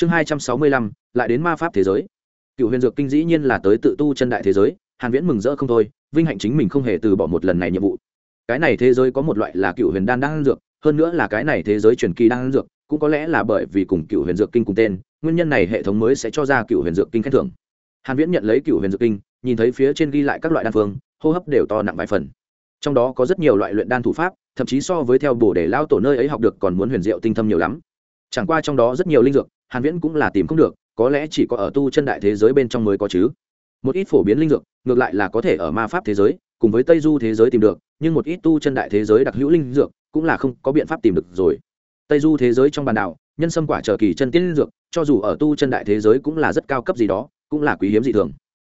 chương hai trăm sáu mươi lăm, lại đến ma pháp thế giới. Cựu huyền dược kinh dĩ nhiên là tới tự tu chân đại thế giới, hàn viễn mừng rỡ không thôi, vinh hạnh chính mình không hề từ bỏ một lần này nhiệm vụ. Cái này thế giới có một loại là cựu huyền đan đang dược, hơn nữa là cái này thế giới truyền kỳ đang dược, cũng có lẽ là bởi vì cùng cựu huyền dược kinh cùng tên, nguyên nhân này hệ thống mới sẽ cho ra cựu huyền dược kinh khen thưởng. Hàn viễn nhận lấy cựu huyền dược kinh, nhìn thấy phía trên ghi lại các loại đan phương, hô hấp đều to nặng vài phần. Trong đó có rất nhiều loại luyện đan thủ pháp, thậm chí so với theo bổ để lao tổ nơi ấy học được còn muốn huyền diệu tinh thâm nhiều lắm. Chẳng qua trong đó rất nhiều linh dược hàn viễn cũng là tìm không được, có lẽ chỉ có ở tu chân đại thế giới bên trong mới có chứ. Một ít phổ biến linh dược, ngược lại là có thể ở ma pháp thế giới, cùng với tây du thế giới tìm được, nhưng một ít tu chân đại thế giới đặc hữu linh dược cũng là không có biện pháp tìm được rồi. Tây du thế giới trong bàn đảo, nhân sâm quả chờ kỳ chân tiên linh dược, cho dù ở tu chân đại thế giới cũng là rất cao cấp gì đó, cũng là quý hiếm dị thường.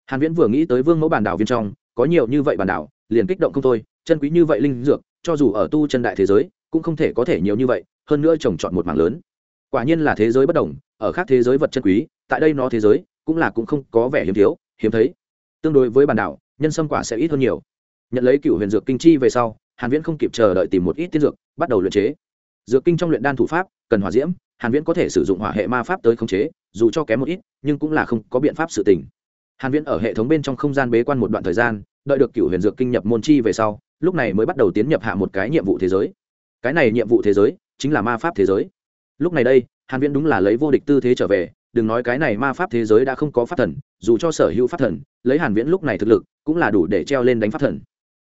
Hàn viễn vừa nghĩ tới vương mẫu bản đảo viên trong, có nhiều như vậy bản đảo, liền kích động không thôi, chân quý như vậy linh dược, cho dù ở tu chân đại thế giới, cũng không thể có thể nhiều như vậy, hơn nữa trồng trọt một mảng lớn quả nhiên là thế giới bất đồng, ở khác thế giới vật chân quý, tại đây nó thế giới cũng là cũng không có vẻ hiếm thiếu, hiếm thấy. Tương đối với bản đảo, nhân sâm quả sẽ ít hơn nhiều. Nhận lấy cựu huyền dược kinh chi về sau, hàn viễn không kịp chờ đợi tìm một ít tiên dược, bắt đầu luyện chế. Dược kinh trong luyện đan thủ pháp, cần hỏa diễm, hàn viễn có thể sử dụng hỏa hệ ma pháp tới khống chế, dù cho kém một ít, nhưng cũng là không có biện pháp sự tình. Hàn viễn ở hệ thống bên trong không gian bế quan một đoạn thời gian, đợi được cựu huyền dược kinh nhập môn chi về sau, lúc này mới bắt đầu tiến nhập hạ một cái nhiệm vụ thế giới. Cái này nhiệm vụ thế giới chính là ma pháp thế giới lúc này đây, hàn viễn đúng là lấy vô địch tư thế trở về, đừng nói cái này ma pháp thế giới đã không có pháp thần, dù cho sở hữu pháp thần, lấy hàn viễn lúc này thực lực, cũng là đủ để treo lên đánh pháp thần.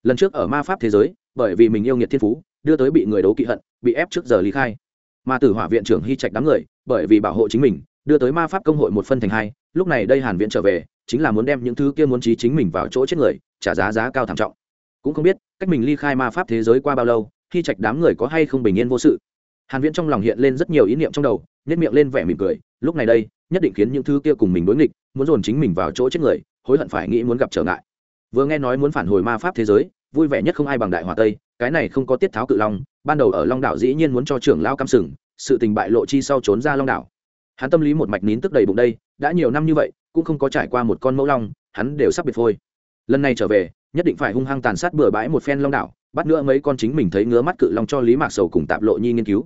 Lần trước ở ma pháp thế giới, bởi vì mình yêu nghiệt thiên phú, đưa tới bị người đấu kỵ hận, bị ép trước giờ ly khai. Ma tử hỏa viện trưởng hy trạch đám người, bởi vì bảo hộ chính mình, đưa tới ma pháp công hội một phân thành hai, lúc này đây hàn viễn trở về, chính là muốn đem những thứ kia muốn trí chính mình vào chỗ chết người, trả giá giá cao thảm trọng. Cũng không biết, cách mình ly khai ma pháp thế giới qua bao lâu, hy trạch đám người có hay không bình yên vô sự hàn viễn trong lòng hiện lên rất nhiều ý niệm trong đầu, nhếch miệng lên vẻ mỉm cười, lúc này đây, nhất định khiến những thứ kia cùng mình đối nghịch, muốn dồn chính mình vào chỗ chết người, hối hận phải nghĩ muốn gặp trở ngại. Vừa nghe nói muốn phản hồi ma pháp thế giới, vui vẻ nhất không ai bằng đại hòa tây, cái này không có tiết tháo cự long, ban đầu ở long đảo dĩ nhiên muốn cho trưởng lao cam sừng, sự tình bại lộ chi sau trốn ra long đảo. Hắn tâm lý một mạch nín tức đầy bụng đây, đã nhiều năm như vậy, cũng không có trải qua một con mẫu long, hắn đều sắp biệt phôi. Lần này trở về, nhất định phải hung hăng tàn sát bừa bãi một phen long đảo, bắt nữa mấy con chính mình thấy ngứa mắt cự long cho lý mạc sầu cùng tạp lộ nhi nghiên cứu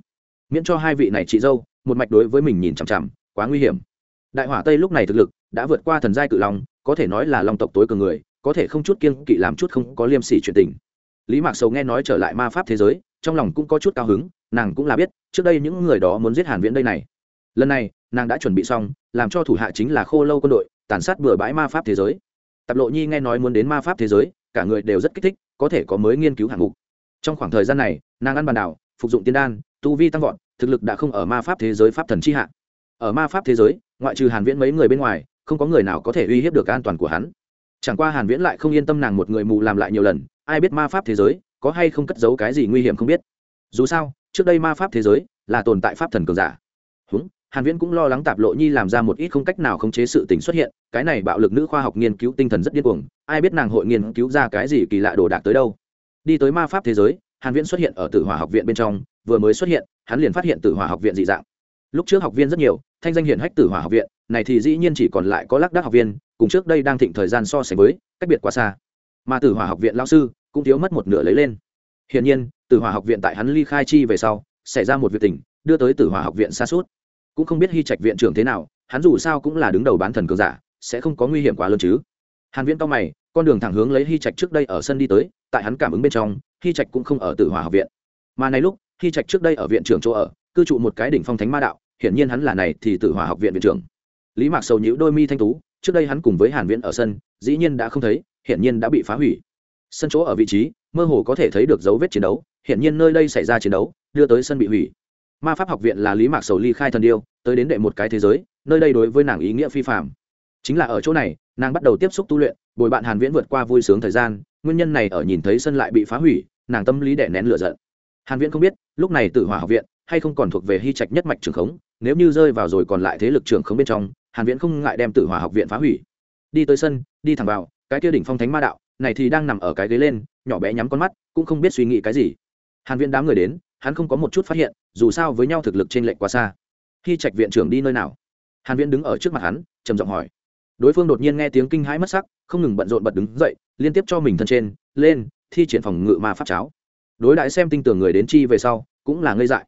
miễn cho hai vị này chị dâu, một mạch đối với mình nhìn chằm chằm, quá nguy hiểm. Đại hỏa tây lúc này thực lực đã vượt qua thần giai cự long, có thể nói là long tộc tối cường người, có thể không chút kiên kỵ làm chút không có liêm sỉ chuyện tình. Lý mạc sầu nghe nói trở lại ma pháp thế giới, trong lòng cũng có chút cao hứng, nàng cũng là biết, trước đây những người đó muốn giết hàn viễn đây này. Lần này, nàng đã chuẩn bị xong, làm cho thủ hạ chính là khô lâu quân đội, tàn sát bừa bãi ma pháp thế giới. Tạp lộ nhi nghe nói muốn đến ma pháp thế giới, cả người đều rất kích thích, có thể có mới nghiên cứu hạng mục. Trong khoảng thời gian này, nàng ăn bàn đảo phục dụng tiên đan, tu vi tăng vọt, thực lực đã không ở ma pháp thế giới pháp thần chi hạ. Ở ma pháp thế giới, ngoại trừ hàn viễn mấy người bên ngoài, không có người nào có thể uy hiếp được an toàn của hắn. Chẳng qua hàn viễn lại không yên tâm nàng một người mù làm lại nhiều lần, ai biết ma pháp thế giới có hay không cất giấu cái gì nguy hiểm không biết. Dù sao, trước đây ma pháp thế giới là tồn tại pháp thần cường giả. Húng, hàn viễn cũng lo lắng tạp lộ nhi làm ra một ít không cách nào khống chế sự tình xuất hiện, cái này bạo lực nữ khoa học nghiên cứu tinh thần rất điên cuồng, ai biết nàng hội nghiên cứu ra cái gì kỳ lạ đồ đạc tới đâu. Đi tới ma pháp thế giới hàn viễn xuất hiện ở tử hỏa học viện bên trong, vừa mới xuất hiện, hắn liền phát hiện tử hỏa học viện dị dạng. Lúc trước học viên rất nhiều, thanh danh hiển hách tử hỏa học viện, này thì dĩ nhiên chỉ còn lại có lác đác học viên, cùng trước đây đang thịnh thời gian so sánh với, cách biệt quá xa. Mà tử hỏa học viện lao sư cũng thiếu mất một nửa lấy lên. Hiển nhiên, tử hỏa học viện tại hắn ly khai chi về sau, xảy ra một việc tình, đưa tới tử hỏa học viện xa suốt cũng không biết hy trạch viện trưởng thế nào, hắn dù sao cũng là đứng đầu bán thần cường giả, sẽ không có nguy hiểm quá lớn chứ. Hàn viễn cao mày con đường thẳng hướng lấy hy trạch trước đây ở sân đi tới, tại hắn cảm ứng bên trong hy trạch cũng không ở tử Hòa học viện. Mà này lúc hy trạch trước đây ở viện trưởng chỗ ở, cư trụ một cái đỉnh phong thánh ma đạo, hiển nhiên hắn là này thì tử Hòa học viện viện trưởng. Lý mạc sầu nhữ đôi mi thanh tú, trước đây hắn cùng với hàn viễn ở sân, dĩ nhiên đã không thấy, hiển nhiên đã bị phá hủy. Sân chỗ ở vị trí, mơ hồ có thể thấy được dấu vết chiến đấu, hiển nhiên nơi đây xảy ra chiến đấu, đưa tới sân bị hủy. Ma pháp học viện là lý mạc sầu ly khai thần điêu, tới đến đệ một cái thế giới, nơi đây đối với nàng ý nghĩa phi phạm chính là ở chỗ này nàng bắt đầu tiếp xúc tu luyện, bồi bạn hàn viễn vượt qua vui sướng thời gian, nguyên nhân này ở nhìn thấy sân lại bị phá hủy, nàng tâm lý đè nén lửa giận. Hàn viễn không biết, lúc này tử hỏa học viện hay không còn thuộc về hy trạch nhất mạch trường khống, nếu như rơi vào rồi còn lại thế lực trường khống bên trong, hàn viễn không ngại đem tử hỏa học viện phá hủy. Đi tới sân, đi thẳng vào, cái kia đỉnh phong thánh ma đạo, này thì đang nằm ở cái ghế lên, nhỏ bé nhắm con mắt, cũng không biết suy nghĩ cái gì. Hàn viễn đám người đến, hắn không có một chút phát hiện, dù sao với nhau thực lực trên lệnh quá xa. Hy trạch viện trưởng đi nơi nào? Hàn viễn đứng ở trước mặt hắn, trầm giọng hỏi đối phương đột nhiên nghe tiếng kinh hãi mất sắc, không ngừng bận rộn bật đứng dậy, liên tiếp cho mình thân trên, lên, thi triển phòng ngự ma pháp cháo. Đối đãi xem tinh tưởng người đến chi về sau, cũng là ngây dại.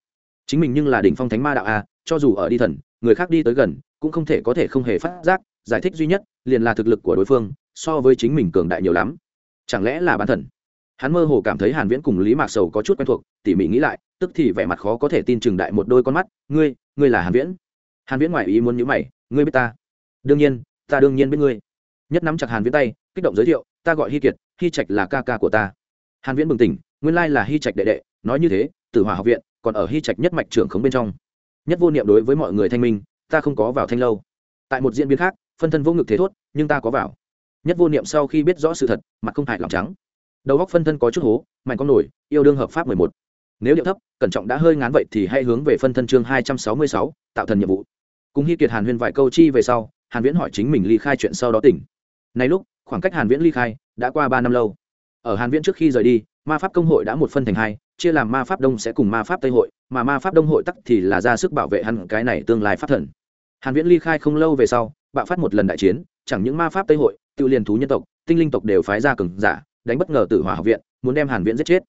Chính mình nhưng là đỉnh phong thánh ma đạo a, cho dù ở đi thần, người khác đi tới gần, cũng không thể có thể không hề phát giác, giải thích duy nhất, liền là thực lực của đối phương, so với chính mình cường đại nhiều lắm. Chẳng lẽ là bản thần hắn mơ hồ cảm thấy hàn viễn cùng lý mạc sầu có chút quen thuộc, tỉ mỉ nghĩ lại, tức thì vẻ mặt khó có thể tin chừng đại một đôi con mắt, ngươi ngươi là hàn viễn? Hàn viễn ngoại ý muốn nhíu mày, ngươi biết ta? Đương nhiên ta đương nhiên biết ngươi. Nhất nắm chặt hàn viễn tay, kích động giới thiệu, ta gọi hy kiệt hy trạch là ca ca của ta. Hàn viễn bừng tỉnh, nguyên lai là hy trạch đệ đệ, nói như thế, tử hòa học viện còn ở hy trạch nhất mạch trưởng khống bên trong. Nhất vô niệm đối với mọi người thanh minh, ta không có vào thanh lâu. Tại một diễn biến khác, phân thân vô ngực thế thốt, nhưng ta có vào. Nhất vô niệm sau khi biết rõ sự thật, mặt không hại lòng trắng. Đầu góc phân thân có chút hố, mạnh con nổi, yêu đương hợp pháp mười một. Nếu điệu thấp, cẩn trọng đã hơi ngán vậy thì hãy hướng về phân thân chương hai trăm sáu mươi sáu, tạo thần nhiệm vụ. Cùng hy kiệt hàn huyên vài câu chi về sau hàn viễn hỏi chính mình ly khai chuyện sau đó tỉnh. Nay lúc, khoảng cách hàn viễn ly khai đã qua ba năm lâu. Ở hàn viễn trước khi rời đi, ma pháp công hội đã một phân thành hai, chia làm ma pháp đông sẽ cùng ma pháp tây hội, mà ma pháp đông hội tắc thì là ra sức bảo vệ hắn cái này tương lai pháp thần. Hàn viễn ly khai không lâu về sau, bạo phát một lần đại chiến, chẳng những ma pháp tây hội tự liền thú nhân tộc, tinh linh tộc đều phái ra cường giả, đánh bất ngờ tử hỏa học viện, muốn đem hàn viễn giết chết.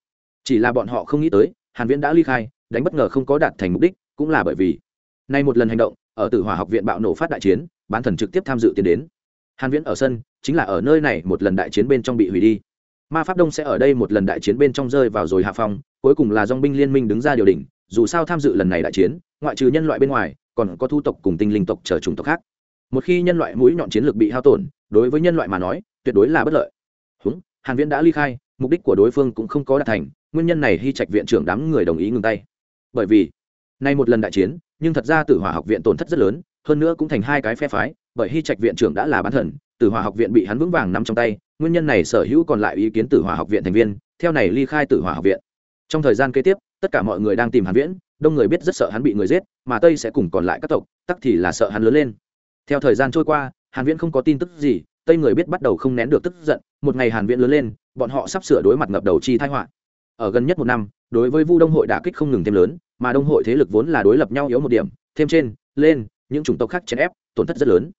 Chỉ là bọn họ không nghĩ tới, hàn viễn đã ly khai, đánh bất ngờ không có đạt thành mục đích, cũng là bởi vì, nay một lần hành động, ở tử hỏa học viện bạo nổ phát đại chiến bán thần trực tiếp tham dự tiến đến. Hàn viễn ở sân, chính là ở nơi này một lần đại chiến bên trong bị hủy đi. Ma pháp đông sẽ ở đây một lần đại chiến bên trong rơi vào rồi hạ phong, cuối cùng là dòng binh liên minh đứng ra điều đình. dù sao tham dự lần này đại chiến, ngoại trừ nhân loại bên ngoài, còn có thu tộc cùng tinh linh tộc chờ chủng tộc khác. Một khi nhân loại mũi nhọn chiến lược bị hao tổn, đối với nhân loại mà nói, tuyệt đối là bất lợi. Húng, hàn viễn đã ly khai, mục đích của đối phương cũng không có đạt thành, nguyên nhân này hy trạch viện trưởng đám người đồng ý ngừng tay. Bởi vì, nay một lần đại chiến, nhưng thật ra tử hỏa học viện tổn thất rất lớn hơn nữa cũng thành hai cái phe phái, bởi hy trạch viện trưởng đã là bán thần, tử hỏa học viện bị hắn vững vàng nắm trong tay, nguyên nhân này sở hữu còn lại ý kiến tử hỏa học viện thành viên, theo này ly khai tử hỏa học viện. Trong thời gian kế tiếp, tất cả mọi người đang tìm hàn viễn, đông người biết rất sợ hắn bị người giết, mà tây sẽ cùng còn lại các tộc, tắc thì là sợ hắn lớn lên. Theo thời gian trôi qua, hàn viễn không có tin tức gì, tây người biết bắt đầu không nén được tức giận, một ngày hàn viễn lớn lên, bọn họ sắp sửa đối mặt ngập đầu chi tai họa. Ở gần nhất một năm, đối với vu đông hội đả kích không ngừng thêm lớn, mà đông hội thế lực vốn là đối lập nhau yếu một điểm, thêm trên, lên những chủng tộc khác chèn ép, tổn thất rất lớn.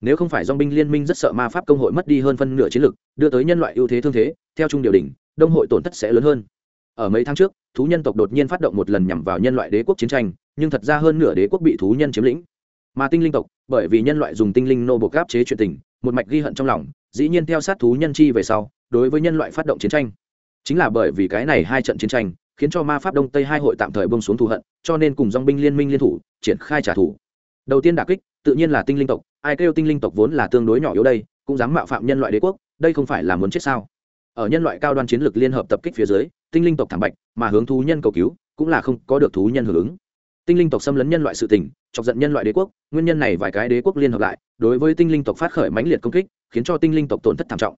Nếu không phải dong binh liên minh rất sợ ma pháp công hội mất đi hơn phân nửa chiến lực, đưa tới nhân loại ưu thế thương thế, theo trung điều đỉnh, đông hội tổn thất sẽ lớn hơn. Ở mấy tháng trước, thú nhân tộc đột nhiên phát động một lần nhằm vào nhân loại đế quốc chiến tranh, nhưng thật ra hơn nửa đế quốc bị thú nhân chiếm lĩnh. Mà tinh linh tộc, bởi vì nhân loại dùng tinh linh nô bộc gáp chế chuyện tình, một mạch ghi hận trong lòng, dĩ nhiên theo sát thú nhân chi về sau, đối với nhân loại phát động chiến tranh. Chính là bởi vì cái này hai trận chiến tranh, khiến cho ma pháp đông tây hai hội tạm thời bông xuống thù hận, cho nên cùng dong binh liên minh liên thủ, triển khai trả thù đầu tiên đả kích, tự nhiên là tinh linh tộc, ai kêu tinh linh tộc vốn là tương đối nhỏ yếu đây, cũng dám mạo phạm nhân loại đế quốc, đây không phải là muốn chết sao? Ở nhân loại cao đoan chiến lược liên hợp tập kích phía dưới, tinh linh tộc thảm bạch, mà hướng thú nhân cầu cứu, cũng là không có được thú nhân hưởng ứng. Tinh linh tộc xâm lấn nhân loại sự tình, chọc giận nhân loại đế quốc, nguyên nhân này vài cái đế quốc liên hợp lại, đối với tinh linh tộc phát khởi mãnh liệt công kích, khiến cho tinh linh tộc tổn thất thảm trọng.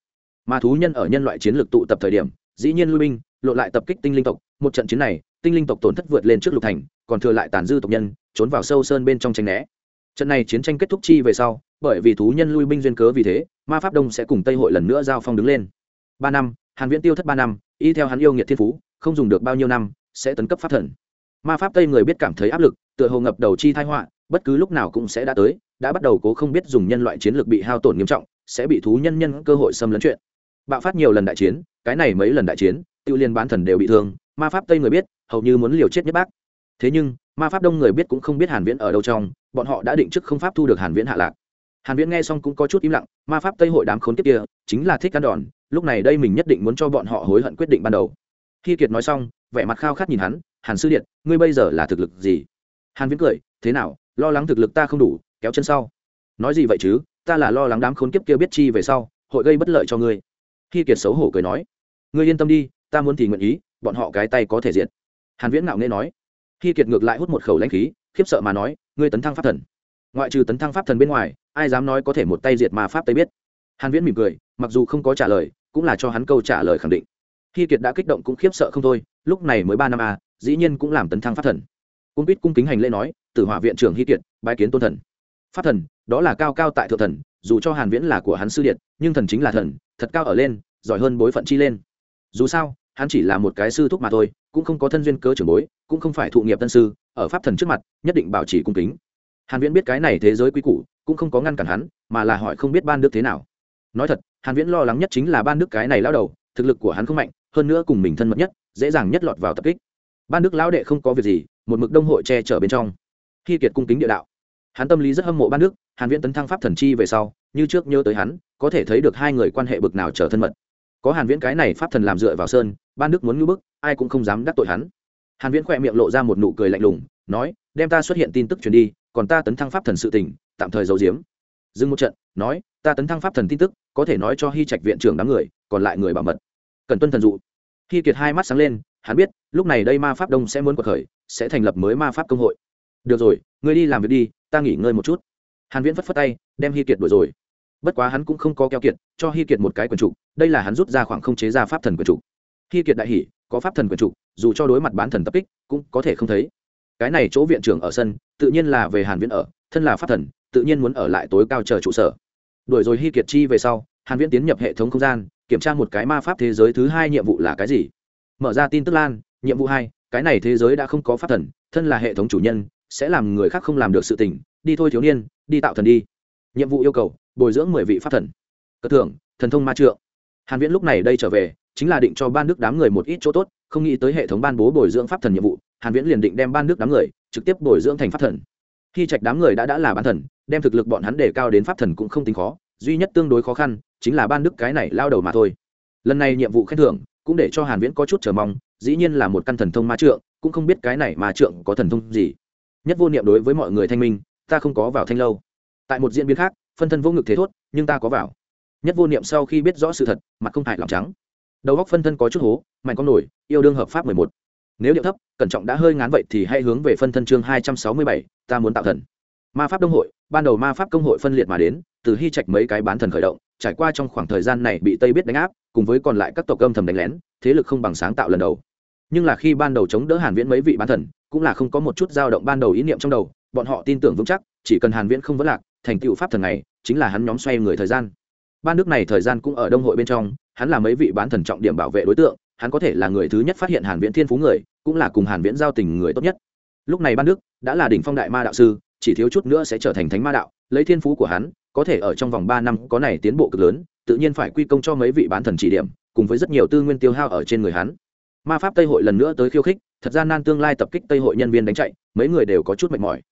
Mà thú nhân ở nhân loại chiến lược tụ tập thời điểm, dĩ nhiên lui binh lộ lại tập kích tinh linh tộc. Một trận chiến này, tinh linh tộc tổn thất vượt lên trước lục thành, còn thừa lại tàn dư tộc nhân, trốn vào sâu sơn bên trong tranh né trận này chiến tranh kết thúc chi về sau, bởi vì thú nhân lui binh duyên cớ vì thế, ma pháp đông sẽ cùng tây hội lần nữa giao phong đứng lên. Ba năm, hàn viễn tiêu thất ba năm, y theo hắn yêu nghiệt thiên phú, không dùng được bao nhiêu năm, sẽ tấn cấp pháp thần. Ma pháp tây người biết cảm thấy áp lực, tựa hồ ngập đầu chi thai họa, bất cứ lúc nào cũng sẽ đã tới, đã bắt đầu cố không biết dùng nhân loại chiến lược bị hao tổn nghiêm trọng, sẽ bị thú nhân nhân cơ hội xâm lấn chuyện. Bạo phát nhiều lần đại chiến, cái này mấy lần đại chiến, tiêu liên bán thần đều bị thương, ma pháp tây người biết, hầu như muốn liều chết nhất bác. Thế nhưng ma pháp đông người biết cũng không biết hàn viễn ở đâu trong, bọn họ đã định trước không pháp thu được hàn viễn hạ lạc. Hàn viễn nghe xong cũng có chút im lặng, ma pháp tây hội đám khốn kiếp kia, chính là thích ăn đòn, lúc này đây mình nhất định muốn cho bọn họ hối hận quyết định ban đầu. Khi kiệt nói xong, vẻ mặt khao khát nhìn hắn, hàn sư điện, ngươi bây giờ là thực lực gì? Hàn viễn cười, thế nào, lo lắng thực lực ta không đủ, kéo chân sau. Nói gì vậy chứ, ta là lo lắng đám khốn kiếp kia biết chi về sau, hội gây bất lợi cho ngươi. Khi kiệt xấu hổ cười nói, ngươi yên tâm đi, ta muốn thì nguyện ý, bọn họ cái tay có thể diệt. Hàn viễn ngạo nghễ nói khi kiệt ngược lại hút một khẩu lãnh khí khiếp sợ mà nói ngươi tấn thăng pháp thần. Ngoại trừ tấn thăng pháp thần bên ngoài ai dám nói có thể một tay diệt mà pháp tây biết. Hàn viễn mỉm cười mặc dù không có trả lời cũng là cho hắn câu trả lời khẳng định. Khi kiệt đã kích động cũng khiếp sợ không thôi lúc này mới ba năm a à, dĩ nhiên cũng làm tấn thăng pháp thần. Cung biết cung kính hành lễ nói tử hỏa viện trưởng hy kiệt bái kiến tôn thần. Pháp thần đó là cao cao tại thượng thần dù cho hàn viễn là của hắn sư điện nhưng thần chính là thần thật cao ở lên giỏi hơn bối phận chi lên. Dù sao hắn chỉ là một cái sư thúc mà thôi, cũng không có thân duyên cơ trưởng bối, cũng không phải thụ nghiệp tân sư, ở pháp thần trước mặt, nhất định bảo trì cung kính. Hàn viễn biết cái này thế giới quý củ, cũng không có ngăn cản hắn, mà là hỏi không biết ban đức thế nào. Nói thật, hàn viễn lo lắng nhất chính là ban đức cái này lão đầu, thực lực của hắn không mạnh, hơn nữa cùng mình thân mật nhất, dễ dàng nhất lọt vào tập kích. Ban đức lão đệ không có việc gì, một mực đông hội che chở bên trong. Khi kiệt cung kính địa đạo, hắn tâm lý rất hâm mộ ban đức, hàn viễn tấn thăng pháp thần chi về sau, như trước nhớ tới hắn, có thể thấy được hai người quan hệ bực nào trở thân mật. Có hàn viễn cái này pháp thần làm dựa vào sơn ban đức muốn ngưỡng bức, ai cũng không dám đắc tội hắn. Hàn viễn khỏe miệng lộ ra một nụ cười lạnh lùng, nói, đem ta xuất hiện tin tức truyền đi, còn ta tấn thăng pháp thần sự tình, tạm thời giấu giếm. Dừng một trận, nói, ta tấn thăng pháp thần tin tức, có thể nói cho hy trạch viện trưởng đám người, còn lại người bảo mật. Cần tuân thần dụ. Hy kiệt hai mắt sáng lên, hắn biết, lúc này đây ma pháp đông sẽ muốn cuộc khởi, sẽ thành lập mới ma pháp công hội. Được rồi, ngươi đi làm việc đi, ta nghỉ ngơi một chút. Hàn viễn phất phất tay, đem hy kiệt đuổi rồi. Bất quá hắn cũng không có keo kiệt, cho hy kiệt một cái quyền trụ đây là hắn rút ra khoảng không chế ra pháp thần quyền trụ khi kiệt đại hỉ, có pháp thần quyền trụ dù cho đối mặt bán thần tập kích, cũng có thể không thấy. Cái này chỗ viện trưởng ở sân, tự nhiên là về hàn viễn ở, thân là pháp thần, tự nhiên muốn ở lại tối cao chờ trụ sở. Đuổi rồi hy kiệt chi về sau, hàn viễn tiến nhập hệ thống không gian, kiểm tra một cái ma pháp thế giới thứ hai nhiệm vụ là cái gì. Mở ra tin tức lan, nhiệm vụ hai, cái này thế giới đã không có pháp thần, thân là hệ thống chủ nhân, sẽ làm người khác không làm được sự tình, đi thôi thiếu niên, đi tạo thần đi. Nhiệm vụ yêu cầu, bồi dưỡng mười vị pháp thần. Cất thưởng, thần thông ma trượng. Hàn viễn lúc này đây trở về chính là định cho ban đức đám người một ít chỗ tốt, không nghĩ tới hệ thống ban bố bồi dưỡng pháp thần nhiệm vụ, hàn viễn liền định đem ban đức đám người trực tiếp bồi dưỡng thành pháp thần. Khi trạch đám người đã đã là bán thần, đem thực lực bọn hắn để cao đến pháp thần cũng không tính khó, duy nhất tương đối khó khăn chính là ban đức cái này lao đầu mà thôi. Lần này nhiệm vụ khen thưởng cũng để cho hàn viễn có chút chờ mong, dĩ nhiên là một căn thần thông ma trượng, cũng không biết cái này ma trượng có thần thông gì. Nhất vô niệm đối với mọi người thanh minh, ta không có vào thanh lâu. Tại một diễn biến khác, phân thân vô ngực thế thốt, nhưng ta có vào. Nhất vô niệm sau khi biết rõ sự thật, mặt không hại lòng trắng đầu góc phân thân có chút hố, mạnh con nổi, yêu đương hợp pháp mười một. Nếu điệu thấp, cẩn trọng đã hơi ngán vậy thì hãy hướng về phân thân chương hai trăm sáu mươi bảy, ta muốn tạo thần. Ma pháp đông hội, ban đầu ma pháp công hội phân liệt mà đến, từ hy trạch mấy cái bán thần khởi động, trải qua trong khoảng thời gian này bị tây biết đánh áp, cùng với còn lại các tộc âm thầm đánh lén, thế lực không bằng sáng tạo lần đầu. Nhưng là khi ban đầu chống đỡ hàn viễn mấy vị bán thần, cũng là không có một chút dao động ban đầu ý niệm trong đầu, bọn họ tin tưởng vững chắc, chỉ cần hàn viễn không vấn lạc, thành tựu pháp thần này, chính là hắn nhóm xoay người thời gian. Ban nước này thời gian cũng ở đông hội bên trong hắn là mấy vị bán thần trọng điểm bảo vệ đối tượng, hắn có thể là người thứ nhất phát hiện hàn viễn thiên phú người, cũng là cùng hàn viễn giao tình người tốt nhất. Lúc này ban đức đã là đỉnh phong đại ma đạo sư, chỉ thiếu chút nữa sẽ trở thành thánh ma đạo, lấy thiên phú của hắn, có thể ở trong vòng ba năm có này tiến bộ cực lớn, tự nhiên phải quy công cho mấy vị bán thần chỉ điểm, cùng với rất nhiều tư nguyên tiêu hao ở trên người hắn. Ma pháp tây hội lần nữa tới khiêu khích, thật ra nan tương lai tập kích tây hội nhân viên đánh chạy, mấy người đều có chút mệt mỏi.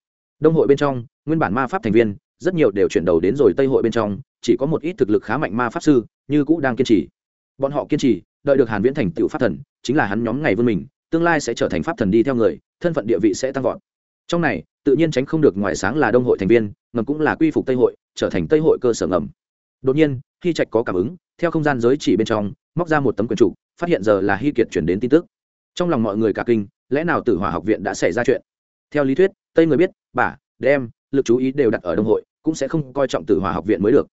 Đông hội bên trong, nguyên bản ma pháp thành viên, rất nhiều đều chuyển đầu đến rồi tây hội bên trong, chỉ có một ít thực lực khá mạnh ma pháp sư, như cũ đang kiên trì bọn họ kiên trì, đợi được hàn viễn thành tựu pháp thần, chính là hắn nhóm ngày vươn mình, tương lai sẽ trở thành pháp thần đi theo người, thân phận địa vị sẽ tăng vọt. Trong này, tự nhiên tránh không được ngoài sáng là đông hội thành viên, ngầm cũng là quy phục tây hội, trở thành tây hội cơ sở ngầm. Đột nhiên khi trạch có cảm ứng, theo không gian giới chỉ bên trong, móc ra một tấm quyển trục phát hiện giờ là hy kiệt chuyển đến tin tức. Trong lòng mọi người cả kinh, lẽ nào tử hỏa học viện đã xảy ra chuyện? Theo lý thuyết, tây người biết, bà đem lực chú ý đều đặt ở đông hội, cũng sẽ không coi trọng tử hỏa học viện mới được.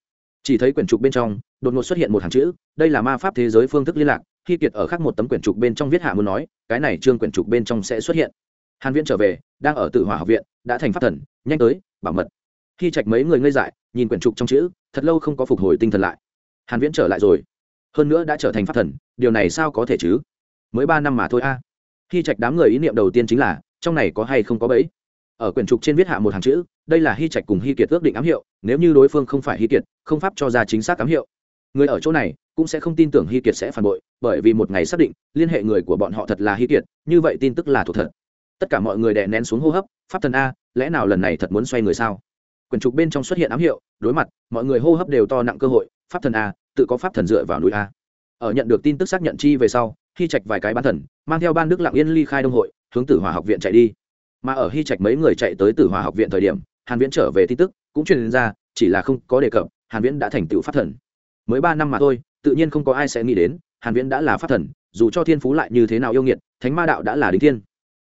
Chỉ thấy quyển trục bên trong đột ngột xuất hiện một hàng chữ, đây là ma pháp thế giới phương thức liên lạc, khi kiệt ở khác một tấm quyển trục bên trong viết hạ muốn nói, cái này trương quyển trục bên trong sẽ xuất hiện. Hàn viễn trở về, đang ở tử hỏa học viện, đã thành pháp thần, nhanh tới, bảo mật. Khi trạch mấy người ngây dại, nhìn quyển trục trong chữ, thật lâu không có phục hồi tinh thần lại. Hàn viễn trở lại rồi. Hơn nữa đã trở thành pháp thần, điều này sao có thể chứ? Mới ba năm mà thôi a. Khi trạch đám người ý niệm đầu tiên chính là, trong này có hay không có bẫy? Ở quyển trục trên viết hạ một hàng chữ, đây là hy trạch cùng hy kiệt ước định ám hiệu, nếu như đối phương không phải hy kiệt, không pháp cho ra chính xác ám hiệu người ở chỗ này cũng sẽ không tin tưởng hy kiệt sẽ phản bội, bởi vì một ngày xác định, liên hệ người của bọn họ thật là hy kiệt, như vậy tin tức là thuộc thật. Tất cả mọi người đè nén xuống hô hấp, pháp thần a, lẽ nào lần này thật muốn xoay người sao? Quyển trục bên trong xuất hiện ám hiệu, đối mặt, mọi người hô hấp đều to nặng cơ hội, pháp thần a, tự có pháp thần dựa vào núi a. Ở nhận được tin tức xác nhận chi về sau hy trạch vài cái bán thần, mang theo ban đức lặng yên ly khai đông hội, hướng tử hòa học viện chạy đi. Mà ở hy trạch mấy người chạy tới tử hòa học viện thời điểm, hàn viễn trở về tin tức, cũng truyền ra, chỉ là không có đề cập, hàn viễn đã thành tựu pháp thần mới ba năm mà thôi, tự nhiên không có ai sẽ nghĩ đến, hàn viễn đã là pháp thần, dù cho thiên phú lại như thế nào yêu nghiệt, thánh ma đạo đã là đỉnh thiên.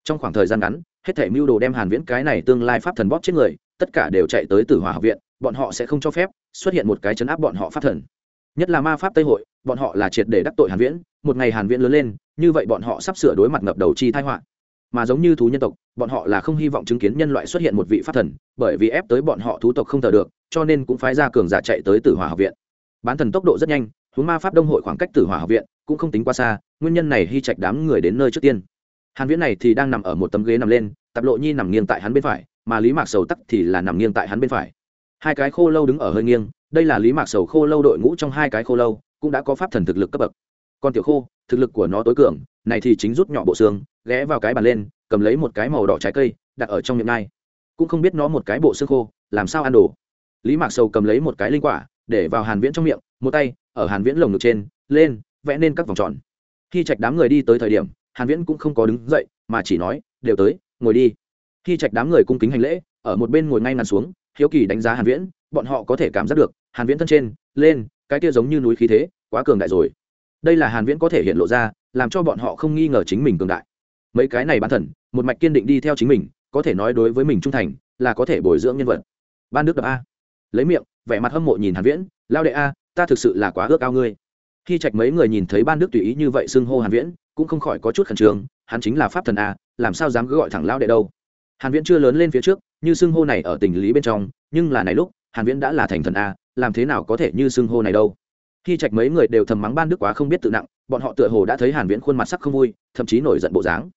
Trong khoảng thời gian ngắn, hết thảy mưu đồ đem hàn viễn cái này tương lai pháp thần bóp chết người, tất cả đều chạy tới tử Hỏa học viện, bọn họ sẽ không cho phép xuất hiện một cái chấn áp bọn họ pháp thần. Nhất là ma pháp tây hội, bọn họ là triệt để đắc tội hàn viễn, một ngày hàn viễn lớn lên, như vậy bọn họ sắp sửa đối mặt ngập đầu chi tai họa. Mà giống như thú nhân tộc, bọn họ là không hy vọng chứng kiến nhân loại xuất hiện một vị pháp thần, bởi vì ép tới bọn họ thú tộc không thở được, cho nên cũng phái ra cường giả chạy tới tử hỏa học viện bán thần tốc độ rất nhanh, huống ma pháp đông hội khoảng cách tử hỏa học viện cũng không tính quá xa, nguyên nhân này hy trạch đám người đến nơi trước tiên. Hàn viễn này thì đang nằm ở một tấm ghế nằm lên, tạp lộ nhi nằm nghiêng tại hắn bên phải, mà lý mạc sầu tắc thì là nằm nghiêng tại hắn bên phải. Hai cái khô lâu đứng ở hơi nghiêng, đây là lý mạc sầu khô lâu đội ngũ trong hai cái khô lâu, cũng đã có pháp thần thực lực cấp bậc. Còn tiểu khô, thực lực của nó tối cường, này thì chính rút nhỏ bộ xương, ghé vào cái bàn lên, cầm lấy một cái màu đỏ trái cây, đặt ở trong miệng nai. Cũng không biết nó một cái bộ xương khô, làm sao ăn đồ. Lý mạc sầu cầm lấy một cái linh quả để vào hàn viễn trong miệng, một tay ở hàn viễn lồng ngực trên, lên, vẽ nên các vòng tròn. Khi trạch đám người đi tới thời điểm, hàn viễn cũng không có đứng dậy, mà chỉ nói, đều tới, ngồi đi. Khi trạch đám người cung kính hành lễ, ở một bên ngồi ngay ngắn xuống, hiếu kỳ đánh giá hàn viễn, bọn họ có thể cảm giác được, hàn viễn thân trên, lên, cái kia giống như núi khí thế, quá cường đại rồi. Đây là hàn viễn có thể hiện lộ ra, làm cho bọn họ không nghi ngờ chính mình cường đại. Mấy cái này bán thần, một mạch kiên định đi theo chính mình, có thể nói đối với mình trung thành, là có thể bồi dưỡng nhân vật. Ban đức đập a. Lấy miệng vẻ mặt hâm mộ nhìn hàn viễn, lao đệ a, ta thực sự là quá ước ao ngươi. Khi trạch mấy người nhìn thấy ban đức tùy ý như vậy xưng hô hàn viễn, cũng không khỏi có chút khẩn trương, hắn chính là pháp thần a, làm sao dám cứ gọi thẳng lao đệ đâu? Hàn viễn chưa lớn lên phía trước, như xưng hô này ở tình lý bên trong, nhưng là này lúc, hàn viễn đã là thành thần a, làm thế nào có thể như xưng hô này đâu? Khi trạch mấy người đều thầm mắng ban đức quá không biết tự nặng, bọn họ tựa hồ đã thấy hàn viễn khuôn mặt sắc không vui, thậm chí nổi giận bộ dáng.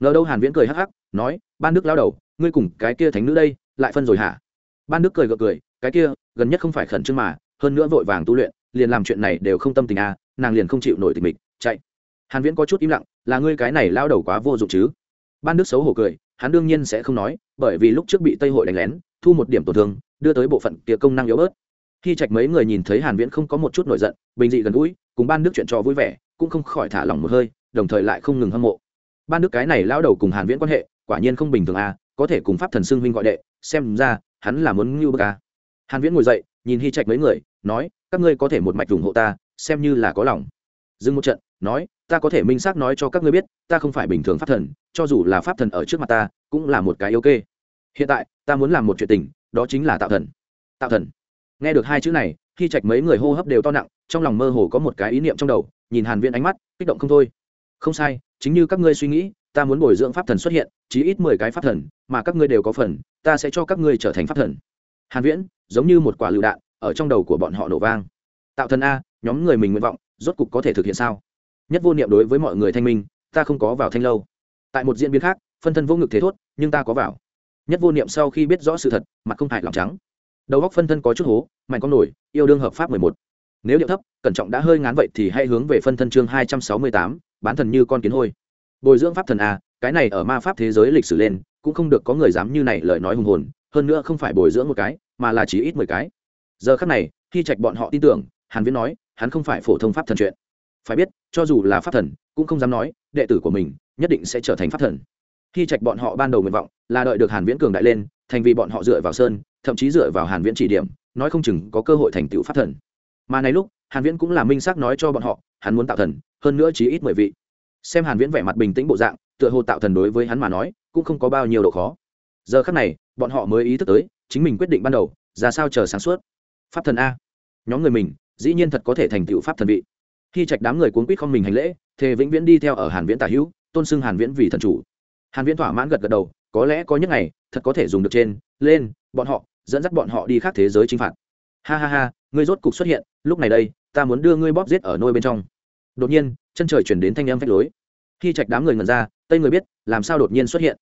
Ngờ đâu hàn viễn cười hắc hắc, nói, ban đức lao đầu, ngươi cùng cái kia thánh nữ đây, lại phân rồi hả? Ban đức cười gượng cười, cái kia, gần nhất không phải khẩn trương mà, hơn nữa vội vàng tu luyện, liền làm chuyện này đều không tâm tình à nàng liền không chịu nổi tình mình chạy. Hàn viễn có chút im lặng, là ngươi cái này lao đầu quá vô dụng chứ? Ban đức xấu hổ cười, hắn đương nhiên sẽ không nói, bởi vì lúc trước bị tây hội đánh lén, thu một điểm tổn thương, đưa tới bộ phận kia công năng yếu bớt. Khi trạch mấy người nhìn thấy hàn viễn không có một chút nổi giận, bình dị gần gũi, cùng ban đức chuyện trò vui vẻ, cũng không khỏi thả lỏng một hơi, đồng thời lại không ngừng hâm mộ. Ban đức cái này lao đầu cùng hàn viễn quan hệ, quả nhiên không bình thường à có thể cùng pháp thần xưng huynh gọi đệ, xem ra hắn là muốn ngưu bức à. Hàn viễn ngồi dậy, nhìn hy trạch mấy người, nói, các ngươi có thể một mạch ủng hộ ta, xem như là có lòng. Dừng một trận, nói, ta có thể minh xác nói cho các ngươi biết, ta không phải bình thường pháp thần, cho dù là pháp thần ở trước mặt ta, cũng là một cái ok hiện tại, ta muốn làm một chuyện tình, đó chính là tạo thần. Tạo thần. Nghe được hai chữ này khi trạch mấy người hô hấp đều to nặng, trong lòng mơ hồ có một cái ý niệm trong đầu, nhìn hàn viễn ánh mắt, kích động không thôi. Không sai, chính như các ngươi suy nghĩ, ta muốn bồi dưỡng pháp thần xuất hiện, chí ít mười cái pháp thần, mà các ngươi đều có phần ta sẽ cho các ngươi trở thành pháp thần. Hàn viễn, giống như một quả lựu đạn, ở trong đầu của bọn họ nổ vang. Tạo thần a, nhóm người mình nguyện vọng, rốt cục có thể thực hiện sao? Nhất vô niệm đối với mọi người thanh minh, ta không có vào thanh lâu. Tại một diễn biến khác, phân thân vô ngực thế thốt, nhưng ta có vào. Nhất vô niệm sau khi biết rõ sự thật, mặt không hại lòng trắng. Đầu góc phân thân có chút hố, mạnh con nổi, yêu đương hợp pháp mười một. Nếu điệu thấp, cẩn trọng đã hơi ngán vậy thì hãy hướng về phân thân chương hai trăm sáu mươi tám, bán thần như con kiến hôi bồi dưỡng pháp thần a, cái này ở ma pháp thế giới lịch sử lên, cũng không được có người dám như này lời nói hùng hồn, hơn nữa không phải bồi dưỡng một cái, mà là chỉ ít mười cái. Giờ khắc này khi trạch bọn họ tin tưởng, hàn viễn nói, hắn không phải phổ thông pháp thần chuyện. Phải biết, cho dù là pháp thần, cũng không dám nói, đệ tử của mình nhất định sẽ trở thành pháp thần. Khi trạch bọn họ ban đầu nguyện vọng là đợi được hàn viễn cường đại lên, thành vì bọn họ dựa vào sơn, thậm chí dựa vào hàn viễn chỉ điểm, nói không chừng có cơ hội thành tựu pháp thần. Mà này lúc, hàn viễn cũng là minh xác nói cho bọn họ, hắn muốn tạo thần, hơn nữa chỉ ít mười vị xem hàn viễn vẻ mặt bình tĩnh bộ dạng, tựa hồ tạo thần đối với hắn mà nói, cũng không có bao nhiêu độ khó. Giờ khắc này, bọn họ mới ý thức tới, chính mình quyết định ban đầu, ra sao chờ sáng suốt. Pháp thần a. Nhóm người mình, dĩ nhiên thật có thể thành tựu pháp thần vị. Khi trạch đám người cuốn quýt không mình hành lễ, thề vĩnh viễn đi theo ở hàn viễn tả hữu, tôn xưng hàn viễn vì thần chủ. Hàn viễn thỏa mãn gật gật đầu, có lẽ có những ngày, thật có thể dùng được trên, lên, bọn họ, dẫn dắt bọn họ đi khác thế giới chinh phạt. Ha ha ha, ngươi rốt cục xuất hiện, lúc này đây, ta muốn đưa ngươi bóp giết ở nôi bên trong. Đột nhiên chân trời chuyển đến thanh âm phách lối. Khi trạch đám người ngần ra, tây người biết, làm sao đột nhiên xuất hiện.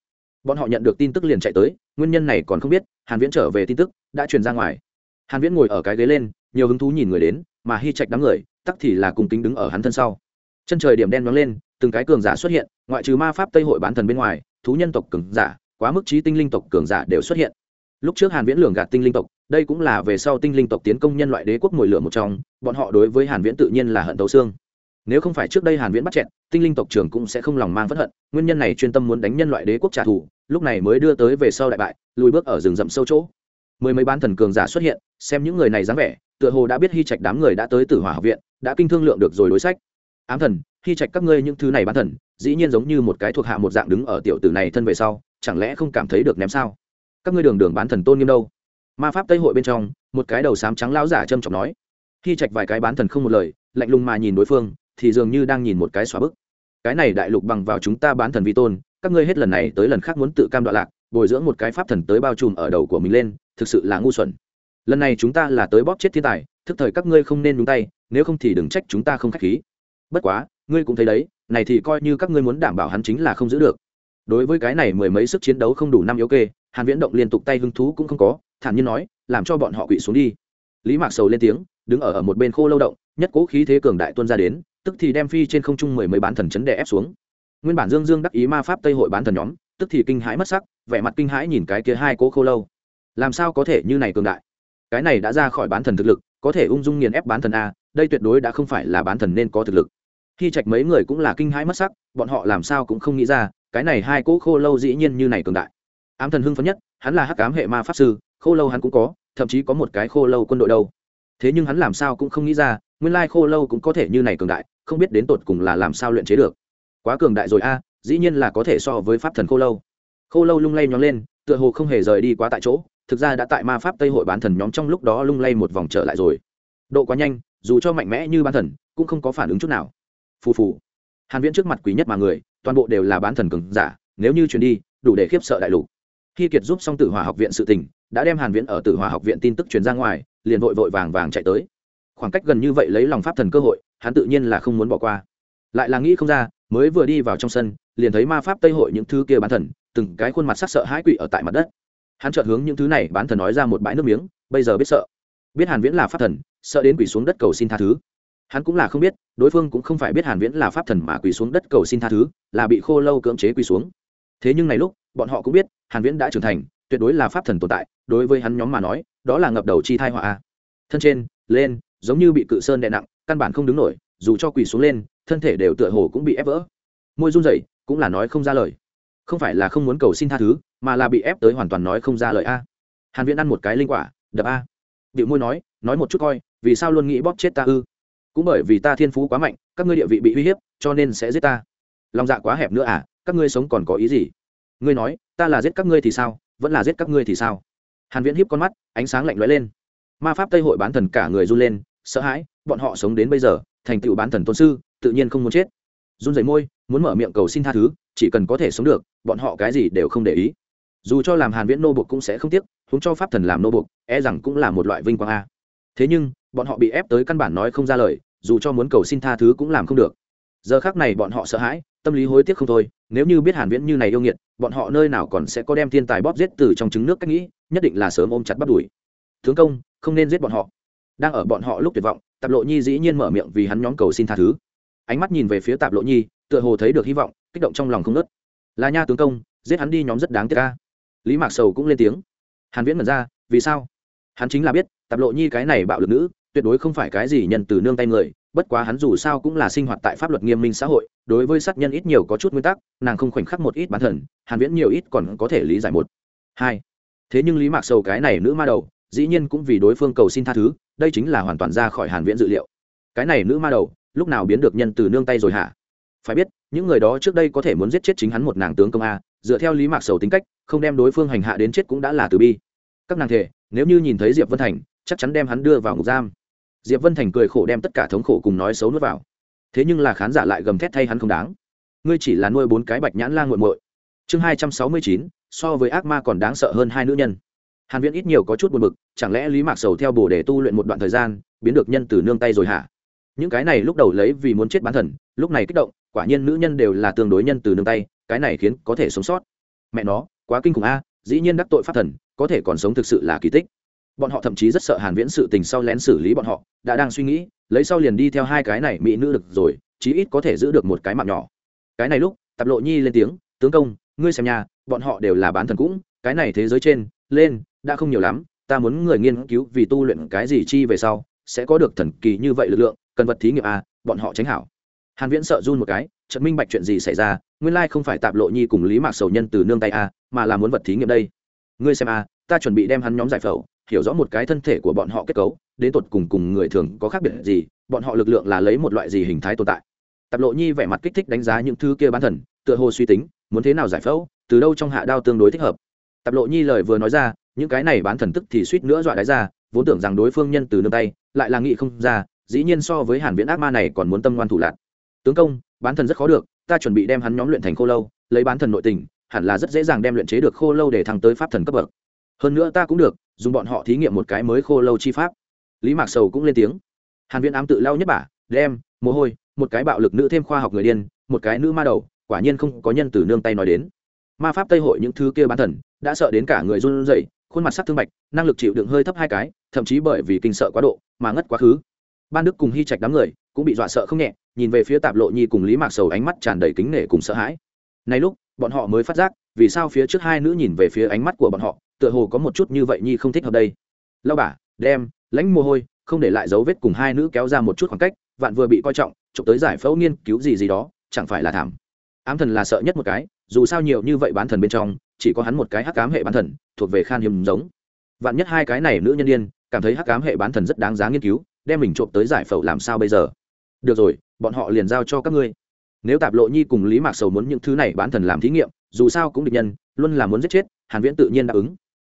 Bọn họ nhận được tin tức liền chạy tới, nguyên nhân này còn không biết, hàn viễn trở về tin tức, đã truyền ra ngoài. Hàn viễn ngồi ở cái ghế lên, nhiều hứng thú nhìn người đến, mà hy trạch đám người, tắc thì là cùng kính đứng ở hắn thân sau. Chân trời điểm đen nóng lên, từng cái cường giả xuất hiện, ngoại trừ ma pháp tây hội bán thần bên ngoài, thú nhân tộc cường giả, quá mức trí tinh linh tộc cường giả đều xuất hiện. Lúc trước hàn viễn lường gạt tinh linh tộc, đây cũng là về sau tinh linh tộc tiến công nhân loại đế quốc mồi lửa một trong, bọn họ đối với hàn viễn tự nhiên là hận tấu xương nếu không phải trước đây hàn viễn bắt chẹn tinh linh tộc trưởng cũng sẽ không lòng mang phẫn hận, nguyên nhân này chuyên tâm muốn đánh nhân loại đế quốc trả thù, lúc này mới đưa tới về sau đại bại, lùi bước ở rừng rậm sâu chỗ. Mười mấy bán thần cường giả xuất hiện, xem những người này dáng vẻ, tựa hồ đã biết hy trạch đám người đã tới tử hỏa học viện, đã kinh thương lượng được rồi đối sách. Ám thần, hy trạch các ngươi những thứ này bán thần, dĩ nhiên giống như một cái thuộc hạ một dạng đứng ở tiểu tử này thân về sau, chẳng lẽ không cảm thấy được ném sao? Các ngươi đường đường bán thần tôn nghiêm đâu? Ma pháp tây hội bên trong, một cái đầu sám trắng lão giả trâm trọng nói. Hy trạch vài cái bán thần không một lời, lạnh lùng mà nhìn đối phương thì dường như đang nhìn một cái xóa bức. Cái này đại lục bằng vào chúng ta bán thần vi tôn, các ngươi hết lần này tới lần khác muốn tự cam đoạn lạc, bồi dưỡng một cái pháp thần tới bao trùm ở đầu của mình lên, thực sự là ngu xuẩn. Lần này chúng ta là tới bóp chết thiên tài, thức thời các ngươi không nên nhúng tay, nếu không thì đừng trách chúng ta không k h á c h khí. Bất quá, ngươi cũng thấy đấy, này thì coi như các ngươi muốn đảm bảo hắn chính là không giữ được. Đối với cái này mười mấy sức chiến đấu không đủ năm yếu kê, hàn viễn động liên tục tay hứng thú cũng không có, thản nhiên nói, làm cho bọn họ quỵ xuống đi. Lý mạc sầu lên tiếng, đứng ở ở một bên khô lâu động, nhất cố khí thế cường đại tuôn ra đến tức thì đem phi trên không trung mười mấy bán thần chấn đè ép xuống. Nguyên bản dương dương đắc ý ma pháp tây hội bán thần nhóm, tức thì kinh hãi mất sắc, vẻ mặt kinh hãi nhìn cái kia hai cố khô lâu. Làm sao có thể như này cường đại? Cái này đã ra khỏi bán thần thực lực, có thể ung dung nghiền ép bán thần a, đây tuyệt đối đã không phải là bán thần nên có thực lực. Khi trạch mấy người cũng là kinh hãi mất sắc, bọn họ làm sao cũng không nghĩ ra, cái này hai cỗ khô lâu dĩ nhiên như này cường đại. Ám thần hưng phấn nhất, hắn là hắc ám hệ ma pháp sư, khô lâu hắn cũng có, thậm chí có một cái khô lâu quân đội đâu. Thế nhưng hắn làm sao cũng không nghĩ ra nguyên lai khô lâu cũng có thể như này cường đại, không biết đến tột cùng là làm sao luyện chế được. Quá cường đại rồi a, dĩ nhiên là có thể so với pháp thần khô lâu. Khô lâu lung lay nhóng lên, tựa hồ không hề rời đi quá tại chỗ, thực ra đã tại ma pháp tây hội bán thần nhóm trong lúc đó lung lay một vòng trở lại rồi. Độ quá nhanh, dù cho mạnh mẽ như bán thần, cũng không có phản ứng chút nào. Phù phù. Hàn viễn trước mặt quý nhất mà người, toàn bộ đều là bán thần cường giả, nếu như chuyển đi, đủ để khiếp sợ đại lục. Khi kiệt giúp xong tử Hòa học viện sự tình, đã đem hàn viễn ở tử Hòa học viện tin tức truyền ra ngoài, liền vội vội vàng vàng chạy tới khoảng cách gần như vậy lấy lòng pháp thần cơ hội, hắn tự nhiên là không muốn bỏ qua. Lại là nghĩ không ra, mới vừa đi vào trong sân, liền thấy ma pháp tây hội những thứ kia bán thần, từng cái khuôn mặt sắc sợ hãi quỷ ở tại mặt đất. Hắn chợt hướng những thứ này bán thần nói ra một bãi nước miếng, bây giờ biết sợ. Biết hàn viễn là pháp thần, sợ đến quỷ xuống đất cầu xin tha thứ. Hắn cũng là không biết, đối phương cũng không phải biết hàn viễn là pháp thần mà quỳ xuống đất cầu xin tha thứ, là bị khô lâu cưỡng chế quỳ xuống. Thế nhưng này lúc, bọn họ cũng biết, hàn viễn đã trưởng thành, tuyệt đối là pháp thần tồn tại, đối với hắn nhóm mà nói, đó là ngập đầu chi thai họa thân trên, lên giống như bị cự sơn đè nặng, căn bản không đứng nổi, dù cho quỳ xuống lên, thân thể đều tựa hồ cũng bị ép vỡ. Môi run rẩy, cũng là nói không ra lời. Không phải là không muốn cầu xin tha thứ, mà là bị ép tới hoàn toàn nói không ra lời a. Hàn viễn ăn một cái linh quả, đập a. Điệu môi nói nói một chút coi, vì sao luôn nghĩ bóp chết ta ư? Cũng bởi vì ta thiên phú quá mạnh, các ngươi địa vị bị uy hiếp, cho nên sẽ giết ta. Lòng dạ quá hẹp nữa à các ngươi sống còn có ý gì? Ngươi nói, ta là giết các ngươi thì sao, vẫn là giết các ngươi thì sao? Hàn viễn hiếp con mắt, ánh sáng lạnh lóe lên. Ma pháp tây hội bán thần cả người run lên sợ hãi, bọn họ sống đến bây giờ, thành tựu bán thần tôn sư, tự nhiên không muốn chết. Run rẩy môi, muốn mở miệng cầu xin tha thứ, chỉ cần có thể sống được, bọn họ cái gì đều không để ý. Dù cho làm hàn viễn nô buộc cũng sẽ không tiếc húng cho pháp thần làm nô buộc e rằng cũng là một loại vinh quang a. Thế nhưng, bọn họ bị ép tới căn bản nói không ra lời, dù cho muốn cầu xin tha thứ cũng làm không được. Giờ khác này bọn họ sợ hãi, tâm lý hối tiếc không thôi. Nếu như biết hàn viễn như này yêu nghiệt, bọn họ nơi nào còn sẽ có đem thiên tài bóp giết từ trong trứng nước cách nghĩ, nhất định là sớm ôm chặt bắt đuổi. Tướng công, không nên giết bọn họ đang ở bọn họ lúc tuyệt vọng, tạp lộ nhi dĩ nhiên mở miệng vì hắn nhóm cầu xin tha thứ. Ánh mắt nhìn về phía tạp lộ nhi, tựa hồ thấy được hy vọng, kích động trong lòng không ngớt. Là nha tướng công, giết hắn đi nhóm rất đáng tiếc ca lý mạc sầu cũng lên tiếng. Hàn viễn mở ra, vì sao? Hắn chính là biết, tạp lộ nhi cái này bạo lực nữ, tuyệt đối không phải cái gì nhận từ nương tay người, bất quá hắn dù sao cũng là sinh hoạt tại pháp luật nghiêm minh xã hội, đối với sát nhân ít nhiều có chút nguyên tắc, nàng không khoảnh khắc một ít bản thần, hàn viễn nhiều ít còn có thể lý giải một. Hai. Thế nhưng lý mạc sầu cái này nữ ma đầu dĩ nhiên cũng vì đối phương cầu xin tha thứ, đây chính là hoàn toàn ra khỏi hàn viễn dự liệu. Cái này nữ ma đầu, lúc nào biến được nhân từ nương tay rồi hả? Phải biết, những người đó trước đây có thể muốn giết chết chính hắn một nàng tướng công a, dựa theo lý mạc sầu tính cách, không đem đối phương hành hạ đến chết cũng đã là từ bi. Các nàng thể, nếu như nhìn thấy diệp vân thành, chắc chắn đem hắn đưa vào ngục giam. Diệp vân thành cười khổ đem tất cả thống khổ cùng nói xấu nuốt vào. Thế nhưng là khán giả lại gầm thét thay hắn không đáng. Ngươi chỉ là nuôi bốn cái bạch nhãn la nguội muội. Chương hai trăm sáu mươi chín, so với ác ma còn đáng sợ hơn hai nữ nhân hàn viễn ít nhiều có chút buồn bực, chẳng lẽ lý mạc sầu theo bồ để tu luyện một đoạn thời gian, biến được nhân từ nương tay rồi hả? Những cái này lúc đầu lấy vì muốn chết bán thần, lúc này kích động, quả nhiên nữ nhân đều là tương đối nhân từ nương tay, cái này khiến có thể sống sót. Mẹ nó, quá kinh khủng a, dĩ nhiên đắc tội pháp thần, có thể còn sống thực sự là kỳ tích. Bọn họ thậm chí rất sợ hàn viễn sự tình sau lén xử lý bọn họ, đã đang suy nghĩ, lấy sau liền đi theo hai cái này mỹ nữ được rồi, chí ít có thể giữ được một cái mạng nhỏ. Cái này lúc, tạp lộ nhi lên tiếng, tướng công, ngươi xem nhà bọn họ đều là bán thần cũng, cái này thế giới trên, lên đã không nhiều lắm ta muốn người nghiên cứu vì tu luyện cái gì chi về sau sẽ có được thần kỳ như vậy lực lượng cần vật thí nghiệm a à, bọn họ tránh hảo. Hàn viễn sợ run một cái chợt minh bạch chuyện gì xảy ra nguyên lai không phải tạp lộ nhi cùng lý mạc sầu nhân từ nương tay a à, mà là muốn vật thí nghiệm đây. Ngươi xem a à, ta chuẩn bị đem hắn nhóm giải phẫu hiểu rõ một cái thân thể của bọn họ kết cấu đến tột cùng cùng người thường có khác biệt gì bọn họ lực lượng là lấy một loại gì hình thái tồn tại. Tạp lộ nhi vẻ mặt kích thích đánh giá những thứ kia bán thần tựa hồ suy tính muốn thế nào giải phẫu từ đâu trong hạ đao tương đối thích hợp. Tạp lộ nhi lời vừa nói ra những cái này bán thần tức thì suýt nữa dọa đáy ra, vốn tưởng rằng đối phương nhân từ nương tay, lại là nghị không ra, dĩ nhiên so với hàn viễn ác ma này còn muốn tâm ngoan thủ lạc. Tướng công, bán thần rất khó được, ta chuẩn bị đem hắn nhóm luyện thành khô lâu, lấy bán thần nội tình, hẳn là rất dễ dàng đem luyện chế được khô lâu để thăng tới pháp thần cấp bậc. Hơn nữa ta cũng được, dùng bọn họ thí nghiệm một cái mới khô lâu chi pháp. Lý mạc sầu cũng lên tiếng. Hàn viễn ám tự lao nhất bả đem, mồ hôi, một cái bạo lực nữ thêm khoa học người điên, một cái nữ ma đầu, quả nhiên không có nhân từ nương tay nói đến. Ma pháp tây hội những thứ kia bán thần, đã sợ đến cả người run rẩy khuôn mặt sắc thương bạch, năng lực chịu đựng hơi thấp hai cái, thậm chí bởi vì kinh sợ quá độ mà ngất quá khứ. Ban đức cùng hy trạch đám người cũng bị dọa sợ không nhẹ, nhìn về phía tạp lộ nhi cùng lý mạc sầu ánh mắt tràn đầy kính nể cùng sợ hãi. Nay lúc, bọn họ mới phát giác, vì sao phía trước hai nữ nhìn về phía ánh mắt của bọn họ, tựa hồ có một chút như vậy nhi không thích hợp đây. Lao bả đem, lãnh mồ hôi, không để lại dấu vết cùng hai nữ kéo ra một chút khoảng cách, vạn vừa bị coi trọng, chụp tới giải phẫu nghiên cứu gì gì đó, chẳng phải là thảm. Ám thần là sợ nhất một cái, dù sao nhiều như vậy bán thần bên trong chỉ có hắn một cái hắc cám hệ bán thần, thuộc về khan hiếm giống. Vạn nhất hai cái này nữ nhân đ i ê n cảm thấy hắc cám hệ bán thần rất đáng giá nghiên cứu, đem mình trộm tới giải phẫu làm sao bây giờ? Được rồi, bọn họ liền giao cho các ngươi. Nếu tạp lộ nhi cùng lý mạc sầu muốn những thứ này bán thần làm thí nghiệm, dù sao cũng địch nhân, luôn là muốn giết chết, hàn viễn tự nhiên đáp ứng.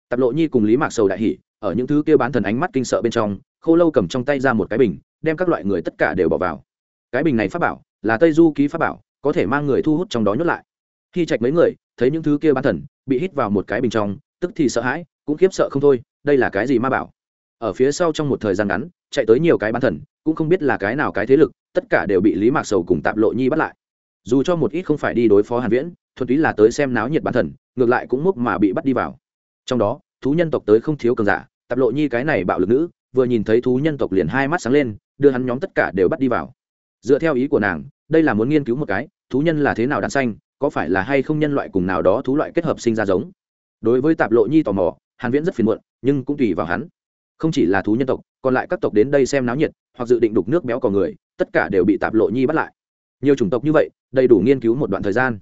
Tạp lộ nhi cùng lý mạc sầu đại hỉ, ở những thứ kia bán thần ánh mắt kinh sợ bên trong, khô lâu cầm trong tay ra một cái bình, đem các loại người tất cả đều bỏ vào. Cái bình này pháp bảo, là tây du ký pháp bảo, có thể mang người thu hút trong đó nhốt lại khi trạch mấy người, thấy những thứ kia bán thần, bị hít vào một cái bình trong, tức thì sợ hãi, cũng khiếp sợ không thôi, đây là cái gì ma bảo? Ở phía sau trong một thời gian ngắn, chạy tới nhiều cái bán thần, cũng không biết là cái nào cái thế lực, tất cả đều bị lý mạc sầu cùng tạp lộ nhi bắt lại. Dù cho một ít không phải đi đối phó hàn viễn, thuần túy là tới xem náo nhiệt bán thần, ngược lại cũng múc mà bị bắt đi vào. Trong đó, thú nhân tộc tới không thiếu cường giả, tạp lộ nhi cái này bạo lực nữ, vừa nhìn thấy thú nhân tộc liền hai mắt sáng lên, đưa hắn nhóm tất cả đều bắt đi vào. Dựa theo ý của nàng, đây là muốn nghiên cứu một cái, thú nhân là thế nào đàn xanh có phải là hay không nhân loại cùng nào đó thú loại kết hợp sinh ra giống? Đối với tạp lộ nhi tò mò, hàn viễn rất phiền muộn, nhưng cũng tùy vào hắn. Không chỉ là thú nhân tộc, còn lại các tộc đến đây xem náo nhiệt, hoặc dự định đục nước béo cò người, tất cả đều bị tạp lộ nhi bắt lại. Nhiều chủng tộc như vậy, đầy đủ nghiên cứu một đoạn thời gian.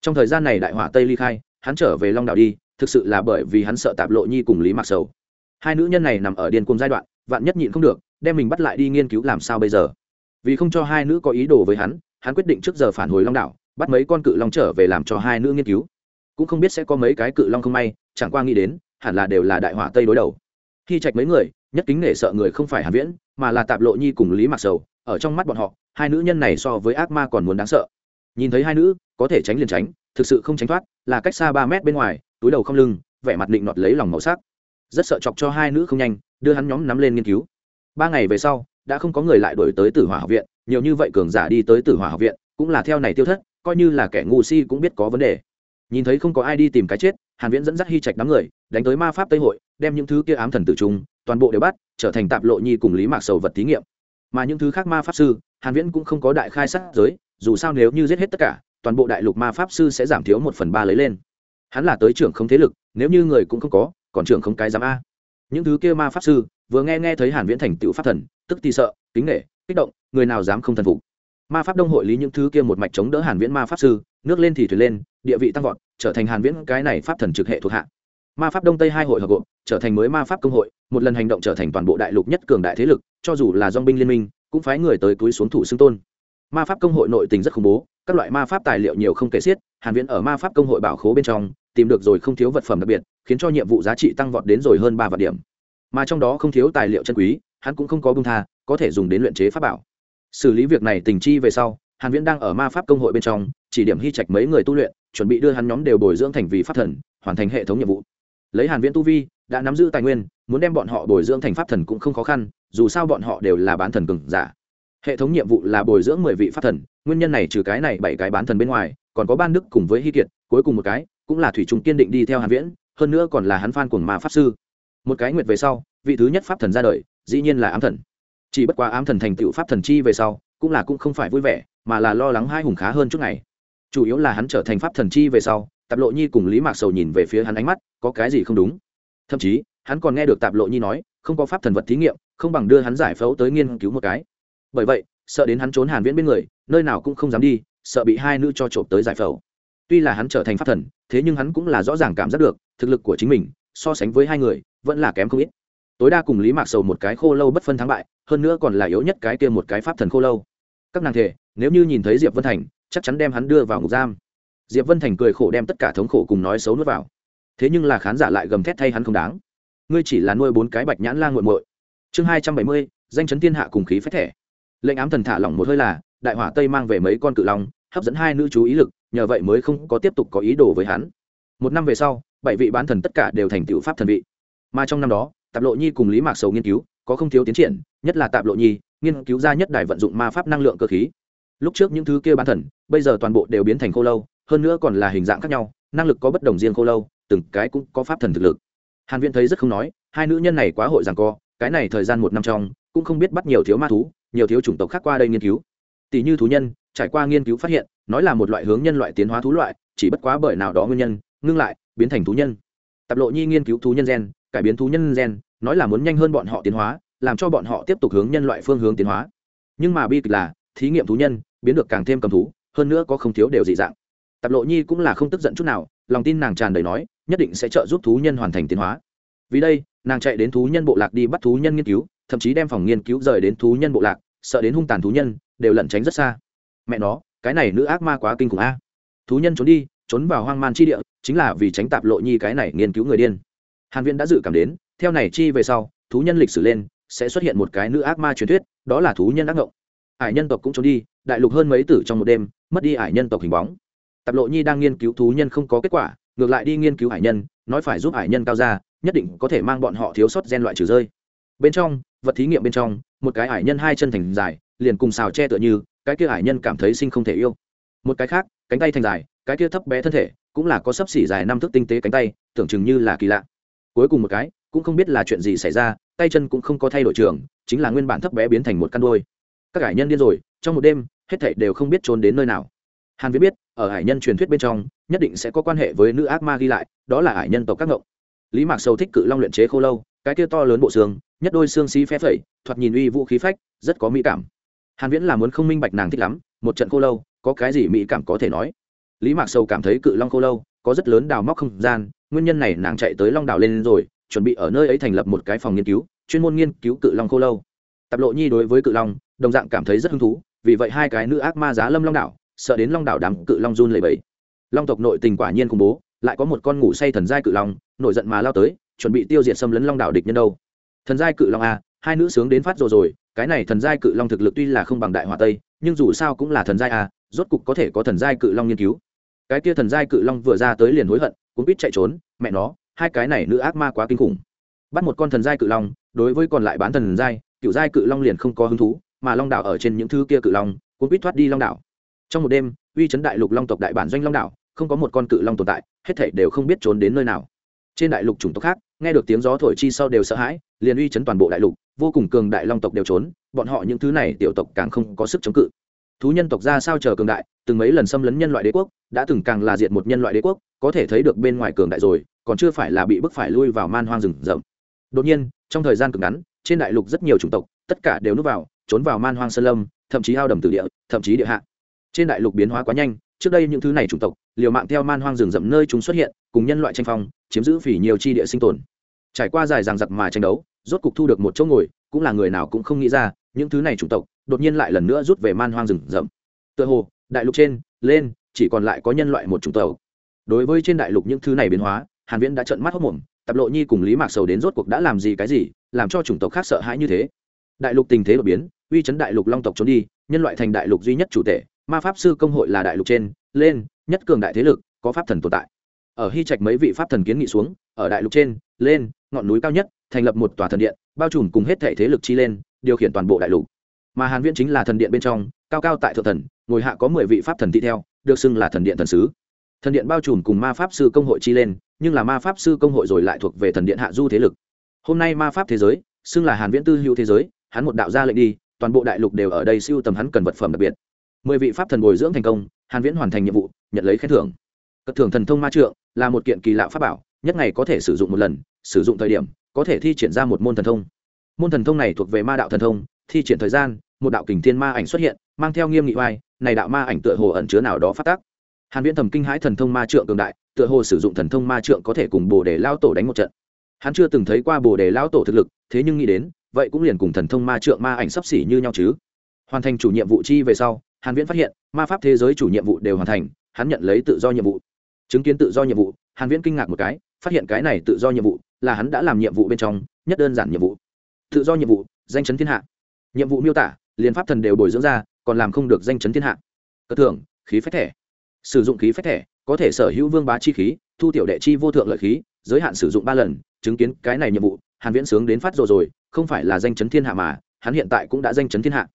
Trong thời gian này đại hỏa tây ly khai, hắn trở về long đảo đi, thực sự là bởi vì hắn sợ tạp lộ nhi cùng lý mạc sầu. Hai nữ nhân này nằm ở điên cuồng giai đoạn, vạn nhất nhịn không được, đem mình bắt lại đi nghiên cứu làm sao bây giờ. Vì không cho hai nữ có ý đồ với hắn hắn quyết định trước giờ phản hồi long đảo bắt mấy con cự long trở về làm cho hai nữ nghiên cứu. Cũng không biết sẽ có mấy cái cự long không may, chẳng qua nghĩ đến, hẳn là đều là đại hỏa tây đối đầu. Khi trạch mấy người, nhất kính nể sợ người không phải hàn viễn, mà là tạp lộ nhi cùng lý mạc sầu, ở trong mắt bọn họ, hai nữ nhân này so với ác ma còn muốn đáng sợ. Nhìn thấy hai nữ, có thể tránh liền tránh, thực sự không tránh thoát, là cách xa ba mét bên ngoài, túi đầu không lưng, vẻ mặt định nọt lấy lòng màu sắc. Rất sợ chọc cho hai nữ không nhanh, đưa hắn nhóm nắm lên nghiên cứu. Ba ngày về sau, đã không có người lại đổi tới tử hỏa học viện, nhiều như vậy cường giả đi tới tử hỏa học viện, cũng là theo này tiêu thất coi như là kẻ ngu si cũng biết có vấn đề. Nhìn thấy không có ai đi tìm cái chết, hàn viễn dẫn dắt hy trạch đám người, đánh tới ma pháp tây hội, đem những thứ kia ám thần tử trung, toàn bộ đều bắt, trở thành tạp lộ nhi cùng lý mạc sầu vật thí nghiệm. Mà những thứ khác ma pháp sư, hàn viễn cũng không có đại khai sát giới, dù sao nếu như giết hết tất cả, toàn bộ đại lục ma pháp sư sẽ giảm thiếu một phần ba lấy lên. Hắn là tới trưởng không thế lực, nếu như người cũng không có, còn trưởng không cái dám a. Những thứ kia ma pháp sư, vừa nghe nghe thấy hàn viễn thành tựu pháp thần, tức thì sợ, kính nể, kích động, người nào dám không thần phục ma pháp đông hội lý những thứ kia một mạch chống đỡ hàn viễn ma pháp sư, nước lên thì thuyền lên, địa vị tăng vọt, trở thành hàn viễn cái này pháp thần trực hệ thuộc hạ. Ma pháp đông tây hai hội hợp gộp, trở thành mới ma pháp công hội, một lần hành động trở thành toàn bộ đại lục nhất cường đại thế lực, cho dù là dòng binh liên minh, cũng phái người tới túi xuống thủ xưng tôn. Ma pháp công hội nội tình rất khủng bố, các loại ma pháp tài liệu nhiều không kể xiết, hàn viễn ở ma pháp công hội bảo khố bên trong, tìm được rồi không thiếu vật phẩm đặc biệt, khiến cho nhiệm vụ giá trị tăng vọt đến rồi hơn ba vạn điểm. Mà trong đó không thiếu tài liệu chân quý, hắn cũng không có bung tha, có thể dùng đến luyện chế pháp bảo xử lý việc này tình chi về sau, hàn viễn đang ở ma pháp công hội bên trong, chỉ điểm hy trạch mấy người tu luyện, chuẩn bị đưa hắn nhóm đều bồi dưỡng thành vị pháp thần, hoàn thành hệ thống nhiệm vụ. Lấy hàn viễn tu vi, đã nắm giữ tài nguyên, muốn đem bọn họ bồi dưỡng thành pháp thần cũng không khó khăn, dù sao bọn họ đều là bán thần cường giả. Hệ thống nhiệm vụ là bồi dưỡng mười vị pháp thần, nguyên nhân này trừ cái này bảy cái bán thần bên ngoài, còn có ban đức cùng với hy kiệt, cuối cùng một cái, cũng là thủy trung kiên định đi theo hàn viễn, hơn nữa còn là hắn phan cuồng ma pháp sư. Một cái nguyệt về sau, vị thứ nhất pháp thần ra đời, dĩ nhiên là ám thần chỉ bất quá ám thần thành tựu pháp thần chi về sau, cũng là cũng không phải vui vẻ, mà là lo lắng hai hùng khá hơn chút ngày. Chủ yếu là hắn trở thành pháp thần chi về sau, tạp lộ nhi cùng lý mạc sầu nhìn về phía hắn ánh mắt, có cái gì không đúng? Thậm chí, hắn còn nghe được tạp lộ nhi nói, không có pháp thần vật thí nghiệm, không bằng đưa hắn giải phẫu tới nghiên cứu một cái. Bởi vậy, sợ đến hắn trốn hàn viễn bên người, nơi nào cũng không dám đi, sợ bị hai nữ cho trộm tới giải phẫu. Tuy là hắn trở thành pháp thần, thế nhưng hắn cũng là rõ ràng cảm giác được, thực lực của chính mình, so sánh với hai người, vẫn là kém không ít tối đa cùng lý mạc sầu một cái khô lâu bất phân thắng bại, hơn nữa còn là yếu nhất cái kia một cái pháp thần khô lâu. Các nàng thể, nếu như nhìn thấy diệp vân thành, chắc chắn đem hắn đưa vào ngục giam. Diệp vân thành cười khổ đem tất cả thống khổ cùng nói xấu nuốt vào. Thế nhưng là khán giả lại gầm thét thay hắn không đáng. Ngươi chỉ là nuôi bốn cái bạch nhãn lan g u muội. Chương hai trăm bảy mươi, danh chấn thiên hạ cùng khí phách thẻ lệnh ám thần thả lỏng một hơi là, đại hỏa tây mang về mấy con cự long, hấp dẫn hai nữ chú ý lực, nhờ vậy mới không có tiếp tục có ý đồ với hắn. Một năm về sau, bảy vị bán thần tất cả đều thành tựu pháp thần vị. Mà trong năm đó tạp lộ nhi cùng lý mạc sầu nghiên cứu, có không thiếu tiến triển, nhất là tạp lộ nhi, nghiên cứu ra nhất đài vận dụng ma pháp năng lượng cơ khí. Lúc trước những thứ kia bán thần, bây giờ toàn bộ đều biến thành khô lâu, hơn nữa còn là hình dạng khác nhau, năng lực có bất đồng riêng khô lâu, từng cái cũng có pháp thần thực lực. Hàn viễn thấy rất không nói, hai nữ nhân này quá hội rằng co, cái này thời gian một năm trong, cũng không biết bắt nhiều thiếu ma thú, nhiều thiếu chủng tộc khác qua đây nghiên cứu. Tỷ như thú nhân, trải qua nghiên cứu phát hiện, nói là một loại hướng nhân loại tiến hóa thú loại, chỉ bất quá bởi nào đó nguyên nhân, ngưng lại, biến thành thú nhân. Tạp lộ nhi nghiên cứu thú nhân gen cải biến thú nhân gen, nói là muốn nhanh hơn bọn họ tiến hóa, làm cho bọn họ tiếp tục hướng nhân loại phương hướng tiến hóa. Nhưng mà bi kịch là, thí nghiệm thú nhân, biến được càng thêm cầm thú, hơn nữa có không thiếu đều dị dạng. Tạp lộ nhi cũng là không tức giận chút nào, lòng tin nàng tràn đầy nói, nhất định sẽ trợ giúp thú nhân hoàn thành tiến hóa. Vì đây, nàng chạy đến thú nhân bộ lạc đi bắt thú nhân nghiên cứu, thậm chí đem phòng nghiên cứu rời đến thú nhân bộ lạc, sợ đến hung tàn thú nhân, đều lẩn tránh rất xa. Mẹ nó, cái này nữ ác ma quá kinh khủng a. Thú nhân trốn đi, trốn vào hoang man chi địa, chính là vì tránh tạp lộ nhi cái này nghiên cứu người điên hàn viễn đã dự cảm đến, theo này chi về sau, thú nhân lịch sử lên, sẽ xuất hiện một cái nữ ác ma truyền thuyết, đó là thú nhân ác ngộng. Ải nhân tộc cũng trốn đi, đại lục hơn mấy tử trong một đêm, mất đi ải nhân tộc hình bóng. Tạp lộ nhi đang nghiên cứu thú nhân không có kết quả, ngược lại đi nghiên cứu ải nhân, nói phải giúp ải nhân cao ra nhất định có thể mang bọn họ thiếu sót gen loại trừ rơi. Bên trong, vật thí nghiệm bên trong, một cái ải nhân hai chân thành dài, liền cùng xào che tựa như, cái kia ải nhân cảm thấy sinh không thể yêu. Một cái khác, cánh tay thành dài, cái kia thấp bé thân thể, cũng là có sấp xỉ dài năm thước tinh tế cánh tay, tưởng chừng như là kỳ lạ cuối cùng một cái, cũng không biết là chuyện gì xảy ra, tay chân cũng không có thay đổi trường, chính là nguyên bản thấp bé biến thành một căn đôi các hải nhân điên rồi, trong một đêm, hết thảy đều không biết trốn đến nơi nào. Hàn viết biết, ở hải nhân truyền thuyết bên trong, nhất định sẽ có quan hệ với nữ ác ma ghi lại, đó là hải nhân tộc các ngộng. Lý mạc sâu thích cự long luyện chế khô lâu, cái kia to lớn bộ xương, nhất đôi xương xí phe phẩy, thoạt nhìn uy vũ khí phách, rất có mỹ cảm. Hàn viễn là muốn không minh bạch nàng thích lắm, một trận khô lâu, có cái gì mỹ cảm có thể nói? Lý mạc sâu cảm thấy cự long khô lâu, có rất lớn đào móc không gian nguyên nhân này nàng chạy tới long đảo lên rồi, chuẩn bị ở nơi ấy thành lập một cái phòng nghiên cứu, chuyên môn nghiên cứu cự long khô lâu. Tạp lộ nhi đối với cự long, đồng dạng cảm thấy rất hứng thú, vì vậy hai cái nữ ác ma giá lâm long đảo, sợ đến long đảo đám cự long run lẩy bẩy. Long tộc nội tình quả nhiên khủng bố, lại có một con ngủ say thần giai cự long, nổi giận mà lao tới, chuẩn bị tiêu diệt xâm lấn long đảo địch nhân đâu. Thần giai cự long a hai nữ sướng đến phát rồi rồi, cái này thần giai cự long thực lực tuy là không bằng đại hòa tây, nhưng dù sao cũng là thần giai a rốt cục có thể có thần giai cự long nghiên cứu. Cái kia thần giai cự long vừa ra tới liền hối hận cuốn quýt chạy trốn, mẹ nó, hai cái này nữ ác ma quá kinh khủng. Bắt một con thần giai cự long, đối với còn lại bán thần giai cựu giai cự long liền không có hứng thú, mà long đảo ở trên những thứ kia cự long, cuốn quýt thoát đi long đảo. Trong một đêm, uy chấn đại lục long tộc đại bản doanh long đảo, không có một con cự long tồn tại, hết thảy đều không biết trốn đến nơi nào. Trên đại lục chủng tộc khác, nghe được tiếng gió thổi chi sau đều sợ hãi, liền uy chấn toàn bộ đại lục, vô cùng cường đại long tộc đều trốn, bọn họ những thứ này tiểu tộc càng không có sức chống cự thú nhân tộc ra sao chờ cường đại, từng mấy lần xâm lấn nhân loại đế quốc, đã từng càng là diệt một nhân loại đế quốc, có thể thấy được bên ngoài cường đại rồi, còn chưa phải là bị bức phải lui vào man hoang rừng rậm. Đột nhiên, trong thời gian cực ngắn, trên đại lục rất nhiều chủng tộc, tất cả đều núp vào, trốn vào man hoang sơn lâm, thậm chí ao đầm từ địa, thậm chí địa hạ. Trên đại lục biến hóa quá nhanh, trước đây những thứ này chủng tộc, liều mạng theo man hoang rừng rậm nơi chúng xuất hiện, cùng nhân loại tranh phong, chiếm giữ phỉ nhiều chi địa sinh tồn. Trải qua dài ràng giặc mà tranh đấu, rốt cục thu được một chỗ ngồi cũng là người nào cũng không nghĩ ra, những thứ này chủng tộc đột nhiên lại lần nữa rút về man hoang rừng rậm. Tựa hồ, đại lục trên, lên, chỉ còn lại có nhân loại một chủng tộc. Đối với trên đại lục những thứ này biến hóa, hàn viễn đã trợn mắt hốt mồm, tập lộ nhi cùng lý mạc sầu đến rốt cuộc đã làm gì cái gì, làm cho chủng tộc khác sợ hãi như thế. Đại lục tình thế đột biến, uy chấn đại lục long tộc trốn đi, nhân loại thành đại lục duy nhất chủ thể, ma pháp sư công hội là đại lục trên, lên, nhất cường đại thế lực, có pháp thần tồn tại. Ở hy trạch mấy vị pháp thần kiến nghị xuống, ở đại lục trên, lên ngọn núi cao nhất, thành lập một tòa thần điện, bao trùm cùng hết thể thế lực chi lên, điều khiển toàn bộ đại lục. Mà hàn viễn chính là thần điện bên trong, cao cao tại thượng thần, ngồi hạ có 10 vị pháp thần thị theo, được xưng là thần điện thần sứ. Thần điện bao trùm cùng ma pháp sư công hội chi lên, nhưng là ma pháp sư công hội rồi lại thuộc về thần điện hạ du thế lực. Hôm nay ma pháp thế giới, xưng là hàn viễn tư hữu thế giới, hắn một đạo ra lệnh đi, toàn bộ đại lục đều ở đây siêu tầm hắn cần vật phẩm đặc biệt. Mười vị pháp thần bồi dưỡng thành công, hàn viễn hoàn thành nhiệm vụ, nhận lấy khen thưởng. Cất thưởng thần thông ma trượng là một kiện kỳ lạ pháp bảo, nhất ngày có thể sử dụng một lần sử dụng thời điểm, có thể thi triển ra một môn thần thông. Môn thần thông này thuộc về ma đạo thần thông, thi triển thời gian, một đạo kình thiên ma ảnh xuất hiện, mang theo nghiêm nghị oai, này đạo ma ảnh tựa hồ ẩn chứa nào đó phát tác. Hàn viễn thầm kinh hãi thần thông ma trượng cường đại, tựa hồ sử dụng thần thông ma trượng có thể cùng bồ đề lao tổ đánh một trận. Hắn chưa từng thấy qua bồ đề lao tổ thực lực, thế nhưng nghĩ đến, vậy cũng liền cùng thần thông ma trượng ma ảnh sắp xỉ như nhau chứ. Hoàn thành chủ nhiệm vụ chi về sau, hàn viễn phát hiện, ma pháp thế giới chủ nhiệm vụ đều hoàn thành, hắn nhận lấy tự do nhiệm vụ. Chứng kiến tự do nhiệm vụ, hàn viễn kinh ngạc một cái, phát hiện cái này tự do nhiệm vụ là hắn đã làm nhiệm vụ bên trong, nhất đơn giản nhiệm vụ. Tự do nhiệm vụ, danh chấn thiên hạ. Nhiệm vụ miêu tả, liền pháp thần đều bồi dưỡng ra, còn làm không được danh chấn thiên hạ. Cất thưởng, khí phách thẻ. Sử dụng khí phách thẻ, có thể sở hữu vương bá chi khí, thu tiểu đệ chi vô thượng lợi khí, giới hạn sử dụng ba lần, chứng kiến cái này nhiệm vụ, hàn viễn sướng đến phát rồi rồi, không phải là danh chấn thiên hạ mà, hắn hiện tại cũng đã danh chấn thiên hạ.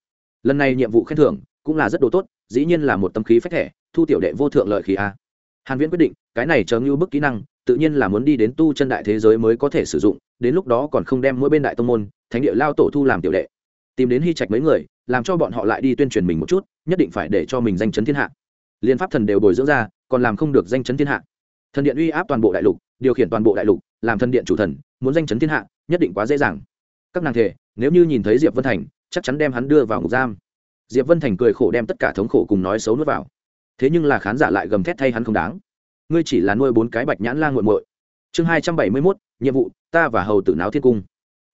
Lần này nhiệm vụ khen thưởng, cũng là rất đồ tốt, dĩ nhiên là một tâm khí phách thẻ, thu tiểu đệ vô thượng lợi khí a. Hàn viễn quyết định, cái này chờ ngưu bức kỹ năng tự nhiên là muốn đi đến tu chân đại thế giới mới có thể sử dụng, đến lúc đó còn không đem mỗi bên đại tông môn, thánh địa lao tổ thu làm tiểu đệ. Tìm đến hy trạch mấy người, làm cho bọn họ lại đi tuyên truyền mình một chút, nhất định phải để cho mình danh chấn thiên hạ. Liên pháp thần đều bồi dưỡng ra, còn làm không được danh chấn thiên hạ. Thần điện uy áp toàn bộ đại lục, điều khiển toàn bộ đại lục, làm thần điện chủ thần, muốn danh chấn thiên hạ, nhất định quá dễ dàng. Các nàng thể nếu như nhìn thấy diệp vân thành, chắc chắn đem hắn đưa vào ngục giam. Diệp vân thành cười khổ đem tất cả thống khổ cùng nói xấu nuốt vào. Thế nhưng là khán giả lại gầm thét thay hắn không đáng ngươi chỉ là nuôi bốn cái bạch nhãn la muội muội. Chương hai trăm bảy mươi mốt, nhiệm vụ, ta và hầu tử náo thiên cung.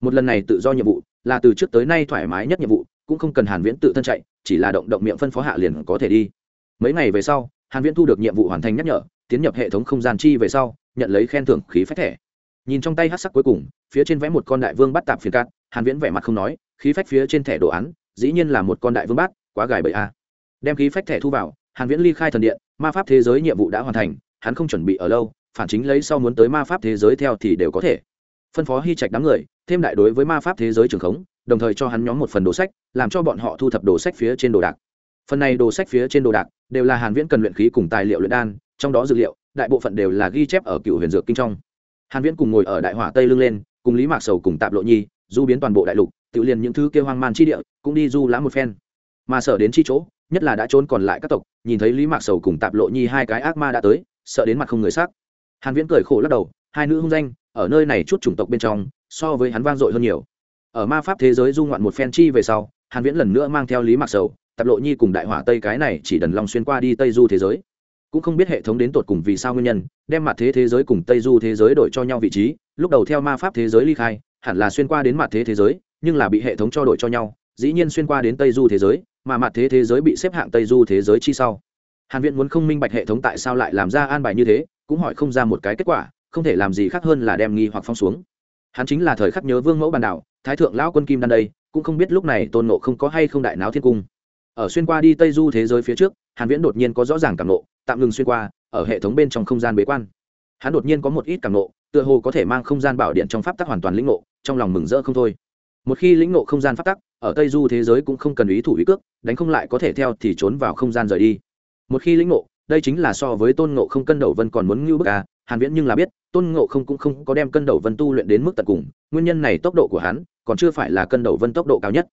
Một lần này tự do nhiệm vụ, là từ trước tới nay thoải mái nhất nhiệm vụ, cũng không cần hàn viễn tự thân chạy, chỉ là động động miệng phân phó hạ liền có thể đi. Mấy ngày về sau, hàn viễn thu được nhiệm vụ hoàn thành nhắc nhở, tiến nhập hệ thống không gian chi về sau, nhận lấy khen thưởng khí phách thẻ. Nhìn trong tay hắc sắc cuối cùng, phía trên vẽ một con đại vương bắt tạp phiền cát, hàn viễn vẻ mặt không nói, khí phách phía trên thẻ đồ án, dĩ nhiên là một con đại vương bát quá gài bậy a. Đem khí phách thẻ thu vào, hàn viễn ly khai thần điện, ma pháp thế giới nhiệm vụ đã hoàn thành hắn không chuẩn bị ở lâu, phản chính lấy sau muốn tới ma pháp thế giới theo thì đều có thể. Phân phó hy trạch đám người, thêm đại đối với ma pháp thế giới trường khống, đồng thời cho hắn nhóm một phần đồ sách, làm cho bọn họ thu thập đồ sách phía trên đồ đạc. Phần này đồ sách phía trên đồ đạc đều là hàn viễn cần luyện khí cùng tài liệu luyện đan, trong đó dược liệu, đại bộ phận đều là ghi chép ở cựu huyền dược kinh trong. Hàn viễn cùng ngồi ở đại hỏa tây lưng lên, cùng lý mạc sầu cùng tạm lộ nhi, du biến toàn bộ đại lục, tự liền những thứ kia hoang man chi địa, cũng đi du lãm một phen. Mà sở đến chi chỗ, nhất là đã trốn còn lại các tộc, nhìn thấy lý mạc sầu cùng tạp lộ nhi hai cái ác ma đã tới sợ đến mặt không người xác. Hàn viễn cười khổ lắc đầu, hai nữ hung danh, ở nơi này chút chủng tộc bên trong, so với hắn vang dội hơn nhiều. Ở ma pháp thế giới du ngoạn một phen chi về sau, hàn viễn lần nữa mang theo lý mạc sầu tập lộ nhi cùng đại hỏa tây cái này chỉ đần long xuyên qua đi tây du thế giới. Cũng không biết hệ thống đến tột cùng vì sao nguyên nhân, đem mặt thế thế giới cùng tây du thế giới đổi cho nhau vị trí, lúc đầu theo ma pháp thế giới ly khai, hẳn là xuyên qua đến mặt thế thế giới, nhưng là bị hệ thống cho đổi cho nhau, dĩ nhiên xuyên qua đến tây du thế giới, mà mặt thế thế giới bị xếp hạng tây du thế giới chi sau hàn viện muốn không minh bạch hệ thống tại sao lại làm ra an bài như thế, cũng hỏi không ra một cái kết quả, không thể làm gì khác hơn là đem nghi hoặc phong xuống. Hắn chính là thời khắc nhớ vương mẫu bàn đảo, thái thượng lão quân kim đan đây, cũng không biết lúc này tôn nộ không có hay không đại náo thiên cung. Ở xuyên qua đi tây du thế giới phía trước, hàn viễn đột nhiên có rõ ràng cảm nộ, tạm ngừng xuyên qua, ở hệ thống bên trong không gian bế quan. Hắn đột nhiên có một ít cảm nộ, tựa hồ có thể mang không gian bảo điện trong pháp tắc hoàn toàn lĩnh nộ trong lòng mừng rỡ không thôi. Một khi lĩnh nộ không gian pháp tắc, ở tây du thế giới cũng không cần ý thủ ý cước, đánh không lại có thể theo thì trốn vào không gian rời đi một khi lĩnh ngộ, đây chính là so với tôn ngộ không cân đầu vân còn muốn ngưu bức à hàn viễn nhưng là biết tôn ngộ không cũng không có đem cân đầu vân tu luyện đến mức tận cùng nguyên nhân này tốc độ của hắn còn chưa phải là cân đầu vân tốc độ cao nhất.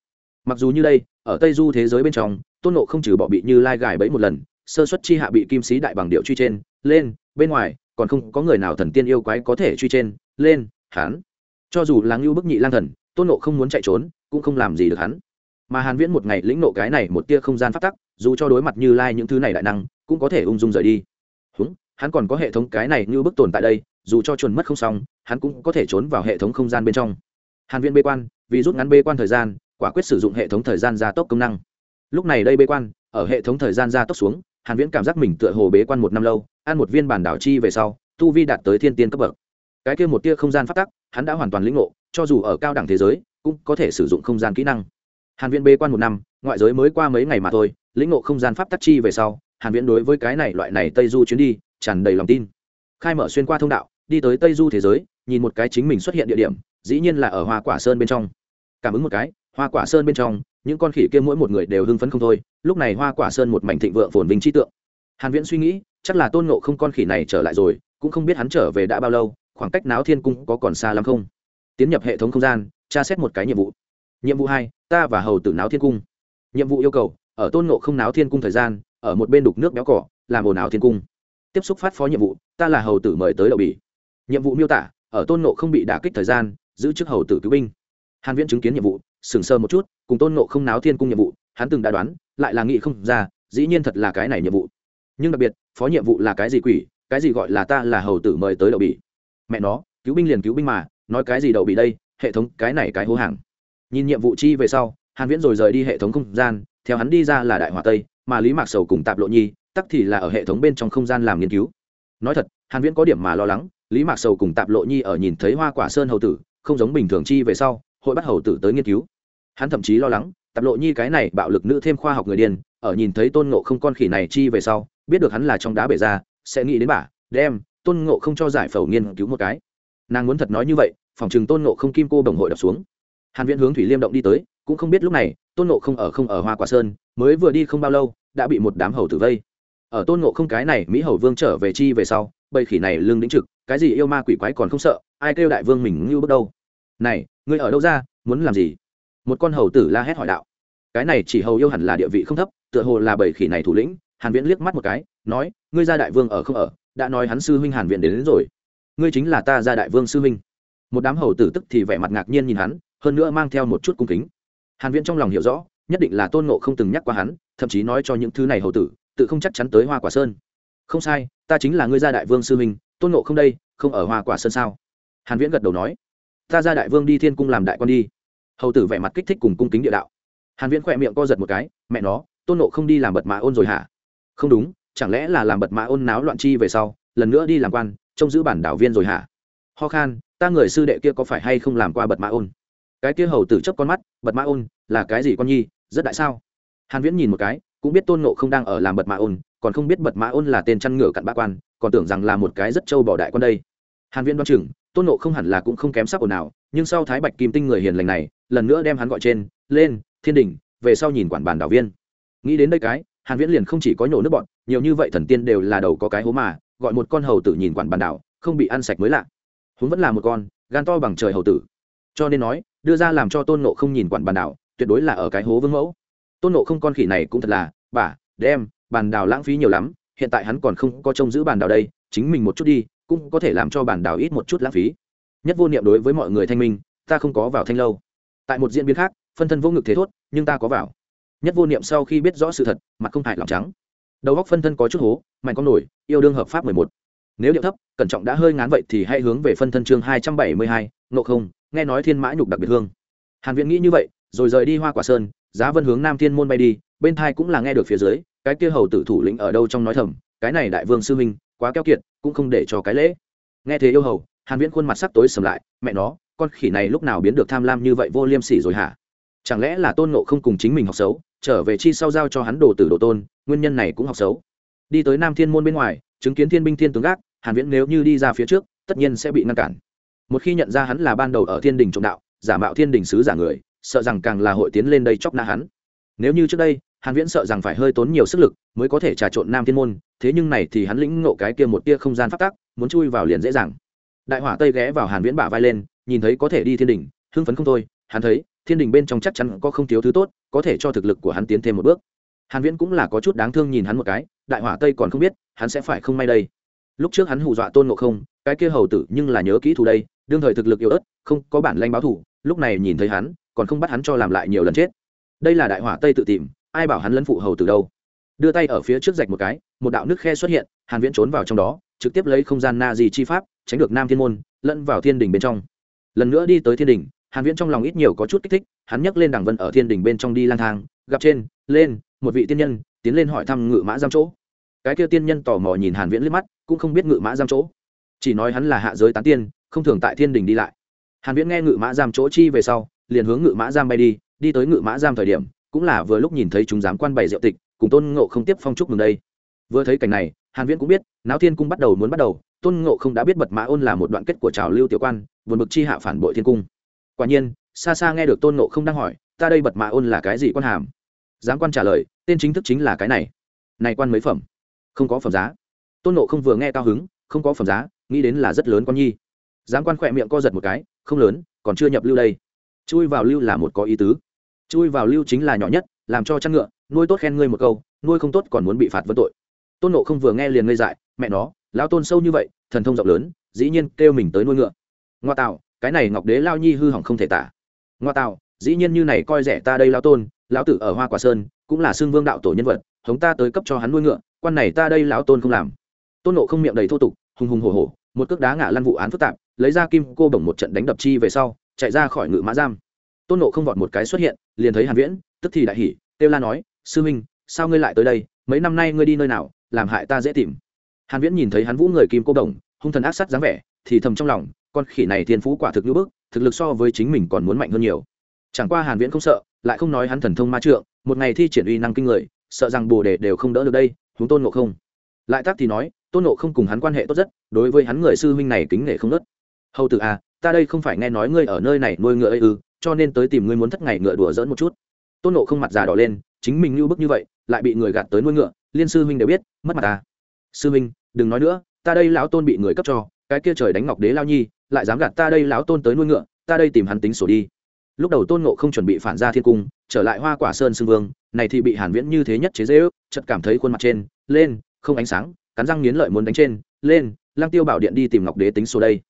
Mặc dù như đây ở tây du thế giới bên trong tôn ngộ không trừ bỏ bị như lai gài bẫy một lần sơ xuất chi hạ bị kim sĩ đại bằng điệu truy trên lên bên ngoài còn không có người nào thần tiên yêu quái có thể truy trên lên hắn. Cho dù là ngưu bức nhị lang thần tôn ngộ không muốn chạy trốn cũng không làm gì được hắn. Mà hàn viễn một ngày lĩnh nộ cái này một tia không gian phát tắc dù cho đối mặt như lai những thứ này đại năng, cũng có thể ung dung rời đi. Húng, hắn còn có hệ thống cái này như bức tồn tại đây, dù cho chuẩn mất không xong, hắn cũng có thể trốn vào hệ thống không gian bên trong. Hàn viễn bê quan, vì rút ngắn bê quan thời gian, quả quyết sử dụng hệ thống thời gian gia tốc công năng. Lúc này đây bê quan, ở hệ thống thời gian gia tốc xuống, hàn viễn cảm giác mình tựa hồ bế quan một năm lâu, ăn một viên bản đảo chi về sau, tu vi đạt tới thiên tiên cấp bậc. Cái kia một tia không gian phát tắc, hắn đã hoàn toàn lĩnh ngộ, cho dù ở cao đẳng thế giới, cũng có thể sử dụng không gian kỹ năng. Hàn viễn bế quan một năm ngoại giới mới qua mấy ngày mà thôi, lĩnh ngộ không gian pháp tắc chi về sau, hàn viễn đối với cái này loại này tây du chuyến đi, tràn đầy lòng tin. Khai mở xuyên qua thông đạo, đi tới tây du thế giới, nhìn một cái chính mình xuất hiện địa điểm, dĩ nhiên là ở hoa quả sơn bên trong. Cảm ứng một cái, hoa quả sơn bên trong, những con khỉ kia mỗi một người đều hưng phấn không thôi, lúc này hoa quả sơn một mảnh thịnh vượng phồn vinh chi tượng. Hàn viễn suy nghĩ, chắc là tôn ngộ không con khỉ này trở lại rồi, cũng không biết hắn trở về đã bao lâu, khoảng cách náo thiên cung có còn xa lắm không? Tiến nhập hệ thống không gian, tra xét một cái nhiệm vụ. Nhiệm vụ hai, ta và hầu tử náo thiên cung nhiệm vụ yêu cầu, ở tôn ngộ không náo thiên cung thời gian, ở một bên đục nước béo cỏ, làm ồn ào thiên cung. Tiếp xúc phát phó nhiệm vụ, ta là hầu tử mời tới đậu bỉ. Nhiệm vụ miêu tả, ở tôn ngộ không bị đả kích thời gian, giữ chức hầu tử cứu binh. Hàn viễn chứng kiến nhiệm vụ, sừng sờ một chút, cùng tôn ngộ không náo thiên cung nhiệm vụ, hắn từng đã đoán, lại là nghĩ không ra, dĩ nhiên thật là cái này nhiệm vụ. Nhưng đặc biệt, phó nhiệm vụ là cái gì quỷ, cái gì gọi là ta là hầu tử mời tới đậu bỉ? Mẹ nó, cứu binh liền cứu binh mà, nói cái gì đậu bỉ đây, hệ thống, cái này cái hố hàng. Nhìn nhiệm vụ chi về sau hàn viễn rồi rời đi hệ thống không gian, theo hắn đi ra là đại hòa tây, mà lý mạc sầu cùng tạp lộ nhi, tắc thì là ở hệ thống bên trong không gian làm nghiên cứu. Nói thật, hàn viễn có điểm mà lo lắng, lý mạc sầu cùng tạp lộ nhi ở nhìn thấy hoa quả sơn hầu tử, không giống bình thường chi về sau, hội bắt hầu tử tới nghiên cứu. Hắn thậm chí lo lắng, tạp lộ nhi cái này bạo lực nữ thêm khoa học người điên, ở nhìn thấy tôn ngộ không con khỉ này chi về sau, biết được hắn là trong đá bể ra, sẽ nghĩ đến bà, đem tôn ngộ không cho giải phẫu nghiên cứu một cái. Nàng muốn thật nói như vậy, phòng chừng tôn ngộ không kim cô đồng hội đập xuống. Hàn viễn hướng thủy liêm động đi tới cũng không biết lúc này tôn ngộ không ở không ở hoa quả sơn mới vừa đi không bao lâu đã bị một đám hầu tử vây. Ở tôn ngộ không cái này mỹ hầu vương trở về chi về sau bầy khỉ này lương đĩnh trực cái gì yêu ma quỷ quái còn không sợ ai kêu đại vương mình ngưu bước đâu? Này ngươi ở đâu ra muốn làm gì? Một con hầu tử la hét hỏi đạo. Cái này chỉ hầu yêu hẳn là địa vị không thấp tựa hồ là bầy khỉ này thủ lĩnh hàn viễn liếc mắt một cái nói ngươi gia đại vương ở không ở đã nói hắn sư huynh hàn viện đến, đến rồi. Ngươi chính là ta gia đại vương sư huynh. Một đám hầu tử tức thì vẻ mặt ngạc nhiên nhìn hắn hơn nữa mang theo một chút cung kính hàn viễn trong lòng hiểu rõ, nhất định là tôn ngộ không từng nhắc qua hắn, thậm chí nói cho những thứ này hầu tử, tự không chắc chắn tới hoa quả sơn. Không sai, ta chính là ngươi gia đại vương sư huynh, tôn ngộ không đây, không ở hoa quả sơn sao? Hàn viễn gật đầu nói, ta gia đại vương đi thiên cung làm đại quan đi. Hầu tử vẻ mặt kích thích cùng cung kính địa đạo. Hàn viễn khỏe miệng co giật một cái, mẹ nó, tôn ngộ không đi làm bật mã ôn rồi hả? Không đúng, chẳng lẽ là làm bật mã ôn náo loạn chi về sau, lần nữa đi làm quan, trông giữ bản đảo viên rồi hả? Ho khan, ta người sư đệ kia có phải hay không làm qua bật mã ôn? Cái kia hầu tử chấp con mắt, bật mã ôn, là cái gì con nhi, rất đại sao? Hàn viễn nhìn một cái, cũng biết tôn ngộ không đang ở làm bật mã ôn, còn không biết bật mã ôn là tên chăn ngựa cặn bã quan, còn tưởng rằng là một cái rất trâu bỏ đại con đây. Hàn viễn đoán chừng, tôn ngộ không hẳn là cũng không kém sắc ổn nào nhưng sau thái bạch kim tinh người hiền lành này, lần nữa đem hắn gọi trên, lên, thiên đình, về sau nhìn quản bàn đảo viên. Nghĩ đến đây cái, hàn viễn liền không chỉ có nhổ nước bọn, nhiều như vậy thần tiên đều là đầu có cái hố mà, gọi một con hầu tử nhìn quản bàn đảo, không bị ăn sạch mới lạ. Huống vẫn là một con, gan to bằng trời hầu tử. Cho nên nói đưa ra làm cho tôn nộ không nhìn quản bàn đảo, tuyệt đối là ở cái hố vương mẫu. Tôn nộ không con khỉ này cũng thật là, bà, đem, bàn đảo lãng phí nhiều lắm, hiện tại hắn còn không có trông giữ bàn đảo đây, chính mình một chút đi, cũng có thể làm cho bàn đảo ít một chút lãng phí. Nhất vô niệm đối với mọi người thanh minh, ta không có vào thanh lâu. Tại một diễn biến khác, phân thân vô ngực thế thốt, nhưng ta có vào. Nhất vô niệm sau khi biết rõ sự thật, mặt không hại lòng trắng. Đầu góc phân thân có chút hố, mạnh con nổi, yêu đương hợp pháp mười một. Nếu điệu thấp, cẩn trọng đã hơi ngán vậy thì hãy hướng về phân thân chương hai trăm bảy mươi hai nộ không nghe nói thiên mã nhục đặc biệt hương. Hàn viện nghĩ như vậy, rồi rời đi hoa quả sơn, giá vân hướng nam thiên môn bay đi, bên thai cũng là nghe được phía dưới, cái kia hầu tử thủ lĩnh ở đâu trong nói thầm, cái này đại vương sư minh quá keo kiệt, cũng không để cho cái lễ. Nghe thế yêu hầu, hàn viễn khuôn mặt sắc tối sầm lại, mẹ nó, con khỉ này lúc nào biến được tham lam như vậy vô liêm sỉ rồi hả? Chẳng lẽ là tôn nộ không cùng chính mình học xấu, trở về chi sau giao cho hắn đồ tử đồ tôn, nguyên nhân này cũng học xấu. Đi tới nam thiên môn bên ngoài, chứng kiến thiên binh thiên tướng gác, hàn viễn nếu như đi ra phía trước, tất nhiên sẽ bị ngăn cản một khi nhận ra hắn là ban đầu ở thiên đình trộm đạo, giả mạo thiên đình sứ giả người, sợ rằng càng là hội tiến lên đây chọc nã hắn. Nếu như trước đây, hàn viễn sợ rằng phải hơi tốn nhiều sức lực mới có thể trà trộn nam thiên môn, thế nhưng này thì hắn lĩnh ngộ cái kia một tia không gian phát tác muốn chui vào liền dễ dàng. Đại hỏa tây ghé vào hàn viễn bả vai lên, nhìn thấy có thể đi thiên đình, hưng phấn không thôi, hắn thấy, thiên đình bên trong chắc chắn có không thiếu thứ tốt, có thể cho thực lực của hắn tiến thêm một bước. Hàn viễn cũng là có chút đáng thương nhìn hắn một cái, đại hỏa tây còn không biết, hắn sẽ phải không may đây. Lúc trước hắn hù dọa tôn ngộ không, cái kia hầu tử nhưng là nhớ kỹ thù đây đương thời thực lực yếu ớt không có bản lanh báo thủ, lúc này nhìn thấy hắn còn không bắt hắn cho làm lại nhiều lần chết. Đây là đại hỏa tây tự tìm ai bảo hắn lấn phụ hầu từ đâu? Đưa tay ở phía trước rạch một cái một đạo nước khe xuất hiện hàn viễn trốn vào trong đó trực tiếp lấy không gian na di chi pháp tránh được nam thiên môn lẫn vào thiên đình bên trong. Lần nữa đi tới thiên đình hàn viễn trong lòng ít nhiều có chút kích thích hắn nhấc lên đằng vân ở thiên đình bên trong đi lang thang gặp trên lên một vị tiên nhân tiến lên hỏi thăm ngự mã giam chỗ. Cái kia tiên nhân tò mò nhìn hàn viễn liếc mắt cũng không biết ngự mã giam chỗ. Chỉ nói hắn là hạ giới tán tiên không thường tại thiên đình đi lại. Hàn viễn nghe ngự mã giam chỗ chi về sau, liền hướng ngự mã giam bay đi đi tới ngự mã giam thời điểm, cũng là vừa lúc nhìn thấy chúng giám quan bày rượu tịch, cùng tôn ngộ không tiếp phong trúc mừng đây. Vừa thấy cảnh này, hàn viễn cũng biết, náo thiên cung bắt đầu muốn bắt đầu, tôn ngộ không đã biết bật mã ôn là một đoạn kết của trào lưu tiểu quan, buồn bực chi hạ phản bội thiên cung. Quả nhiên, xa xa nghe được tôn ngộ không đang hỏi, ta đây bật mã ôn là cái gì quan hàm? Giám quan trả lời, tên chính thức chính là cái này. Này quan mấy phẩm? Không có phẩm giá. Tôn ngộ không vừa nghe cao hứng, không có phẩm giá, nghĩ đến là rất lớn quan nhi giám quan khỏe miệng co giật một cái, không lớn, còn chưa nhập lưu đây. Chui vào lưu là một có ý tứ. Chui vào lưu chính là nhỏ nhất, làm cho chăn ngựa, nuôi tốt khen ngươi một câu, nuôi không tốt còn muốn bị phạt vân tội. Tôn nộ không vừa nghe liền ngây dại, mẹ nó, lão tôn sâu như vậy, thần thông rộng lớn, dĩ nhiên kêu mình tới nuôi ngựa. Ngoa tạo, cái này ngọc đế lao nhi hư hỏng không thể tả. Ngoa tạo, dĩ nhiên như này coi rẻ ta đây lao tôn, lão tử ở hoa quả sơn, cũng là xương vương đạo tổ nhân vật, hống ta tới cấp cho hắn nuôi ngựa, quan này ta đây lão tôn không làm. Tôn nộ không miệng đầy thô tục, hùng hùng hổ hổ, một cước đá ngã lăn vụ án phức tạp lấy ra kim cô bổng một trận đánh đập chi về sau, chạy ra khỏi ngự mã giam. Tôn nộ không vọt một cái xuất hiện, liền thấy hàn viễn, tức thì đại hỉ têu la nói, sư minh sao ngươi lại tới đây? Mấy năm nay ngươi đi nơi nào, làm hại ta dễ tìm. Hàn viễn nhìn thấy hắn vũ người kim cô đồng hung thần ác sát dáng vẻ, thì thầm trong lòng, con khỉ này thiên phú quả thực như bức, thực lực so với chính mình còn muốn mạnh hơn nhiều. Chẳng qua hàn viễn không sợ, lại không nói hắn thần thông ma trượng, một ngày thi triển uy năng kinh người, sợ rằng bồ đề đều không đỡ được đây chúng tôn ngộ không. Lại tác thì nói, tôn ngộ không cùng hắn quan hệ tốt rất, đối với hắn người sư huynh này kính nể không nớt hầu tử à ta đây không phải nghe nói ngươi ở nơi này nuôi ngựa ấy ư, cho nên tới tìm ngươi muốn thất ngày ngựa đùa dỡn một chút. Tôn nộ không mặt già đỏ lên, chính mình lưu bức như vậy, lại bị người gạt tới nuôi ngựa, liên sư huynh đều biết, mất mặt ta sư huynh đừng nói nữa, ta đây lão tôn bị người cấp cho, cái kia trời đánh ngọc đế lao nhi, lại dám gạt ta đây lão tôn tới nuôi ngựa, ta đây tìm hắn tính sổ đi. Lúc đầu tôn nộ không chuẩn bị phản ra thiên cung, trở lại hoa quả sơn xưng vương, này thì bị hàn viễn như thế nhất chế dễ ước chợt cảm thấy khuôn mặt trên, lên, không ánh sáng, cắn răng nghiến lợi muốn đánh trên, lên lang tiêu bảo điện đi tìm ngọc đế tính sổ đây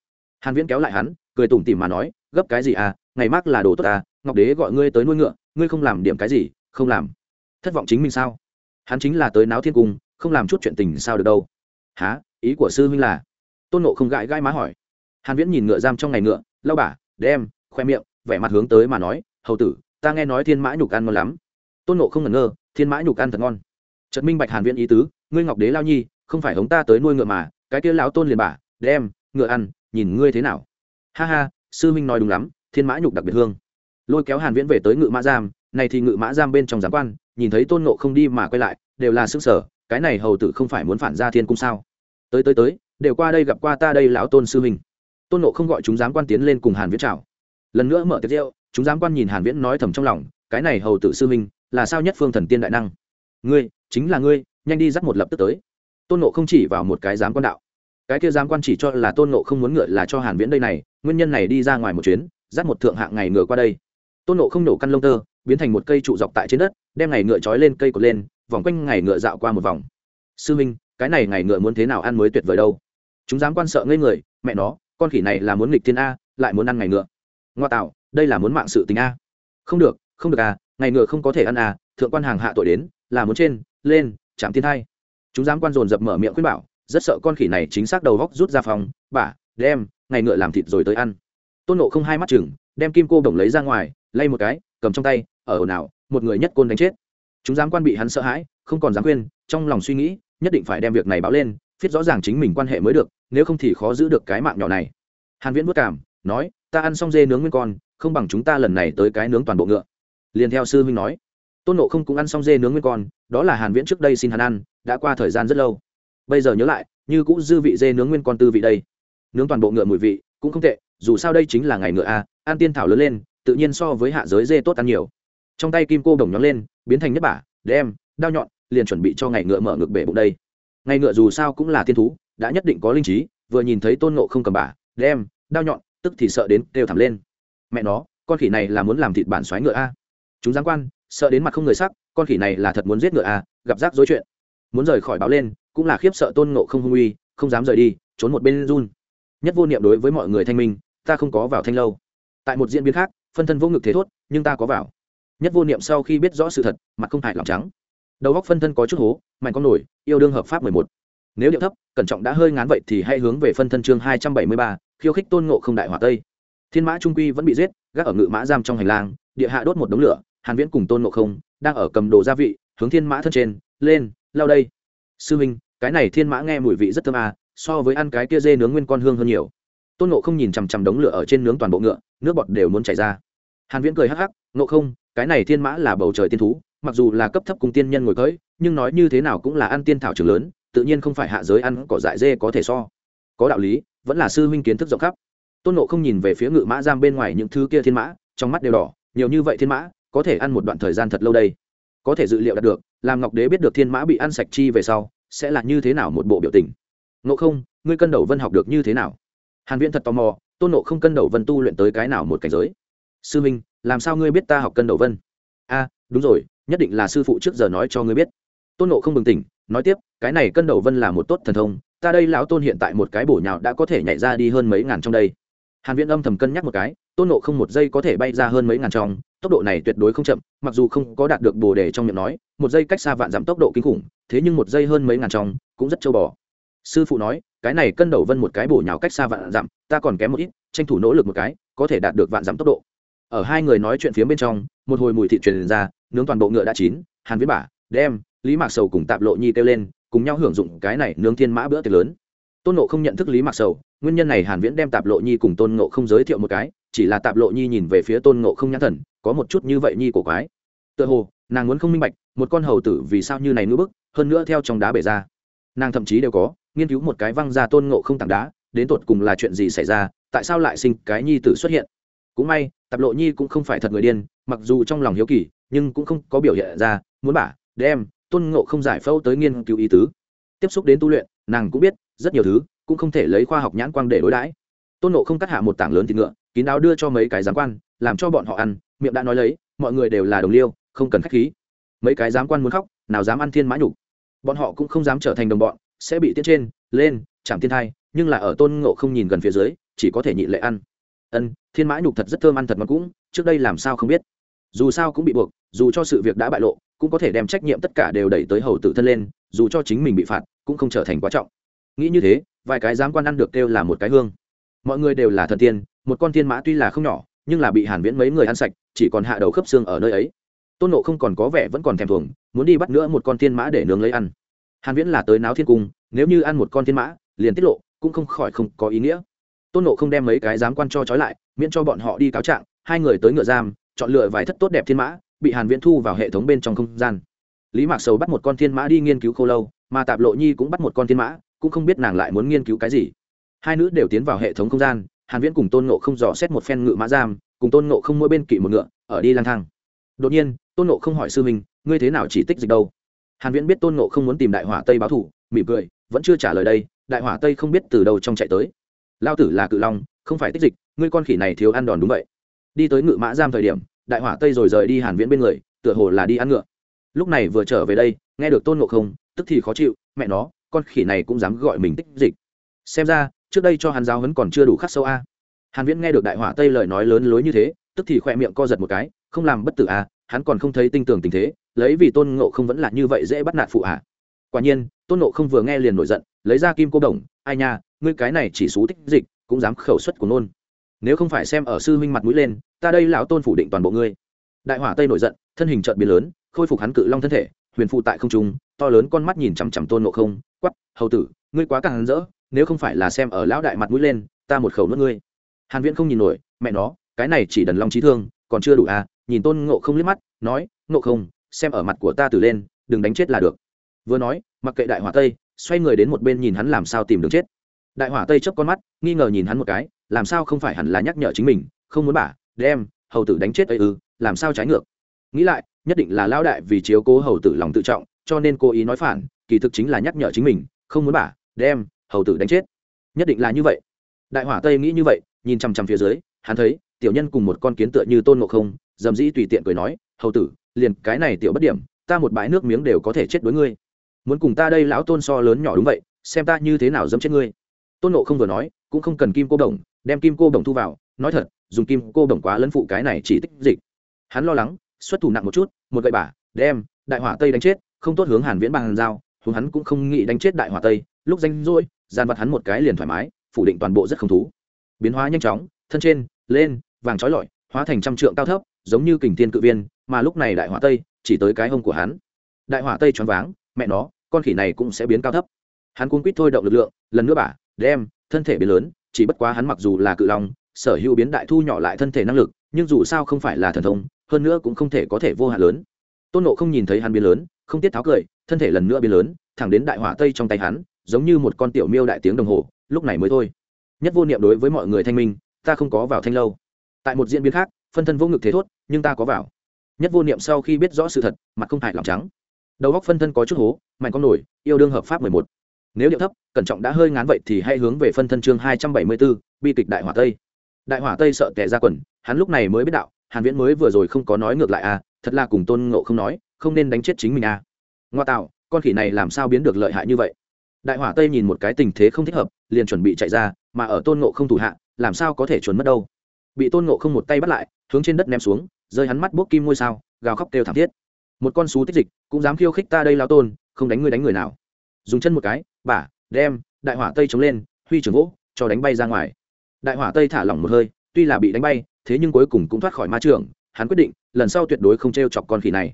hàn viễn kéo lại hắn, cười tủm tỉm mà nói, gấp cái gì à? Ngày mắc là đồ tốt à? Ngọc đế gọi ngươi tới nuôi ngựa, ngươi không làm điểm cái gì, không làm. Thất vọng chính mình sao? Hắn chính là tới náo thiên cung, không làm chút chuyện tình sao được đâu. Há ý của sư huynh là? Tôn nộ không gãi gãi má hỏi. Hàn viễn nhìn ngựa giam trong ngày ngựa lau bả đem, khoe miệng, vẻ mặt hướng tới mà nói, hầu tử, ta nghe nói thiên mã nhục ăn ngon lắm. Tôn nộ không ngẩn ngơ, thiên mã nhục ăn thật ngon. Trật minh bạch hàn viễn ý tứ, ngươi ngọc đế lao nhi, không phải hống ta tới nuôi ngựa mà, cái kia lão tôn liền bả đem, ngựa ăn nhìn ngươi thế nào? Ha ha, sư minh nói đúng lắm, thiên mã nhục đặc biệt hương. Lôi kéo hàn viễn về tới ngự mã giam, này thì ngự mã giam bên trong giám quan, nhìn thấy tôn ngộ không đi mà quay lại, đều là sức sở, cái này hầu tử không phải muốn phản ra thiên cung sao? Tới tới tới, đều qua đây gặp qua ta đây lão tôn sư huynh. Tôn nộ không gọi chúng giám quan tiến lên cùng hàn viễn chào. Lần nữa mở tiệc rượu, chúng giám quan nhìn hàn viễn nói thầm trong lòng, cái này hầu tử sư huynh, là sao nhất phương thần tiên đại năng? Ngươi, chính là ngươi, nhanh đi dắt một lập tức tới. Tôn nộ không chỉ vào một cái giám quan đạo cái kia giám quan chỉ cho là tôn nộ không muốn ngựa là cho hàn viễn đây này, nguyên nhân này đi ra ngoài một chuyến, dắt một thượng hạng ngày ngựa qua đây. Tôn nộ không nổ căn lông tơ, biến thành một cây trụ dọc tại trên đất, đem ngày ngựa trói lên cây cột lên, vòng quanh ngày ngựa dạo qua một vòng. Sư minh cái này ngày ngựa muốn thế nào ăn mới tuyệt vời đâu? Chúng dám quan sợ ngây người, mẹ nó, con khỉ này là muốn nghịch thiên a, lại muốn ăn ngày ngựa. Ngoa tạo, đây là muốn mạng sự tình a. Không được không được à ngày ngựa không có thể ăn à thượng quan hàng hạ tội đến, là muốn trên, lên, chạm thiên thai. Chúng dám quan dồn dập mở miệng khuyên bảo rất sợ con khỉ này chính xác đầu góc rút ra phòng bả đem, ngày ngựa làm thịt rồi tới ăn. Tôn nộ không hai mắt chừng, đem kim cô đồng lấy ra ngoài, lay một cái, cầm trong tay, ở ồn ào, một người nhất côn đánh chết. Chúng dám quan bị hắn sợ hãi, không còn dám khuyên, trong lòng suy nghĩ, nhất định phải đem việc này báo lên, viết rõ ràng chính mình quan hệ mới được, nếu không thì khó giữ được cái mạng nhỏ này. Hàn viễn vất cảm, nói, ta ăn xong dê nướng nguyên con, không bằng chúng ta lần này tới cái nướng toàn bộ ngựa. Liền theo sư huynh nói. Tôn nộ không cũng ăn xong dê nướng nguyên con, đó là hàn viễn trước đây xin hắn ăn, đã qua thời gian rất lâu bây giờ nhớ lại, như cũng dư vị dê nướng nguyên con tư vị đây. Nướng toàn bộ ngựa mùi vị, cũng không tệ, dù sao đây chính là ngày ngựa a an tiên thảo lớn lên, tự nhiên so với hạ giới dê tốt ăn nhiều. Trong tay kim cô đồng nhón lên, biến thành nhất bả, đem, đao nhọn, liền chuẩn bị cho ngày ngựa mở ngực bể bụng đây. Ngày ngựa dù sao cũng là thiên thú, đã nhất định có linh trí, vừa nhìn thấy tôn ngộ không cầm bả, đem, đao nhọn, tức thì sợ đến kêu thẳm lên. Mẹ nó, con khỉ này là muốn làm thịt bản xoáy ngựa a. Chúng giáng quan, sợ đến mặt không người sắc, con khỉ này là thật muốn giết ngựa a, gặp rắc rối chuyện. Muốn rời khỏi báo lên cũng là khiếp sợ tôn ngộ không hung uy, không dám rời đi, trốn một bên run. Nhất vô niệm đối với mọi người thanh minh, ta không có vào thanh lâu. Tại một diễn biến khác, phân thân vô ngực thế thốt, nhưng ta có vào. Nhất vô niệm sau khi biết rõ sự thật, mặt không hại lòng trắng. Đầu góc phân thân có chút hố, mạnh con nổi, yêu đương hợp pháp mười một. Nếu điệu thấp, cẩn trọng đã hơi ngán vậy thì hãy hướng về phân thân chương hai trăm bảy mươi ba, khiêu khích tôn ngộ không đại hỏa tây. Thiên mã trung quy vẫn bị giết, gác ở ngự mã giam trong hành lang, địa hạ đốt một đống lửa, hàn viễn cùng tôn ngộ không, đang ở cầm đồ gia vị, hướng thiên mã thân trên, lên, lao đây. Sư huynh cái này thiên mã nghe mùi vị rất thơm à so với ăn cái kia dê nướng nguyên con hương hơn nhiều. Tôn ngộ không nhìn chằm chằm đống lửa ở trên nướng toàn bộ ngựa, nước bọt đều muốn chảy ra. Hàn viễn cười hắc hắc, ngộ không, cái này thiên mã là bầu trời tiên thú, mặc dù là cấp thấp cùng tiên nhân ngồi cưỡi, nhưng nói như thế nào cũng là ăn tiên thảo trường lớn, tự nhiên không phải hạ giới ăn cỏ dại dê có thể so. Có đạo lý, vẫn là sư huynh kiến thức rộng khắp. Tôn nộ không nhìn về phía ngự mã giam bên ngoài những thứ kia thiên mã, trong mắt đều đỏ, nhiều như vậy thiên mã, có thể ăn một đoạn thời gian thật lâu đây. Có thể dự liệu đạt được, làm ngọc đế biết được thiên mã bị ăn sạch chi về sau sẽ là như thế nào một bộ biểu tình? Ngộ không, ngươi cân đầu vân học được như thế nào? Hàn viễn thật tò mò, tôn nộ không cân đầu vân tu luyện tới cái nào một cảnh giới? Sư minh, làm sao ngươi biết ta học cân đầu vân? A, đúng rồi, nhất định là sư phụ trước giờ nói cho ngươi biết. Tôn nộ không bừng tỉnh, nói tiếp, cái này cân đầu vân là một tốt thần thông, ta đây lão tôn hiện tại một cái bổ nhào đã có thể nhảy ra đi hơn mấy ngàn trong đây. Hàn viễn âm thầm cân nhắc một cái, tôn nộ không một giây có thể bay ra hơn mấy ngàn trong tốc độ này tuyệt đối không chậm, mặc dù không có đạt được bồ đề trong miệng nói, một giây cách xa vạn giảm tốc độ kinh khủng, thế nhưng một giây hơn mấy ngàn trong, cũng rất châu bò. Sư phụ nói, cái này cân đầu vân một cái bổ nhào cách xa vạn giảm ta còn kém một ít, tranh thủ nỗ lực một cái, có thể đạt được vạn giảm tốc độ. Ở hai người nói chuyện phía bên trong, một hồi mùi thịt truyền ra, nướng toàn bộ ngựa đã chín, hàn viễn bả, đem, lý mạc sầu cùng tạp lộ nhi kêu lên, cùng nhau hưởng dụng cái này nướng thiên mã bữa tiệc lớn. Tôn nộ không nhận thức lý mạc sầu, nguyên nhân này hàn viễn đem tạp lộ nhi cùng tôn nộ không giới thiệu một cái, chỉ là tạp lộ nhi nhìn về phía tôn nộ không nhãn thần có một chút như vậy nhi cổ quái. Tựa hồ, nàng muốn không minh bạch, một con hầu tử vì sao như này nữ bức, hơn nữa theo trong đá bể ra. Nàng thậm chí đều có, nghiên cứu một cái văng ra tôn ngộ không tảng đá, đến tột cùng là chuyện gì xảy ra, tại sao lại sinh cái nhi tử xuất hiện. Cũng may, tạp lộ nhi cũng không phải thật người điên, mặc dù trong lòng hiếu kỳ, nhưng cũng không có biểu hiện ra, muốn bả, đem, tôn ngộ không giải phẫu tới nghiên cứu ý tứ. Tiếp xúc đến tu luyện, nàng cũng biết, rất nhiều thứ, cũng không thể lấy khoa học nhãn quang để đối đãi. Tôn ngộ không cắt hạ một tảng lớn thịt ngựa, kín đáo đưa cho mấy cái giám quan, làm cho bọn họ ăn miệng đã nói lấy, mọi người đều là đồng liêu, không cần khách khí. Mấy cái giám quan muốn khóc, nào dám ăn thiên mã nhục. Bọn họ cũng không dám trở thành đồng bọn, sẽ bị tiết trên, lên, chạm thiên thai, nhưng là ở tôn ngộ không nhìn gần phía dưới, chỉ có thể nhị lệ ăn. Ân, thiên mã nhục thật rất thơm ăn thật mà cũng, trước đây làm sao không biết. Dù sao cũng bị buộc, dù cho sự việc đã bại lộ, cũng có thể đem trách nhiệm tất cả đều đẩy tới hầu tử thân lên, dù cho chính mình bị phạt, cũng không trở thành quá trọng. Nghĩ như thế, vài cái dám quan ăn được kêu là một cái hương. Mọi người đều là thần tiên, một con thiên mã tuy là không nhỏ nhưng là bị hàn viễn mấy người ăn sạch, chỉ còn hạ đầu khớp xương ở nơi ấy. Tôn nộ không còn có vẻ vẫn còn thèm thuồng, muốn đi bắt nữa một con thiên mã để nướng lấy ăn. Hàn viễn là tới náo thiên cung, nếu như ăn một con thiên mã, liền tiết lộ, cũng không khỏi không có ý nghĩa. Tôn nộ không đem mấy cái giám quan cho trói lại, miễn cho bọn họ đi cáo trạng, hai người tới ngựa giam, chọn lựa vài thất tốt đẹp thiên mã, bị hàn viễn thu vào hệ thống bên trong không gian. Lý mạc sầu bắt một con thiên mã đi nghiên cứu khô lâu, mà tạp lộ nhi cũng bắt một con thiên mã, cũng không biết nàng lại muốn nghiên cứu cái gì. Hai nữ đều tiến vào hệ thống không gian hàn viễn cùng tôn nộ không dò xét một phen ngựa mã giam, cùng tôn nộ không mỗi bên kỵ một ngựa, ở đi lang thang. Đột nhiên, tôn nộ không hỏi sư minh ngươi thế nào chỉ tích dịch đâu? Hàn viễn biết tôn nộ không muốn tìm đại hỏa tây báo thủ, mỉm cười, vẫn chưa trả lời đây, đại hỏa tây không biết từ đâu trong chạy tới. Lao tử là cự long, không phải tích dịch, ngươi con khỉ này thiếu ăn đòn đúng vậy. Đi tới ngự mã giam thời điểm, đại hỏa tây rồi rời đi hàn viễn bên người, tựa hồ là đi ăn ngựa. Lúc này vừa trở về đây, nghe được tôn ngộ không, tức thì khó chịu, mẹ nó, con khỉ này cũng dám gọi mình tích dịch. Xem ra trước đây cho hắn giáo hấn còn chưa đủ khắc sâu a. Hàn viễn nghe được đại hỏa tây lời nói lớn lối như thế, tức thì khoe miệng co giật một cái, không làm bất tử a hắn còn không thấy tinh tường tình thế, lấy vì tôn ngộ không vẫn là như vậy dễ bắt nạt phụ à. Quả nhiên, tôn ngộ không vừa nghe liền nổi giận, lấy ra kim cô đồng, ai nha, ngươi cái này chỉ xú tích dịch, cũng dám khẩu xuất của nôn. Nếu không phải xem ở sư huynh mặt mũi lên, ta đây lão tôn phủ định toàn bộ ngươi. Đại hỏa tây nổi giận, thân hình chợt biến lớn, khôi phục hắn cự long thân thể, huyền phụ tại không trung, to lớn con mắt nhìn chằm chằm tôn ngộ không quắp hầu tử, ngươi quá càng rỡ nếu không phải là xem ở lão đại mặt mũi lên, ta một khẩu nuốt ngươi. Hàn viễn không nhìn nổi, mẹ nó, cái này chỉ đần long trí thương, còn chưa đủ à nhìn tôn ngộ không liếc mắt, nói, ngộ không, xem ở mặt của ta từ lên, đừng đánh chết là được. Vừa nói, mặc kệ đại hỏa tây, xoay người đến một bên nhìn hắn làm sao tìm đường chết. Đại hỏa tây chớp con mắt, nghi ngờ nhìn hắn một cái, làm sao không phải hẳn là nhắc nhở chính mình, không muốn bả, đem, hầu tử đánh chết ấy ư, làm sao trái ngược. Nghĩ lại, nhất định là lão đại vì chiếu cố hầu tử lòng tự trọng, cho nên cố ý nói phản, kỳ thực chính là nhắc nhở chính mình, không muốn bả, đem hầu tử đánh chết. Nhất định là như vậy. Đại hỏa tây nghĩ như vậy, nhìn chằm chằm phía dưới, hắn thấy, tiểu nhân cùng một con kiến tựa như tôn ngộ không, dầm dĩ tùy tiện cười nói, hầu tử, liền cái này tiểu bất điểm, ta một bãi nước miếng đều có thể chết đối ngươi. Muốn cùng ta đây lão tôn so lớn nhỏ đúng vậy, xem ta như thế nào dâm chết ngươi. Tôn ngộ không vừa nói, cũng không cần kim cô đồng đem kim cô đồng thu vào, nói thật, dùng kim cô đồng quá lấn phụ cái này chỉ tích dịch. Hắn lo lắng, xuất thủ nặng một chút, một gậy bả, đem, đại hỏa tây đánh chết, không tốt hướng hàn viễn bằng dao hướng hắn cũng không nghĩ đánh chết đại hỏa tây lúc danh rỗi gian vặt hắn một cái liền thoải mái, phủ định toàn bộ rất không thú. Biến hóa nhanh chóng, thân trên, lên, vàng trói lọi, hóa thành trăm trượng cao thấp, giống như kình thiên cự viên, mà lúc này đại hỏa tây, chỉ tới cái hông của hắn. Đại hỏa tây choáng váng, mẹ nó, con khỉ này cũng sẽ biến cao thấp. Hắn cuốn quýt thôi động lực lượng, lần nữa bả, đem, thân thể biến lớn, chỉ bất quá hắn mặc dù là cự long, sở hữu biến đại thu nhỏ lại thân thể năng lực, nhưng dù sao không phải là thần thông, hơn nữa cũng không thể có thể vô hạn lớn. Tôn nộ không nhìn thấy hắn biến lớn, không tiết tháo cười, thân thể lần nữa biến lớn, thẳng đến đại hỏa tây trong tay hắn giống như một con tiểu miêu đại tiếng đồng hồ, lúc này mới thôi. Nhất vô niệm đối với mọi người thanh minh, ta không có vào thanh lâu. Tại một diễn biến khác, phân thân vô ngực thế thốt, nhưng ta có vào. Nhất vô niệm sau khi biết rõ sự thật, mặt không hại lòng trắng. Đầu góc phân thân có chút hố, mạnh con nổi, yêu đương hợp pháp mười một. Nếu điệu thấp, cẩn trọng đã hơi ngán vậy thì hãy hướng về phân thân chương hai trăm bảy mươi bốn, bi kịch đại hỏa tây. Đại hỏa tây sợ tệ ra quần, hắn lúc này mới biết đạo, hàn viễn mới vừa rồi không có nói ngược lại à thật là cùng tôn ngộ không nói, không nên đánh chết chính mình à. Ngoa tạo, con khỉ này làm sao biến được lợi hại như vậy? Đại hỏa tây nhìn một cái tình thế không thích hợp, liền chuẩn bị chạy ra, mà ở tôn ngộ không thủ hạ, làm sao có thể chuẩn mất đâu. Bị tôn ngộ không một tay bắt lại, hướng trên đất ném xuống, rơi hắn mắt bốc kim ngôi sao, gào khóc kêu thảm thiết. Một con xú tích dịch, cũng dám khiêu khích ta đây lao tôn, không đánh người đánh người nào. Dùng chân một cái, bả, đem, đại hỏa tây chống lên, huy trưởng gỗ, cho đánh bay ra ngoài. Đại hỏa tây thả lỏng một hơi, tuy là bị đánh bay, thế nhưng cuối cùng cũng thoát khỏi ma trường, hắn quyết định, lần sau tuyệt đối không t r e o chọc con khỉ này.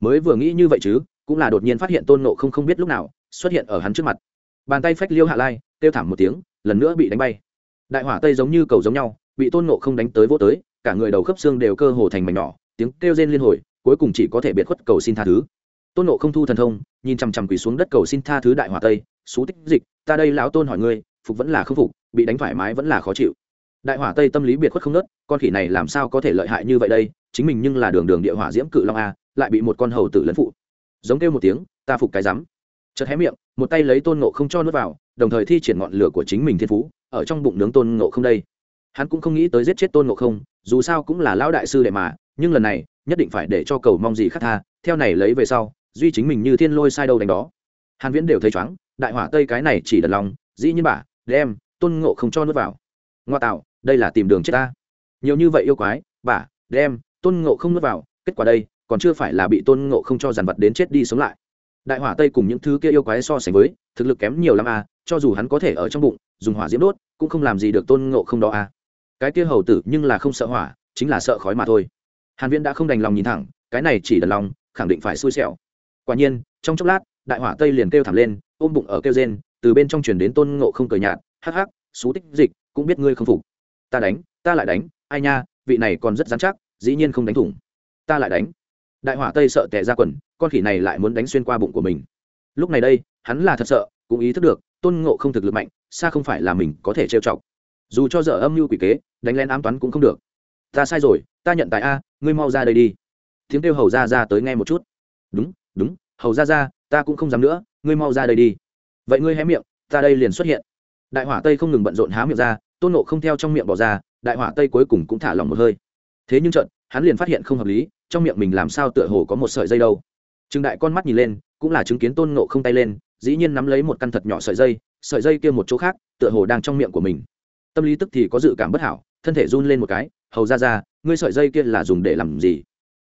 Mới vừa nghĩ như vậy chứ, cũng là đột nhiên phát hiện tôn nộ không không biết lúc nào, xuất hiện ở hắn trước mặt bàn tay phách liêu hạ lai, kêu thảm một tiếng, lần nữa bị đánh bay. Đại hỏa tây giống như cầu giống nhau, bị tôn nộ không đánh tới vô tới, cả người đầu khớp xương đều cơ hồ thành mảnh nhỏ, tiếng kêu rên liên hồi, cuối cùng chỉ có thể biệt khuất cầu xin tha thứ. Tôn nộ không thu thần thông, nhìn chằm chằm quỳ xuống đất cầu xin tha thứ đại hỏa tây xú tích dịch, ta đây lão tôn hỏi ngươi, phục vẫn là không phục, bị đánh thoải mái vẫn là khó chịu. Đại hỏa tây tâm lý biệt khuất không nớt, con khỉ này làm sao có thể lợi hại như vậy đây, chính mình nhưng là đường đường địa hỏa diễm cự long a, lại bị một con hầu tử lấn phụ. Giống kêu một tiếng, ta phục cái rắm. Chợt hé miệng một tay lấy tôn ngộ không cho nước vào, đồng thời thi triển ngọn lửa của chính mình thiên phú, ở trong bụng nướng tôn ngộ không đây. Hắn cũng không nghĩ tới giết chết tôn ngộ không, dù sao cũng là lão đại sư đệ mà, nhưng lần này, nhất định phải để cho cầu mong gì khác tha, theo này lấy về sau, duy chính mình như thiên lôi sai đâu đánh đó. Hàn viễn đều thấy chóng đại hỏa tây cái này chỉ là lòng, dĩ nhiên bà, đem, tôn ngộ không cho nuốt vào. Ngoa tạo, đây là tìm đường chết ta. Nhiều như vậy yêu quái, bà, đem, tôn ngộ không nuốt vào, kết quả đây, còn chưa phải là bị tôn ngộ không cho dàn vật đến chết đi sống lại đại hỏa tây cùng những thứ kia yêu quái so sánh với, thực lực kém nhiều lắm à cho dù hắn có thể ở trong bụng, dùng hỏa diễm đốt, cũng không làm gì được tôn ngộ không đó à. Cái kia hầu tử nhưng là không sợ hỏa, chính là sợ khói mà thôi. Hàn viễn đã không đành lòng nhìn thẳng, cái này chỉ là lòng, khẳng định phải xui xẻo. Quả nhiên, trong chốc lát, đại hỏa tây liền kêu thảm lên, ôm bụng ở kêu rên, từ bên trong truyền đến tôn ngộ không cười nhạt, hắc hắc, xú tích dịch, cũng biết ngươi không phục. Ta đánh, ta lại đánh, ai nha, vị này còn rất dán chắc, dĩ nhiên không đánh thủng. Ta lại đánh. Đại hỏa tây sợ tệ ra quần con khỉ này lại muốn đánh xuyên qua bụng của mình. Lúc này đây, hắn là thật sợ, cũng ý thức được, tôn ngộ không thực lực mạnh, xa không phải là mình có thể trêu chọc. Dù cho dở âm mưu quỷ kế, đánh lén ám toán cũng không được. Ta sai rồi, ta nhận tại a, ngươi mau ra đây đi. Tiếng kêu hầu ra ra tới nghe một chút. Đúng đúng, hầu ra ra ta cũng không dám nữa, ngươi mau ra đây đi. Vậy ngươi hé miệng, ta đây liền xuất hiện. Đại hỏa tây không ngừng bận rộn há miệng ra, tôn nộ không theo trong miệng bỏ ra, đại hỏa tây cuối cùng cũng thả lòng một hơi. Thế nhưng trận hắn liền phát hiện không hợp lý, trong miệng mình làm sao tựa hồ có một sợi dây đâu trừng đại con mắt nhìn lên, cũng là chứng kiến tôn ngộ không tay lên, dĩ nhiên nắm lấy một căn thật nhỏ sợi dây sợi dây kia một chỗ khác, tựa hồ đang trong miệng của mình. Tâm lý tức thì có dự cảm bất hảo, thân thể run lên một cái, hầu ra ra, ngươi sợi dây kia là dùng để làm gì?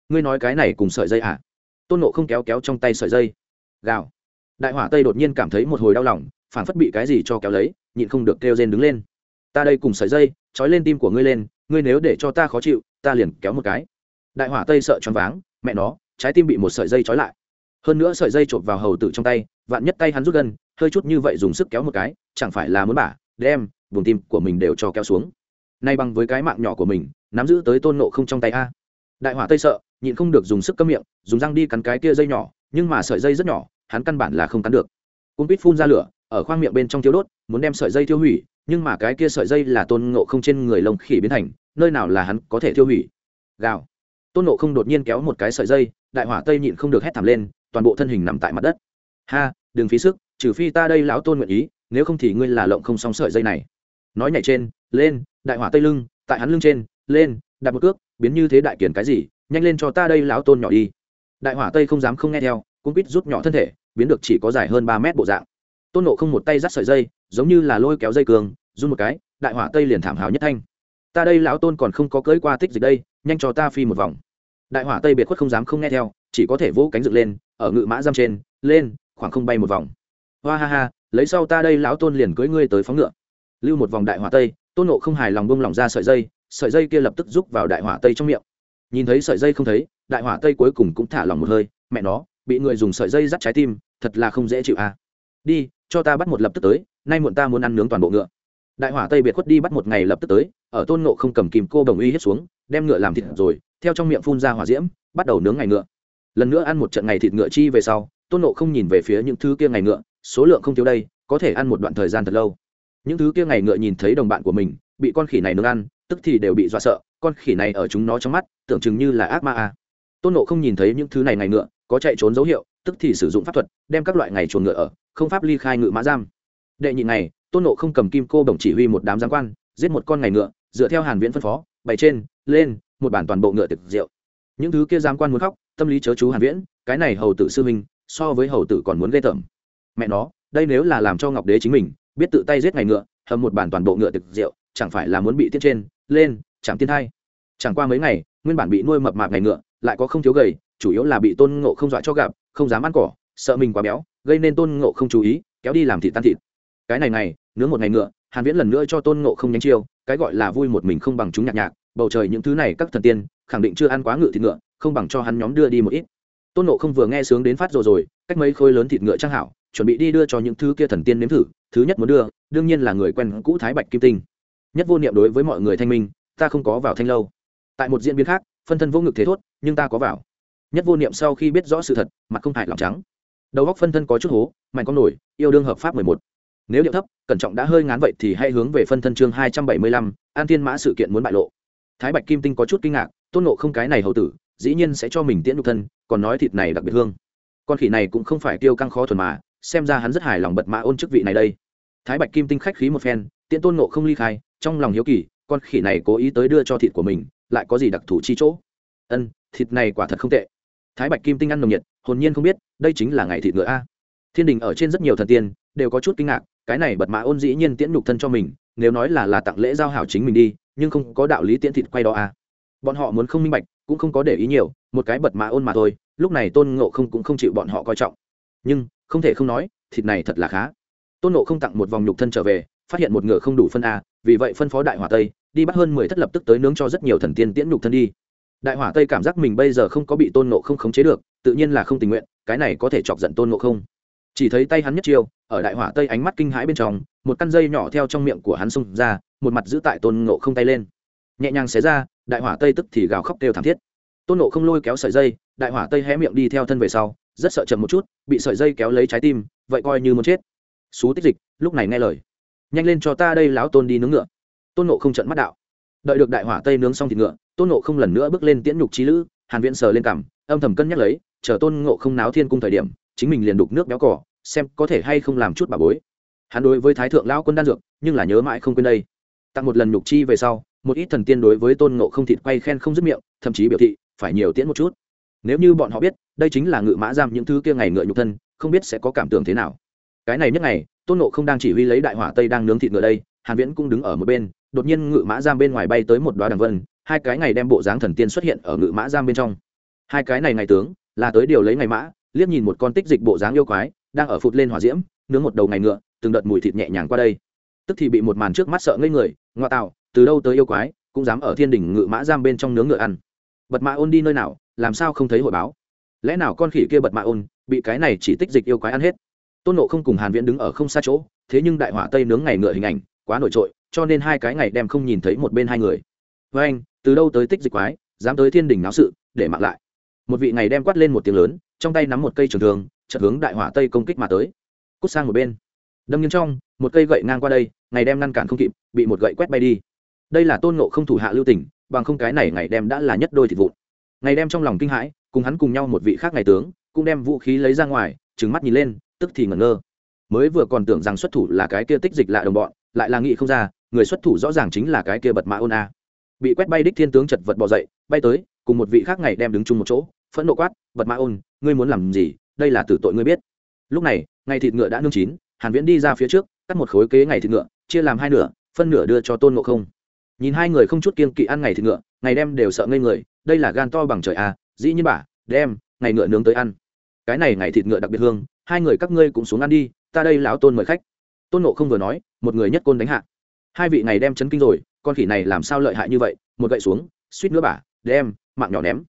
Ngươi nói cái này cùng sợi dây à? Tôn nộ không kéo kéo trong tay sợi dây. Gào. Đại hỏa tây đột nhiên cảm thấy một hồi đau lòng phản phất bị cái gì cho kéo lấy, nhịn không được kêu rên đứng lên. Ta đây cùng sợi dây, trói lên tim của ngươi lên, ngươi nếu để cho ta khó chịu, ta liền kéo một cái. Đại hỏa tây sợ choáng váng, mẹ nó, trái tim bị một sợi dây trói lại hơn nữa sợi dây chộp vào hầu tử trong tay, vạn nhất tay hắn rút gân hơi chút như vậy dùng sức kéo một cái, chẳng phải là muốn bả, đem, vùng tim của mình đều cho kéo xuống. Nay bằng với cái mạng nhỏ của mình, nắm giữ tới tôn nộ không trong tay a. Đại hỏa tây sợ, nhịn không được dùng sức cấm miệng, dùng răng đi cắn cái kia dây nhỏ, nhưng mà sợi dây rất nhỏ, hắn căn bản là không cắn được. Cung bít phun ra lửa, ở khoang miệng bên trong thiếu đốt, muốn đem sợi dây tiêu hủy, nhưng mà cái kia sợi dây là tôn ngộ không trên người lông khỉ biến thành, nơi nào là hắn có thể tiêu hủy. Gào. Tôn ngộ không đột nhiên kéo một cái sợi dây, đại hỏa tây nhịn không được hét thảm lên toàn bộ thân hình nằm tại mặt đất. Ha, đừng phí sức, trừ phi ta đây lão tôn nguyện ý, nếu không thì ngươi là lộng không xong sợi dây này. Nói nhảy trên, lên, đại hỏa tây lưng, tại hắn lưng trên, lên, đặt một cước, biến như thế đại kiển cái gì, nhanh lên cho ta đây lão tôn nhỏ đi. Đại hỏa tây không dám không nghe theo cũng quýt rút nhỏ thân thể, biến được chỉ có dài hơn ba mét bộ dạng. Tôn nộ không một tay dắt sợi dây, giống như là lôi kéo dây cường, run một cái, đại hỏa tây liền thảm hào nhất thanh. Ta đây lão tôn còn không có cưỡi qua tích dịch đây, nhanh cho ta phi một vòng. Đại hỏa tây biệt khuất không dám không nghe theo, chỉ có thể vỗ cánh dựng lên ở ngự mã giam trên, lên, khoảng không bay một vòng. Hoa ha ha, lấy sau ta đây lão tôn liền cưỡi ngươi tới phóng ngựa. Lưu một vòng đại hỏa tây, tôn nộ không hài lòng bông lỏng ra sợi dây sợi dây kia lập tức rúc vào đại hỏa tây trong miệng. Nhìn thấy sợi dây không thấy, đại hỏa tây cuối cùng cũng thả lòng một hơi, mẹ nó, bị người dùng sợi dây dắt trái tim, thật là không dễ chịu à. Đi, cho ta bắt một lập tức tới, nay muộn ta muốn ăn nướng toàn bộ ngựa. Đại hỏa tây biệt khuất đi bắt một ngày lập tức tới, ở tôn nộ không cầm kìm cô đồng uy hết xuống, đem ngựa làm thịt rồi, theo trong miệng phun ra hỏa diễm, bắt đầu nướng ngày ngựa lần nữa ăn một trận ngày thịt ngựa chi về sau, tôn nộ không nhìn về phía những thứ kia ngày ngựa, số lượng không thiếu đây, có thể ăn một đoạn thời gian thật lâu. Những thứ kia ngày ngựa nhìn thấy đồng bạn của mình, bị con khỉ này nướng ăn, tức thì đều bị dọa sợ, con khỉ này ở chúng nó trong mắt, tưởng chừng như là ác ma a tôn nộ không nhìn thấy những thứ này ngày ngựa, có chạy trốn dấu hiệu, tức thì sử dụng pháp thuật, đem các loại ngày chuồng ngựa ở, không pháp ly khai ngựa mã giam. Đệ nhị này tôn nộ không cầm kim cô đồng chỉ huy một đám giám quan, giết một con ngày ngựa, dựa theo hàn viễn phân phó, bày trên, lên, một bản toàn bộ ngựa tiệc rượu. Những thứ kia giám quan muốn khóc tâm lý chớ chú hàn viễn, cái này hầu tử sư minh so với hầu tử còn muốn ghê tởm mẹ nó, đây nếu là làm cho ngọc đế chính mình, biết tự tay giết ngày ngựa, hầm một bản toàn bộ ngựa thực rượu, chẳng phải là muốn bị tiết trên, lên, chẳng tiên hay? chẳng qua mấy ngày, nguyên bản bị nuôi mập mạp ngày ngựa, lại có không thiếu gầy, chủ yếu là bị tôn ngộ không dọa cho gặp, không dám ăn cỏ, sợ mình quá béo, gây nên tôn ngộ không chú ý, kéo đi làm thịt tan thịt cái này này nướng một ngày ngựa, hàn viễn lần nữa cho tôn ngộ không nhánh chiêu, cái gọi là vui một mình không bằng chúng nhạc nhạc, bầu trời những thứ này các thần tiên, khẳng định chưa ăn quá ngựa thịt ngựa không bằng cho hắn nhóm đưa đi một ít. Tôn nộ không vừa nghe sướng đến phát rồi rồi, cách mấy khối lớn thịt ngựa trang hảo, chuẩn bị đi đưa cho những thứ kia thần tiên nếm thử, thứ nhất muốn đưa, đương nhiên là người quen cũ thái bạch kim tinh. Nhất vô niệm đối với mọi người thanh minh, ta không có vào thanh lâu. Tại một diễn biến khác, phân thân vô ngực thế thốt, nhưng ta có vào. Nhất vô niệm sau khi biết rõ sự thật, mặt không hại lòng trắng. Đầu góc phân thân có chút hố, mạnh con nổi, yêu đương hợp pháp mười một. Nếu điệu thấp, cẩn trọng đã hơi ngán vậy thì hãy hướng về phân thân chương hai trăm bảy mươi lăm, an thiên mã sự kiện muốn bại lộ. Thái bạch kim tinh có chút kinh ngạc, tôn nộ không cái này hầu tử dĩ nhiên sẽ cho mình tiễn nhục thân, còn nói thịt này đặc biệt hương. Con khỉ này cũng không phải tiêu căng khó thuần mà, xem ra hắn rất hài lòng bật mã ôn chức vị này đây. Thái bạch kim tinh khách khí một phen, tiễn tôn nộ không ly khai, trong lòng hiếu kỳ, con khỉ này cố ý tới đưa cho thịt của mình, lại có gì đặc thù chi chỗ? Ân, thịt này quả thật không tệ. Thái bạch kim tinh ăn nồng nhiệt, hồn nhiên không biết, đây chính là ngày thịt ngựa a. Thiên đình ở trên rất nhiều thần tiên, đều có chút kinh ngạc, cái này bật mã ôn dĩ nhiên tiễn nhục thân cho mình, nếu nói là là tặng lễ giao hảo chính mình đi, nhưng không có đạo lý tiễn thịt quay đó à bọn họ muốn không minh bạch cũng không có để ý nhiều, một cái bật mã ôn mà thôi, lúc này tôn ngộ không cũng không chịu bọn họ coi trọng. Nhưng, không thể không nói, thịt này thật là khá. Tôn ngộ không tặng một vòng nhục thân trở về, phát hiện một ngựa không đủ phân a, vì vậy phân phó đại hỏa tây, đi bắt hơn mười thất lập tức tới nướng cho rất nhiều thần tiên tiễn nhục thân đi. Đại hỏa tây cảm giác mình bây giờ không có bị tôn ngộ không khống chế được, tự nhiên là không tình nguyện, cái này có thể chọc giận tôn ngộ không. Chỉ thấy tay hắn nhất chiêu, ở đại hỏa tây ánh mắt kinh hãi bên trong, một căn dây nhỏ theo trong miệng của hắn xông ra, một mặt giữ tại tôn ngộ không tay lên nhẹ nhàng xé ra, đại hỏa tây tức thì gào khóc kêu thảm thiết. Tôn nộ không lôi kéo sợi dây, đại hỏa tây hé miệng đi theo thân về sau, rất sợ chậm một chút, bị sợi dây kéo lấy trái tim, vậy coi như muốn chết. Xú tích dịch, lúc này nghe lời. Nhanh lên cho ta đây lão tôn đi nướng ngựa. Tôn nộ không trận mắt đạo. Đợi được đại hỏa tây nướng xong thịt ngựa, tôn nộ không lần nữa bước lên tiễn nhục trí lữ, hàn viện sờ lên cằm, âm thầm cân nhắc lấy, chờ tôn ngộ không náo thiên cung thời điểm, chính mình liền đục nước béo cỏ xem có thể hay không làm chút bà bối. Hắn đối với thái thượng lão quân đan dược, nhưng là nhớ mãi không quên đây. Tặng một lần nhục chi về sau một ít thần tiên đối với tôn ngộ không thịt quay khen không dứt miệng, thậm chí biểu thị, phải nhiều tiễn một chút. Nếu như bọn họ biết, đây chính là ngự mã giam những thứ kia ngày ngựa nhục thân, không biết sẽ có cảm tưởng thế nào. Cái này nhất ngày, tôn ngộ không đang chỉ huy lấy đại hỏa tây đang nướng thịt ngựa đây, hàn viễn cũng đứng ở một bên, đột nhiên ngự mã giam bên ngoài bay tới một đoá đằng vân, hai cái ngày đem bộ dáng thần tiên xuất hiện ở ngự mã giam bên trong. Hai cái này ngày tướng, là tới điều lấy ngày mã, liếc nhìn một con tích dịch bộ dáng yêu quái, đang ở phụt lên hỏa diễm, nướng một đầu ngày ngựa, từng đợt mùi thịt nhẹ nhàng qua đây. Tức thì bị một màn trước mắt sợ ngây người, ngoa tạo từ đâu tới yêu quái, cũng dám ở thiên đỉnh ngự mã giam bên trong nướng ngựa ăn. Bật mã ôn đi nơi nào, làm sao không thấy hội báo? Lẽ nào con khỉ kia bật mã ôn, bị cái này chỉ tích dịch yêu quái ăn hết? Tôn nộ không cùng hàn viễn đứng ở không xa chỗ, thế nhưng đại hỏa tây nướng ngày ngựa hình ảnh, quá nổi trội, cho nên hai cái ngày đem không nhìn thấy một bên hai người. Với anh, từ đâu tới tích dịch quái, dám tới thiên đình náo sự, để mặc lại. Một vị ngày đem quát lên một tiếng lớn, trong tay nắm một cây trường thường chợt hướng đại hỏa tây công kích mà tới. Cút sang một bên. Đâm nghiêng trong, một cây gậy ngang qua đây, ngày đem ngăn cản không kịp, bị một gậy quét bay đi đây là tôn nộ không thủ hạ lưu tình, bằng không cái này ngày đem đã là nhất đôi thịt vụn. Ngày đem trong lòng kinh hãi, cùng hắn cùng nhau một vị khác ngày tướng, cũng đem vũ khí lấy ra ngoài, trừng mắt nhìn lên, tức thì ngẩn ngơ. Mới vừa còn tưởng rằng xuất thủ là cái kia tích dịch lạ đồng bọn, lại là nghĩ không ra, người xuất thủ rõ ràng chính là cái kia bật mã ôn a. Bị quét bay đích thiên tướng chật vật bỏ dậy, bay tới, cùng một vị khác ngày đem đứng chung một chỗ, phẫn nộ quát, bật mã ôn, ngươi muốn làm gì? Đây là tử tội ngươi biết. Lúc này, ngày thịt ngựa đã nương chín, hàn viễn đi ra phía trước, cắt một khối kế ngày thịt ngựa, chia làm hai nửa, phân nửa đưa cho tôn ngộ không nhìn hai người không chút kiên kỵ ăn ngày thịt ngựa, ngày đem đều sợ ngây người, đây là gan to bằng trời à? dĩ nhiên bả đem, ngày ngựa nướng tới ăn. Cái này ngày thịt ngựa đặc biệt hương, hai người các ngươi cũng xuống ăn đi, ta đây lão tôn mời khách. Tôn nộ không vừa nói, một người nhất côn đánh hạ. Hai vị này đem chấn kinh rồi, con khỉ này làm sao lợi hại như vậy, một gậy xuống, suýt nữa bả đem, mạng nhỏ ném.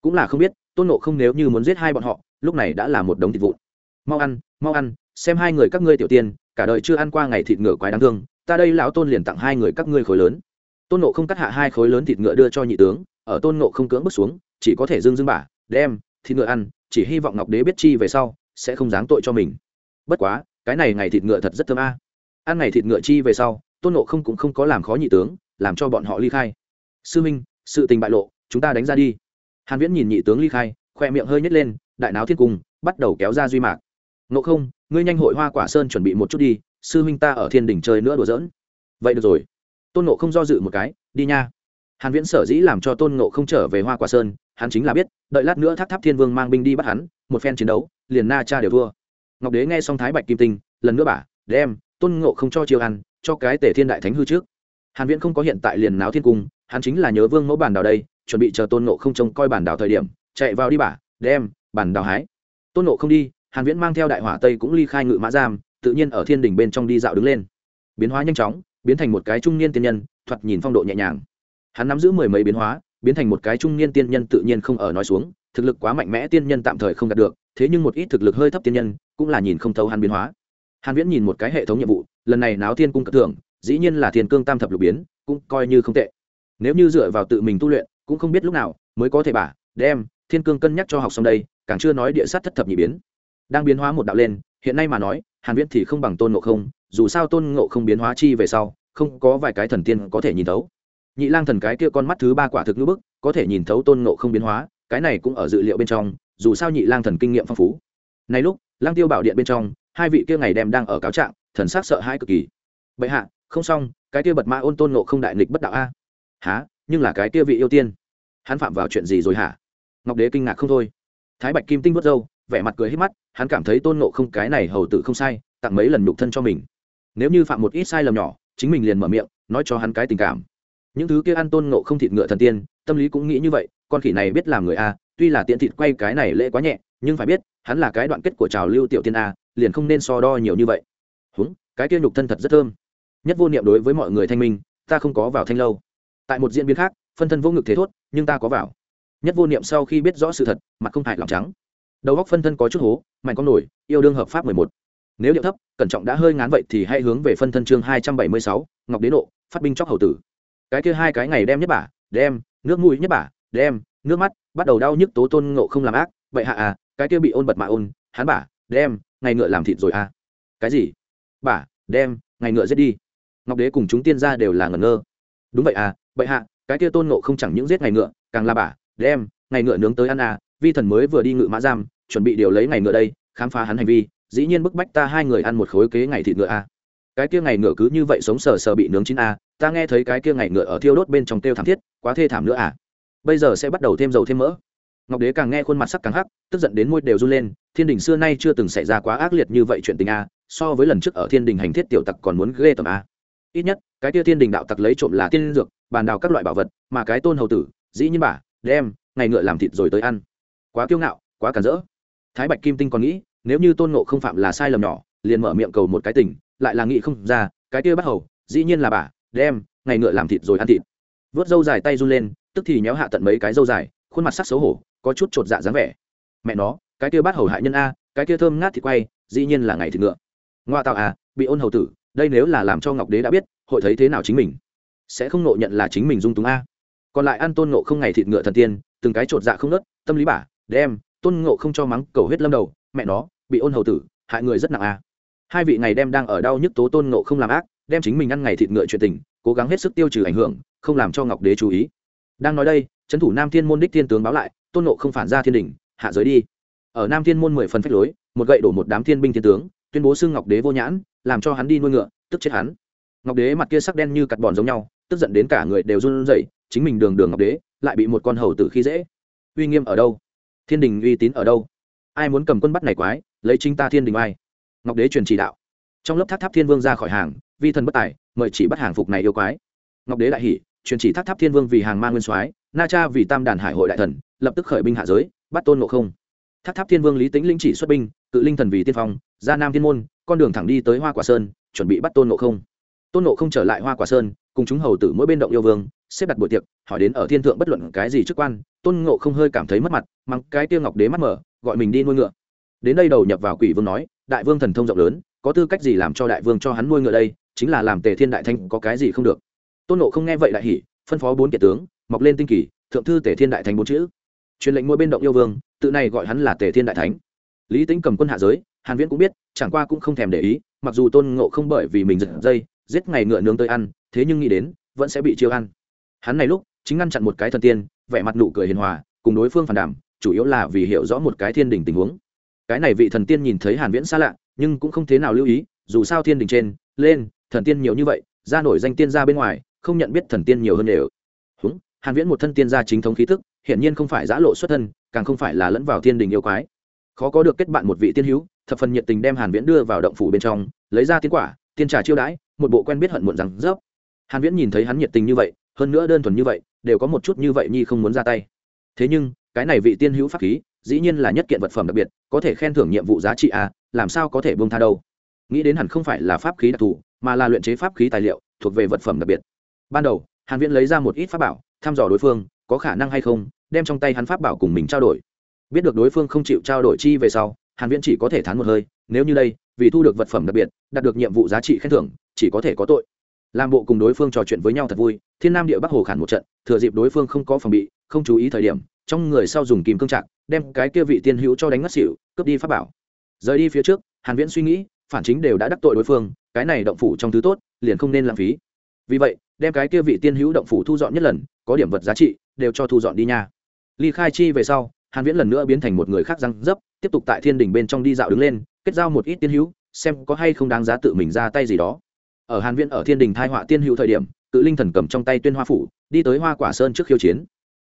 Cũng là không biết, tôn nộ không nếu như muốn giết hai bọn họ, lúc này đã là một đống thịt vụn. Mau ăn mau ăn, xem hai người các ngươi tiểu tiên, cả đời chưa ăn qua ngày thịt ngựa quái đáng thương, ta đây lão tôn liền tặng hai người các ngươi khối lớn tôn nộ không cắt hạ hai khối lớn thịt ngựa đưa cho nhị tướng, ở tôn nộ không cưỡng bước xuống, chỉ có thể dưng dưng bả, đem thịt ngựa ăn, chỉ hy vọng ngọc đế biết chi về sau, sẽ không giáng tội cho mình. Bất quá, cái này ngày thịt ngựa thật rất thơm a. Ăn ngày thịt ngựa chi về sau, tôn nộ không cũng không có làm khó nhị tướng, làm cho bọn họ ly khai. Sư minh, sự tình bại lộ, chúng ta đánh ra đi. Hàn viễn nhìn nhị tướng ly khai, khoe miệng hơi nhếch lên, đại náo thiên cung, bắt đầu kéo ra duy mạc. Nộ không, ngươi nhanh hội hoa quả sơn chuẩn bị một chút đi, sư minh ta ở thiên đỉnh chơi nữa đùa giỡn. Vậy được rồi tôn nộ không do dự một cái, đi nha. Hàn viễn sở dĩ làm cho tôn nộ không trở về hoa quả sơn, hắn chính là biết, đợi lát nữa tháp tháp thiên vương mang binh đi bắt hắn, một phen chiến đấu, liền na cha đều thua. Ngọc đế nghe xong thái bạch kim tinh, lần nữa bả đem, tôn ngộ không cho chiêu ăn, cho cái tể thiên đại thánh hư trước. Hàn viễn không có hiện tại liền náo thiên cung, hắn chính là nhớ vương mẫu bản đào đây, chuẩn bị chờ tôn ngộ không trông coi bản đào thời điểm, chạy vào đi bả đem, bản đào hái. Tôn ngộ không đi, hàn viễn mang theo đại hỏa tây cũng ly khai ngự mã giam, tự nhiên ở thiên đỉnh bên trong đi dạo đứng lên. Biến hóa nhanh chóng biến thành một cái trung niên tiên nhân, thoạt nhìn phong độ nhẹ nhàng. Hắn nắm giữ mười mấy biến hóa, biến thành một cái trung niên tiên nhân tự nhiên không ở nói xuống, thực lực quá mạnh mẽ tiên nhân tạm thời không đạt được, thế nhưng một ít thực lực hơi thấp tiên nhân cũng là nhìn không thấu hắn biến hóa. Hàn viễn nhìn một cái hệ thống nhiệm vụ, lần này náo thiên cung cất thưởng, dĩ nhiên là thiên cương tam thập lục biến, cũng coi như không tệ. Nếu như dựa vào tự mình tu luyện, cũng không biết lúc nào mới có thể bả, đem thiên cương cân nhắc cho học xong đây, càng chưa nói địa sát thất thập nhị biến. Đang biến hóa một đạo lên hiện nay mà nói, hàn viễn thì không bằng tôn ngộ không, dù sao tôn ngộ không biến hóa chi về sau, không có vài cái thần tiên có thể nhìn thấu. Nhị lang thần cái kia con mắt thứ ba quả thực ngữ bức, có thể nhìn thấu tôn ngộ không biến hóa, cái này cũng ở dự liệu bên trong, dù sao nhị lang thần kinh nghiệm phong phú. Này lúc, lang tiêu bảo điện bên trong, hai vị kia ngày đêm đang ở cáo trạng, thần sắc sợ hãi cực kỳ. Bệ hạ, không xong, cái kia bật ma ôn tôn ngộ không đại nghịch bất đạo a. Há nhưng là cái kia vị yêu tiên? Hắn phạm vào chuyện gì rồi hả? Ngọc đế kinh ngạc không thôi. Thái bạch kim tinh vớt râu vẻ mặt cười hết mắt, hắn cảm thấy tôn nộ không cái này hầu tử không sai, tặng mấy lần nhục thân cho mình. Nếu như phạm một ít sai lầm nhỏ, chính mình liền mở miệng, nói cho hắn cái tình cảm. Những thứ kia ăn tôn nộ không thịt ngựa thần tiên, tâm lý cũng nghĩ như vậy, con khỉ này biết làm người a, tuy là tiện thịt quay cái này lễ quá nhẹ, nhưng phải biết, hắn là cái đoạn kết của trào lưu tiểu tiên a, liền không nên so đo nhiều như vậy. Húng, cái kia nhục thân thật rất thơm. Nhất vô niệm đối với mọi người thanh minh, ta không có vào thanh lâu. Tại một diễn biến khác, phân thân vô ngực thế thốt, nhưng ta có vào. Nhất vô niệm sau khi biết rõ sự thật, mặt không hại lòng trắng đầu góc phân thân có chút hố, mạnh con nổi, yêu đương hợp pháp mười một. Nếu điệu thấp, cẩn trọng đã hơi ngán vậy thì hãy hướng về phân thân chương hai trăm bảy mươi sáu, ngọc đế nộ, phát binh chóc hầu tử. Cái kia hai cái ngày đem nhất bả, đem, nước mũi nhất bả, đem, nước mắt, bắt đầu đau nhức tố tôn ngộ không làm ác. Vậy hạ à cái kia bị ôn bật mạ ôn, hắn bả, đem, ngày ngựa làm thịt rồi à. Cái gì? Bả, đem, ngày ngựa giết đi. Ngọc đế cùng chúng tiên gia đều là ngẩn ngơ. Đúng vậy à vậy hạ, cái kia tôn ngộ không chẳng những giết ngày ngựa, càng là bả, đem, ngày ngựa nướng tới ăn à. Vi thần mới vừa đi ngự mã giam chuẩn bị điều lấy ngày ngựa đây, khám phá hắn hành vi, dĩ nhiên bức bách ta hai người ăn một khối kế ngày thịt ngựa a. Cái kia ngày ngựa cứ như vậy sống sờ sờ bị nướng chín a, ta nghe thấy cái kia ngày ngựa ở thiêu đốt bên trong tiêu thảm thiết, quá thê thảm nữa à. Bây giờ sẽ bắt đầu thêm dầu thêm mỡ. Ngọc đế càng nghe khuôn mặt sắc càng hắc, tức giận đến môi đều run lên, thiên đình xưa nay chưa từng xảy ra quá ác liệt như vậy chuyện tình a, so với lần trước ở thiên đình hành thiết tiểu tặc còn muốn ghê tầm a. Ít nhất, cái kia thiên đình đạo tặc lấy trộm là tiên dược, bàn đào các loại bảo vật, mà cái tôn hầu tử, dĩ nhiên bà, đem, ngày ngựa làm thịt rồi tới ăn. Quá kiêu ngạo, quá cản rỡ thái bạch kim tinh còn nghĩ, nếu như tôn nộ không phạm là sai lầm nhỏ, liền mở miệng cầu một cái tình, lại là nghĩ không ra, cái kia bắt hầu, dĩ nhiên là bà, đem, ngày ngựa làm thịt rồi ăn thịt. Vớt dâu dài tay run lên, tức thì nhéo hạ tận mấy cái dâu dài, khuôn mặt sắc xấu hổ, có chút chột dạ dáng vẻ. Mẹ nó, cái kia bắt hầu hại nhân a, cái kia thơm ngát thì quay, dĩ nhiên là ngày thịt ngựa. Ngoa tạo à bị ôn hầu tử, đây nếu là làm cho ngọc đế đã biết, hội thấy thế nào chính mình? Sẽ không nộ nhận là chính mình dung túng a. Còn lại ăn tôn nộ không ngày thịt ngựa thần tiên, từng cái chột dạ không nớt tâm lý bả đem tôn ngộ không cho mắng, cầu huyết lâm đầu, mẹ nó, bị ôn hầu tử, hại người rất nặng à? hai vị ngày đem đang ở đau nhức tố tôn ngộ không làm ác, đem chính mình ăn ngày thịt ngựa chuyện tình, cố gắng hết sức tiêu trừ ảnh hưởng, không làm cho ngọc đế chú ý. Đang nói đây, trấn thủ nam thiên môn đích thiên tướng báo lại, tôn ngộ không phản ra thiên đình, hạ giới đi. Ở nam thiên môn mười phần phách lối, một gậy đổ một đám thiên binh thiên tướng, tuyên bố xưng ngọc đế vô nhãn, làm cho hắn đi nuôi ngựa, tức chết hắn. Ngọc đế mặt kia sắc đen như cặt bòn giống nhau, tức giận đến cả người đều run rẩy, chính mình đường đường ngọc đế, lại bị một con hầu tử khi dễ. Uy nghiêm ở đâu? Thiên đình uy tín ở đâu? Ai muốn cầm quân bắt này quái, lấy chính ta thiên đình ai ngọc đế truyền chỉ đạo. Trong lớp tháp tháp thiên vương ra khỏi hàng, vi thần bất tài, mời chỉ bắt hàng phục này yêu quái. Ngọc đế đại hỷ truyền chỉ tháp tháp thiên vương vì hàng ma nguyên soái, na cha vì tam đàn hải hội đại thần, lập tức khởi binh hạ giới, bắt tôn ngộ không. Tháp tháp thiên vương lý tính linh chỉ xuất binh, cự linh thần vì tiên phong, ra nam thiên môn, con đường thẳng đi tới hoa quả sơn, chuẩn bị bắt tôn ngộ không. Tôn ngộ không trở lại hoa quả sơn, cùng chúng hầu tử mỗi bên động yêu vương xếp đặt buổi tiệc, hỏi đến ở thiên thượng bất luận cái gì chức quan, tôn ngộ không hơi cảm thấy mất mặt mắng cái tiêu ngọc đế mắt mở, gọi mình đi nuôi ngựa. Đến đây đầu nhập vào quỷ vương nói, đại vương thần thông rộng lớn, có tư cách gì làm cho đại vương cho hắn nuôi ngựa đây? Chính là làm tề thiên đại thanh có cái gì không được. Tôn nộ không nghe vậy đại hỉ, phân phó bốn kẻ tướng, mọc lên tinh kỳ, thượng thư tề thiên đại thánh bốn chữ. Truyền lệnh mỗi bên động yêu vương, tự này gọi hắn là tề thiên đại thánh. Lý tính cầm quân hạ giới, hàn viễn cũng biết, chẳng qua cũng không thèm để ý, mặc dù tôn ngộ không bởi vì mình giật dây, giết ngày ngựa nướng tới ăn, thế nhưng nghĩ đến, vẫn sẽ bị chiêu ăn hắn này lúc, chính ngăn chặn một cái thần tiên, vẻ mặt nụ cười hiền hòa, cùng đối phương phản đảm chủ yếu là vì hiểu rõ một cái thiên đình tình huống. Cái này vị thần tiên nhìn thấy hàn viễn xa lạ, nhưng cũng không thế nào lưu ý, dù sao thiên đình trên, lên, thần tiên nhiều như vậy, ra nổi danh tiên ra bên ngoài, không nhận biết thần tiên nhiều hơn đều. Húng, hàn viễn một thân tiên gia chính thống khí tức hiện nhiên không phải giã lộ xuất thân, càng không phải là lẫn vào thiên đình yêu quái. Khó có được kết bạn một vị tiên hữu, thập phần nhiệt tình đem hàn viễn đưa vào động phủ bên trong, lấy ra tiên quả, tiên trà chiêu đãi, một bộ quen biết hận muộn rằng dốc hàn viễn nhìn thấy hắn nhiệt tình như vậy hơn nữa đơn thuần như vậy, đều có một chút như vậy nhi không muốn ra tay. Thế nhưng, cái này vị tiên hữu pháp khí, dĩ nhiên là nhất kiện vật phẩm đặc biệt, có thể khen thưởng nhiệm vụ giá trị à làm sao có thể buông tha đâu. Nghĩ đến hẳn không phải là pháp khí đặc thù, mà là luyện chế pháp khí tài liệu, thuộc về vật phẩm đặc biệt. Ban đầu, hàn viễn lấy ra một ít pháp bảo, thăm dò đối phương, có khả năng hay không, đem trong tay hắn pháp bảo cùng mình trao đổi. Biết được đối phương không chịu trao đổi chi về sau, hàn viễn chỉ có thể thán một hơi, nếu như đây, vì thu được vật phẩm đặc biệt, đạt được nhiệm vụ giá trị khen thưởng, chỉ có thể có tội làm bộ cùng đối phương trò chuyện với nhau thật vui, thiên nam địa bắc hồ khản một trận, thừa dịp đối phương không có phòng bị, không chú ý thời điểm, trong người sau dùng kìm cương trạc, đem cái kia vị tiên hữu cho đánh ngất xỉu, cướp đi pháp bảo. Rời đi phía trước, hàn viễn suy nghĩ, phản chính đều đã đắc tội đối phương, cái này động phủ trong thứ tốt, liền không nên lãng phí. Vì vậy, đem cái kia vị tiên hữu động phủ thu dọn nhất lần, có điểm vật giá trị, đều cho thu dọn đi nha. Ly khai chi về sau, hàn viễn lần nữa biến thành một người khác răng dấp, tiếp tục tại thiên đình bên trong đi dạo đứng lên, kết giao một ít tiên hữu, xem có hay không đáng giá tự mình ra tay gì đó ở hàn viễn ở thiên đình thai họa tiên hữu thời điểm, cự linh thần cầm trong tay tuyên hoa phủ, đi tới hoa quả sơn trước khiêu chiến.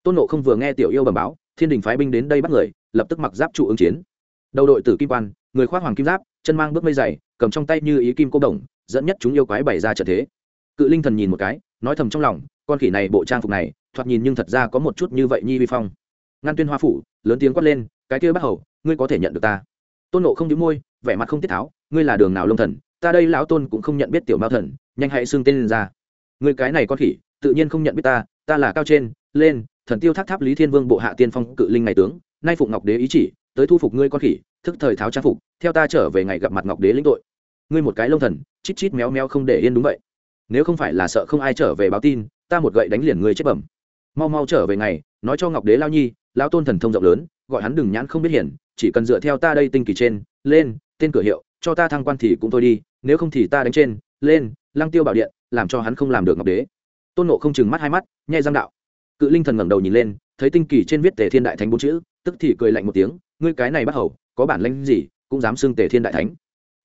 Tôn nộ không vừa nghe tiểu yêu bẩm báo, thiên đình phái binh đến đây bắt người, lập tức mặc giáp trụ ứng chiến. Đầu đội tử kim quan, người khoác hoàng kim giáp, chân mang bước mây dày, cầm trong tay như ý kim cô đồng, dẫn nhất chúng yêu quái bày ra trận thế. Cự linh thần nhìn một cái, nói thầm trong lòng, con khỉ này bộ trang phục này, thoạt nhìn nhưng thật ra có một chút như vậy nhi vi phong. Ngăn tuyên hoa phủ, lớn tiếng quát lên, cái kia bắt hầu, ngươi có thể nhận được ta? Tôn nộ không đĩu môi, vẻ mặt không tiết tháo, ngươi là đường nào lông thần ta đây lão tôn cũng không nhận biết tiểu mao thần, nhanh hãy xưng tên lên ra. Ngươi cái này con khỉ, tự nhiên không nhận biết ta ta là cao trên, lên, thần tiêu tháp tháp lý thiên vương bộ hạ tiên phong cự linh ngày tướng, nay phụng ngọc đế ý chỉ, tới thu phục ngươi con khỉ, thức thời tháo trang phục, theo ta trở về ngày gặp mặt ngọc đế lĩnh tội. Ngươi một cái lông thần, chít chít méo méo không để yên đúng vậy. Nếu không phải là sợ không ai trở về báo tin, ta một gậy đánh liền ngươi chết bẩm. Mau mau trở về ngày, nói cho ngọc đế lao nhi lao tôn thần thông rộng lớn, gọi hắn đừng nhãn không biết hiển, chỉ cần dựa theo ta đây tinh kỳ trên, lên, tên cửa hiệu cho ta thăng quan thì cũng thôi đi, nếu không thì ta đánh trên, lên, lăng tiêu bảo điện, làm cho hắn không làm được ngọc đế. Tôn nộ không chừng mắt hai mắt, nhai giang đạo. Cự linh thần ngẩng đầu nhìn lên, thấy tinh kỳ trên viết tề thiên đại thánh bốn chữ, tức thì cười lạnh một tiếng, ngươi cái này bắt hầu, có bản lãnh gì, cũng dám xưng tề thiên đại thánh.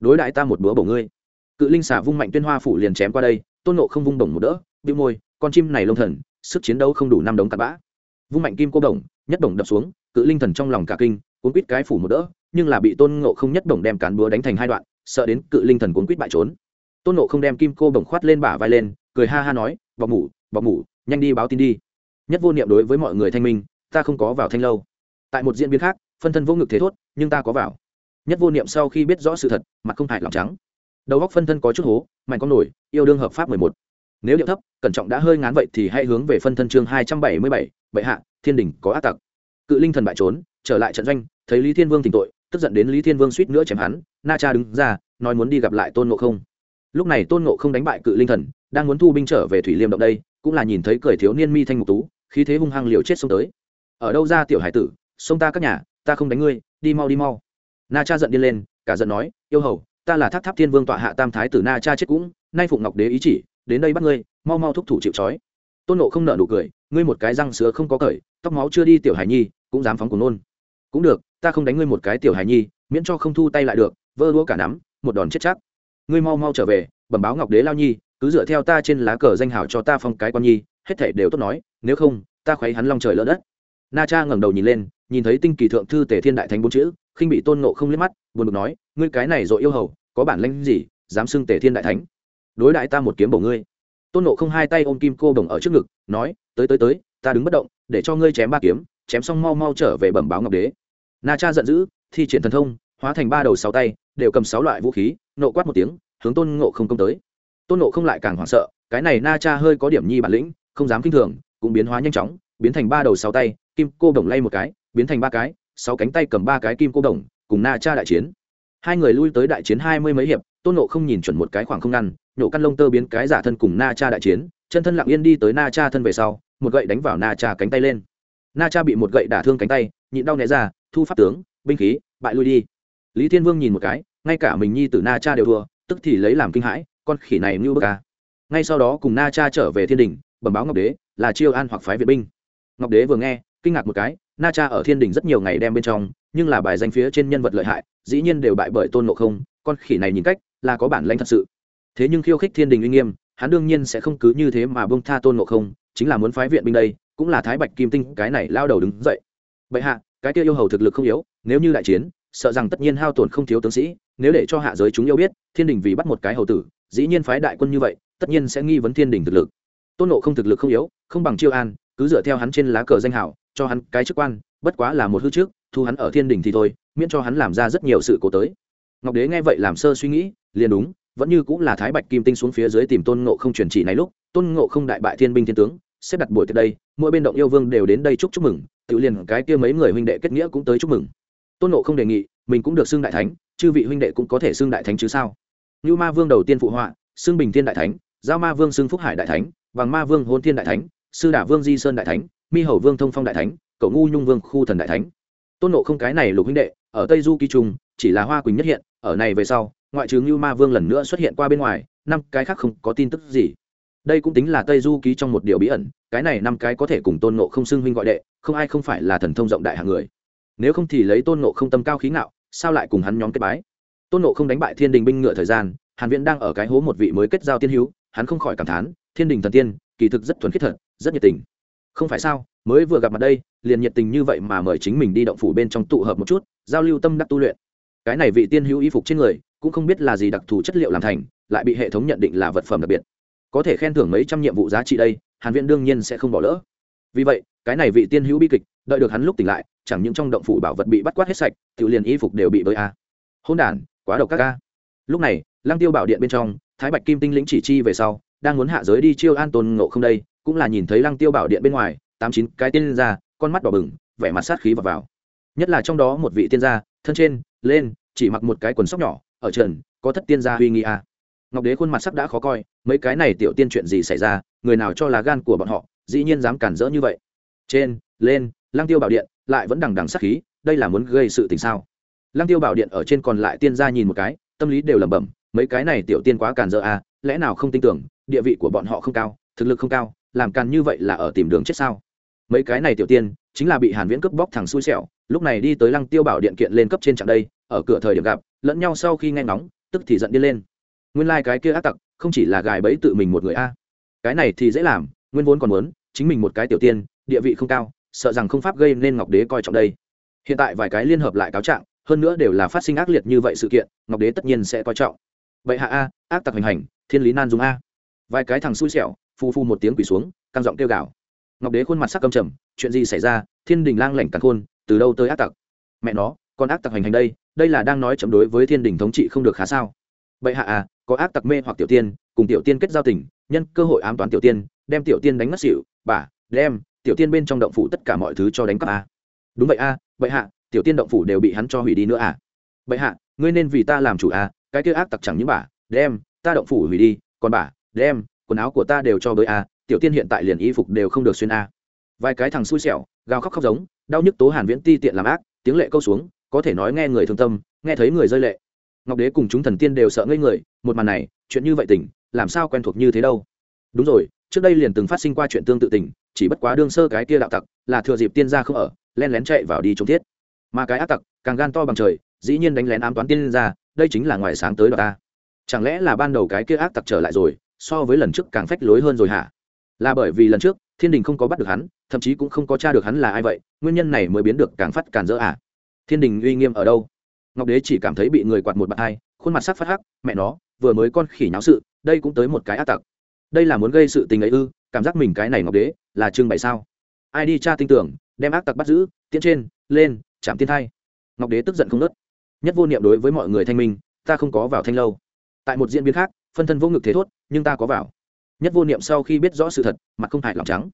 Đối đại ta một bữa bổ ngươi. Cự linh xả vung mạnh tuyên hoa phủ liền chém qua đây, tôn nộ không vung đồng một đỡ, bĩu môi, con chim này lông thần, sức chiến đấu không đủ năm đống cặp bã. Vung mạnh kim cô đồng, nhất đồng đập xuống, cự linh thần trong lòng cả kinh, cuốn quít cái phủ một đỡ nhưng là bị tôn ngộ không nhất đồng đem cán búa đánh thành hai đoạn, sợ đến cự linh thần cuốn quýt bại trốn. Tôn ngộ không đem kim cô bồng khoát lên bả vai lên, cười ha ha nói, bọc ngủ bọc ngủ nhanh đi báo tin đi. Nhất vô niệm đối với mọi người thanh minh, ta không có vào thanh lâu. Tại một diễn biến khác, phân thân vô ngực thế thốt, nhưng ta có vào. Nhất vô niệm sau khi biết rõ sự thật, mặt không hại lòng trắng. Đầu góc phân thân có chút hố, mạnh con nổi, yêu đương hợp pháp mười một. Nếu điệu thấp, cẩn trọng đã hơi ngán vậy thì hãy hướng về phân thân chương hai trăm bảy mươi bảy, bệ hạ, thiên đình có ác tặc. Cự linh thần bại trốn, trở lại trận doanh, thấy lý thiên vương tỉnh tội tức giận đến lý thiên vương suýt nữa chém hắn, na cha đứng ra, nói muốn đi gặp lại tôn ngộ không. Lúc này tôn ngộ không đánh bại cự linh thần, đang muốn thu binh trở về thủy liêm động đây, cũng là nhìn thấy cười thiếu niên mi thanh ngục tú, khí thế hung hăng liều chết xông tới. Ở đâu ra, tiểu hải tử? Xông ta các nhà, ta không đánh ngươi, đi mau đi mau. Na cha giận điên lên, cả giận nói, yêu hầu, ta là tháp tháp thiên vương tọa hạ tam thái tử na cha chết cũng, nay phụng ngọc đế ý chỉ, đến đây bắt ngươi, mau mau thúc thủ chịu trói. Tôn nộ không nợ nụ cười, ngươi một cái răng sữa không có cởi, tóc máu chưa đi, tiểu hải nhi, cũng dám phóng cùng nôn cũng được, ta không đánh ngươi một cái tiểu hải nhi, miễn cho không thu tay lại được, vơ đũa cả nắm, một đòn chết chắc. Ngươi mau mau trở về, bẩm báo ngọc đế lao nhi, cứ dựa theo ta trên lá cờ danh hảo cho ta phong cái quan nhi, hết thể đều tốt nói, nếu không, ta khuấy hắn long trời lỡ đất. Na cha ngẩng đầu nhìn lên, nhìn thấy tinh kỳ thượng thư tề thiên đại thánh bốn chữ, khinh bị tôn nộ không liếc mắt, buồn bực nói, ngươi cái này dội yêu hầu, có bản lĩnh gì, dám xưng tề thiên đại thánh? Đối đại ta một kiếm bổ ngươi. Tôn nộ không hai tay ôm kim cô đồng ở trước ngực, nói, tới tới tới, ta đứng bất động, để cho ngươi chém ba kiếm chém xong mau mau trở về bẩm báo ngọc đế. Na cha giận dữ, thi triển thần thông, hóa thành ba đầu sáu tay, đều cầm sáu loại vũ khí, nộ quát một tiếng, hướng tôn ngộ không công tới. Tôn ngộ không lại càng hoảng sợ, cái này na cha hơi có điểm nhi bản lĩnh, không dám kinh thường, cũng biến hóa nhanh chóng, biến thành ba đầu sáu tay, kim cô đồng lay một cái, biến thành ba cái, sáu cánh tay cầm ba cái kim cô đồng, cùng na cha đại chiến. Hai người lui tới đại chiến hai mươi mấy hiệp, tôn nộ không nhìn chuẩn một cái khoảng không ngăn, nhổ căn lông tơ biến cái giả thân cùng na cha đại chiến, chân thân lặng yên đi tới na cha thân về sau, một gậy đánh vào na cha cánh tay lên na cha bị một gậy đả thương cánh tay, nhịn đau né ra, thu pháp tướng, binh khí, bại lui đi. Lý thiên vương nhìn một cái, ngay cả mình nhi t na cha đều thua, tức thì lấy làm kinh hãi, con khỉ này như bơ ca ngay sau đó cùng na cha trở về thiên đình, bẩm báo ngọc đế là chiêu an hoặc phái viện binh. Ngọc đế vừa nghe, kinh ngạc một cái, na cha ở thiên đình rất nhiều ngày đem bên trong, nhưng là bài danh phía trên nhân vật lợi hại, dĩ nhiên đều bại bởi tôn ngộ không, con khỉ này nhìn cách là có bản lãnh thật sự. Thế nhưng khiêu khích thiên đình uy nghiêm, hắn đương nhiên sẽ không cứ như thế mà bông tha tôn ngộ không, chính là muốn phái viện binh đây cũng là thái bạch kim tinh, cái này lao đầu đứng dậy. Bệ hạ, cái kia yêu hầu thực lực không yếu, nếu như đại chiến, sợ rằng tất nhiên hao tổn không thiếu tướng sĩ, nếu để cho hạ giới chúng yêu biết, thiên đình vì bắt một cái hầu tử, dĩ nhiên phái đại quân như vậy, tất nhiên sẽ nghi vấn thiên đình thực lực. Tôn nộ không thực lực không yếu, không bằng chiêu an, cứ dựa theo hắn trên lá cờ danh hảo cho hắn cái chức quan, bất quá là một hư trước, thu hắn ở thiên đình thì thôi, miễn cho hắn làm ra rất nhiều sự cố tới. Ngọc đế nghe vậy làm sơ suy nghĩ, liền đúng, vẫn như cũng là thái bạch kim tinh xuống phía dưới tìm tôn ngộ không truyền chỉ này lúc, tôn ngộ không đại bại thiên binh thiên tướng xếp đặt buổi tiệc đây, mỗi bên động yêu vương đều đến đây chúc chúc mừng, tự liền cái kia mấy người huynh đệ kết nghĩa cũng tới chúc mừng. Tôn ngộ không đề nghị, mình cũng được xưng đại thánh, chư vị huynh đệ cũng có thể xưng đại thánh chứ sao? Như ma vương đầu tiên phụ họa, xưng bình thiên đại thánh, giao ma vương xưng phúc hải đại thánh, vàng ma vương hôn thiên đại thánh, sư đả vương di sơn đại thánh, mi hầu vương thông phong đại thánh cậu ngu nhung vương khu thần đại thánh. Tôn nộ không cái này lục huynh đệ, ở tây du kỳ trung, chỉ là hoa quỳnh nhất hiện, ở này về sau, ngoại trừ như ma vương lần nữa xuất hiện qua bên ngoài, năm cái khác không có tin tức gì đây cũng tính là tây du ký trong một điều bí ẩn, cái này năm cái có thể cùng tôn nộ không xưng huynh gọi đệ, không ai không phải là thần thông rộng đại hạng người. Nếu không thì lấy tôn nộ không tâm cao khí ngạo, sao lại cùng hắn nhóm kết bái? Tôn nộ không đánh bại thiên đình binh ngựa thời gian, hàn viễn đang ở cái hố một vị mới kết giao tiên hữu, hắn không khỏi cảm thán, thiên đình thần tiên, kỳ thực rất thuần khiết thật, rất nhiệt tình. Không phải sao, mới vừa gặp mặt đây, liền nhiệt tình như vậy mà mời chính mình đi động phủ bên trong tụ hợp một chút, giao lưu tâm đắc tu luyện. Cái này vị tiên hữu y phục trên người, cũng không biết là gì đặc thù chất liệu làm thành, lại bị hệ thống nhận định là vật phẩm đặc biệt có thể khen thưởng mấy trăm nhiệm vụ giá trị đây, hàn viễn đương nhiên sẽ không bỏ lỡ. Vì vậy, cái này vị tiên hữu bi kịch, đợi được hắn lúc tỉnh lại, chẳng những trong động phủ bảo vật bị bắt quát hết sạch tự liền y phục đều bị bơi a. Hôn đản, quá độc các ca lúc này, lăng tiêu bảo điện bên trong, thái bạch kim tinh lĩnh chỉ chi về sau, đang muốn hạ giới đi chiêu an tôn ngộ không đây, cũng là nhìn thấy lăng tiêu bảo điện bên ngoài, tám chín cái tiên ra, con mắt đỏ bừng, vẻ mặt sát khí vào vào. Nhất là trong đó một vị tiên gia, thân trên, lên, chỉ mặc một cái quần sóc nhỏ, ở trần, có thất tiên gia huy nghi a ngọc đế khuôn mặt sắc đã khó coi, mấy cái này tiểu tiên chuyện gì xảy ra, người nào cho là gan của bọn họ, dĩ nhiên dám cản rỡ như vậy. Trên, lên, lăng tiêu bảo điện, lại vẫn đằng đằng sát khí, đây là muốn gây sự tình sao? Lăng tiêu bảo điện ở trên còn lại tiên gia nhìn một cái, tâm lý đều lẩm bẩm, mấy cái này tiểu tiên quá cản rỡ à lẽ nào không tin tưởng, địa vị của bọn họ không cao, thực lực không cao, làm càn như vậy là ở tìm đường chết sao? Mấy cái này tiểu tiên, chính là bị hàn viễn cướp bóc thằng xui xẻo, lúc này đi tới lăng tiêu bảo điện kiện lên cấp trên trạng đây, ở cửa thời điểm gặp, lẫn nhau sau khi nghe ngóng, tức thì giận đi lên nguyên lai cái kia ác tặc không chỉ là gài bẫy tự mình một người a. Cái này thì dễ làm, nguyên vốn còn muốn, chính mình một cái tiểu tiên, địa vị không cao, sợ rằng không pháp gây nên ngọc đế coi trọng đây. Hiện tại vài cái liên hợp lại cáo trạng, hơn nữa đều là phát sinh ác liệt như vậy sự kiện, ngọc đế tất nhiên sẽ coi trọng. Vậy hạ a, ác tặc hành hành, thiên lý nan dùng a. Vài cái thằng xui xẻo, phu phu một tiếng quỳ xuống, căng giọng kêu gào. Ngọc đế khuôn mặt sắc cầm trầm, chuyện gì xảy ra, thiên đình lang lảnh cắn khôn, từ đâu tới ác tặc? Mẹ nó, con ác tặc hành hành đây đây là đang nói chấm đối với thiên đình thống trị không được khá sao? Vậy hạ à có ác tặc mê hoặc tiểu tiên, cùng tiểu tiên kết giao tình, nhân cơ hội ám toán tiểu tiên, đem tiểu tiên đánh mất xỉu, bà, đem, tiểu tiên bên trong động phủ tất cả mọi thứ cho đánh cắp a. Đúng vậy a, vậy hạ, tiểu tiên động phủ đều bị hắn cho hủy đi nữa à? Vậy hạ, ngươi nên vì ta làm chủ a cái kia ác tặc chẳng những bà, đem, ta động phủ hủy đi, còn bà, đem, quần áo của ta đều cho bới a tiểu tiên hiện tại liền y phục đều không được xuyên a. Vài cái thằng xui xẻo, gào khóc khóc giống, đau nhức tố hàn viễn ti tiện làm ác, tiếng lệ câu xuống, có thể nói nghe người thương tâm, nghe thấy người rơi lệ ngọc đế cùng chúng thần tiên đều sợ ngây người, một màn này, chuyện như vậy tỉnh làm sao quen thuộc như thế đâu? Đúng rồi, trước đây liền từng phát sinh qua chuyện tương tự tình, chỉ bất quá đương sơ cái kia đạo tặc, là thừa dịp tiên gia không ở len lén chạy vào đi chống thiết. Mà cái ác tặc, càng gan to bằng trời, dĩ nhiên đánh lén ám toán tiên gia, đây chính là ngoài sáng tới đó ta. Chẳng lẽ là ban đầu cái kia ác tặc trở lại rồi, so với lần trước càng phách lối hơn rồi hả? Là bởi vì lần trước, thiên đình không có bắt được hắn, thậm chí cũng không có t r a được hắn là ai vậy, nguyên nhân này mới biến được càng phát càng dỡ à? Thiên đình uy nghiêm ở đâu? Ngọc đế chỉ cảm thấy bị người quạt một bàn hai, khuôn mặt sắc phát hắc, mẹ nó, vừa mới con khỉ nháo sự, đây cũng tới một cái ác tặc. Đây là muốn gây sự tình ấy ư, cảm giác mình cái này ngọc đế, là trưng bày sao? Ai đi tra tin tưởng, đem ác tặc bắt giữ, tiến trên, lên, chạm tiên thai. Ngọc đế tức giận không nớt nhất vô niệm đối với mọi người thanh minh, ta không có vào thanh lâu. Tại một diễn biến khác, phân thân vô ngực thế thốt, nhưng ta có vào. Nhất vô niệm sau khi biết rõ sự thật, mặt không hại lòng trắng.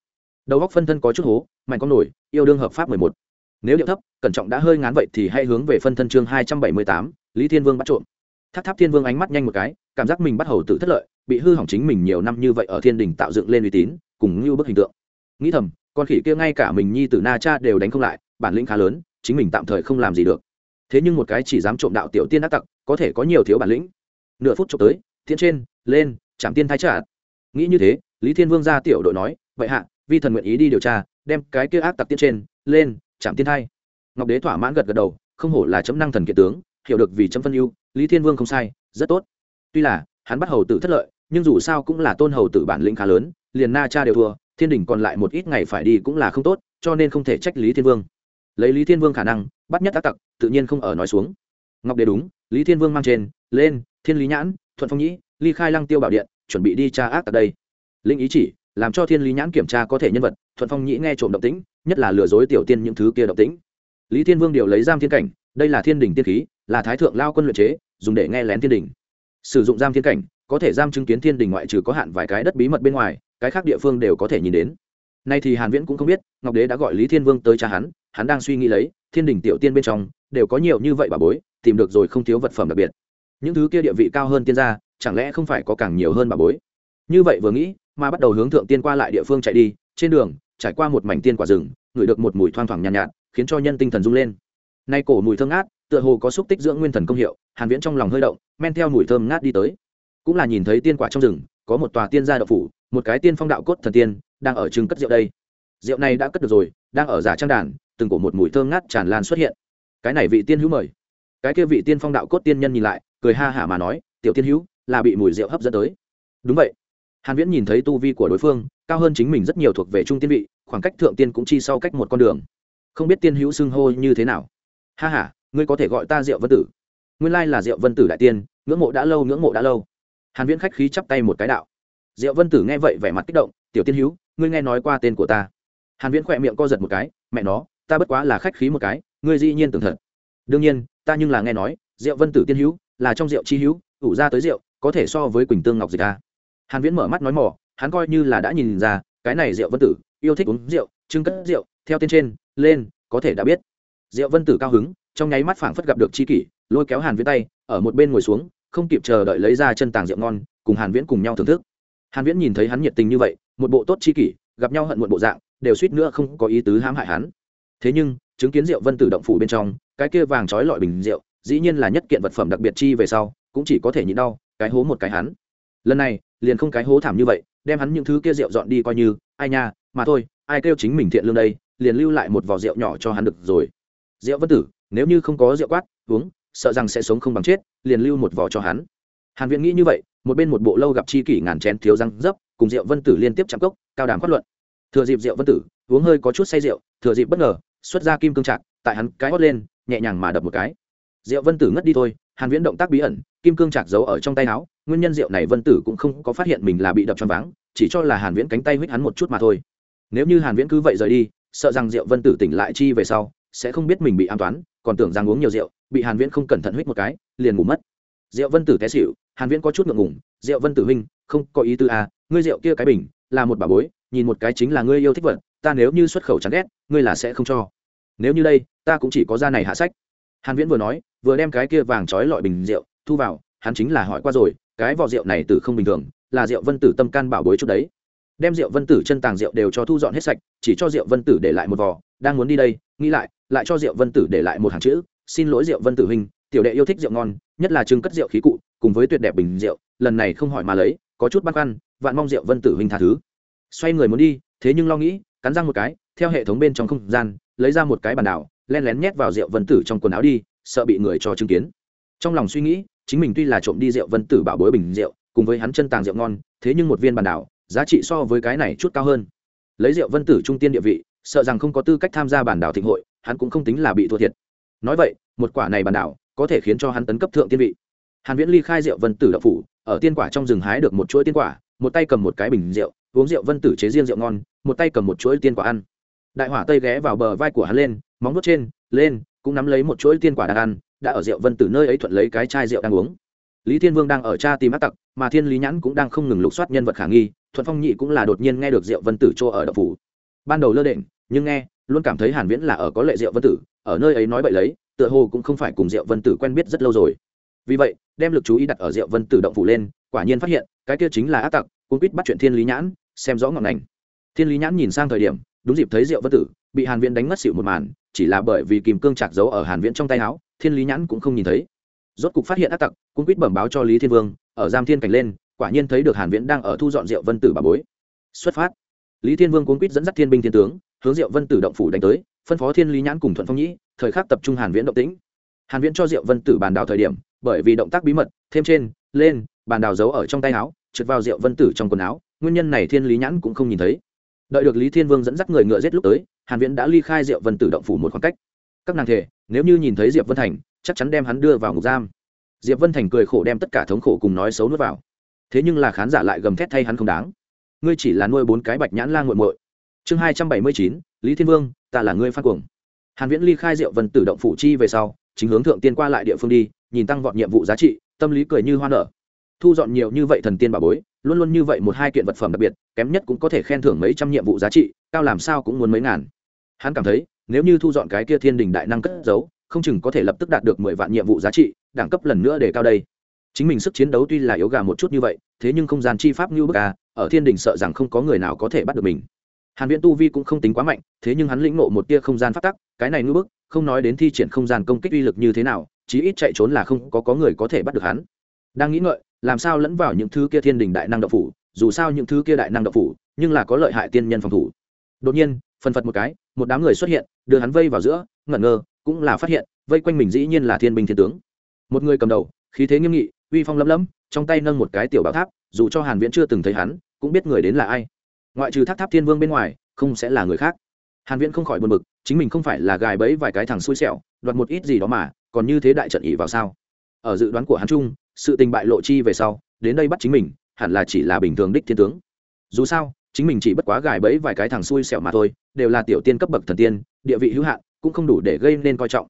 Đầu góc phân thân có chút hố mạnh con nổi, yêu đương hợp pháp mười một nếu điệu thấp, cẩn trọng đã hơi ngán vậy thì hãy hướng về phân thân chương hai trăm bảy mươi tám, lý thiên vương bắt trộm. Tháp tháp thiên vương ánh mắt nhanh một cái, cảm giác mình bắt hầu tự thất lợi, bị hư hỏng chính mình nhiều năm như vậy ở thiên đình tạo dựng lên uy tín, cùng như bức hình tượng. Nghĩ thầm, con khỉ kia ngay cả mình nhi tử na cha đều đánh không lại, bản lĩnh khá lớn, chính mình tạm thời không làm gì được. Thế nhưng một cái chỉ dám trộm đạo tiểu tiên đắc tặc, có thể có nhiều thiếu bản lĩnh. Nửa phút trộm tới thiên trên, lên, chạm tiên thái trả nghĩ như thế, lý thiên vương ra tiểu đội nói, vậy hạ, vi thần nguyện ý đi điều tra, đem cái kia ác tặc tiên trên, lên chạm tiên thai. Ngọc đế thỏa mãn gật gật đầu, không hổ là chấm năng thần kiệt tướng, hiểu được vì chấm phân ưu, lý thiên vương không sai, rất tốt. Tuy là, hắn bắt hầu tử thất lợi, nhưng dù sao cũng là tôn hầu tử bản lĩnh khá lớn, liền na cha đều thua, thiên đình còn lại một ít ngày phải đi cũng là không tốt, cho nên không thể trách lý thiên vương. Lấy lý thiên vương khả năng, bắt nhất tác tặc, tự nhiên không ở nói xuống. Ngọc đế đúng, lý thiên vương mang trên, lên, thiên lý nhãn, thuận phong nhĩ, ly khai lăng tiêu bảo điện, chuẩn bị đi tra ác tại đây. Linh ý chỉ, làm cho thiên lý nhãn kiểm tra có thể nhân vật, thuận phong nhĩ nghe trộm động tĩnh nhất là lừa dối tiểu tiên những thứ kia động tĩnh. Lý thiên vương điều lấy giam thiên cảnh, đây là thiên đình tiên khí, là thái thượng lao quân luyện chế, dùng để nghe lén thiên đình sử dụng giam thiên cảnh, có thể giam chứng kiến thiên đình ngoại trừ có hạn vài cái đất bí mật bên ngoài, cái khác địa phương đều có thể nhìn đến. Nay thì hàn viễn cũng không biết, ngọc đế đã gọi lý thiên vương tới cha hắn hắn đang suy nghĩ lấy, thiên đình tiểu tiên bên trong, đều có nhiều như vậy bà bối, tìm được rồi không thiếu vật phẩm đặc biệt. Những thứ kia địa vị cao hơn tiên gia, chẳng lẽ không phải có càng nhiều hơn bà bối? Như vậy vừa nghĩ, mà bắt đầu hướng thượng tiên qua lại địa phương chạy đi, trên đường trải qua một mảnh tiên quả rừng ngửi được một mùi thoang thoảng nhàn nhạt, nhạt khiến cho nhân tinh thần rung lên. Nay cổ mùi thơm ngát tựa hồ có xúc tích dưỡng nguyên thần công hiệu hàn viễn trong lòng hơi động men theo mùi thơm ngát đi tới. Cũng là nhìn thấy tiên quả trong rừng có một tòa tiên gia đạo phủ một cái tiên phong đạo cốt thần tiên đang ở trưng cất rượu đây. Rượu này đã cất được rồi đang ở giả trang đàn từng cổ một mùi thơm ngát tràn lan xuất hiện. Cái này vị tiên hữu mời. Cái kia vị tiên phong đạo cốt tiên nhân nhìn lại cười ha hả mà nói tiểu tiên hữu là bị mùi rượu hấp dẫn tới. Đúng vậy hàn viễn nhìn thấy tu vi của đối phương cao hơn chính mình rất nhiều thuộc về trung tiên vị khoảng cách thượng tiên cũng chi sau cách một con đường. Không biết tiên hữu xưng hô như thế nào. Ha ha, ngươi có thể gọi ta diệu vân tử. Nguyên lai là diệu vân tử đại tiên ngưỡng mộ đã lâu ngưỡng mộ đã lâu. Hàn viễn khách khí chắp tay một cái đạo. Diệu vân tử nghe vậy vẻ mặt kích động tiểu tiên hữu ngươi nghe nói qua tên của ta. Hàn viễn khỏe miệng co giật một cái mẹ nó ta bất quá là khách khí một cái ngươi dĩ nhiên tưởng thật. Đương nhiên ta nhưng là nghe nói diệu vân tử tiên hữu là trong rượu chi hữu ủ ra tới rượu có thể so với quỳnh tương ngọc dịch ta hàn viễn mở mắt nói mò, hắn coi như là đã nhìn ra, cái này rượu vân tử, yêu thích uống rượu, trưng cất rượu, theo tên trên, lên, có thể đã biết. Rượu vân tử cao hứng, trong nháy mắt phảng phất gặp được chi kỷ, lôi kéo hàn viễn tay, ở một bên ngồi xuống, không kịp chờ đợi lấy ra chân tàng rượu ngon, cùng hàn viễn cùng nhau thưởng thức. Hàn viễn nhìn thấy hắn nhiệt tình như vậy, một bộ tốt chi kỷ, gặp nhau hận muộn bộ dạng, đều suýt nữa không có ý tứ hãm hại hắn. Thế nhưng, chứng kiến rượu vân tử động phủ bên trong, cái kia vàng trói lọi bình rượu, dĩ nhiên là nhất kiện vật phẩm đặc biệt chi về sau, cũng chỉ có thể nhịn đau, cái hố một cái hắn lần này liền không cái hố thảm như vậy, đem hắn những thứ kia rượu dọn đi coi như, ai nha, mà thôi, ai kêu chính mình thiện lương đây, liền lưu lại một vò rượu nhỏ cho hắn được rồi. Rượu vân tử, nếu như không có rượu quát, uống, sợ rằng sẽ sống không bằng chết, liền lưu một vò cho hắn. Hàn viện nghĩ như vậy, một bên một bộ lâu gặp chi kỷ ngàn chén thiếu răng dấp, cùng rượu vân tử liên tiếp chạm cốc, cao đàm phát luận. Thừa dịp rượu vân tử uống hơi có chút say rượu, thừa dịp bất ngờ, xuất ra kim cương trạc, tại hắn cái hót lên, nhẹ nhàng mà đập một cái. Rượu vân tử ngất đi thôi, hàn viễn động tác bí ẩn kim cương chạc giấu ở trong tay áo, nguyên nhân rượu này vân tử cũng không có phát hiện mình là bị đập tròn váng, chỉ cho là hàn viễn cánh tay huyết hắn một chút mà thôi. Nếu như hàn viễn cứ vậy rời đi, sợ rằng rượu vân tử tỉnh lại chi về sau, sẽ không biết mình bị an toán, còn tưởng rằng uống nhiều rượu, bị hàn viễn không cẩn thận huyết một cái, liền ngủ mất. Rượu vân tử té xỉu, hàn viễn có chút ngượng ngùng, rượu vân tử huynh, không có ý tư à ngươi rượu kia cái bình, là một bà bối, nhìn một cái chính là ngươi yêu thích vật, ta nếu như xuất khẩu chán ghét, ngươi là sẽ không cho. Nếu như đây, ta cũng chỉ có ra này hạ sách. Hàn viễn vừa nói, vừa đem cái kia vàng trói lọi bình rượu thu vào, hắn chính là hỏi qua rồi, cái vỏ rượu này từ không bình thường, là rượu vân tử tâm can bảo bối chút đấy. Đem rượu vân tử chân tàng rượu đều cho thu dọn hết sạch, chỉ cho rượu vân tử để lại một vỏ, đang muốn đi đây, nghĩ lại lại cho rượu vân tử để lại một hàng chữ, xin lỗi rượu vân tử huynh, tiểu đệ yêu thích rượu ngon, nhất là trưng cất rượu khí cụ, cùng với tuyệt đẹp bình rượu, lần này không hỏi mà lấy, có chút băn khoăn, vạn mong rượu vân tử huynh tha thứ. Xoay người muốn đi, thế nhưng lo nghĩ, cắn răng một cái, theo hệ thống bên trong không gian, lấy ra một cái bàn đảo, len lén nhét vào rượu vân tử trong quần áo đi, sợ bị người cho chứng kiến trong lòng suy nghĩ, chính mình tuy là trộm đi rượu vân tử bảo bối bình rượu, cùng với hắn chân tàng rượu ngon, thế nhưng một viên bản đảo, giá trị so với cái này chút cao hơn. Lấy rượu vân tử trung tiên địa vị, sợ rằng không có tư cách tham gia bản đảo thịnh hội, hắn cũng không tính là bị thua thiệt. Nói vậy, một quả này bản đảo có thể khiến cho hắn tấn cấp thượng tiên vị. Hàn viễn ly khai rượu vân tử đậu phủ, ở tiên quả trong rừng hái được một chuỗi tiên quả, một tay cầm một cái bình rượu, uống rượu vân tử chế riêng rượu ngon, một tay cầm một chuỗi tiên quả ăn. Đại hỏa tây ghé vào bờ vai của hắn lên, móng vuốt trên, lên, cũng nắm lấy một chuỗi tiên quả đang ăn đã ở rượu vân tử nơi ấy thuận lấy cái chai rượu đang uống. Lý thiên vương đang ở cha tìm ác tặc, mà thiên lý nhãn cũng đang không ngừng lục soát nhân vật khả nghi, thuận phong nhị cũng là đột nhiên nghe được rượu vân tử chỗ ở đậu phủ. Ban đầu lơ định nhưng nghe, luôn cảm thấy hàn viễn là ở có lệ rượu vân tử, ở nơi ấy nói bậy lấy, tựa hồ cũng không phải cùng rượu vân tử quen biết rất lâu rồi. Vì vậy, đem lực chú ý đặt ở rượu vân tử động phủ lên, quả nhiên phát hiện, cái kia chính là ác tặc cũng quýt bắt chuyện thiên lý nhãn, xem rõ ngọn ngành. Thiên lý nhãn nhìn sang thời điểm, đúng dịp thấy rượu vân tử, bị hàn viễn đánh ngất xỉu một màn, chỉ là bởi vì kìm cương chặt giấu ở hàn viễn trong tay áo thiên lý nhãn cũng không nhìn thấy. Rốt cục phát hiện ác tặc cũng quýt bẩm báo cho lý thiên vương, ở giam thiên cảnh lên, quả nhiên thấy được hàn viễn đang ở thu dọn rượu vân tử bà bối. Xuất phát. Lý thiên vương cuốn quýt dẫn dắt thiên binh thiên tướng, hướng rượu vân tử động phủ đánh tới, phân phó thiên lý nhãn cùng thuận phong nhĩ, thời khắc tập trung hàn viễn động tĩnh. Hàn viễn cho rượu vân tử bàn đào thời điểm, bởi vì động tác bí mật, thêm trên, lên, bàn đào giấu ở trong tay áo, trượt vào rượu vân tử trong quần áo, nguyên nhân này thiên lý nhãn cũng không nhìn thấy. Đợi được lý thiên vương dẫn dắt người ngựa giết lúc tới, hàn viễn đã ly khai rượu vân tử động phủ một khoảng cách. Các nàng thể nếu như nhìn thấy diệp vân thành, chắc chắn đem hắn đưa vào ngục giam. Diệp vân thành cười khổ đem tất cả thống khổ cùng nói xấu nuốt vào. Thế nhưng là khán giả lại gầm thét thay hắn không đáng. Ngươi chỉ là nuôi bốn cái bạch nhãn la nguội muội. Chương hai trăm bảy mươi chín, lý thiên vương, ta là ngươi phát cuồng. Hàn viễn ly khai diệu vân tử động phủ chi về sau, chính hướng thượng tiên qua lại địa phương đi, nhìn tăng vọt nhiệm vụ giá trị, tâm lý cười như hoa nở. Thu dọn nhiều như vậy thần tiên bà bối, luôn luôn như vậy một hai kiện vật phẩm đặc biệt, kém nhất cũng có thể khen thưởng mấy trăm nhiệm vụ giá trị, cao làm sao cũng muốn mấy ngàn. Hắn cảm thấy nếu như thu dọn cái kia thiên đình đại năng cất giấu, không chừng có thể lập tức đạt được mười vạn nhiệm vụ giá trị, đẳng cấp lần nữa để cao đây. Chính mình sức chiến đấu tuy là yếu gà một chút như vậy, thế nhưng không gian chi pháp như bức a ở thiên đình sợ rằng không có người nào có thể bắt được mình. Hàn viễn tu vi cũng không tính quá mạnh, thế nhưng hắn lĩnh ngộ một tia không gian pháp tắc, cái này như bức, không nói đến thi triển không gian công kích uy lực như thế nào, chí ít chạy trốn là không có có người có thể bắt được hắn. Đang nghĩ ngợi, làm sao lẫn vào những thứ kia thiên đình đại năng độc phủ, dù sao những thứ kia đại năng độc phủ, nhưng là có lợi hại tiên nhân phòng thủ. Đột nhiên phân phật một cái, một đám người xuất hiện, đưa hắn vây vào giữa, ngẩn ngơ, cũng là phát hiện, vây quanh mình dĩ nhiên là thiên binh thiên tướng. Một người cầm đầu, khí thế nghiêm nghị, uy phong lấm lấm, trong tay nâng một cái tiểu bảo tháp, dù cho hàn viễn chưa từng thấy hắn, cũng biết người đến là ai. Ngoại trừ tháp tháp thiên vương bên ngoài, không sẽ là người khác. Hàn viễn không khỏi buồn bực, chính mình không phải là gài bẫy vài cái thằng xui xẻo, đoạt một ít gì đó mà, còn như thế đại trận ỉ vào sao? Ở dự đoán của hắn trung sự tình bại lộ chi về sau, đến đây bắt chính mình, hẳn là chỉ là bình thường đích thiên tướng. Dù sao chính mình chỉ bất quá gài bẫy vài cái thằng xui xẻo mà thôi, đều là tiểu tiên cấp bậc thần tiên, địa vị hữu hạn, cũng không đủ để gây nên coi trọng.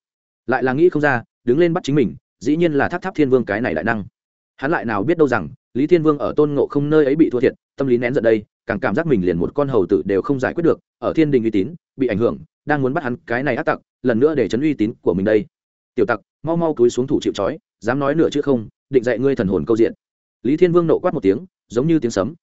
Lại là nghĩ không ra, đứng lên bắt chính mình, dĩ nhiên là tháp tháp thiên vương cái này đại năng. Hắn lại nào biết đâu rằng, lý thiên vương ở tôn ngộ không nơi ấy bị thua thiệt, tâm lý nén giận đây, càng cảm giác mình liền một con hầu tử đều không giải quyết được, ở thiên đình uy tín, bị ảnh hưởng, đang muốn bắt hắn cái này ác tặc, lần nữa để chấn uy tín của mình đây. Tiểu tặc, mau mau cúi xuống thủ chịu trói, dám nói nửa chữ không, định dạy ngươi thần hồn câu diện. Lý thiên vương nộ quát một tiếng, giống như tiếng sấm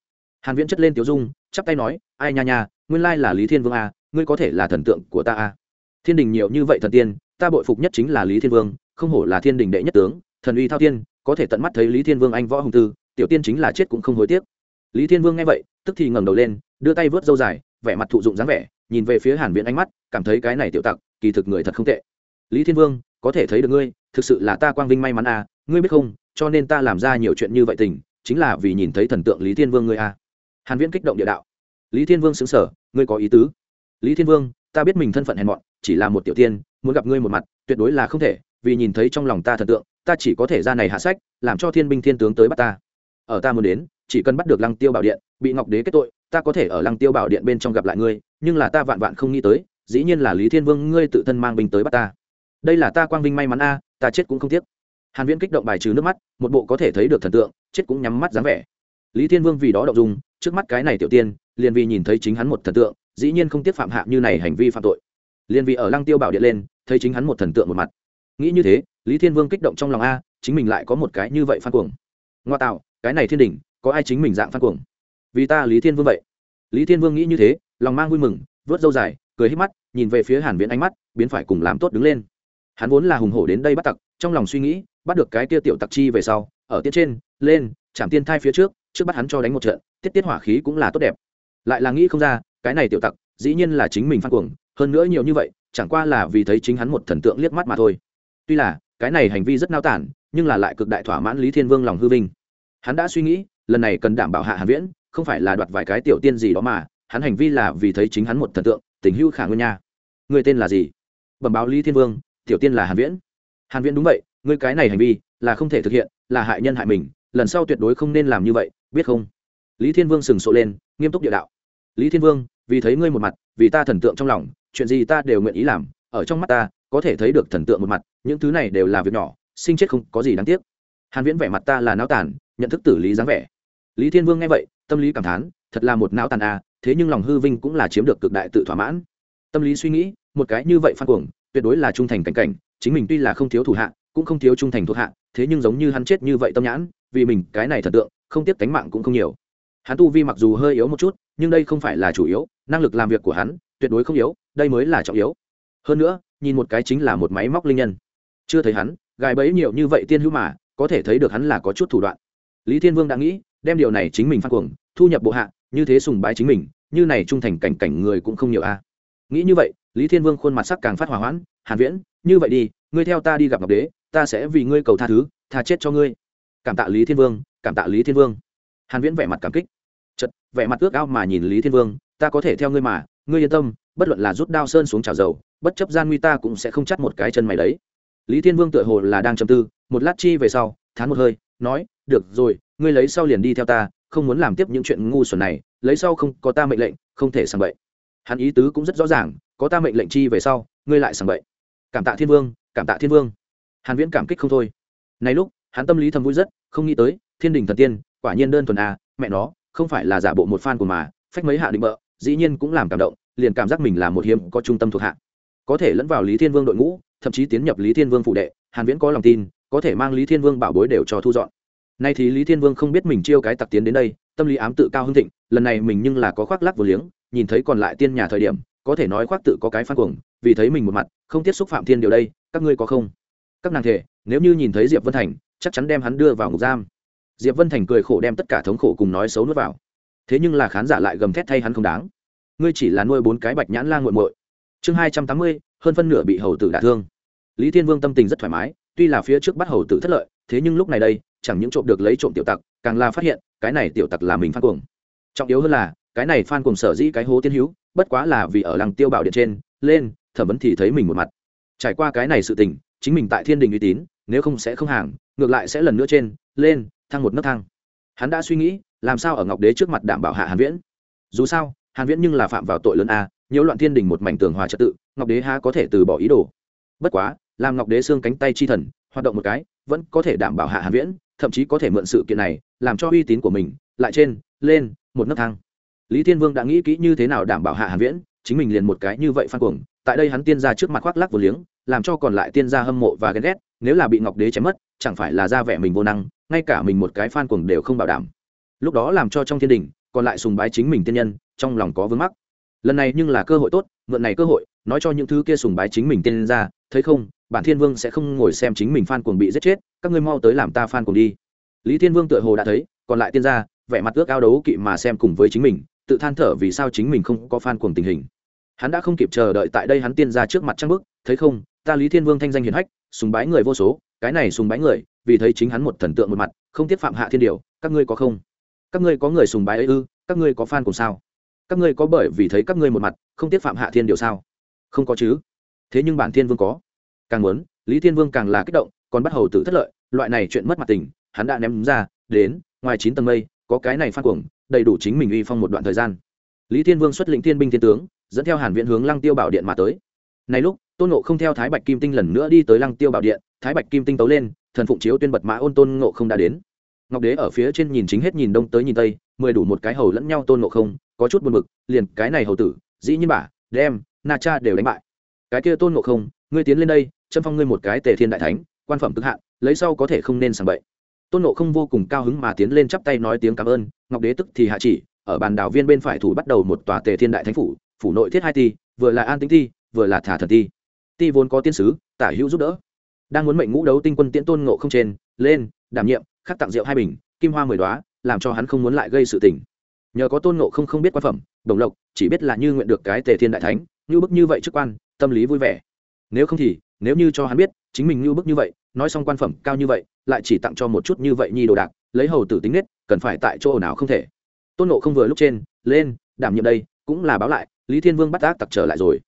hàn viễn chất lên tiểu dung chắp tay nói ai nha nha nguyên lai là lý thiên vương a à, ngươi có thể là thần tượng của ta a. À. thiên đình nhiều như vậy thần tiên ta bội phục nhất chính là lý thiên vương không hổ là thiên đình đệ nhất tướng thần uy thao thiên có thể tận mắt thấy lý thiên vương anh võ hùng tư tiểu tiên chính là chết cũng không hối tiếc. Lý thiên vương nghe vậy tức thì ngẩng đầu lên đưa tay vớt dâu dài vẻ mặt thụ dụng dáng vẻ nhìn về phía hàn viễn ánh mắt cảm thấy cái này tiểu tặc kỳ thực người thật không tệ. Lý thiên vương có thể thấy được ngươi thực sự là ta quang vinh may mắn à ngươi biết không cho nên ta làm ra nhiều chuyện như vậy tình chính là vì nhìn thấy thần tượng lý thiên vương ngươi à hàn viễn kích động địa đạo. Lý thiên vương sững sờ, ngươi có ý tứ. Lý thiên vương, ta biết mình thân phận hèn mọn, chỉ là một tiểu tiên, muốn gặp ngươi một mặt, tuyệt đối là không thể, vì nhìn thấy trong lòng ta thần tượng, ta chỉ có thể ra này hạ sách, làm cho thiên binh thiên tướng tới bắt ta. Ở ta muốn đến, chỉ cần bắt được lăng tiêu bảo điện, bị ngọc đế kết tội, ta có thể ở lăng tiêu bảo điện bên trong gặp lại ngươi, nhưng là ta vạn vạn không nghĩ tới, dĩ nhiên là lý thiên vương ngươi tự thân mang binh tới bắt ta. Đây là ta quang vinh may mắn a, ta chết cũng không tiếc. Hàn viễn kích động bài trừ nước mắt, một bộ có thể thấy được thần tượng, chết cũng nhắm mắt dáng vẻ lý thiên vương vì đó động dung, trước mắt cái này tiểu tiên, liền vì nhìn thấy chính hắn một thần tượng, dĩ nhiên không tiếp phạm hạ như này hành vi phạm tội. Liền vì ở lăng tiêu bảo điện lên, thấy chính hắn một thần tượng một mặt. Nghĩ như thế, lý thiên vương kích động trong lòng a, chính mình lại có một cái như vậy phan cuồng. Ngoa tạo, cái này thiên đình có ai chính mình dạng phan cuồng? Vì ta lý thiên vương vậy. Lý thiên vương nghĩ như thế, lòng mang vui mừng, vớt dâu dài, cười hít mắt, nhìn về phía hàn viễn ánh mắt, biến phải cùng làm tốt đứng lên. Hắn vốn là hùng hổ đến đây bắt tặc, trong lòng suy nghĩ, bắt được cái kia tiểu tặc chi về sau, ở tiết trên, lên, chạm tiên thai phía trước trước bắt hắn cho đánh một trận, tiết tiết hỏa khí cũng là tốt đẹp. Lại là nghĩ không ra, cái này tiểu tặc, dĩ nhiên là chính mình phan cuồng, hơn nữa nhiều như vậy, chẳng qua là vì thấy chính hắn một thần tượng liếc mắt mà thôi. Tuy là, cái này hành vi rất nao tản, nhưng là lại cực đại thỏa mãn lý thiên vương lòng hư vinh. Hắn đã suy nghĩ, lần này cần đảm bảo hạ hàn viễn, không phải là đoạt vài cái tiểu tiên gì đó mà, hắn hành vi là vì thấy chính hắn một thần tượng, tình hưu khả nguyên nha. Người tên là gì? Bẩm báo lý thiên vương, tiểu tiên là hàn viễn. Hàn viễn đúng vậy ngươi cái này hành vi là không thể thực hiện, là hại nhân hại mình, lần sau tuyệt đối không nên làm như vậy biết không? Lý thiên vương sừng sộ lên, nghiêm túc địa đạo. Lý thiên vương, vì thấy ngươi một mặt, vì ta thần tượng trong lòng, chuyện gì ta đều nguyện ý làm. Ở trong mắt ta, có thể thấy được thần tượng một mặt, những thứ này đều là việc nhỏ, sinh chết không có gì đáng tiếc. Hàn viễn vẻ mặt ta là não tàn, nhận thức tử lý dáng vẻ. Lý thiên vương nghe vậy, tâm lý cảm thán, thật là một não tàn à thế nhưng lòng hư vinh cũng là chiếm được cực đại tự thỏa mãn. Tâm lý suy nghĩ, một cái như vậy phan cuồng, tuyệt đối là trung thành cảnh cảnh, chính mình tuy là không thiếu thủ hạ, cũng không thiếu trung thành thuộc hạ, thế nhưng giống như hắn chết như vậy tâm nhãn, vì mình cái này thần tượng không tiếc cánh mạng cũng không nhiều. Hắn tu vi mặc dù hơi yếu một chút, nhưng đây không phải là chủ yếu, năng lực làm việc của hắn tuyệt đối không yếu, đây mới là trọng yếu. Hơn nữa, nhìn một cái chính là một máy móc linh nhân. Chưa thấy hắn, gài bẫy nhiều như vậy tiên hữu mà, có thể thấy được hắn là có chút thủ đoạn. Lý thiên vương đã nghĩ, đem điều này chính mình phát cuồng, thu nhập bộ hạ, như thế sùng bái chính mình, như này trung thành cảnh cảnh người cũng không nhiều a. Nghĩ như vậy, lý thiên vương khuôn mặt sắc càng phát hỏa hoãn, hàn viễn, như vậy đi, ngươi theo ta đi gặp ngọc đế, ta sẽ vì ngươi cầu tha thứ, tha chết cho ngươi. Cảm tạ lý thiên vương cảm tạ lý thiên vương hàn viễn vẻ mặt cảm kích chật vẻ mặt ước ao mà nhìn lý thiên vương ta có thể theo ngươi mà ngươi yên tâm bất luận là rút đao sơn xuống chảo dầu bất chấp gian nguy ta cũng sẽ không chắt một cái chân mày đấy lý thiên vương tựa hồ là đang trầm tư một lát chi về sau thán một hơi nói được rồi ngươi lấy sau liền đi theo ta không muốn làm tiếp những chuyện ngu xuẩn này lấy sau không có ta mệnh lệnh không thể sang bậy hắn ý tứ cũng rất rõ ràng có ta mệnh lệnh chi về sau ngươi lại sang bậy cảm tạ thiên vương cảm tạ thiên vương hàn viễn cảm kích không thôi này lúc hắn tâm lý thầm vui rất không nghĩ tới thiên đình thần tiên, quả nhiên đơn thuần à mẹ nó, không phải là giả bộ một fan của mà, phách mấy hạ định bợ, dĩ nhiên cũng làm cảm động, liền cảm giác mình là một hiếm có trung tâm thuộc hạ. Có thể lẫn vào lý thiên vương đội ngũ, thậm chí tiến nhập lý thiên vương phụ đệ, hàn viễn có lòng tin, có thể mang lý thiên vương bảo bối đều cho thu dọn. Nay thì lý thiên vương không biết mình chiêu cái tặc tiến đến đây, tâm lý ám tự cao hưng thịnh, lần này mình nhưng là có khoác lác vừa liếng, nhìn thấy còn lại tiên nhà thời điểm, có thể nói khoác tự có cái phan cuồng, vì thấy mình một mặt, không tiếp xúc phạm thiên điều đây, các ngươi có không? Các nàng thể, nếu như nhìn thấy diệp vân thành, chắc chắn đem hắn đưa vào ngục giam diệp vân thành cười khổ đem tất cả thống khổ cùng nói xấu nuốt vào. Thế nhưng là khán giả lại gầm thét thay hắn không đáng. Ngươi chỉ là nuôi bốn cái bạch nhãn la nguội muội. Chương hai trăm tám mươi, hơn phân nửa bị hầu tử đả thương. Lý thiên vương tâm tình rất thoải mái, tuy là phía trước bắt hầu tử thất lợi, thế nhưng lúc này đây, chẳng những trộm được lấy trộm tiểu tặc, càng là phát hiện, cái này tiểu tặc là mình phan cuồng. Trọng yếu hơn là, cái này phan cuồng sở dĩ cái hố tiên hữu, bất quá là vì ở lăng tiêu bảo điện trên, lên, thẩm vấn thì thấy mình một mặt. Trải qua cái này sự tình, chính mình tại thiên đình uy tín, nếu không sẽ không hàng, ngược lại sẽ lần nữa trên, lên thăng một nấc thang. Hắn đã suy nghĩ, làm sao ở ngọc đế trước mặt đảm bảo hạ hàn viễn? Dù sao, hàn viễn nhưng là phạm vào tội lớn a, nhiễu loạn thiên đình một mảnh tường hòa trật tự, ngọc đế há có thể từ bỏ ý đồ. Bất quá, làm ngọc đế xương cánh tay chi thần, hoạt động một cái, vẫn có thể đảm bảo hạ hàn viễn, thậm chí có thể mượn sự kiện này, làm cho uy tín của mình, lại trên, lên, một nấc thang. Lý thiên vương đã nghĩ kỹ như thế nào đảm bảo hạ hàn viễn, chính mình liền một cái như vậy phan cuồng, tại đây hắn tiên ra trước mặt khoác lác vô liếng, làm cho còn lại tiên gia hâm mộ và ghen ghét, nếu là bị ngọc đế chém mất, chẳng phải là ra vẻ mình vô năng ngay cả mình một cái phan cuồng đều không bảo đảm. Lúc đó làm cho trong thiên đình, còn lại sùng bái chính mình tiên nhân, trong lòng có vướng mắc. Lần này nhưng là cơ hội tốt, mượn này cơ hội, nói cho những thứ kia sùng bái chính mình tiên ra, thấy không, bản thiên vương sẽ không ngồi xem chính mình phan cuồng bị giết chết, các ngươi mau tới làm ta phan cuồng đi. Lý thiên vương tựa hồ đã thấy, còn lại tiên gia, vẻ mặt ước ao đấu kỵ mà xem cùng với chính mình, tự than thở vì sao chính mình không có phan cuồng tình hình. Hắn đã không kịp chờ đợi tại đây hắn tiên ra trước mặt trang bức thấy không, ta lý thiên vương thanh danh hiền hách, sùng bái người vô số, cái này sùng bái người vì thấy chính hắn một thần tượng một mặt, không tiếp phạm hạ thiên điều, các ngươi có không? Các ngươi có người sùng bái ấy ư, các ngươi có fan cùng sao? Các ngươi có bởi vì thấy các ngươi một mặt, không tiếp phạm hạ thiên điều sao? Không có chứ. Thế nhưng bản thiên vương có. Càng muốn, lý thiên vương càng là kích động, còn bắt hầu tử thất lợi, loại này chuyện mất mặt tình, hắn đã ném ra, đến, ngoài chín tầng mây, có cái này phát cuồng, đầy đủ chính mình uy phong một đoạn thời gian. Lý thiên vương xuất lĩnh thiên binh thiên tướng, dẫn theo hàn viện hướng lăng tiêu bảo điện mà tới. Này lúc, tôn nộ không theo thái bạch kim tinh lần nữa đi tới lăng tiêu bảo điện, thái bạch kim tinh tấu lên thần phụng chiếu tuyên bật mã ôn tôn nộ không đã đến. Ngọc đế ở phía trên nhìn chính hết nhìn đông tới nhìn tây, mười đủ một cái hầu lẫn nhau tôn nộ không, có chút buồn bực, liền cái này hầu tử, dĩ nhiên bả đem, na cha đều đánh bại. Cái kia tôn nộ không, ngươi tiến lên đây, châm phong ngươi một cái tề thiên đại thánh, quan phẩm cực hạn, lấy sau có thể không nên sàng bậy. Tôn nộ không vô cùng cao hứng mà tiến lên chắp tay nói tiếng cảm ơn, ngọc đế tức thì hạ chỉ, ở bàn đảo viên bên phải thủ bắt đầu một tòa tề thiên đại thánh phủ phủ nội thiết hai ti, vừa là an tính ti, vừa là thả thần ti. Ti vốn có tiên sứ, tả hữu giúp đỡ đang muốn mệnh ngũ đấu tinh quân tiễn tôn ngộ không trên, lên, đảm nhiệm, khắc tặng rượu hai bình, kim hoa mười đoá, làm cho hắn không muốn lại gây sự tình. Nhờ có tôn ngộ không không biết quan phẩm, đồng lộc, chỉ biết là như nguyện được cái tề thiên đại thánh, như bức như vậy chức quan, tâm lý vui vẻ. Nếu không thì, nếu như cho hắn biết, chính mình như bức như vậy, nói xong quan phẩm cao như vậy, lại chỉ tặng cho một chút như vậy nhi đồ đạc, lấy hầu tử tính nết, cần phải tại chỗ nào không thể. Tôn nộ không vừa lúc trên, lên, đảm nhiệm đây, cũng là báo lại, lý thiên vương bắt ác tặc trở lại rồi.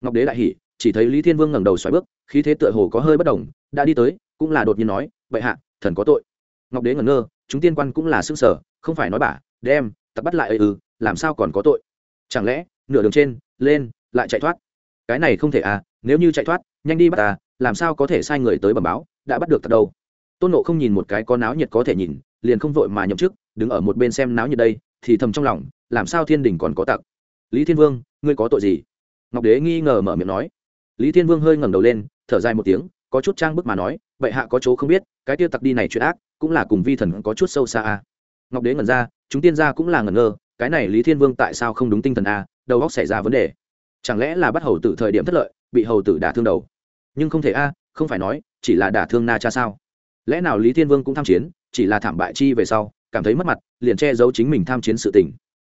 Ngọc đế đại hỉ chỉ thấy lý thiên vương ngẩng đầu xoáy bước, khí thế tựa hồ có hơi bất đồng, đã đi tới, cũng là đột nhiên nói, bệ hạ, thần có tội. Ngọc đế ngẩn ngơ, chúng tiên quan cũng là xương sở không phải nói bả, đem tặc bắt lại ư ừ làm sao còn có tội? Chẳng lẽ, nửa đường trên, lên, lại chạy thoát? Cái này không thể à nếu như chạy thoát, nhanh đi bắt à làm sao có thể sai người tới bẩm báo, đã bắt được thật đâu? Tôn nộ không nhìn một cái có náo nhiệt có thể nhìn, liền không vội mà nhậm chức, đứng ở một bên xem náo nhiệt đây, thì thầm trong lòng, làm sao thiên đình còn có tặc? Lý thiên vương, ngươi có tội gì? Ngọc đế nghi ngờ mở miệng nói lý thiên vương hơi ngẩng đầu lên, thở dài một tiếng, có chút trang bức mà nói vậy hạ có chỗ không biết, cái tiêu tặc đi này chuyện ác, cũng là cùng vi thần có chút sâu xa a. Ngọc đế ngẩn ra, chúng tiên gia cũng là ngẩn ngơ, cái này lý thiên vương tại sao không đúng tinh thần a, đầu óc xảy ra vấn đề. Chẳng lẽ là bắt hầu tử thời điểm thất lợi, bị hầu tử đả thương đầu? Nhưng không thể a, không phải nói, chỉ là đả thương na cha sao? Lẽ nào lý thiên vương cũng tham chiến, chỉ là thảm bại chi về sau, cảm thấy mất mặt, liền che giấu chính mình tham chiến sự tình.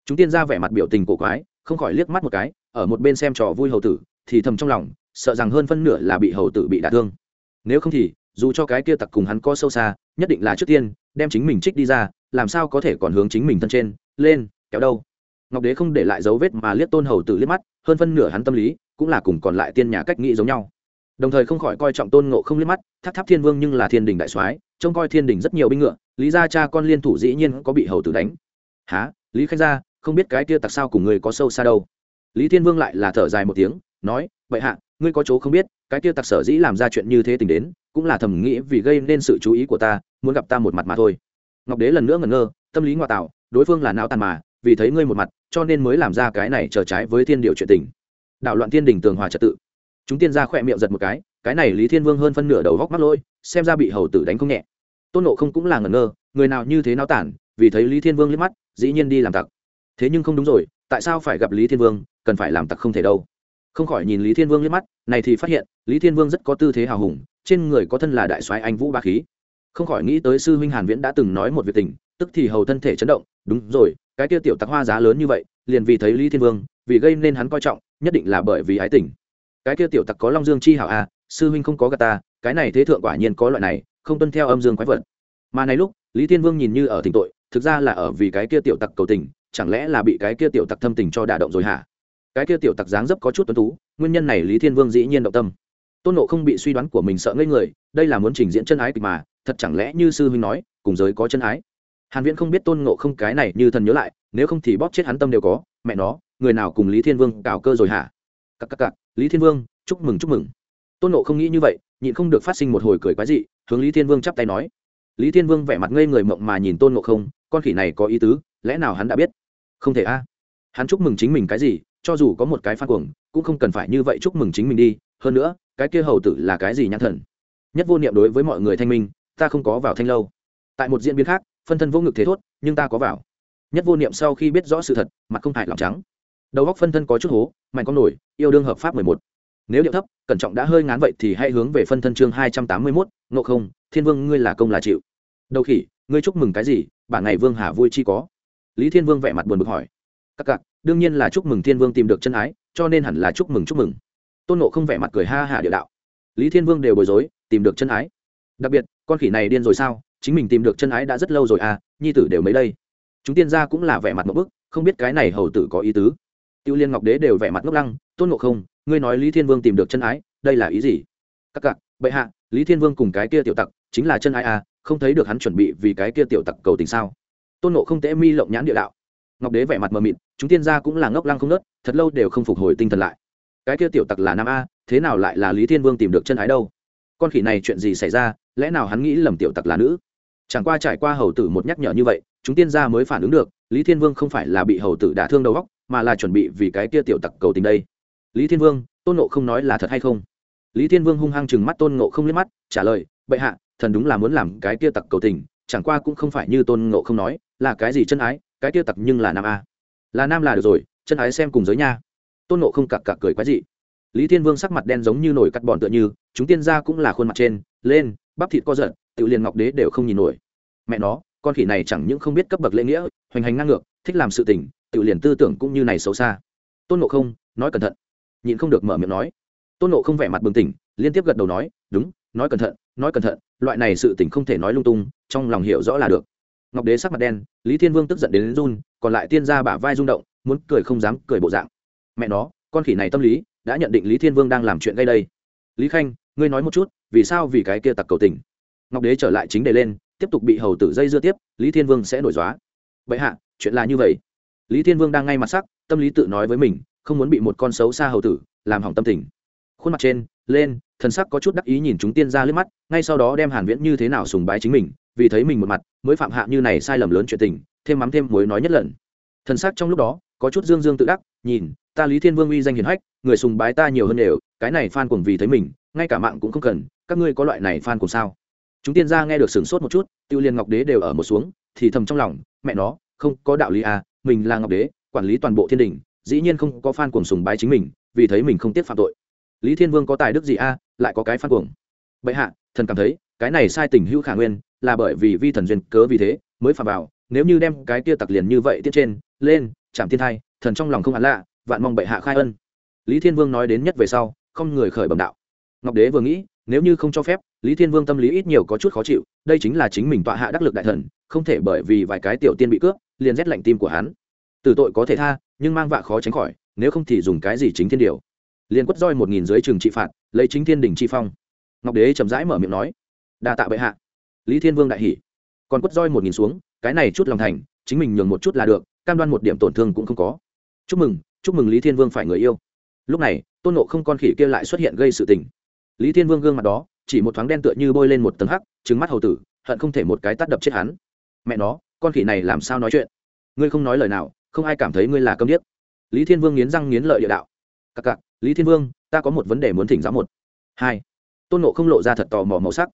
Chúng tiên gia vẻ mặt biểu tình cổ quái, không khỏi liếc mắt một cái, ở một bên xem trò vui hầu tử, thì thầm trong lòng sợ rằng hơn phân nửa là bị hầu tử bị đả thương. Nếu không thì, dù cho cái kia tặc cùng hắn có sâu xa, nhất định là trước tiên, đem chính mình trích đi ra, làm sao có thể còn hướng chính mình thân trên, lên, kéo đâu. Ngọc đế không để lại dấu vết mà liếc tôn hầu tử liếc mắt, hơn phân nửa hắn tâm lý, cũng là cùng còn lại tiên nhà cách nghĩ giống nhau. Đồng thời không khỏi coi trọng tôn ngộ không liếc mắt, tháp tháp thiên vương nhưng là thiên đình đại soái, trông coi thiên đình rất nhiều binh ngựa, lý gia cha con liên thủ dĩ nhiên có bị hầu tử đánh. Há lý khanh gia, không biết cái kia tặc sao cùng người có sâu xa đâu. Lý thiên vương lại là thở dài một tiếng, nói vậy hạ ngươi có chỗ không biết, cái kia tặc sở dĩ làm ra chuyện như thế tình đến, cũng là thầm nghĩ vì gây nên sự chú ý của ta, muốn gặp ta một mặt mà thôi. Ngọc đế lần nữa ngẩn ngơ, tâm lý ngoại tạo, đối phương là não tàn mà, vì thấy ngươi một mặt, cho nên mới làm ra cái này trở trái với thiên điều chuyện tình. Đạo loạn thiên đình tường hòa trật tự. Chúng tiên ra khỏe miệng giật một cái cái này lý thiên vương hơn phân nửa đầu góc mắt lôi, xem ra bị hầu tử đánh không nhẹ. Tôn nộ không cũng là ngẩn ngơ, người nào như thế náo tản vì thấy lý thiên vương liếc mắt, dĩ nhiên đi làm tặc. Thế nhưng không đúng rồi, tại sao phải gặp lý thiên vương, cần phải làm tặc không thể đâu? Không khỏi nhìn lý thiên vương liếc mắt này thì phát hiện lý thiên vương rất có tư thế hào hùng trên người có thân là đại soái anh vũ ba khí. Không khỏi nghĩ tới sư huynh hàn viễn đã từng nói một việc tình tức thì hầu thân thể chấn động đúng rồi cái kia tiểu tặc hoa giá lớn như vậy liền vì thấy lý thiên vương vì gây nên hắn coi trọng nhất định là bởi vì ái tình. Cái kia tiểu tặc có long dương chi hảo a à, sư huynh không có gà ta cái này thế thượng quả nhiên có loại này không tuân theo âm dương quái vật. Mà này lúc lý thiên vương nhìn như ở tình tội thực ra là ở vì cái kia tiểu tặc cầu tình chẳng lẽ là bị cái kia tiểu tặc thâm tình cho đả động rồi hả? Cái kia tiểu tặc dáng dấp có chút tuấn tú, nguyên nhân này lý thiên vương dĩ nhiên động tâm. Tôn nộ không bị suy đoán của mình sợ ngây người, đây là muốn trình diễn chân ái kịch mà, thật chẳng lẽ như sư huynh nói, cùng giới có chân ái? Hàn viễn không biết tôn nộ không cái này như thần nhớ lại, nếu không thì bóp chết hắn tâm đều có, mẹ nó, người nào cùng lý thiên vương cào cơ rồi hả? Cặc cặc cặc, lý thiên vương, chúc mừng chúc mừng. Tôn nộ không nghĩ như vậy, nhịn không được phát sinh một hồi cười quái dị, hướng lý thiên vương chắp tay nói. Lý thiên vương vẻ mặt ngây người mộng mà nhìn tôn nộ không, con khỉ này có ý tứ, lẽ nào hắn đã biết? Không thể a. Hắn chúc mừng chính mình cái gì cho dù có một cái phát cuồng, cũng không cần phải như vậy chúc mừng chính mình đi. Hơn nữa, cái kia hầu tử là cái gì nhãn thần? Nhất vô niệm đối với mọi người thanh minh, ta không có vào thanh lâu. Tại một diễn biến khác, phân thân vô ngực thế thốt, nhưng ta có vào. Nhất vô niệm sau khi biết rõ sự thật, mặt không hại lòng trắng. Đầu góc phân thân có chút hố, mạnh con nổi, yêu đương hợp pháp mười một. Nếu điệu thấp, cẩn trọng đã hơi ngán vậy thì hãy hướng về phân thân chương hai trăm tám mươi mốt, ngộ không, thiên vương ngươi là công là chịu. Đầu khỉ, ngươi chúc mừng cái gì? Bản ngày vương hà vui chi có. Lý thiên vương vẻ mặt buồn bực hỏi. Các cặc đương nhiên là chúc mừng thiên vương tìm được chân ái, cho nên hẳn là chúc mừng chúc mừng. Tôn nộ không vẻ mặt cười ha hả địa đạo. Lý thiên vương đều bối rối, tìm được chân ái. Đặc biệt, con khỉ này điên rồi sao? Chính mình tìm được chân ái đã rất lâu rồi à nhi tử đều mấy đây? Chúng tiên gia cũng là vẻ mặt một bức, không biết cái này hầu tử có ý tứ. Tiêu liên ngọc đế đều vẻ mặt ngốc lăng, tôn nộ không, ngươi nói lý thiên vương tìm được chân ái, đây là ý gì? Các cặp bệ hạ, lý thiên vương cùng cái kia tiểu tặc chính là chân ái à không thấy được hắn chuẩn bị vì cái kia tiểu tặc cầu tình sao? Tôn nộ không tễ mi lộng nhãn địa đạo ngọc đế vẻ mặt mờ mịt, chúng tiên gia cũng là ngốc lăng không nớt, thật lâu đều không phục hồi tinh thần lại. Cái kia tiểu tặc là nam a, thế nào lại là lý thiên vương tìm được chân ái đâu? Con khỉ này chuyện gì xảy ra, lẽ nào hắn nghĩ lầm tiểu tặc là nữ? Chẳng qua trải qua hầu tử một nhắc nhở như vậy, chúng tiên gia mới phản ứng được, lý thiên vương không phải là bị hầu tử đả thương đầu góc mà là chuẩn bị vì cái kia tiểu tặc cầu tình đây. Lý thiên vương, tôn nộ không nói là thật hay không? Lý thiên vương hung hăng chừng mắt tôn nộ không liếc mắt, trả lời, bệ hạ, thần đúng là muốn làm cái kia tặc cầu tình, chẳng qua cũng không phải như tôn nộ không nói, là cái gì chân ái cái kia tặc nhưng là nam a. Là nam là được rồi, chân ái xem cùng giới nha. Tôn nộ không cặc cặc cười quái dị. Lý thiên vương sắc mặt đen giống như nổi cắt bòn tựa như, chúng tiên gia cũng là khuôn mặt trên, lên, bắp thịt co giật tự liền ngọc đế đều không nhìn nổi. Mẹ nó, con khỉ này chẳng những không biết cấp bậc lễ nghĩa, hoành hành ngang ngược, thích làm sự tình tự liền tư tưởng cũng như này xấu xa. Tôn nộ không, nói cẩn thận. Nhịn không được mở miệng nói. Tôn nộ không vẻ mặt bừng tỉnh, liên tiếp gật đầu nói, đúng, nói cẩn thận, nói cẩn thận, loại này sự tình không thể nói lung tung, trong lòng hiểu rõ là được ngọc đế sắc mặt đen lý thiên vương tức giận đến, đến run còn lại tiên gia bả vai rung động muốn cười không dám cười bộ dạng. Mẹ nó con khỉ này tâm lý đã nhận định lý thiên vương đang làm chuyện gây đây. Lý khanh ngươi nói một chút vì sao vì cái kia tặc cầu tình? Ngọc đế trở lại chính đề lên tiếp tục bị hầu tử dây dưa tiếp lý thiên vương sẽ nổi dóa. Vậy hạ chuyện là như vậy. Lý thiên vương đang ngay mặt sắc tâm lý tự nói với mình không muốn bị một con xấu xa hầu tử làm hỏng tâm tình. Khuôn mặt trên lên thần sắc có chút đắc ý nhìn chúng tiên ra lướt mắt ngay sau đó đem hàn viễn như thế nào sùng bái chính mình vì thấy mình một mặt mới phạm hạ như này sai lầm lớn chuyện tình thêm mắm thêm muối nói nhất lần. Thần sắc trong lúc đó có chút dương dương tự đắc nhìn ta lý thiên vương uy danh hiển hách người sùng bái ta nhiều hơn đều cái này phan cuồng vì thấy mình ngay cả mạng cũng không cần các ngươi có loại này phan cùng sao? Chúng tiên gia nghe được sửng sốt một chút tiêu liên ngọc đế đều ở một xuống thì thầm trong lòng mẹ nó không có đạo lý à mình là ngọc đế quản lý toàn bộ thiên đình dĩ nhiên không có phan cuồng sùng bái chính mình vì thấy mình không tiếc phạm tội. Lý thiên vương có tài đức gì a à, lại có cái phan cuồng. Bệ hạ thần cảm thấy cái này sai tình hữu khả nguyên là bởi vì vi thần duyên cớ vì thế mới phạm vào, nếu như đem cái kia tặc liền như vậy tiết trên, lên, chạm thiên thai, thần trong lòng không hẳn lạ, vạn mong bệ hạ khai ân. Lý thiên vương nói đến nhất về sau, không người khởi bẩm đạo. Ngọc đế vừa nghĩ, nếu như không cho phép, lý thiên vương tâm lý ít nhiều có chút khó chịu, đây chính là chính mình tọa hạ đắc lực đại thần, không thể bởi vì vài cái tiểu tiên bị cướp, liền rét lạnh tim của hắn. Từ tội có thể tha, nhưng mang vạ khó tránh khỏi, nếu không thì dùng cái gì chính thiên điều. Liền quất roi một nghìn dưới trường trị phạt, lấy chính thiên đình chi phong. Ngọc đế chậm rãi mở miệng nói, đa tạ bệ hạ lý thiên vương đại hỉ. Còn quất roi một nghìn xuống, cái này chút lòng thành, chính mình nhường một chút là được, cam đoan một điểm tổn thương cũng không có. Chúc mừng chúc mừng lý thiên vương phải người yêu. Lúc này, tôn nộ không con khỉ kia lại xuất hiện gây sự tình. Lý thiên vương gương mặt đó, chỉ một thoáng đen tựa như bôi lên một tầng hắc trứng mắt hầu tử, hận không thể một cái tắt đập chết hắn. Mẹ nó, con khỉ này làm sao nói chuyện? Ngươi không nói lời nào, không ai cảm thấy ngươi là câm điếc. Lý thiên vương nghiến răng nghiến lợi địa đạo. Cặc cặc, lý thiên vương, ta có một vấn đề muốn thỉnh giáo một. Hai. Tôn nộ không lộ ra thật tò mò màu sắc.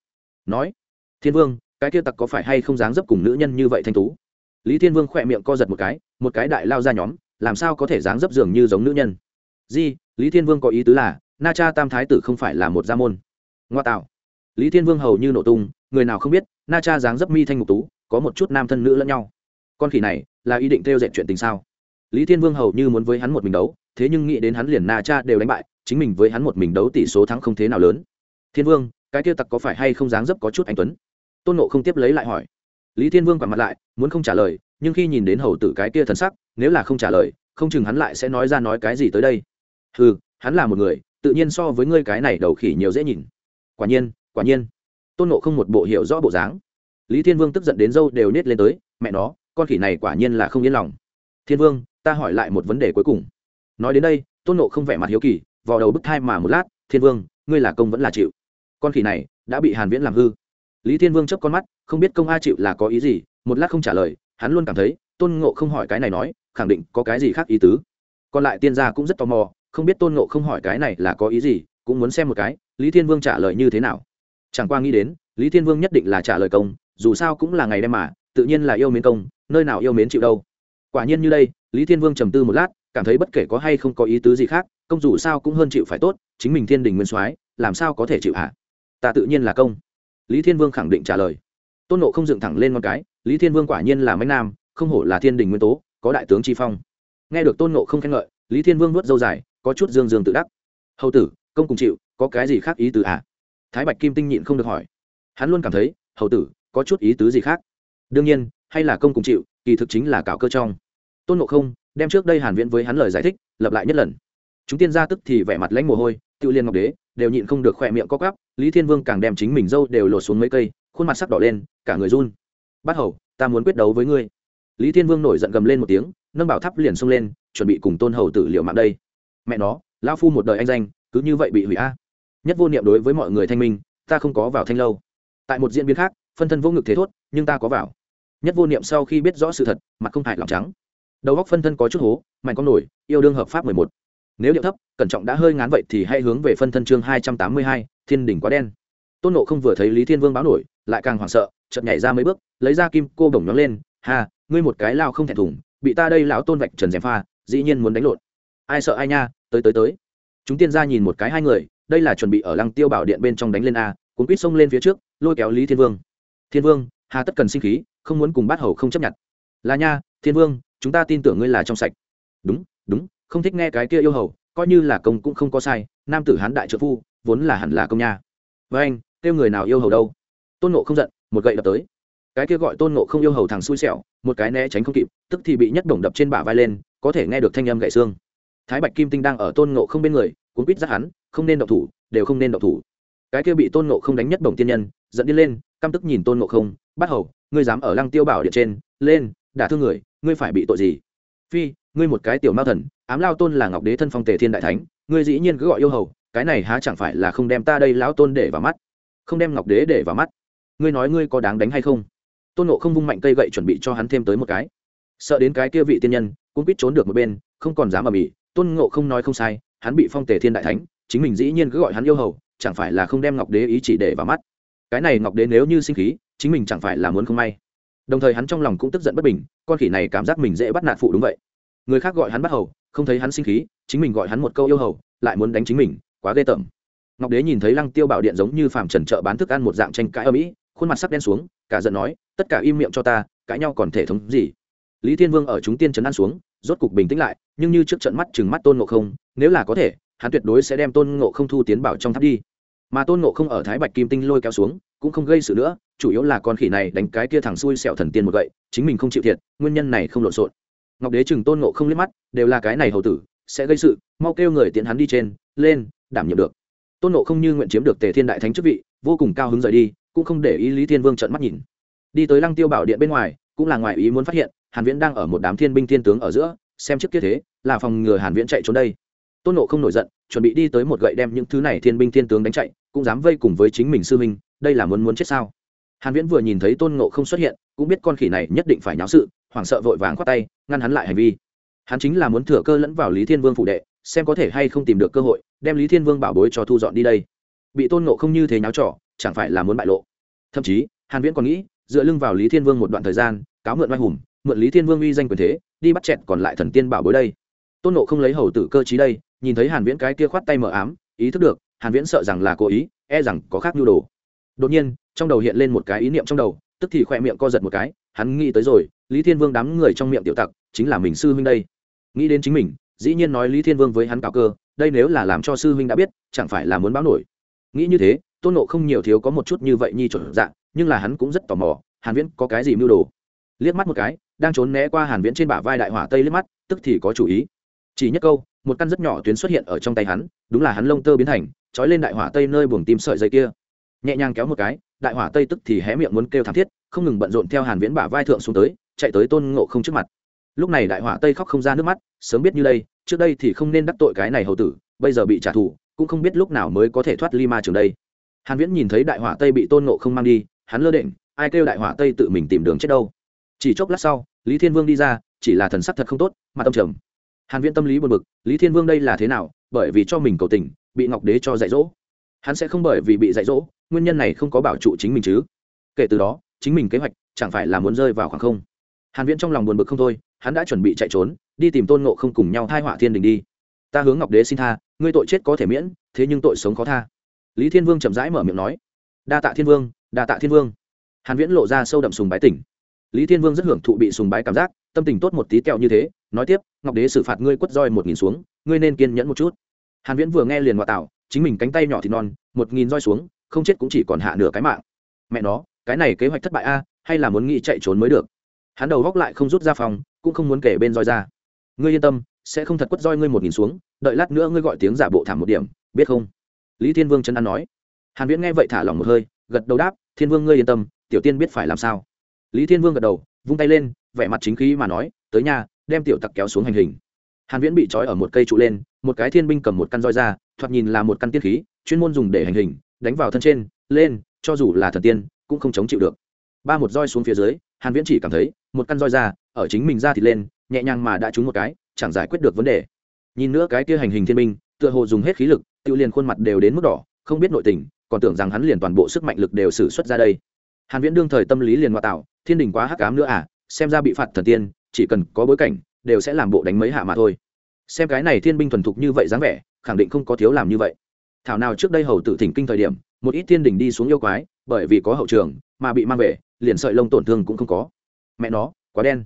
Nói thiên vương, cái kia tặc có phải hay không dáng dấp cùng nữ nhân như vậy thanh tú? Lý thiên vương khỏe miệng co giật một cái một cái đại lao ra nhóm, làm sao có thể dáng dấp dường như giống nữ nhân? Di, lý thiên vương có ý tứ là, na cha tam thái tử không phải là một gia môn. Ngoa tạo. Lý thiên vương hầu như nổ tung, người nào không biết, na cha dáng dấp mi thanh ngục tú, có một chút nam thân nữ lẫn nhau. Con khỉ này, là ý định theo dệt chuyện tình sao? Lý thiên vương hầu như muốn với hắn một mình đấu, thế nhưng nghĩ đến hắn liền na cha đều đánh bại, chính mình với hắn một mình đấu tỷ số thắng không thế nào lớn. Thiên vương, cái kia tặc có phải hay không dáng dấp có chút anh tuấn? Tôn nộ không tiếp lấy lại hỏi. Lý thiên vương quả mặt lại, muốn không trả lời, nhưng khi nhìn đến hầu tử cái kia thần sắc, nếu là không trả lời, không chừng hắn lại sẽ nói ra nói cái gì tới đây. Ừ hắn là một người, tự nhiên so với ngươi cái này đầu khỉ nhiều dễ nhìn. Quả nhiên quả nhiên. Tôn nộ không một bộ hiệu rõ bộ dáng. Lý thiên vương tức giận đến dâu đều nết lên tới, mẹ nó, con khỉ này quả nhiên là không yên lòng. Thiên vương, ta hỏi lại một vấn đề cuối cùng. Nói đến đây, tôn nộ không vẻ mặt hiếu kỳ vào đầu bức thai mà một lát, thiên vương, ngươi là công vẫn là chịu. Con khỉ này, đã bị hàn viễn làm hư lý thiên vương chớp con mắt, không biết công a chịu là có ý gì, một lát không trả lời, hắn luôn cảm thấy, tôn ngộ không hỏi cái này nói, khẳng định có cái gì khác ý tứ. Còn lại tiên gia cũng rất tò mò, không biết tôn ngộ không hỏi cái này là có ý gì, cũng muốn xem một cái, lý thiên vương trả lời như thế nào. Chẳng qua nghĩ đến, lý thiên vương nhất định là trả lời công, dù sao cũng là ngày đêm mà, tự nhiên là yêu mến công, nơi nào yêu mến chịu đâu. Quả nhiên như đây, lý thiên vương trầm tư một lát, cảm thấy bất kể có hay không có ý tứ gì khác, công dù sao cũng hơn chịu phải tốt, chính mình thiên đình nguyên soái, làm sao có thể chịu hạ ta tự nhiên là công lý thiên vương khẳng định trả lời. Tôn nộ không dựng thẳng lên con cái, lý thiên vương quả nhiên là mấy nam, không hổ là thiên đình nguyên tố, có đại tướng tri phong. Nghe được tôn nộ không khen ngợi, lý thiên vương nuốt dâu dài, có chút dương dương tự đắc. Hầu tử, công cùng chịu, có cái gì khác ý tứ à? Thái bạch kim tinh nhịn không được hỏi. Hắn luôn cảm thấy, hầu tử, có chút ý tứ gì khác? Đương nhiên, hay là công cùng chịu, kỳ thực chính là cạo cơ trong. Tôn nộ không, đem trước đây hàn viễn với hắn lời giải thích lập lại nhất lần. Chúng tiên gia tức thì vẻ mặt lãnh mồ hôi tự liên ngọc đế, đều nhịn không được khỏe miệng co quắp lý thiên vương càng đem chính mình dâu đều lột xuống mấy cây, khuôn mặt sắc đỏ lên, cả người run. Bắt hầu, ta muốn quyết đấu với ngươi. Lý thiên vương nổi giận gầm lên một tiếng, nâng bảo tháp liền xông lên, chuẩn bị cùng tôn hầu tử liệu mạng đây. Mẹ nó, lão phu một đời anh danh, cứ như vậy bị hủy a. Nhất vô niệm đối với mọi người thanh minh, ta không có vào thanh lâu. Tại một diễn biến khác, phân thân vô ngực thế thốt, nhưng ta có vào. Nhất vô niệm sau khi biết rõ sự thật, mặt không hại lòng trắng. Đầu góc phân thân có chút hố, mạnh con nổi, yêu đương hợp pháp mười một. Nếu điệu thấp, cẩn trọng đã hơi ngán vậy thì hãy hướng về phân thân chương hai trăm tám mươi hai thiên đỉnh quá đen. Tôn nộ không vừa thấy lý thiên vương báo nổi, lại càng hoảng sợ, chợt nhảy ra mấy bước, lấy ra kim cô bổng nhóng lên, ha, ngươi một cái lao không thẹn thùng, bị ta đây lão tôn vạch trần dèm pha, dĩ nhiên muốn đánh lộn. Ai sợ ai nha, tới tới tới. Chúng tiên ra nhìn một cái hai người, đây là chuẩn bị ở lăng tiêu bảo điện bên trong đánh lên a, cuốn quýt xông lên phía trước, lôi kéo lý thiên vương. Thiên vương, hà tất cần sinh khí, không muốn cùng bát hầu không chấp nhận. Là nha, thiên vương, chúng ta tin tưởng ngươi là trong sạch. Đúng đúng, không thích nghe cái kia yêu hầu, coi như là công cũng không có sai, nam tử hán đại trợ phu vốn là hẳn là công nha. Với anh, kêu người nào yêu hầu đâu? Tôn nộ không giận, một gậy đập tới. Cái kia gọi tôn nộ không yêu hầu thằng xui xẻo, một cái né tránh không kịp, tức thì bị nhất đồng đập trên bả vai lên, có thể nghe được thanh âm gậy xương. Thái bạch kim tinh đang ở tôn nộ không bên người, cuốn quýt giác hắn, không nên độc thủ, đều không nên độc thủ. Cái kia bị tôn nộ không đánh nhất bổng tiên nhân dẫn đi lên, căm tức nhìn tôn nộ không, bắt hầu, ngươi dám ở lăng tiêu bảo điện trên, lên, đả thương người, ngươi phải bị tội gì? Phi, ngươi một cái tiểu mao thần, ám lao tôn là ngọc đế thân phong tề thiên đại thánh, ngươi dĩ nhiên cứ gọi yêu hầu cái này há chẳng phải là không đem ta đây lão tôn để vào mắt, không đem ngọc đế để vào mắt. Ngươi nói ngươi có đáng đánh hay không? Tôn nộ không vung mạnh cây gậy chuẩn bị cho hắn thêm tới một cái. Sợ đến cái kia vị tiên nhân cũng biết trốn được một bên, không còn dám ở mỹ tôn ngộ không nói không sai, hắn bị phong tề thiên đại thánh, chính mình dĩ nhiên cứ gọi hắn yêu hầu, chẳng phải là không đem ngọc đế ý chỉ để vào mắt. Cái này ngọc đế nếu như sinh khí, chính mình chẳng phải là muốn không may. Đồng thời hắn trong lòng cũng tức giận bất bình, con khỉ này cảm giác mình dễ bắt nạt phụ đúng vậy. Người khác gọi hắn bắt hầu, không thấy hắn sinh khí, chính mình gọi hắn một câu yêu hầu, lại muốn đánh chính mình quá ghê tởm. Ngọc đế nhìn thấy lăng tiêu bảo điện giống như phàm trần chợ bán thức ăn một dạng tranh cãi ở mỹ khuôn mặt sắc đen xuống, cả giận nói, tất cả im miệng cho ta, cãi nhau còn thể thống gì? Lý thiên vương ở chúng tiên trấn ăn xuống, rốt cục bình tĩnh lại, nhưng như trước trận mắt chừng mắt tôn ngộ không, nếu là có thể, hắn tuyệt đối sẽ đem tôn ngộ không thu tiến bảo trong tháp đi. Mà tôn ngộ không ở thái bạch kim tinh lôi kéo xuống, cũng không gây sự nữa, chủ yếu là con khỉ này đánh cái kia thẳng xuôi sẹo thần tiên một gậy, chính mình không chịu thiệt, nguyên nhân này không lộn xộn. Ngọc đế chừng tôn ngộ không liếc mắt, đều là cái này hầu tử, sẽ gây sự, mau kêu người tiện hắn đi trên, lên đảm nhiệm được. Tôn ngộ không như nguyện chiếm được tề thiên đại thánh chức vị, vô cùng cao hứng rời đi, cũng không để ý lý thiên vương trợn mắt nhìn. Đi tới lăng tiêu bảo điện bên ngoài, cũng là ngoài ý muốn phát hiện, hàn viễn đang ở một đám thiên binh thiên tướng ở giữa, xem trước kia thế, là phòng ngừa hàn viễn chạy trốn đây. Tôn nộ không nổi giận, chuẩn bị đi tới một gậy đem những thứ này thiên binh thiên tướng đánh chạy, cũng dám vây cùng với chính mình sư minh đây là muốn muốn chết sao? Hàn viễn vừa nhìn thấy tôn nộ không xuất hiện, cũng biết con khỉ này nhất định phải nháo sự, hoảng sợ vội vàng khoát tay, ngăn hắn lại hành vi. Hắn chính là muốn thừa cơ lẫn vào lý thiên vương phủ đệ xem có thể hay không tìm được cơ hội, đem lý thiên vương bảo bối cho thu dọn đi đây. Bị tôn nộ không như thế nháo trò, chẳng phải là muốn bại lộ. Thậm chí, hàn viễn còn nghĩ, dựa lưng vào lý thiên vương một đoạn thời gian, cáo mượn oai hùng, mượn lý thiên vương uy danh quyền thế, đi bắt chẹt còn lại thần tiên bảo bối đây. Tôn nộ không lấy hầu tử cơ trí đây, nhìn thấy hàn viễn cái kia khoát tay mở ám, ý thức được, hàn viễn sợ rằng là cố ý e rằng có khác nhu đồ. Đột nhiên, trong đầu hiện lên một cái ý niệm trong đầu, tức thì khỏe miệng co giật một cái, hắn nghĩ tới rồi, lý thiên vương đám người trong miệng tiểu tặc, chính là mình sư huynh đây. Nghĩ đến chính mình dĩ nhiên nói lý thiên vương với hắn cáo cơ, đây nếu là làm cho sư huynh đã biết, chẳng phải là muốn báo nổi. Nghĩ như thế, tôn nộ không nhiều thiếu có một chút như vậy nhi chuẩn dạng, nhưng là hắn cũng rất tò mò, hàn viễn có cái gì mưu đồ? Liếc mắt một cái, đang trốn né qua hàn viễn trên bả vai đại hỏa tây liếc mắt, tức thì có chủ ý. Chỉ nhất câu, một căn rất nhỏ tuyến xuất hiện ở trong tay hắn, đúng là hắn lông tơ biến thành, trói lên đại hỏa tây nơi buồng tim sợi dây kia. Nhẹ nhàng kéo một cái, đại hỏa tây tức thì hé miệng muốn kêu thảm thiết, không ngừng bận rộn theo hàn viễn bả vai thượng xuống tới, chạy tới tôn ngộ không trước mặt lúc này đại họa tây khóc không ra nước mắt, sớm biết như đây, trước đây thì không nên đắc tội cái này hầu tử, bây giờ bị trả thù, cũng không biết lúc nào mới có thể thoát ly ma trường đây. Hàn viễn nhìn thấy đại họa tây bị tôn ngộ không mang đi, hắn lơ định ai kêu đại họa tây tự mình tìm đường chết đâu? Chỉ chốc lát sau, lý thiên vương đi ra, chỉ là thần sắc thật không tốt mà tâm trầm. Hàn viễn tâm lý buồn bực, lý thiên vương đây là thế nào, bởi vì cho mình cầu tình, bị ngọc đế cho dạy dỗ. Hắn sẽ không bởi vì bị dạy dỗ, nguyên nhân này không có bảo trụ chính mình chứ. Kể từ đó, chính mình kế hoạch chẳng phải là muốn rơi vào khoảng không. Hàn viễn trong lòng buồn bực không thôi hắn đã chuẩn bị chạy trốn, đi tìm tôn ngộ không cùng nhau thai họa thiên đình đi. Ta hướng ngọc đế xin tha, ngươi tội chết có thể miễn, thế nhưng tội sống khó tha. Lý thiên vương chậm rãi mở miệng nói. Đa tạ thiên vương, đa tạ thiên vương. Hàn viễn lộ ra sâu đậm sùng bái tỉnh. Lý thiên vương rất hưởng thụ bị sùng bái cảm giác, tâm tình tốt một tí kẹo như thế, nói tiếp, ngọc đế xử phạt ngươi quất roi một nghìn xuống, ngươi nên kiên nhẫn một chút. Hàn viễn vừa nghe liền ngoại tạo, chính mình cánh tay nhỏ thì non, một nghìn roi xuống, không chết cũng chỉ còn hạ nửa cái mạng. Mẹ nó, cái này kế hoạch thất bại a, hay là muốn nghĩ chạy trốn mới được hắn đầu góc lại không rút ra phòng, cũng không muốn kể bên roi ra. Ngươi yên tâm, sẽ không thật quất roi ngươi một nghìn xuống, đợi lát nữa ngươi gọi tiếng giả bộ thảm một điểm, biết không? Lý thiên vương chân ăn nói. Hàn viễn nghe vậy thả lỏng một hơi, gật đầu đáp, thiên vương ngươi yên tâm, tiểu tiên biết phải làm sao. Lý thiên vương gật đầu, vung tay lên, vẻ mặt chính khí mà nói, tới nhà, đem tiểu tặc kéo xuống hành hình. Hàn viễn bị trói ở một cây trụ lên, một cái thiên binh cầm một căn roi ra, thoạt nhìn là một căn tiên khí, chuyên môn dùng để hành hình, đánh vào thân trên, lên, cho dù là thần tiên, cũng không chống chịu được. Ba một roi xuống phía dưới hàn viễn chỉ cảm thấy một căn roi ra ở chính mình ra thì lên nhẹ nhàng mà đã trúng một cái chẳng giải quyết được vấn đề. Nhìn nữa cái kia hành hình thiên Minh, tựa hồ dùng hết khí lực tự liền khuôn mặt đều đến mức đỏ không biết nội tình còn tưởng rằng hắn liền toàn bộ sức mạnh lực đều sử xuất ra đây. Hàn viễn đương thời tâm lý liền ngoại tạo thiên đình quá hắc ám nữa à xem ra bị phạt thần tiên chỉ cần có bối cảnh đều sẽ làm bộ đánh mấy hạ mà thôi. Xem cái này thiên binh thuần thục như vậy dáng vẻ khẳng định không có thiếu làm như vậy. Thảo nào trước đây hầu tử thỉnh kinh thời điểm một ít thiên đình đi xuống yêu quái bởi vì có hậu trường mà bị mang về liền sợi lông tổn thương cũng không có. Mẹ nó, quá đen.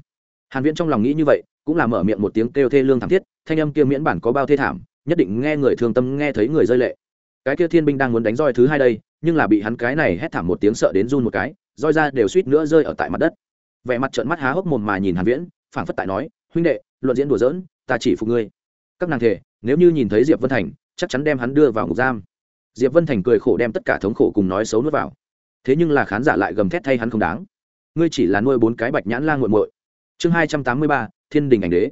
Hàn viễn trong lòng nghĩ như vậy, cũng là mở miệng một tiếng kêu thê lương thảm thiết, thanh âm kia miễn bản có bao thê thảm, nhất định nghe người thương tâm, nghe thấy người rơi lệ. Cái kia thiên binh đang muốn đánh roi thứ hai đây, nhưng là bị hắn cái này hét thảm một tiếng sợ đến run một cái, roi ra đều suýt nữa rơi ở tại mặt đất. Vẻ mặt trợn mắt há hốc mồm mà nhìn hàn viễn, phảng phất tại nói, huynh đệ, luận diễn đùa giỡn, ta chỉ phục ngươi. Các nàng thể nếu như nhìn thấy diệp vân thành, chắc chắn đem hắn đưa vào ngục giam. Diệp vân thành cười khổ đem tất cả thống khổ cùng nói xấu nuốt vào thế nhưng là khán giả lại gầm thét thay hắn không đáng. Ngươi chỉ là nuôi bốn cái bạch nhãn lang muội muội. Chương hai trăm tám mươi ba, thiên đình ảnh đế.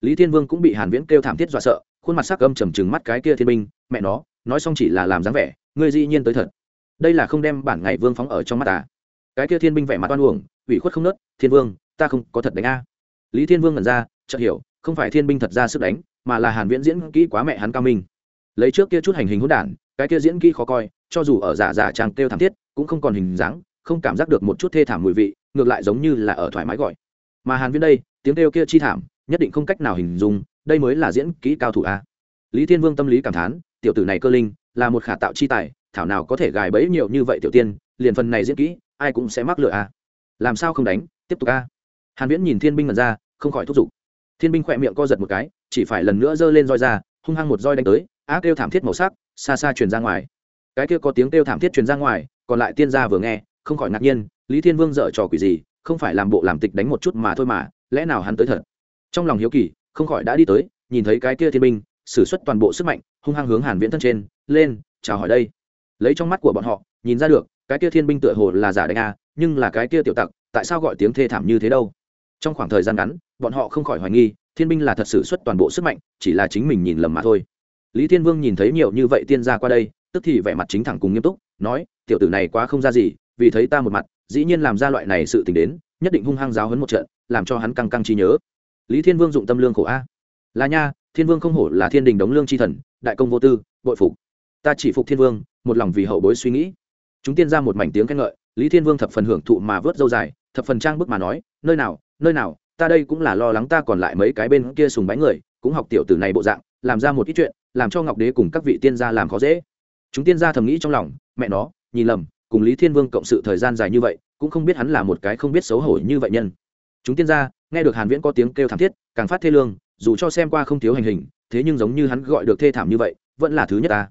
Lý thiên vương cũng bị hàn viễn kêu thảm thiết dọa sợ, khuôn mặt sắc âm trầm trừng mắt cái kia thiên binh, mẹ nó, nói xong chỉ là làm dáng vẻ, ngươi dĩ nhiên tới thật. Đây là không đem bản ngày vương phóng ở trong mắt ta. Cái kia thiên binh vẻ mặt oan uổng, ủy khuất không nớt, thiên vương, ta không có thật đánh a. Lý thiên vương ngẩn ra, chợt hiểu, không phải thiên binh thật ra sức đánh, mà là hàn viễn diễn kỹ quá mẹ hắn cao minh. Lấy trước kia chút hành hình hỗn đản, cái kia diễn kỹ khó coi, cho dù ở giả giả trang kêu thảm thiết cũng không còn hình dáng, không cảm giác được một chút thê thảm mùi vị, ngược lại giống như là ở thoải mái gọi. Mà hàn viễn đây, tiếng kêu kia chi thảm, nhất định không cách nào hình dung, đây mới là diễn kỹ cao thủ a. Lý thiên vương tâm lý cảm thán, tiểu tử này cơ linh, là một khả tạo chi tài, thảo nào có thể gài bẫy nhiều như vậy tiểu tiên, liền phần này diễn kỹ, ai cũng sẽ mắc lựa a. Làm sao không đánh, tiếp tục a. Hàn viễn nhìn thiên binh mật ra, không khỏi thúc giục. Thiên binh khỏe miệng co giật một cái, chỉ phải lần nữa giơ lên roi ra, hung hăng một roi đánh tới á kêu thảm thiết màu sắc, xa xa truyền ra ngoài cái kia có tiếng kêu thảm thiết truyền ra ngoài, còn lại tiên gia vừa nghe, không khỏi ngạc nhiên, lý thiên vương dở trò quỷ gì, không phải làm bộ làm tịch đánh một chút mà thôi mà, lẽ nào hắn tới thật? Trong lòng hiếu kỳ, không khỏi đã đi tới, nhìn thấy cái kia thiên binh, sử xuất toàn bộ sức mạnh, hung hăng hướng hàn viễn thân trên, lên, chào hỏi đây. Lấy trong mắt của bọn họ, nhìn ra được, cái kia thiên binh tựa hồ là giả đánh a, nhưng là cái kia tiểu tặc, tại sao gọi tiếng thê thảm như thế đâu? Trong khoảng thời gian ngắn, bọn họ không khỏi hoài nghi, thiên binh là thật sự xuất toàn bộ sức mạnh, chỉ là chính mình nhìn lầm mà thôi. Lý thiên vương nhìn thấy nhiều như vậy tiên gia qua đây tức thì vẻ mặt chính thẳng cùng nghiêm túc, nói, tiểu tử này quá không ra gì, vì thấy ta một mặt, dĩ nhiên làm ra loại này sự tình đến, nhất định hung hăng giáo hấn một trận, làm cho hắn căng căng trí nhớ. Lý thiên vương dụng tâm lương khổ a. Là nha, thiên vương không hổ là thiên đình đống lương tri thần, đại công vô tư, bội phục. Ta chỉ phục thiên vương, một lòng vì hậu bối suy nghĩ. Chúng tiên ra một mảnh tiếng khen ngợi, lý thiên vương thập phần hưởng thụ mà vớt dâu dài, thập phần trang bức mà nói, nơi nào nơi nào, ta đây cũng là lo lắng ta còn lại mấy cái bên kia sùng bánh người, cũng học tiểu tử này bộ dạng, làm ra một ít chuyện, làm cho ngọc đế cùng các vị tiên gia làm khó dễ chúng tiên gia thầm nghĩ trong lòng, mẹ nó, nhìn lầm, cùng lý thiên vương cộng sự thời gian dài như vậy, cũng không biết hắn là một cái không biết xấu hổ như vậy nhân. Chúng tiên gia, nghe được hàn viễn có tiếng kêu thảm thiết, càng phát thê lương, dù cho xem qua không thiếu hành hình, thế nhưng giống như hắn gọi được thê thảm như vậy, vẫn là thứ nhất ta.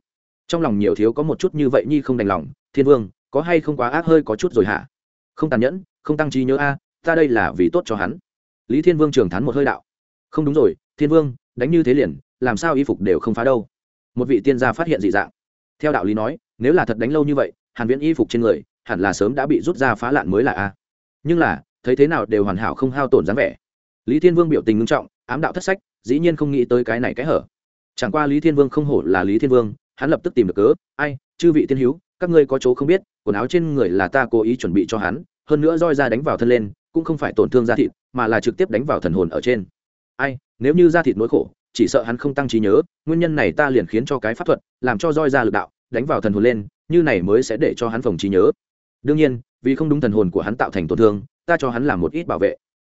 Trong lòng nhiều thiếu có một chút như vậy nhi không đành lòng, thiên vương, có hay không quá ác hơi có chút rồi hả? Không tàn nhẫn, không tăng trí nhớ a, ta đây là vì tốt cho hắn. Lý thiên vương trường thán một hơi đạo. Không đúng rồi, thiên vương, đánh như thế liền, làm sao y phục đều không phá đâu. Một vị tiên gia phát hiện dị dạng theo đạo lý nói nếu là thật đánh lâu như vậy hàn viễn y phục trên người hẳn là sớm đã bị rút ra phá lạn mới là a. Nhưng là thấy thế nào đều hoàn hảo không hao tổn dáng vẻ. Lý thiên vương biểu tình nghiêm trọng ám đạo thất sách dĩ nhiên không nghĩ tới cái này cái hở. Chẳng qua lý thiên vương không hổ là lý thiên vương hắn lập tức tìm được cớ ai chư vị tiên hiếu, các ngươi có chỗ không biết quần áo trên người là ta cố ý chuẩn bị cho hắn hơn nữa roi ra đánh vào thân lên cũng không phải tổn thương da thịt mà là trực tiếp đánh vào thần hồn ở trên. Ai nếu như da thịt nỗi khổ chỉ sợ hắn không tăng trí nhớ, nguyên nhân này ta liền khiến cho cái pháp thuật, làm cho roi ra lực đạo, đánh vào thần hồn lên, như này mới sẽ để cho hắn phòng trí nhớ. Đương nhiên, vì không đúng thần hồn của hắn tạo thành tổn thương, ta cho hắn làm một ít bảo vệ.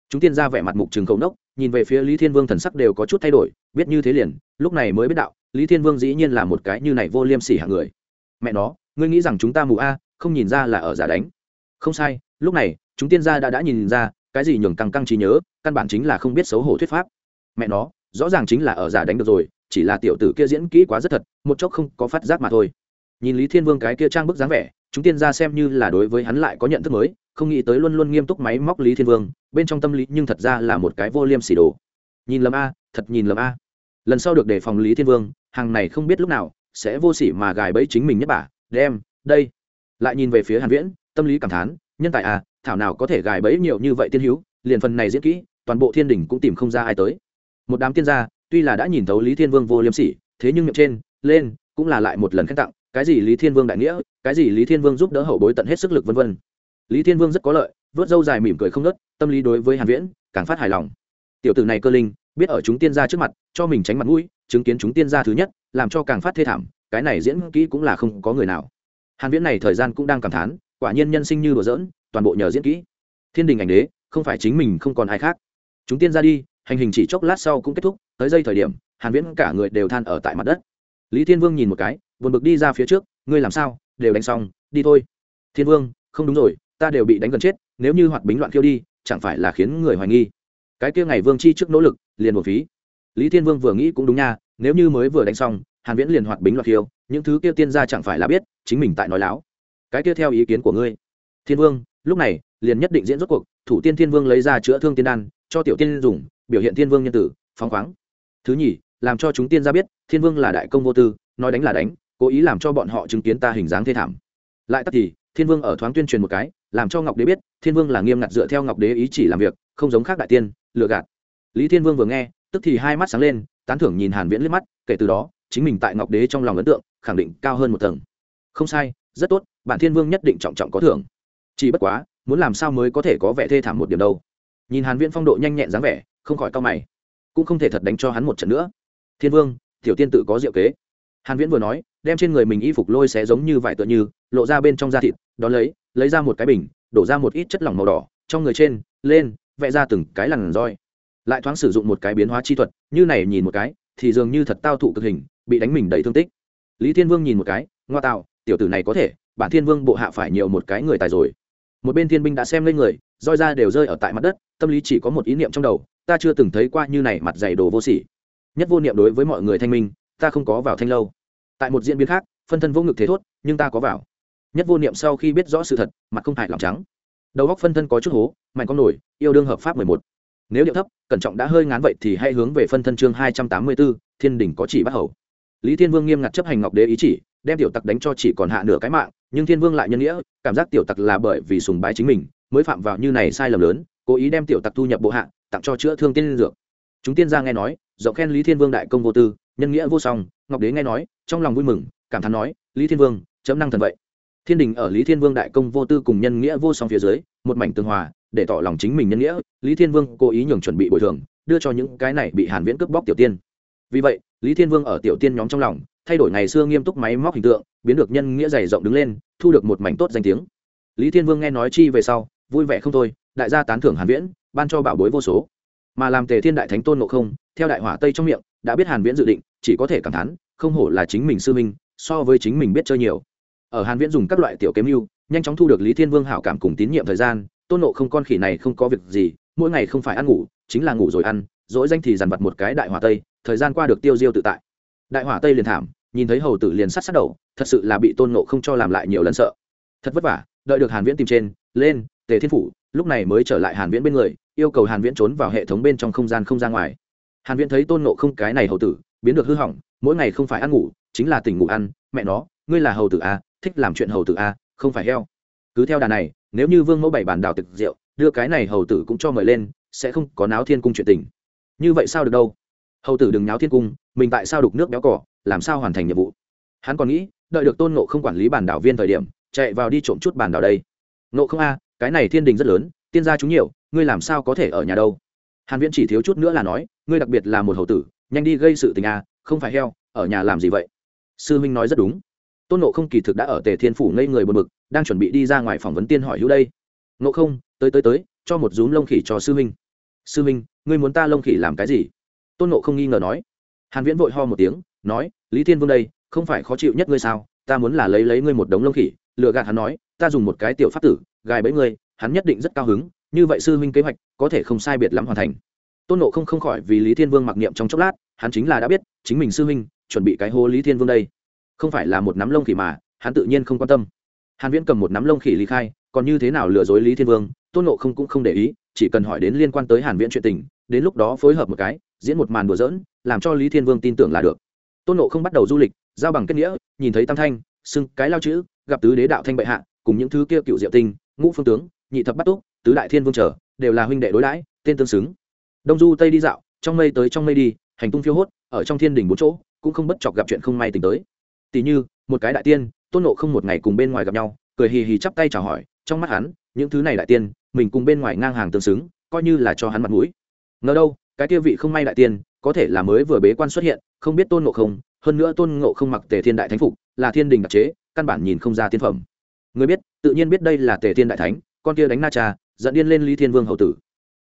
Chúng tiên ra vẻ mặt mục trừng cầu nốc, nhìn về phía lý thiên vương thần sắc đều có chút thay đổi, biết như thế liền, lúc này mới biết đạo, lý thiên vương dĩ nhiên là một cái như này vô liêm sỉ hạng người. Mẹ nó, ngươi nghĩ rằng chúng ta mù a, không nhìn ra là ở giả đánh. Không sai, lúc này, chúng tiên gia đã đã nhìn ra, cái gì nhường căng căng trí nhớ, căn bản chính là không biết xấu hổ thuyết pháp. Mẹ nó rõ ràng chính là ở giả đánh được rồi, chỉ là tiểu tử kia diễn kỹ quá rất thật, một chốc không có phát giác mà thôi. Nhìn lý thiên vương cái kia trang bức dáng vẻ, chúng tiên ra xem như là đối với hắn lại có nhận thức mới, không nghĩ tới luôn luôn nghiêm túc máy móc lý thiên vương, bên trong tâm lý nhưng thật ra là một cái vô liêm xỉ đồ. Nhìn lầm a, thật nhìn lầm a. Lần sau được đề phòng lý thiên vương, hàng này không biết lúc nào sẽ vô sỉ mà gài bẫy chính mình nhất bà, đem, đây. Lại nhìn về phía hàn viễn, tâm lý cảm thán, nhân tài à thảo nào có thể gài bẫy nhiều như vậy tiên hữu liền phần này diễn kỹ, toàn bộ thiên đình cũng tìm không ra ai tới một đám tiên gia, tuy là đã nhìn thấu lý thiên vương vô liêm sỉ, thế nhưng miệng trên, lên, cũng là lại một lần khen tặng, cái gì lý thiên vương đại nghĩa, cái gì lý thiên vương giúp đỡ hậu bối tận hết sức lực vân vân. Lý thiên vương rất có lợi, vớt dâu dài mỉm cười không nớt tâm lý đối với hàn viễn, càng phát hài lòng. Tiểu tử này cơ linh, biết ở chúng tiên gia trước mặt, cho mình tránh mặt mũi, chứng kiến chúng tiên gia thứ nhất, làm cho càng phát thê thảm, cái này diễn kỹ cũng là không có người nào. Hàn viễn này thời gian cũng đang cảm thán, quả nhiên nhân sinh như đùa giỡn, toàn bộ nhờ diễn kỹ. Thiên đình ảnh đế, không phải chính mình không còn ai khác. Chúng tiên ra đi hành hình chỉ chốc lát sau cũng kết thúc, tới giây thời điểm, hàn viễn cả người đều than ở tại mặt đất. Lý thiên vương nhìn một cái, buồn bực đi ra phía trước, ngươi làm sao? Đều đánh xong, đi thôi. Thiên vương, không đúng rồi, ta đều bị đánh gần chết, nếu như hoạt bính loạn khiêu đi, chẳng phải là khiến người hoài nghi. Cái kia ngày vương chi trước nỗ lực, liền một phí. Lý thiên vương vừa nghĩ cũng đúng nha, nếu như mới vừa đánh xong, hàn viễn liền hoạt bính loạn khiêu, những thứ kia tiên gia chẳng phải là biết, chính mình tại nói láo. Cái kia theo ý kiến của ngươi. Thiên vương, lúc này, liền nhất định diễn rốt cuộc, thủ tiên thiên vương lấy ra chữa thương tiên đan, cho tiểu tiên dùng biểu hiện thiên vương nhân tử, phóng khoáng. Thứ nhì, làm cho chúng tiên ra biết, thiên vương là đại công vô tư, nói đánh là đánh, cố ý làm cho bọn họ chứng kiến ta hình dáng thê thảm. Lại tắt thì, thiên vương ở thoáng tuyên truyền một cái, làm cho ngọc đế biết, thiên vương là nghiêm ngặt dựa theo ngọc đế ý chỉ làm việc, không giống khác đại tiên, lừa gạt. Lý thiên vương vừa nghe, tức thì hai mắt sáng lên, tán thưởng nhìn hàn viễn liếc mắt, kể từ đó, chính mình tại ngọc đế trong lòng ấn tượng, khẳng định cao hơn một tầng. Không sai, rất tốt, bản thiên vương nhất định trọng trọng có thưởng. Chỉ bất quá, muốn làm sao mới có thể có vẻ thê thảm một điểm đâu. Nhìn hàn viễn phong độ nhanh nhẹn dáng vẻ không khỏi cao mày. Cũng không thể thật đánh cho hắn một trận nữa. Thiên vương, tiểu tiên tự có diệu kế. Hàn viễn vừa nói, đem trên người mình y phục lôi xé giống như vải tựa như, lộ ra bên trong da thịt, đón lấy lấy ra một cái bình, đổ ra một ít chất lỏng màu đỏ, trong người trên, lên, vẽ ra từng cái lằn roi. Lại thoáng sử dụng một cái biến hóa chi thuật, như này nhìn một cái, thì dường như thật tao thụ cực hình, bị đánh mình đầy thương tích. Lý thiên vương nhìn một cái, ngoa tạo, tiểu tử này có thể, bản thiên vương bộ hạ phải nhiều một cái người tài rồi. Một bên thiên binh đã xem lên người, roi ra đều rơi ở tại mặt đất, tâm lý chỉ có một ý niệm trong đầu ta chưa từng thấy qua như này mặt dày đồ vô sỉ. Nhất vô niệm đối với mọi người thanh minh, ta không có vào thanh lâu. Tại một diễn biến khác, phân thân vô ngực thế thốt, nhưng ta có vào. Nhất vô niệm sau khi biết rõ sự thật, mặt không hại lòng trắng. Đầu góc phân thân có chút hố, mạnh con nổi, yêu đương hợp pháp mười một. Nếu điệu thấp, cẩn trọng đã hơi ngán vậy thì hãy hướng về phân thân chương hai trăm tám mươi b ố thiên đình có chỉ bắt hầu. Lý thiên vương nghiêm ngặt chấp hành ngọc đế ý chỉ, đem tiểu tặc đánh cho chỉ còn hạ nửa cái mạng, nhưng thiên vương lại nhân nghĩa, cảm giác tiểu tặc là bởi vì sùng bái chính mình, mới phạm vào như này sai lầm lớn, cố ý đem tiểu tặc thu nhập bộ hạ tặng cho chữa thương tiên dược. Chúng tiên gia nghe nói, rộng khen lý thiên vương đại công vô tư, nhân nghĩa vô song, ngọc đế nghe nói, trong lòng vui mừng, cảm thán nói, lý thiên vương, chấm năng thần vậy. Thiên đình ở lý thiên vương đại công vô tư cùng nhân nghĩa vô song phía dưới, một mảnh tương hòa, để tỏ lòng chính mình nhân nghĩa, lý thiên vương cố ý nhường chuẩn bị bồi thường, đưa cho những cái này bị hàn viễn cướp bóc tiểu tiên. Vì vậy, lý thiên vương ở tiểu tiên nhóm trong lòng, thay đổi ngày xưa nghiêm túc máy móc hình tượng, biến được nhân nghĩa dày rộng đứng lên, thu được một mảnh tốt danh tiếng. Lý thiên vương nghe nói chi về sau, vui vẻ không thôi, đại gia tán thưởng hàn viễn ban cho bảo bối vô số. Mà làm tề thiên đại thánh tôn ngộ không, theo đại hỏa tây trong miệng, đã biết hàn viễn dự định, chỉ có thể cảm thán, không hổ là chính mình sư minh so với chính mình biết chơi nhiều. Ở hàn viễn dùng các loại tiểu kiếm lưu, nhanh chóng thu được lý thiên vương hảo cảm cùng tín nhiệm thời gian, tôn ngộ không con khỉ này không có việc gì, mỗi ngày không phải ăn ngủ, chính là ngủ rồi ăn dỗi danh thì dằn vặt một cái đại hỏa tây, thời gian qua được tiêu diêu tự tại. Đại hỏa tây liền thảm, nhìn thấy hầu tử liền sát sát đầu, thật sự là bị tôn ngộ không cho làm lại nhiều lần sợ. Thật vất vả, đợi được hàn viễn tìm trên, lên, tề thiên phủ, lúc này mới trở lại hàn viễn bên người yêu cầu hàn viễn trốn vào hệ thống bên trong không gian không ra ngoài. Hàn viễn thấy tôn nộ không cái này hầu tử, biến được hư hỏng, mỗi ngày không phải ăn ngủ, chính là tỉnh ngủ ăn, mẹ nó, ngươi là hầu tử a thích làm chuyện hầu tử a không phải heo. Cứ theo đà này, nếu như vương mẫu bảy bản đảo thực rượu đưa cái này hầu tử cũng cho mời lên, sẽ không có náo thiên cung chuyện tình. Như vậy sao được đâu? Hầu tử đừng náo thiên cung, mình tại sao đục nước béo cỏ, làm sao hoàn thành nhiệm vụ? Hắn còn nghĩ, đợi được tôn nộ không quản lý bản đảo viên thời điểm, chạy vào đi trộm chút bản đảo đây. Nộ không a, cái này thiên đình rất lớn tiên gia chúng nhiều, ngươi làm sao có thể ở nhà đâu? Hàn viễn chỉ thiếu chút nữa là nói, ngươi đặc biệt là một hầu tử, nhanh đi gây sự tình a, không phải heo, ở nhà làm gì vậy? Sư minh nói rất đúng. Tôn nộ không kỳ thực đã ở tề thiên phủ ngây người buồn bực, đang chuẩn bị đi ra ngoài phỏng vấn tiên hỏi hữu đây. Nộ không, tới tới tới, cho một rúm lông khỉ cho sư minh. Sư minh, ngươi muốn ta lông khỉ làm cái gì? Tôn nộ không nghi ngờ nói. Hàn viễn vội ho một tiếng, nói, lý thiên vương đây, không phải khó chịu nhất ngươi sao? Ta muốn là lấy lấy ngươi một đống lông khỉ. Lừa gạt hắn nói, ta dùng một cái tiểu pháp tử, gài bẫy ngươi hắn nhất định rất cao hứng, như vậy sư huynh kế hoạch có thể không sai biệt lắm hoàn thành. Tôn nộ không không khỏi vì lý thiên vương mặc niệm trong chốc lát, hắn chính là đã biết, chính mình sư huynh chuẩn bị cái hô lý thiên vương đây. Không phải là một nắm lông khỉ mà, hắn tự nhiên không quan tâm. Hàn viễn cầm một nắm lông khỉ lý khai, còn như thế nào lừa dối lý thiên vương, tôn nộ không cũng không để ý, chỉ cần hỏi đến liên quan tới hàn viễn chuyện tình, đến lúc đó phối hợp một cái, diễn một màn đùa giỡn, làm cho lý thiên vương tin tưởng là được. Tôn nộ không bắt đầu du lịch, giao bằng kết nghĩa, nhìn thấy tam thanh, xưng cái lao chữ, gặp tứ đế đạo thanh bệ hạ, cùng những thứ kia cựu diệu tinh, ngũ phương tướng nhị thập bắt túc, tứ đại thiên vương trở, đều là huynh đệ đối đãi, tên tương xứng. Đông du tây đi dạo, trong mây tới trong mây đi, hành tung phiêu hốt, ở trong thiên đình bốn chỗ, cũng không bất chọc gặp chuyện không may tình tới. Tỷ như, một cái đại tiên, tôn nộ không một ngày cùng bên ngoài gặp nhau, cười hì hì chắp tay chào hỏi, trong mắt hắn, những thứ này đại tiên, mình cùng bên ngoài ngang hàng tương xứng, coi như là cho hắn mặt mũi. Ngờ đâu, cái kia vị không may đại tiên, có thể là mới vừa bế quan xuất hiện, không biết tôn ngộ không, hơn nữa tôn ngộ không mặc tề thiên đại thánh phục, là thiên đình đặc chế, căn bản nhìn không ra tiên phẩm. Người biết, tự nhiên biết đây là tề thiên đại thánh con kia đánh na cha, dẫn điên lên lý thiên vương hậu tử.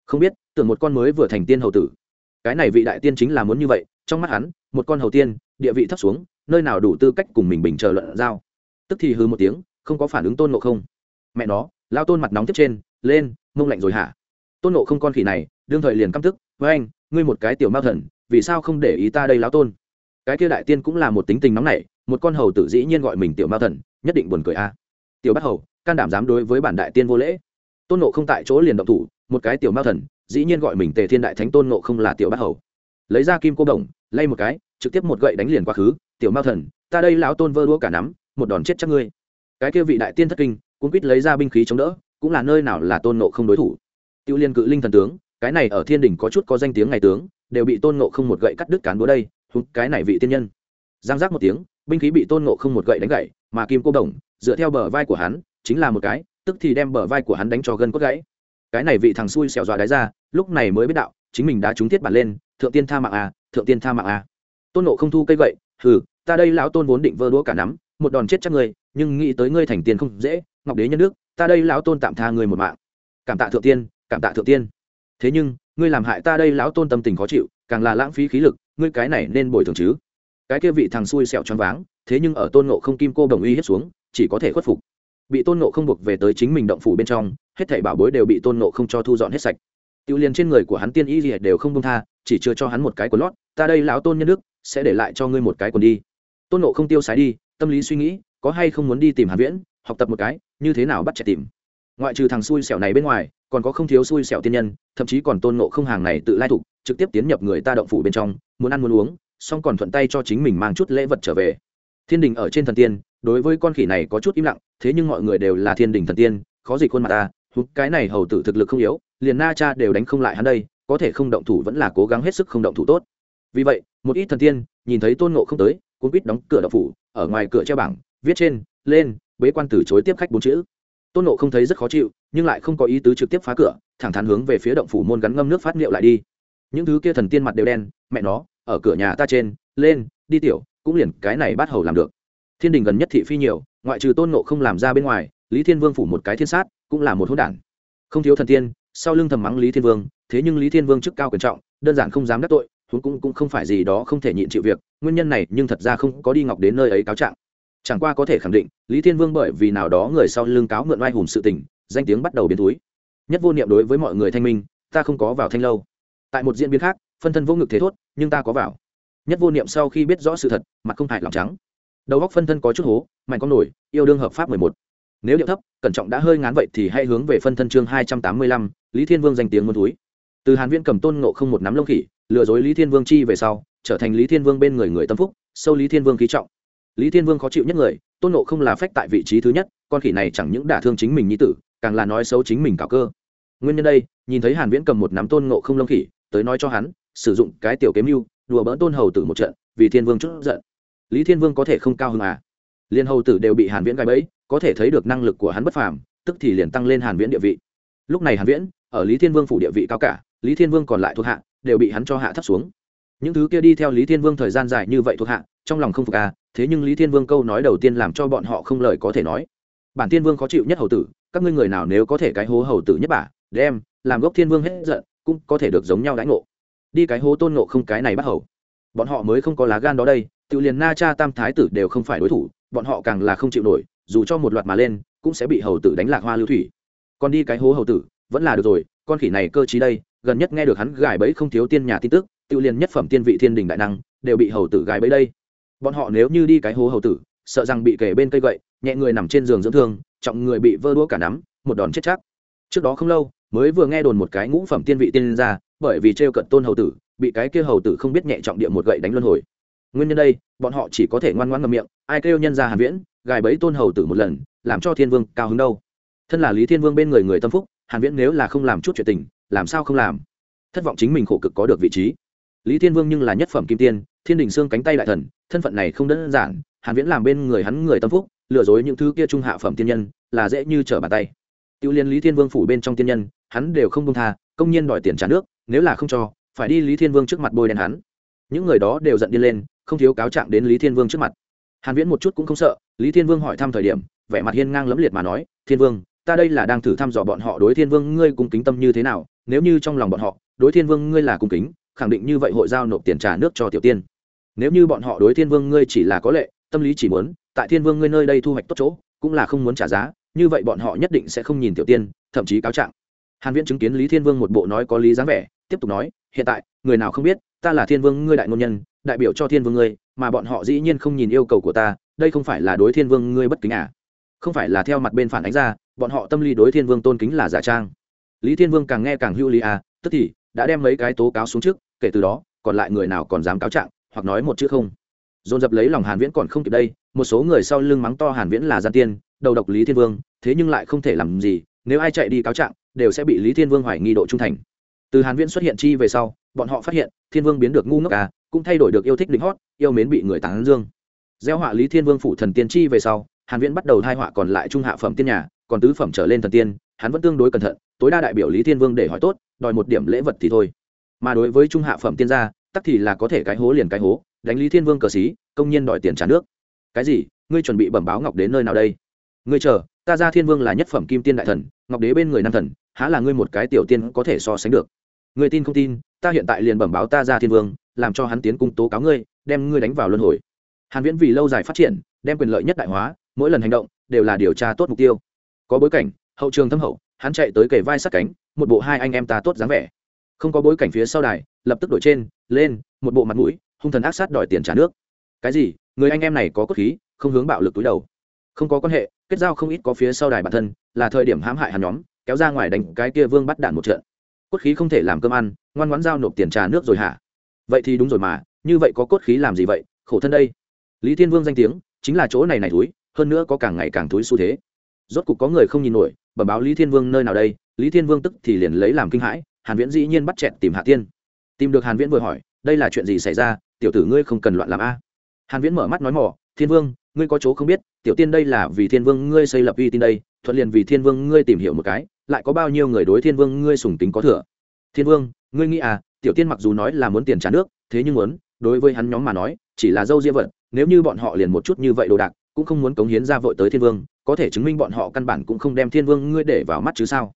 Không biết, tưởng một con mới vừa thành tiên hậu tử. Cái này vị đại tiên chính là muốn như vậy, trong mắt hắn, một con hầu tiên, địa vị thấp xuống, nơi nào đủ tư cách cùng mình bình chờ luận giao. Tức thì hư một tiếng, không có phản ứng tôn nộ không. Mẹ nó, lao tôn mặt nóng tiếp trên, lên, mông lạnh rồi hả? Tôn nộ không con khỉ này, đương thời liền căm tức, với anh, ngươi một cái tiểu mao thần, vì sao không để ý ta đây lão tôn? Cái kia đại tiên cũng là một tính tình nóng nảy, một con hầu tử dĩ nhiên gọi mình tiểu mao thần, nhất định buồn cười a. Tiểu bát hầu can đảm dám đối với bản đại tiên vô lễ. Tôn nộ không tại chỗ liền động thủ, một cái tiểu mao thần, dĩ nhiên gọi mình tề thiên đại thánh tôn nộ không là tiểu bác hầu. Lấy ra kim cô đồng lay một cái, trực tiếp một gậy đánh liền quá khứ, tiểu mao thần, ta đây lão tôn vơ đua cả nắm, một đòn chết chắc ngươi. Cái kia vị đại tiên thất kinh cũng quýt lấy ra binh khí chống đỡ, cũng là nơi nào là tôn nộ không đối thủ. Tiêu liên cự linh thần tướng, cái này ở thiên đình có chút có danh tiếng ngày tướng, đều bị tôn nộ không một gậy cắt đứt cán búa đây, húng, cái này vị tiên nhân. Giang giác một tiếng, binh khí bị tôn nộ không một gậy đánh gậy, mà kim cô đồng dựa theo bờ vai của hắn chính là một cái tức thì đem bờ vai của hắn đánh cho gân cốt gãy. Cái này vị thằng xui xẻo dọa đáy ra lúc này mới biết đạo chính mình đã trúng thiết bản lên thượng tiên tha mạng à, thượng tiên tha mạng à. tôn nộ không thu cây gậy hừ ta đây lão tôn vốn định vơ đũa cả nắm một đòn chết chắc ngươi nhưng nghĩ tới ngươi thành tiền không dễ ngọc đế nhân nước ta đây lão tôn tạm tha ngươi một mạng. Cảm tạ thượng tiên cảm tạ thượng tiên. Thế nhưng ngươi làm hại ta đây lão tôn tâm tình khó chịu càng là lãng phí khí lực ngươi cái này nên bồi thường chứ. Cái kia vị thằng xui xẻo choáng váng thế nhưng ở tôn nộ không kim cô đồng uy hết xuống chỉ có thể khuất phục bị tôn nộ không buộc về tới chính mình động phủ bên trong, hết thảy bảo bối đều bị tôn nộ không cho thu dọn hết sạch. Tiêu liền trên người của hắn tiên y gì đều không công tha, chỉ chưa cho hắn một cái quần lót, ta đây lão tôn nhân đức, sẽ để lại cho ngươi một cái quần đi. Tôn nộ không tiêu sái đi, tâm lý suy nghĩ, có hay không muốn đi tìm hàn viễn, học tập một cái, như thế nào bắt trẻ tìm. Ngoại trừ thằng xui xẻo này bên ngoài, còn có không thiếu xui xẻo tiên nhân, thậm chí còn tôn nộ không hàng này tự lai thục, trực tiếp tiến nhập người ta động phủ bên trong, muốn ăn muốn uống, xong còn thuận tay cho chính mình mang chút lễ vật trở về. Thiên đình ở trên thần tiên đối với con khỉ này có chút im lặng, thế nhưng mọi người đều là thiên đình thần tiên, khó gì khuôn mặt ta hút cái này hầu tử thực lực không yếu, liền na cha đều đánh không lại hắn đây, có thể không động thủ vẫn là cố gắng hết sức không động thủ tốt. Vì vậy, một ít thần tiên, nhìn thấy tôn ngộ không tới, cuốn quýt đóng cửa động phủ, ở ngoài cửa treo bảng, viết trên, lên, bế quan từ chối tiếp khách bốn chữ. Tôn ngộ không thấy rất khó chịu, nhưng lại không có ý tứ trực tiếp phá cửa, thẳng thắn hướng về phía động phủ môn gắn ngâm nước phát liệu lại đi. Những thứ kia thần tiên mặt đều đen, mẹ nó, ở cửa nhà ta trên, lên, đi tiểu, cũng liền cái này bắt hầu làm được thiên đình gần nhất thị phi nhiều, ngoại trừ tôn nộ không làm ra bên ngoài, lý thiên vương phủ một cái thiên sát, cũng là một hỗn đản. Không thiếu thần tiên, sau lưng thầm mắng lý thiên vương, thế nhưng lý thiên vương chức cao quyền trọng, đơn giản không dám đắc tội, huống cũng cũng không phải gì đó không thể nhịn chịu việc, nguyên nhân này nhưng thật ra không có đi ngọc đến nơi ấy cáo trạng. Chẳng qua có thể khẳng định, lý thiên vương bởi vì nào đó người sau lưng cáo mượn oai hùng sự tình, danh tiếng bắt đầu biến túi. Nhất vô niệm đối với mọi người thanh minh, ta không có vào thanh lâu. Tại một diễn biến khác, phân thân vô ngực thế thốt, nhưng ta có vào. Nhất vô niệm sau khi biết rõ sự thật, mặt không hại lòng trắng đầu góc phân thân có chút hố, mạnh con nổi, yêu đương hợp pháp mười một. Nếu điệu thấp, cẩn trọng đã hơi ngán vậy thì hãy hướng về phân thân chương hai trăm tám mươi lăm, lý thiên vương danh tiếng muôn túi. Từ hàn viễn cầm tôn ngộ không một nắm lông khỉ, lừa dối lý thiên vương chi về sau, trở thành lý thiên vương bên người người tâm phúc, sâu lý thiên vương khí trọng. Lý thiên vương khó chịu nhất người, tôn ngộ không là phách tại vị trí thứ nhất, con khỉ này chẳng những đả thương chính mình như tử, càng là nói xấu chính mình cả cơ. Nguyên nhân đây, nhìn thấy hàn viễn cầm một nắm tôn ngộ không lông khỉ, tới nói cho hắn, sử dụng cái tiểu kiếm mưu, đùa bỡn tôn hầu tử một trận, vì thiên vương chút giận lý thiên vương có thể không cao hơn à? Liên hầu tử đều bị hàn viễn gai bẫy có thể thấy được năng lực của hắn bất phàm tức thì liền tăng lên hàn viễn địa vị. Lúc này hàn viễn ở lý thiên vương phủ địa vị cao cả lý thiên vương còn lại thuộc hạ đều bị hắn cho hạ thấp xuống. Những thứ kia đi theo lý thiên vương thời gian dài như vậy thuộc hạ trong lòng không phục à thế nhưng lý thiên vương câu nói đầu tiên làm cho bọn họ không lời có thể nói. Bản thiên vương khó chịu nhất hầu tử các ngươi người nào nếu có thể cái hố hầu tử nhất bà, đem làm gốc thiên vương hết giận cũng có thể được giống nhau đãi ngộ. Đi cái hố tôn ngộ không cái này bắt hầu. Bọn họ mới không có lá gan đó đây tự liền na cha tam thái tử đều không phải đối thủ, bọn họ càng là không chịu nổi, dù cho một loạt mà lên, cũng sẽ bị hầu tử đánh lạc hoa lưu thủy. Còn đi cái hố hầu tử, vẫn là được rồi, con khỉ này cơ chí đây, gần nhất nghe được hắn gài bẫy không thiếu tiên nhà tin tức tự liền nhất phẩm tiên vị thiên đình đại năng, đều bị hầu tử gài bẫy đây. Bọn họ nếu như đi cái hố hầu tử, sợ rằng bị kể bên cây gậy, nhẹ người nằm trên giường dưỡng thương, trọng người bị vơ đũa cả nắm, một đòn chết chắc. Trước đó không lâu, mới vừa nghe đồn một cái ngũ phẩm tiên vị tiên ra bởi vì trêu cận tôn hầu tử, bị cái kia hầu tử không biết nhẹ trọng địa một gậy đánh luân hồi nguyên nhân đây, bọn họ chỉ có thể ngoan ngoãn ngậm miệng, ai kêu nhân ra hàn viễn, gài bẫy tôn hầu tử một lần, làm cho thiên vương cao hứng đâu. Thân là lý thiên vương bên người người tâm phúc, hàn viễn nếu là không làm chút chuyện tình, làm sao không làm? Thất vọng chính mình khổ cực có được vị trí. Lý thiên vương nhưng là nhất phẩm kim tiên, thiên đình xương cánh tay đại thần, thân phận này không đơn giản, hàn viễn làm bên người hắn người tâm phúc, lừa dối những thứ kia trung hạ phẩm tiên nhân, là dễ như trở bàn tay. Tiêu liên lý thiên vương phủ bên trong tiên nhân, hắn đều không buông tha, công nhiên đòi tiền trả nước, nếu là không cho, phải đi lý thiên vương trước mặt bôi đen hắn. Những người đó đều giận đi lên không thiếu cáo trạng đến lý thiên vương trước mặt. Hàn viễn một chút cũng không sợ, lý thiên vương hỏi thăm thời điểm, vẻ mặt hiên ngang lẫm liệt mà nói, thiên vương, ta đây là đang thử thăm dò bọn họ đối thiên vương ngươi cung kính tâm như thế nào, nếu như trong lòng bọn họ, đối thiên vương ngươi là cung kính, khẳng định như vậy hội giao nộp tiền trả nước cho tiểu tiên. Nếu như bọn họ đối thiên vương ngươi chỉ là có lệ, tâm lý chỉ muốn, tại thiên vương ngươi nơi đây thu hoạch tốt chỗ, cũng là không muốn trả giá, như vậy bọn họ nhất định sẽ không nhìn tiểu tiên, thậm chí cáo trạng. Hàn viễn chứng kiến lý thiên vương một bộ nói có lý dáng vẻ, tiếp tục nói, hiện tại, người nào không biết ta là thiên vương ngươi đại ngôn nhân, đại biểu cho thiên vương ngươi, mà bọn họ dĩ nhiên không nhìn yêu cầu của ta, đây không phải là đối thiên vương ngươi bất kính à? Không phải là theo mặt bên phản ánh ra, bọn họ tâm lý đối thiên vương tôn kính là giả trang. Lý thiên vương càng nghe càng hữu lý à tức thì, đã đem mấy cái tố cáo xuống trước, kể từ đó, còn lại người nào còn dám cáo trạng, hoặc nói một chữ không. Dồn dập lấy lòng hàn viễn còn không kịp đây, một số người sau lưng mắng to hàn viễn là gian tiên, đầu độc lý thiên vương, thế nhưng lại không thể làm gì, nếu ai chạy đi cáo trạng, đều sẽ bị lý thiên vương hoài nghi độ trung thành. Từ hàn viễn xuất hiện chi về sau bọn họ phát hiện, thiên vương biến được ngu ngốc à cũng thay đổi được yêu thích định hót, yêu mến bị người tán dương. Gieo họa lý thiên vương phụ thần tiên chi về sau, hàn viễn bắt đầu thai họa còn lại trung hạ phẩm tiên nhà, còn tứ phẩm trở lên thần tiên, hắn vẫn tương đối cẩn thận, tối đa đại biểu lý thiên vương để hỏi tốt, đòi một điểm lễ vật thì thôi. Mà đối với trung hạ phẩm tiên gia, tắc thì là có thể cái hố liền cái hố, đánh lý thiên vương cờ xí, công nhiên đòi tiền trả nước. Cái gì? Ngươi chuẩn bị bẩm báo ngọc đến nơi nào đây? Ngươi chờ, ta ra thiên vương là nhất phẩm kim tiên đại thần, ngọc đế bên người nam thần, há là ngươi một cái tiểu tiên có thể so sánh được ngươi tin không tin, ta hiện tại liền bẩm báo ta ra thiên vương, làm cho hắn tiến cung tố cáo ngươi, đem ngươi đánh vào luân hồi. Hàn viễn vì lâu dài phát triển, đem quyền lợi nhất đại hóa, mỗi lần hành động đều là điều tra tốt mục tiêu. Có bối cảnh, hậu trường thâm hậu, hắn chạy tới kề vai sát cánh, một bộ hai anh em ta tốt dáng vẻ. Không có bối cảnh phía sau đài, lập tức đổi trên, lên, một bộ mặt mũi, hung thần ác sát đòi tiền trả nước. Cái gì? Người anh em này có cốt khí, không hướng bạo lực túi đầu. Không có quan hệ, kết giao không ít có phía sau đài bản thân, là thời điểm hãm hại hắn nhóm, kéo ra ngoài đánh cái kia vương bắt đạn một trận cốt khí không thể làm cơm ăn, ngoan ngoãn giao nộp tiền trà nước rồi hả? Vậy thì đúng rồi mà, như vậy có cốt khí làm gì vậy? Khổ thân đây. Lý thiên vương danh tiếng, chính là chỗ này này túi, hơn nữa có càng ngày càng túi xu thế. Rốt cục có người không nhìn nổi, bẩm báo lý thiên vương nơi nào đây? Lý thiên vương tức thì liền lấy làm kinh hãi, hàn viễn dĩ nhiên bắt chẹt tìm hạ tiên. Tìm được hàn viễn vừa hỏi, đây là chuyện gì xảy ra? Tiểu tử ngươi không cần loạn làm a. Hàn viễn mở mắt nói mỏ, thiên vương, ngươi có chỗ không biết, tiểu tiên đây là vì thiên vương ngươi xây lập uy tin đây, thuận liền vì thiên vương ngươi tìm hiểu một cái lại có bao nhiêu người đối thiên vương ngươi sùng tính có thừa? Thiên vương, ngươi nghĩ à tiểu tiên mặc dù nói là muốn tiền trả nước, thế nhưng muốn, đối với hắn nhóm mà nói, chỉ là dâu diê vật, nếu như bọn họ liền một chút như vậy đồ đạc, cũng không muốn cống hiến ra vội tới thiên vương, có thể chứng minh bọn họ căn bản cũng không đem thiên vương ngươi để vào mắt chứ sao?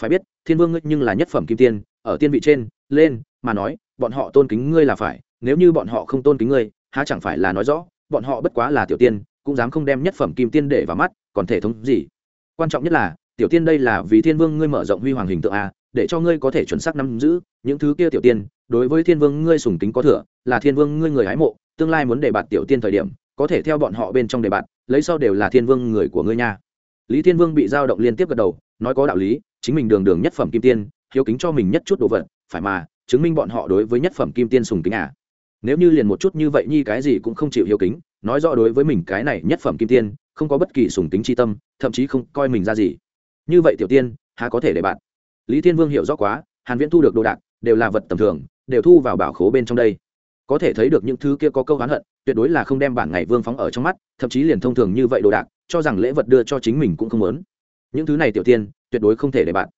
Phải biết, thiên vương ngươi nhưng là nhất phẩm kim tiên, ở tiên vị trên, lên, mà nói, bọn họ tôn kính ngươi là phải, nếu như bọn họ không tôn kính ngươi, há chẳng phải là nói rõ, bọn họ bất quá là tiểu tiên, cũng dám không đem nhất phẩm kim tiên để vào mắt, còn thể thống gì? Quan trọng nhất là tiểu tiên đây là vì thiên vương ngươi mở rộng huy hoàng hình tượng a, để cho ngươi có thể chuẩn xác nắm giữ những thứ kia tiểu tiên. Đối với thiên vương ngươi sùng kính có thừa, là thiên vương ngươi người hái mộ, tương lai muốn đề bạt tiểu tiên thời điểm, có thể theo bọn họ bên trong đề bạt, lấy sau đều là thiên vương người của ngươi nha. Lý thiên vương bị giao động liên tiếp gật đầu, nói có đạo lý, chính mình đường đường nhất phẩm kim tiên, hiếu kính cho mình nhất chút đồ vật, phải mà, chứng minh bọn họ đối với nhất phẩm kim tiên sùng kính à. Nếu như liền một chút như vậy nhi cái gì cũng không chịu hiếu kính, nói rõ đối với mình cái này nhất phẩm kim tiên, không có bất kỳ sùng kính tri tâm, thậm chí không coi mình ra gì như vậy tiểu tiên, há có thể để bạn? Lý thiên vương hiểu rõ quá, hàn viễn thu được đồ đạc, đều là vật tầm thường, đều thu vào bảo khố bên trong đây. Có thể thấy được những thứ kia có câu hán hận, tuyệt đối là không đem bản ngày vương phóng ở trong mắt, thậm chí liền thông thường như vậy đồ đạc, cho rằng lễ vật đưa cho chính mình cũng không muốn. Những thứ này tiểu tiên, tuyệt đối không thể để bạn.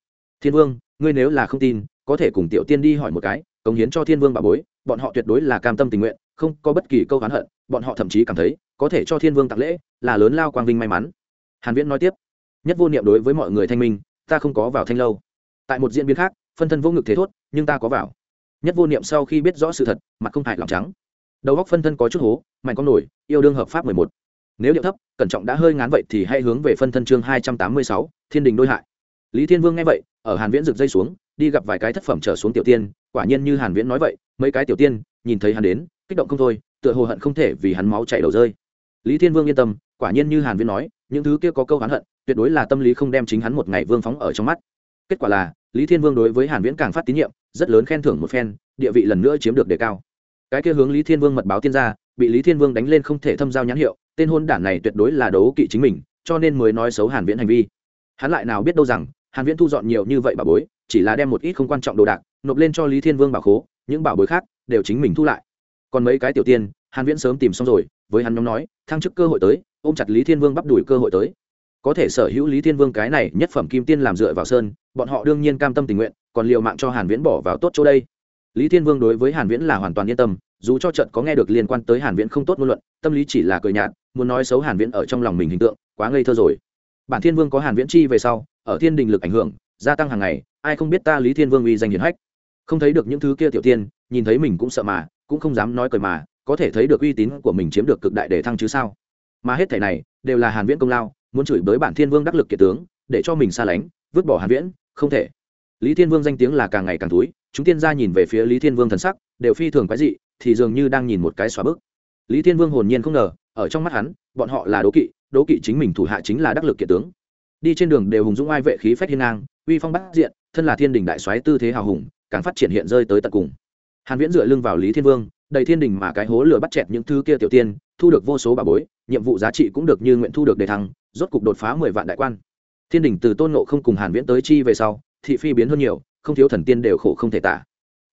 Thiên vương, ngươi nếu là không tin, có thể cùng tiểu tiên đi hỏi một cái, cống hiến cho thiên vương bà bối, bọn họ tuyệt đối là cam tâm tình nguyện, không có bất kỳ câu hán hận, bọn họ thậm chí cảm thấy, có thể cho thiên vương tặng lễ, là lớn lao quang vinh may mắn. Hàn viễn nói tiếp nhất vô niệm đối với mọi người thanh minh, ta không có vào thanh lâu. Tại một diễn biến khác, phân thân vô ngực thế thốt, nhưng ta có vào. Nhất vô niệm sau khi biết rõ sự thật, mặt không hại lòng trắng. Đầu góc phân thân có chút hố, mạnh con nổi, yêu đương hợp pháp mười một. Nếu điệu thấp, cẩn trọng đã hơi ngán vậy thì hãy hướng về phân thân chương hai trăm tám mươi sáu, thiên đình đôi hại. Lý thiên vương nghe vậy, ở hàn viễn rực dây xuống, đi gặp vài cái thất phẩm trở xuống tiểu tiên, quả nhiên như hàn viễn nói vậy, mấy cái tiểu tiên, nhìn thấy hắn đến, kích động không thôi, tựa hồ hận không thể vì hắn máu chảy đầu rơi. Lý thiên vương yên tâm, quả nhiên như hàn viễn nói, những thứ kia có câu hắn hận tuyệt đối là tâm lý không đem chính hắn một ngày vương phóng ở trong mắt. Kết quả là, lý thiên vương đối với hàn viễn càng phát tín nhiệm, rất lớn khen thưởng một phen, địa vị lần nữa chiếm được đề cao. Cái kia hướng lý thiên vương mật báo tiên gia, bị lý thiên vương đánh lên không thể thâm giao nhãn hiệu, tên hôn đản này tuyệt đối là đấu kỵ chính mình, cho nên mới nói xấu hàn viễn hành vi. Hắn lại nào biết đâu rằng, hàn viễn thu dọn nhiều như vậy bảo bối, chỉ là đem một ít không quan trọng đồ đạc, nộp lên cho lý thiên vương bảo khố, những bảo bối khác đều chính mình thu lại. Còn mấy cái tiểu tiên, hàn viễn sớm tìm xong rồi, với hắn nhóm nói, thăng chức cơ hội tới, ôm chặt lý thiên vương bắp đuổi cơ hội tới có thể sở hữu lý thiên vương cái này nhất phẩm kim tiên làm dựa vào sơn, bọn họ đương nhiên cam tâm tình nguyện, còn liều mạng cho hàn viễn bỏ vào tốt chỗ đây. Lý thiên vương đối với hàn viễn là hoàn toàn yên tâm, dù cho trận có nghe được liên quan tới hàn viễn không tốt ngôn luận, tâm lý chỉ là cười nhạt, muốn nói xấu hàn viễn ở trong lòng mình hình tượng, quá ngây thơ rồi. Bản thiên vương có hàn viễn chi về sau, ở thiên đình lực ảnh hưởng, gia tăng hàng ngày, ai không biết ta lý thiên vương uy danh hiển hách. Không thấy được những thứ kia tiểu tiên, nhìn thấy mình cũng sợ mà, cũng không dám nói cười mà, có thể thấy được uy tín của mình chiếm được cực đại để thăng chứ sao. Mà hết thảy này, đều là hàn viễn công lao muốn chửi bới bản thiên vương đắc lực kiệt tướng, để cho mình xa lánh, vứt bỏ hàn viễn, không thể. Lý thiên vương danh tiếng là càng ngày càng túi chúng tiên gia nhìn về phía lý thiên vương thần sắc, đều phi thường quái dị, thì dường như đang nhìn một cái xóa bức. Lý thiên vương hồn nhiên không ngờ, ở trong mắt hắn, bọn họ là đố kỵ đố kỵ chính mình thủ hạ chính là đắc lực kiệt tướng. Đi trên đường đều hùng dũng ai vệ khí phách hiên ngang, uy phong bát diện, thân là thiên đình đại soái tư thế hào hùng, càng phát triển hiện rơi tới tận cùng. Hàn viễn dựa lưng vào lý thiên vương, đầy thiên đình mà cái hố lửa bắt chẹt những thứ kia tiểu tiên, thu được vô số bà bối, nhiệm vụ giá trị cũng được như nguyện thu được đề thăng rốt cục đột phá mười vạn đại quan. Thiên đình từ tôn ngộ không cùng hàn viễn tới chi về sau, thị phi biến hơn nhiều, không thiếu thần tiên đều khổ không thể tả.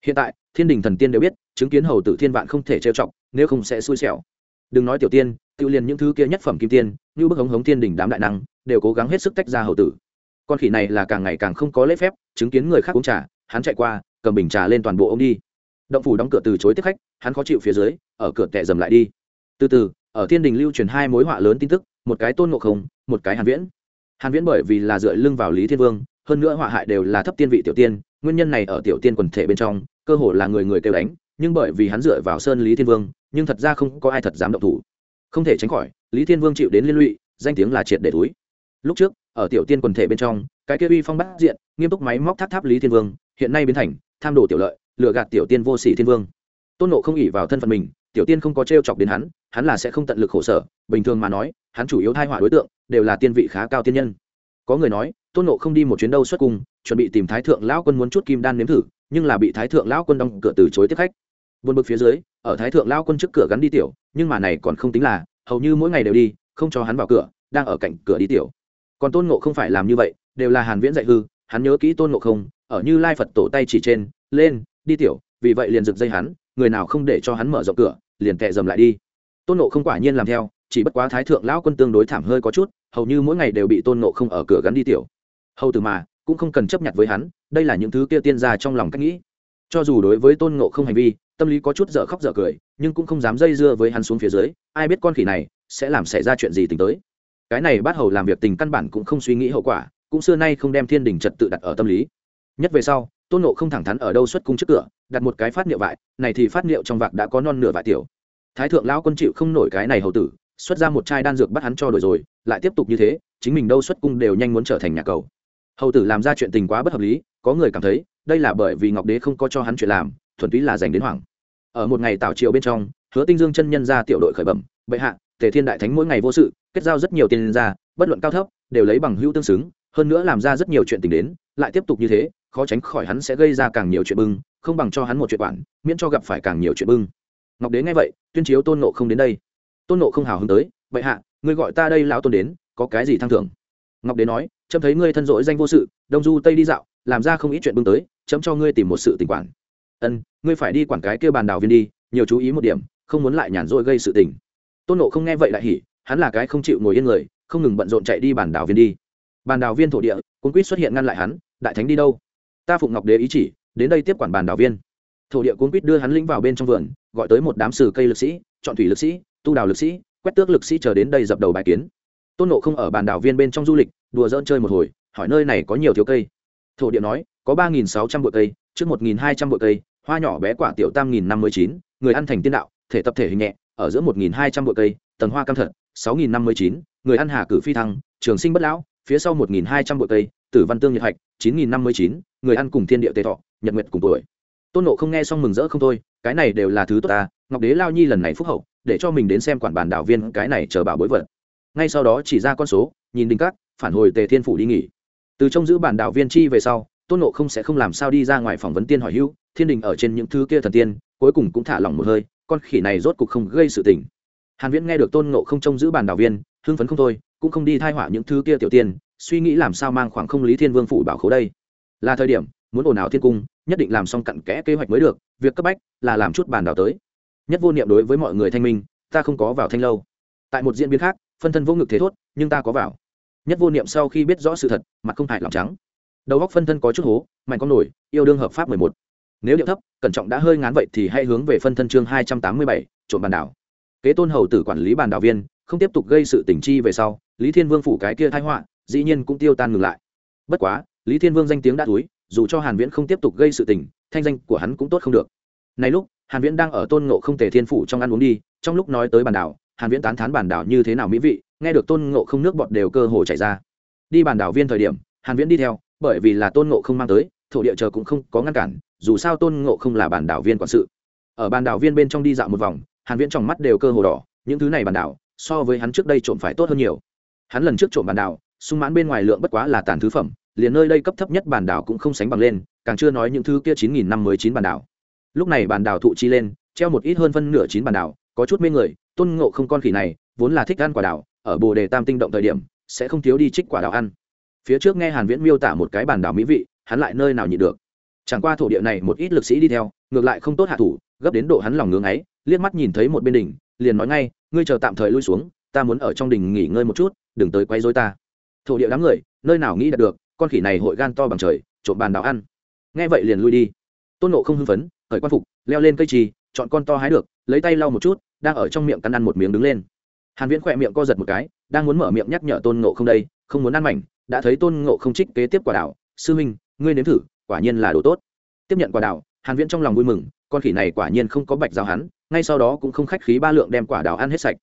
Hiện tại, thiên đình thần tiên đều biết, chứng kiến hầu tử thiên vạn không thể trêu chọc, nếu không sẽ xui xẻo. Đừng nói tiểu tiên tự liền những thứ kia nhất phẩm kim tiên, như bức hống hống thiên đình đám đại năng, đều cố gắng hết sức tách ra hầu tử. Con khỉ này là càng ngày càng không có lễ phép, chứng kiến người khác uống trà, hắn chạy qua, cầm bình trà lên toàn bộ ông đi. Động phủ đóng cửa từ chối tiếp khách, hắn khó chịu phía dưới, ở cửa tệ dầm lại đi. Từ từ, ở thiên đình lưu truyền hai mối họa lớn tin tức một cái tôn ngộ không, một cái hàn viễn. Hàn viễn bởi vì là dựa lưng vào lý thiên vương, hơn nữa họa hại đều là thấp tiên vị tiểu tiên, nguyên nhân này ở tiểu tiên quần thể bên trong, cơ hồ là người người kêu đánh, nhưng bởi vì hắn dựa vào sơn lý thiên vương, nhưng thật ra không có ai thật dám động thủ. Không thể tránh khỏi, lý thiên vương chịu đến liên lụy, danh tiếng là triệt để túi lúc trước, ở tiểu tiên quần thể bên trong, cái kia uy phong bắt diện, nghiêm túc máy móc tháp tháp lý thiên vương, hiện nay biến thành tham đồ tiểu lợi, lừa gạt tiểu tiên vô sỉ thiên vương. Tôn nộ không ỉ vào thân phận mình, tiểu tiên không có t chọc đến hắn hắn là sẽ không tận lực khổ sở, bình thường mà nói hắn chủ yếu thai họa đối tượng đều là tiên vị khá cao tiên nhân. Có người nói, tôn nộ không đi một chuyến đâu xuất cung, chuẩn bị tìm thái thượng lão quân muốn chút kim đan nếm thử, nhưng là bị thái thượng lão quân đóng cửa từ chối tiếp khách. Buồn bực phía dưới, ở thái thượng lão quân trước cửa gắn đi tiểu, nhưng mà này còn không tính là, hầu như mỗi ngày đều đi, không cho hắn vào cửa, đang ở cạnh cửa đi tiểu. Còn tôn ngộ không phải làm như vậy, đều là hàn viễn dạy hư, hắn nhớ kỹ tôn ngộ không, ở như lai phật tổ tay chỉ trên, lên, đi tiểu, vì vậy liền giật dây hắn, người nào không để cho hắn mở rộng cửa, liền tệ dầm lại đi. Tôn ngộ không quả nhiên làm theo chỉ bất quá thái thượng lão quân tương đối thảm hơi có chút, hầu như mỗi ngày đều bị tôn ngộ không ở cửa gắn đi tiểu. Hầu từ mà, cũng không cần chấp nhận với hắn, đây là những thứ kia tiên gia trong lòng cách nghĩ. Cho dù đối với tôn ngộ không hành vi, tâm lý có chút dở khóc dở cười, nhưng cũng không dám dây dưa với hắn xuống phía dưới, ai biết con khỉ này sẽ làm xảy ra chuyện gì tính tới. Cái này bắt hầu làm việc tình căn bản cũng không suy nghĩ hậu quả, cũng xưa nay không đem thiên đình trật tự đặt ở tâm lý. Nhất về sau, tôn nộ không thẳng thắn ở đâu xuất cung trước cửa, đặt một cái phát niệu vại, này thì phát niệu trong vạc đã có non nửa vại tiểu. Thái thượng lão quân chịu không nổi cái này hầu tử xuất ra một chai đan dược bắt hắn cho đổi rồi, lại tiếp tục như thế, chính mình đâu xuất cung đều nhanh muốn trở thành nhà cầu. Hầu tử làm ra chuyện tình quá bất hợp lý, có người cảm thấy, đây là bởi vì ngọc đế không có cho hắn chuyện làm, thuần túy là dành đến hoàng ở một ngày tảo triều bên trong, hứa tinh dương chân nhân ra tiểu đội khởi bẩm, bệ hạ, tề thiên đại thánh mỗi ngày vô sự, kết giao rất nhiều tiền ra, bất luận cao thấp, đều lấy bằng hữu tương xứng, hơn nữa làm ra rất nhiều chuyện tình đến, lại tiếp tục như thế, khó tránh khỏi hắn sẽ gây ra càng nhiều chuyện bưng, không bằng cho hắn một chuyện quản, miễn cho gặp phải càng nhiều chuyện bưng. Ngọc đế nghe vậy, tuyên chiếu tôn nộ không đến đây tôn nộ không hào hứng tới, bệ hạ, ngươi gọi ta đây lão tôn đến, có cái gì thăng thưởng? Ngọc đế nói trâm thấy ngươi thân rỗi danh vô sự, đông du tây đi dạo, làm ra không ít chuyện bưng tới, chấm cho ngươi tìm một sự tình quản. Ân, ngươi phải đi quản cái kêu bàn đào viên đi, nhiều chú ý một điểm, không muốn lại nhàn rỗi gây sự tình. Tôn nộ không nghe vậy lại hỉ, hắn là cái không chịu ngồi yên người, không ngừng bận rộn chạy đi bàn đào viên đi. Bàn đào viên thổ địa, cuốn quýt xuất hiện ngăn lại hắn, đại thánh đi đâu? Ta phụng ngọc đế ý chỉ, đến đây tiếp quản bàn đào viên. Thổ địa cuốn quýt đưa hắn lĩnh vào bên trong vườn, gọi tới một đám sử cây lực sĩ, chọn thủy lực sĩ tu đào lực sĩ, quét tước lực sĩ chờ đến đây dập đầu bài kiến. Tôn nộ không ở bàn đảo viên bên trong du lịch, đùa dỡn chơi một hồi, hỏi nơi này có nhiều thiếu cây. Thổ địa nói, có ba nghìn sáu trăm bụi cây, trước một nghìn hai trăm bụi cây, hoa nhỏ bé quả tiểu tam nghìn năm mươi chín, người ăn thành tiên đạo, thể tập thể hình nhẹ, ở giữa một nghìn hai trăm bụi cây, tầng hoa cam thật, sáu nghìn năm mươi chín, người ăn hà cử phi thăng, trường sinh bất lão, phía sau một nghìn hai trăm bụi cây, tử văn tương nhật hạch, chín nghìn năm mươi chín, người ăn cùng thiên địa tề thọ, nhật nguyệt cùng tuổi. Tôn nộ không nghe xong mừng rỡ không thôi, cái này đều là thứ tốt ta, ngọc đế lao nhi lần này phúc hậu để cho mình đến xem quản bản đạo viên cái này chờ bảo bối vật. Ngay sau đó chỉ ra con số nhìn đinh cắt, phản hồi tề thiên phủ đi nghỉ. Từ trong giữ bản đạo viên chi về sau tôn nộ không sẽ không làm sao đi ra ngoài phỏng vấn tiên hỏi hữu thiên đình ở trên những thứ kia thần tiên cuối cùng cũng thả lỏng một hơi con khỉ này rốt cục không gây sự tình. Hàn viễn nghe được tôn nộ không trông giữ bản đạo viên hưng phấn không thôi cũng không đi thai hỏa những thứ kia tiểu tiên suy nghĩ làm sao mang khoảng không lý thiên vương phủ bảo khố đây. Là thời điểm muốn ồn ào thiên cung nhất định làm xong cặn kẽ kế hoạch mới được việc cấp bách là làm chút bản đảo tới nhất vô niệm đối với mọi người thanh minh, ta không có vào thanh lâu. Tại một diễn biến khác, phân thân vô ngực thế thốt, nhưng ta có vào. Nhất vô niệm sau khi biết rõ sự thật, mặt không hại lòng trắng. Đầu góc phân thân có chút hố, mạnh con nổi, yêu đương hợp pháp mười một. Nếu điệu thấp, cẩn trọng đã hơi ngán vậy thì hãy hướng về phân thân chương hai trăm tám mươi bảy, trộm bàn đảo. Kế tôn hầu tử quản lý bàn đảo viên, không tiếp tục gây sự tình chi về sau, lý thiên vương phủ cái kia thái họa, dĩ nhiên cũng tiêu tan ngừng lại. Bất quá, lý thiên vương danh tiếng đã túi, dù cho hàn viễn không tiếp tục gây sự tình, thanh danh của hắn cũng tốt không được. Này lúc hàn viễn đang ở tôn ngộ không tề thiên phủ trong ăn uống đi, trong lúc nói tới bàn đảo, hàn viễn tán thán bàn đảo như thế nào mỹ vị, nghe được tôn ngộ không nước bọt đều cơ hồ chảy ra. Đi bàn đảo viên thời điểm, hàn viễn đi theo, bởi vì là tôn ngộ không mang tới, thổ địa chờ cũng không có ngăn cản, dù sao tôn ngộ không là bàn đảo viên quản sự. Ở bàn đảo viên bên trong đi dạo một vòng, hàn viễn trong mắt đều cơ hồ đỏ, những thứ này bàn đảo, so với hắn trước đây trộm phải tốt hơn nhiều. Hắn lần trước trộm bàn đảo, sung mãn bên ngoài lượng bất quá là tàn thứ phẩm, liền nơi đây cấp thấp nhất bản đảo cũng không sánh bằng lên, càng chưa nói những thứ kia chín nghìn năm mới chín bản đảo lúc này bàn đào thụ chi lên treo một ít hơn phân nửa chín bàn đào, có chút mê người tôn ngộ không con khỉ này vốn là thích ăn quả đào, ở bồ đề tam tinh động thời điểm sẽ không thiếu đi trích quả đào ăn. Phía trước nghe hàn viễn miêu tả một cái bàn đào mỹ vị hắn lại nơi nào nhịn được. Chẳng qua thổ địa này một ít lực sĩ đi theo ngược lại không tốt hạ thủ gấp đến độ hắn lòng ngưỡng ấy liếc mắt nhìn thấy một bên đỉnh liền nói ngay ngươi chờ tạm thời lui xuống ta muốn ở trong đỉnh nghỉ ngơi một chút đừng tới quấy rối ta. Thổ địa đám người nơi nào nghĩ đạt được con khỉ này hội gan to bằng trời trộm bàn đào ăn. Nghe vậy liền lui đi. Tôn nộ không hưng phấn khởi quan phục, leo lên cây trì, chọn con to hái được, lấy tay lau một chút, đang ở trong miệng cắn ăn một miếng đứng lên. Hàn viễn khỏe miệng co giật một cái, đang muốn mở miệng nhắc nhở tôn ngộ không đây, không muốn ăn mảnh, đã thấy tôn ngộ không trích kế tiếp quả đào sư minh, ngươi nếm thử, quả nhiên là đồ tốt. Tiếp nhận quả đào hàn viễn trong lòng vui mừng, con khỉ này quả nhiên không có bạch giao hắn, ngay sau đó cũng không khách khí ba lượng đem quả đào ăn hết sạch.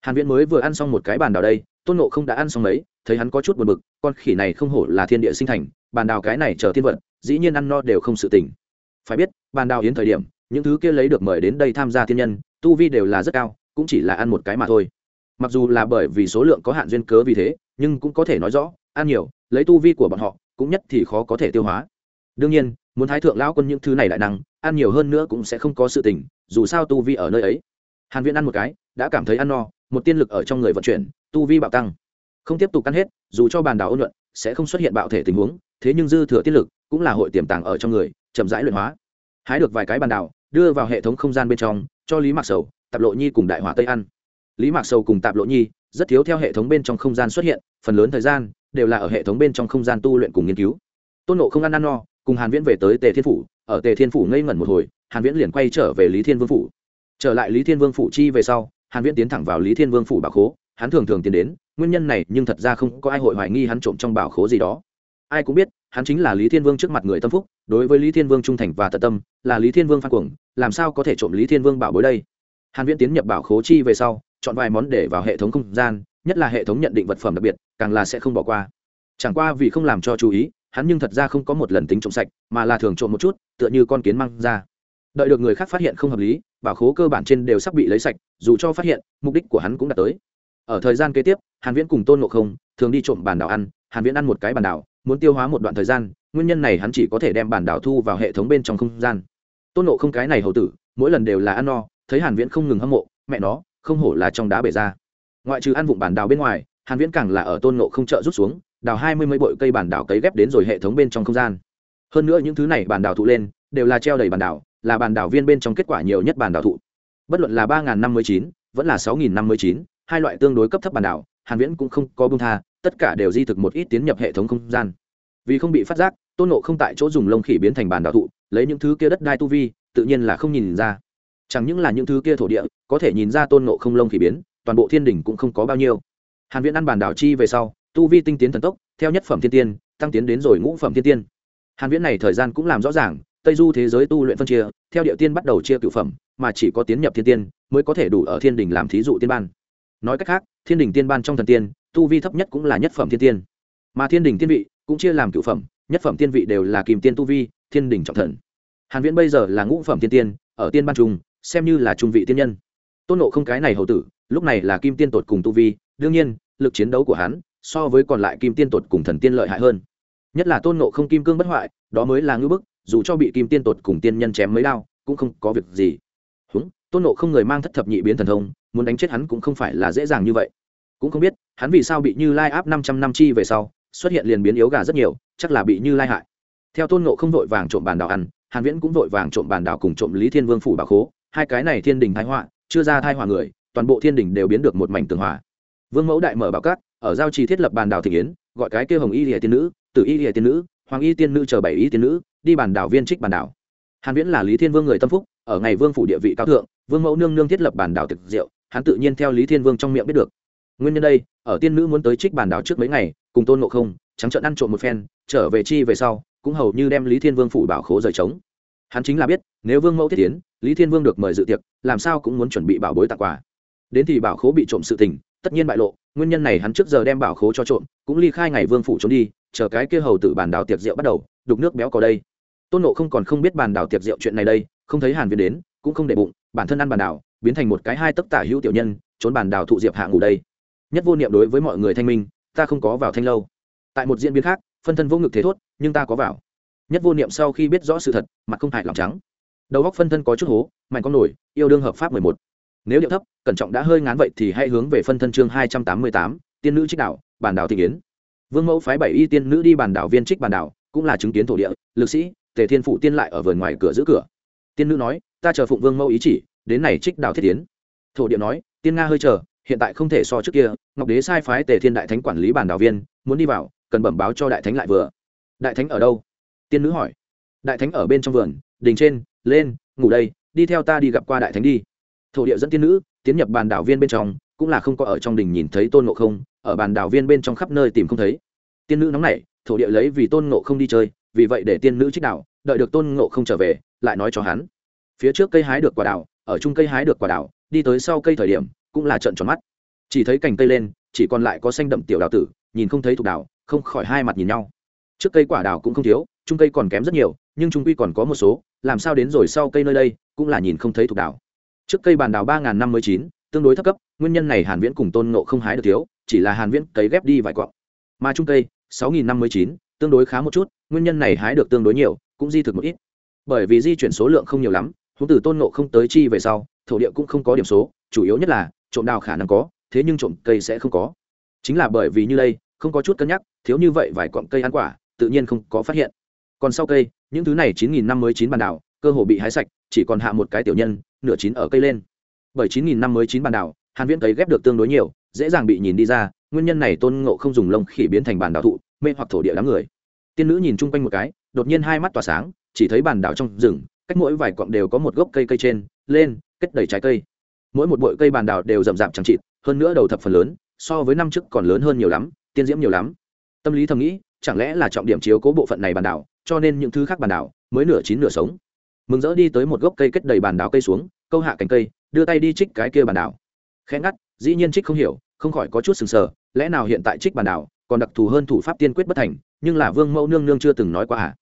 Hàn viễn mới vừa ăn xong một cái bàn đào đây, tôn nộ không đã ăn xong mấy, thấy hắn có chút buồn bực, con khỉ này không hổ là thiên địa sinh thành, bàn đào cái này chờ thiên vận, dĩ nhiên ăn no đều không sự tỉnh phải biết, bàn đào yến thời điểm, những thứ kia lấy được mời đến đây tham gia thiên nhân, tu vi đều là rất cao, cũng chỉ là ăn một cái mà thôi. Mặc dù là bởi vì số lượng có hạn duyên cớ vì thế, nhưng cũng có thể nói rõ, ăn nhiều, lấy tu vi của bọn họ, cũng nhất thì khó có thể tiêu hóa. Đương nhiên, muốn thái thượng lão quân những thứ này đại năng, ăn nhiều hơn nữa cũng sẽ không có sự tỉnh dù sao tu vi ở nơi ấy. Hàn viễn ăn một cái, đã cảm thấy ăn no, một tiên lực ở trong người vận chuyển, tu vi bạo tăng. Không tiếp tục ăn hết, dù cho bàn đảo ôn luận sẽ không xuất hiện bạo thể tình huống, thế nhưng dư thừa tiết lực, cũng là hội tiềm tàng ở trong người chậm rãi luyện hóa. Hái được vài cái bàn đảo, đưa vào hệ thống không gian bên trong, cho lý mạc sầu, tạp lộ nhi cùng đại hỏa tây ăn. Lý mạc sầu cùng tạp lộ nhi rất thiếu theo hệ thống bên trong không gian xuất hiện, phần lớn thời gian đều là ở hệ thống bên trong không gian tu luyện cùng nghiên cứu. Tôn nộ không ăn ăn no, cùng hàn viễn về tới tề thiên phủ, ở tề thiên phủ ngây ngẩn một hồi, hàn viễn liền quay trở về lý thiên vương phủ. Trở lại lý thiên vương phủ chi về sau, hàn viễn tiến thẳng vào lý thiên vương phủ bảo khố, hắn thường thường tiến đến, nguyên nhân này nhưng thật ra không có ai hội hoài nghi hắn trộm trong bảo khố gì đó. Ai cũng biết hắn chính là lý thiên vương trước mặt người tâm phúc, đối với lý thiên vương trung thành và tận tâm, là lý thiên vương phan cuồng, làm sao có thể trộm lý thiên vương bảo bối đây? Hàn viễn tiến nhập bảo khố chi về sau, chọn vài món để vào hệ thống không gian, nhất là hệ thống nhận định vật phẩm đặc biệt, càng là sẽ không bỏ qua. Chẳng qua vì không làm cho chú ý, hắn nhưng thật ra không có một lần tính trộm sạch, mà là thường trộm một chút, tựa như con kiến mang ra. Đợi được người khác phát hiện không hợp lý, bảo khố cơ bản trên đều sắp bị lấy sạch, dù cho phát hiện, mục đích của hắn cũng đã tới. Ở thời gian kế tiếp, hàn viễn cùng tôn ngộ không thường đi trộm bàn đảo ăn, hàn viễn ăn một cái bàn đảo muốn tiêu hóa một đoạn thời gian, nguyên nhân này hắn chỉ có thể đem bản đảo thu vào hệ thống bên trong không gian. Tôn nộ không cái này hầu tử, mỗi lần đều là ăn no, thấy hàn viễn không ngừng hâm mộ, mẹ nó, không hổ là trong đá bể ra. Ngoại trừ ăn vụng bản đảo bên ngoài, hàn viễn càng là ở tôn nộ không trợ rút xuống, đào hai mươi mấy bội cây bản đảo cấy ghép đến rồi hệ thống bên trong không gian. Hơn nữa những thứ này bản đảo thụ lên, đều là treo đầy bản đảo, là bản đảo viên bên trong kết quả nhiều nhất bản đảo thụ. Bất luận là ba năm mươi chín, vẫn là sáu năm mươi chín, hai loại tương đối cấp thấp bản đảo, hàn viễn cũng không có bung tha tất cả đều di thực một ít tiến nhập hệ thống không gian. Vì không bị phát giác, tôn nộ không tại chỗ dùng lông khỉ biến thành bàn đảo thụ, lấy những thứ kia đất đai tu vi, tự nhiên là không nhìn ra. Chẳng những là những thứ kia thổ địa, có thể nhìn ra tôn nộ không lông khỉ biến, toàn bộ thiên đỉnh cũng không có bao nhiêu. Hàn viễn ăn bàn đảo chi về sau, tu vi tinh tiến thần tốc, theo nhất phẩm thiên tiên, tăng tiến đến rồi ngũ phẩm thiên tiên. Hàn viễn này thời gian cũng làm rõ ràng, tây du thế giới tu luyện phân chia, theo địa tiên bắt đầu chia cửu phẩm, mà chỉ có tiến nhập thiên tiên, mới có thể đủ ở thiên đình làm thí dụ tiên ban. Nói cách khác, thiên đình tiên ban trong thần tiên tu vi thấp nhất cũng là nhất phẩm thiên tiên. Mà thiên đình tiên vị cũng chia làm cửu phẩm, nhất phẩm tiên vị đều là kim tiên tu vi, thiên đình trọng thần. Hàn viễn bây giờ là ngũ phẩm thiên tiên, ở tiên ban trung, xem như là trung vị tiên nhân. Tôn nộ không cái này hầu tử, lúc này là kim tiên tột cùng tu vi, đương nhiên, lực chiến đấu của hắn so với còn lại kim tiên tột cùng thần tiên lợi hại hơn. Nhất là tôn nộ không kim cương bất hoại, đó mới là ngưỡng bức, dù cho bị kim tiên tột cùng tiên nhân chém mấy đao, cũng không có việc gì. Húng, tôn nộ không người mang thất thập nhị biến thần thông, muốn đánh chết hắn cũng không phải là dễ dàng như vậy cũng không biết, hắn vì sao bị như lai áp năm trăm năm chi về sau, xuất hiện liền biến yếu gà rất nhiều, chắc là bị như lai hại. Theo tôn nộ không vội vàng trộm bàn đảo ăn, hàn viễn cũng vội vàng trộm bàn đảo cùng trộm lý thiên vương phủ bà khố. Hai cái này thiên đình thái họa, chưa ra thai họa người, toàn bộ thiên đình đều biến được một mảnh tường hòa. Vương mẫu đại mở bảo cát ở giao trì thiết lập bàn đảo thị yến gọi cái kêu hồng y lìa tiên nữ, tử y lìa tiên nữ, hoàng y tiên nữ chờ bảy y tiên nữ, đi bàn đảo viên trích bàn đảo. Hàn viễn là lý thiên vương người tâm phúc, ở ngày vương phủ địa vị cao thượng, vương mẫu nương nương thiết lập bàn đảo thực diệu, hắn tự nhiên theo lý thiên vương trong miệng biết được nguyên nhân đây, ở tiên nữ muốn tới trích bàn đảo trước mấy ngày, cùng tôn ngộ không, trắng trợn ăn trộm một phen, trở về chi về sau, cũng hầu như đem lý thiên vương phủ bảo khố rời trống. Hắn chính là biết, nếu vương mẫu thiết tiến, lý thiên vương được mời dự tiệc, làm sao cũng muốn chuẩn bị bảo bối tặng quà. Đến thì bảo khố bị trộm sự tình, tất nhiên bại lộ, nguyên nhân này hắn trước giờ đem bảo khố cho trộm, cũng ly khai ngày vương phủ trốn đi, chờ cái kia hầu tử bàn đảo tiệc rượu bắt đầu, đục nước béo có đây. Tôn nộ không còn không biết bàn đảo tiệc rượu chuyện này đây, không thấy hàn viên đến, cũng không để bụng, bản thân ăn bàn đảo, biến thành một cái hai tấc tả hữu tiểu nhân, trốn bàn đảo thụ diệp hạ ngủ đây nhất vô niệm đối với mọi người thanh minh, ta không có vào thanh lâu. Tại một diễn biến khác, phân thân vô ngực thế thốt, nhưng ta có vào. Nhất vô niệm sau khi biết rõ sự thật, mặt không hại lòng trắng. Đầu góc phân thân có chút hố, mạnh con nổi, yêu đương hợp pháp mười một. Nếu điệu thấp, cẩn trọng đã hơi ngán vậy thì hãy hướng về phân thân chương hai trăm tám mươi tám, tiên nữ trích đạo, bản đảo thị kiến. Vương mẫu phái bảy y tiên nữ đi bản đảo viên trích bản đảo, cũng là chứng kiến thổ địa, lực sĩ, tề thiên phụ tiên lại ở vườn ngoài cửa giữ cửa. Tiên nữ nói, ta chờ phụng vương mẫu ý chỉ, đến này trích đảo thiết tiến. Thổ địa nói, tiên nga hơi chờ hiện tại không thể so trước kia, ngọc đế sai phái tề thiên đại thánh quản lý bản đảo viên, muốn đi vào, cần bẩm báo cho đại thánh lại vừa. Đại thánh ở đâu? Tiên nữ hỏi. Đại thánh ở bên trong vườn, đình trên, lên, ngủ đây, đi theo ta đi gặp qua đại thánh đi. Thổ địa dẫn tiên nữ, tiến nhập bàn đảo viên bên trong, cũng là không có ở trong đình nhìn thấy tôn ngộ không, ở bàn đảo viên bên trong khắp nơi tìm không thấy. Tiên nữ nóng nảy, thổ địa lấy vì tôn ngộ không đi chơi, vì vậy để tiên nữ trích đảo đợi được tôn ngộ không trở về, lại nói cho hắn. Phía trước cây hái được quả đảo ở chung cây hái được quả đảo đi tới sau cây thời điểm cũng là trận tròn mắt. Chỉ thấy cành cây lên chỉ còn lại có xanh đậm tiểu đào tử nhìn không thấy thuộc đào, không khỏi hai mặt nhìn nhau. Trước cây quả đào cũng không thiếu trung cây còn kém rất nhiều nhưng trung quy còn có một số làm sao đến rồi sau cây nơi đây cũng là nhìn không thấy thuộc đào. trước cây bàn đào ba n năm mươi chín tương đối thấp cấp nguyên nhân này hàn viễn cùng tôn nộ không hái được thiếu chỉ là hàn viễn cấy ghép đi vài cọng mà trung cây sáu nghìn năm mươi chín tương đối khá một chút nguyên nhân này hái được tương đối nhiều cũng di thực một ít. Bởi vì di chuyển số lượng không nhiều lắm húng từ tôn nộ không tới chi về sau thổ địa cũng không có điểm số chủ yếu nhất là trộm đào khả năng có, thế nhưng trộm cây sẽ không có. Chính là bởi vì như đây, không có chút cân nhắc, thiếu như vậy vài cọng cây ăn quả, tự nhiên không có phát hiện. Còn sau cây, những thứ này chín nghìn năm mới chín bàn đảo, cơ hồ bị hái sạch, chỉ còn hạ một cái tiểu nhân, nửa chín ở cây lên. Bởi chín nghìn năm mới chín bàn đảo, hàn viễn cấy ghép được tương đối nhiều, dễ dàng bị nhìn đi ra, nguyên nhân này tôn ngộ không dùng lông khỉ biến thành bàn đảo thụ, mê hoặc thổ địa đám người. Tiên nữ nhìn chung quanh một cái, đột nhiên hai mắt tỏa sáng, chỉ thấy bàn đảo trong rừng, cách mỗi vài cọng đều có một gốc cây cây trên, lên, kết đầy trái cây mỗi một bụi cây bàn đào đều rậm rạp chẳng chịt, hơn nữa đầu thập phần lớn, so với năm trước còn lớn hơn nhiều lắm, tiên diễm nhiều lắm. Tâm lý thầm nghĩ, chẳng lẽ là trọng điểm chiếu cố bộ phận này bàn đảo cho nên những thứ khác bàn đảo mới nửa chín nửa sống. Mừng rỡ đi tới một gốc cây kết đầy bàn đảo cây xuống, câu hạ cành cây, đưa tay đi trích cái kia bàn đảo khẽ ngắt, dĩ nhiên trích không hiểu, không khỏi có chút sừng sờ, lẽ nào hiện tại trích bàn đảo còn đặc thù hơn thủ pháp tiên quyết bất thành, nhưng là vương mẫu nương nương chưa từng nói qua à?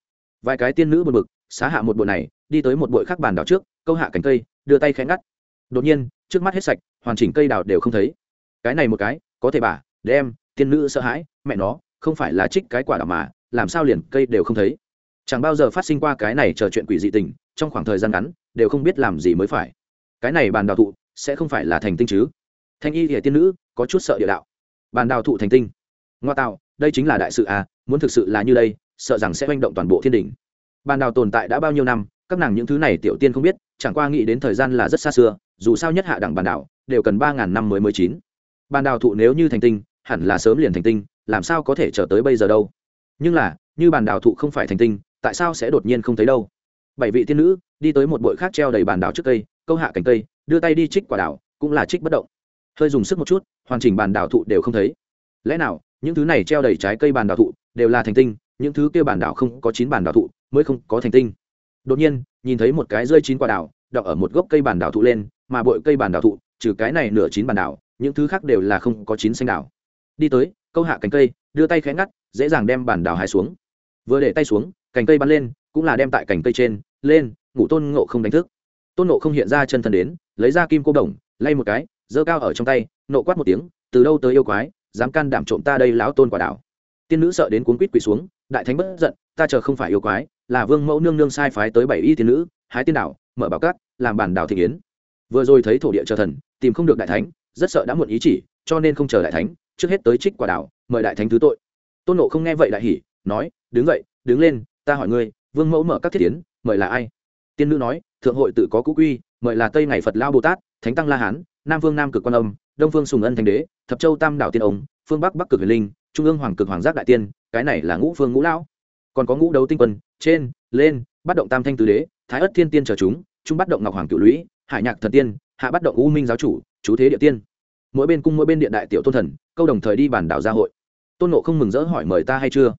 Vài cái tiên nữ bật bực, xá hạ một bộ này, đi tới một bụi khác bàn đảo trước, câu hạ cành cây, đưa tay khẽ ngắt. Đột nhiên trước mắt hết sạch, hoàn chỉnh cây đào đều không thấy. Cái này một cái, có thể bà, đem, tiên nữ sợ hãi, mẹ nó, không phải là trích cái quả đào mà, làm sao liền cây đều không thấy? Chẳng bao giờ phát sinh qua cái này chờ chuyện quỷ dị tình, trong khoảng thời gian ngắn, đều không biết làm gì mới phải. Cái này bàn đào thụ, sẽ không phải là thành tinh chứ? Thanh y thì tiên nữ, có chút sợ địa đạo. Bàn đào thụ thành tinh. Ngoa tạo, đây chính là đại sự à muốn thực sự là như đây, sợ rằng sẽ manh động toàn bộ thiên đình. Bàn đào tồn tại đã bao nhiêu năm, các nàng những thứ này tiểu tiên không biết, chẳng qua nghĩ đến thời gian là rất xa xưa dù sao nhất hạ đẳng bàn đảo đều cần ba ngàn năm mới mới chín. Bàn đảo thụ nếu như thành tinh, hẳn là sớm liền thành tinh, làm sao có thể chờ tới bây giờ đâu? Nhưng là, như bàn đảo thụ không phải thành tinh, tại sao sẽ đột nhiên không thấy đâu? Bảy vị tiên nữ đi tới một bụi khác treo đầy bàn đảo trước cây, câu hạ cành cây, đưa tay đi trích quả đảo, cũng là trích bất động. Hơi dùng sức một chút, hoàn chỉnh bàn đảo thụ đều không thấy. Lẽ nào, những thứ này treo đầy trái cây bàn đảo thụ đều là thành tinh, những thứ kia bàn đảo không có chín bàn đảo thụ mới không có thành tinh? Đột nhiên, nhìn thấy một cái rơi chín quả đảo, đọc ở một gốc cây bàn đảo thụ lên mà bội cây bàn đảo thụ, trừ cái này nửa chín bàn đảo những thứ khác đều là không có chín xanh đảo đi tới, câu hạ cành cây, đưa tay khẽ ngắt, dễ dàng đem bàn đảo hai xuống. Vừa để tay xuống, cành cây bắn lên, cũng là đem tại cành cây trên, lên ngủ tôn ngộ không đánh thức. Tôn ngộ không hiện ra chân thân đến, lấy ra kim cô đồng, lay một cái, giơ cao ở trong tay, nộ quát một tiếng, từ đâu tới yêu quái, dám can đảm trộm ta đây lão tôn quả đảo tiên nữ sợ đến cuốn quýt quỳ xuống, đại thánh bất giận, ta chờ không phải yêu quái, là vương mẫu nương nương sai phái tới bảy y tiên nữ, hái tiên đảo, mở bảo cát, làm bản đảo thị kiến vừa rồi thấy thổ địa chờ thần, tìm không được đại thánh, rất sợ đã muộn ý chỉ, cho nên không chờ đại thánh, trước hết tới trích quả đảo, mời đại thánh thứ tội. Tôn nộ không nghe vậy đại hỉ, nói, đứng vậy đứng lên, ta hỏi ngươi, vương mẫu mở các thiết tiến mời là ai? Tiên nữ nói, thượng hội tự có cũ quy, mời là tây ngày phật lao bồ tát, thánh tăng la hán, nam vương nam cực quan âm, đông phương sùng ân thành đế, thập châu tam đảo tiên ông, phương bắc bắc cực huyền linh, trung ương hoàng cực hoàng giác đại tiên, cái này là ngũ phương ngũ lão. Còn có ngũ đấu tinh quân, trên, lên, bắt động tam thanh tứ đế, thái ất thiên tiên chờ chúng trung bắt động ngọc hoàng cựu lũy, hải nhạc thần tiên, hạ bắt động u minh giáo chủ, chú thế địa tiên. Mỗi bên cung mỗi bên điện đại tiểu tôn thần, câu đồng thời đi bản đảo gia hội. Tôn nộ không mừng rỡ hỏi mời ta hay chưa?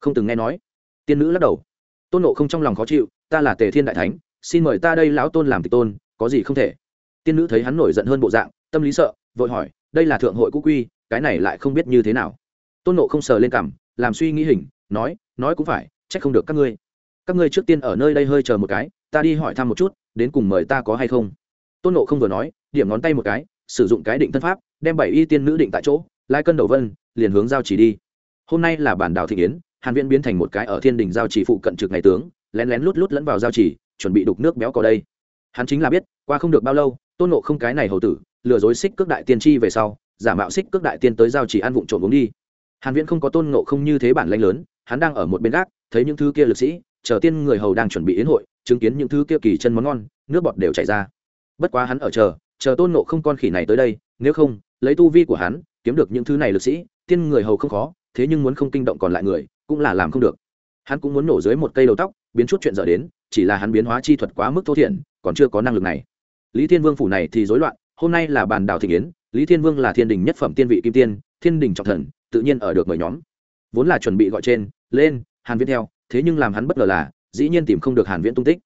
Không từng nghe nói. Tiên nữ lắc đầu. Tôn nộ không trong lòng khó chịu, ta là tề thiên đại thánh, xin mời ta đây lão tôn làm tịch tôn, có gì không thể? Tiên nữ thấy hắn nổi giận hơn bộ dạng, tâm lý sợ, vội hỏi, đây là thượng hội cũ quy, cái này lại không biết như thế nào. Tôn nộ không sờ lên cằm, làm suy nghĩ hình, nói nói cũng phải, trách không được các ngươi. Các ngươi trước tiên ở nơi đây hơi chờ một cái, ta đi hỏi thăm một chút đến cùng mời ta có hay không? Tôn nộ không vừa nói, điểm ngón tay một cái, sử dụng cái định thân pháp, đem bảy y tiên nữ định tại chỗ, lai cân đầu vân, liền hướng giao chỉ đi. Hôm nay là bản đảo thị yến, hàn viễn biến thành một cái ở thiên đình giao chỉ phụ cận trực ngày tướng, lén lén lút lút lẫn vào giao chỉ, chuẩn bị đục nước béo cò đây. Hắn chính là biết, qua không được bao lâu, tôn nộ không cái này hầu tử, lừa dối xích cước đại tiên tri về sau, giả mạo xích cước đại tiên tới giao chỉ ăn vụng trộm uống đi. Hàn viễn không có tôn nộ không như thế bản lãnh lớn, hắn đang ở một bên gác, thấy những thứ kia lực sĩ, chờ tiên người hầu đang chuẩn bị yến hội chứng kiến những thứ kia kỳ chân món ngon, nước bọt đều chảy ra. Bất quá hắn ở chờ chờ tôn nộ không con khỉ này tới đây, nếu không, lấy tu vi của hắn, kiếm được những thứ này lực sĩ, tiên người hầu không khó, thế nhưng muốn không kinh động còn lại người, cũng là làm không được. Hắn cũng muốn nổ dưới một cây đầu tóc, biến chút chuyện dở đến, chỉ là hắn biến hóa chi thuật quá mức thô thiển, còn chưa có năng lực này. Lý thiên vương phủ này thì rối loạn, hôm nay là bàn đào thị yến, lý thiên vương là thiên đình nhất phẩm tiên vị kim tiên, thiên đình trọng thần, tự nhiên ở được mời nhóm. Vốn là chuẩn bị gọi trên, lên, hàn viết theo, thế nhưng làm hắn bất ngờ là dĩ nhiên tìm không được hàn viễn tung tích.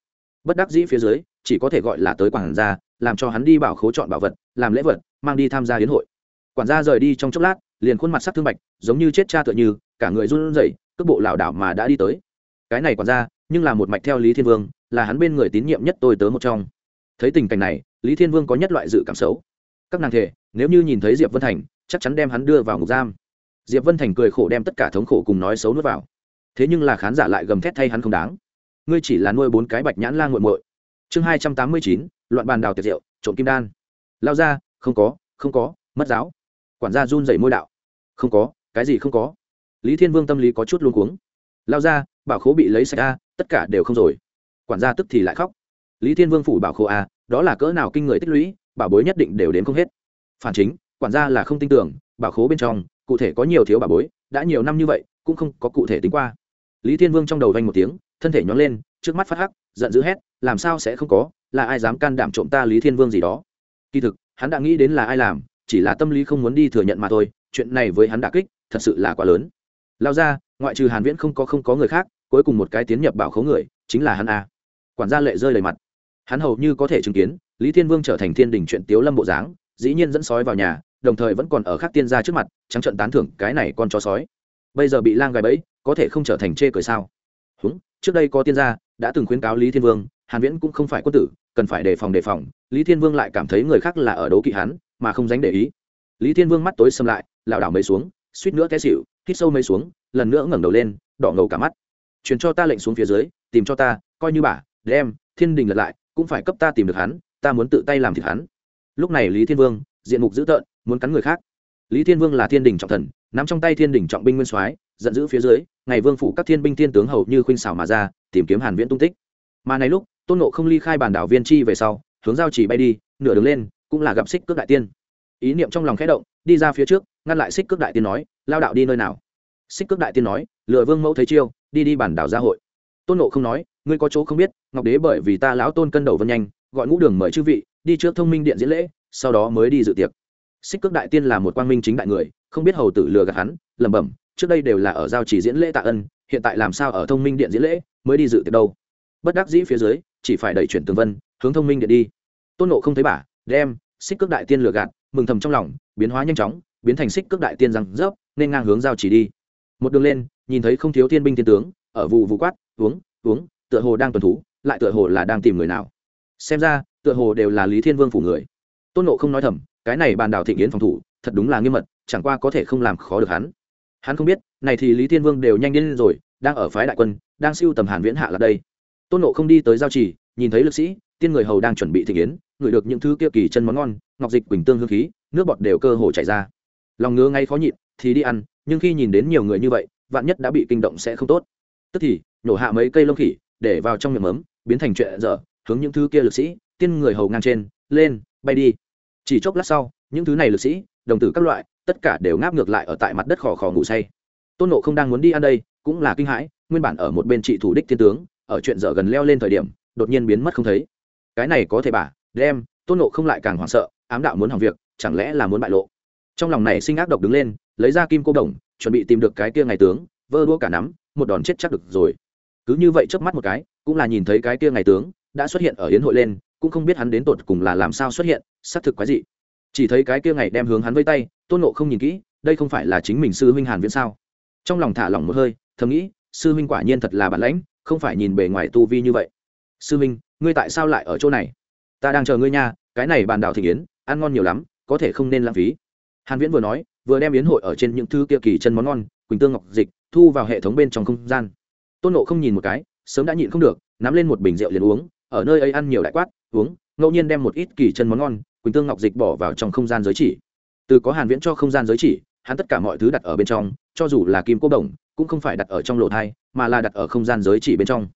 Bất đắc dĩ phía dưới, chỉ có thể gọi là tới quản gia, làm cho hắn đi bảo khố chọn bảo vật, làm lễ vật, mang đi tham gia hiến hội. Quản gia rời đi trong chốc lát, liền khuôn mặt sắc thương bạch, giống như chết cha tựa như, cả người run rẩy, cước bộ lảo đảo mà đã đi tới. Cái này quản gia, nhưng là một mạch theo lý thiên vương, là hắn bên người tín nhiệm nhất tôi tớ một trong. Thấy tình cảnh này, lý thiên vương có nhất loại dự cảm xấu. Các nàng thể, nếu như nhìn thấy diệp vân thành, chắc chắn đem hắn đưa vào ngục giam. Diệp vân thành cười khổ đem tất cả thống khổ cùng nói xấu nuốt vào. Thế nhưng là khán giả lại gầm thét thay hắn không đáng ngươi chỉ là nuôi bốn cái bạch nhãn la nguội muội. Chương hai trăm tám mươi chín, loạn bàn đào tiệt rượu trộm kim đan. Lao ra, không có không có, mất giáo. Quản gia run rẩy môi đạo. Không có, cái gì không có? Lý thiên vương tâm lý có chút luôn cuống. Lao ra, bảo khố bị lấy sạch a, tất cả đều không rồi. Quản gia tức thì lại khóc. Lý thiên vương phủ bảo khố a, đó là cỡ nào kinh người tích lũy, bảo bối nhất định đều đến không hết. Phản chính, quản gia là không tin tưởng, bảo khố bên trong, cụ thể có nhiều thiếu bảo bối, đã nhiều năm như vậy, cũng không có cụ thể tính qua. Lý thiên vương trong đầu vanh một tiếng thân thể nhón lên, trước mắt phát hắc, giận dữ hét, làm sao sẽ không có, là ai dám can đảm trộm ta lý thiên vương gì đó? Kỳ thực, hắn đã nghĩ đến là ai làm, chỉ là tâm lý không muốn đi thừa nhận mà thôi, chuyện này với hắn đã kích, thật sự là quá lớn. Lao ra, ngoại trừ hàn viễn không có không có người khác, cuối cùng một cái tiến nhập bảo khấu người, chính là hắn a. Quản gia lệ rơi đầy mặt. Hắn hầu như có thể chứng kiến, lý thiên vương trở thành thiên đình chuyện tiếu lâm bộ dáng, dĩ nhiên dẫn sói vào nhà, đồng thời vẫn còn ở khác tiên gia trước mặt, trắng trận tán thưởng cái này con chó sói. Bây giờ bị lang gài bẫy, có thể không trở thành chê cười sao? Húng trước đây có tiên gia, đã từng khuyến cáo lý thiên vương, hàn viễn cũng không phải quân tử, cần phải đề phòng đề phòng, lý thiên vương lại cảm thấy người khác là ở đấu kỵ hắn, mà không dánh để ý. Lý thiên vương mắt tối xâm lại, lảo đảo mấy xuống, suýt nữa té xỉu, hít sâu mấy xuống, lần nữa ngẩng đầu lên, đỏ ngầu cả mắt. Truyền cho ta lệnh xuống phía dưới, tìm cho ta, coi như bà, đem, thiên đình lật lại, cũng phải cấp ta tìm được hắn, ta muốn tự tay làm thịt hắn. Lúc này lý thiên vương, diện mục dữ tợn, muốn cắn người khác. Lý thiên vương là thiên đình trọng thần, nắm trong tay thiên đình trọng binh nguyên soái giận dữ phía dưới, ngày vương phủ các thiên binh thiên tướng hầu như khuynh xảo mà ra, tìm kiếm hàn viễn tung tích. Mà này lúc, tôn nộ không ly khai bản đảo viên chi về sau, hướng giao chỉ bay đi, nửa đường lên, cũng là gặp xích cước đại tiên. Ý niệm trong lòng khẽ động, đi ra phía trước, ngăn lại xích cước đại tiên nói, lao đạo đi nơi nào? Xích cước đại tiên nói lựa vương mẫu thấy chiêu, đi đi bản đảo gia hội. Tôn nộ không nói, ngươi có chỗ không biết, ngọc đế bởi vì ta lão tôn cân đầu vân nhanh, gọi ngũ đường mời chư vị, đi trước thông minh điện diễn lễ, sau đó mới đi dự tiệc. Xích cước đại tiên là một quang minh chính đại người, không biết hầu tử lừa gạt hắn, lẩm bẩm trước đây đều là ở giao chỉ diễn lễ tạ ân, hiện tại làm sao ở thông minh điện diễn lễ, mới đi dự tiệc đâu? Bất đắc dĩ phía dưới, chỉ phải đẩy chuyển tường vân, hướng thông minh điện đi. Tôn nộ không thấy bà, đem xích cước đại tiên lừa gạt, mừng thầm trong lòng, biến hóa nhanh chóng, biến thành xích cước đại tiên răng rớp, nên ngang hướng giao chỉ đi. Một đường lên, nhìn thấy không thiếu thiên binh thiên tướng, ở vụ vụ quát, uống uống, tựa hồ đang tuần thú, lại tựa hồ là đang tìm người nào. Xem ra, tựa hồ đều là lý thiên vương phủ người. Tôn nộ không nói thầm, cái này bàn đảo thịnh yến phòng thủ, thật đúng là nghiêm mật, chẳng qua có thể không làm khó được hắn hắn không biết này thì lý thiên vương đều nhanh đến rồi đang ở phái đại quân đang siêu tầm hàn viễn hạ là đây. Tôn nộ không đi tới giao trì nhìn thấy lực sĩ tiên người hầu đang chuẩn bị thịnh yến ngửi được những thứ kia kỳ chân món ngon ngọc dịch quỳnh tương hương khí nước bọt đều cơ hồ chảy ra. Lòng ngứa ngay khó nhịn thì đi ăn nhưng khi nhìn đến nhiều người như vậy vạn nhất đã bị kinh động sẽ không tốt. Tức thì nhổ hạ mấy cây lông khỉ để vào trong miệng mớm, biến thành chuyện dở hướng những thứ kia lực sĩ tiên người hầu ngang trên lên bay đi. Chỉ chốc lát sau những thứ này lực sĩ đồng tử các loại tất cả đều ngáp ngược lại ở tại mặt đất khò khò ngủ say. Tôn nộ không đang muốn đi ăn đây, cũng là kinh hãi, nguyên bản ở một bên trị thủ đích thiên tướng, ở chuyện dở gần leo lên thời điểm, đột nhiên biến mất không thấy. Cái này có thể bà, đem, tôn nộ không lại càng hoảng sợ, ám đạo muốn hỏng việc, chẳng lẽ là muốn bại lộ? Trong lòng này sinh ác độc đứng lên, lấy ra kim cô đồng, chuẩn bị tìm được cái kia ngày tướng, vơ đua cả nắm, một đòn chết chắc được rồi. Cứ như vậy trước mắt một cái, cũng là nhìn thấy cái kia ngày tướng đã xuất hiện ở hiến hội lên, cũng không biết hắn đến tột cùng là làm sao xuất hiện, xác thực quái dị. Chỉ thấy cái kia ngày đem hướng hắn vây tay tôn nộ không nhìn kỹ, đây không phải là chính mình sư huynh hàn viễn sao? Trong lòng thả lỏng một hơi, thầm nghĩ, sư huynh quả nhiên thật là bản lãnh, không phải nhìn bề ngoài tu vi như vậy. Sư huynh, ngươi tại sao lại ở chỗ này? Ta đang chờ ngươi nha, cái này bàn đảo thị yến, ăn ngon nhiều lắm, có thể không nên lãng phí. Hàn viễn vừa nói, vừa đem yến hội ở trên những thứ kia kỳ chân món ngon, quỳnh tương ngọc dịch, thu vào hệ thống bên trong không gian. Tôn nộ không nhìn một cái, sớm đã nhịn không được, nắm lên một bình rượu liền uống, ở nơi ấy ăn nhiều đại quát, uống, ngẫu nhiên đem một ít kỳ chân món ngon, quỳnh tương ngọc dịch bỏ vào trong không gian giới chỉ từ có hàn viễn cho không gian giới chỉ, hắn tất cả mọi thứ đặt ở bên trong, cho dù là kim cô đồng, cũng không phải đặt ở trong lỗ thai, mà là đặt ở không gian giới chỉ bên trong.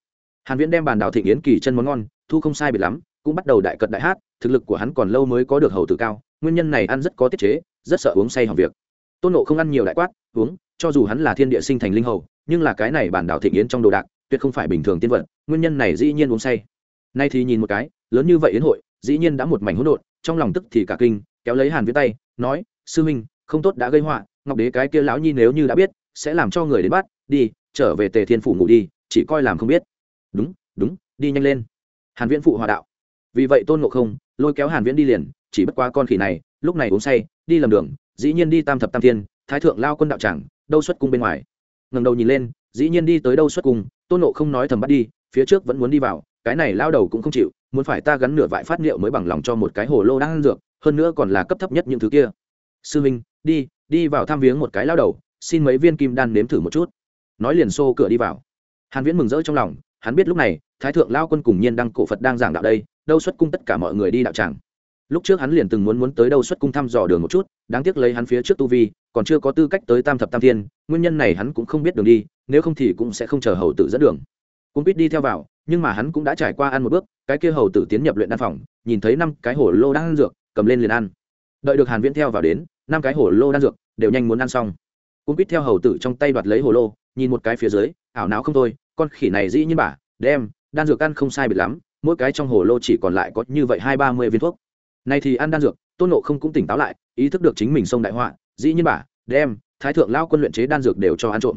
Hàn viễn đem bàn đào thịnh yến kỳ chân món ngon, thu không sai biệt lắm, cũng bắt đầu đại cật đại hát, thực lực của hắn còn lâu mới có được hầu tử cao, nguyên nhân này ăn rất có tiết chế, rất sợ uống say hỏng việc. Tôn nộ không ăn nhiều đại quát, uống, cho dù hắn là thiên địa sinh thành linh hầu, nhưng là cái này bản đảo thịnh yến trong đồ đạc, tuyệt không phải bình thường tiên vật, nguyên nhân này dĩ nhiên uống say. Nay thì nhìn một cái, lớn như vậy yến hội, dĩ nhiên đã một mảnh hỗn độn, trong lòng tức thì cả kinh kéo lấy hàn viễn tay, nói, sư minh, không tốt đã gây họa, ngọc đế cái kia lão nhi nếu như đã biết, sẽ làm cho người đến bắt, đi, trở về tề thiên phủ ngủ đi, chỉ coi làm không biết. Đúng đúng, đi nhanh lên. Hàn viễn phụ hòa đạo. Vì vậy tôn ngộ không lôi kéo hàn viễn đi liền, chỉ bất quá con khỉ này, lúc này uống say, đi lầm đường, dĩ nhiên đi tam thập tam thiên, thái thượng lao quân đạo tràng, đâu xuất cung bên ngoài. Ngẩng đầu nhìn lên, dĩ nhiên đi tới đâu xuất cung, tôn ngộ không nói thầm bắt đi, phía trước vẫn muốn đi vào cái này lao đầu cũng không chịu, muốn phải ta gắn nửa vại phát liệu mới bằng lòng cho một cái hồ lô đang ăn dược, hơn nữa còn là cấp thấp nhất những thứ kia. Sư minh, đi đi vào thăm viếng một cái lao đầu, xin mấy viên kim đan nếm thử một chút. Nói liền xô cửa đi vào. Hàn viễn mừng rỡ trong lòng, hắn biết lúc này, thái thượng lao quân cùng nhiên đăng cổ phật đang giảng đạo đây, đâu xuất cung tất cả mọi người đi đạo tràng. Lúc trước hắn liền từng muốn muốn tới đâu xuất cung thăm dò đường một chút, đáng tiếc lấy hắn phía trước tu vi, còn chưa có tư cách tới tam thập tam thiên, nguyên nhân này hắn cũng không biết đường đi, nếu không thì cũng sẽ không chờ hầu tử dẫn đường cung biết đi theo vào, nhưng mà hắn cũng đã trải qua ăn một bước, cái kia hầu tử tiến nhập luyện đan phòng, nhìn thấy năm cái hổ lô đang ăn dược, cầm lên liền ăn. Đợi được hàn viễn theo vào đến, năm cái hổ lô đan dược, đều nhanh muốn ăn xong. Cung biết theo hầu tử trong tay đoạt lấy hổ lô, nhìn một cái phía dưới, ảo não không thôi, con khỉ này dĩ nhiên bả đem, đan dược ăn không sai biệt lắm, mỗi cái trong hồ lô chỉ còn lại có như vậy hai ba mươi viên thuốc. Nay thì ăn đan dược, tôn nộ không cũng tỉnh táo lại, ý thức được chính mình sông đại họa, dĩ nhiên bả đem, thái thượng lao quân luyện chế đan dược đều cho ăn trộm.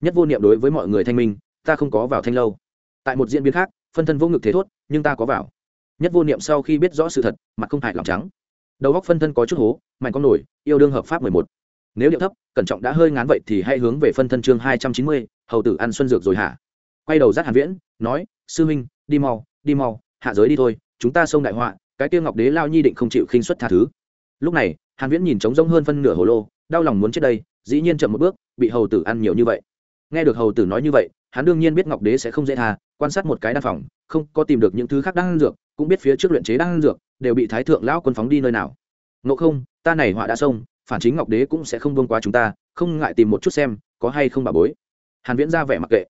Nhất vô niệm đối với mọi người thanh minh ta không có vào thanh lâu. Tại một diễn biến khác, phân thân vô ngực thế thốt, nhưng ta có vào. Nhất vô niệm sau khi biết rõ sự thật, mặt không hại lòng trắng. Đầu góc phân thân có chút hố, mạnh con nổi, yêu đương hợp pháp mười một. Nếu điệu thấp, cẩn trọng đã hơi ngán vậy thì hãy hướng về phân thân chương hai trăm chín mươi, hầu tử ăn xuân dược rồi hả? Quay đầu dắt hàn viễn, nói, sư minh đi mau đi mau, hạ giới đi thôi, chúng ta xông đại họa, cái kia ngọc đế lao nhi định không chịu khinh suất tha thứ. Lúc này, hàn viễn nhìn trống rỗng hơn phân nửa hồ lô, đau lòng muốn chết đây, dĩ nhiên chậm một bước, bị hầu tử ăn nhiều như vậy. Nghe được hầu tử nói như vậy hắn đương nhiên biết ngọc đế sẽ không dễ tha, quan sát một cái đan phòng, không có tìm được những thứ khác đan dược, cũng biết phía trước luyện chế đan dược, đều bị thái thượng lão quân phóng đi nơi nào. Ngộ không, ta này họa đã xông phản chính ngọc đế cũng sẽ không vương qua chúng ta, không ngại tìm một chút xem, có hay không bà bối. Hàn viễn ra vẻ mặc kệ.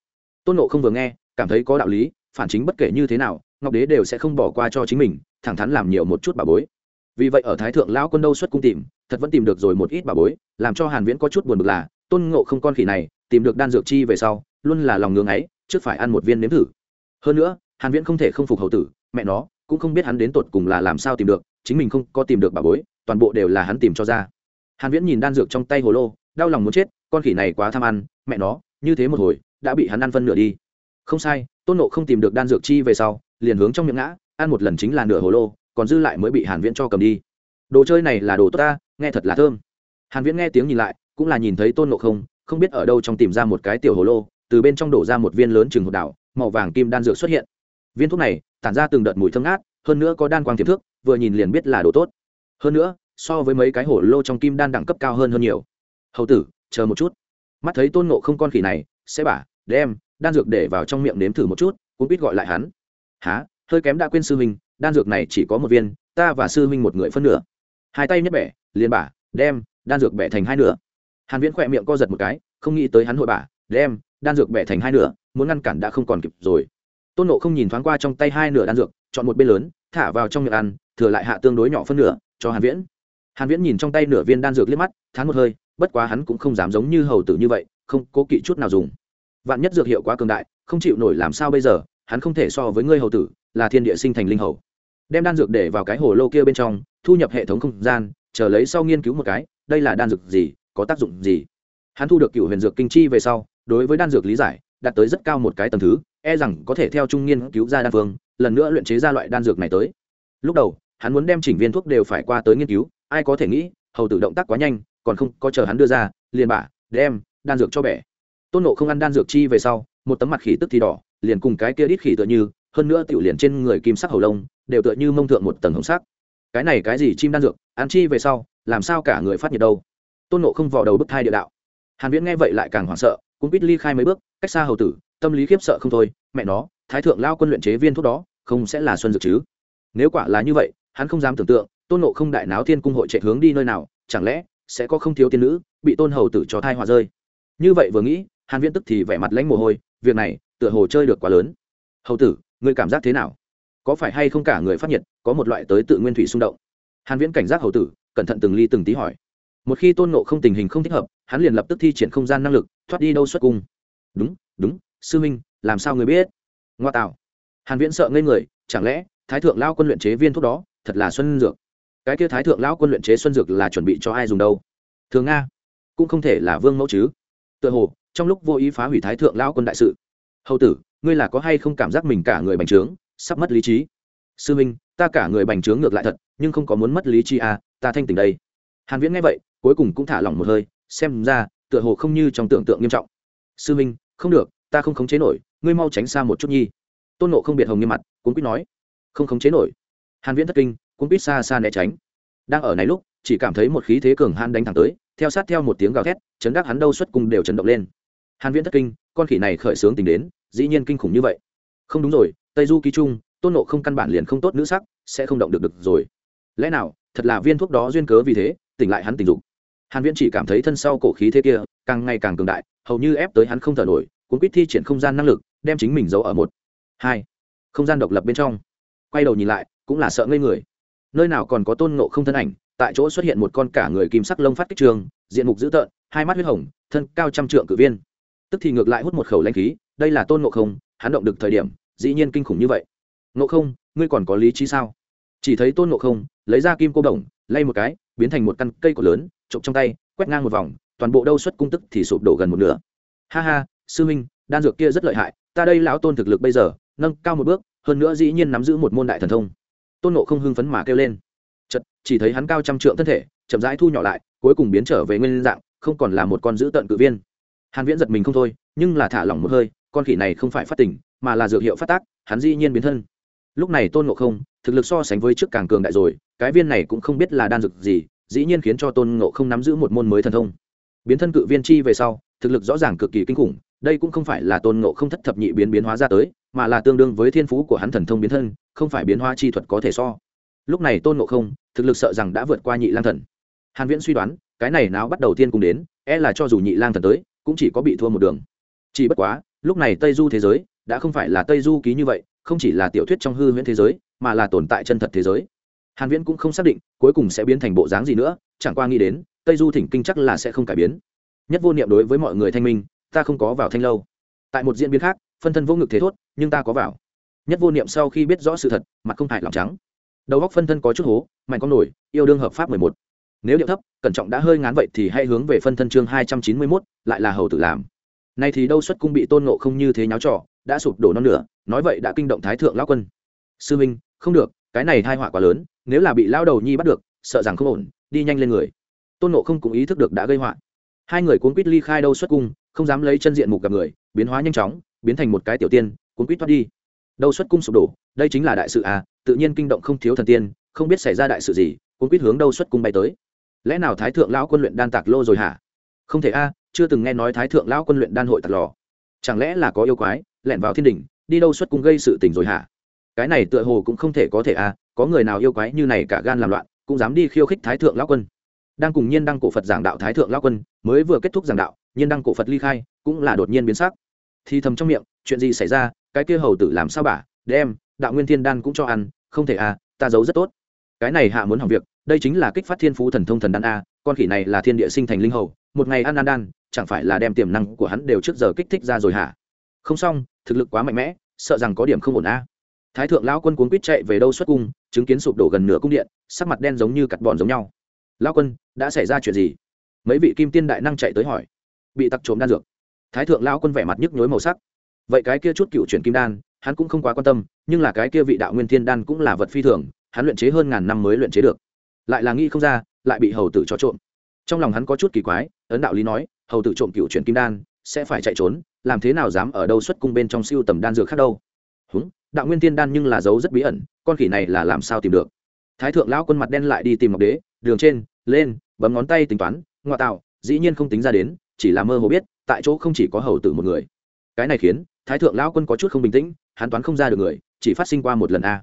Tôn ngộ không vừa nghe, cảm thấy có đạo lý, phản chính bất kể như thế nào, ngọc đế đều sẽ không bỏ qua cho chính mình, thẳng thắn làm nhiều một chút bà bối. Vì vậy ở thái thượng lão quân đâu xuất cung tìm, thật vẫn tìm được rồi một ít bà bối, làm cho hàn viễn có chút buồn bực là, tôn ngộ không con khỉ này, tìm được đan dược chi về sau luôn là lòng ngưỡng ấy, trước phải ăn một viên nếm thử. Hơn nữa, hàn viễn không thể không phục hậu tử, mẹ nó, cũng không biết hắn đến tột cùng là làm sao tìm được, chính mình không có tìm được bà bối, toàn bộ đều là hắn tìm cho ra. Hàn viễn nhìn đan dược trong tay hồ lô, đau lòng muốn chết, con khỉ này quá tham ăn, mẹ nó, như thế một hồi, đã bị hắn ăn phân nửa đi. Không sai, tôn nộ không tìm được đan dược chi về sau, liền hướng trong miệng ngã, ăn một lần chính là nửa hồ lô, còn dư lại mới bị hàn viễn cho cầm đi. Đồ chơi này là đồ tốt ta, nghe thật là thơm. Hàn viễn nghe tiếng nhìn lại, cũng là nhìn thấy tôn nộ không không biết ở đâu trong tìm ra một cái tiểu hồ lô từ bên trong đổ ra một viên lớn chừng hột đảo, màu vàng kim đan dược xuất hiện. Viên thuốc này, tản ra từng đợt mùi thơm ngát, hơn nữa có đan quang tiềm thước vừa nhìn liền biết là đồ tốt. Hơn nữa, so với mấy cái hổ lô trong kim đan đẳng cấp cao hơn hơn nhiều. Hầu tử, chờ một chút. Mắt thấy tôn nộ không con khỉ này, sẽ bả, đem đan dược để vào trong miệng nếm thử một chút, cũng biết gọi lại hắn. Há hơi kém đã quên sư huynh, đan dược này chỉ có một viên, ta và sư huynh một người phân nửa. Hai tay nhất bẻ, liền bả, đem đan dược bẻ thành hai nửa. Hàn viễn khỏe miệng co giật một cái, không nghĩ tới hắn hội bả, đem đan dược bẻ thành hai nửa, muốn ngăn cản đã không còn kịp rồi. Tôn nộ không nhìn thoáng qua trong tay hai nửa đan dược, chọn một bên lớn, thả vào trong miệng ăn, thừa lại hạ tương đối nhỏ phân nửa, cho hàn viễn. Hàn viễn nhìn trong tay nửa viên đan dược liếc mắt, thán một hơi, bất quá hắn cũng không dám giống như hầu tử như vậy, không cố kỵ chút nào dùng. Vạn nhất dược hiệu quá cường đại, không chịu nổi làm sao bây giờ, hắn không thể so với ngươi hầu tử, là thiên địa sinh thành linh hầu. Đem đan dược để vào cái hồ lô kia bên trong, thu nhập hệ thống không gian, chờ lấy sau nghiên cứu một cái, đây là đan dược gì, có tác dụng gì? Hắn thu được cựu huyền dược kinh chi về sau, đối với đan dược lý giải, đạt tới rất cao một cái tầng thứ e rằng có thể theo trung nghiên cứu ra đan phương, lần nữa luyện chế ra loại đan dược này tới. Lúc đầu, hắn muốn đem chỉnh viên thuốc đều phải qua tới nghiên cứu, ai có thể nghĩ, hầu tử động tác quá nhanh, còn không có chờ hắn đưa ra, liền bả đem đan dược cho bẻ. Tôn nộ không ăn đan dược chi về sau, một tấm mặt khỉ tức thì đỏ, liền cùng cái kia đít khỉ tựa như, hơn nữa tiểu liền trên người kim sắc hầu lông, đều tựa như mông thượng một tầng hồng sắc. Cái này cái gì chim đan dược, ăn chi về sau, làm sao cả người phát nhiệt đâu? Tôn nộ không vò đầu bức thai địa đạo hàn viễn nghe vậy lại càng hoảng sợ cũng biết ly khai mấy bước, cách xa hầu tử, tâm lý khiếp sợ không thôi, mẹ nó, thái thượng lao quân luyện chế viên thuốc đó, không sẽ là xuân dược chứ. Nếu quả là như vậy, hắn không dám tưởng tượng, tôn nộ không đại náo thiên cung hội chạy hướng đi nơi nào, chẳng lẽ sẽ có không thiếu tiên nữ bị tôn hầu tử cho thai hòa rơi? Như vậy vừa nghĩ, hàn viễn tức thì vẻ mặt lãnh mồ hôi, việc này, tựa hồ chơi được quá lớn. Hầu tử, ngươi cảm giác thế nào? Có phải hay không cả người phát nhiệt, có một loại tới tự nguyên thủy xung động? Hàn viễn cảnh giác hầu tử, cẩn thận từng ly từng tí hỏi. Một khi tôn nộ không tình hình không thích hợp hắn liền lập tức thi triển không gian năng lực, thoát đi đâu xuất cung. Đúng đúng, sư minh làm sao người biết? Ngoa tạo. Hàn viễn sợ ngây người, chẳng lẽ thái thượng lao quân luyện chế viên thuốc đó thật là xuân dược? Cái kia thái thượng lão quân luyện chế xuân dược là chuẩn bị cho ai dùng đâu? Thường nga, cũng không thể là vương mẫu chứ. Tựa hồ, trong lúc vô ý phá hủy thái thượng lão quân đại sự, hầu tử, ngươi là có hay không cảm giác mình cả người bành trướng, sắp mất lý trí? Sư minh ta cả người bành trướng ngược lại thật, nhưng không có muốn mất lý trí à ta thanh tỉnh đây. Hàn viễn nghe vậy, cuối cùng cũng thả lỏng một hơi xem ra, tựa hồ không như trong tưởng tượng nghiêm trọng. Sư minh, không được, ta không khống chế nổi, ngươi mau tránh xa một chút nhi. Tôn nộ không biệt hồng nghiêm mặt cũng quyết nói. Không khống chế nổi. Hàn viễn thất kinh cũng biết xa xa né tránh. Đang ở này lúc, chỉ cảm thấy một khí thế cường hàn đánh thẳng tới, theo sát theo một tiếng gào thét, chấn đắc hắn đâu xuất cùng đều chấn động lên. Hàn viễn thất kinh, con khỉ này khởi sướng tình đến, dĩ nhiên kinh khủng như vậy. Không đúng rồi, tây du ký trung, tôn nộ không căn bản liền không tốt nữ sắc, sẽ không động được được rồi. Lẽ nào, thật là viên thuốc đó duyên cớ vì thế, tỉnh lại hắn tình dục? Hàn viễn chỉ cảm thấy thân sau cổ khí thế kia càng ngày càng cường đại, hầu như ép tới hắn không thở nổi, cuốn quýt thi triển không gian năng lực, đem chính mình giấu ở một, hai, không gian độc lập bên trong. Quay đầu nhìn lại, cũng là sợ ngây người. Nơi nào còn có tôn ngộ không thân ảnh, tại chỗ xuất hiện một con cả người kim sắc lông phát kích trường, diện mục dữ tợn, hai mắt huyết hồng, thân cao trăm trượng cử viên. Tức thì ngược lại hút một khẩu lãnh khí, đây là tôn ngộ không, hắn động được thời điểm, dĩ nhiên kinh khủng như vậy. Ngộ không, ngươi còn có lý trí sao? Chỉ thấy tôn ngộ không, lấy ra kim cô đồng, lay một cái, biến thành một căn cây cổ lớn trộm trong tay, quét ngang một vòng, toàn bộ đâu xuất cung tức thì sụp đổ gần một nửa. Ha ha, sư minh đan dược kia rất lợi hại, ta đây lão tôn thực lực bây giờ, nâng cao một bước, hơn nữa dĩ nhiên nắm giữ một môn đại thần thông. Tôn nộ không hưng phấn mà kêu lên. Chật chỉ thấy hắn cao trăm trượng thân thể, chậm rãi thu nhỏ lại, cuối cùng biến trở về nguyên dạng, không còn là một con dữ tận cự viên. Hàn viễn giật mình không thôi, nhưng là thả lỏng một hơi, con khỉ này không phải phát tỉnh mà là dược hiệu phát tác, hắn dĩ nhiên biến thân. Lúc này tôn ngộ không, thực lực so sánh với trước càng cường đại rồi, cái viên này cũng không biết là đan dược gì dĩ nhiên khiến cho tôn ngộ không nắm giữ một môn mới thần thông. Biến thân cự viên chi về sau, thực lực rõ ràng cực kỳ kinh khủng, đây cũng không phải là tôn ngộ không thất thập nhị biến biến hóa ra tới, mà là tương đương với thiên phú của hắn thần thông biến thân, không phải biến hóa chi thuật có thể so. Lúc này tôn ngộ không, thực lực sợ rằng đã vượt qua nhị lang thần. Hàn viễn suy đoán, cái này nào bắt đầu tiên cùng đến e là cho dù nhị lang thần tới, cũng chỉ có bị thua một đường. Chỉ bất quá, lúc này tây du thế giới, đã không phải là tây du ký như vậy, không chỉ là tiểu thuyết trong hư huyễn thế giới, mà là tồn tại chân thật thế giới hàn viễn cũng không xác định cuối cùng sẽ biến thành bộ dáng gì nữa, chẳng qua nghĩ đến, tây du thỉnh kinh chắc là sẽ không cải biến. Nhất vô niệm đối với mọi người thanh minh, ta không có vào thanh lâu. Tại một diễn biến khác, phân thân vô ngực thế thốt, nhưng ta có vào. Nhất vô niệm sau khi biết rõ sự thật, mặt không hại lòng trắng. Đầu góc phân thân có chút hố, mạnh con nổi, yêu đương hợp pháp mười một. Nếu điệu thấp, cẩn trọng đã hơi ngán vậy thì hãy hướng về phân thân chương hai trăm chín mươi mốt, lại là hầu tử làm. Nay thì đâu xuất cung bị tôn nộ không như thế nháo trò, đã sụp đổ non nửa, nói vậy đã kinh động thái thượng lão quân. Sư minh, không được, cái này thai họa quá lớn nếu là bị lao đầu nhi bắt được, sợ rằng không ổn, đi nhanh lên người. Tôn nộ không cũng ý thức được đã gây họa. Hai người cuốn quýt ly khai đâu xuất cung, không dám lấy chân diện mục gặp người, biến hóa nhanh chóng, biến thành một cái tiểu tiên, cuốn quýt thoát đi. Đâu xuất cung sụp đổ, đây chính là đại sự à tự nhiên kinh động không thiếu thần tiên, không biết xảy ra đại sự gì, cuốn quýt hướng đâu xuất cung bay tới. Lẽ nào thái thượng lão quân luyện đan tạc lô rồi hả? Không thể a, chưa từng nghe nói thái thượng lão quân luyện đan hội tạc lò. Chẳng lẽ là có yêu quái, lẻn vào thiên đình đi đâu xuất cung gây sự tình rồi hả? Cái này tựa hồ cũng không thể có thể a có người nào yêu quái như này cả gan làm loạn, cũng dám đi khiêu khích thái thượng lão quân. Đang cùng nhiên đăng cổ phật giảng đạo thái thượng lão quân, mới vừa kết thúc giảng đạo, nhiên đăng cổ phật ly khai, cũng là đột nhiên biến sắc. Thì thầm trong miệng, chuyện gì xảy ra, cái kia hầu tử làm sao bà đem, đạo nguyên thiên đan cũng cho ăn, không thể à ta giấu rất tốt. Cái này hạ muốn hỏng việc, đây chính là kích phát thiên phú thần thông thần đan a, con khỉ này là thiên địa sinh thành linh hầu, một ngày ăn ăn đan, chẳng phải là đem tiềm năng của hắn đều trước giờ kích thích ra rồi hả? Không xong, thực lực quá mạnh mẽ, sợ rằng có điểm không ổn a thái thượng lão quân cuốn quýt chạy về đâu xuất cung, chứng kiến sụp đổ gần nửa cung điện, sắc mặt đen giống như cặt bọn giống nhau. Lão quân, đã xảy ra chuyện gì? Mấy vị kim tiên đại năng chạy tới hỏi. Bị tặc trộm đan dược. Thái thượng lão quân vẻ mặt nhức nhối màu sắc. Vậy cái kia chút cựu chuyển kim đan, hắn cũng không quá quan tâm, nhưng là cái kia vị đạo nguyên thiên đan cũng là vật phi thường, hắn luyện chế hơn ngàn năm mới luyện chế được. Lại là nghĩ không ra, lại bị hầu tử cho trộm. Trong lòng hắn có chút kỳ quái, ấn đạo lý nói, hầu tử trộm cựu chuyển kim đan, sẽ phải chạy trốn, làm thế nào dám ở đâu xuất cung bên trong siêu tầm đan dược khác đâu? Đạo nguyên tiên đan nhưng là dấu rất bí ẩn, con khỉ này là làm sao tìm được? Thái thượng lão quân mặt đen lại đi tìm ngọc đế, đường trên, lên, bấm ngón tay tính toán, ngoại tạo, dĩ nhiên không tính ra đến, chỉ là mơ hồ biết, tại chỗ không chỉ có hầu tử một người. Cái này khiến, thái thượng lão quân có chút không bình tĩnh, hắn toán không ra được người, chỉ phát sinh qua một lần a.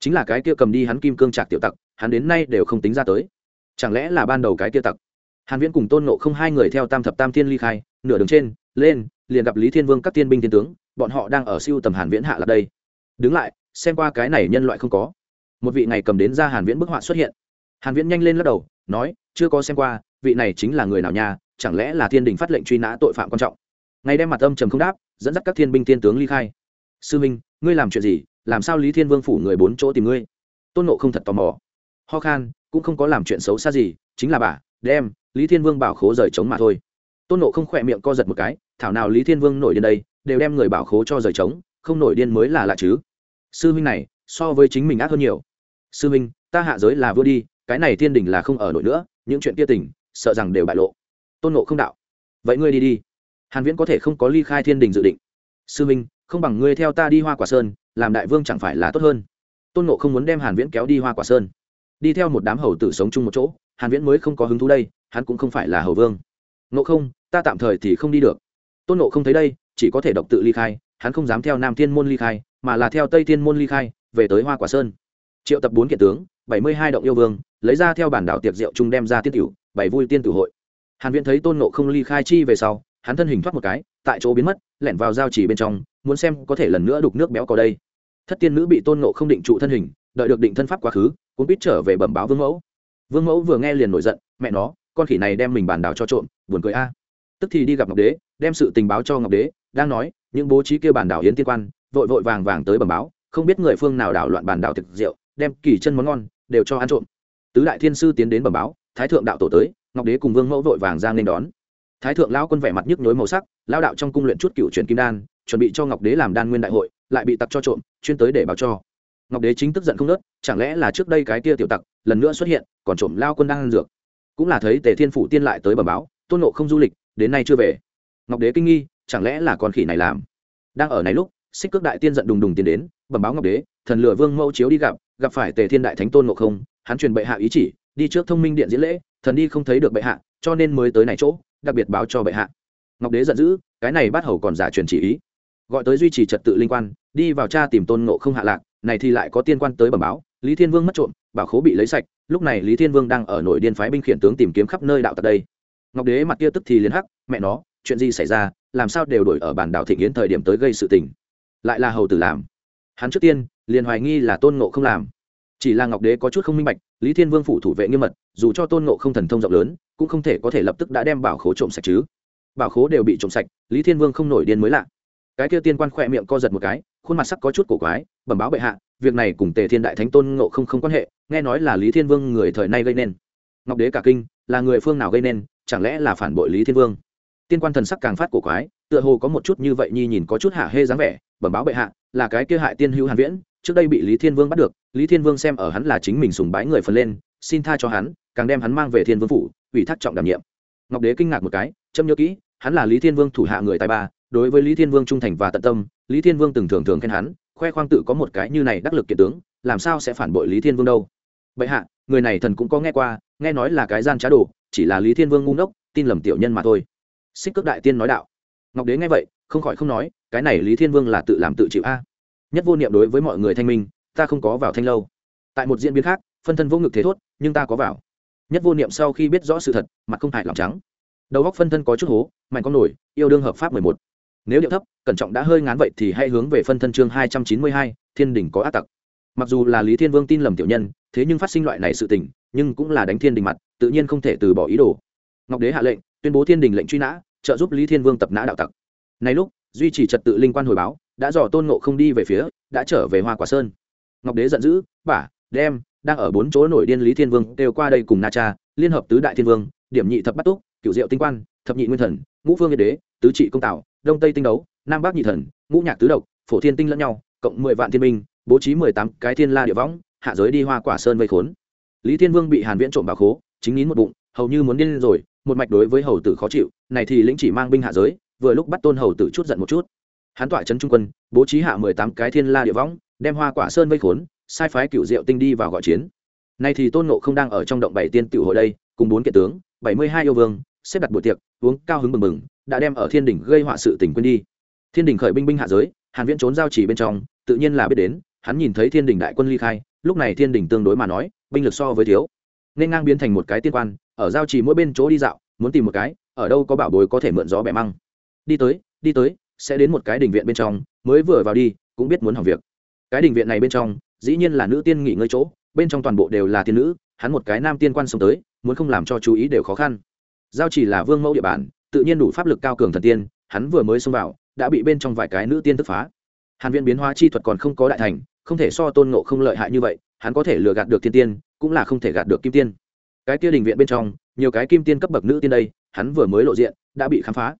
Chính là cái kia cầm đi hắn kim cương trạc tiểu tặc, hắn đến nay đều không tính ra tới. Chẳng lẽ là ban đầu cái kia tặc? Hàn viễn cùng tôn nộ không hai người theo tam thập tam thiên ly khai, nửa đường trên, lên, liền gặp lý thiên vương các tiên binh thiên tướng, bọn họ đang ở siêu tầm hàn viễn hạ là đây đứng lại, xem qua cái này nhân loại không có. Một vị này cầm đến ra hàn viễn bức họa xuất hiện. Hàn viễn nhanh lên lắc đầu, nói, chưa có xem qua, vị này chính là người nào nha, chẳng lẽ là thiên đình phát lệnh truy nã tội phạm quan trọng? Ngày đem mặt âm trầm không đáp, dẫn dắt các thiên binh thiên tướng ly khai. Sư minh, ngươi làm chuyện gì? Làm sao lý thiên vương phủ người bốn chỗ tìm ngươi? Tôn nộ không thật tò mò. Ho khan, cũng không có làm chuyện xấu xa gì, chính là bà, đem lý thiên vương bảo khố rời trống mà thôi. Tôn nộ không khỏe miệng co giật một cái, thảo nào lý thiên vương nổi điên đây, đều đem người bảo khố cho rời trống, không nổi điên mới là lạ chứ sư huynh này, so với chính mình ác hơn nhiều. Sư huynh, ta hạ giới là vua đi, cái này thiên đình là không ở nổi nữa, những chuyện kia tình, sợ rằng đều bại lộ. Tôn nộ không đạo. Vậy ngươi đi đi. Hàn viễn có thể không có ly khai thiên đình dự định. Sư huynh, không bằng ngươi theo ta đi hoa quả sơn, làm đại vương chẳng phải là tốt hơn? Tôn nộ không muốn đem hàn viễn kéo đi hoa quả sơn. Đi theo một đám hầu tử sống chung một chỗ, hàn viễn mới không có hứng thú đây, hắn cũng không phải là hầu vương. Nộ không, ta tạm thời thì không đi được. Tôn nộ không thấy đây, chỉ có thể độc tự ly khai, hắn không dám theo nam thiên môn ly khai mà là theo tây thiên môn ly khai, về tới hoa quả sơn. Triệu tập bốn kiện tướng, bảy mươi hai động yêu vương, lấy ra theo bản đảo tiệc rượu chung đem ra tiên tiểu, bảy vui tiên tử hội. Hàn viễn thấy tôn nộ không ly khai chi về sau, hắn thân hình thoát một cái, tại chỗ biến mất, lẻn vào giao chỉ bên trong, muốn xem có thể lần nữa đục nước béo có đây. Thất tiên nữ bị tôn nộ không định trụ thân hình, đợi được định thân pháp quá khứ cũng biết trở về bẩm báo vương mẫu. Vương mẫu vừa nghe liền nổi giận, mẹ nó, con khỉ này đem mình bàn đảo cho trộm, buồn cười a. Tức thì đi gặp ngọc đế, đem sự tình báo cho ngọc đế, đang nói, những bố trí kêu bản đảo yến tiên quan vội vội vàng vàng tới bẩm báo, không biết người phương nào đảo loạn bản đảo thực rượu, đem kỳ chân món ngon đều cho ăn trộm. Tứ đại thiên sư tiến đến bẩm báo, thái thượng đạo tổ tới, ngọc đế cùng vương mẫu vội vàng ra nên đón. Thái thượng lão quân vẻ mặt nhức nhối màu sắc lao đạo trong cung luyện chút cựu truyền kim đan, chuẩn bị cho ngọc đế làm đan nguyên đại hội, lại bị tặc cho trộm, chuyên tới để báo cho. Ngọc đế chính tức giận không nớt, chẳng lẽ là trước đây cái kia tiểu tặc, lần nữa xuất hiện, còn trộm lao quân đang ăn dược. Cũng là thấy tề thiên phủ tiên lại tới bẩm báo, tôn nộ không du lịch, đến nay chưa về. Ngọc đế kinh nghi, chẳng lẽ là con khỉ này làm? Đang ở này lúc xích cước đại tiên giận đùng đùng tiến đến, bẩm báo ngọc đế, thần lửa vương mẫu chiếu đi gặp gặp phải tề thiên đại thánh tôn ngộ không, hắn truyền bệ hạ ý chỉ, đi trước thông minh điện diễn lễ, thần đi không thấy được bệ hạ, cho nên mới tới này chỗ, đặc biệt báo cho bệ hạ. Ngọc đế giận dữ, cái này bắt hầu còn giả truyền chỉ ý. Gọi tới duy trì trật tự linh quan, đi vào cha tìm tôn ngộ không hạ lạc, này thì lại có tiên quan tới bẩm báo, lý thiên vương mất trộm, bảo khố bị lấy sạch, lúc này lý thiên vương đang ở nội điên phái binh khiển tướng tìm kiếm khắp nơi đạo tại đây. Ngọc đế mặt kia tức thì liền hắc, mẹ nó, chuyện gì xảy ra, làm sao đều đổi ở bản đảo thịnh yến thời điểm tới gây sự tình lại là hầu tử làm. Hắn trước tiên, liền hoài nghi là tôn ngộ không làm. Chỉ là ngọc đế có chút không minh bạch, lý thiên vương phủ thủ vệ nghiêm mật, dù cho tôn ngộ không thần thông rộng lớn, cũng không thể có thể lập tức đã đem bảo khố trộm sạch chứ. Bảo khố đều bị trộm sạch, lý thiên vương không nổi điên mới lạ. Cái kia tiên quan khỏe miệng co giật một cái, khuôn mặt sắc có chút cổ quái, bẩm báo bệ hạ, việc này cùng tề thiên đại thánh tôn ngộ không không quan hệ, nghe nói là lý thiên vương người thời nay gây nên. Ngọc đế cả kinh, là người phương nào gây nên, chẳng lẽ là phản bội lý thiên vương? Tiên quan thần sắc càng phát cổ quái, tựa hồ có một chút như vậy nhi nhìn có chút hạ hê dáng vẻ bẩm báo bệ hạ, là cái kia hại tiên hữu hàn viễn, trước đây bị lý thiên vương bắt được, lý thiên vương xem ở hắn là chính mình sùng bái người phần lên, xin tha cho hắn, càng đem hắn mang về thiên vương phủ, ủy thác trọng đảm nhiệm. Ngọc đế kinh ngạc một cái châm nhớ kỹ, hắn là lý thiên vương thủ hạ người tài ba, đối với lý thiên vương trung thành và tận tâm, lý thiên vương từng thường thường khen hắn, khoe khoang tự có một cái như này đắc lực kiện tướng, làm sao sẽ phản bội lý thiên vương đâu? Bệ hạ, người này thần cũng có nghe qua, nghe nói là cái gian trá đồ, chỉ là lý thiên vương ngu ngốc, tin lầm tiểu nhân mà thôi. Xích cước đại tiên nói đạo. Ngọc đế nghe vậy không khỏi không nói, cái này lý thiên vương là tự làm tự chịu a. Nhất vô niệm đối với mọi người thanh minh, ta không có vào thanh lâu. Tại một diễn biến khác, phân thân vô ngực thế thốt, nhưng ta có vào. Nhất vô niệm sau khi biết rõ sự thật, mặt không hại lòng trắng. Đầu góc phân thân có chút hố, mạnh con nổi, yêu đương hợp pháp mười một. Nếu điệu thấp, cẩn trọng đã hơi ngán vậy thì hãy hướng về phân thân chương hai trăm chín mươi hai, thiên đình có ác tặc. Mặc dù là lý thiên vương tin lầm tiểu nhân, thế nhưng phát sinh loại này sự tình, nhưng cũng là đánh thiên đình mặt, tự nhiên không thể từ bỏ ý đồ. Ngọc đế hạ lệnh, tuyên bố thiên đình lệnh truy nã, trợ giúp lý thiên vương tập nã đạo tặc này lúc, duy trì trật tự linh quan hồi báo, đã dò tôn ngộ không đi về phía, đã trở về hoa quả sơn. Ngọc đế giận dữ bả đem, đang ở bốn chỗ nổi điên lý thiên vương đều qua đây cùng na cha, liên hợp tứ đại thiên vương, điểm nhị thập bắt túc cựu diệu tinh quan, thập nhị nguyên thần, ngũ phương nguyên đế, tứ trị công tạo, đông tây tinh đấu, nam bắc nhị thần, ngũ nhạc tứ độc, phổ thiên tinh lẫn nhau, cộng mười vạn thiên minh bố trí mười tám cái thiên la địa võng, hạ giới đi hoa quả sơn vây khốn. Lý thiên vương bị hàn viễn trộm bảo khố, chính nín một bụng, hầu như muốn điên rồi, một mạch đối với hầu tử khó chịu, này thì lĩnh chỉ mang binh hạ giới vừa lúc bắt tôn hầu tử chút giận một chút. Hắn tỏa trấn trung quân, bố trí hạ mười tám cái thiên la địa võng, đem hoa quả sơn vây khốn, sai phái cựu diệu tinh đi vào gọi chiến. Nay thì tôn nộ không đang ở trong động bảy tiên tiểu hội đây, cùng bốn kiện tướng, bảy mươi hai yêu vương, xếp đặt buổi tiệc, uống cao hứng mừng mừng đã đem ở thiên đỉnh gây họa sự tình quên đi. Thiên đỉnh khởi binh binh hạ giới, hàn viễn trốn giao chỉ bên trong, tự nhiên là biết đến, hắn nhìn thấy thiên đỉnh đại quân ly khai, lúc này thiên đỉnh tương đối mà nói, binh lực so với thiếu. Nên ngang biến thành một cái tiên quan, ở giao chỉ mỗi bên chỗ đi dạo, muốn tìm một cái, ở đâu có bảo bối có thể mượn gió bẻ măng đi tới đi tới, sẽ đến một cái đình viện bên trong, mới vừa vào đi, cũng biết muốn hỏng việc. Cái đình viện này bên trong, dĩ nhiên là nữ tiên nghỉ ngơi chỗ, bên trong toàn bộ đều là tiên nữ, hắn một cái nam tiên quan sống tới, muốn không làm cho chú ý đều khó khăn. Giao chỉ là vương mẫu địa bàn, tự nhiên đủ pháp lực cao cường thần tiên, hắn vừa mới xông vào, đã bị bên trong vài cái nữ tiên tức phá. Hàn viện biến hóa chi thuật còn không có đại thành, không thể so tôn ngộ không lợi hại như vậy, hắn có thể lừa gạt được thiên tiên, cũng là không thể gạt được kim tiên. Cái kia đình viện bên trong, nhiều cái kim tiên cấp bậc nữ tiên đây, hắn vừa mới lộ diện, đã bị khám phá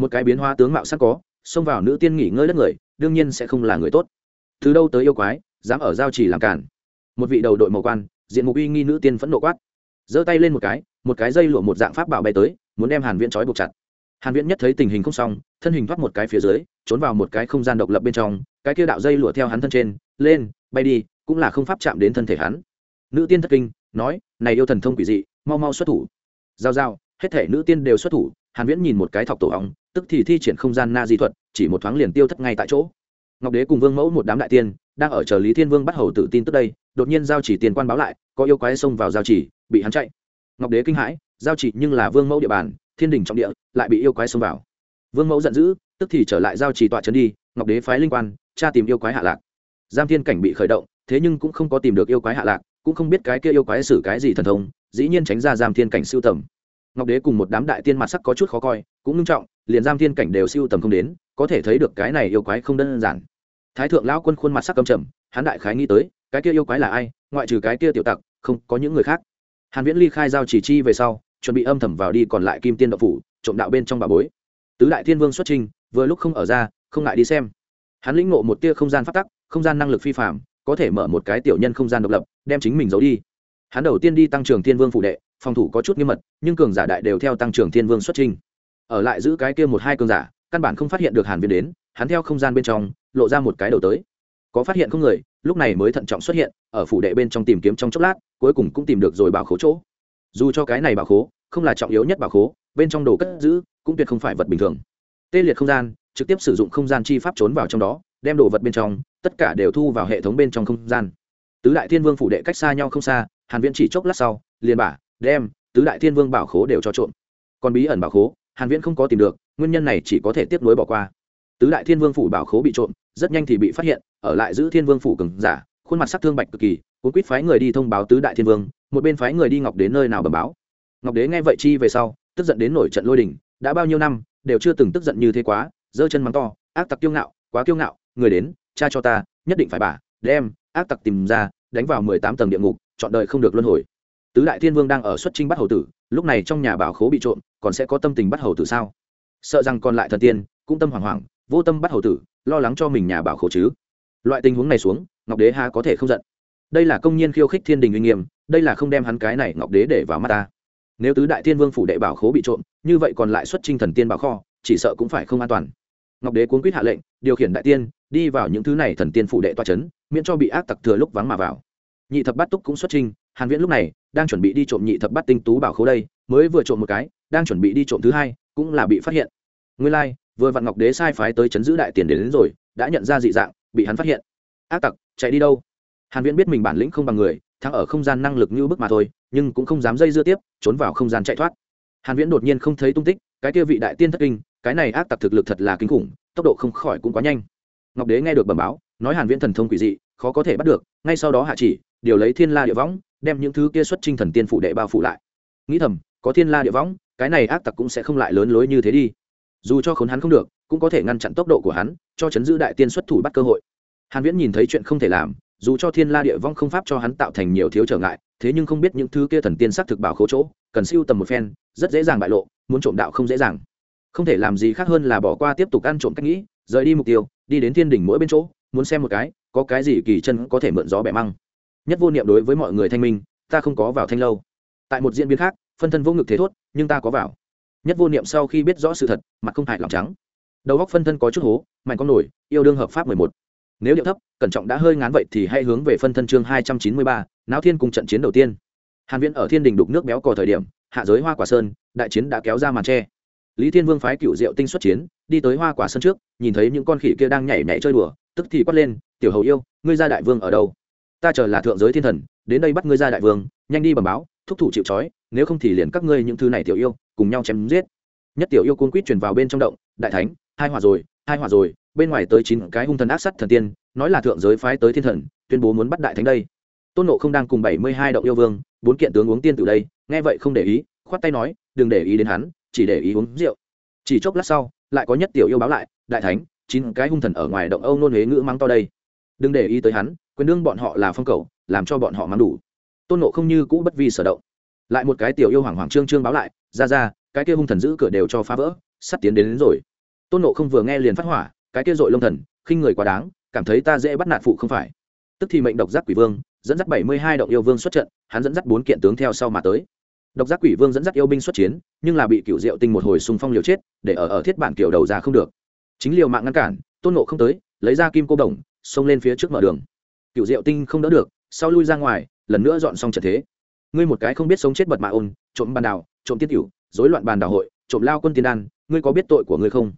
một cái biến hóa tướng mạo sắc có, xông vào nữ tiên nghỉ ngơi đất người, đương nhiên sẽ không là người tốt. Từ đâu tới yêu quái, dám ở giao chỉ làm cản. Một vị đầu đội màu quan, diện mục uy nghi nữ tiên phẫn nộ quát. Giơ tay lên một cái một cái dây lụa một dạng pháp bảo bay tới, muốn đem hàn viễn trói buộc chặt. Hàn viễn nhất thấy tình hình không xong, thân hình thoát một cái phía dưới, trốn vào một cái không gian độc lập bên trong, cái kia đạo dây lụa theo hắn thân trên, lên, bay đi, cũng là không pháp chạm đến thân thể hắn. Nữ tiên thất kinh, nói, này yêu thần thông quỷ dị, mau mau xuất thủ. Giao giao, hết thể nữ tiên đều xuất thủ, hàn viễn nhìn một cái thọc tổ ong tức thì thi triển không gian na di thuật, chỉ một thoáng liền tiêu thất ngay tại chỗ. Ngọc đế cùng vương mẫu một đám đại tiên, đang ở chờ lý thiên vương bắt hầu tự tin tức đây, đột nhiên giao chỉ tiền quan báo lại, có yêu quái xông vào giao chỉ, bị hắn chạy. Ngọc đế kinh hãi, giao chỉ nhưng là vương mẫu địa bàn, thiên đình trọng địa, lại bị yêu quái xông vào. Vương mẫu giận dữ, tức thì trở lại giao chỉ tọa trấn đi, ngọc đế phái linh quan, tra tìm yêu quái hạ lạc. Giam thiên cảnh bị khởi động, thế nhưng cũng không có tìm được yêu quái hạ lạc, cũng không biết cái kia yêu quái xử cái gì thần thông, dĩ nhiên tránh ra giam thiên cảnh siêu tầm. Ngọc đế cùng một đám đại tiên mặt sắc có chút khó coi cũng nghiêm trọng, liền giam thiên cảnh đều siêu tầm không đến, có thể thấy được cái này yêu quái không đơn giản. Thái thượng lão quân khuôn mặt sắc cầm trầm, hắn đại khái nghĩ tới, cái kia yêu quái là ai, ngoại trừ cái kia tiểu tặc, không có những người khác. Hàn viễn ly khai giao chỉ chi về sau, chuẩn bị âm thầm vào đi còn lại kim tiên đạo phủ, trộm đạo bên trong bà bối. Tứ đại thiên vương xuất trình, vừa lúc không ở ra, không ngại đi xem. Hắn lĩnh ngộ một tia không gian phát tắc, không gian năng lực phi phạm có thể mở một cái tiểu nhân không gian độc lập, đem chính mình giấu đi. Hắn đầu tiên đi tăng trưởng thiên vương phủ đệ, phòng thủ có chút nghiêm mật, nhưng cường giả đại đều theo tăng trưởng thiên vương xuất trình ở lại giữ cái kia một hai cường giả, căn bản không phát hiện được hàn viên đến, hắn theo không gian bên trong, lộ ra một cái đầu tới. Có phát hiện không người, lúc này mới thận trọng xuất hiện, ở phủ đệ bên trong tìm kiếm trong chốc lát, cuối cùng cũng tìm được rồi bảo khố chỗ. Dù cho cái này bảo khố, không là trọng yếu nhất bảo khố, bên trong đồ cất giữ, cũng tuyệt không phải vật bình thường. Tê liệt không gian, trực tiếp sử dụng không gian chi pháp trốn vào trong đó, đem đồ vật bên trong, tất cả đều thu vào hệ thống bên trong không gian. Tứ đại thiên vương phủ đệ cách xa nhau không xa, hàn viễn chỉ chốc lát sau, liền bả đem tứ đại thiên vương bảo khố đều cho trộm. Còn bí ẩn bảo khố hàn viễn không có tìm được, nguyên nhân này chỉ có thể tiếp nối bỏ qua. Tứ đại thiên vương phủ bảo khố bị trộm, rất nhanh thì bị phát hiện, ở lại giữ thiên vương phủ cường giả, khuôn mặt sắc thương bạch cực kỳ, cuốn quýt phái người đi thông báo tứ đại thiên vương, một bên phái người đi ngọc đến nơi nào bẩm báo. Ngọc đế nghe vậy chi về sau, tức giận đến nổi trận lôi đình, đã bao nhiêu năm, đều chưa từng tức giận như thế quá, giơ chân mắng to, ác tặc kiêu ngạo, quá kiêu ngạo, người đến cha cho ta, nhất định phải bả, đem ác tặc tìm ra, đánh vào mười tám tầng địa ngục, chọn đời không được luân hồi. Tứ đại thiên vương đang ở xuất trinh bắt hầu tử, lúc này trong nhà bảo khố bị trộm còn sẽ có tâm tình bắt hầu tử sao? Sợ rằng còn lại thần tiên, cũng tâm hoảng hoảng, vô tâm bắt hầu tử, lo lắng cho mình nhà bảo khổ chứ. Loại tình huống này xuống, ngọc đế ha có thể không giận. Đây là công nhiên khiêu khích thiên đình uy nghiêm, đây là không đem hắn cái này ngọc đế để vào mắt ta. Nếu tứ đại thiên vương phủ đệ bảo khố bị trộm, như vậy còn lại xuất trinh thần tiên bảo kho, chỉ sợ cũng phải không an toàn. Ngọc đế cuốn quýt hạ lệnh, điều khiển đại tiên, đi vào những thứ này thần tiên phủ đệ toa c h ấ n miễn cho bị ác tặc thừa lúc vắng mà vào. Nhị thập bát túc cũng xuất trinh hàn viễn lúc này đang chuẩn bị đi trộm nhị thập bát tinh tú bảo khố đây mới vừa trộm một cái đang chuẩn bị đi trộm thứ hai cũng là bị phát hiện. Nguyên lai、like, vừa vặn ngọc đế sai phái tới chấn giữ đại tiền đến, đến rồi đã nhận ra dị dạng bị hắn phát hiện. Ác tặc chạy đi đâu? Hàn viễn biết mình bản lĩnh không bằng người thắng ở không gian năng lực như bức mà thôi nhưng cũng không dám dây dưa tiếp trốn vào không gian chạy thoát. Hàn viễn đột nhiên không thấy tung tích cái kia vị đại tiên thất kinh cái này ác tặc thực lực thật là kinh khủng tốc độ không khỏi cũng quá nhanh. Ngọc đế nghe được bẩm báo nói hàn viễn thần thông quỷ dị khó có thể bắt được ngay sau đó hạ chỉ điều lấy thiên la địa võng đem những thứ kia xuất trinh thần tiên phụ đệ bao phủ lại. Nghĩ thầm, có thiên la địa võng, cái này ác tặc cũng sẽ không lại lớn lối như thế đi. Dù cho khốn hắn không được, cũng có thể ngăn chặn tốc độ của hắn, cho chấn giữ đại tiên xuất thủ bắt cơ hội. Hàn viễn nhìn thấy chuyện không thể làm, dù cho thiên la địa vong không pháp cho hắn tạo thành nhiều thiếu trở ngại, thế nhưng không biết những thứ kia thần tiên sắc thực bảo khố chỗ, cần siêu tầm một phen, rất dễ dàng bại lộ, muốn trộm đạo không dễ dàng. Không thể làm gì khác hơn là bỏ qua tiếp tục ăn trộm cách nghĩ, rời đi mục tiêu, đi đến thiên đỉnh mỗi bên chỗ, muốn xem một cái, có cái gì kỳ chân có thể mượn gió bẻ măng nhất vô niệm đối với mọi người thanh minh, ta không có vào thanh lâu. Tại một diễn biến khác, phân thân vô ngực thế thốt, nhưng ta có vào. Nhất vô niệm sau khi biết rõ sự thật, mặt không hại lòng trắng. Đầu góc phân thân có chút hố, mạnh con nổi, yêu đương hợp pháp mười một. Nếu điệu thấp, cẩn trọng đã hơi ngán vậy thì hãy hướng về phân thân chương hai trăm chín mươi ba, náo thiên cùng trận chiến đầu tiên. Hàn viễn ở thiên đình đục nước béo cò thời điểm, hạ giới hoa quả sơn, đại chiến đã kéo ra màn tre. Lý thiên vương phái cựu diệu tinh xuất chiến, đi tới hoa quả sơn trước, nhìn thấy những con khỉ kia đang nhảy nhảy chơi đùa, tức thì quát lên, tiểu hầu yêu, ngươi ra đại vương ở đâu? Ta chờ là thượng giới thiên thần, đến đây bắt ngươi ra đại vương, nhanh đi bẩm báo, thúc thủ chịu trói, nếu không thì liền các ngươi những thứ này tiểu yêu, cùng nhau chém giết. Nhất tiểu yêu cuốn quýt truyền vào bên trong động, đại thánh, hai hòa rồi, hai hòa rồi, bên ngoài tới chín cái hung thần ác sắt thần tiên, nói là thượng giới phái tới thiên thần, tuyên bố muốn bắt đại thánh đây. Tôn nộ không đang cùng bảy mươi hai động yêu vương, bốn kiện tướng uống tiên từ đây, nghe vậy không để ý, khoát tay nói, đừng để ý đến hắn, chỉ để ý uống rượu. Chỉ chốc lát sau, lại có nhất tiểu yêu báo lại, đại thánh, chín cái hung thần ở ngoài động âu nôn huế ngữ mắng to đây. Đừng để ý tới hắn quyền đương bọn họ là phong cầu làm cho bọn họ mang đủ. Tôn nộ không như cũ bất vi sở động. Lại một cái tiểu yêu hoàng hoàng trương trương báo lại ra ra cái kia hung thần giữ cửa đều cho phá vỡ sắp tiến đến, đến rồi. Tôn nộ không vừa nghe liền phát hỏa cái kia dội lông thần khinh người quá đáng cảm thấy ta dễ bắt nạt phụ không phải. Tức thì mệnh độc giác quỷ vương dẫn dắt bảy mươi hai động yêu vương xuất trận hắn dẫn dắt bốn kiện tướng theo sau mà tới. Độc giác quỷ vương dẫn dắt yêu binh xuất chiến nhưng là bị cựu diệu tinh một hồi xung phong liều chết để ở ở thiết bản kiểu đầu ra không được. Chính liều mạng ngăn cản tôn nộ không tới lấy ra kim cô đồng xông lên phía trước mở đường cựu diệu tinh không đỡ được, sau lui ra ngoài, lần nữa dọn xong trận thế. Ngươi một cái không biết sống chết bật mạ ôn, trộm bàn đào trộm tiết cựu dối loạn bàn đào hội, trộm lao quân tiên đan, ngươi có biết tội của ngươi không?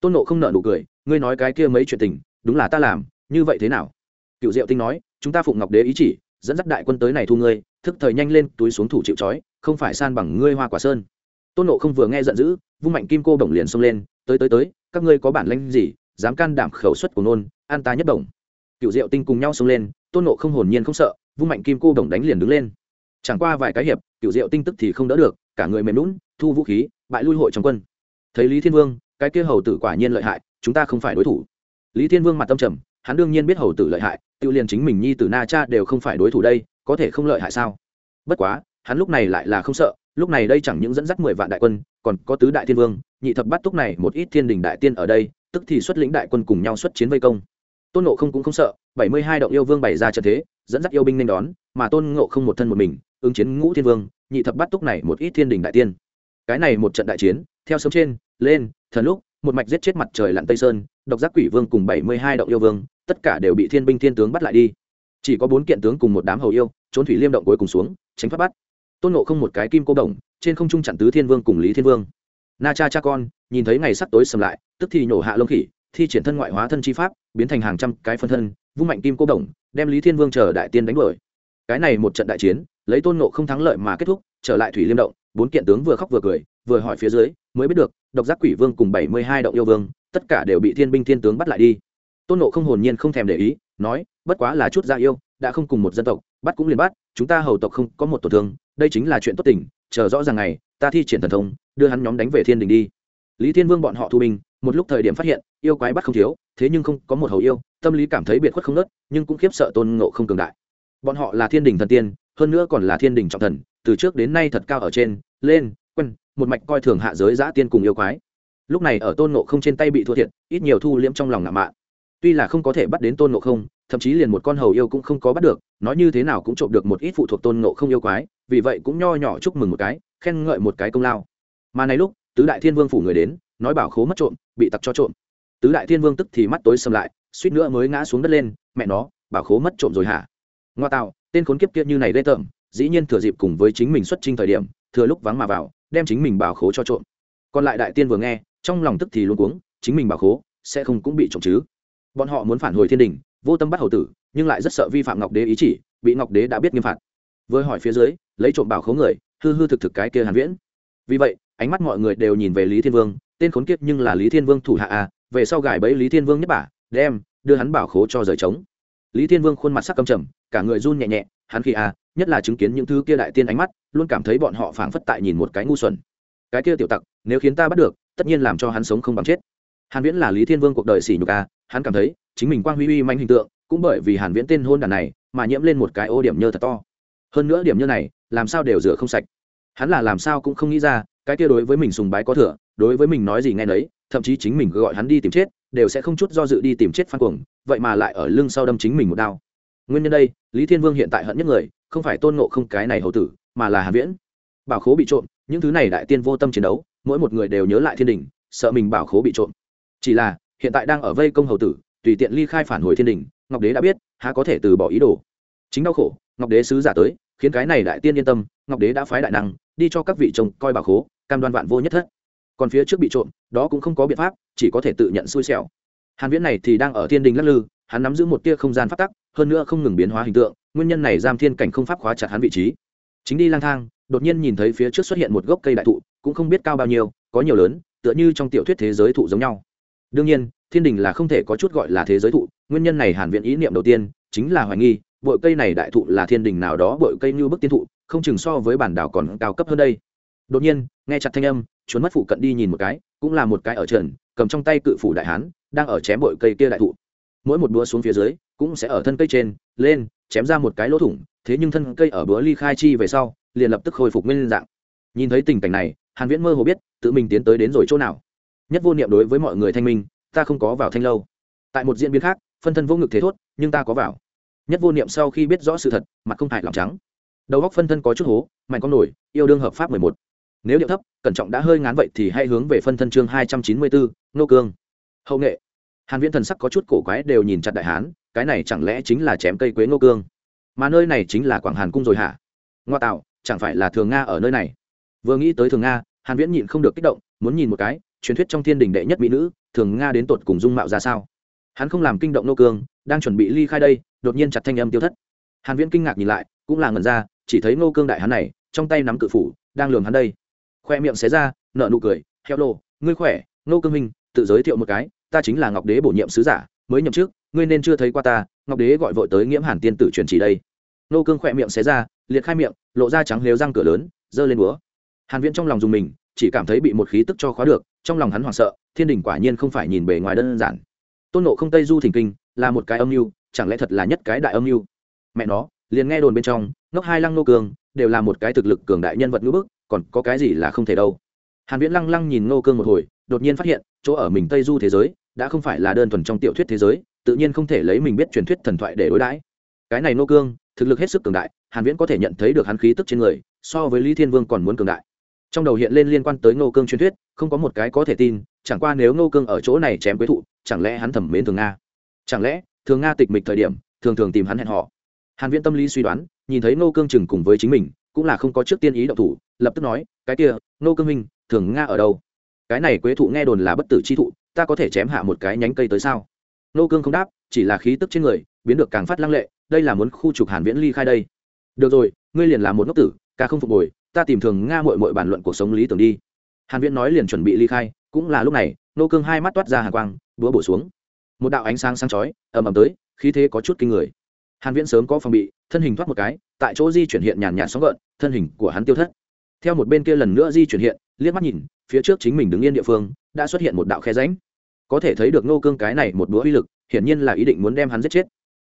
Tôn nộ không nợ nụ cười, ngươi nói cái kia mấy chuyện tình, đúng là ta làm, như vậy thế nào? Cựu diệu tinh nói, chúng ta phụng ngọc đế ý chỉ, dẫn dắt đại quân tới này thu ngươi, thức thời nhanh lên, túi xuống thủ chịu trói, không phải san bằng ngươi hoa quả sơn. Tôn nộ không vừa nghe giận dữ, vung mạnh kim cô bổng liền xông lên, tới tới tới, các ngươi có bản lanh gì, dám can đảm khẩu suất của nôn, an ta nhất bổng? Cựu diệu tinh cùng nhau xông lên, tôn nộ không hồn nhiên không sợ, vung mạnh kim cô đồng đánh liền đứng lên. Chẳng qua vài cái hiệp cựu diệu tinh tức thì không đỡ được, cả người mềm lún thu vũ khí, bại lui hội trong quân. Thấy lý thiên vương, cái kia hầu tử quả nhiên lợi hại, chúng ta không phải đối thủ. Lý thiên vương mặt tâm trầm, hắn đương nhiên biết hầu tử lợi hại, tự liền chính mình nhi tử na cha đều không phải đối thủ đây, có thể không lợi hại sao? Bất quá, hắn lúc này lại là không sợ, lúc này đây chẳng những dẫn dắt mười vạn đại quân, còn có tứ đại thiên vương, nhị thập bắt túc này, một ít thiên đình đại tiên ở đây, tức thì xuất lĩnh đại quân cùng nhau xuất chiến vây công tôn nộ không cũng không sợ, bảy mươi hai động yêu vương bày ra trận thế, dẫn dắt yêu binh nên đón, mà tôn ngộ không một thân một mình, ứng chiến ngũ thiên vương, nhị thập bắt túc này một ít thiên đình đại tiên. Cái này một trận đại chiến, theo sớm trên, lên, thần lúc, một mạch giết chết mặt trời lặn tây sơn, độc giác quỷ vương cùng bảy mươi hai động yêu vương, tất cả đều bị thiên binh thiên tướng bắt lại đi. Chỉ có bốn kiện tướng cùng một đám hầu yêu, trốn thủy liêm động cuối cùng xuống, tránh thoát bắt. Tôn nộ không một cái kim cô đồng, trên không trung chặn tứ thiên vương cùng lý thiên vương. Na cha cha con, nhìn thấy ngày sắp tối sầm lại, tức thì nhổ hạ lông khỉ thi triển thân ngoại hóa thân chi pháp, biến thành hàng trăm cái phân thân, vung mạnh kim cô đồng, đem lý thiên vương chờ đại tiên đánh đuổi. Cái này một trận đại chiến, lấy tôn nộ không thắng lợi mà kết thúc, trở lại thủy liêm động, bốn kiện tướng vừa khóc vừa cười, vừa hỏi phía dưới, mới biết được, độc giác quỷ vương cùng bảy mươi hai động yêu vương, tất cả đều bị thiên binh thiên tướng bắt lại đi. Tôn nộ không hồn nhiên không thèm để ý, nói, bất quá là chút gia yêu, đã không cùng một dân tộc, bắt cũng liền bắt, chúng ta hầu tộc không có một tổn thương, đây chính là chuyện tốt tình, chờ rõ ràng ngày, ta thi triển thần thông, đưa hắn nhóm đánh về thiên đình đi. Lý thiên vương bọn họ thu binh một lúc thời điểm phát hiện, yêu quái bắt không thiếu, thế nhưng không có một hầu yêu, tâm lý cảm thấy biệt khuất không nớt, nhưng cũng khiếp sợ tôn ngộ không cường đại. Bọn họ là thiên đình thần tiên, hơn nữa còn là thiên đình trọng thần, từ trước đến nay thật cao ở trên, lên, quân, một mạch coi thường hạ giới giã tiên cùng yêu quái. Lúc này ở tôn ngộ không trên tay bị thua thiệt, ít nhiều thu liễm trong lòng ngạo mạn. Tuy là không có thể bắt đến tôn ngộ không, thậm chí liền một con hầu yêu cũng không có bắt được, nói như thế nào cũng trộm được một ít phụ thuộc tôn ngộ không yêu quái, vì vậy cũng nho nhỏ chúc mừng một cái, khen ngợi một cái công lao. Mà này lúc, tứ đại thiên vương phủ người đến nói bảo khố mất trộm, bị tặc cho trộm. Tứ đại thiên vương tức thì mắt tối xâm lại, suýt nữa mới ngã xuống đất lên, mẹ nó, bảo khố mất trộm rồi hả? Ngoa tạo, tên khốn kiếp kia như này ghê tởm, dĩ nhiên thừa dịp cùng với chính mình xuất trình thời điểm, thừa lúc vắng mà vào, đem chính mình bảo khố cho trộm. Còn lại đại tiên vừa nghe, trong lòng tức thì luôn cuống, chính mình bảo khố, sẽ không cũng bị trộm chứ. Bọn họ muốn phản hồi thiên đình, vô tâm bắt hầu tử, nhưng lại rất sợ vi phạm ngọc đế ý chỉ, bị ngọc đế đã biết nghiêm phạt. Với hỏi phía dưới, lấy trộm bảo khố người, hư hư thực thực cái kia hàn viễn. Vì vậy, ánh mắt mọi người đều nhìn về lý thiên vương tên khốn kiếp nhưng là lý thiên vương thủ hạ à? về sau gài bẫy lý thiên vương nhất bả đem đưa hắn bảo khố cho rời trống lý thiên vương khuôn mặt sắc căm trầm cả người run nhẹ nhẹ hắn khi à, nhất là chứng kiến những thứ kia đại tiên ánh mắt luôn cảm thấy bọn họ phảng phất tại nhìn một cái ngu xuẩn cái kia tiểu tặc nếu khiến ta bắt được tất nhiên làm cho hắn sống không bằng chết hàn viễn là lý thiên vương cuộc đời sỉ nhục à? hắn cảm thấy chính mình quang huy uy manh hình tượng cũng bởi vì hàn viễn tên hôn đàn này mà nhiễm lên một cái ô điểm nhơ thật to hơn nữa điểm nhơ này làm sao đều rửa không sạch hắn là làm sao cũng không nghĩ ra cái kia đối với mình sùng bái có thừa đối với mình nói gì nghe nấy, thậm chí chính mình gọi hắn đi tìm chết, đều sẽ không chút do dự đi tìm chết phan cuồng, vậy mà lại ở lưng sau đâm chính mình một đao. Nguyên nhân đây, lý thiên vương hiện tại hận nhất người, không phải tôn ngộ không cái này hầu tử, mà là hàn viễn. Bảo khố bị trộm, những thứ này đại tiên vô tâm chiến đấu, mỗi một người đều nhớ lại thiên đình, sợ mình bảo khố bị trộm. Chỉ là, hiện tại đang ở vây công hầu tử, tùy tiện ly khai phản hồi thiên đình, ngọc đế đã biết, há có thể từ bỏ ý đồ. Chính đau khổ, ngọc đế sứ giả tới, khiến cái này đại tiên yên tâm, ngọc đế đã phái đại năng, đi cho các vị chồng coi bảo khố, cam đoan vạn vô nhất thất còn phía trước bị trộm, đó cũng không có biện pháp, chỉ có thể tự nhận xui xẻo. Hàn viễn này thì đang ở thiên đình lắc lư, hắn nắm giữ một tia không gian phát tắc, hơn nữa không ngừng biến hóa hình tượng, nguyên nhân này giam thiên cảnh không pháp khóa chặt hắn vị trí. Chính đi lang thang, đột nhiên nhìn thấy phía trước xuất hiện một gốc cây đại thụ, cũng không biết cao bao nhiêu, có nhiều lớn, tựa như trong tiểu thuyết thế giới thụ giống nhau. Đương nhiên, thiên đình là không thể có chút gọi là thế giới thụ, nguyên nhân này hàn viện ý niệm đầu tiên, chính là hoài nghi bội cây này đại thụ là thiên đình nào đó bội cây như bức tiên thụ, không chừng so với bản đảo còn cao cấp hơn đây đột nhiên, nghe chặt thanh âm trốn mất phụ cận đi nhìn một cái, cũng là một cái ở trần, cầm trong tay cự phủ đại hán, đang ở chém bội cây kia đại thụ. Mỗi một búa xuống phía dưới, cũng sẽ ở thân cây trên, lên, chém ra một cái lỗ thủng, thế nhưng thân cây ở búa ly khai chi về sau, liền lập tức khôi phục nguyên dạng. Nhìn thấy tình cảnh này, hàn viễn mơ hồ biết, tự mình tiến tới đến rồi chỗ nào. Nhất vô niệm đối với mọi người thanh minh, ta không có vào thanh lâu. Tại một diễn biến khác, phân thân vô ngực thế thốt, nhưng ta có vào. Nhất vô niệm sau khi biết rõ sự thật, mặt không hại lòng trắng. Đầu góc phân thân có chút hố, mạnh con nổi, yêu đương hợp pháp mười một nếu điệu thấp, cẩn trọng đã hơi ngán vậy thì hãy hướng về phân thân chương hai trăm chín mươi bốn nô cương. Hậu nghệ. Hàn viễn thần sắc có chút cổ quái đều nhìn chặt đại hán, cái này chẳng lẽ chính là chém cây quế nô cương? Mà nơi này chính là quảng hàn cung rồi hả? Ngoa tạo, chẳng phải là thường nga ở nơi này? Vừa nghĩ tới thường nga, hàn viễn nhịn không được kích động, muốn nhìn một cái, truyền thuyết trong thiên đình đệ nhất mỹ nữ, thường nga đến tột cùng dung mạo ra sao? Hắn không làm kinh động nô cương, đang chuẩn bị ly khai đây, đột nhiên chặt thanh âm tiêu thất. Hàn viễn kinh ngạc nhìn lại, cũng là ngẩn ra, chỉ thấy nô cương đại hắn này, trong tay nắm cự phủ, đang lườm hắn đây khoe miệng xé ra, nở nụ cười heo lô ngươi khỏe? Nô cương minh, tự giới thiệu một cái, ta chính là ngọc đế bổ nhiệm sứ giả, mới nhậm trước ngươi nên chưa thấy qua ta, ngọc đế gọi vội tới nghiễm hàn tiên tử truyền chỉ đây. Nô cương khỏe miệng xé ra, liệt khai miệng, lộ ra trắng lếu răng cửa lớn, giơ lên búa. Hàn viễn trong lòng dùng mình, chỉ cảm thấy bị một khí tức cho khóa được, trong lòng hắn hoảng sợ, thiên đình quả nhiên không phải nhìn bề ngoài đơn giản. Tôn nộ không tây du thỉnh kinh, là một cái âm mưu, chẳng lẽ thật là nhất cái đại âm mưu? Mẹ nó, liền nghe đồn bên trong, ngốc hai lăng nô cường, đều là một cái thực lực cường đại nhân vật ngữ bức còn có cái gì là không thể đâu. Hàn viễn lăng lăng nhìn Ngô cương một hồi, đột nhiên phát hiện, chỗ ở mình tây du thế giới, đã không phải là đơn thuần trong tiểu thuyết thế giới, tự nhiên không thể lấy mình biết truyền thuyết thần thoại để đối đãi. Cái này Ngô cương, thực lực hết sức cường đại, hàn viễn có thể nhận thấy được hắn khí tức trên người, so với lý thiên vương còn muốn cường đại. Trong đầu hiện lên liên quan tới ngô cương truyền thuyết, không có một cái có thể tin, chẳng qua nếu ngô cương ở chỗ này chém quế thụ, chẳng lẽ hắn thẩm mến thường nga? Chẳng lẽ, thường nga tịch mịch thời điểm, thường thường tìm hắn hẹn họ hàn viễn tâm lý suy đoán, nhìn thấy ngô cương chừng cùng với chính mình cũng là không có trước tiên ý động thủ, lập tức nói, cái kia, nô cương minh, thường nga ở đâu? Cái này quế thụ nghe đồn là bất tử chi thụ, ta có thể chém hạ một cái nhánh cây tới sao? Nô cương không đáp, chỉ là khí tức trên người biến được càng phát lăng lệ, đây là muốn khu trục hàn viễn ly khai đây. Được rồi, ngươi liền là một ngốc tử, ca không phục hồi ta tìm thường nga muội muội bàn luận cuộc sống lý tưởng đi. Hàn viễn nói liền chuẩn bị ly khai, cũng là lúc này, nô cương hai mắt toát ra hàn quang, búa bổ xuống. Một đạo ánh sáng sáng chói, ầm ầm tới, khí thế có chút kinh người hàn viễn sớm có phòng bị, thân hình thoát một cái, tại chỗ di chuyển hiện nhàn nhạt sóng gợn, thân hình của hắn tiêu thất. Theo một bên kia lần nữa di chuyển hiện, liếc mắt nhìn, phía trước chính mình đứng yên địa phương, đã xuất hiện một đạo khe rãnh. Có thể thấy được nô cương cái này một búa uy lực, hiển nhiên là ý định muốn đem hắn giết chết.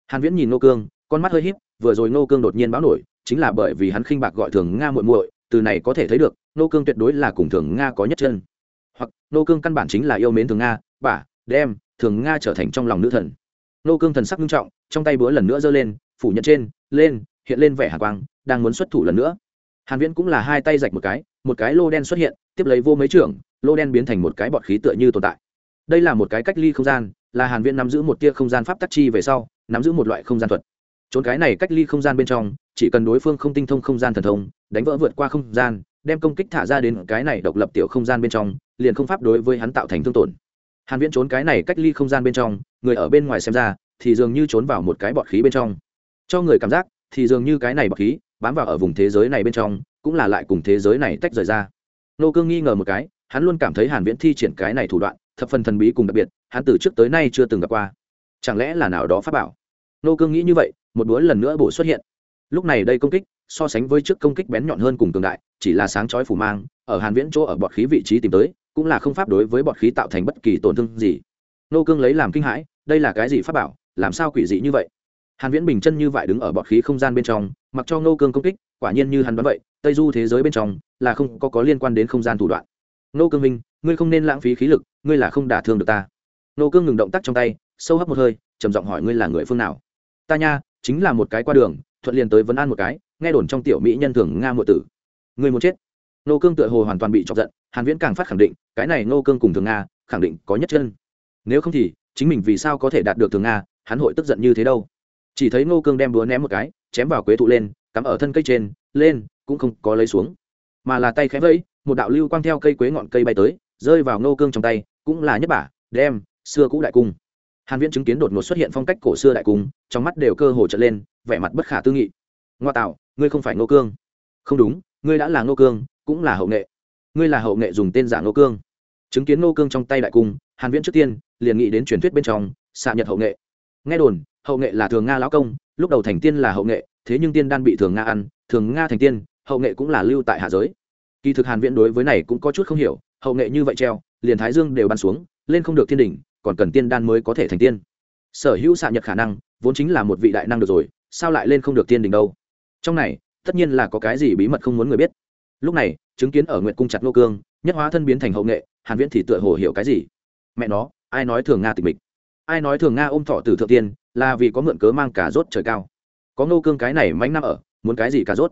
Hàn viễn nhìn nô cương, con mắt hơi híp, vừa rồi nô cương đột nhiên báo nổi, chính là bởi vì hắn khinh bạc gọi thường nga muội muội, từ này có thể thấy được nô cương tuyệt đối là cùng thường nga có nhất chân. Hoặc nô cương căn bản chính là yêu mến thường nga bả đem thường nga trở thành trong lòng nữ thần nô cương thần sắc nghiêm trọng, trong tay búa lần nữa giơ lên, phủ nhận trên, lên, hiện lên vẻ hàn quang, đang muốn xuất thủ lần nữa. Hàn viễn cũng là hai tay rạch một cái một cái lô đen xuất hiện, tiếp lấy vô mấy trưởng, lô đen biến thành một cái bọt khí tựa như tồn tại. Đây là một cái cách ly không gian, là hàn viễn nắm giữ một tia không gian pháp tắc chi về sau, nắm giữ một loại không gian thuật. Trốn cái này cách ly không gian bên trong, chỉ cần đối phương không tinh thông không gian thần thông, đánh vỡ vượt qua không gian, đem công kích thả ra đến cái này độc lập tiểu không gian bên trong, liền không pháp đối với hắn tạo thành thương tổn hàn viễn trốn cái này cách ly không gian bên trong, người ở bên ngoài xem ra, thì dường như trốn vào một cái bọt khí bên trong. Cho người cảm giác, thì dường như cái này bọt khí, bám vào ở vùng thế giới này bên trong, cũng là lại cùng thế giới này tách rời ra. Nô cương nghi ngờ một cái, hắn luôn cảm thấy hàn viễn thi triển cái này thủ đoạn, thập phần thần bí cùng đặc biệt, hắn từ trước tới nay chưa từng gặp qua. Chẳng lẽ là nào đó phát bảo? Nô cương nghĩ như vậy, một đũa lần nữa bổ xuất hiện. Lúc này đây công kích, so sánh với trước công kích bén nhọn hơn cùng cường đại, chỉ là sáng chói phủ mang, ở hàn viễn chỗ ở bọt khí vị trí tìm tới cũng là không pháp đối với bọt khí tạo thành bất kỳ tổn thương gì. Nô cương lấy làm kinh hãi, đây là cái gì pháp bảo, làm sao quỷ dị như vậy? Hàn viễn bình chân như vậy đứng ở bọt khí không gian bên trong, mặc cho nô cương công kích, quả nhiên như hắn đoán vậy, tây du thế giới bên trong, là không có có liên quan đến không gian thủ đoạn. Nô cương minh ngươi không nên lãng phí khí lực, ngươi là không đả thương được ta. Nô cương ngừng động tác trong tay, sâu hấp một hơi, trầm giọng hỏi ngươi là người phương nào? Ta nha, chính là một cái qua đường, thuận liền tới vấn an một cái, nghe đồn trong tiểu mỹ nhân thường nga muội tử. Ngươi muốn chết? Nô cương tựa hồ hoàn toàn bị chọc giận, hàn viễn càng phát khẳng định, cái này nô cương cùng thường nga, khẳng định có nhất chân. Nếu không thì, chính mình vì sao có thể đạt được thường nga, hắn hội tức giận như thế đâu? Chỉ thấy nô cương đem búa ném một cái, chém vào quế thụ lên, cắm ở thân cây trên, lên, cũng không có lấy xuống. Mà là tay khẽ vẫy, một đạo lưu quang theo cây quế ngọn cây bay tới, rơi vào nô cương trong tay, cũng là nhất bả, đem, xưa cũ đại cung. Hàn viễn chứng kiến đột ngột xuất hiện phong cách cổ xưa đại cung, trong mắt đều cơ hồ trợn lên, vẻ mặt bất khả tư nghị. Ngoa tạo, ngươi không phải nô cương. Không đúng, ngươi đã là nô cương cũng là hậu nghệ. Ngươi là hậu nghệ dùng tên giả nô cương. Chứng kiến nô cương trong tay đại cung, hàn viễn trước tiên, liền nghĩ đến truyền thuyết bên trong, xạ nhật hậu nghệ. Nghe đồn, hậu nghệ là thường nga lão công, lúc đầu thành tiên là hậu nghệ, thế nhưng tiên đan bị thường nga ăn, thường nga thành tiên, hậu nghệ cũng là lưu tại hạ giới. Kỳ thực hàn viễn đối với này cũng có chút không hiểu, hậu nghệ như vậy treo, liền thái dương đều bắn xuống, lên không được thiên đỉnh, còn cần tiên đan mới có thể thành tiên. Sở hữu xạ nhật khả năng, vốn chính là một vị đại năng được rồi, sao lại lên không được tiên đỉnh đâu? Trong này, tất nhiên là có cái gì bí mật không muốn người biết lúc này, chứng kiến ở nguyện cung chặt nô cương, nhất hóa thân biến thành hậu nghệ, hàn viễn thì tựa hồ hiểu cái gì. Mẹ nó, ai nói thường nga tịch mịch? Ai nói thường nga ôm thọ tử thượng tiên, là vì có mượn cớ mang cả rốt trời cao. Có nô cương cái này mánh năm ở, muốn cái gì cả rốt?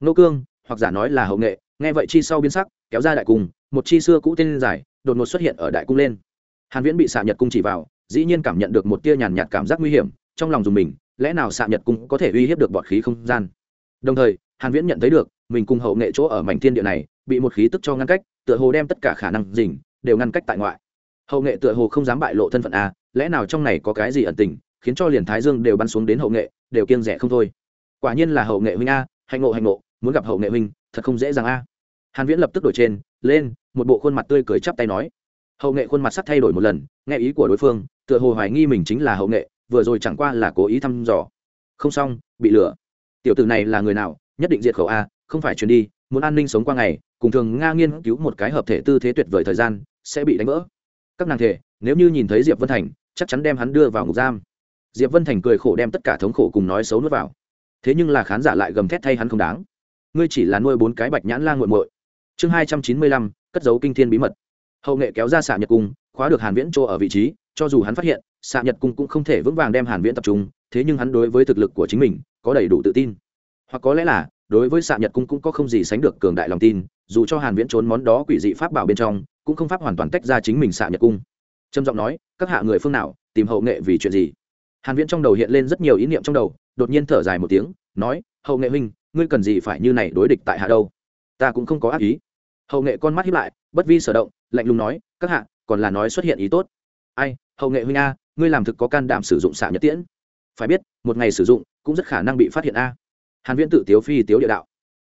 Nô cương, hoặc giả nói là hậu nghệ, nghe vậy chi sau biến sắc, kéo ra đại cung, một chi xưa cũ tên giải đột ngột xuất hiện ở đại cung lên. Hàn viễn bị xạ nhật cung chỉ vào, dĩ nhiên cảm nhận được một tia nhàn nhạt cảm giác nguy hiểm, trong lòng dùng mình, lẽ nào xạ nhật cung có thể uy hiếp được bọt khí không gian? Đồng thời, hàn viễn nhận thấy được mình cùng hậu nghệ chỗ ở mảnh thiên địa này, bị một khí tức cho ngăn cách, tựa hồ đem tất cả khả năng dình đều ngăn cách tại ngoại. Hậu nghệ tựa hồ không dám bại lộ thân phận a lẽ nào trong này có cái gì ẩn tình, khiến cho liền thái dương đều bắn xuống đến hậu nghệ, đều kiêng rẻ không thôi. Quả nhiên là hậu nghệ huynh a, hạnh ngộ hạnh ngộ, muốn gặp hậu nghệ huynh, thật không dễ dàng a. Hàn viễn lập tức đổi trên, lên, một bộ khuôn mặt tươi cười chắp tay nói. Hậu nghệ khuôn mặt sắc thay đổi một lần, nghe ý của đối phương, tựa hồ hoài nghi mình chính là hậu nghệ, vừa rồi chẳng qua là cố ý thăm dò. Không xong, bị lừa. Tiểu tử này là người nào, nhất định diệt khẩu a không phải chuyển đi, muốn an ninh sống qua ngày, cùng thường nga nghiên cứu một cái hợp thể tư thế tuyệt vời thời gian, sẽ bị đánh vỡ. Các nàng thể, nếu như nhìn thấy diệp vân thành, chắc chắn đem hắn đưa vào ngục giam. Diệp vân thành cười khổ đem tất cả thống khổ cùng nói xấu nuốt vào. Thế nhưng là khán giả lại gầm thét thay hắn không đáng. Ngươi chỉ là nuôi bốn cái bạch nhãn la nguội muội. Chương hai trăm chín mươi lăm, cất giấu kinh thiên bí mật. Hậu nghệ kéo ra xạ nhật cung, khóa được hàn viễn chỗ ở vị trí, cho dù hắn phát hiện xạ nhật cung cũng không thể vững vàng đem hàn viễn tập trung, thế nhưng hắn đối với thực lực của chính mình, có đầy đủ tự tin. Hoặc có lẽ là đối với xạ nhật cung cũng có không gì sánh được cường đại lòng tin, dù cho hàn viễn trốn món đó quỷ dị pháp bảo bên trong, cũng không pháp hoàn toàn tách ra chính mình xạ nhật cung. Trầm giọng nói, các hạ người phương nào, tìm hậu nghệ vì chuyện gì? Hàn viễn trong đầu hiện lên rất nhiều ý niệm trong đầu, đột nhiên thở dài một tiếng, nói, hậu nghệ huynh, ngươi cần gì phải như này đối địch tại hạ đâu? Ta cũng không có ác ý. Hậu nghệ con mắt hiếp lại, bất vi sở động, lạnh lùng nói, các hạ, còn là nói xuất hiện ý tốt. Ai, hậu nghệ huynh a, ngươi làm thực có can đảm sử dụng xạ nhật tiễn. Phải biết, một ngày sử dụng, cũng rất khả năng bị phát hiện a hàn viễn tự tiếu phi tiếu địa đạo.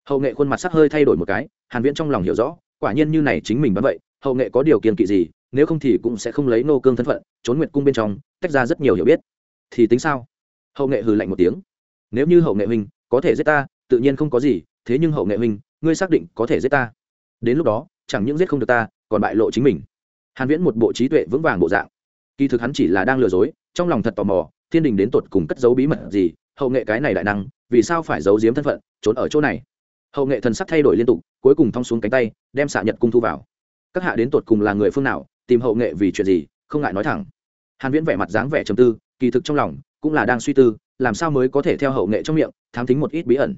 Hậu nghệ khuôn mặt sắc hơi thay đổi một cái, hàn viễn trong lòng hiểu rõ, quả nhiên như này chính mình vẫn vậy, hậu nghệ có điều kiện kỵ gì, nếu không thì cũng sẽ không lấy nô cương thân phận, trốn nguyệt cung bên trong, tách ra rất nhiều hiểu biết. Thì tính sao? Hậu nghệ hừ lạnh một tiếng. Nếu như hậu nghệ huynh có thể giết ta, tự nhiên không có gì, thế nhưng hậu nghệ huynh, ngươi xác định có thể giết ta. Đến lúc đó, chẳng những giết không được ta, còn bại lộ chính mình. Hàn viễn một bộ trí tuệ vững vàng bộ dạng. Kỳ thực hắn chỉ là đang lừa dối, trong lòng thật tò mò, thiên đình đến tột cùng cất giấu bí mật gì hậu nghệ cái này đại năng, vì sao phải giấu giếm thân phận, trốn ở chỗ này? Hậu nghệ thần sắc thay đổi liên tục, cuối cùng thong xuống cánh tay, đem xạ nhật cung thu vào. Các hạ đến tột cùng là người phương nào, tìm hậu nghệ vì chuyện gì, không ngại nói thẳng. Hàn viễn vẻ mặt dáng vẻ trầm tư, kỳ thực trong lòng, cũng là đang suy tư, làm sao mới có thể theo hậu nghệ trong miệng, thám thính một ít bí ẩn.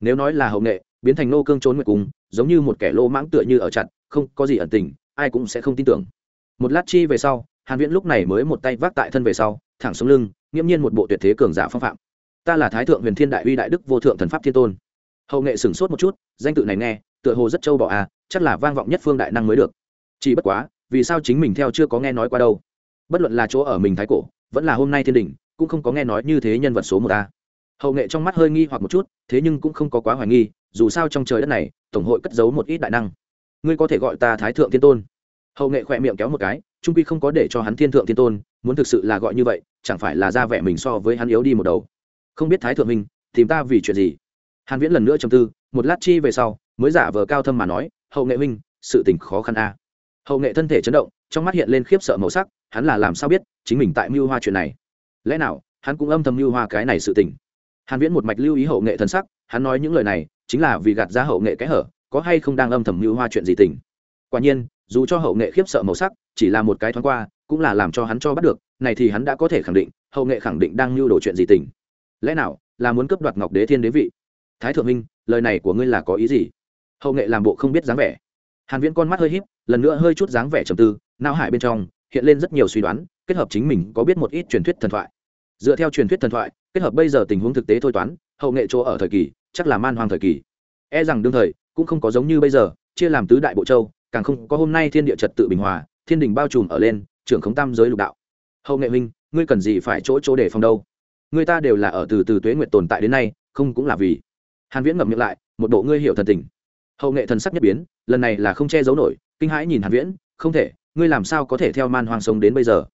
Nếu nói là hậu nghệ, biến thành nô cương trốn nguyệt cung, giống như một kẻ lô mãng tựa như ở chặt, không có gì ẩn tình, ai cũng sẽ không tin tưởng. Một lát chi về sau, hàn viễn lúc này mới một tay vác tại thân về sau, thẳng xuống lưng, nghiễm nhiên một bộ tuyệt thế cường giả phong phạm ta là thái thượng huyền thiên đại uy đại đức vô thượng thần pháp thiên tôn. Hậu nghệ sửng sốt một chút, danh tự này nghe, tựa hồ rất châu bò à chắc là vang vọng nhất phương đại năng mới được. Chỉ bất quá, vì sao chính mình theo chưa có nghe nói qua đâu? Bất luận là chỗ ở mình thái cổ, vẫn là hôm nay thiên đình cũng không có nghe nói như thế nhân vật số một ta. Hậu nghệ trong mắt hơi nghi hoặc một chút, thế nhưng cũng không có quá hoài nghi, dù sao trong trời đất này, tổng hội cất giấu một ít đại năng. Ngươi có thể gọi ta thái thượng thiên tôn. Hậu nghệ khỏe miệng kéo một cái, trung quy không có để cho hắn thiên thượng thiên tôn, muốn thực sự là gọi như vậy, chẳng phải là ra vẻ mình so với hắn yếu đi một đầu không biết thái thượng minh, tìm ta vì chuyện gì? Hàn viễn lần nữa trầm tư, một lát chi về sau, mới giả vờ cao thâm mà nói, hậu nghệ minh sự tình khó khăn a. Hậu nghệ thân thể chấn động, trong mắt hiện lên khiếp sợ màu sắc, hắn là làm sao biết chính mình tại mưu hoa chuyện này? Lẽ nào, hắn cũng âm thầm mưu hoa cái này sự tình? Hàn viễn một mạch lưu ý hậu nghệ thân sắc, hắn nói những lời này, chính là vì gạt ra hậu nghệ cái hở, có hay không đang âm thầm mưu hoa chuyện gì tình? Quả nhiên, dù cho hậu nghệ khiếp sợ màu sắc, chỉ là một cái thoáng qua, cũng là làm cho hắn cho bắt được, này thì hắn đã có thể khẳng định, hậu nghệ khẳng định đang mưu đồ chuyện gì tình lẽ nào là muốn cướp đoạt ngọc đế thiên đế vị? Thái thượng minh lời này của ngươi là có ý gì? Hậu nghệ làm bộ không biết dáng vẻ. Hàn viễn con mắt hơi híp, lần nữa hơi chút dáng vẻ trầm tư, não hải bên trong hiện lên rất nhiều suy đoán, kết hợp chính mình có biết một ít truyền thuyết thần thoại. Dựa theo truyền thuyết thần thoại, kết hợp bây giờ tình huống thực tế thôi toán, hậu nghệ chỗ ở thời kỳ, chắc là man hoang thời kỳ. E rằng đương thời, cũng không có giống như bây giờ, chia làm tứ đại bộ châu, càng không có hôm nay thiên địa trật tự bình hòa, thiên đình bao trùm ở lên, trưởng khống tam giới lục đạo. Hậu nghệ huynh, ngươi cần gì phải chỗ chỗ để phòng đâu? Người ta đều là ở từ từ tuế nguyện tồn tại đến nay, không cũng là vì. Hàn viễn ngậm miệng lại, một bộ ngươi hiểu thần tình. Hậu nghệ thần sắc nhất biến, lần này là không che giấu nổi, kinh hãi nhìn hàn viễn, không thể, ngươi làm sao có thể theo man hoang sống đến bây giờ?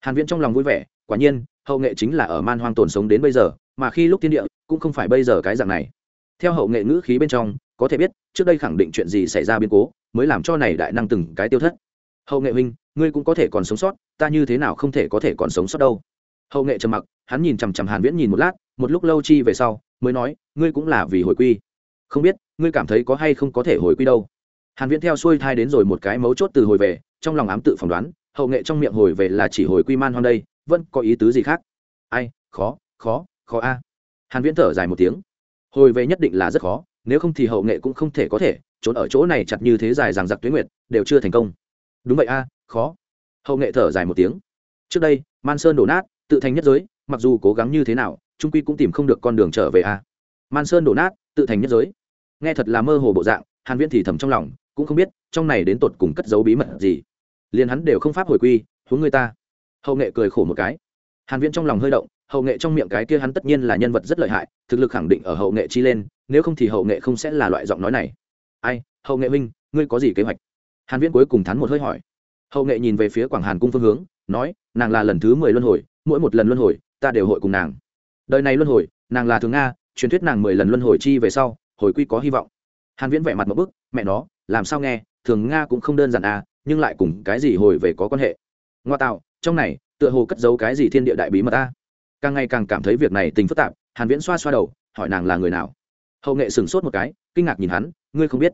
Hàn viễn trong lòng vui vẻ, quả nhiên, hậu nghệ chính là ở man hoang tồn sống đến bây giờ, mà khi lúc tiên địa, cũng không phải bây giờ cái dạng này. Theo hậu nghệ ngữ khí bên trong, có thể biết, trước đây khẳng định chuyện gì xảy ra biến cố, mới làm cho này đại năng từng cái tiêu thất. Hậu nghệ huynh, ngươi cũng có thể còn sống sót, ta như thế nào không thể có thể còn sống sót đâu? Hậu nghệ trầm mặc, hắn nhìn chằm chằm hàn viễn nhìn một lát, một lúc lâu chi về sau, mới nói, ngươi cũng là vì hồi quy. Không biết, ngươi cảm thấy có hay không có thể hồi quy đâu? Hàn viễn theo xuôi thai đến rồi một cái mấu chốt từ hồi về, trong lòng ám tự phỏng đoán, hậu nghệ trong miệng hồi về là chỉ hồi quy man hoang đây, vẫn có ý tứ gì khác? Ai, khó khó khó a. Hàn viễn thở dài một tiếng. Hồi về nhất định là rất khó, nếu không thì hậu nghệ cũng không thể có thể, trốn ở chỗ này chặt như thế dài rằng giặc tuyến nguyệt, đều chưa thành công. Đúng vậy a, khó. Hậu nghệ thở dài một tiếng. Trước đây, man sơn đổ nát tự thành nhất giới, mặc dù cố gắng như thế nào, trung quy cũng tìm không được con đường trở về a. Man sơn đổ nát, tự thành nhất giới. Nghe thật là mơ hồ bộ dạng, hàn viễn thì thầm trong lòng, cũng không biết, trong này đến tột cùng cất giấu bí mật gì. Liền hắn đều không pháp hồi quy, huống người ta. Hậu nghệ cười khổ một cái. Hàn viễn trong lòng hơi động, hậu nghệ trong miệng cái kia hắn tất nhiên là nhân vật rất lợi hại, thực lực khẳng định ở hậu nghệ chi lên, nếu không thì hậu nghệ không sẽ là loại giọng nói này. Ai, hậu nghệ minh ngươi có gì kế hoạch? Hàn viễn cuối cùng thắn một hơi hỏi. Hậu nghệ nhìn về phía quảng hàn cung phương hướng, nói, nàng là lần thứ mười luân hồi mỗi một lần luân hồi, ta đều hội cùng nàng. Đời này luân hồi, nàng là thường nga, truyền thuyết nàng mười lần luân hồi chi về sau, hồi quy có hy vọng. Hàn viễn vẻ mặt một bức, mẹ nó, làm sao nghe, thường nga cũng không đơn giản à nhưng lại cùng cái gì hồi về có quan hệ? Ngoa tạo, trong này, tựa hồ cất giấu cái gì thiên địa đại bí mật ta. Càng ngày càng cảm thấy việc này tình phức tạp, hàn viễn xoa xoa đầu, hỏi nàng là người nào. Hậu nghệ sửng sốt một cái, kinh ngạc nhìn hắn, ngươi không biết?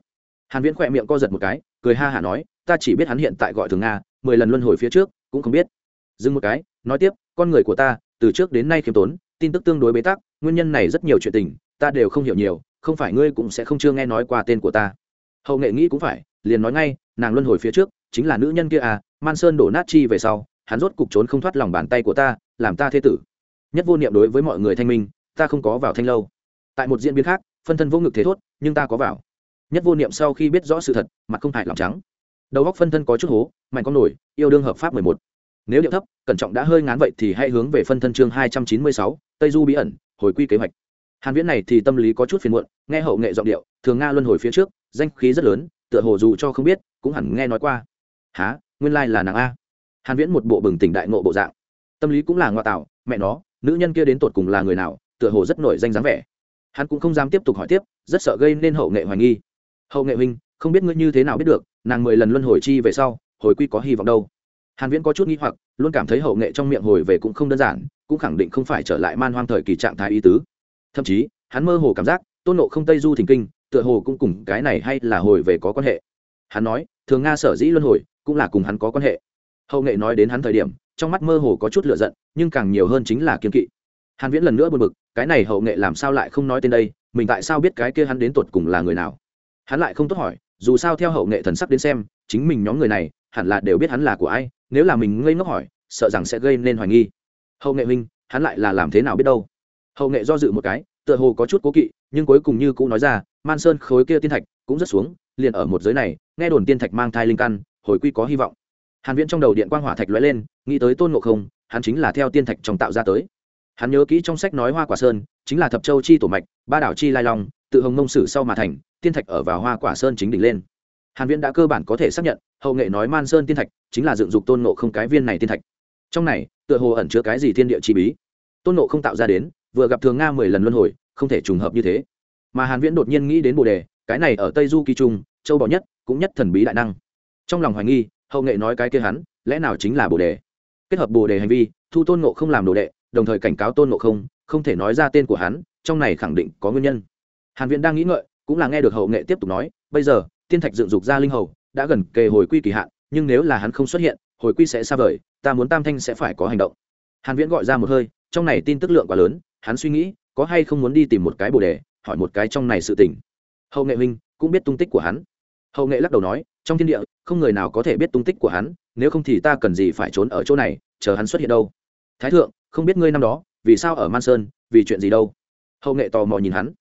Hàn viễn khỏe miệng co giật một cái, cười ha hả nói, ta chỉ biết hắn hiện tại gọi thường nga, mười lần luân hồi phía trước, cũng không biết. Dừng một cái, nói tiếp con người của ta, từ trước đến nay khiêm tốn, tin tức tương đối bế tắc, nguyên nhân này rất nhiều chuyện tình, ta đều không hiểu nhiều, không phải ngươi cũng sẽ không chưa nghe nói qua tên của ta. Hậu nghệ nghĩ cũng phải, liền nói ngay, nàng luân hồi phía trước, chính là nữ nhân kia à man sơn đổ nát chi về sau, hắn rốt cục trốn không thoát lòng bàn tay của ta, làm ta thế tử. Nhất vô niệm đối với mọi người thanh minh, ta không có vào thanh lâu. Tại một diễn biến khác, phân thân vô ngực thế thốt, nhưng ta có vào. Nhất vô niệm sau khi biết rõ sự thật, mặt không hại lòng trắng. Đầu góc phân thân có chút hố, mạnh con nổi, yêu đương hợp pháp mười một nếu điệu thấp, cẩn trọng đã hơi ngán vậy thì hãy hướng về phân thân chương hai trăm chín mươi sáu, tây du bí ẩn, hồi quy kế hoạch. Hàn viễn này thì tâm lý có chút phiền muộn, nghe hậu nghệ giọng điệu, thường nga luân hồi phía trước, danh khí rất lớn, tựa hồ dù cho không biết, cũng hẳn nghe nói qua. Há nguyên lai là nàng a. Hàn viễn một bộ bừng tỉnh đại ngộ bộ dạng. Tâm lý cũng là ngoại tạo, mẹ nó, nữ nhân kia đến tột cùng là người nào, tựa hồ rất nổi danh dáng vẻ. Hắn cũng không dám tiếp tục hỏi tiếp, rất sợ gây nên hậu nghệ hoài nghi. Hậu nghệ huynh, không biết ngươi như thế nào biết được, nàng mười lần luân hồi chi về sau, hồi quy có hy vọng đâu? Hàn viễn có chút nghi hoặc, luôn cảm thấy hậu nghệ trong miệng hồi về cũng không đơn giản, cũng khẳng định không phải trở lại man hoang thời kỳ trạng thái ý tứ. Thậm chí, hắn mơ hồ cảm giác, tôn nộ không tây du thỉnh kinh, tựa hồ cũng cùng cái này hay là hồi về có quan hệ. Hắn nói, thường nga sở dĩ luân hồi, cũng là cùng hắn có quan hệ. Hậu nghệ nói đến hắn thời điểm, trong mắt mơ hồ có chút lựa giận, nhưng càng nhiều hơn chính là kiên kỵ. Hàn viễn lần nữa buồn bực, cái này hậu nghệ làm sao lại không nói tên đây, mình tại sao biết cái kia hắn đến tuột cùng là người nào? Hắn lại không tốt hỏi, dù sao theo hậu nghệ thần sắc đến xem, chính mình nhóm người này, hẳn là đều biết hắn là của ai nếu là mình ngây ngốc hỏi, sợ rằng sẽ gây nên hoài nghi. Hậu nghệ huynh, hắn lại là làm thế nào biết đâu? Hậu nghệ do dự một cái, tựa hồ có chút cố kỵ, nhưng cuối cùng như cũng nói ra, man sơn khối kia tiên thạch cũng rất xuống, liền ở một giới này, nghe đồn tiên thạch mang thai linh căn, hồi quy có hy vọng. Hàn viễn trong đầu điện quang hỏa thạch lóe lên, nghĩ tới tôn ngộ không, hắn chính là theo tiên thạch trong tạo ra tới. Hắn nhớ kỹ trong sách nói hoa quả sơn, chính là thập châu chi tổ mạch, ba đảo chi lai long, tự hồng nông sử sau mà thành, tiên thạch ở vào hoa quả sơn chính đỉnh lên hàn viễn đã cơ bản có thể xác nhận, hậu nghệ nói man sơn tiên thạch chính là dựng dục tôn ngộ không cái viên này tiên thạch. Trong này, tựa hồ ẩn chứa cái gì thiên địa chi bí. Tôn ngộ không tạo ra đến, vừa gặp thường nga mười lần luân hồi, không thể trùng hợp như thế. Mà hàn viễn đột nhiên nghĩ đến bồ đề, cái này ở tây du kỳ trung, châu bò nhất, cũng nhất thần bí đại năng. Trong lòng hoài nghi, hậu nghệ nói cái kia hắn, lẽ nào chính là bồ đề? Kết hợp bồ đề hành vi, thu tôn ngộ không làm đồ đệ, đồng thời cảnh cáo tôn ngộ không không thể nói ra tên của hắn, trong này khẳng định có nguyên nhân. Hàn viễn đang nghĩ ngợi, cũng là nghe được hậu nghệ tiếp tục nói, bây giờ tiên thạch dựng dục ra linh hầu, đã gần kề hồi quy kỳ hạn, nhưng nếu là hắn không xuất hiện, hồi quy sẽ xa vời, ta muốn tam thanh sẽ phải có hành động. Hàn viễn gọi ra một hơi, trong này tin tức lượng quá lớn, hắn suy nghĩ, có hay không muốn đi tìm một cái bồ đề, hỏi một cái trong này sự tình. Hậu nghệ huynh cũng biết tung tích của hắn. Hậu nghệ lắc đầu nói, trong thiên địa, không người nào có thể biết tung tích của hắn, nếu không thì ta cần gì phải trốn ở chỗ này, chờ hắn xuất hiện đâu. Thái thượng, không biết ngươi năm đó, vì sao ở man sơn, vì chuyện gì đâu? Hậu nghệ tò mò nhìn hắn.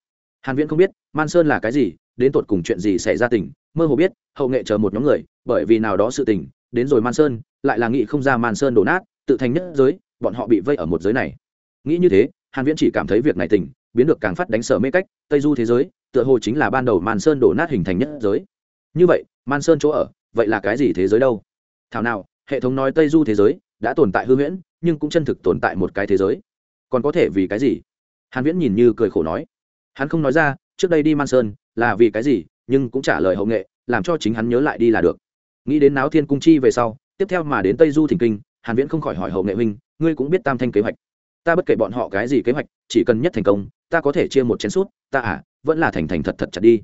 Hàn viễn không biết, man sơn là cái gì đến tột cùng chuyện gì xảy ra tình, mơ hồ biết, hậu nghệ chờ một nhóm người, bởi vì nào đó sự tình, đến rồi man sơn, lại là nghĩ không ra man sơn đổ nát, tự thành nhất giới, bọn họ bị vây ở một giới này. Nghĩ như thế, hàn viễn chỉ cảm thấy việc này tình, biến được càng phát đánh sở mê cách, tây du thế giới, tựa hồ chính là ban đầu man sơn đổ nát hình thành nhất giới. Như vậy, man sơn chỗ ở, vậy là cái gì thế giới đâu? Thảo nào, hệ thống nói tây du thế giới đã tồn tại hư huyễn, nhưng cũng chân thực tồn tại một cái thế giới. Còn có thể vì cái gì? Hàn viễn nhìn như cười khổ nói. Hắn không nói ra, trước đây đi man sơn là vì cái gì, nhưng cũng trả lời hậu nghệ, làm cho chính hắn nhớ lại đi là được. Nghĩ đến náo thiên cung chi về sau, tiếp theo mà đến tây du thỉnh kinh, hàn viễn không khỏi hỏi hậu nghệ huynh, ngươi cũng biết tam thanh kế hoạch. Ta bất kể bọn họ cái gì kế hoạch, chỉ cần nhất thành công, ta có thể chia một chén suốt ta à vẫn là thành thành thật thật chặt đi.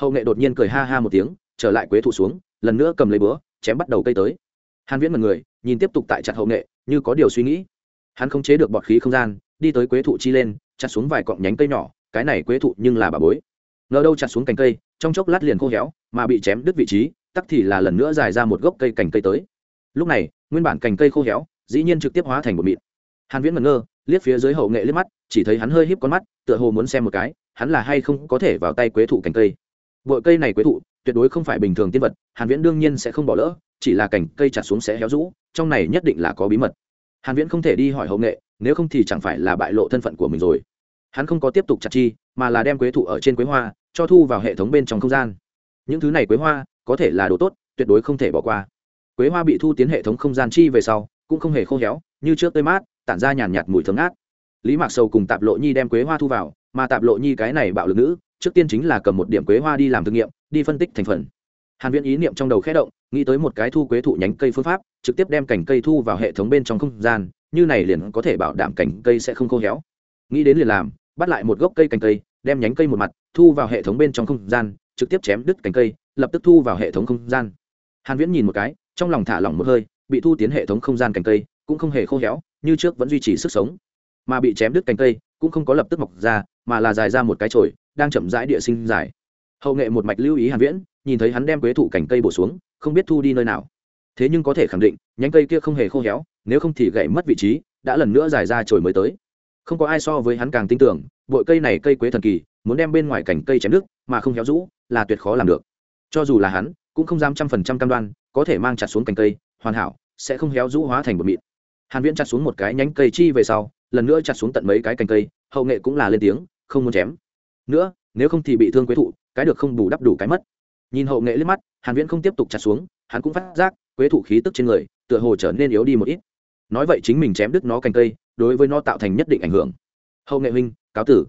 Hậu nghệ đột nhiên cười ha ha một tiếng, trở lại quế thụ xuống, lần nữa cầm lấy búa, chém bắt đầu cây tới. Hàn viễn mật người, nhìn tiếp tục tại chặt hậu nghệ, như có điều suy nghĩ. Hắn không chế được bọt khí không gian, đi tới quế thụ chi lên, chặt xuống vài cọng nhánh cây nhỏ, cái này quế thụ nhưng là bà bối ngờ đâu chặt xuống cành cây, trong chốc lát liền khô héo, mà bị chém đứt vị trí, tắc thì là lần nữa dài ra một gốc cây cành cây tới. Lúc này, nguyên bản cành cây khô héo, dĩ nhiên trực tiếp hóa thành một mịn. Hàn viễn ngẩn ngơ, liếc phía dưới hậu nghệ liếc mắt, chỉ thấy hắn hơi híp con mắt, tựa hồ muốn xem một cái, hắn là hay không có thể vào tay quế thụ cành cây. Bội cây này quế thụ, tuyệt đối không phải bình thường tiên vật, hàn viễn đương nhiên sẽ không bỏ lỡ, chỉ là cành cây chặt xuống sẽ héo rũ, trong này nhất định là có bí mật. Hàn viễn không thể đi hỏi hậu nghệ, nếu không thì chẳng phải là bại lộ thân phận của mình rồi. Hắn không có tiếp tục chặt chi, mà là đem quế thụ ở trên quế hoa cho thu vào hệ thống bên trong không gian. Những thứ này quế hoa, có thể là đồ tốt, tuyệt đối không thể bỏ qua. Quế hoa bị thu tiến hệ thống không gian chi về sau, cũng không hề khô héo, như trước tươi mát, tản ra nhàn nhạt mùi thơm ngát. Lý mạc sầu cùng tạp lộ nhi đem quế hoa thu vào, mà tạp lộ nhi cái này bạo lực nữ, trước tiên chính là cầm một điểm quế hoa đi làm thực nghiệm, đi phân tích thành phần. Hàn viễn ý niệm trong đầu khẽ động, nghĩ tới một cái thu quế thụ nhánh cây phương pháp, trực tiếp đem cành cây thu vào hệ thống bên trong không gian, như này liền có thể bảo đảm cành cây sẽ không khô héo. Nghĩ đến liền làm, bắt lại một gốc cây cành cây đem nhánh cây một mặt, thu vào hệ thống bên trong không gian, trực tiếp chém đứt cành cây, lập tức thu vào hệ thống không gian. Hàn viễn nhìn một cái, trong lòng thả lỏng một hơi, bị thu tiến hệ thống không gian cành cây, cũng không hề khô héo, như trước vẫn duy trì sức sống. Mà bị chém đứt cành cây, cũng không có lập tức mọc ra, mà là dài ra một cái chồi đang chậm rãi địa sinh dài. Hậu nghệ một mạch lưu ý hàn viễn, nhìn thấy hắn đem quế thụ cành cây bổ xuống, không biết thu đi nơi nào. Thế nhưng có thể khẳng định, nhánh cây kia không hề khô héo, nếu không thì gãy mất vị trí, đã lần nữa dài ra chồi mới tới. Không có ai so với hắn càng tin tưởng bội cây này cây quế thần kỳ, muốn đem bên ngoài cành cây chém nước, mà không héo rũ, là tuyệt khó làm được. Cho dù là hắn, cũng không dám trăm phần trăm cam đoan, có thể mang chặt xuống cành cây, hoàn hảo, sẽ không héo rũ hóa thành bột mịn. Hàn viễn chặt xuống một cái nhánh cây chi về sau, lần nữa chặt xuống tận mấy cái cành cây, hậu nghệ cũng là lên tiếng, không muốn chém. Nữa, nếu không thì bị thương quế thụ, cái được không bù đắp đủ cái mất. Nhìn hậu nghệ lên mắt, hàn viễn không tiếp tục chặt xuống, hắn cũng phát giác, quế thụ khí tức trên người, tựa hồ trở nên yếu đi một ít. Nói vậy chính mình chém đứt nó cành cây, đối với nó tạo thành nhất định ảnh hưởng. Hậu nghệ huynh cáo tử.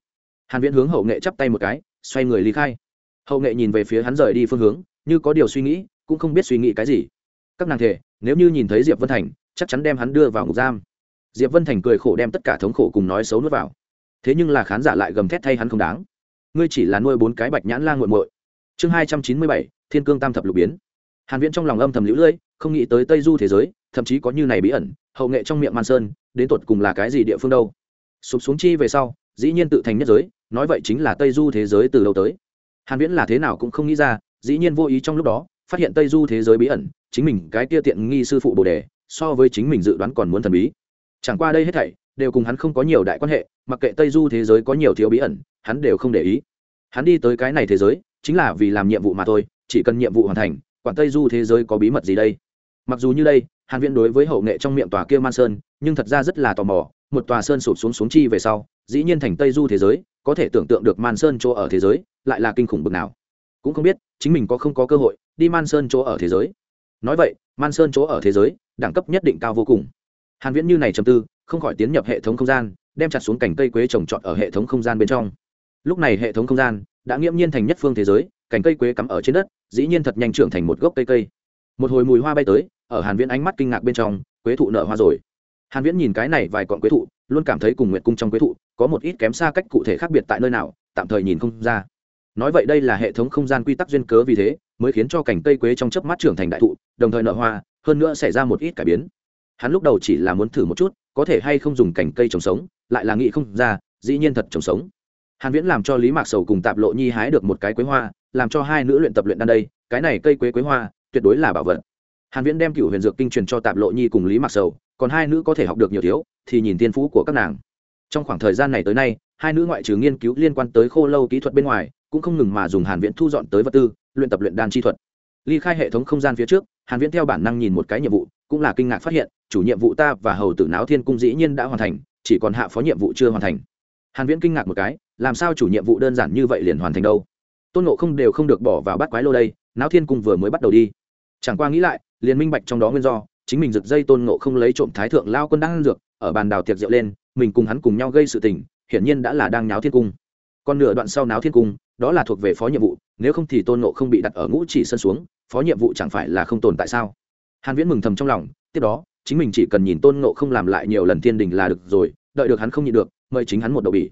Hàn viễn hướng hậu nghệ chắp tay một cái, xoay người ly khai. Hậu nghệ nhìn về phía hắn rời đi phương hướng, như có điều suy nghĩ, cũng không biết suy nghĩ cái gì. Các nàng thể, nếu như nhìn thấy diệp vân thành, chắc chắn đem hắn đưa vào ngục giam. Diệp vân thành cười khổ đem tất cả thống khổ cùng nói xấu nuốt vào. Thế nhưng là khán giả lại gầm thét thay hắn không đáng. Ngươi chỉ là nuôi bốn cái bạch nhãn lan nguội muội. Chương hai trăm chín mươi bảy, thiên cương tam thập lục biến. Hàn viễn trong lòng âm thầm lũ lưỡi, không nghĩ tới tây du thế giới, thậm chí có như này bí ẩn, hậu nghệ trong miệng man sơn, đến tột cùng là cái gì địa phương đâu. Sụp xuống chi về sau dĩ nhiên tự thành nhất giới, nói vậy chính là tây du thế giới từ lâu tới. Hàn viễn là thế nào cũng không nghĩ ra, dĩ nhiên vô ý trong lúc đó, phát hiện tây du thế giới bí ẩn, chính mình cái kia tiện nghi sư phụ bồ đề, so với chính mình dự đoán còn muốn thần bí. Chẳng qua đây hết thảy, đều cùng hắn không có nhiều đại quan hệ, mặc kệ tây du thế giới có nhiều thiếu bí ẩn, hắn đều không để ý. Hắn đi tới cái này thế giới, chính là vì làm nhiệm vụ mà thôi, chỉ cần nhiệm vụ hoàn thành, quản tây du thế giới có bí mật gì đây? Mặc dù như đây, hàn viễn đối với hậu nghệ trong miệng tòa kia man sơn, nhưng thật ra rất là tò mò, một tòa sơn sụp xuống xuống chi về sau dĩ nhiên thành tây du thế giới, có thể tưởng tượng được man sơn chỗ ở thế giới, lại là kinh khủng bực nào. Cũng không biết, chính mình có không có cơ hội đi man sơn chỗ ở thế giới. Nói vậy, man sơn chỗ ở thế giới, đẳng cấp nhất định cao vô cùng. Hàn viễn như này trầm tư, không khỏi tiến nhập hệ thống không gian, đem chặt xuống cành cây quế trồng trọt ở hệ thống không gian bên trong. Lúc này hệ thống không gian đã nghiễm nhiên thành nhất phương thế giới, cành cây quế cắm ở trên đất, dĩ nhiên thật nhanh trưởng thành một gốc cây cây. Một hồi mùi hoa bay tới, ở hàn viễn ánh mắt kinh ngạc bên trong, quế thụ nở hoa rồi hàn viễn nhìn cái này vài cọn quế thụ, luôn cảm thấy cùng nguyệt cung trong quế thụ có một ít kém xa cách cụ thể khác biệt tại nơi nào, tạm thời nhìn không ra. Nói vậy đây là hệ thống không gian quy tắc duyên cớ vì thế, mới khiến cho cảnh cây quế trong chớp mắt trưởng thành đại thụ, đồng thời nở hoa, hơn nữa xảy ra một ít cải biến. Hắn lúc đầu chỉ là muốn thử một chút, có thể hay không dùng cảnh cây trồng sống, lại là nghĩ không ra, dĩ nhiên thật trồng sống. Hàn viễn làm cho lý mạc sầu cùng tạp lộ nhi hái được một cái quế hoa, làm cho hai nữ luyện tập luyện đan đây, cái này cây quế quế hoa, tuyệt đối là bảo vật. Hàn viễn đem cửu huyền dược kinh truyền cho tạp lộ nhi cùng lý mạc sầu còn hai nữ có thể học được nhiều thiếu, thì nhìn tiên phú của các nàng. Trong khoảng thời gian này tới nay, hai nữ ngoại trừ nghiên cứu liên quan tới khô lâu kỹ thuật bên ngoài, cũng không ngừng mà dùng hàn viễn thu dọn tới vật tư, luyện tập luyện đan chi thuật. Ly khai hệ thống không gian phía trước, hàn viễn theo bản năng nhìn một cái nhiệm vụ, cũng là kinh ngạc phát hiện, chủ nhiệm vụ ta và hầu tử náo thiên cung dĩ nhiên đã hoàn thành, chỉ còn hạ phó nhiệm vụ chưa hoàn thành. Hàn viễn kinh ngạc một cái, làm sao chủ nhiệm vụ đơn giản như vậy liền hoàn thành đâu? Tôn ngộ không đều không được bỏ vào bắt quái lô đây, náo thiên cung vừa mới bắt đầu đi. Chẳng qua nghĩ lại, liền minh bạch trong đó nguyên do chính mình giật dây tôn ngộ không lấy trộm thái thượng lao quân đang dược, ở bàn đào tiệc rượu lên, mình cùng hắn cùng nhau gây sự tình, hiển nhiên đã là đang nháo thiên cung. Còn nửa đoạn sau náo thiên cung, đó là thuộc về phó nhiệm vụ, nếu không thì tôn ngộ không bị đặt ở ngũ chỉ sân xuống, phó nhiệm vụ chẳng phải là không tồn tại sao? Hàn viễn mừng thầm trong lòng, tiếp đó, chính mình chỉ cần nhìn tôn ngộ không làm lại nhiều lần thiên đình là được rồi, đợi được hắn không nhịn được, mời chính hắn một đầu bỉ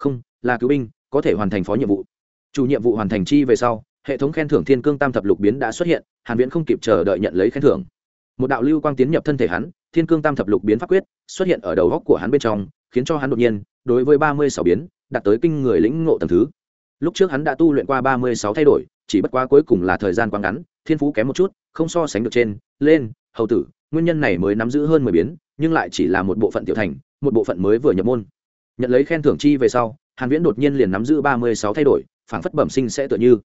không, là cứu binh, có thể hoàn thành phó nhiệm vụ. Chủ nhiệm vụ hoàn thành chi về sau, hệ thống khen thưởng thiên cương tam thập lục biến đã xuất hiện, hàn viễn không kịp chờ đợi nhận lấy khen thưởng một đạo lưu quang tiến nhập thân thể hắn, thiên cương tam thập lục biến pháp quyết xuất hiện ở đầu góc của hắn bên trong, khiến cho hắn đột nhiên, đối với ba mươi sáu biến, đạt tới kinh người lĩnh ngộ tầng thứ. Lúc trước hắn đã tu luyện qua ba mươi sáu thay đổi, chỉ bất quá cuối cùng là thời gian quá ngắn, thiên phú kém một chút, không so sánh được trên. Lên, hầu tử, nguyên nhân này mới nắm giữ hơn mười biến, nhưng lại chỉ là một bộ phận tiểu thành, một bộ phận mới vừa nhập môn. Nhận lấy khen thưởng chi về sau, hàn viễn đột nhiên liền nắm giữ ba mươi sáu thay đổi, phảng phất bẩm sinh sẽ tựa như.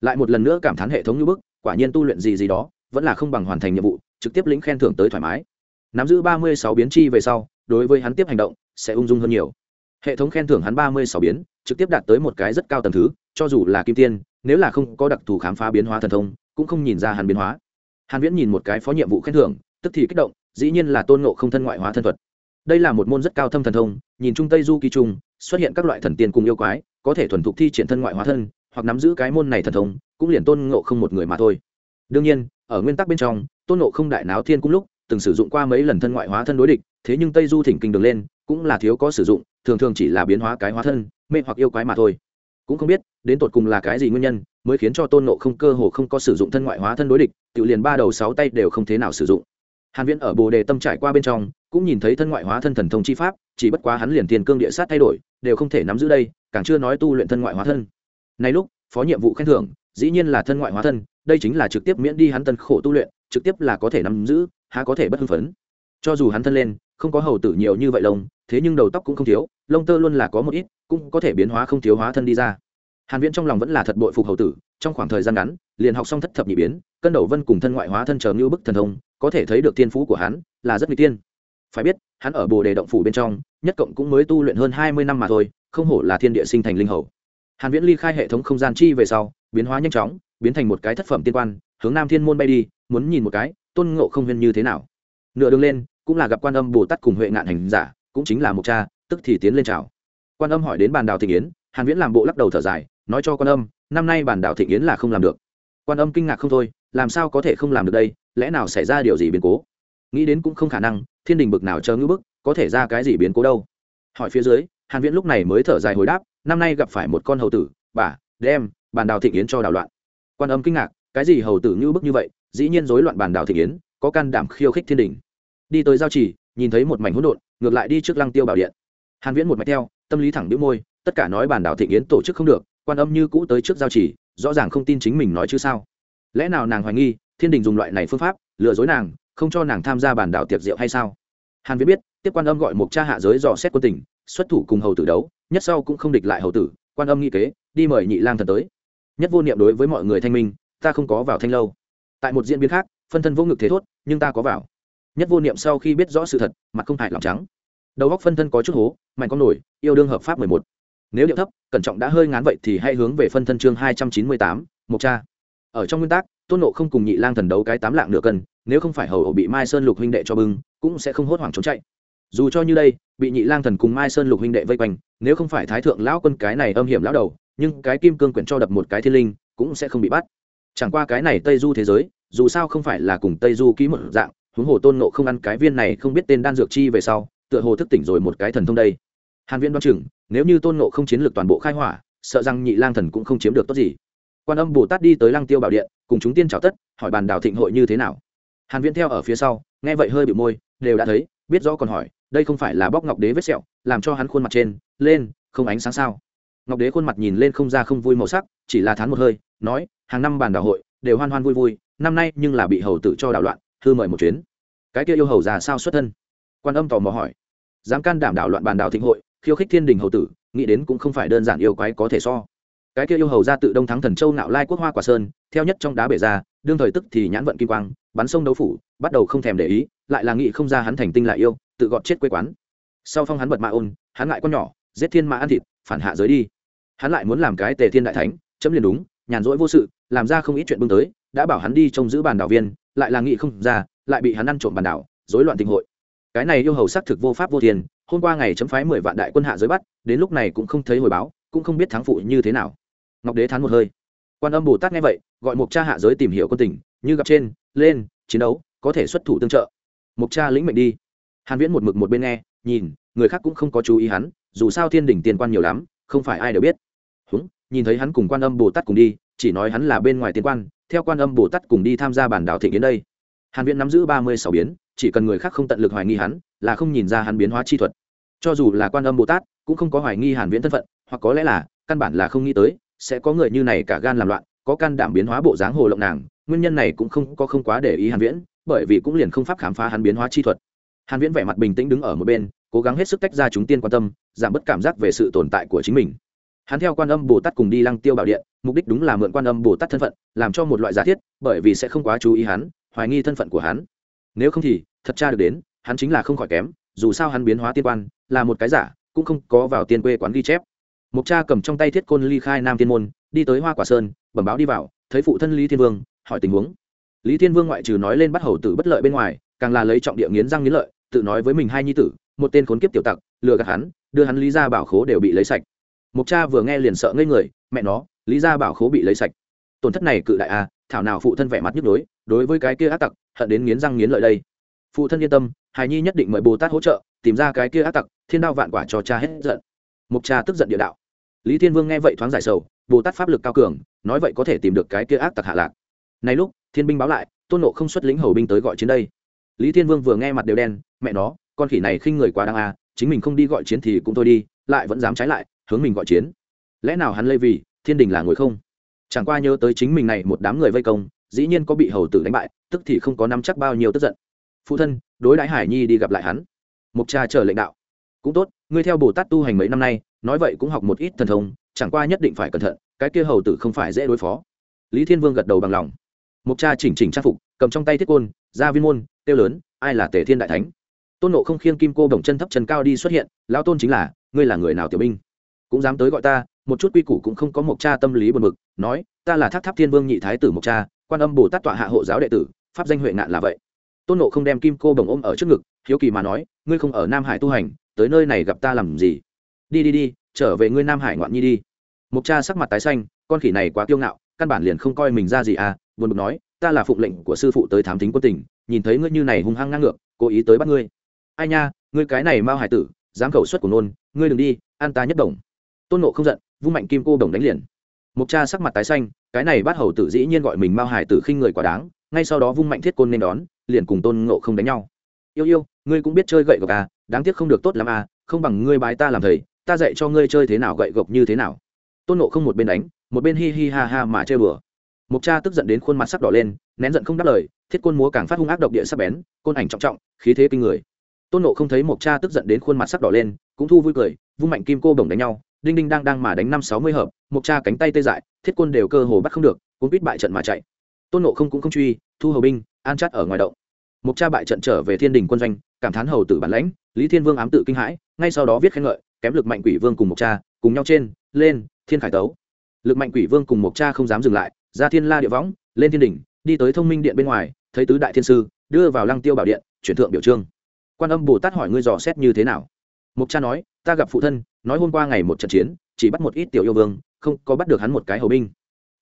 Lại một lần nữa cảm thán hệ thống như bức, quả nhiên tu luyện gì gì đó, vẫn là không bằng hoàn thành nhiệm vụ trực tiếp lĩnh khen thưởng tới thoải mái. Nắm giữ ba mươi sáu biến chi về sau, đối với hắn tiếp hành động, sẽ ung dung hơn nhiều. Hệ thống khen thưởng hắn ba mươi sáu biến, trực tiếp đạt tới một cái rất cao tầng thứ, cho dù là kim tiên, nếu là không có đặc thù khám phá biến hóa thần thông, cũng không nhìn ra hắn biến hóa. Hàn viễn nhìn một cái phó nhiệm vụ khen thưởng, tức thì kích động, dĩ nhiên là tôn ngộ không thân ngoại hóa thân thuật. Đây là một môn rất cao thâm thần thông, nhìn trung tây du kỳ trung, xuất hiện các loại thần tiên cùng yêu quái, có thể thuần thục thi triển thân ngoại hóa thân, hoặc nắm giữ cái môn này thần thông, cũng liền tôn ngộ không một người mà thôi. Đương nhiên, ở nguyên tắc bên trong tôn Nộ không đại náo thiên cung lúc, từng sử dụng qua mấy lần thân ngoại hóa thân đối địch, thế nhưng tây du thỉnh kinh đường lên, cũng là thiếu có sử dụng, thường thường chỉ là biến hóa cái hóa thân, mê hoặc yêu quái mà thôi. Cũng không biết, đến tột cùng là cái gì nguyên nhân, mới khiến cho tôn nộ không cơ hồ không có sử dụng thân ngoại hóa thân đối địch, tự liền ba đầu sáu tay đều không thế nào sử dụng. Hàn viễn ở bồ đề tâm trải qua bên trong, cũng nhìn thấy thân ngoại hóa thân thần thông chi pháp, chỉ bất quá hắn liền tiền cương địa sát thay đổi, đều không thể nắm giữ đây, càng chưa nói tu luyện thân ngoại hóa thân. Nay lúc, phó nhiệm vụ khen thưởng, dĩ nhiên là thân ngoại hóa thân, đây chính là trực tiếp miễn đi hắn tân khổ tu luyện trực tiếp là có thể nắm giữ, há có thể bất hưng phấn. Cho dù hắn thân lên, không có hầu tử nhiều như vậy lông, thế nhưng đầu tóc cũng không thiếu, lông tơ luôn là có một ít, cũng có thể biến hóa không thiếu hóa thân đi ra. Hàn viễn trong lòng vẫn là thật bội phục hầu tử, trong khoảng thời gian ngắn, liền học xong thất thập nhị biến, cân đầu vân cùng thân ngoại hóa thân chờ như bức thần thông, có thể thấy được thiên phú của hắn, là rất nguy tiên. Phải biết, hắn ở bồ đề động phủ bên trong, nhất cộng cũng mới tu luyện hơn hai mươi năm mà thôi, không hổ là thiên địa sinh thành linh hầu. Hàn viễn ly khai hệ thống không gian chi về sau, biến hóa nhanh chóng, biến thành một cái thất phẩm tiên quan hướng nam thiên môn bay đi, muốn nhìn một cái, tôn ngộ không huyên như thế nào. Nửa đường lên, cũng là gặp quan âm bồ tát cùng huệ ngạn hành giả, cũng chính là một cha, tức thì tiến lên chào. Quan âm hỏi đến bàn đào thị yến, hàn viễn làm bộ lắc đầu thở dài, nói cho quan âm, năm nay bàn đào thịnh yến là không làm được. Quan âm kinh ngạc không thôi, làm sao có thể không làm được đây? Lẽ nào xảy ra điều gì biến cố? Nghĩ đến cũng không khả năng, thiên đình bực nào chờ ngữ bức, có thể ra cái gì biến cố đâu. Hỏi phía dưới, hàn viễn lúc này mới thở dài hồi đáp, năm nay gặp phải một con hầu tử, bà, đem bàn đào thịnh yến cho đảo loạn. Quan âm kinh ngạc cái gì hầu tử như bức như vậy, dĩ nhiên rối loạn bàn đảo thịnh yến có can đảm khiêu khích thiên đình. Đi tới giao chỉ nhìn thấy một mảnh hỗn độn, ngược lại đi trước lăng tiêu bảo điện. Hàn viễn một mạch theo, tâm lý thẳng đĩu môi, tất cả nói bàn đảo thịnh yến tổ chức không được, quan âm như cũ tới trước giao chỉ rõ ràng không tin chính mình nói chứ sao. Lẽ nào nàng hoài nghi, thiên đình dùng loại này phương pháp, lừa dối nàng, không cho nàng tham gia bàn đảo tiệc rượu hay sao? Hàn viễn biết, tiếp quan âm gọi một cha hạ giới dò xét quân tình, xuất thủ cùng hầu tử đấu, nhất sau cũng không địch lại hầu tử, quan âm nghĩ kế, đi mời nhị lang thần tới. Nhất vô niệm đối với mọi người thanh minh ta không có vào thanh lâu. Tại một diễn biến khác, phân thân vô ngực thế thốt, nhưng ta có vào. Nhất vô niệm sau khi biết rõ sự thật, mặt không hại lòng trắng. Đầu góc phân thân có chút hố, mạnh con nổi, yêu đương hợp pháp mười một. Nếu điệu thấp, cẩn trọng đã hơi ngán vậy thì hãy hướng về phân thân chương hai trăm chín mươi tám, mộc cha. Ở trong nguyên tắc, tôn nộ không cùng nhị lang thần đấu cái tám lạng nửa cân, nếu không phải hầu ổ bị mai sơn lục huynh đệ cho bưng, cũng sẽ không hốt hoảng trốn chạy. Dù cho như đây, bị nhị lang thần cùng mai sơn lục huynh đệ vây quanh, nếu không phải thái thượng lão quân cái này âm hiểm lão đầu, nhưng cái kim cương quyển cho đập một cái thiên linh, cũng sẽ không bị bắt chẳng qua cái này tây du thế giới, dù sao không phải là cùng tây du ký một dạng, huống hồ tôn nộ không ăn cái viên này không biết tên đan dược chi về sau, tựa hồ thức tỉnh rồi một cái thần thông đây. Hàn viễn đoán chừng, nếu như tôn nộ không chiến lược toàn bộ khai hỏa, sợ rằng nhị lang thần cũng không chiếm được tốt gì. Quan âm bồ tát đi tới lăng tiêu bảo điện, cùng chúng tiên chào tất, hỏi bàn đảo thịnh hội như thế nào. Hàn viễn theo ở phía sau, nghe vậy hơi bị môi, đều đã thấy, biết rõ còn hỏi, đây không phải là bóc ngọc đế vết sẹo, làm cho hắn khuôn mặt trên, lên, không ánh sáng sao. Ngọc đế khuôn mặt nhìn lên không ra không vui màu sắc, chỉ là thán một hơi, nói hàng năm bàn đảo hội đều hoan hoan vui vui, năm nay nhưng là bị hầu tử cho đảo loạn thư mời một chuyến. Cái kia yêu hầu già sao xuất thân? Quan âm tò mò hỏi. Dám can đảm đảo loạn bàn đảo thịnh hội, khiêu khích thiên đình hầu tử, nghĩ đến cũng không phải đơn giản yêu quái có thể so. Cái kia yêu hầu ra tự đông thắng thần châu nạo lai quốc hoa quả sơn, theo nhất trong đá bể ra, đương thời tức thì nhãn vận kim quang, bắn sông đấu phủ, bắt đầu không thèm để ý, lại là nghĩ không ra hắn thành tinh lại yêu, tự gọt chết quê quán. Sau phong hắn bật mạ ôn, hắn lại con nhỏ, giết thiên mã ăn thịt, phản hạ giới đi. Hắn lại muốn làm cái tề thiên đại thánh, chấm liền đúng nhàn rỗi vô sự, làm ra không ít chuyện bưng tới, đã bảo hắn đi trông giữ bàn đảo viên, lại là nghị không ra, lại bị hắn ăn trộm bàn đảo, rối loạn tình hội. Cái này yêu hầu xác thực vô pháp vô tiền hôm qua ngày chấm phái mười vạn đại quân hạ giới bắt, đến lúc này cũng không thấy hồi báo, cũng không biết thắng phụ như thế nào. Ngọc đế thán một hơi. Quan âm bồ tát nghe vậy, gọi mục cha hạ giới tìm hiểu quân tình, như gặp trên, lên, chiến đấu, có thể xuất thủ tương trợ. Mục cha lĩnh mệnh đi. Hàn viễn một mực một bên nghe, nhìn, người khác cũng không có chú ý hắn, dù sao thiên đỉnh tiền quan nhiều lắm, không phải ai đều biết nhìn thấy hắn cùng quan âm bồ tát cùng đi, chỉ nói hắn là bên ngoài tiên quan, theo quan âm bồ tát cùng đi tham gia bản đảo thị kiến đây. Hàn viễn nắm giữ ba mươi sáu biến, chỉ cần người khác không tận lực hoài nghi hắn, là không nhìn ra hắn biến hóa chi thuật. Cho dù là quan âm bồ tát, cũng không có hoài nghi hàn viễn thân phận, hoặc có lẽ là, căn bản là không nghĩ tới, sẽ có người như này cả gan làm loạn, có can đảm biến hóa bộ dáng hồ lộng nàng, nguyên nhân này cũng không, có không quá để ý hàn viễn, bởi vì cũng liền không pháp khám phá hắn biến hóa chi thuật. Hàn viễn vẻ mặt bình tĩnh đứng ở một bên, cố gắng hết sức tách ra chúng tiên quan tâm, giảm bớt cảm giác về sự tồn tại của chính mình hắn theo quan âm bồ tát cùng đi lăng tiêu bảo điện, mục đích đúng là mượn quan âm bồ tát thân phận, làm cho một loại giả thiết, bởi vì sẽ không quá chú ý hắn, hoài nghi thân phận của hắn. Nếu không thì, thật cha được đến, hắn chính là không khỏi kém, dù sao hắn biến hóa tiên quan, là một cái giả, cũng không có vào tiên quê quán ghi chép. Mục cha cầm trong tay thiết côn ly khai nam tiên môn, đi tới hoa quả sơn, bẩm báo đi vào, thấy phụ thân lý thiên vương, hỏi tình huống. Lý thiên vương ngoại trừ nói lên bắt hầu tử bất lợi bên ngoài, càng là lấy trọng địa nghiến răng nghiến lợi, tự nói với mình hai nhi tử, một tên khốn kiếp tiểu tặc, lừa gạt hắn, đưa hắn lý ra bảo khố đều bị lấy sạch mục cha vừa nghe liền sợ ngây người mẹ nó lý ra bảo khố bị lấy sạch. Tổn thất này cự đại a à, thảo nào phụ thân vẻ mặt nhức đối đối với cái kia ác tặc hận đến nghiến răng nghiến lợi đây. Phụ thân yên tâm hài nhi nhất định mời bồ tát hỗ trợ tìm ra cái kia ác tặc thiên đao vạn quả cho cha hết giận. Mục cha tức giận địa đạo. Lý thiên vương nghe vậy thoáng giải sầu bồ tát pháp lực cao cường nói vậy có thể tìm được cái kia ác tặc hạ lạc. Này lúc thiên binh báo lại tôn nộ không xuất lĩnh hầu binh tới gọi chiến đây. Lý thiên vương vừa nghe mặt đều đen mẹ nó con khỉ này khinh người quá đáng à chính mình không đi gọi chiến thì cũng thôi đi lại vẫn dám trái lại hướng mình gọi chiến. Lẽ nào hắn lây vì, thiên đình là ngồi không? Chẳng qua nhớ tới chính mình này một đám người vây công, dĩ nhiên có bị hầu tử đánh bại, tức thì không có nắm chắc bao nhiêu tức giận. Phụ thân, đối đãi hải nhi đi gặp lại hắn. Mục cha chờ lệnh đạo. Cũng tốt, ngươi theo bồ tát tu hành mấy năm nay, nói vậy cũng học một ít thần thông, chẳng qua nhất định phải cẩn thận, cái kia hầu tử không phải dễ đối phó. Lý thiên vương gật đầu bằng lòng. Mục cha chỉnh chỉnh trang phục, cầm trong tay thiết côn, ra viên môn tiêu lớn, ai là tề thiên đại thánh? Tôn nộ không khiêng kim cô đồng chân thấp chân cao đi xuất hiện, lão tôn chính là, ngươi là người nào tiểu binh? Cũng dám tới gọi ta, một chút quy củ cũng không có một cha tâm lý buồn mực nói, ta là tháp tháp thiên vương nhị thái tử một cha, quan âm bồ tát tọa hạ hộ giáo đệ tử, pháp danh huệ ngạn là vậy. Tôn nộ không đem kim cô bồng ôm ở trước ngực, hiếu kỳ mà nói, ngươi không ở nam hải tu hành, tới nơi này gặp ta làm gì? Đi đi đi, trở về ngươi nam hải ngoạn nhi đi. Một cha sắc mặt tái xanh, con khỉ này quá kiêu ngạo, căn bản liền không coi mình ra gì à buồn bực nói, ta là phụng lệnh của sư phụ tới thám thính quân tình nhìn thấy ngươi như này hung hăng ngang ngược, cố ý tới bắt ngươi. Ai nha, ngươi cái này mau hải tử, dám khẩu xuất của nôn, ngươi đừng đi an ta nhất đồng tôn nộ không giận, vung mạnh kim cô đồng đánh liền. Mục cha sắc mặt tái xanh, cái này bắt hầu tử dĩ nhiên gọi mình Mao hải tử khinh người quả đáng, ngay sau đó vung mạnh thiết côn nên đón, liền cùng tôn ngộ không đánh nhau. Yêu yêu, ngươi cũng biết chơi gậy gộc à đáng tiếc không được tốt lắm à không bằng ngươi bái ta làm thầy, ta dạy cho ngươi chơi thế nào gậy gộc như thế nào. Tôn nộ không một bên đánh, một bên hi hi ha ha mà chơi bừa mục cha tức giận đến khuôn mặt sắc đỏ lên, nén giận không đáp lời, thiết côn múa càng phát hung ác độc địa sắc bén, côn ảnh trọng trọng, khí thế kinh người. Tôn nộ không thấy Mộc cha tức giận đến khuôn mặt sắc đỏ lên, cũng thu vui cười, vung mạnh kim cô bổng đánh nhau đinh đinh đang đang mà đánh năm sáu mươi hợp mục cha cánh tay tê dại thiết Quân đều cơ hồ bắt không được cũng biết bại trận mà chạy. Tôn nộ không cũng không truy thu hầu binh an chắt ở ngoài động. Mục cha bại trận trở về thiên đình quân doanh cảm thán hầu tử bản lãnh lý thiên vương ám tự kinh hãi ngay sau đó viết khen ngợi kém lực mạnh quỷ vương cùng mục cha cùng nhau trên lên thiên khải tấu. Lực mạnh quỷ vương cùng mục cha không dám dừng lại ra thiên la địa võng lên thiên Đình, đi tới thông minh điện bên ngoài thấy tứ đại thiên sư đưa vào lăng tiêu bảo điện chuyển thượng biểu trương. Quan âm bồ tát hỏi ngươi dò xét như thế nào? Mục cha nói ta gặp phụ thân nói hôm qua ngày một trận chiến, chỉ bắt một ít tiểu yêu vương, không có bắt được hắn một cái hầu binh.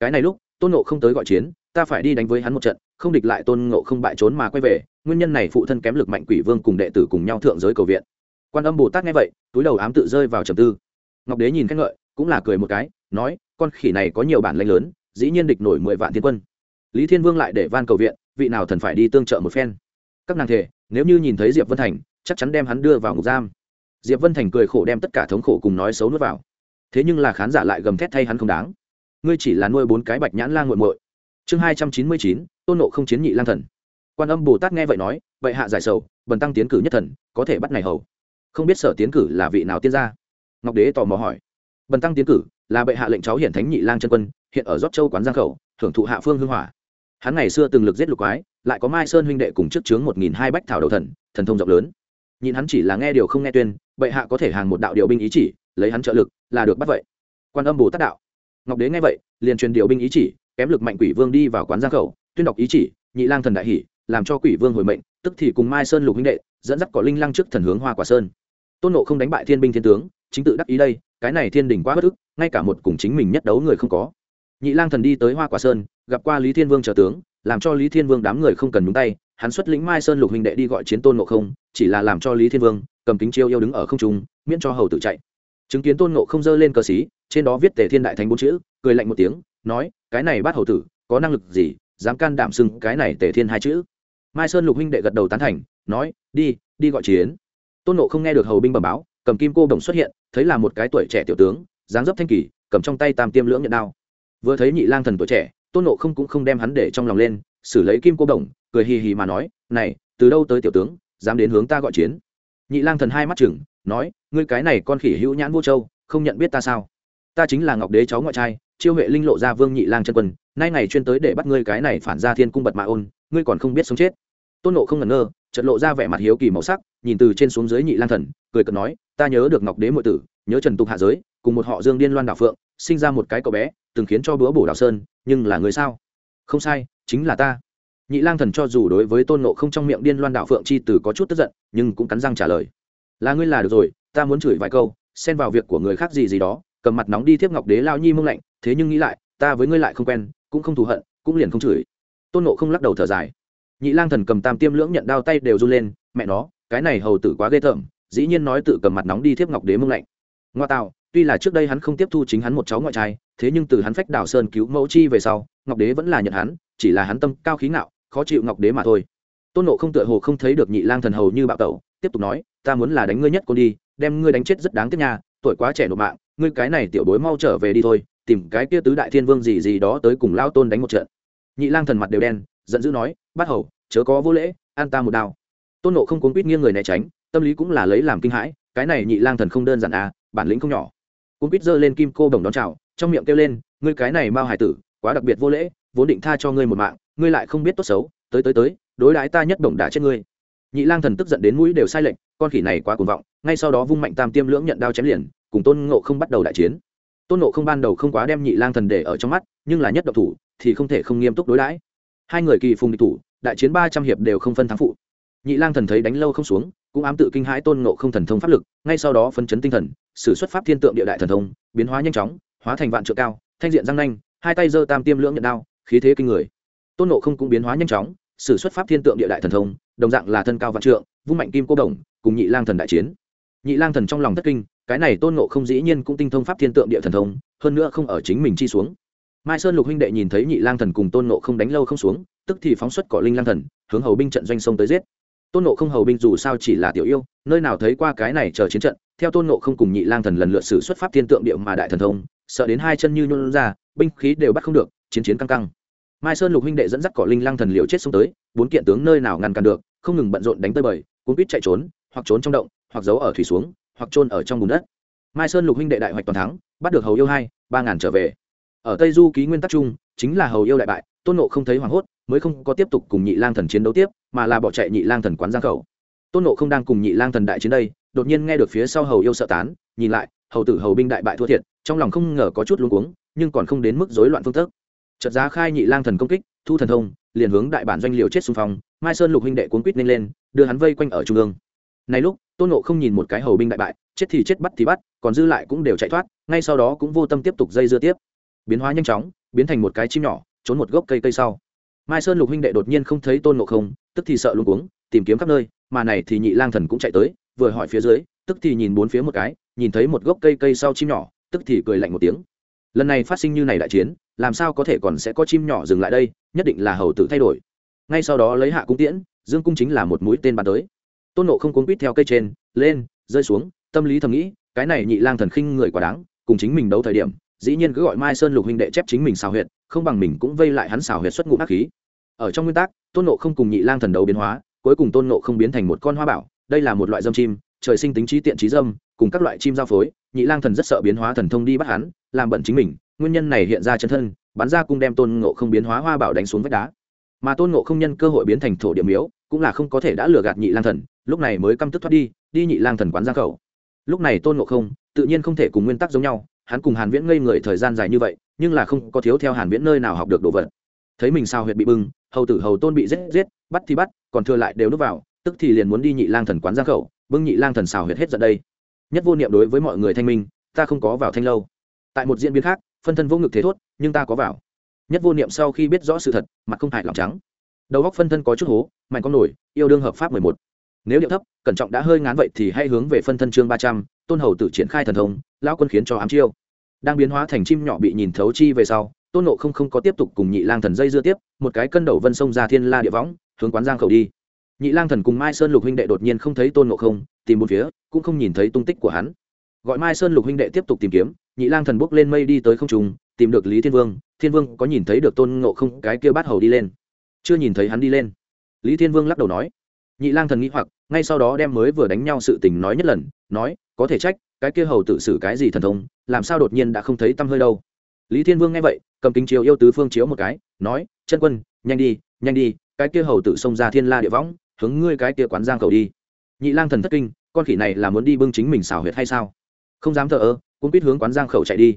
Cái này lúc, tôn nộ không tới gọi chiến, ta phải đi đánh với hắn một trận, không địch lại tôn nộ không bại trốn mà quay về, nguyên nhân này phụ thân kém lực mạnh quỷ vương cùng đệ tử cùng nhau thượng giới cầu viện. Quan âm bồ tát nghe vậy, túi đầu ám tự rơi vào trầm tư. Ngọc đế nhìn khen ngợi, cũng là cười một cái, nói, con khỉ này có nhiều bản lanh lớn, dĩ nhiên địch nổi mười vạn thiên quân. Lý thiên vương lại để van cầu viện, vị nào thần phải đi tương trợ một phen. Các nàng thể, nếu như nhìn thấy diệp vân thành, chắc chắn đem hắn đưa vào ngục giam diệp vân thành cười khổ đem tất cả thống khổ cùng nói xấu nuốt vào. Thế nhưng là khán giả lại gầm thét thay hắn không đáng. Ngươi chỉ là nuôi bốn cái bạch nhãn lan nguội muội. Chương hai trăm chín mươi chín, tôn nộ không chiến nhị lang thần. Quan âm bồ tát nghe vậy nói, vậy hạ giải sầu, bần tăng tiến cử nhất thần, có thể bắt này hầu. Không biết sở tiến cử là vị nào tiên gia? Ngọc đế tò mò hỏi. Bần tăng tiến cử là bệ hạ lệnh cháu hiển thánh nhị lang chân quân, hiện ở rót châu quán giang khẩu, thưởng thụ hạ phương hưng hỏa. Hắn ngày xưa từng lực giết lục quái, lại có mai sơn huynh đệ cùng trước chướng một nghìn hai bách thảo đầu thần thần thông rộng lớn. Nhìn hắn chỉ là nghe điều không nghe tuyên bệ hạ có thể hàng một đạo điều binh ý chỉ, lấy hắn trợ lực là được bắt vậy. Quan âm bồ tát đạo. Ngọc đế nghe vậy, liền truyền điều binh ý chỉ, kém lực mạnh quỷ vương đi vào quán giang khẩu, tuyên đọc ý chỉ, nhị lang thần đại hỷ, làm cho quỷ vương hồi mệnh, tức thì cùng mai sơn lục huynh đệ, dẫn dắt cỏ linh lăng trước thần hướng hoa quả sơn. Tôn nộ không đánh bại thiên binh thiên tướng, chính tự đắc ý đây, cái này thiên đình quá bất ức, ngay cả một cùng chính mình nhất đấu người không có. Nhị lang thần đi tới hoa quả sơn, gặp qua lý thiên vương trợ tướng, làm cho lý thiên vương đám người không cần nhúng tay hắn xuất lĩnh mai sơn lục huynh đệ đi gọi chiến tôn ngộ không, chỉ là làm cho lý thiên vương, cầm kính chiêu yêu đứng ở không trung, miễn cho hầu tử chạy. Chứng kiến tôn ngộ không dơ lên cờ xí, trên đó viết tề thiên đại thánh bốn chữ, cười lạnh một tiếng, nói, cái này bắt hầu tử, có năng lực gì, dám can đảm xưng cái này tề thiên hai chữ? Mai sơn lục huynh đệ gật đầu tán thành, nói, đi đi gọi chiến. Tôn nộ không nghe được hầu binh bẩm báo, cầm kim cô đồng xuất hiện, thấy là một cái tuổi trẻ tiểu tướng, dáng dấp thanh kỳ, cầm trong tay tam tiêm lưỡng nhận đao. Vừa thấy nhị lang thần tuổi trẻ, tôn nộ không cũng không đem hắn để trong lòng lên xử lấy kim cô đồng, cười hì hì mà nói, này, từ đâu tới tiểu tướng, dám đến hướng ta gọi chiến? Nhị lang thần hai mắt chừng nói, ngươi cái này con khỉ hữu nhãn vô châu, không nhận biết ta sao? Ta chính là ngọc đế cháu ngoại trai, chiêu huệ linh lộ ra vương nhị lang chân quân, nay ngày chuyên tới để bắt ngươi cái này phản ra thiên cung bật mạ ôn, ngươi còn không biết sống chết. Tôn nộ không ngẩn ngơ, chợt lộ ra vẻ mặt hiếu kỳ màu sắc, nhìn từ trên xuống dưới nhị lang thần, cười cợt nói, ta nhớ được ngọc đế muội tử, nhớ trần tục hạ giới, cùng một họ dương điên loan đảo phượng, sinh ra một cái cậu bé, từng khiến cho búa bổ đào sơn, nhưng là người sao? Không sai, chính là ta. Nhị lang thần cho dù đối với tôn nộ không trong miệng điên loan đạo phượng chi từ có chút tức giận, nhưng cũng cắn răng trả lời. Là ngươi là được rồi, ta muốn chửi vài câu, xen vào việc của người khác gì gì đó, cầm mặt nóng đi thiếp ngọc đế lao nhi mông lạnh, thế nhưng nghĩ lại, ta với ngươi lại không quen, cũng không thù hận, cũng liền không chửi. Tôn nộ không lắc đầu thở dài. Nhị lang thần cầm tam tiêm lưỡng nhận đao tay đều run lên, mẹ nó, cái này hầu tử quá ghê tởm, dĩ nhiên nói tự cầm mặt nóng đi thiếp ngọc đế mông lạnh. Ngoa tạo, tuy là trước đây hắn không tiếp thu chính hắn một cháu ngoại trai, thế nhưng từ hắn phách đào sơn cứu mẫu chi về sau ngọc đế vẫn là nhận hắn, chỉ là hắn tâm cao khí ngạo, khó chịu ngọc đế mà thôi. Tôn nộ không tựa hồ không thấy được nhị lang thần hầu như bạo tẩu, tiếp tục nói, ta muốn là đánh ngươi nhất con đi, đem ngươi đánh chết rất đáng tiếc nha, tuổi quá trẻ nộp mạng, ngươi cái này tiểu bối mau trở về đi thôi, tìm cái kia tứ đại thiên vương gì gì đó tới cùng lao tôn đánh một trận. Nhị lang thần mặt đều đen, giận dữ nói bắt hầu, chớ có vô lễ, an ta một đao. Tôn nộ không cuốn quýt nghiêng người né tránh, tâm lý cũng là lấy làm kinh hãi, cái này nhị lang thần không đơn giản à bản lĩnh không nhỏ. Cuốn quýt giơ lên kim cô đồng đón chào, trong miệng kêu lên, ngươi cái này mau hải tử quá đặc biệt vô lễ, vốn định tha cho ngươi một mạng, ngươi lại không biết tốt xấu, tới tới tới, đối đãi ta nhất bổng đã chết ngươi. Nhị lang thần tức giận đến mũi đều sai lệnh con khỉ này quá cuồng vọng, ngay sau đó vung mạnh tam tiêm lưỡng nhận đao chém liền, cùng tôn ngộ không bắt đầu đại chiến. Tôn ngộ không ban đầu không quá đem nhị lang thần để ở trong mắt, nhưng là nhất độc thủ, thì không thể không nghiêm túc đối đãi. Hai người kỳ phùng địch thủ, đại chiến ba trăm hiệp đều không phân thắng phụ. Nhị lang thần thấy đánh lâu không xuống, cũng ám tự kinh hãi tôn ngộ không thần thông pháp lực, ngay sau đó phân chấn tinh thần, sử xuất pháp thiên tượng địa đại thần thông, biến hóa nhanh chóng, hóa thành vạn trượng cao, thanh diện răng nanh hai tay giơ tam tiêm lưỡng nhận đao, khí thế kinh người. Tôn ngộ không cũng biến hóa nhanh chóng, sử xuất pháp thiên tượng địa đại thần thông, đồng dạng là thân cao vạn trượng, vung mạnh kim cô đồng, cùng nhị lang thần đại chiến. Nhị lang thần trong lòng thất kinh, cái này tôn ngộ không dĩ nhiên cũng tinh thông pháp thiên tượng địa thần thông, hơn nữa không ở chính mình chi xuống. Mai sơn lục huynh đệ nhìn thấy nhị lang thần cùng tôn ngộ không đánh lâu không xuống, tức thì phóng xuất cỏ linh lang thần, hướng hầu binh trận doanh sông tới giết. Tôn ngộ không hầu binh dù sao chỉ là tiểu yêu, nơi nào thấy qua cái này chờ chiến trận, theo tôn ngộ không cùng nhị lang thần lần lượt sử xuất pháp thiên tượng địa mà đại thần thông sợ đến hai chân như nhún ra, binh khí đều bắt không được, chiến chiến căng căng. Mai sơn lục huynh đệ dẫn dắt cỏ linh lang thần liều chết xông tới, bốn kiện tướng nơi nào ngăn cản được, không ngừng bận rộn đánh tới bời, cuốn quýt chạy trốn, hoặc trốn trong động, hoặc giấu ở thủy xuống, hoặc trôn ở trong bùn đất. Mai sơn lục huynh đệ đại hoạch toàn thắng, bắt được hầu yêu hai, ba ngàn trở về. Ở tây du ký nguyên tắc chung, chính là hầu yêu đại bại, tôn nộ không thấy hoảng hốt, mới không có tiếp tục cùng nhị lang thần chiến đấu tiếp, mà là bỏ chạy nhị lang thần quán giang khẩu. Tôn nộ không đang cùng nhị lang thần đại chiến đây, đột nhiên nghe được phía sau hầu yêu sợ tán, nhìn lại, hầu tử hầu binh đại bại thua thiệt trong lòng không ngờ có chút luống cuống, nhưng còn không đến mức rối loạn phương thức. Chợt giá khai nhị lang thần công kích, thu thần thông, liền hướng đại bản doanh liều chết xung phong, mai sơn lục huynh đệ cuốn quýt lên lên, đưa hắn vây quanh ở trung ương. Này lúc, tôn nộ không nhìn một cái hầu binh đại bại, chết thì chết bắt thì bắt, còn dư lại cũng đều chạy thoát, ngay sau đó cũng vô tâm tiếp tục dây dưa tiếp. Biến hóa nhanh chóng, biến thành một cái chim nhỏ, trốn một gốc cây cây sau. Mai sơn lục huynh đệ đột nhiên không thấy tôn nộ không, tức thì sợ luôn cuống, tìm kiếm khắp nơi, mà này thì nhị lang thần cũng chạy tới, vừa hỏi phía dưới, tức thì nhìn bốn phía một cái, nhìn thấy một gốc cây cây sau chim nhỏ tức thì cười lạnh một tiếng. Lần này phát sinh như này đại chiến, làm sao có thể còn sẽ có chim nhỏ dừng lại đây, nhất định là hầu tử thay đổi. Ngay sau đó lấy hạ cung tiễn, dương cung chính là một mũi tên bắn tới. Tôn nộ không cuốn quýt theo cây trên, lên, rơi xuống, tâm lý thầm nghĩ, cái này nhị lang thần khinh người quá đáng, cùng chính mình đấu thời điểm, dĩ nhiên cứ gọi mai sơn lục huynh đệ chép chính mình xào huyệt, không bằng mình cũng vây lại hắn xào huyệt xuất ngụ ác khí. Ở trong nguyên tắc, tôn nộ không cùng nhị lang thần đấu biến hóa, cuối cùng tôn nộ không biến thành một con hoa bảo, đây là một loại dâm chim trời sinh tính trí tiện trí dâm, cùng các loại chim giao phối, nhị lang thần rất sợ biến hóa thần thông đi bắt hắn, làm bận chính mình, nguyên nhân này hiện ra chân thân, bắn ra cung đem tôn ngộ không biến hóa hoa bảo đánh xuống vách đá. Mà tôn ngộ không nhân cơ hội biến thành thổ địa miếu, cũng là không có thể đã lừa gạt nhị lang thần, lúc này mới căm tức thoát đi đi nhị lang thần quán ra khẩu. Lúc này tôn ngộ không, tự nhiên không thể cùng nguyên tắc giống nhau, hắn cùng hàn viễn ngây người thời gian dài như vậy, nhưng là không có thiếu theo hàn viễn nơi nào học được đồ vật. Thấy mình sao huyệt bị bưng, hầu tử hầu tôn bị giết giết, bắt thì bắt, còn thừa lại đều núp vào, tức thì liền muốn đi nhị lang thần quán ra khẩu bưng nhị lang thần xào huyệt hết giận đây. Nhất vô niệm đối với mọi người thanh minh, ta không có vào thanh lâu. Tại một diễn biến khác, phân thân vô ngực thế thốt, nhưng ta có vào. Nhất vô niệm sau khi biết rõ sự thật, mặt không hại lòng trắng. Đầu góc phân thân có chút hố, mạnh con nổi, yêu đương hợp pháp mười một. Nếu điệu thấp, cẩn trọng đã hơi ngán vậy thì hãy hướng về phân thân chương ba trăm, tôn hầu tự triển khai thần thông, lão quân khiến cho ám chiêu. Đang biến hóa thành chim nhỏ bị nhìn thấu chi về sau, tôn nộ không không có tiếp tục cùng nhị lang thần dây dưa tiếp, một cái cân đầu vân sông ra thiên la địa võng, hướng quán giang khẩu đi nhị lang thần cùng mai sơn lục huynh đệ đột nhiên không thấy tôn ngộ không, tìm một phía, cũng không nhìn thấy tung tích của hắn. Gọi mai sơn lục huynh đệ tiếp tục tìm kiếm, nhị lang thần bốc lên mây đi tới không trùng tìm được lý thiên vương. Thiên vương có nhìn thấy được tôn ngộ không cái kia bát hầu đi lên? Chưa nhìn thấy hắn đi lên. Lý thiên vương lắc đầu nói. Nhị lang thần nghĩ hoặc, ngay sau đó đem mới vừa đánh nhau sự tình nói nhất lần, nói, có thể trách, cái kia hầu tự xử cái gì thần thông, làm sao đột nhiên đã không thấy tâm hơi đâu? Lý thiên vương nghe vậy, cầm kính chiếu yêu tứ phương chiếu một cái, nói, chân quân, nhanh đi nhanh đi, cái kia hầu tự xông ra thiên la địa võng hướng ngươi cái kia quán giang cầu đi. Nhị lang thần thất kinh, con khỉ này là muốn đi bưng chính mình xào huyệt hay sao? Không dám thờ ơ, cũng biết hướng quán giang khẩu chạy đi.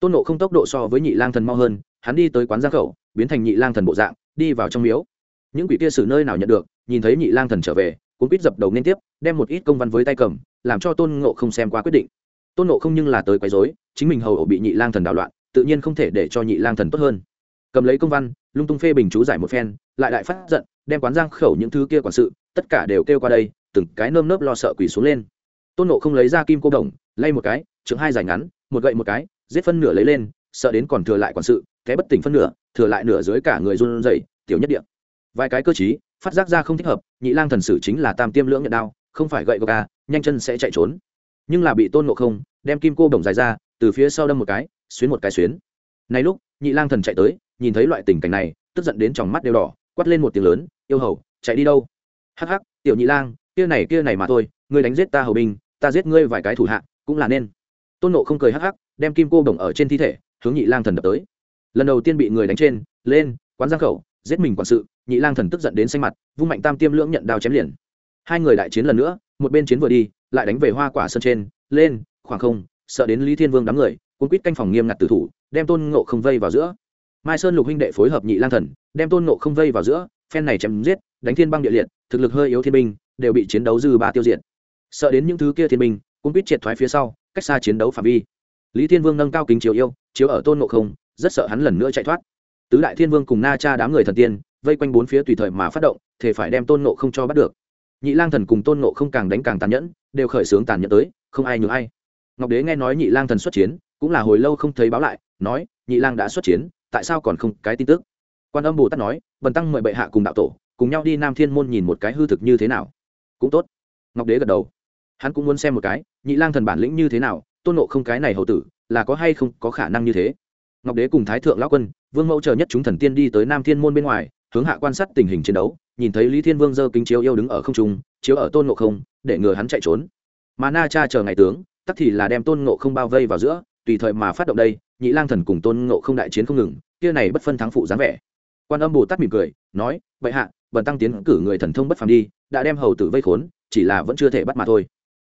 Tôn nộ không tốc độ so với nhị lang thần mau hơn, hắn đi tới quán giang khẩu, biến thành nhị lang thần bộ dạng, đi vào trong miếu. Những quỷ kia xử nơi nào nhận được, nhìn thấy nhị lang thần trở về, cũng biết dập đầu liên tiếp, đem một ít công văn với tay cầm, làm cho tôn ngộ không xem qua quyết định. Tôn ngộ không nhưng là tới quấy rối, chính mình hầu ổ bị nhị lang thần đảo loạn, tự nhiên không thể để cho nhị lang thần tốt hơn cầm lấy công văn, lung tung phê bình chú giải một phen, lại đại phát giận, đem quán giang khẩu những thứ kia quản sự, tất cả đều kêu qua đây, từng cái nơm nớp lo sợ quỳ xuống lên. Tôn nộ không lấy ra kim cô đồng, lay một cái chừng hai dài ngắn, một gậy một cái, giết phân nửa lấy lên, sợ đến còn thừa lại quản sự cái bất tỉnh phân nửa, thừa lại nửa dưới cả người run rẩy, tiểu nhất điện vài cái cơ chí phát giác ra không thích hợp, nhị lang thần sử chính là tam tiêm lưỡng nhận đao, không phải gậy gộc ca nhanh chân sẽ chạy trốn. Nhưng là bị tôn nộ không, đem kim cô đồng dài ra, từ phía sau đâm một cái, xuyến một cái xuyến nay lúc, nhị lang thần chạy tới, nhìn thấy loại tình cảnh này, tức giận đến tròng mắt đều đỏ, quát lên một tiếng lớn, yêu hầu, chạy đi đâu? Hắc hắc, tiểu nhị lang, kia này kia này mà thôi, ngươi đánh giết ta hầu binh, ta giết ngươi vài cái thủ hạ, cũng là nên. Tôn nộ không cười hắc hắc, đem kim cô đồng ở trên thi thể, hướng nhị lang thần đập tới. Lần đầu tiên bị người đánh trên, lên, quán giang khẩu, giết mình quản sự, nhị lang thần tức giận đến xanh mặt, vung mạnh tam tiêm lưỡng nhận đao chém liền. Hai người đại chiến lần nữa, một bên chiến vừa đi, lại đánh về hoa quả sân trên, lên, khoảng không, sợ đến lý thiên vương đám người, cuốn quýt canh phòng nghiêm ngặt tử thủ đem tôn ngộ không vây vào giữa. Mai sơn lục huynh đệ phối hợp nhị lang thần, đem tôn ngộ không vây vào giữa, phen này chém giết, đánh thiên băng địa liệt, thực lực hơi yếu thiên binh, đều bị chiến đấu dư ba tiêu diệt. Sợ đến những thứ kia thiên binh cũng biết triệt thoái phía sau, cách xa chiến đấu phạm vi. Lý thiên vương nâng cao kính chiếu yêu, chiếu ở tôn ngộ không, rất sợ hắn lần nữa chạy thoát. Tứ đại thiên vương cùng na cha đám người thần tiên, vây quanh bốn phía tùy thời mà phát động thể phải đem tôn ngộ không cho bắt được. Nhị lang thần cùng tôn ngộ không càng đánh càng tàn nhẫn, đều khởi xướng tàn nhẫn tới, không ai nhường ai. Ngọc đế nghe nói nhị lang thần xuất chiến, cũng là hồi lâu không thấy báo lại nói, nhị lang đã xuất chiến, tại sao còn không cái tin tức? Quan âm bồ tát nói, bần tăng mời bệ hạ cùng đạo tổ, cùng nhau đi nam thiên môn nhìn một cái hư thực như thế nào. Cũng tốt. Ngọc đế gật đầu. Hắn cũng muốn xem một cái, nhị lang thần bản lĩnh như thế nào, tôn nộ không cái này hậu tử, là có hay không có khả năng như thế? Ngọc đế cùng thái thượng lão quân, vương mẫu chờ nhất chúng thần tiên đi tới nam thiên môn bên ngoài, hướng hạ quan sát tình hình chiến đấu, nhìn thấy lý thiên vương giơ kính chiếu yêu đứng ở không trung, chiếu ở tôn nộ không, để ngừa hắn chạy trốn. Mà na cha chờ ngày tướng, tắc thì là đem tôn ngộ không bao vây vào giữa, tùy thời mà phát động đây nhị lang thần cùng tôn ngộ không đại chiến không ngừng, kia này bất phân thắng phụ dáng vẻ. Quan âm bồ tát mỉm cười, nói, vậy hạ, bần tăng tiến cử người thần thông bất phàm đi, đã đem hầu tử vây khốn, chỉ là vẫn chưa thể bắt mà thôi.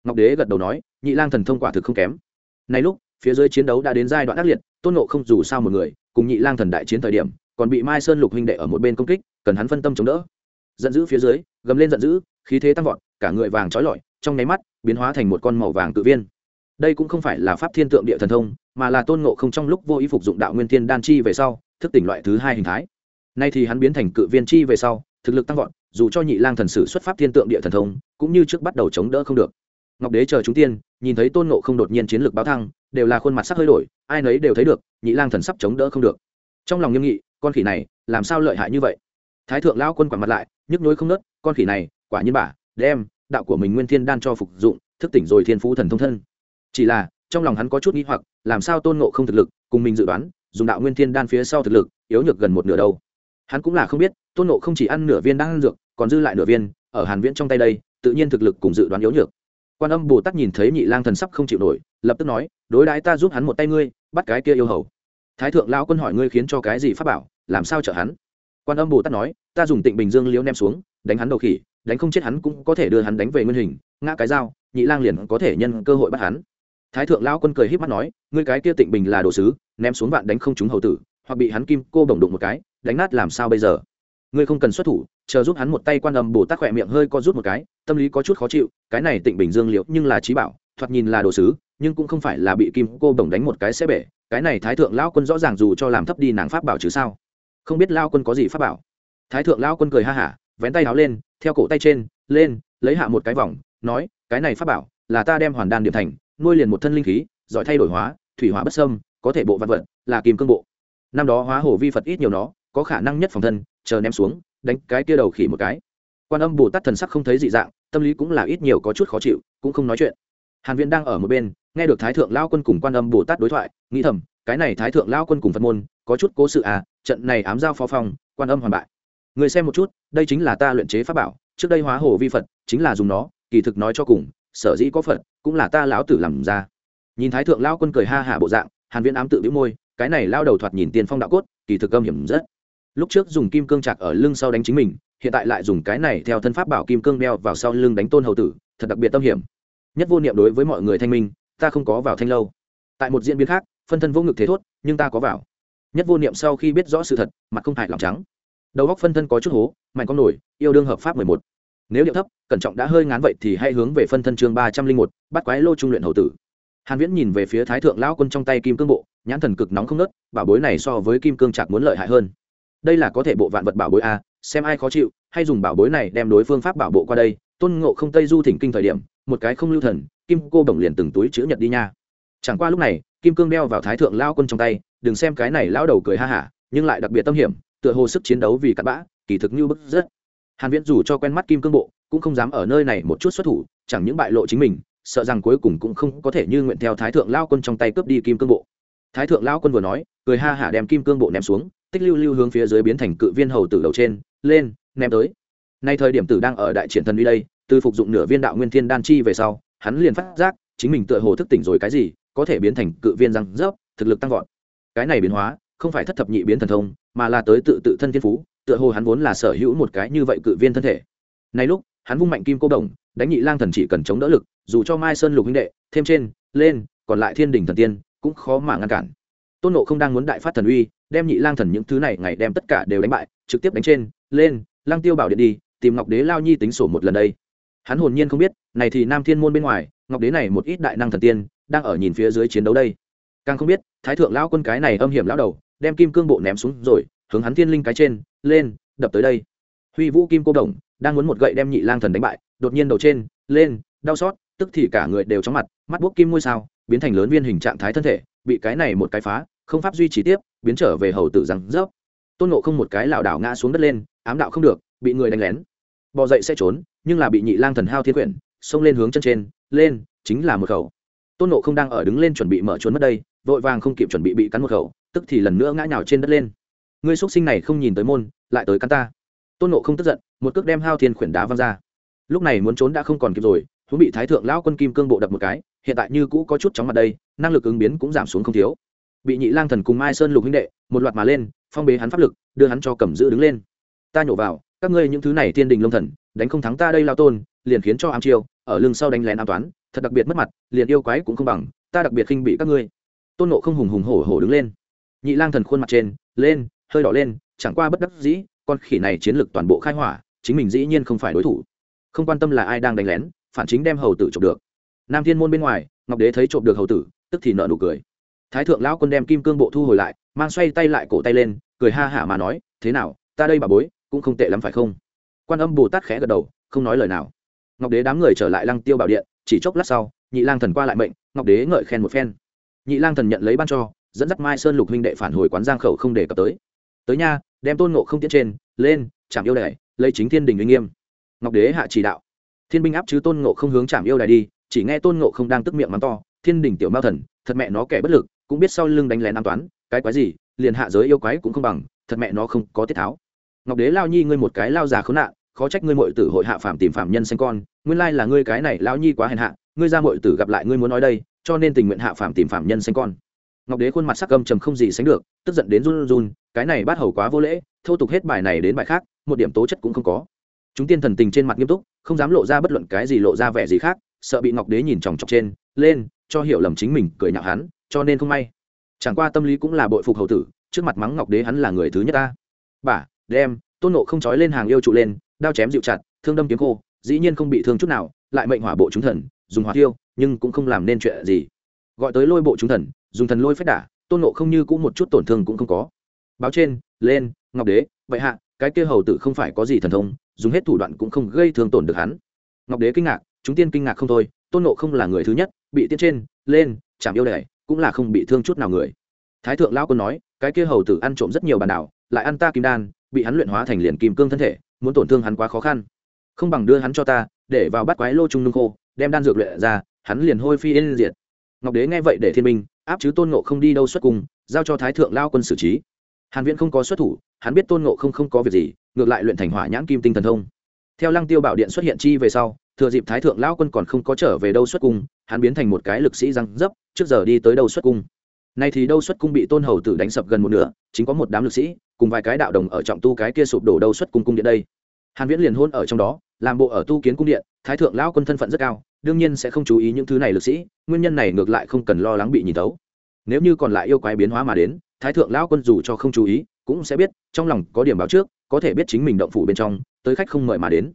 Ngọc đế gật đầu nói, nhị lang thần thông quả thực không kém. Nay lúc, phía dưới chiến đấu đã đến giai đoạn ác liệt, tôn nộ không dù sao một người, cùng nhị lang thần đại chiến thời điểm, còn bị mai sơn lục huynh đệ ở một bên công kích, cần hắn phân tâm chống đỡ. Giận dữ phía dưới, gầm lên giận dữ, khí thế tăng vọt, cả người vàng trói lọi, trong nháy mắt, biến hóa thành một con màu vàng tự viên. Đây cũng không phải là pháp thiên tượng địa thần thông mà là tôn ngộ không trong lúc vô ý phục dụng đạo nguyên thiên đan chi về sau, thức tỉnh loại thứ hai hình thái. Nay thì hắn biến thành cự viên chi về sau, thực lực tăng vọt, dù cho nhị lang thần sử xuất pháp thiên tượng địa thần thông, cũng như trước bắt đầu chống đỡ không được. Ngọc đế chờ chúng tiên, nhìn thấy tôn ngộ không đột nhiên chiến lược báo thăng, đều là khuôn mặt sắc hơi đổi, ai nấy đều thấy được, nhị lang thần sắp chống đỡ không được. Trong lòng nghiêm nghị, con khỉ này, làm sao lợi hại như vậy? Thái thượng lao quân quản mặt lại, nhức nhối không nớt, con khỉ này, quả nhiên bà, đem, đạo của mình nguyên thiên đan cho phục dụng, thức tỉnh rồi thiên phú thần thông thân. Chỉ là trong lòng hắn có chút nghi hoặc, làm sao tôn ngộ không thực lực, cùng mình dự đoán, dùng đạo nguyên thiên đan phía sau thực lực, yếu nhược gần một nửa đâu. Hắn cũng là không biết, tôn ngộ không chỉ ăn nửa viên đang ăn dược, còn dư lại nửa viên, ở hàn viễn trong tay đây, tự nhiên thực lực cùng dự đoán yếu nhược. Quan âm bồ tát nhìn thấy nhị lang thần sắp không chịu nổi, lập tức nói, đối đãi ta giúp hắn một tay ngươi, bắt cái kia yêu hầu. Thái thượng lão quân hỏi ngươi khiến cho cái gì pháp bảo, làm sao trợ hắn? Quan âm bồ tát nói, ta dùng tịnh bình dương liễu ném xuống, đánh hắn đầu khỉ, đánh không chết hắn cũng có thể đưa hắn đánh về nguyên hình, ngã cái dao, nhị lang liền có thể nhân cơ hội bắt hắn thái thượng lão quân cười híp mắt nói, ngươi cái kia tịnh bình là đồ sứ, ném xuống vạn đánh không trúng hầu tử, hoặc bị hắn kim cô bổng đụng một cái, đánh nát làm sao bây giờ? Ngươi không cần xuất thủ, chờ giúp hắn một tay quan âm bồ tát khỏe miệng hơi co rút một cái, tâm lý có chút khó chịu, cái này tịnh bình dương liệu nhưng là trí bảo, thoạt nhìn là đồ sứ, nhưng cũng không phải là bị kim cô bổng đánh một cái sẽ bể, cái này thái thượng lão quân rõ ràng dù cho làm thấp đi nàng pháp bảo chứ sao? Không biết lao quân có gì pháp bảo? Thái thượng lão quân cười ha hả, vén tay áo lên, theo cổ tay trên, lên, lấy hạ một cái vòng, nói, cái này pháp bảo là ta đem hoàn đan điểm thành nuôi liền một thân linh khí giỏi thay đổi hóa thủy hóa bất sâm có thể bộ vạn vật là kim cương bộ. Năm đó hóa hổ vi phật ít nhiều nó có khả năng nhất phòng thân chờ ném xuống đánh cái tia đầu khỉ một cái. Quan âm bồ tát thần sắc không thấy dị dạng tâm lý cũng là ít nhiều có chút khó chịu cũng không nói chuyện. Hàn viễn đang ở một bên nghe được thái thượng lao quân cùng quan âm bồ tát đối thoại nghĩ thầm cái này thái thượng lao quân cùng phật môn có chút cố sự à trận này ám giao phó phòng, quan âm hoàn bại. Người xem một chút đây chính là ta luyện chế pháp bảo trước đây hóa hồ vi phật chính là dùng nó kỳ thực nói cho cùng sở dĩ có phật cũng là ta lão tử làm ra nhìn thái thượng lao quân cười ha hả bộ dạng hàn viễn ám tự bĩu môi cái này lao đầu thoạt nhìn tiền phong đạo cốt kỳ thực âm hiểm rất lúc trước dùng kim cương chặt ở lưng sau đánh chính mình hiện tại lại dùng cái này theo thân pháp bảo kim cương đeo vào sau lưng đánh tôn hầu tử thật đặc biệt tâm hiểm nhất vô niệm đối với mọi người thanh minh ta không có vào thanh lâu tại một diễn biến khác phân thân vô ngực thế thốt nhưng ta có vào nhất vô niệm sau khi biết rõ sự thật mặt không hại lòng trắng đầu góc phân thân có chút hố mạnh con nổi yêu đương hợp pháp mười một nếu điệu thấp, cẩn trọng đã hơi ngán vậy thì hãy hướng về phân thân chương ba trăm linh một, bắt quái lô trung luyện hầu tử. Hàn viễn nhìn về phía thái thượng lão quân trong tay kim cương bộ, nhãn thần cực nóng không nớt bảo bối này so với kim cương chặt muốn lợi hại hơn. Đây là có thể bộ vạn vật bảo bối a xem ai khó chịu, hay dùng bảo bối này đem đối phương pháp bảo bộ qua đây. Tôn ngộ không tây du thỉnh kinh thời điểm, một cái không lưu thần, kim cô bổng liền từng túi chữ nhật đi nha. Chẳng qua lúc này, kim cương đeo vào thái thượng lao quân trong tay, đừng xem cái này lao đầu cười ha hả, nhưng lại đặc biệt tâm hiểm, tựa hồ sức chiến đấu vì cặn bã, kỳ thực như bức rất hàn viễn dù cho quen mắt kim cương bộ, cũng không dám ở nơi này một chút xuất thủ, chẳng những bại lộ chính mình, sợ rằng cuối cùng cũng không có thể như nguyện theo thái thượng lao quân trong tay cướp đi kim cương bộ. Thái thượng lao quân vừa nói, cười ha hả đem kim cương bộ ném xuống, tích lưu lưu hướng phía dưới biến thành cự viên hầu tử đầu trên, lên, ném tới. Nay thời điểm tử đang ở đại triển thần uy đây, từ phục dụng nửa viên đạo nguyên thiên đan chi về sau, hắn liền phát giác, chính mình tựa hồ thức tỉnh rồi cái gì, có thể biến thành cự viên răng rớp, thực lực tăng vọt. Cái này biến hóa, không phải thất thập nhị biến thần thông, mà là tới tự tự thân thiên phú tựa hồ hắn vốn là sở hữu một cái như vậy cự viên thân thể. Này lúc, hắn vung mạnh kim cô đồng, đánh nhị lang thần chỉ cần chống đỡ lực, dù cho mai sơn lục huynh đệ, thêm trên, lên, còn lại thiên đình thần tiên, cũng khó mà ngăn cản. Tôn nộ không đang muốn đại phát thần uy, đem nhị lang thần những thứ này ngày đem tất cả đều đánh bại, trực tiếp đánh trên, lên lang tiêu bảo điện đi, tìm ngọc đế lao nhi tính sổ một lần đây. Hắn hồn nhiên không biết, này thì nam thiên môn bên ngoài, ngọc đế này một ít đại năng thần tiên, đang ở nhìn phía dưới chiến đấu đây. Càng không biết, thái thượng lão quân cái này âm hiểm lão đầu, đem kim cương bộ ném xuống rồi, hướng hắn thiên linh cái trên lên, đập tới đây. Huy vũ kim cô đồng đang muốn một gậy đem nhị lang thần đánh bại, đột nhiên đầu trên, lên, đau xót, tức thì cả người đều chóng mặt, mắt bốc kim ngôi sao, biến thành lớn viên hình trạng thái thân thể, bị cái này một cái phá, không pháp duy trì tiếp, biến trở về hầu tử rằng rớp. Tôn nộ không một cái lảo đảo ngã xuống đất lên, ám đạo không được, bị người đánh lén. Bò dậy sẽ trốn, nhưng là bị nhị lang thần hao thiên quyển, xông lên hướng chân trên, lên, chính là một khẩu. Tôn nộ không đang ở đứng lên chuẩn bị mở trốn mất đây, vội vàng không kịp chuẩn bị bị cắn một khẩu, tức thì lần nữa ngã nhào trên đất lên ngươi xuất sinh này không nhìn tới môn, lại tới căn ta. Tôn nộ không tức giận, một cước đem hao thiên khuyển đá văng ra. Lúc này muốn trốn đã không còn kịp rồi thú bị thái thượng lão quân kim cương bộ đập một cái, hiện tại như cũ có chút chóng mặt đây, năng lực ứng biến cũng giảm xuống không thiếu. Bị nhị lang thần cùng mai sơn lục huynh đệ, một loạt mà lên, phong bế hắn pháp lực, đưa hắn cho cầm giữ đứng lên. Ta nhổ vào, các ngươi những thứ này thiên đình lông thần, đánh không thắng ta đây lao tôn, liền khiến cho ám chiêu, ở lưng sau đánh lén an toán, thật đặc biệt mất mặt, liền yêu quái cũng không bằng, ta đặc biệt khinh bị các ngươi. Tôn nộ không hùng hùng hổ hổ đứng lên. Nhị lang thần khuôn mặt trên, lên hơi đỏ lên, chẳng qua bất đắc dĩ, con khỉ này chiến lực toàn bộ khai hỏa, chính mình dĩ nhiên không phải đối thủ. Không quan tâm là ai đang đánh lén, phản chính đem hầu tử trộm được. Nam thiên môn bên ngoài, ngọc đế thấy trộm được hầu tử, tức thì nợ nụ cười. Thái thượng lão quân đem kim cương bộ thu hồi lại, mang xoay tay lại cổ tay lên, cười ha hả mà nói, thế nào, ta đây bà bối, cũng không tệ lắm phải không? Quan âm bồ tát khẽ gật đầu, không nói lời nào. Ngọc đế đám người trở lại lăng tiêu bảo điện, chỉ chốc lát sau, nhị lang thần qua lại mệnh, ngọc đế ngợi khen một phen. Nhị lang thần nhận lấy ban cho, dẫn dắt mai sơn lục huynh đệ phản hồi quán giang khẩu không để cập tới tới nha, đem tôn ngộ không tiến trên, lên chạm yêu đài, lấy chính thiên đình uy nghiêm. Ngọc đế hạ chỉ đạo. Thiên binh áp chứ tôn ngộ không hướng chạm yêu đài đi, chỉ nghe tôn ngộ không đang tức miệng mắng to, thiên đình tiểu mao thần, thật mẹ nó kẻ bất lực, cũng biết sau lưng đánh lén an toán, cái quái gì, liền hạ giới yêu quái cũng không bằng, thật mẹ nó không có tiết tháo. Ngọc đế lao nhi ngươi một cái lao già khốn nạn, khó trách ngươi mội tử hội hạ phạm tìm phạm nhân sinh con, nguyên lai là ngươi cái này lao nhi quá hèn hạ, ngươi ra mội tử gặp lại ngươi muốn nói đây, cho nên tình nguyện hạ phạm tìm phạm nhân sinh con. Ngọc đế khuôn mặt sắc gâm trầm không gì sánh được, tức giận đến run run cái này bắt hầu quá vô lễ, thô tục hết bài này đến bài khác, một điểm tố chất cũng không có. Chúng tiên thần tình trên mặt nghiêm túc, không dám lộ ra bất luận cái gì lộ ra vẻ gì khác, sợ bị ngọc đế nhìn chòng chọc trên, lên, cho hiểu lầm chính mình, cười nhạo hắn, cho nên không may. Chẳng qua tâm lý cũng là bội phục hầu tử, trước mặt mắng ngọc đế hắn là người thứ nhất ta. Bà, đem, tôn nộ không trói lên hàng yêu trụ lên, đao chém dịu chặt, thương đâm kiếm khô, dĩ nhiên không bị thương chút nào, lại mệnh hỏa bộ chúng thần, dùng hỏa tiêu nhưng cũng không làm nên chuyện gì. Gọi tới lôi bộ chúng thần, dùng thần lôi phép đả, tôn nộ không như cũng một chút tổn thương cũng không có báo trên, lên, ngọc đế, vậy hạ, cái kia hầu tử không phải có gì thần thông, dùng hết thủ đoạn cũng không gây thương tổn được hắn. Ngọc đế kinh ngạc, chúng tiên kinh ngạc không thôi, tôn nộ không là người thứ nhất, bị tiên trên, lên, chạm yêu đẻ cũng là không bị thương chút nào người. Thái thượng lão quân nói, cái kia hầu tử ăn trộm rất nhiều bàn đảo, lại ăn ta kim đan, bị hắn luyện hóa thành liền kim cương thân thể, muốn tổn thương hắn quá khó khăn. Không bằng đưa hắn cho ta, để vào bắt quái lô trung nung khô, đem đan dược luyện ra, hắn liền hôi phi yên diệt. Ngọc đế nghe vậy để thiên minh, áp chứ tôn ngộ không đi đâu xuất cùng giao cho thái thượng lao quân xử trí hàn viễn không có xuất thủ, hắn biết tôn ngộ không không có việc gì, ngược lại luyện thành hỏa nhãn kim tinh thần thông. Theo lăng tiêu bảo điện xuất hiện chi về sau, thừa dịp thái thượng Lão quân còn không có trở về đâu xuất cung, hắn biến thành một cái lực sĩ răng dấp, trước giờ đi tới đâu xuất cung. Nay thì đâu xuất cung bị tôn hầu tử đánh sập gần một nửa, chính có một đám lực sĩ, cùng vài cái đạo đồng ở trọng tu cái kia sụp đổ đâu xuất cung cung điện đây. Hàn viễn liền hôn ở trong đó, làm bộ ở tu kiến cung điện, thái thượng lão quân thân phận rất cao, đương nhiên sẽ không chú ý những thứ này lực sĩ, nguyên nhân này ngược lại không cần lo lắng bị nhìn tấu nếu như còn lại yêu quái biến hóa mà đến thái thượng lão quân dù cho không chú ý, cũng sẽ biết, trong lòng có điểm báo trước, có thể biết chính mình động phủ bên trong, tới khách không mời mà đến.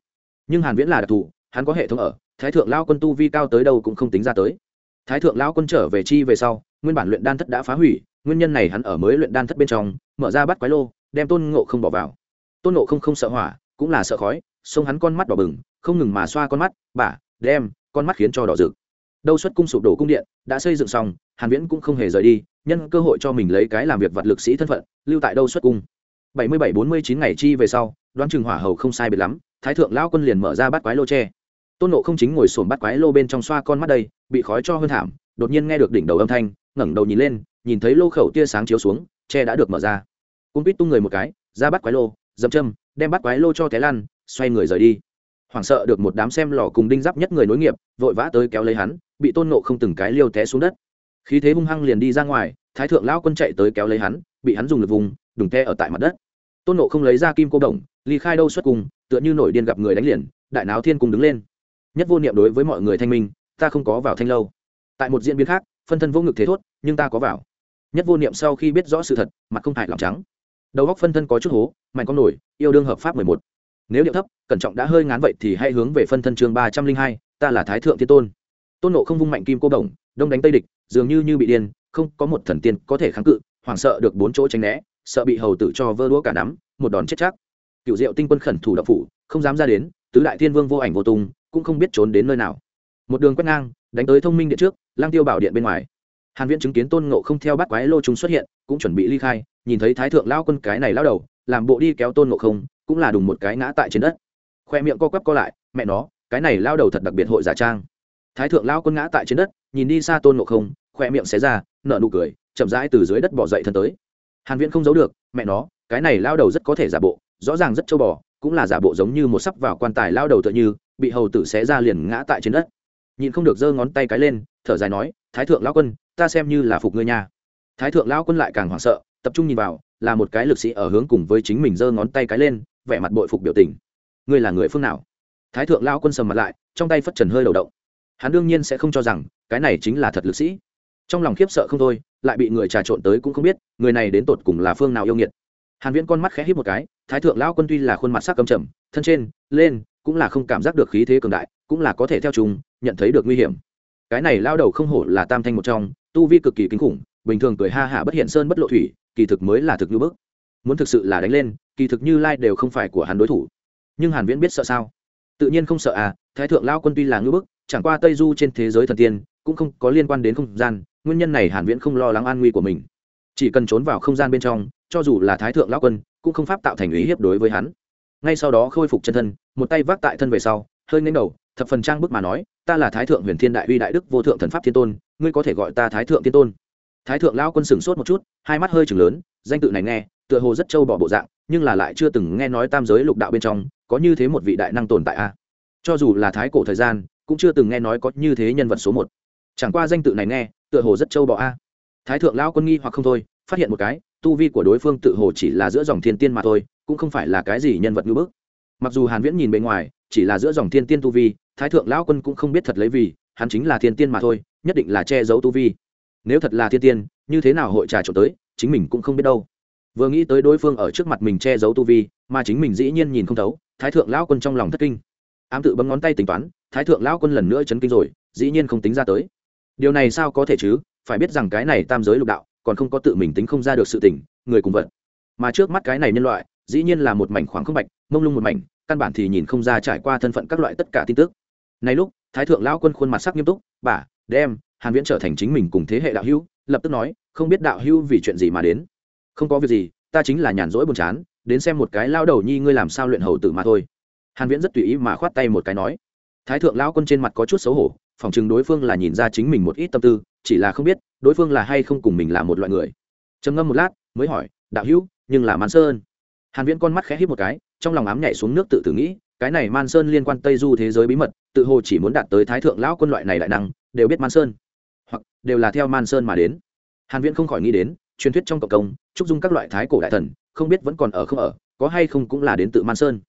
Nhưng hàn viễn là đặc thù, hắn có hệ thống ở, thái thượng lão quân tu vi cao tới đâu cũng không tính ra tới. Thái thượng lão quân trở về chi về sau, nguyên bản luyện đan thất đã phá hủy, nguyên nhân này hắn ở mới luyện đan thất bên trong, mở ra bắt quái lô, đem tôn ngộ không bỏ vào. Tôn ngộ không không sợ hỏa, cũng là sợ khói, xông hắn con mắt đỏ bừng, không ngừng mà xoa con mắt bả đem, con mắt khiến cho đỏ rực. Đâu xuất cung sụp đổ cung điện, đã xây dựng xong, hàn viễn cũng không hề rời đi nhân cơ hội cho mình lấy cái làm việc vật lực sĩ thân phận, lưu tại đâu xuất cung. 77-49 ngày chi về sau, đoán chừng hỏa hầu không sai biệt lắm, thái thượng lão quân liền mở ra bắt quái lô tre. Tôn nộ không chính ngồi sổm bắt quái lô bên trong xoa con mắt đây, bị khói cho hơn thảm, đột nhiên nghe được đỉnh đầu âm thanh, ngẩng đầu nhìn lên, nhìn thấy lô khẩu tia sáng chiếu xuống, tre đã được mở ra. Cung biết tung người một cái, ra bắt quái lô, dậm châm đem bắt quái lô cho té lan xoay người rời đi. Hoảng sợ được một đám xem lò cùng đinh giáp nhất người nối nghiệp, vội vã tới kéo lấy hắn, bị tôn nộ không từng cái liêu té xuống đất khí thế hung hăng liền đi ra ngoài, thái thượng lão quân chạy tới kéo lấy hắn, bị hắn dùng lực vùng, đùng te ở tại mặt đất. Tôn nộ không lấy ra kim cô đồng, ly khai đâu xuất cùng, tựa như nổi điên gặp người đánh liền, đại náo thiên cùng đứng lên. Nhất vô niệm đối với mọi người thanh minh, ta không có vào thanh lâu. Tại một diễn biến khác, phân thân vô ngực thế thốt, nhưng ta có vào. Nhất vô niệm sau khi biết rõ sự thật, mặt không hại lòng trắng. Đầu góc phân thân có chút hố, mạnh con nổi, yêu đương hợp pháp mười một. Nếu điệu thấp, cẩn trọng đã hơi ngán vậy thì hãy hướng về phân thân chương ba trăm linh hai, ta là thái thượng thiên tôn. Tôn nộ không vung mạnh kim cô đồng, đông đánh tây địch dường như như bị điên, không, có một thần tiên có thể kháng cự, hoảng sợ được bốn chỗ tránh né, sợ bị hầu tử cho vơ đũa cả nắm, một đòn chết chắc. Cựu diệu tinh quân khẩn thủ đập phủ, không dám ra đến, tứ đại thiên vương vô ảnh vô tung, cũng không biết trốn đến nơi nào. Một đường quét ngang, đánh tới thông minh điện trước lang tiêu bảo điện bên ngoài. Hàn viễn chứng kiến tôn ngộ không theo bắt quái lô chúng xuất hiện, cũng chuẩn bị ly khai, nhìn thấy thái thượng lao quân cái này lao đầu, làm bộ đi kéo tôn ngộ không, cũng là đùng một cái ngã tại trên đất. Khoe miệng co quắp co lại, mẹ nó, cái này lao đầu thật đặc biệt hội giả trang. Thái thượng lao quân ngã tại trên đất nhìn đi xa tôn ngộ không khoe miệng xé ra, nở nụ cười, chậm rãi từ dưới đất bỏ dậy thân tới. Hàn viễn không giấu được, mẹ nó, cái này lao đầu rất có thể giả bộ, rõ ràng rất châu bò, cũng là giả bộ giống như một sắp vào quan tài lao đầu tựa như, bị hầu tử xé ra liền ngã tại trên đất. Nhìn không được giơ ngón tay cái lên, thở dài nói, thái thượng lão quân, ta xem như là phục ngươi nha. Thái thượng lão quân lại càng hoảng sợ, tập trung nhìn vào, là một cái lực sĩ ở hướng cùng với chính mình giơ ngón tay cái lên, vẻ mặt bội phục biểu tình. Ngươi là người phương nào? Thái thượng lão quân sầm mặt lại, trong tay phất trần hơi đầu động hắn đương nhiên sẽ không cho rằng, cái này chính là thật lực sĩ. Trong lòng khiếp sợ không thôi, lại bị người trà trộn tới cũng không biết, người này đến tột cùng là phương nào yêu nghiệt. Hàn viễn con mắt khẽ híp một cái, thái thượng lão quân tuy là khuôn mặt sắc căm trầm, thân trên, lên, cũng là không cảm giác được khí thế cường đại, cũng là có thể theo trùng, nhận thấy được nguy hiểm. Cái này lao đầu không hổ là tam thanh một trong, tu vi cực kỳ kinh khủng, bình thường cười ha hả bất hiện sơn bất lộ thủy, kỳ thực mới là thực như bức. Muốn thực sự là đánh lên, kỳ thực như lai đều không phải của hắn đối thủ. Nhưng hàn viễn biết sợ sao? Tự nhiên không sợ à thái thượng lao quân tuy là ngưỡng bức chẳng qua tây du trên thế giới thần tiên, cũng không có liên quan đến không gian, nguyên nhân này hàn viễn không lo lắng an nguy của mình. Chỉ cần trốn vào không gian bên trong, cho dù là thái thượng lão quân, cũng không pháp tạo thành ý hiếp đối với hắn. Ngay sau đó khôi phục chân thân, một tay vác tại thân về sau, hơi nghênh đầu, thập phần trang bức mà nói, ta là thái thượng huyền thiên đại uy đại đức vô thượng thần pháp thiên tôn, ngươi có thể gọi ta thái thượng thiên tôn. Thái thượng lão quân sửng sốt một chút, hai mắt hơi chừng lớn, danh tự này nghe, tựa hồ rất trâu bỏ bộ dạng, nhưng là lại chưa từng nghe nói tam giới lục đạo bên trong có như thế một vị đại năng tồn tại a. Cho dù là thái cổ thời gian cũng chưa từng nghe nói có như thế nhân vật số một. Chẳng qua danh tự này nghe, tựa hồ rất châu bọ a. Thái thượng lão quân nghi hoặc không thôi, phát hiện một cái, tu vi của đối phương tự hồ chỉ là giữa dòng thiên tiên mà thôi, cũng không phải là cái gì nhân vật ngữ bức. Mặc dù hàn viễn nhìn bề ngoài, chỉ là giữa dòng thiên tiên tu vi, thái thượng lão quân cũng không biết thật lấy vì, hắn chính là thiên tiên mà thôi, nhất định là che giấu tu vi. Nếu thật là thiên tiên, như thế nào hội trà trộn tới, chính mình cũng không biết đâu. Vừa nghĩ tới đối phương ở trước mặt mình che giấu tu vi, mà chính mình dĩ nhiên nhìn không thấu, thái thượng lão quân trong lòng thất kinh. Ám tự bấm ngón tay tính toán thái thượng lão quân lần nữa chấn kinh rồi, dĩ nhiên không tính ra tới. Điều này sao có thể chứ? Phải biết rằng cái này tam giới lục đạo, còn không có tự mình tính không ra được sự tỉnh người cùng vật. Mà trước mắt cái này nhân loại, dĩ nhiên là một mảnh khoảng không bạch, mông lung một mảnh, căn bản thì nhìn không ra trải qua thân phận các loại tất cả tin tức. Này lúc, thái thượng lão quân khuôn mặt sắc nghiêm túc, bà, đem hàn viễn trở thành chính mình cùng thế hệ đạo hữu. Lập tức nói, không biết đạo hữu vì chuyện gì mà đến? Không có việc gì, ta chính là nhàn rỗi buồn chán, đến xem một cái lao đầu nhi ngươi làm sao luyện hầu tử mà thôi. Hàn viễn rất tùy ý mà khoát tay một cái nói thái thượng lão quân trên mặt có chút xấu hổ phòng chừng đối phương là nhìn ra chính mình một ít tâm tư, chỉ là không biết đối phương là hay không cùng mình là một loại người. Trầm ngâm một lát, mới hỏi, đạo hữu, nhưng là man sơn? Hàn viễn con mắt khẽ híp một cái, trong lòng ám nhảy xuống nước tự tử nghĩ, cái này man sơn liên quan tây du thế giới bí mật, tự hồ chỉ muốn đạt tới thái thượng lão quân loại này đại năng, đều biết man sơn. Hoặc, đều là theo man sơn mà đến. Hàn viễn không khỏi nghĩ đến, truyền thuyết trong cộng công, trúc dung các loại thái cổ đại thần, không biết vẫn còn ở không ở, có hay không cũng là đến tự man sơn.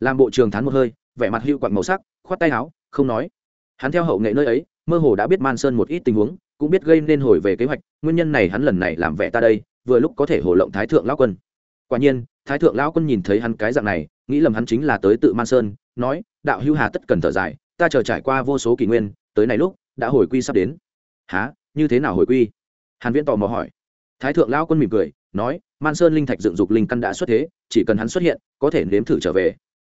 Làm bộ trường thán một hơi vẻ mặt hưu quặng màu sắc, khoát tay áo, không nói. Hắn theo hậu nghệ nơi ấy, mơ hồ đã biết man sơn một ít tình huống, cũng biết gây nên hồi về kế hoạch, nguyên nhân này hắn lần này làm vẻ ta đây, vừa lúc có thể hồ lộng thái thượng lão quân. Quả nhiên, thái thượng lão quân nhìn thấy hắn cái dạng này, nghĩ lầm hắn chính là tới tự man sơn, nói, đạo hưu hà tất cần thở dài, ta chờ trải qua vô số kỷ nguyên, tới này lúc, đã hồi quy sắp đến. Há như thế nào hồi quy? Hàn viễn tò mò hỏi. Thái thượng lão quân mỉm cười, nói, man sơn linh thạch dựng dục linh căn đã xuất thế, chỉ cần hắn xuất hiện, có thể nếm thử trở về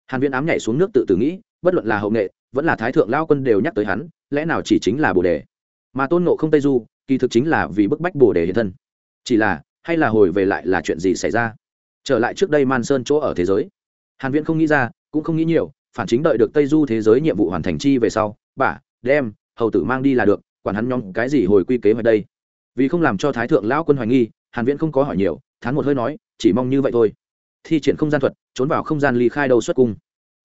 hàn viễn ám nhảy xuống nước tự tử nghĩ, bất luận là hậu nghệ, vẫn là thái thượng lão quân đều nhắc tới hắn, lẽ nào chỉ chính là bồ đề? Mà tôn ngộ không tây du, kỳ thực chính là vì bức bách bồ đề hiện thân. Chỉ là, hay là hồi về lại là chuyện gì xảy ra? Trở lại trước đây man sơn chỗ ở thế giới. Hàn viễn không nghĩ ra, cũng không nghĩ nhiều, phản chính đợi được tây du thế giới nhiệm vụ hoàn thành chi về sau bả đem, hầu tử mang đi là được, quản hắn nhóm cái gì hồi quy kế vào đây? Vì không làm cho thái thượng lão quân hoài nghi, hàn viễn không có hỏi nhiều, thán một hơi nói, chỉ mong như vậy thôi thi triển không gian thuật, trốn vào không gian ly khai đầu xuất cung.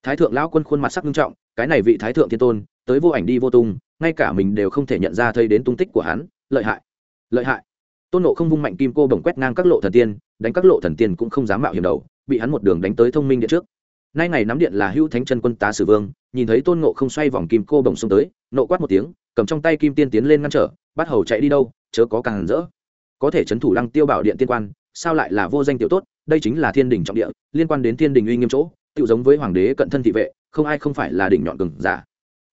Thái thượng lão quân khuôn mặt sắc nghiêm trọng, cái này vị thái thượng thiên tôn, tới vô ảnh đi vô tung, ngay cả mình đều không thể nhận ra thấy đến tung tích của hắn. Lợi hại lợi hại. Tôn nộ không vung mạnh kim cô bồng quét ngang các lộ thần tiên, đánh các lộ thần tiên cũng không dám mạo hiểm đầu, bị hắn một đường đánh tới thông minh điện trước. Nay ngày nắm điện là hữu thánh chân quân tá sử vương, nhìn thấy tôn nộ không xoay vòng kim cô bồng xông tới, nộ quát một tiếng, cầm trong tay kim tiên tiến lên ngăn trở, bắt hầu chạy đi đâu, chớ có càng rỡ. Có thể trấn thủ lăng tiêu bảo điện tiên quan, sao lại là vô danh tiểu tốt đây chính là thiên đình trọng địa, liên quan đến thiên đình uy nghiêm chỗ tự giống với hoàng đế cận thân thị vệ, không ai không phải là đỉnh nhọn gừng giả.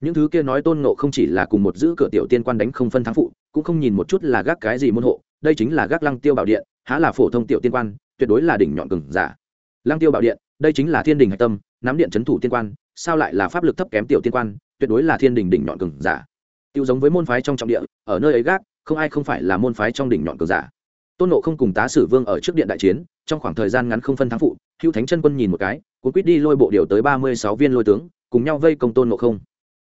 Những thứ kia nói tôn nộ không chỉ là cùng một giữ cửa tiểu tiên quan đánh không phân thắng phụ, cũng không nhìn một chút là gác cái gì môn hộ, đây chính là gác lăng tiêu bảo điện, há là phổ thông tiểu tiên quan, tuyệt đối là đỉnh nhọn gừng giả. Lăng tiêu bảo điện, đây chính là thiên đình hạch tâm, nắm điện c h ấ n thủ tiên quan, sao lại là pháp lực thấp kém tiểu tiên quan, tuyệt đối là thiên đình đỉnh nhọn gừng giả. Tiêu giống với môn phái trong trọng địa, ở nơi ấy gác, không ai không phải là môn phái trong đỉnh nhọn cừng giả tôn nộ không cùng tá sử vương ở trước điện đại chiến, trong khoảng thời gian ngắn không phân thắng phụ hữu thánh chân quân nhìn một cái, cuốn quýt đi lôi bộ điều tới ba mươi sáu viên lôi tướng, cùng nhau vây công tôn nộ không.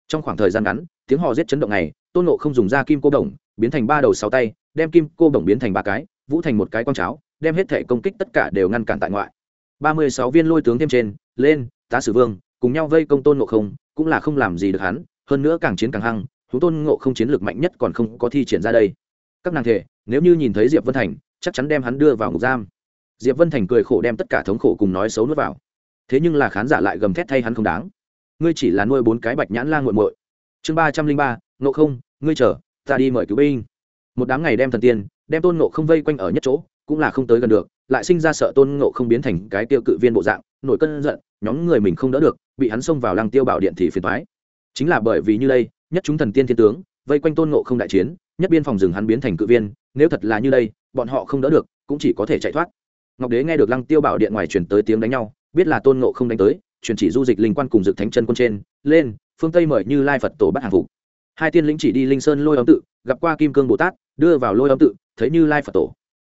Trong khoảng thời gian ngắn, tiếng hò giết chấn động này, tôn nộ không dùng ra kim cô đồng, biến thành ba đầu sáu tay, đem kim cô đồng biến thành ba cái, vũ thành một cái con cháo, đem hết thể công kích tất cả đều ngăn cản tại ngoại. ba mươi sáu viên lôi tướng thêm trên, lên, tá sử vương, cùng nhau vây công tôn nộ không, cũng là không làm gì được hắn, hơn nữa càng chiến càng hăng thú tôn ngộ không chiến lược mạnh nhất còn không có thi triển ra đây các nàng thể nếu như nhìn thấy diệp vân thành, chắc chắn đem hắn đưa vào ngục giam. Diệp vân thành cười khổ đem tất cả thống khổ cùng nói xấu nuốt vào. Thế nhưng là khán giả lại gầm thét thay hắn không đáng. Ngươi chỉ là nuôi bốn cái bạch nhãn la nguội muội. Chương ba trăm linh ba nộ không, ngươi chờ, ta đi mời cứu binh. Một đám ngày đem thần tiên, đem tôn nộ không vây quanh ở nhất chỗ, cũng là không tới gần được, lại sinh ra sợ tôn nộ không biến thành cái tiêu cự viên bộ dạng, nổi cơn giận, nhóm người mình không đỡ được, bị hắn xông vào lăng tiêu bảo điện thì phiền thoái chính là bởi vì như đây, nhất chúng thần tiên thiên tướng, vây quanh tôn nộ không đại chiến nhất biên phòng rừng hắn biến thành cự viên, nếu thật là như đây, bọn họ không đỡ được, cũng chỉ có thể chạy thoát. Ngọc đế nghe được lăng tiêu bảo điện ngoài truyền tới tiếng đánh nhau, biết là tôn ngộ không đánh tới, truyền chỉ du dịch linh quan cùng dự thánh chân quân trên, lên, phương tây mời như lai phật tổ bắt hàng phục. Hai tiên lĩnh chỉ đi linh sơn lôi âm tự, gặp qua kim cương bồ tát, đưa vào lôi âm tự, thấy như lai phật tổ.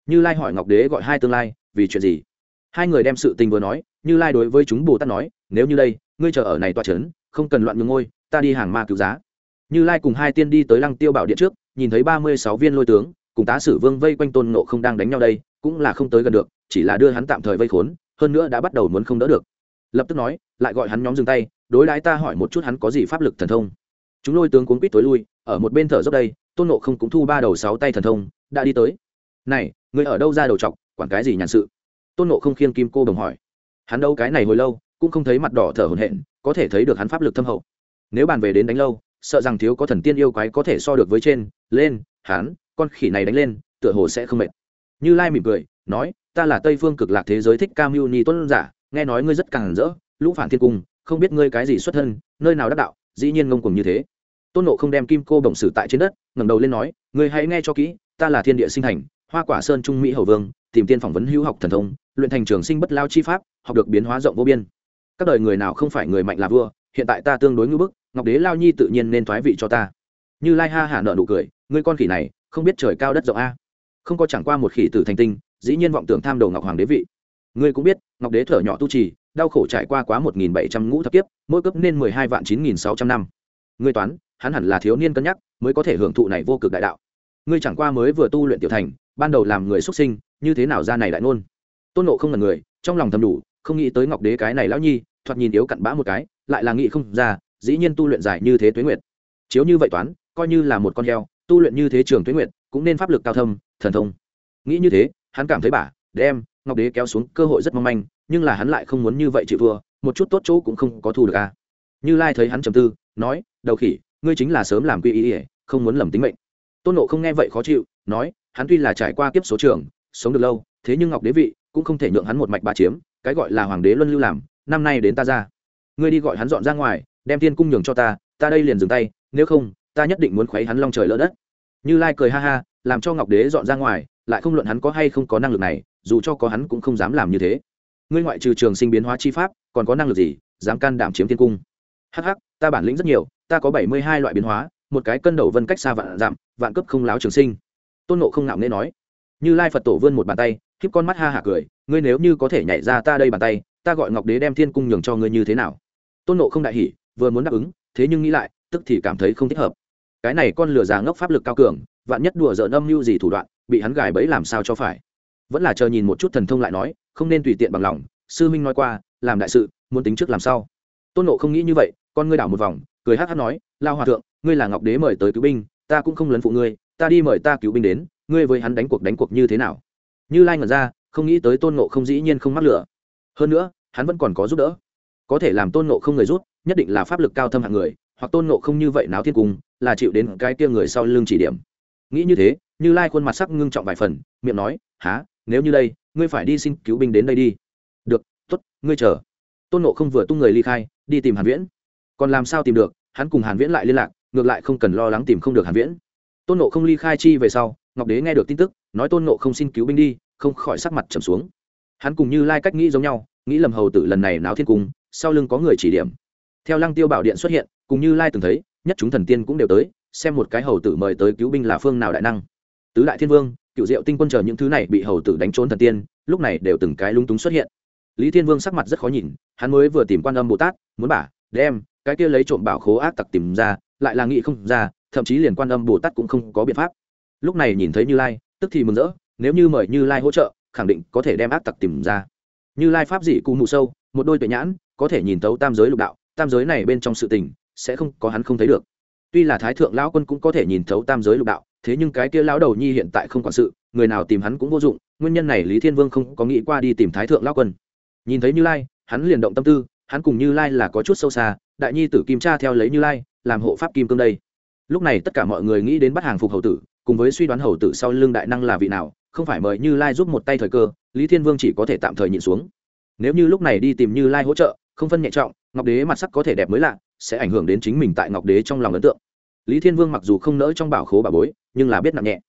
Như lai hỏi ngọc đế gọi hai tương lai, vì chuyện gì? Hai người đem sự tình vừa nói, như lai đối với chúng bồ tát nói, nếu như đây, ngươi chờ ở này toa trấn không cần loạn ngừng ngôi, ta đi hàng ma cứu giá. Như lai cùng hai tiên đi tới lăng tiêu bảo điện trước nhìn thấy ba mươi sáu viên lôi tướng, cùng tá sử vương vây quanh tôn nộ không đang đánh nhau đây, cũng là không tới gần được, chỉ là đưa hắn tạm thời vây khốn, hơn nữa đã bắt đầu muốn không đỡ được. Lập tức nói, lại gọi hắn nhóm dừng tay, đối đãi ta hỏi một chút hắn có gì pháp lực thần thông. Chúng lôi tướng cuốn quýt tối lui, ở một bên thở dốc đây, tôn nộ không cũng thu ba đầu sáu tay thần thông, đã đi tới. Này người ở đâu ra đầu chọc, quản cái gì nhàn sự? Tôn nộ không khiêng kim cô đồng hỏi. Hắn đâu cái này hồi lâu, cũng không thấy mặt đỏ thở hổn hển, có thể thấy được hắn pháp lực thâm hậu. Nếu bàn về đến đánh lâu sợ rằng thiếu có thần tiên yêu quái có thể so được với trên, lên, hán, con khỉ này đánh lên, tựa hồ sẽ không mệt. Như lai mỉm cười, nói, ta là tây phương cực lạc thế giới thích cam mưu ni tuân giả, nghe nói ngươi rất càng rỡ, lũ phản thiên cung, không biết ngươi cái gì xuất thân, nơi nào đắc đạo, dĩ nhiên ngông cùng như thế. Tôn nộ không đem kim cô bổng sử tại trên đất, ngẩng đầu lên nói, ngươi hãy nghe cho kỹ, ta là thiên địa sinh thành, hoa quả sơn trung mỹ hầu vương, tìm tiên phỏng vấn hữu học thần thông, luyện thành trường sinh bất lao chi pháp, học được biến hóa rộng vô biên. Các đời người nào không phải người mạnh là vua hiện tại ta tương đối ngưỡng bức, ngọc đế lao nhi tự nhiên nên thoái vị cho ta. Như lai ha hả nợ nụ cười, ngươi con khỉ này, không biết trời cao đất rộng a. Không có chẳng qua một khỉ tử thành tinh, dĩ nhiên vọng tưởng tham đầu ngọc hoàng đế vị. Ngươi cũng biết, ngọc đế thở nhỏ tu trì, đau khổ trải qua quá một nghìn bảy trăm ngũ thập kiếp, mỗi cấp nên mười hai vạn chín nghìn sáu trăm năm. Ngươi toán, hắn hẳn là thiếu niên cân nhắc, mới có thể hưởng thụ này vô cực đại đạo. Ngươi chẳng qua mới vừa tu luyện tiểu thành, ban đầu làm người xuất sinh, như thế nào ra này đại ngôn? Tôn nộ không là người, trong lòng thầm đủ, không nghĩ tới ngọc đế cái này lão nhi, thoạt nhìn yếu cặn bã một cái lại là nghĩ không ra, dĩ nhiên tu luyện dài như thế tuế nguyệt. Chiếu như vậy toán, coi như là một con heo, tu luyện như thế trường tuế nguyệt, cũng nên pháp lực cao thâm, thần thông. Nghĩ như thế, hắn cảm thấy bà, đem ngọc đế kéo xuống, cơ hội rất mong manh, nhưng là hắn lại không muốn như vậy chịu vừa một chút tốt chỗ cũng không có thu được a như lai thấy hắn trầm tư, nói, đầu khỉ, ngươi chính là sớm làm quy ý ỉa không muốn lầm tính mệnh. Tôn nộ không nghe vậy khó chịu, nói, hắn tuy là trải qua kiếp số trường, sống được lâu, thế nhưng ngọc đế vị cũng không thể nhượng hắn một mạch ba chiếm, cái gọi là hoàng đế luân lưu làm, năm nay đến ta ra ngươi đi gọi hắn dọn ra ngoài, đem thiên cung nhường cho ta ta đây liền dừng tay, nếu không, ta nhất định muốn khuấy hắn long trời lỡ đất. Như lai cười ha ha, làm cho ngọc đế dọn ra ngoài, lại không luận hắn có hay không có năng lực này, dù cho có hắn cũng không dám làm như thế. Ngươi ngoại trừ trường sinh biến hóa chi pháp, còn có năng lực gì, dám can đảm chiếm thiên cung? Hh ta bản lĩnh rất nhiều, ta có bảy mươi hai loại biến hóa, một cái cân đầu vân cách xa vạn dặm, vạn cấp không láo trường sinh. Tôn nộ không ngạo nghễ nói. Như lai phật tổ vươn một bàn tay khiếp con mắt ha hả cười, ngươi nếu như có thể nhảy ra ta đây bàn tay, ta gọi ngọc đế đem thiên cung nhường cho ngươi như thế nào? Tôn nộ không đại hỉ, vừa muốn đáp ứng, thế nhưng nghĩ lại, tức thì cảm thấy không thích hợp. Cái này con lừa già ngốc pháp lực cao cường, vạn nhất đùa dợn âm mưu gì thủ đoạn, bị hắn gài bẫy làm sao cho phải. Vẫn là chờ nhìn một chút thần thông lại nói, không nên tùy tiện bằng lòng, sư minh nói qua, làm đại sự, muốn tính trước làm sao tôn nộ không nghĩ như vậy, con ngươi đảo một vòng, cười hát hát nói, lao hòa thượng, ngươi là ngọc đế mời tới cứu binh, ta cũng không lấn phụ ngươi, ta đi mời ta cứu binh đến, ngươi với hắn đánh cuộc đánh cuộc như thế nào? Như lai ngẩn ra, không nghĩ tới tôn nộ không dĩ nhiên không mắc lửa. Hơn nữa, hắn vẫn còn có giúp đỡ có thể làm tôn nộ không người rút, nhất định là pháp lực cao thâm hạng người, hoặc tôn nộ không như vậy náo thiên cung, là chịu đến cái kia người sau lưng chỉ điểm. Nghĩ như thế, như lai khuôn mặt sắc ngưng trọng vài phần, miệng nói há nếu như đây, ngươi phải đi xin cứu binh đến đây đi. Được t ố t ngươi chờ. Tôn nộ không vừa tung người ly khai, đi tìm hàn viễn. Còn làm sao tìm được, hắn cùng hàn viễn lại liên lạc, ngược lại không cần lo lắng tìm không được hàn viễn. Tôn nộ không ly khai chi về sau, ngọc đế nghe được tin tức, nói tôn nộ không xin cứu binh đi, không khỏi sắc mặt trầm xuống. Hắn cùng như lai cách nghĩ giống nhau, nghĩ lầm hầu tử lần này náo thiên cung sau lưng có người chỉ điểm. Theo lăng tiêu bảo điện xuất hiện, cùng như lai từng thấy, nhất chúng thần tiên cũng đều tới, xem một cái hầu tử mời tới cứu binh là phương nào đại năng. Tứ đại thiên vương, cựu diệu tinh quân chờ những thứ này bị hầu tử đánh trốn thần tiên, lúc này đều từng cái lung túng xuất hiện. Lý thiên vương sắc mặt rất khó nhìn, hắn mới vừa tìm quan âm bồ tát, muốn bả đem, cái kia lấy trộm bảo khố ác tặc tìm ra, lại là nghĩ không ra, thậm chí liền quan âm bồ tát cũng không có biện pháp. Lúc này nhìn thấy như lai, tức thì mừng rỡ, nếu như mời như lai hỗ trợ, khẳng định có thể đem ác tặc tìm ra. Như lai pháp dị cụ mụ sâu, một đôi tuệ nhãn có thể nhìn thấu tam giới lục đạo, tam giới này bên trong sự tình, sẽ không có hắn không thấy được. Tuy là thái thượng lão quân cũng có thể nhìn thấu tam giới lục đạo, thế nhưng cái kia lão đầu nhi hiện tại không quản sự, người nào tìm hắn cũng vô dụng, nguyên nhân này lý thiên vương không có nghĩ qua đi tìm thái thượng lão quân. Nhìn thấy như lai, hắn liền động tâm tư, hắn cùng như lai là có chút sâu xa, đại nhi tử kim cha theo lấy như lai, làm hộ pháp kim cương đây. Lúc này tất cả mọi người nghĩ đến bắt hàng phục hầu tử, cùng với suy đoán hầu tử sau lưng đại năng là vị nào, không phải mời như lai giúp một tay thời cơ, lý thiên vương chỉ có thể tạm thời nhịn xuống. Nếu như lúc này đi tìm như lai hỗ trợ không phân nhẹ trọng, ngọc đế mặt sắc có thể đẹp mới lạ, sẽ ảnh hưởng đến chính mình tại ngọc đế trong lòng ấn tượng. Lý thiên vương mặc dù không nỡ trong bảo khố bà bối, nhưng là biết nặng nhẹ.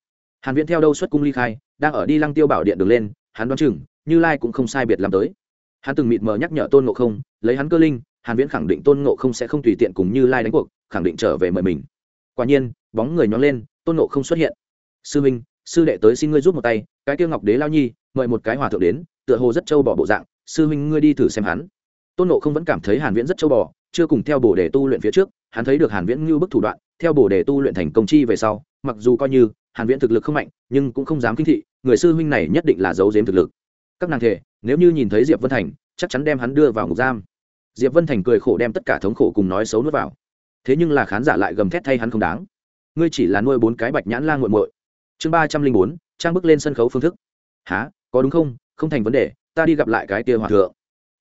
Hàn viễn theo đâu xuất cung ly khai, đang ở đi lăng tiêu bảo điện đường lên, hắn đoán chừng, như lai cũng không sai biệt làm tới. Hắn từng mịt mờ nhắc nhở tôn ngộ không, lấy hắn cơ linh, hàn viễn khẳng định tôn ngộ không sẽ không tùy tiện cùng như lai đánh cuộc, khẳng định trở về mời mình. Quả nhiên, bóng người nhón lên, tôn ngộ không xuất hiện. Sư minh, sư đệ tới xin ngươi giúp một tay, cái tiêu ngọc đế lao nhi, mời một cái hòa thượng đến, tựa hồ rất trâu bỏ bộ dạng, sư minh, ngươi đi thử xem hắn tôn nộ không vẫn cảm thấy hàn viễn rất châu bò, chưa cùng theo bổ đề tu luyện phía trước, hắn thấy được hàn viễn như bức thủ đoạn, theo bổ đề tu luyện thành công chi về sau, mặc dù coi như hàn viễn thực lực không mạnh, nhưng cũng không dám kinh thị, người sư huynh này nhất định là giấu giếm thực lực. Các nàng thể, nếu như nhìn thấy diệp vân thành, chắc chắn đem hắn đưa vào ngục giam. Diệp vân thành cười khổ đem tất cả thống khổ cùng nói xấu nuốt vào. Thế nhưng là khán giả lại gầm thét thay hắn không đáng. Ngươi chỉ là nuôi bốn cái bạch nhãn lang muội muội. Chương ba trăm linh bốn, trang bước lên sân khấu phương thức. Há có đúng không? Không thành vấn đề, ta đi gặp lại cái kia hòa thượng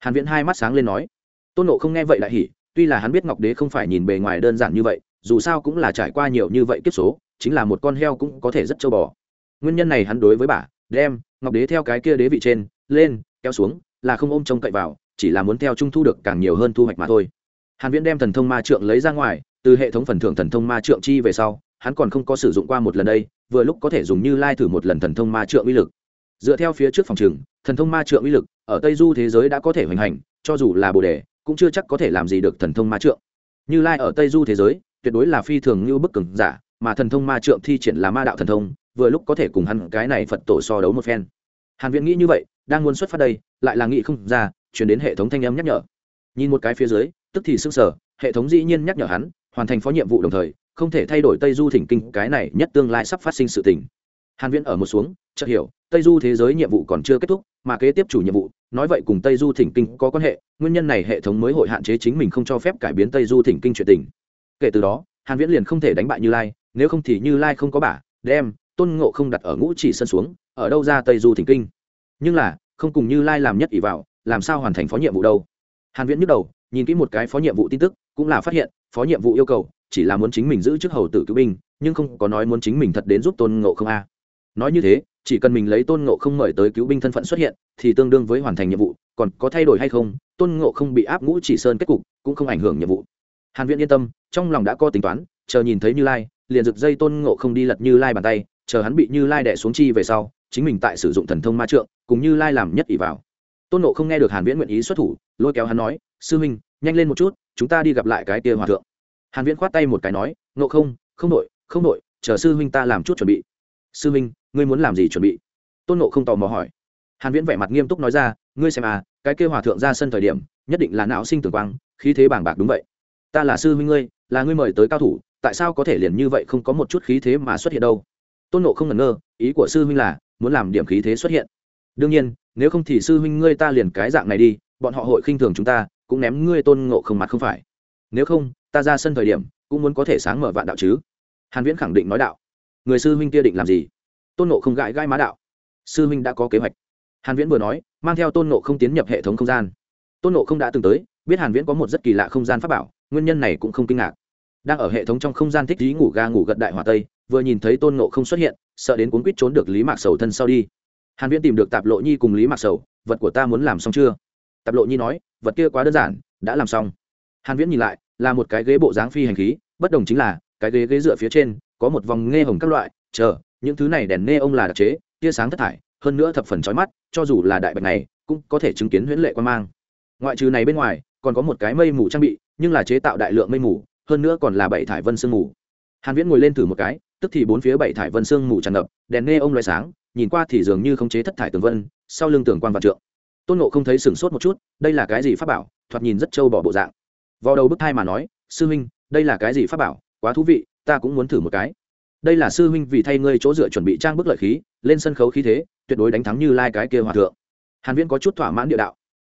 hàn viễn hai mắt sáng lên nói, tôn nộ không nghe vậy lại hỉ, tuy là hắn biết ngọc đế không phải nhìn bề ngoài đơn giản như vậy, dù sao cũng là trải qua nhiều như vậy kiếp số, chính là một con heo cũng có thể rất châu bò. Nguyên nhân này hắn đối với bà, đem ngọc đế theo cái kia đế vị trên, lên, kéo xuống, là không ôm trông cậy vào, chỉ là muốn theo trung thu được càng nhiều hơn thu hoạch mà thôi. Hàn viễn đem thần thông ma trượng lấy ra ngoài, từ hệ thống phần thưởng thần thông ma trượng chi về sau, hắn còn không có sử dụng qua một lần đây, vừa lúc có thể dùng như lai thử một lần thần thông ma trượng uy lực. Dựa theo phía trước phòng trường, thần thông ma trượng uy lực ở tây du thế giới đã có thể hoành hành, cho dù là bồ đề, cũng chưa chắc có thể làm gì được thần thông ma trượng. Như lai ở tây du thế giới, tuyệt đối là phi thường như bức cường giả, mà thần thông ma trượng thi triển là ma đạo thần thông, vừa lúc có thể cùng hắn cái này phật tổ so đấu một phen. Hàn viễn nghĩ như vậy, đang muốn xuất phát đây, lại là nghĩ không ra, chuyển đến hệ thống thanh âm nhắc nhở. Nhìn một cái phía dưới, tức thì sưng sở hệ thống dĩ nhiên nhắc nhở hắn, hoàn thành phó nhiệm vụ đồng thời, không thể thay đổi tây du thỉnh kinh, cái này nhất tương lai sắp phát sinh sự tình. Hàn viễn ở một xuống, chợt hiểu, tây du thế giới nhiệm vụ còn chưa kết thúc, mà kế tiếp chủ nhiệm vụ nói vậy cùng tây du thỉnh kinh có quan hệ, nguyên nhân này hệ thống mới hội hạn chế chính mình không cho phép cải biến tây du thỉnh kinh chuyện tình. Kể từ đó, hàn viễn liền không thể đánh bại như lai, nếu không thì như lai không có bả đem tôn ngộ không đặt ở ngũ chỉ sân xuống, ở đâu ra tây du thỉnh kinh? Nhưng là, không cùng như lai làm nhất ỷ vào, làm sao hoàn thành phó nhiệm vụ đâu? Hàn viễn nhức đầu, nhìn kỹ một cái phó nhiệm vụ tin tức, cũng là phát hiện, phó nhiệm vụ yêu cầu chỉ là muốn chính mình giữ chức hầu tử cứu binh, nhưng không có nói muốn chính mình thật đến giúp tôn ngộ không a. Nói như thế chỉ cần mình lấy tôn ngộ không mời tới cứu binh thân phận xuất hiện, thì tương đương với hoàn thành nhiệm vụ, còn có thay đổi hay không, tôn ngộ không bị áp ngũ chỉ sơn kết cục, cũng không ảnh hưởng nhiệm vụ. Hàn viễn yên tâm, trong lòng đã có tính toán, chờ nhìn thấy như lai, liền giật dây tôn ngộ không đi lật như lai bàn tay, chờ hắn bị như lai đè xuống chi về sau, chính mình tại sử dụng thần thông ma trượng, cùng như lai làm nhất ỷ vào. Tôn ngộ không nghe được hàn viễn nguyện ý xuất thủ, lôi kéo hắn nói, sư huynh, nhanh lên một chút, chúng ta đi gặp lại cái kia hòa thượng. Hàn viễn khoát tay một cái nói, ngộ không không nội không nội chờ sư huynh ta làm chút chuẩn bị sư Minh, ngươi muốn làm gì chuẩn bị? Tôn nộ không tò mò hỏi. Hàn viễn vẻ mặt nghiêm túc nói ra ngươi xem à cái kêu hòa thượng ra sân thời điểm nhất định là não sinh tưởng quang khí thế bảng bạc đúng vậy. Ta là sư huynh ngươi là ngươi mời tới cao thủ tại sao có thể liền như vậy không có một chút khí thế mà xuất hiện đâu? Tôn nộ không ngẩn ngơ ý của sư huynh là muốn làm điểm khí thế xuất hiện. Đương nhiên nếu không thì sư huynh ngươi ta liền cái dạng này đi bọn họ hội khinh thường chúng ta cũng ném ngươi tôn ngộ không mặt không phải. Nếu không ta ra sân thời điểm cũng muốn có thể sáng mở vạn đạo chứ. Hàn viễn khẳng định nói đạo người sư huynh kia định làm gì? Tôn nộ không gãi gãi má đạo. Sư huynh đã có kế hoạch. Hàn viễn vừa nói, mang theo tôn nộ không tiến nhập hệ thống không gian. Tôn nộ không đã từng tới, biết hàn viễn có một rất kỳ lạ không gian pháp bảo, nguyên nhân này cũng không kinh ngạc. Đang ở hệ thống trong không gian thích trí ngủ ga ngủ gật đại hỏa tây, vừa nhìn thấy tôn nộ không xuất hiện, sợ đến cuốn quýt trốn được lý mạc sầu thân sau đi. Hàn viễn tìm được tạp lộ nhi cùng lý mạc sầu, vật của ta muốn làm xong chưa? Tạp lộ nhi nói, vật kia quá đơn giản, đã làm xong. Hàn viễn nhìn lại, là một cái ghế bộ dáng phi hành khí, bất đồng chính là, cái ghế ghế dựa phía trên có một vòng nghe hồng các loại, chờ, những thứ này đèn nghe ông là đặc chế, tia sáng thất thải, hơn nữa thập phần chói mắt, cho dù là đại bạch này, cũng có thể chứng kiến huyễn lệ quan mang. Ngoại trừ này bên ngoài, còn có một cái mây mù trang bị, nhưng là chế tạo đại lượng mây mù, hơn nữa còn là bảy thải vân sương mù. Hàn viễn ngồi lên thử một cái, tức thì bốn phía bảy thải vân sương mù tràn ngập, đèn nghe ông loài sáng, nhìn qua thì dường như không chế thất thải tường vân, sau lưng tường quan vạn trượng. Tôn ngộ không thấy sửng sốt một chút, đây là cái gì pháp bảo? Thoạt nhìn rất trâu bỏ bộ dạng. Vào đầu bức thai mà nói, sư huynh đây là cái gì pháp bảo? Quá thú vị ta cũng muốn thử một cái. Đây là sư huynh vì thay ngươi chỗ dựa chuẩn bị trang bức lợi khí, lên sân khấu khí thế, tuyệt đối đánh thắng như lai cái kia hòa thượng. Hàn viễn có chút thỏa mãn địa đạo.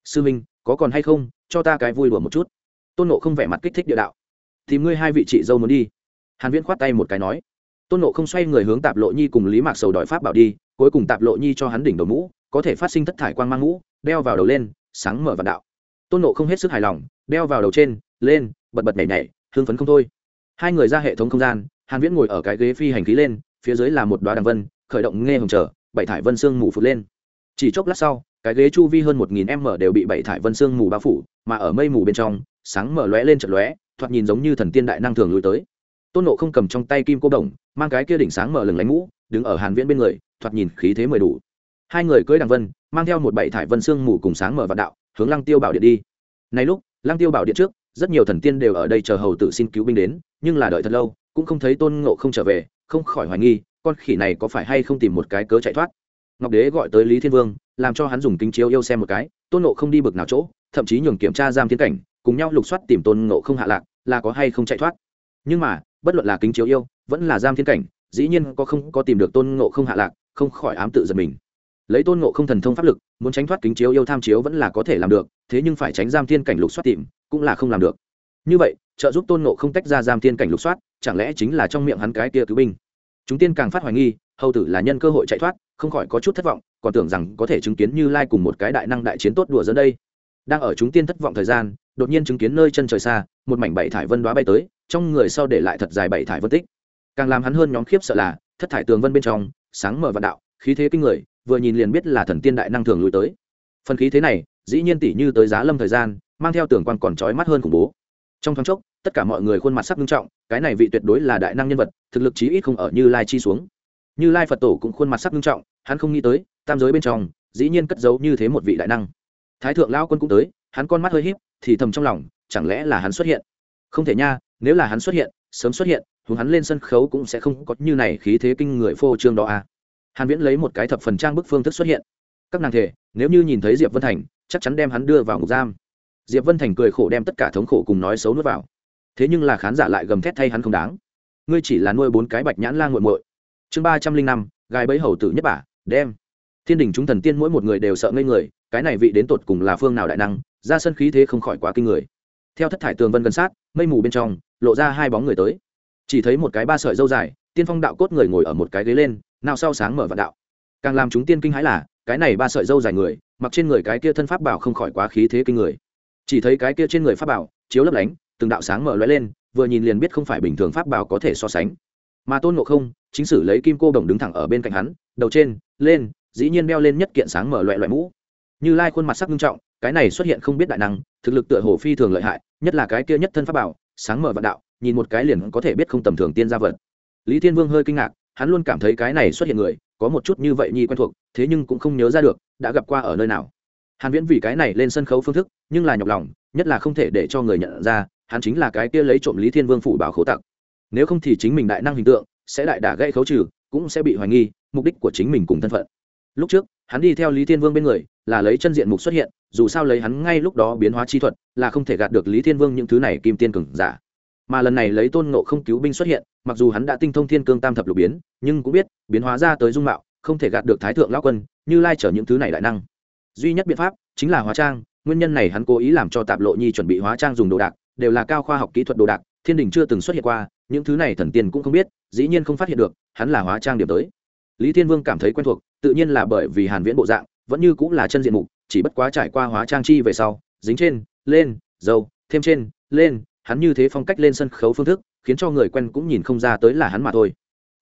Sư huynh, có còn hay không? Cho ta cái vui đùa một chút. Tôn nộ không vẻ mặt kích thích địa đạo. Tìm ngươi hai vị chị dâu muốn đi. Hàn viễn khoát tay một cái nói. Tôn nộ không xoay người hướng tạp lộ nhi cùng lý mạc sầu đòi pháp bảo đi, cuối cùng tạp lộ nhi cho hắn đỉnh đầu mũ, có thể phát sinh thất thải quang mang mũ, đeo vào đầu lên, sáng mở vạn đạo. Tôn nộ không hết sức hài lòng, đeo vào đầu trên, lên, bật bật nhảy nhảy hương phấn không thôi hai người ra hệ thống không gian, hàn viễn ngồi ở cái ghế phi hành khí lên, phía dưới là một đoá đằng vân, khởi động nghe hồng trở, bảy thải vân xương mù phụt lên. Chỉ chốc lát sau, cái ghế chu vi hơn một nghìn m đều bị bảy thải vân xương mù bao phủ, mà ở mây mù bên trong, sáng mở lóe lên chật lóe, thoạt nhìn giống như thần tiên đại năng thường lùi tới. Tôn nộ không cầm trong tay kim cô đồng, mang cái kia đỉnh sáng mở lừng lánh mũ, đứng ở hàn viễn bên người, thoạt nhìn khí thế mười đủ. Hai người cưỡi đằng vân, mang theo một bảy thải vân xương mù cùng sáng mở vạn đạo, hướng lăng tiêu bảo điện đi. Này lúc, lăng tiêu bảo điện trước rất nhiều thần tiên đều ở đây chờ hầu tử xin cứu binh đến, nhưng là đợi thật lâu, cũng không thấy tôn ngộ không trở về, không khỏi hoài nghi, con khỉ này có phải hay không tìm một cái cớ chạy thoát. Ngọc đế gọi tới lý thiên vương, làm cho hắn dùng kính chiếu yêu xem một cái, tôn ngộ không đi bực nào chỗ, thậm chí nhường kiểm tra giam thiên cảnh, cùng nhau lục soát tìm tôn ngộ không hạ lạc, là có hay không chạy thoát. Nhưng mà, bất luận là kính chiếu yêu, vẫn là giam thiên cảnh, dĩ nhiên có không có tìm được tôn ngộ không hạ lạc, không khỏi ám tự giật mình. Lấy tôn ngộ không thần thông pháp lực, muốn tránh thoát kính chiếu yêu tham chiếu vẫn là có thể làm được, thế nhưng phải tránh giam thiên cảnh lục soát tìm cũng là không làm được. Như vậy, trợ giúp tôn ngộ không tách ra giam thiên cảnh lục soát, chẳng lẽ chính là trong miệng hắn cái kia cứu binh? Chúng tiên càng phát hoài nghi, hầu tử là nhân cơ hội chạy thoát, không khỏi có chút thất vọng, còn tưởng rằng có thể chứng kiến như lai cùng một cái đại năng đại chiến tốt đùa dẫn đây. Đang ở chúng tiên thất vọng thời gian, đột nhiên chứng kiến nơi chân trời xa, một mảnh bảy thải vân đoá bay tới, trong người sau để lại thật dài bảy thải vân tích. Càng làm hắn hơn nhóm khiếp sợ là, thất thải tường vân bên trong, sáng mở vạn đạo, khí thế kinh người, vừa nhìn liền biết là thần tiên đại năng thường lùi tới. Phần khí thế này, dĩ nhiên tỷ như tới giá lâm thời gian mang theo tưởng quan còn trói mắt hơn khủng bố. Trong thoáng chốc, tất cả mọi người khuôn mặt sắc nghiêm trọng, cái này vị tuyệt đối là đại năng nhân vật, thực lực chí ít không ở như lai chi xuống. Như lai phật tổ cũng khuôn mặt sắc nghiêm trọng, hắn không nghĩ tới, tam giới bên trong, dĩ nhiên cất giấu như thế một vị đại năng. Thái thượng lão quân cũng tới, hắn con mắt hơi híp, thì thầm trong lòng, chẳng lẽ là hắn xuất hiện? Không thể nha, nếu là hắn xuất hiện, sớm xuất hiện hướng hắn lên sân khấu cũng sẽ không có như này khí thế kinh người phô trương đó à. Hàn viễn lấy một cái thập phần trang bức phương thức xuất hiện. Các nàng thể, nếu như nhìn thấy diệp vân thành, chắc chắn đem hắn đưa vào ngục giam diệp vân thành cười khổ đem tất cả thống khổ cùng nói xấu nuốt vào. Thế nhưng là khán giả lại gầm thét thay hắn không đáng. Ngươi chỉ là nuôi bốn cái bạch nhãn lan g u muội. Chương ba trăm linh năm, gái bấy hầu tử nhất bả đem. Thiên đình chúng thần tiên mỗi một người đều sợ ngây người, cái này vị đến tột cùng là phương nào đại năng, ra sân khí thế không khỏi quá kinh người. Theo thất thải tường vân gần sát, mây mù bên trong, lộ ra hai bóng người tới. Chỉ thấy một cái ba sợi dâu dài, tiên phong đạo cốt người ngồi ở một cái ghế lên, nào sau sáng mở vạn đạo. Càng làm chúng tiên kinh hãi là, cái này ba sợi dâu dài người, mặc trên người cái kia thân pháp bảo không khỏi quá khí thế kinh người chỉ thấy cái kia trên người pháp bảo, chiếu lấp lánh, từng đạo sáng mở lóe lên, vừa nhìn liền biết không phải bình thường pháp bảo có thể so sánh. Mà tôn ngộ không, chính sử lấy kim cô đồng đứng thẳng ở bên cạnh hắn, đầu trên, lên, dĩ nhiên đeo lên nhất kiện sáng mở loại loại mũ. Như lai khuôn mặt sắc nghiêm trọng, cái này xuất hiện không biết đại năng, thực lực tựa hồ phi thường lợi hại, nhất là cái kia nhất thân pháp bảo, sáng mở vạn đạo, nhìn một cái liền có thể biết không tầm thường tiên gia vật. Lý thiên vương hơi kinh ngạc, hắn luôn cảm thấy cái này xuất hiện người, có một chút như vậy nhi quen thuộc, thế nhưng cũng không nhớ ra được, đã gặp qua ở nơi nào hàn viễn vì cái này lên sân khấu phương thức, nhưng là nhọc lòng, nhất là không thể để cho người nhận ra, hắn chính là cái kia lấy trộm lý thiên vương phủ bảo khấu tặc. Nếu không thì chính mình đại năng hình tượng sẽ đại đả gây khấu trừ, cũng sẽ bị hoài nghi, mục đích của chính mình cùng thân phận. Lúc trước, hắn đi theo lý thiên vương bên người, là lấy chân diện mục xuất hiện, dù sao lấy hắn ngay lúc đó biến hóa chi thuật, là không thể gạt được lý thiên vương những thứ này kim tiên cường giả. Mà lần này lấy tôn ngộ không cứu binh xuất hiện, mặc dù hắn đã tinh thông thiên cương tam thập lục biến, nhưng cũng biết, biến hóa ra tới dung mạo, không thể gạt được thái thượng lão quân, như lai chở những thứ này đại năng duy nhất biện pháp chính là hóa trang, nguyên nhân này hắn cố ý làm cho tạp lộ nhi chuẩn bị hóa trang dùng đồ đạc, đều là cao khoa học kỹ thuật đồ đạc, thiên đình chưa từng xuất hiện qua, những thứ này thần tiên cũng không biết, dĩ nhiên không phát hiện được, hắn là hóa trang điểm tới. Lý thiên vương cảm thấy quen thuộc, tự nhiên là bởi vì hàn viễn bộ dạng, vẫn như cũng là chân diện mục, chỉ bất quá trải qua hóa trang chi về sau, dính trên, lên, dầu, thêm trên, lên, hắn như thế phong cách lên sân khấu phương thức, khiến cho người quen cũng nhìn không ra tới là hắn mà thôi.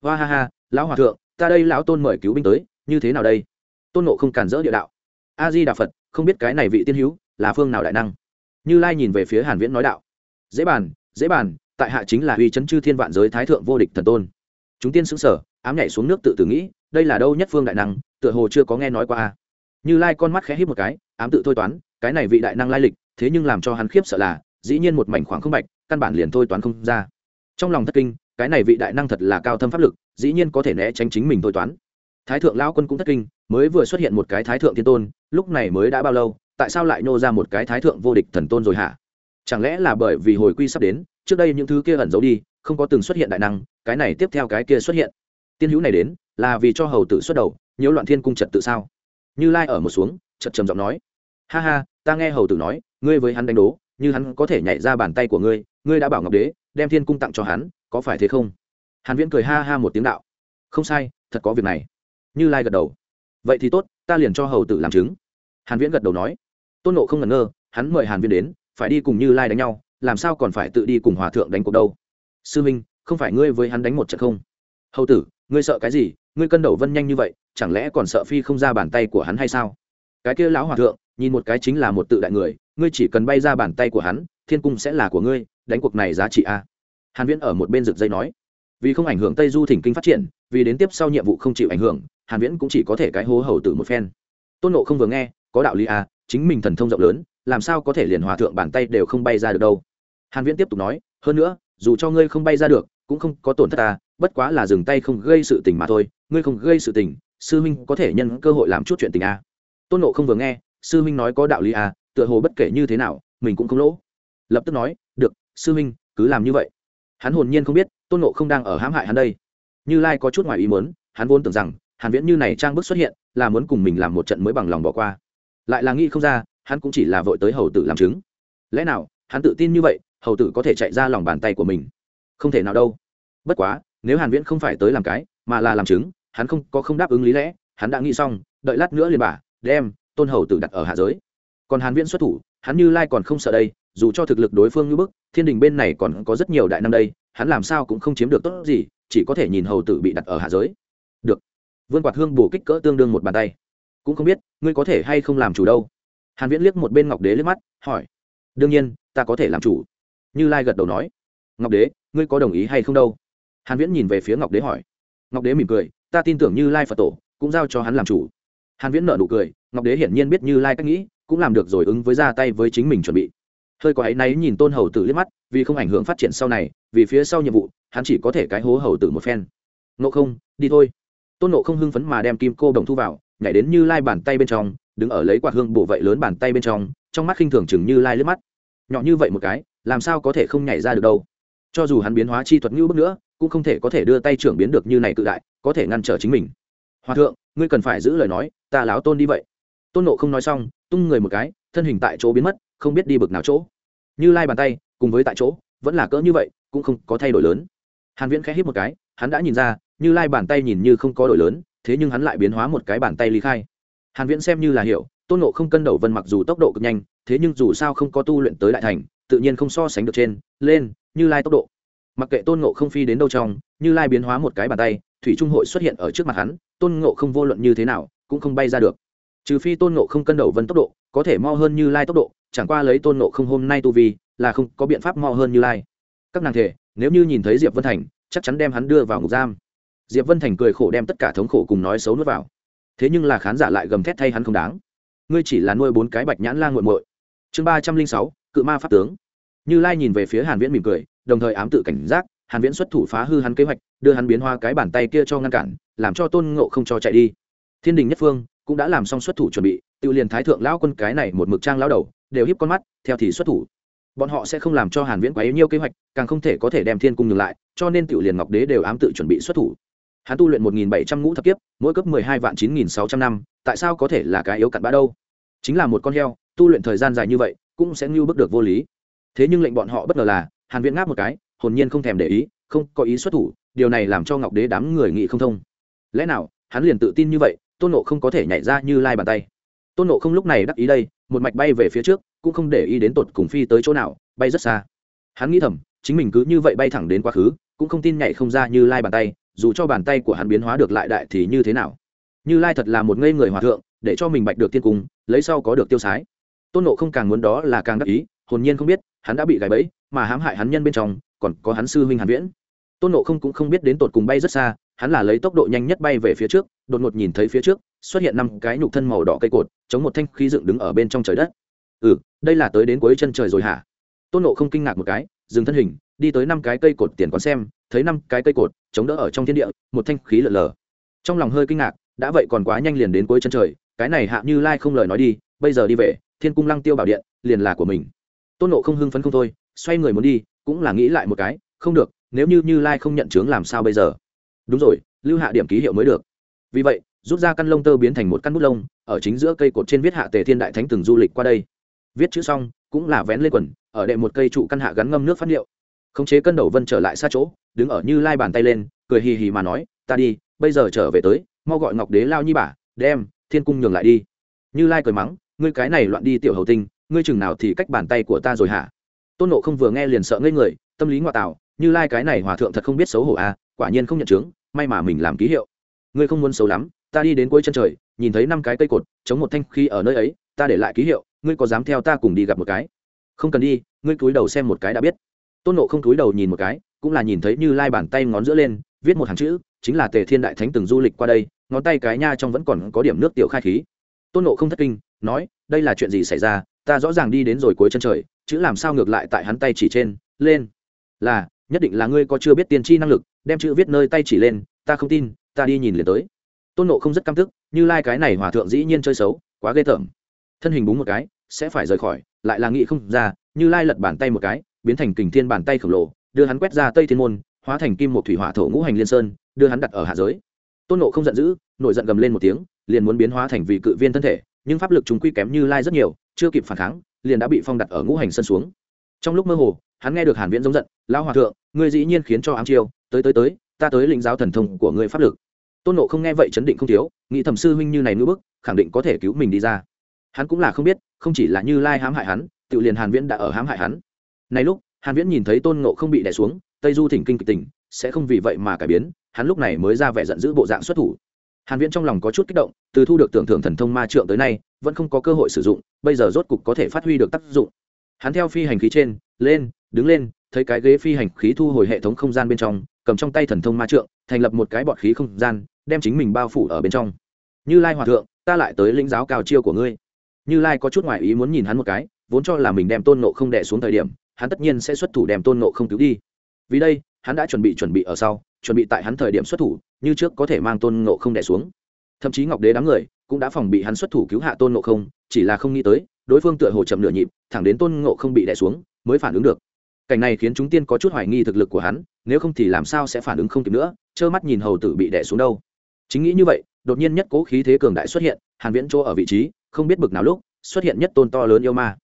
Hoa ha ha, lão hòa thượng, ta đây lão tôn mời cứu binh tới, như thế nào đây? Tôn nộ không cản rỡ địa đạo a di đà phật, không biết cái này vị tiên hữu là phương nào đại năng. Như lai nhìn về phía hàn viễn nói đạo. Dễ bàn dễ bàn, tại hạ chính là uy chấn chư thiên vạn giới thái thượng vô địch thần tôn. Chúng tiên sững sờ, ám nhảy xuống nước tự tử nghĩ, đây là đâu nhất phương đại năng, tựa hồ chưa có nghe nói qua a. Như lai con mắt khẽ híp một cái, ám tự thôi toán, cái này vị đại năng lai lịch, thế nhưng làm cho hắn khiếp sợ là, dĩ nhiên một mảnh khoảng không bạch, căn bản liền thôi toán không ra. Trong lòng thất kinh, cái này vị đại năng thật là cao thâm pháp lực, dĩ nhiên có thể né tránh chính mình thôi toán. Thái thượng lão quân cũng thất kinh, mới vừa xuất hiện một cái thái thượng thiên tôn lúc này mới đã bao lâu, tại sao lại nô ra một cái thái thượng vô địch thần tôn rồi hả? Chẳng lẽ là bởi vì hồi quy sắp đến, trước đây những thứ kia ẩn giấu đi, không có từng xuất hiện đại năng, cái này tiếp theo cái kia xuất hiện. Tiên hữu này đến, là vì cho hầu tử xuất đầu, nhiễu loạn thiên cung trật tự sao? Như lai ở một xuống chật trầm giọng nói. Ha ha, ta nghe hầu tử nói, ngươi với hắn đánh đố, như hắn có thể nhảy ra bàn tay của ngươi ngươi đã bảo ngọc đế, đem thiên cung tặng cho hắn, có phải thế không? Hàn viễn cười ha ha một tiếng đạo. Không sai, thật có việc này. Như lai gật đầu. Vậy thì tốt, ta liền cho hầu tử làm chứng hàn viễn gật đầu nói, tôn nộ không ngần ngơ, hắn mời hàn viễn đến, phải đi cùng như lai đánh nhau, làm sao còn phải tự đi cùng hòa thượng đánh cuộc đâu? Sư minh, không phải ngươi với hắn đánh một trận không? Hầu tử, ngươi sợ cái gì? Ngươi cân đầu vân nhanh như vậy, chẳng lẽ còn sợ phi không ra bàn tay của hắn hay sao? Cái kia lão hòa thượng, nhìn một cái chính là một tự đại người, ngươi chỉ cần bay ra bàn tay của hắn, thiên cung sẽ là của ngươi, đánh cuộc này giá trị a. Hàn viễn ở một bên rực dây nói, vì không ảnh hưởng tây du thỉnh kinh phát triển, vì đến tiếp sau nhiệm vụ không chịu ảnh hưởng, hàn viễn cũng chỉ có thể cái hố hầu tử một phen. Tôn nộ không vừa nghe có đạo lý à, chính mình thần thông rộng lớn làm sao có thể liền hòa thượng bàn tay đều không bay ra được đâu. Hàn viễn tiếp tục nói hơn nữa dù cho ngươi không bay ra được cũng không có tổn thất ta bất quá là dừng tay không gây sự tình mà thôi ngươi không gây sự tình sư minh có thể nhân cơ hội làm chút chuyện tình à. tôn nộ không vừa nghe sư minh nói có đạo lý à, tựa hồ bất kể như thế nào mình cũng không lỗ. Lập tức nói được sư minh cứ làm như vậy. Hắn hồn nhiên không biết tôn nộ không đang ở hãm hại hắn đây. Như lai có chút ngoài ý muốn hắn vốn tưởng rằng hàn viễn như này trang bức xuất hiện là muốn cùng mình làm một trận mới bằng lòng bỏ qua lại là nghĩ không ra, hắn cũng chỉ là vội tới hầu tử làm chứng. Lẽ nào, hắn tự tin như vậy, hầu tử có thể chạy ra lòng bàn tay của mình? Không thể nào đâu. Bất quá, nếu hàn viễn không phải tới làm cái, mà là làm chứng, hắn không có không đáp ứng lý lẽ, hắn đã nghĩ xong, đợi lát nữa liền bà đem tôn hầu tử đặt ở hạ giới. Còn hàn viễn xuất thủ, hắn như lai còn không sợ đây, dù cho thực lực đối phương như bức, thiên đình bên này còn có rất nhiều đại năm đây, hắn làm sao cũng không chiếm được tốt gì, chỉ có thể nhìn hầu tử bị đặt ở hạ giới. Được. Vương quạt hương bổ kích cỡ tương đương một bàn tay cũng không biết ngươi có thể hay không làm chủ đâu. Hàn viễn liếc một bên ngọc đế liếc mắt, hỏi, đương nhiên, ta có thể làm chủ. Như lai gật đầu nói, ngọc đế, ngươi có đồng ý hay không đâu? Hàn viễn nhìn về phía ngọc đế hỏi. Ngọc đế mỉm cười, ta tin tưởng như lai phật tổ cũng giao cho hắn làm chủ. Hàn viễn nở nụ cười, ngọc đế hiển nhiên biết như lai cách nghĩ, cũng làm được rồi ứng với ra tay với chính mình chuẩn bị. Hơi có ấy náy nhìn tôn hầu tử liếc mắt, vì không ảnh hưởng phát triển sau này, vì phía sau nhiệm vụ, hắn chỉ có thể cái hố hầu tử một phen. Nộ không, đi thôi. Tôn nộ không hưng phấn mà đem kim cô đồng thu vào nhảy đến như lai bàn tay bên trong, đứng ở lấy quạt hương bổ vậy lớn bàn tay bên trong trong mắt khinh thường chừng như lai lướt mắt. Nhỏ như vậy một cái, làm sao có thể không nhảy ra được đâu? Cho dù hắn biến hóa chi thuật ngữ bước nữa, cũng không thể có thể đưa tay trưởng biến được như này tự đại, có thể ngăn trở chính mình. Hòa thượng, ngươi cần phải giữ lời nói, ta láo tôn đi vậy. Tôn nộ không nói xong, tung người một cái, thân hình tại chỗ biến mất, không biết đi bực nào chỗ. Như lai bàn tay, cùng với tại chỗ, vẫn là cỡ như vậy, cũng không có thay đổi lớn. Hàn viễn khẽ hít một cái, hắn đã nhìn ra, như lai bàn tay nhìn như không có đổi lớn thế nhưng hắn lại biến hóa một cái bàn tay ly khai. Hàn viễn xem như là hiểu, tôn nộ không cân đầu vân mặc dù tốc độ cực nhanh, thế nhưng dù sao không có tu luyện tới đại thành, tự nhiên không so sánh được trên, lên, như lai tốc độ. Mặc kệ tôn nộ không phi đến đâu trong, như lai biến hóa một cái bàn tay, thủy trung hội xuất hiện ở trước mặt hắn, tôn ngộ không vô luận như thế nào, cũng không bay ra được. Trừ phi tôn ngộ không cân đầu vân tốc độ, có thể mau hơn như lai tốc độ, chẳng qua lấy tôn ngộ không hôm nay tu vi, là không có biện pháp mau hơn như lai. Các nàng thể, nếu như nhìn thấy diệp vân thành, chắc chắn đem hắn đưa vào ngục giam diệp vân thành cười khổ đem tất cả thống khổ cùng nói xấu nuốt vào. Thế nhưng là khán giả lại gầm thét thay hắn không đáng. Ngươi chỉ là nuôi bốn cái bạch nhãn lan nguội muội. Chương ba trăm linh sáu, cự ma pháp tướng. Như lai nhìn về phía hàn viễn mỉm cười, đồng thời ám tự cảnh giác, hàn viễn xuất thủ phá hư hắn kế hoạch, đưa hắn biến hoa cái bàn tay kia cho ngăn cản, làm cho tôn ngộ không cho chạy đi. Thiên đình nhất phương cũng đã làm xong xuất thủ chuẩn bị tự liền thái thượng lão quân cái này một mực trang lão đầu, đều hiếp con mắt, theo thì xuất thủ. Bọn họ sẽ không làm cho hàn viễn quá yếu nhiêu kế hoạch, càng không thể có thể đem thiên cung ngừng lại, cho nên tự liền ngọc đế đều ám tự chuẩn bị xuất thủ hắn tu luyện 1.700 ngũ thập kiếp, mỗi cấp 12 vạn 9.600 năm, tại sao có thể là cái yếu cặn bã đâu? Chính là một con heo, tu luyện thời gian dài như vậy, cũng sẽ ngưu bước được vô lý. Thế nhưng lệnh bọn họ bất ngờ là, hàn viễn ngáp một cái, hồn nhiên không thèm để ý, không có ý xuất thủ, điều này làm cho ngọc đế đám người nghĩ không thông. Lẽ nào, hắn liền tự tin như vậy, tôn nộ không có thể nhảy ra như lai bàn tay? Tôn nộ không lúc này đắc ý đây, một mạch bay về phía trước, cũng không để ý đến tột cùng phi tới chỗ nào, bay rất xa. Hắn nghĩ thầm, chính mình cứ như vậy bay thẳng đến quá khứ, cũng không tin nhảy không ra như lai bàn tay dù cho bàn tay của hắn biến hóa được lại đại thì như thế nào? Như lai thật là một ngây người hòa thượng, để cho mình bạch được tiên cung, lấy sau có được tiêu sái. Tôn nộ không càng muốn đó là càng đắc ý, hồn nhiên không biết, hắn đã bị gãy bẫy, mà hãm hại hắn nhân bên trong, còn có hắn sư huynh hàn viễn. Tôn nộ không cũng không biết đến tột cùng bay rất xa, hắn là lấy tốc độ nhanh nhất bay về phía trước, đột ngột nhìn thấy phía trước, xuất hiện năm cái nhục thân màu đỏ cây cột, chống một thanh khí dựng đứng ở bên trong trời đất. Ừ đây là tới đến cuối chân trời rồi hả? Tôn nộ không kinh ngạc một cái, dừng thân hình đi tới năm cái cây cột tiền quán xem, thấy năm cái cây cột chống đỡ ở trong thiên địa, một thanh khí lở lờ trong lòng hơi kinh ngạc, đã vậy còn quá nhanh liền đến cuối chân trời, cái này hạ như lai không lời nói đi, bây giờ đi về, thiên cung lăng tiêu bảo điện, liền là của mình. Tôn nộ không hưng phấn không thôi, xoay người muốn đi, cũng là nghĩ lại một cái, không được, nếu như như lai không nhận chướng làm sao bây giờ? Đúng rồi, lưu hạ điểm ký hiệu mới được. Vì vậy, rút ra căn lông tơ biến thành một căn bút lông, ở chính giữa cây cột trên viết hạ tề thiên đại thánh từng du lịch qua đây. Viết chữ xong, cũng là vén lên quần, ở đệ một cây trụ căn hạ gắn ngâm nước phát liệu khống chế cân đầu vân trở lại xa chỗ, đứng ở như lai bàn tay lên, cười hì hì mà nói, ta đi, bây giờ trở về tới, mau gọi ngọc đế lao nhi bả đem, thiên cung nhường lại đi. Như lai cười mắng, ngươi cái này loạn đi tiểu hầu tinh, ngươi chừng nào thì cách bàn tay của ta rồi hả? Tôn nộ không vừa nghe liền sợ ngây người, tâm lý ngoại tạo, như lai cái này hòa thượng thật không biết xấu hổ à quả nhiên không nhận chứng may mà mình làm ký hiệu. Ngươi không muốn xấu lắm, ta đi đến cuối chân trời, nhìn thấy năm cái cây cột, chống một thanh khi ở nơi ấy, ta để lại ký hiệu, ngươi có dám theo ta cùng đi gặp một cái? Không cần đi, ngươi cúi đầu xem một cái đã biết tôn nộ không cúi đầu nhìn một cái, cũng là nhìn thấy như lai bàn tay ngón giữa lên, viết một hàng chữ, chính là tề thiên đại thánh từng du lịch qua đây, ngón tay cái nha trong vẫn còn có điểm nước tiểu khai khí. Tôn nộ không thất kinh, nói, đây là chuyện gì xảy ra? Ta rõ ràng đi đến rồi cuối chân trời, chữ làm sao ngược lại tại hắn tay chỉ trên, lên. Là, nhất định là ngươi có chưa biết tiên tri năng lực, đem chữ viết nơi tay chỉ lên, ta không tin, ta đi nhìn liền tới. Tôn nộ không rất căm tức, như lai、like、cái này hòa thượng dĩ nhiên chơi xấu, quá ghê tởm. Thân hình búng một cái, sẽ phải rời khỏi, lại là nghĩ không ra, như lai lật bàn tay một cái biến thành kình thiên bàn tay khổng lồ, đưa hắn quét ra tây thiên môn, hóa thành kim một thủy hỏa thổ ngũ hành liên sơn, đưa hắn đặt ở hạ giới. Tôn nộ không giận dữ, nổi giận gầm lên một tiếng, liền muốn biến hóa thành vị cự viên thân thể, nhưng pháp lực chúng quy kém như lai rất nhiều, chưa kịp phản kháng, liền đã bị phong đặt ở ngũ hành sân xuống. Trong lúc mơ hồ, hắn nghe được hàn viễn giống giận, lão hòa thượng, ngươi dĩ nhiên khiến cho ám chiêu, tới tới tới, ta tới lĩnh giáo thần thông của ngươi pháp lực. Tôn nộ không nghe vậy chấn định không thiếu, nghĩ thẩm sư huynh như này ngữ bức, khẳng định có thể cứu mình đi ra. Hắn cũng là không biết, không chỉ là như lai hãm hại hắn, tự liền hàn viễn đã ở hãm hại hắn này lúc, hàn viễn nhìn thấy tôn ngộ không bị đè xuống, tây du thỉnh kinh kịch tỉnh sẽ không vì vậy mà cải biến, hắn lúc này mới ra vẻ giận dữ bộ dạng xuất thủ. Hàn viễn trong lòng có chút kích động, từ thu được tưởng thưởng thần thông ma trượng tới nay, vẫn không có cơ hội sử dụng, bây giờ rốt cục có thể phát huy được tác dụng. Hắn theo phi hành khí trên, lên, đứng lên, thấy cái ghế phi hành khí thu hồi hệ thống không gian bên trong, cầm trong tay thần thông ma trượng, thành lập một cái bọt khí không gian, đem chính mình bao phủ ở bên trong. Như lai hòa thượng, ta lại tới lĩnh giáo cao chiêu của ngươi. Như lai có chút ngoại ý muốn nhìn hắn một cái, vốn cho là mình đem tôn nộ không đè xuống thời điểm hắn tất nhiên sẽ xuất thủ đem tôn nộ không cứu đi. Vì đây, hắn đã chuẩn bị chuẩn bị ở sau, chuẩn bị tại hắn thời điểm xuất thủ, như trước có thể mang tôn nộ không đè xuống. Thậm chí ngọc đế đám người cũng đã phòng bị hắn xuất thủ cứu hạ tôn nộ không, chỉ là không nghĩ tới, đối phương tựa hồ chậm nửa nhịp, thẳng đến tôn nộ không bị đè xuống, mới phản ứng được. Cảnh này khiến chúng tiên có chút hoài nghi thực lực của hắn, nếu không thì làm sao sẽ phản ứng không kịp nữa, trơ mắt nhìn hầu tử bị đè xuống đâu. Chính nghĩ như vậy, đột nhiên nhất cố khí thế cường đại xuất hiện, hàn viễn chỗ ở vị trí, không biết bực nào lúc, xuất hiện nhất tôn to lớn yêu ma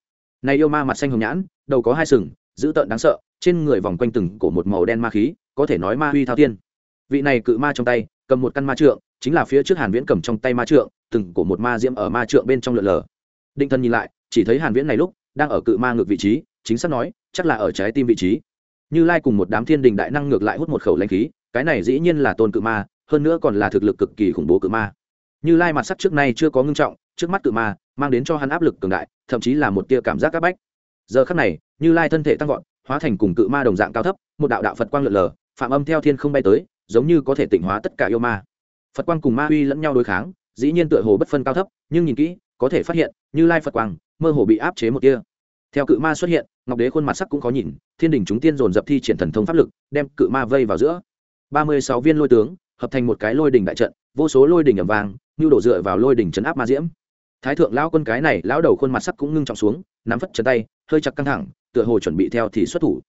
này yêu ma mặt xanh hồng nhãn, đầu có hai sừng, dữ tợn đáng sợ, trên người vòng quanh từng cổ một màu đen ma khí, có thể nói ma huy thao thiên. Vị này cự ma trong tay, cầm một căn ma trượng, chính là phía trước hàn viễn cầm trong tay ma trượng, từng cổ một ma diễm ở ma trượng bên trong lượn lờ. Định thân nhìn lại, chỉ thấy hàn viễn này lúc, đang ở cự ma ngược vị trí, chính xác nói, chắc là ở trái tim vị trí. Như lai cùng một đám thiên đình đại năng ngược lại hút một khẩu lãnh khí, cái này dĩ nhiên là tôn cự ma, hơn nữa còn là thực lực cực kỳ khủng bố cự ma. Như lai mặt sắc trước nay chưa có ngưng trọng, trước mắt cự ma mang đến cho hắn áp lực cường đại, thậm chí là một tia cảm giác áp bách. Giờ khắc này, như lai thân thể tăng vọt, hóa thành cùng cự ma đồng dạng cao thấp, một đạo đạo phật quang lượn lờ, phạm âm theo thiên không bay tới, giống như có thể tỉnh hóa tất cả yêu ma. Phật quang cùng ma uy lẫn nhau đối kháng, dĩ nhiên tựa hồ bất phân cao thấp, nhưng nhìn kỹ, có thể phát hiện, như lai phật quang, mơ hồ bị áp chế một tia. Theo cự ma xuất hiện, ngọc đế khuôn mặt sắc cũng có nhìn, thiên đình chúng tiên dồn dập thi triển thần thông pháp lực, đem cự ma vây vào giữa. Ba mươi sáu viên lôi tướng, hợp thành một cái lôi đỉnh đại trận, vô số lôi đỉnh ẩm vàng như đổ dựa vào lôi đỉnh chấn áp ma diễm thái thượng lão quân cái này, lão đầu khuôn mặt sắc cũng ngưng trọng xuống, nắm phất chân tay, hơi chặt căng thẳng, tựa hồ chuẩn bị theo thì xuất thủ.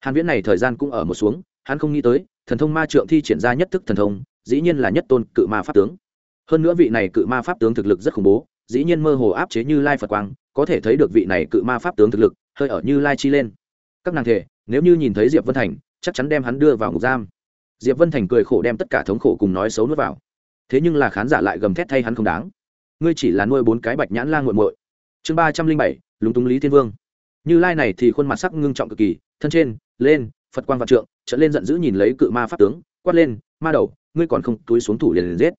Hàn viễn này thời gian cũng ở một xuống, hắn không nghĩ tới, thần thông ma trượng thi triển ra nhất thức thần thông, dĩ nhiên là nhất tôn cự ma pháp tướng. Hơn nữa vị này cự ma pháp tướng thực lực rất khủng bố, dĩ nhiên mơ hồ áp chế như lai phật quang, có thể thấy được vị này cự ma pháp tướng thực lực, hơi ở như lai chi lên. Các nàng thể, nếu như nhìn thấy diệp vân thành, chắc chắn đem hắn đưa vào ngục giam. Diệp vân thành cười khổ đem tất cả thống khổ cùng nói xấu nuốt vào. Thế nhưng là khán giả lại gầm thét thay hắn không đáng ngươi chỉ là nuôi bốn cái bạch nhãn la nguội muội. Chương ba trăm linh bảy, lúng túng lý thiên vương. Như lai này thì khuôn mặt sắc ngưng trọng cực kỳ, thân trên, lên, phật quang vạn trượng trở lên giận dữ nhìn lấy cự ma pháp tướng, quát lên, ma đầu, ngươi còn không túi xuống thủ liền liền giết.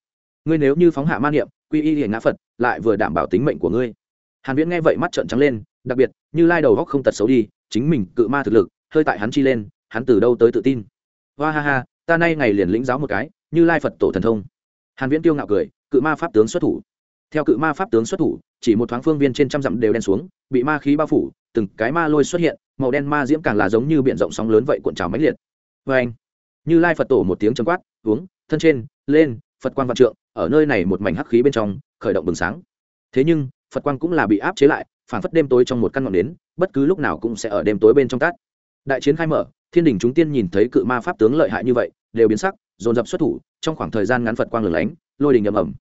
Ngươi nếu như phóng hạ ma niệm, quy y liền ngã phật, lại vừa đảm bảo tính mệnh của ngươi. Hàn viễn nghe vậy mắt trợn trắng lên, đặc biệt, như lai đầu góc không tật xấu đi, chính mình cự ma thực lực, hơi tại hắn chi lên, hắn từ đâu tới tự tin. Hoa ha ha, ta nay ngày liền lĩnh giáo một cái, như lai phật tổ thần thông. Hàn viễn tiêu ngạo cười, cự ma pháp tướng xuất thủ theo cự ma pháp tướng xuất thủ, chỉ một thoáng phương viên trên trăm dặm đều đen xuống, bị ma khí bao phủ, từng cái ma lôi xuất hiện, màu đen ma diễm càng là giống như biển rộng sóng lớn vậy cuộn trào mãnh liệt. Vê anh như lai phật tổ một tiếng chấm quát, uống, thân trên, lên, phật quang vạn trượng, ở nơi này một mảnh hắc khí bên trong, khởi động bừng sáng. Thế nhưng, phật quang cũng là bị áp chế lại phản phất đêm tối trong một căn ngọn nến, bất cứ lúc nào cũng sẽ ở đêm tối bên trong tát đại chiến khai mở, thiên đình chúng tiên nhìn thấy cự ma pháp tướng lợi hại như vậy, đều biến sắc, dồn dập xuất thủ, trong khoảng thời gian ngắn phật quang lửng lánh, lôi đình ầm ầm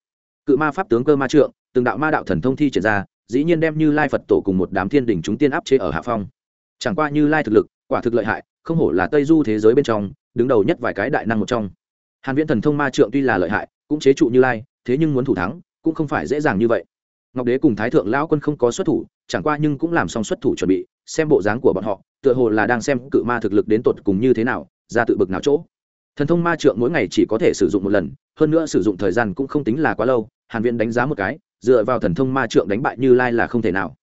cự ma pháp tướng cơ ma trượng, từng đạo ma đạo thần thông thi triển ra, dĩ nhiên đem như lai phật tổ cùng một đám thiên đình chúng tiên áp chế ở hạ phong. Chẳng qua như lai thực lực, quả thực lợi hại, không hổ là tây du thế giới bên trong, đứng đầu nhất vài cái đại năng một trong. Hàn viễn thần thông ma trượng tuy là lợi hại, cũng chế trụ như lai, thế nhưng muốn thủ thắng, cũng không phải dễ dàng như vậy. Ngọc đế cùng thái thượng lão quân không có xuất thủ, chẳng qua nhưng cũng làm xong xuất thủ chuẩn bị, xem bộ dáng của bọn họ, tựa hồ là đang xem cự ma thực lực đến tột cùng như thế nào, ra tự bực nào chỗ. Thần thông ma trượng mỗi ngày chỉ có thể sử dụng một lần, hơn nữa sử dụng thời gian cũng không tính là quá lâu hàn viễn đánh giá một cái, dựa vào thần thông ma trượng đánh bại như lai là không thể nào.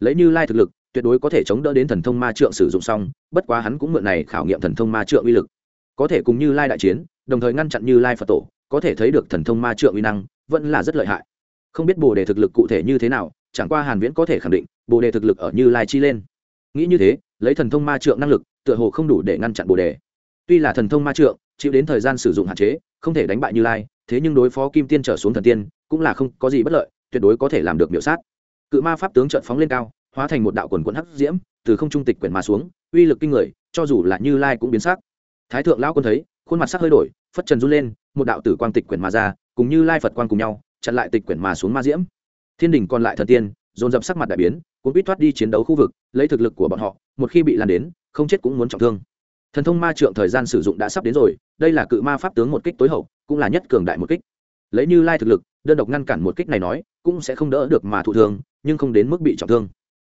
Lấy như lai thực lực, tuyệt đối có thể chống đỡ đến thần thông ma trượng sử dụng xong, bất quá hắn cũng mượn này khảo nghiệm thần thông ma trượng uy lực. Có thể cùng như lai đại chiến, đồng thời ngăn chặn như lai phật tổ, có thể thấy được thần thông ma trượng uy năng, vẫn là rất lợi hại. Không biết bồ đề thực lực cụ thể như thế nào, chẳng qua hàn viễn có thể khẳng định, bồ đề thực lực ở như lai chi lên. Nghĩ như thế, lấy thần thông ma trượng năng lực, tựa hồ không đủ để ngăn chặn bồ đề. Tuy là thần thông ma trượng, chịu đến thời gian sử dụng hạn chế, không thể đánh bại như lai, thế nhưng đối phó kim tiên trở xuống thần tiên cũng là không có gì bất lợi, tuyệt đối có thể làm được miểu sát. Cự ma pháp tướng trợn phóng lên cao, hóa thành một đạo quần quận hắc diễm, từ không trung tịch quyển mà xuống, uy lực kinh người, cho dù là như lai cũng biến sắc. Thái thượng lão quân thấy, khuôn mặt sắc hơi đổi, phất trần run lên, một đạo tử quang tịch quyển mà ra, cùng như lai phật quang cùng nhau, chặn lại tịch quyển mà xuống ma diễm. Thiên đình còn lại thần tiên, dồn dập sắc mặt đại biến cũng biết thoát đi chiến đấu khu vực, lấy thực lực của bọn họ, một khi bị lan đến, không chết cũng muốn trọng thương. Thần thông ma trượng thời gian sử dụng đã sắp đến rồi, đây là cự ma pháp tướng một kích tối hậu, cũng là nhất cường đại một kích. Lấy như lai thực lực đơn độc ngăn cản một kích này nói, cũng sẽ không đỡ được mà thụ thương, nhưng không đến mức bị trọng thương.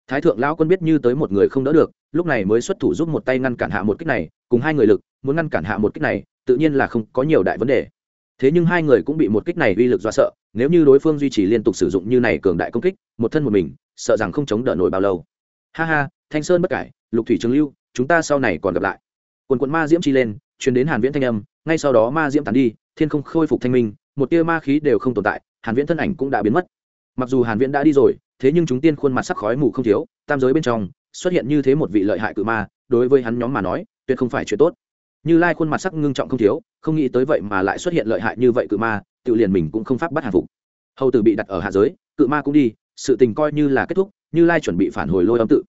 Thái thượng lão quân biết như tới một người không đỡ được, lúc này mới xuất thủ giúp một tay ngăn cản hạ một kích này, cùng hai người lực, muốn ngăn cản hạ một kích này, tự nhiên là không có nhiều đại vấn đề. Thế nhưng hai người cũng bị một kích này uy lực do sợ, nếu như đối phương duy trì liên tục sử dụng như này cường đại công kích, một thân một mình, sợ rằng không chống đỡ nổi bao lâu. Ha ha, thanh sơn bất cải, lục thủy trường lưu, chúng ta sau này còn gặp lại. Quần quận ma diễm chi lên chuyến đến hàn viễn thanh âm, ngay sau đó ma diễm tàn đi, thiên không khôi phục thanh minh một tia ma khí đều không tồn tại, hàn viễn thân ảnh cũng đã biến mất. Mặc dù hàn viễn đã đi rồi, thế nhưng chúng tiên khuôn mặt sắc khói mù không thiếu, tam giới bên trong, xuất hiện như thế một vị lợi hại cự ma, đối với hắn nhóm mà nói, tuyệt không phải chuyện tốt. Như lai khuôn mặt sắc ngưng trọng không thiếu, không nghĩ tới vậy mà lại xuất hiện lợi hại như vậy cự ma, tự liền mình cũng không pháp bắt hàn phục. Hầu tử bị đặt ở hạ giới, cự ma cũng đi, sự tình coi như là kết thúc, như lai chuẩn bị phản hồi lôi âm tự.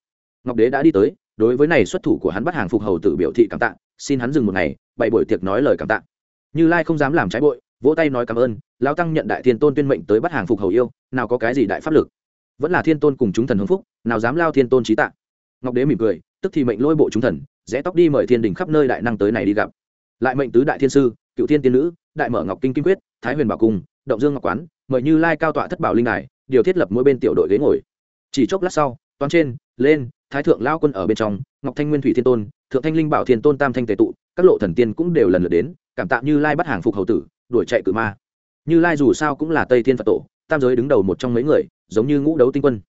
Ngọc đế đã đi tới, đối với này xuất thủ của hắn bắt hàng phục hầu tử biểu thị cảm tạ, xin hắn dừng một ngày bày buổi tiệc nói lời cảm tạ. Như lai không dám làm trái bội vỗ tay nói cảm ơn, lão tăng nhận đại thiên tôn tuyên mệnh tới bắt hàng phục hầu yêu, nào có cái gì đại pháp lực. Vẫn là thiên tôn cùng chúng thần hưng phúc, nào dám lao thiên tôn trí tạ. Ngọc đế mỉm cười, tức thì mệnh lôi bộ chúng thần, rẽ tóc đi mời thiên đình khắp nơi đại năng tới này đi gặp. Lại mệnh tứ đại thiên sư, cựu thiên tiên nữ, đại mở ngọc kinh kim quyết, thái huyền bảo cung, động dương ngọc quán, mời như lai cao tọa thất bảo linh đài, điều thiết lập mỗi bên tiểu đội ghế ngồi. Chỉ chốc lát sau, toán trên, lên, thái thượng lao quân ở bên trong, ngọc thanh nguyên thủy thiên tôn, thượng thanh linh bảo thiên tôn tam thanh tề tụ, các lộ thần tiên cũng đều lần lượt đến, cảm tạ như lai bắt hàng phục hầu tử đuổi chạy cự ma. Như lai dù sao cũng là tây thiên phật tổ, tam giới đứng đầu một trong mấy người, giống như ngũ đấu tinh quân.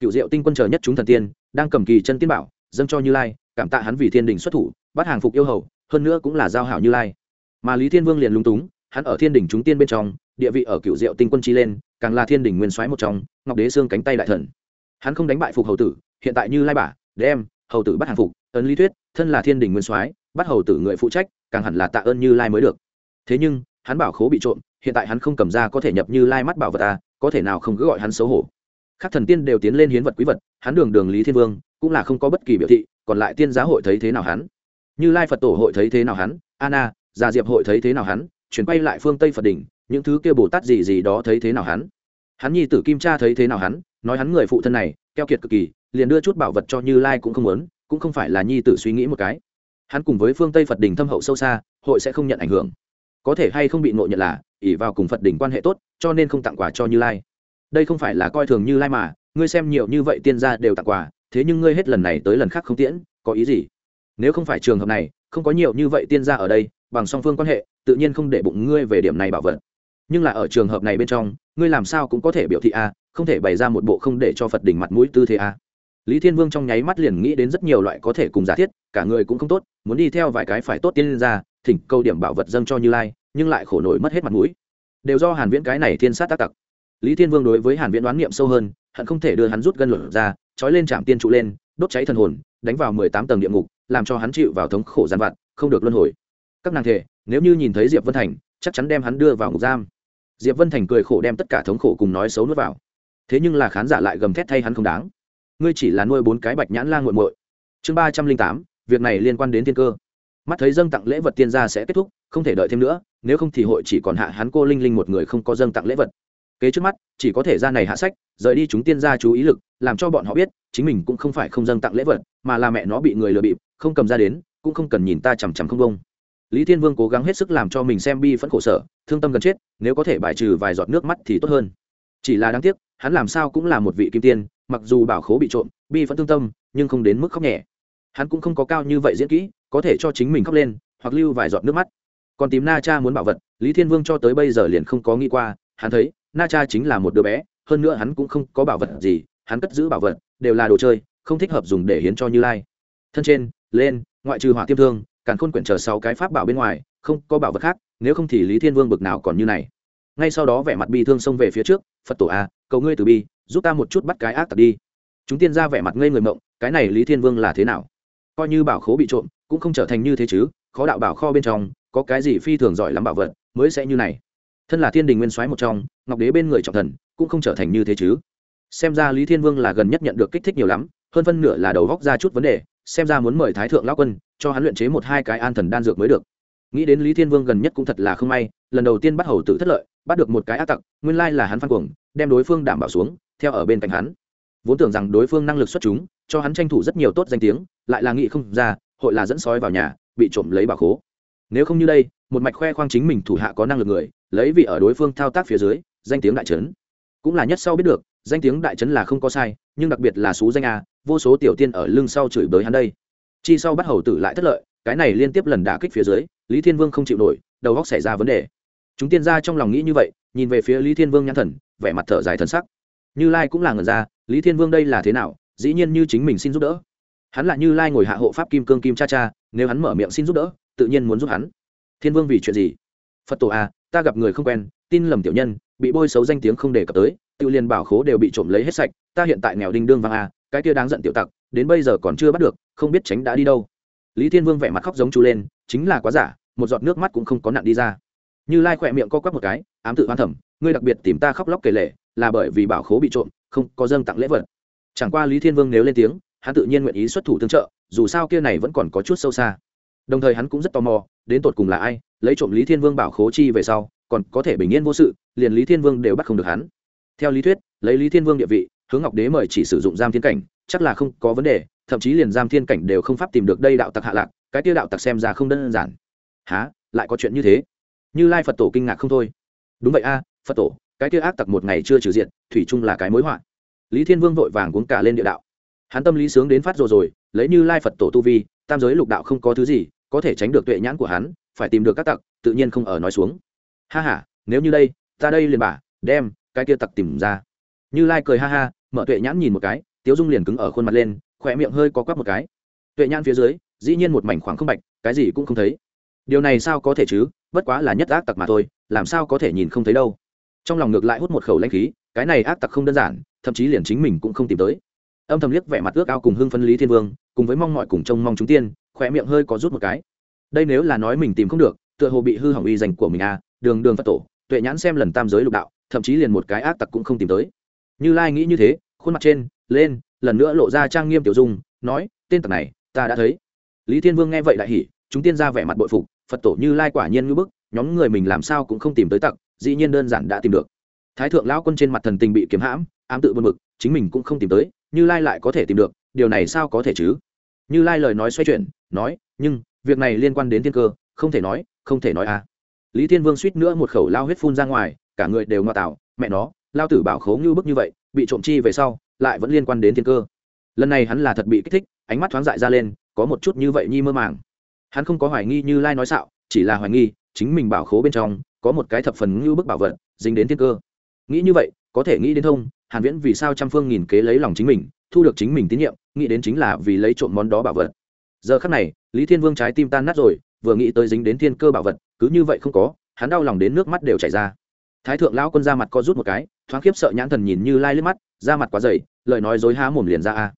Cựu diệu tinh quân chờ nhất chúng thần tiên, đang cầm kỳ chân tiên bảo, dâng cho như lai, cảm tạ hắn vì thiên đình xuất thủ, bắt hàng phục yêu hầu, hơn nữa cũng là giao hảo như lai. Mà lý thiên vương liền lung túng, hắn ở thiên đình chúng tiên bên trong, địa vị ở cựu diệu tinh quân chi lên, càng là thiên đình nguyên soái một trong, ngọc đế xương cánh tay đại thần. Hắn không đánh bại phục hầu tử, hiện tại như lai bả đem hầu tử bắt hàng phục, ấn lý thuyết, thân là thiên đình nguyên soái, bắt hầu tử người phụ trách, càng hẳn là tạ ơn như lai mới được. Thế nhưng hắn bảo khố bị trộm, hiện tại hắn không cầm ra có thể nhập như lai mắt bảo vật ta có thể nào không cứ gọi hắn xấu hổ. Các thần tiên đều tiến lên hiến vật quý vật, hắn đường đường lý thiên vương, cũng là không có bất kỳ biểu thị, còn lại tiên giá hội thấy thế nào hắn? Như lai phật tổ hội thấy thế nào hắn? Anna già diệp hội thấy thế nào hắn? Chuyển quay lại phương tây phật đỉnh, những thứ kia bồ tát gì gì đó thấy thế nào hắn? Hắn nhi tử kim cha thấy thế nào hắn? Nói hắn người phụ thân này, keo kiệt cực kỳ, liền đưa chút bảo vật cho như lai cũng không muốn, cũng không phải là nhi tử suy nghĩ một cái. Hắn cùng với phương tây phật đình thâm hậu sâu xa, hội sẽ không nhận ảnh hưởng có thể hay không bị ngộ nhận là ỷ vào cùng phật đỉnh quan hệ tốt, cho nên không tặng quà cho như lai. Đây không phải là coi thường như lai mà, ngươi xem nhiều như vậy tiên gia đều tặng quà, thế nhưng ngươi hết lần này tới lần khác không tiễn, có ý gì? Nếu không phải trường hợp này, không có nhiều như vậy tiên gia ở đây, bằng song phương quan hệ, tự nhiên không để bụng ngươi về điểm này bảo vật. Nhưng là ở trường hợp này bên trong, ngươi làm sao cũng có thể biểu thị a, không thể bày ra một bộ không để cho phật đỉnh mặt mũi tư thế a. Lý thiên vương trong nháy mắt liền nghĩ đến rất nhiều loại có thể cùng giả thiết, cả người cũng không tốt, muốn đi theo vài cái phải tốt tiên ra thỉnh câu điểm bảo vật dâng cho như lai, nhưng lại khổ nổi mất hết mặt mũi. Đều do hàn viễn cái này thiên sát tác tặc. Lý thiên vương đối với hàn viễn đoán niệm sâu hơn, hận không thể đưa hắn rút gân lửa ra, trói lên chạm tiên trụ lên, đốt cháy thần hồn, đánh vào 18 tầng địa ngục, làm cho hắn chịu vào thống khổ gian vặt, không được luân hồi. Các nàng thể nếu như nhìn thấy diệp vân thành, chắc chắn đem hắn đưa vào ngục giam. Diệp vân thành cười khổ đem tất cả thống khổ cùng nói xấu nuốt vào. Thế nhưng là khán giả lại gầm thét thay hắn không đáng. Ngươi chỉ là nuôi bốn cái bạch nhãn lang nguội muội. Chương ba trăm linh tám, việc này liên quan đến thiên cơ mắt thấy dâng tặng lễ vật tiên gia sẽ kết thúc, không thể đợi thêm nữa, nếu không thì hội chỉ còn hạ hắn cô linh linh một người không có dâng tặng lễ vật. Kế trước mắt, chỉ có thể ra này hạ sách, rời đi chúng tiên gia chú ý lực, làm cho bọn họ biết, chính mình cũng không phải không dâng tặng lễ vật, mà là mẹ nó bị người lừa bịp, không cầm ra đến, cũng không cần nhìn ta chằm chằm không bông lý thiên vương cố gắng hết sức làm cho mình xem bi phẫn khổ sở, thương tâm gần chết, nếu có thể bài trừ vài giọt nước mắt thì tốt hơn. Chỉ là đáng tiếc, hắn làm sao cũng là một vị kim tiên, mặc dù bảo khố bị trộm, bi phẫn thương tâm, nhưng không đến mức khóc nhẹ. Hắn cũng không có cao như vậy diễn kỹ có thể cho chính mình khóc lên, hoặc lưu vài giọt nước mắt. Còn tìm na cha muốn bảo vật, lý thiên vương cho tới bây giờ liền không có nghĩ qua, hắn thấy, na cha chính là một đứa bé, hơn nữa hắn cũng không có bảo vật gì, hắn cất giữ bảo vật, đều là đồ chơi, không thích hợp dùng để hiến cho như lai. Thân trên, lên, ngoại trừ hỏa tiêm thương, càn khôn quyển chờ sáu cái pháp bảo bên ngoài, không có bảo vật khác, nếu không thì lý thiên vương bực nào còn như này. Ngay sau đó vẻ mặt bi thương xông về phía trước, phật tổ a, cầu ngươi từ bi, giúp ta một chút bắt cái ác tặc đi. Chúng tiên ra vẻ mặt ngây người mộng, cái này lý thiên vương là thế nào? Coi như bảo khố bị trộm, cũng không trở thành như thế chứ, khó đạo bảo kho bên trong, có cái gì phi thường giỏi lắm bảo vật, mới sẽ như này. Thân là thiên đình nguyên soái một trong, ngọc đế bên người trọng thần, cũng không trở thành như thế chứ. Xem ra lý thiên vương là gần nhất nhận được kích thích nhiều lắm, hơn phân nửa là đầu góc ra chút vấn đề, xem ra muốn mời thái thượng lão quân, cho hắn luyện chế một hai cái an thần đan dược mới được. Nghĩ đến lý thiên vương gần nhất cũng thật là không may, lần đầu tiên bắt hầu tử thất lợi, bắt được một cái ác tặc, nguyên lai là hắn phan cuồng, đem đối phương đảm bảo xuống, theo ở bên cạnh hắn. Vốn tưởng rằng đối phương năng lực xuất chúng, cho hắn tranh thủ rất nhiều tốt danh tiếng lại là nghĩ không ra, hội là dẫn sói vào nhà, bị trộm lấy bảo khố. Nếu không như đây, một mạch khoe khoang chính mình thủ hạ có năng lực người, lấy vị ở đối phương thao tác phía dưới, danh tiếng đại trấn. Cũng là nhất sau biết được, danh tiếng đại trấn là không có sai, nhưng đặc biệt là xú danh a, vô số tiểu tiên ở lưng sau chửi bới hắn đây. Chi sau bắt hầu tử lại thất lợi, cái này liên tiếp lần đả kích phía dưới, lý thiên vương không chịu nổi, đầu góc xảy ra vấn đề. Chúng tiên ra trong lòng nghĩ như vậy, nhìn về phía lý thiên vương nhãn thần, vẻ mặt thở dài thần sắc. Như lai cũng là ngần ra, lý thiên vương đây là thế nào? Dĩ nhiên như chính mình xin giúp đỡ hắn là như lai ngồi hạ hộ pháp kim cương kim cha cha, nếu hắn mở miệng xin giúp đỡ, tự nhiên muốn giúp hắn. Thiên vương vì chuyện gì? Phật tổ à ta gặp người không quen, tin lầm tiểu nhân, bị bôi xấu danh tiếng không đề cập tới tự liền bảo khố đều bị trộm lấy hết sạch, ta hiện tại nghèo đinh đương vàng à cái kia đáng giận tiểu tặc, đến bây giờ còn chưa bắt được, không biết tránh đã đi đâu. Lý thiên vương vẻ mặt khóc giống chú lên, chính là quá giả, một giọt nước mắt cũng không có nặn đi ra. Như lai khỏe miệng co quắp một cái, ám tự hoan thẩm ngươi đặc biệt tìm ta khóc lóc kể lể, là bởi vì bảo khố bị trộm, không có dâng tặng lễ vật. Chẳng qua lý thiên vương nếu lên tiếng hắn tự nhiên nguyện ý xuất thủ tương trợ, dù sao kia này vẫn còn có chút sâu xa. Đồng thời hắn cũng rất tò mò, đến tột cùng là ai, lấy trộm lý thiên vương bảo khố chi về sau, còn có thể bình yên vô sự, liền lý thiên vương đều bắt không được hắn. Theo lý thuyết, lấy lý thiên vương địa vị, hướng ngọc đế mời chỉ sử dụng giam thiên cảnh, chắc là không có vấn đề, thậm chí liền giam thiên cảnh đều không pháp tìm được đây đạo tặc hạ lạc, cái tiêu đạo tặc xem ra không đơn giản. Há lại có chuyện như thế? Như lai phật tổ kinh ngạc không thôi. Đúng vậy a, phật tổ, cái kia ác tặc một ngày chưa trừ diện, thủy chung là cái mối họa. Lý thiên vương vội vàng cuống cả lên địa đạo hắn tâm lý sướng đến phát rồi rồi, lấy như lai phật tổ tu vi, tam giới lục đạo không có thứ gì có thể tránh được tuệ nhãn của hắn, phải tìm được các tặc, tự nhiên không ở nói xuống. Ha h a nếu như đây, ta đây liền bả, đem cái kia tặc tìm ra. Như lai cười ha ha, mở tuệ nhãn nhìn một cái, tiếu dung liền cứng ở khuôn mặt lên, khỏe miệng hơi có quắp một cái. Tuệ nhãn phía dưới, dĩ nhiên một mảnh khoảng không bạch, cái gì cũng không thấy. Điều này sao có thể chứ, bất quá là nhất ác tặc mà thôi, làm sao có thể nhìn không thấy đâu. Trong lòng ngược lại hút một khẩu lanh khí, cái này ác tặc không đơn giản, thậm chí liền chính mình cũng không tìm tới âm thầm liếc vẻ mặt ước ao cùng hưng phân lý thiên vương, cùng với mong mọi cùng trông mong chúng tiên khỏe miệng hơi có rút một cái. Đây nếu là nói mình tìm không được, tựa hồ bị hư hỏng uy danh của mình à đường đường phật tổ, tuệ nhãn xem lần tam giới lục đạo, thậm chí liền một cái ác tặc cũng không tìm tới. Như lai nghĩ như thế, khuôn mặt trên, lên, lần nữa lộ ra trang nghiêm tiểu dung, nói, tên tặc này, ta đã thấy. Lý thiên vương nghe vậy lại hỉ, chúng tiên ra vẻ mặt bội phục, phật tổ như lai quả nhiên ngưỡng bức, nhóm người mình làm sao cũng không tìm tới tặc, dĩ nhiên đơn giản đã tìm được. Thái thượng lão quân trên mặt thần tình bị kiếm hãm, ám tự buồn mực chính mình cũng không tìm tới như lai lại có thể tìm được, điều này sao có thể chứ? Như lai lời nói xoay chuyển, nói, nhưng, việc này liên quan đến thiên cơ, không thể nói, không thể nói à. Lý thiên vương suýt nữa một khẩu lao huyết phun ra ngoài, cả người đều ngoa tạo mẹ nó, lao tử bảo khấu như bức như vậy, bị trộm chi về sau, lại vẫn liên quan đến thiên cơ. Lần này hắn là thật bị kích thích, ánh mắt thoáng dại ra lên, có một chút như vậy nhi mơ màng. Hắn không có hoài nghi như lai nói xạo, chỉ là hoài nghi, chính mình bảo khố bên trong, có một cái thập phần ngưu bức bảo vật, dính đến thiên cơ. Nghĩ như vậy, có thể nghĩ đến thông hàn viễn vì sao trăm phương nghìn kế lấy lòng chính mình, thu được chính mình tín nhiệm, nghĩ đến chính là vì lấy trộm món đó bảo vật. Giờ khắc này, lý thiên vương trái tim tan nát rồi, vừa nghĩ tới dính đến thiên cơ bảo vật, cứ như vậy không có, hắn đau lòng đến nước mắt đều chảy ra. Thái thượng lão quân ra mặt co rút một cái, thoáng khiếp sợ nhãn thần nhìn như lai liếc mắt ra mặt quá dày, lời nói dối há mồm liền ra a.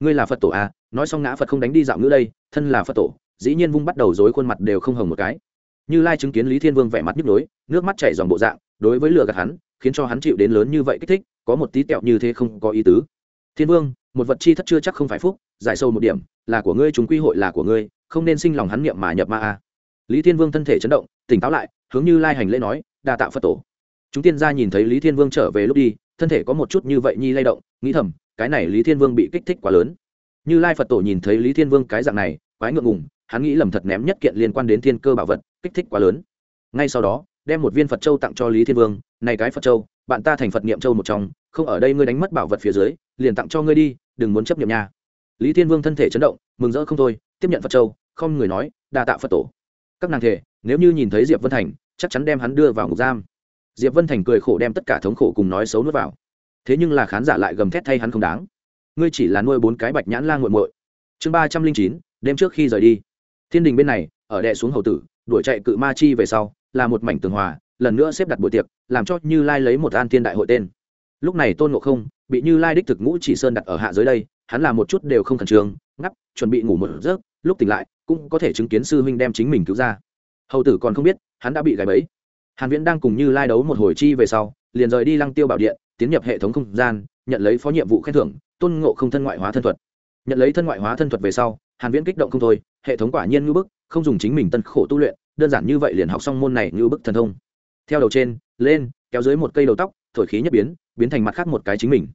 Ngươi là phật tổ a, nói xong ngã phật không đánh đi dạo ngữ đây, thân là phật tổ, dĩ nhiên vung bắt đầu dối khuôn mặt đều không hồng một cái. Như lai chứng kiến lý thiên vương vẻ mặt nhức nhối, nước mắt chảy dòng bộ dạng, đối với lừa gạt hắn khiến cho hắn chịu đến lớn như vậy kích thích, có một tí tẹo như thế không có ý tứ. Thiên vương, một vật chi thất chưa chắc không phải phúc, giải sâu một điểm, là của ngươi, chúng quy hội là của ngươi, không nên sinh lòng hắn niệm mà nhập ma a. Lý thiên vương thân thể chấn động, tỉnh táo lại, hướng như lai hành lễ nói, đa tạo phật tổ. Chúng tiên gia nhìn thấy lý thiên vương trở về lúc đi, thân thể có một chút như vậy nhi lay động, nghĩ thầm, cái này lý thiên vương bị kích thích quá lớn. Như lai phật tổ nhìn thấy lý thiên vương cái dạng này, quái ngượng ngùng, hắn nghĩ lầm thật ném nhất kiện liên quan đến thiên cơ bảo vật, kích thích quá lớn. Ngay sau đó đem một viên phật châu tặng cho lý thiên vương, này cái phật châu, bạn ta thành phật niệm châu một trong, không ở đây ngươi đánh mất bảo vật phía dưới, liền tặng cho ngươi đi, đừng muốn chấp nhận nha. Lý thiên vương thân thể chấn động, mừng rỡ không thôi, tiếp nhận phật châu, không người nói, đa tạ phật tổ. Các nàng thể, nếu như nhìn thấy diệp vân thành, chắc chắn đem hắn đưa vào ngục giam. Diệp vân thành cười khổ đem tất cả thống khổ cùng nói xấu nuốt vào. Thế nhưng là khán giả lại gầm thét thay hắn không đáng. Ngươi chỉ là nuôi bốn cái bạch nhãn la nguội muội. Chương ba trăm linh chín, đêm trước khi rời đi. Thiên đình bên này, ở đệ xuống hầu tử, đuổi chạy cự ma chi về sau là một mảnh tường hòa, lần nữa xếp đặt buổi tiệc, làm cho như lai lấy một an thiên đại hội tên. Lúc này tôn ngộ không bị như lai đích thực ngũ chỉ sơn đặt ở hạ dưới đây, hắn làm một chút đều không khẩn trương, ngắp, chuẩn bị ngủ một giấc, lúc tỉnh lại, cũng có thể chứng kiến sư huynh đem chính mình cứu ra. Hầu tử còn không biết, hắn đã bị gãy bẫy. Hàn viễn đang cùng như lai đấu một hồi chi về sau, liền rời đi lăng tiêu bảo điện, tiến nhập hệ thống không gian, nhận lấy phó nhiệm vụ khen thưởng, tôn ngộ không thân ngoại hóa thân thuật. Nhận lấy thân ngoại hóa thân thuật về sau, hàn viễn kích động không thôi, hệ thống quả nhiên ngưỡng bức, không dùng chính mình tân khổ tu luyện đơn giản như vậy liền học xong môn này như bức thần thông. Theo đầu trên, lên, kéo dưới một cây đầu tóc, thổi khí nhất biến biến thành mặt khác một cái chính mình.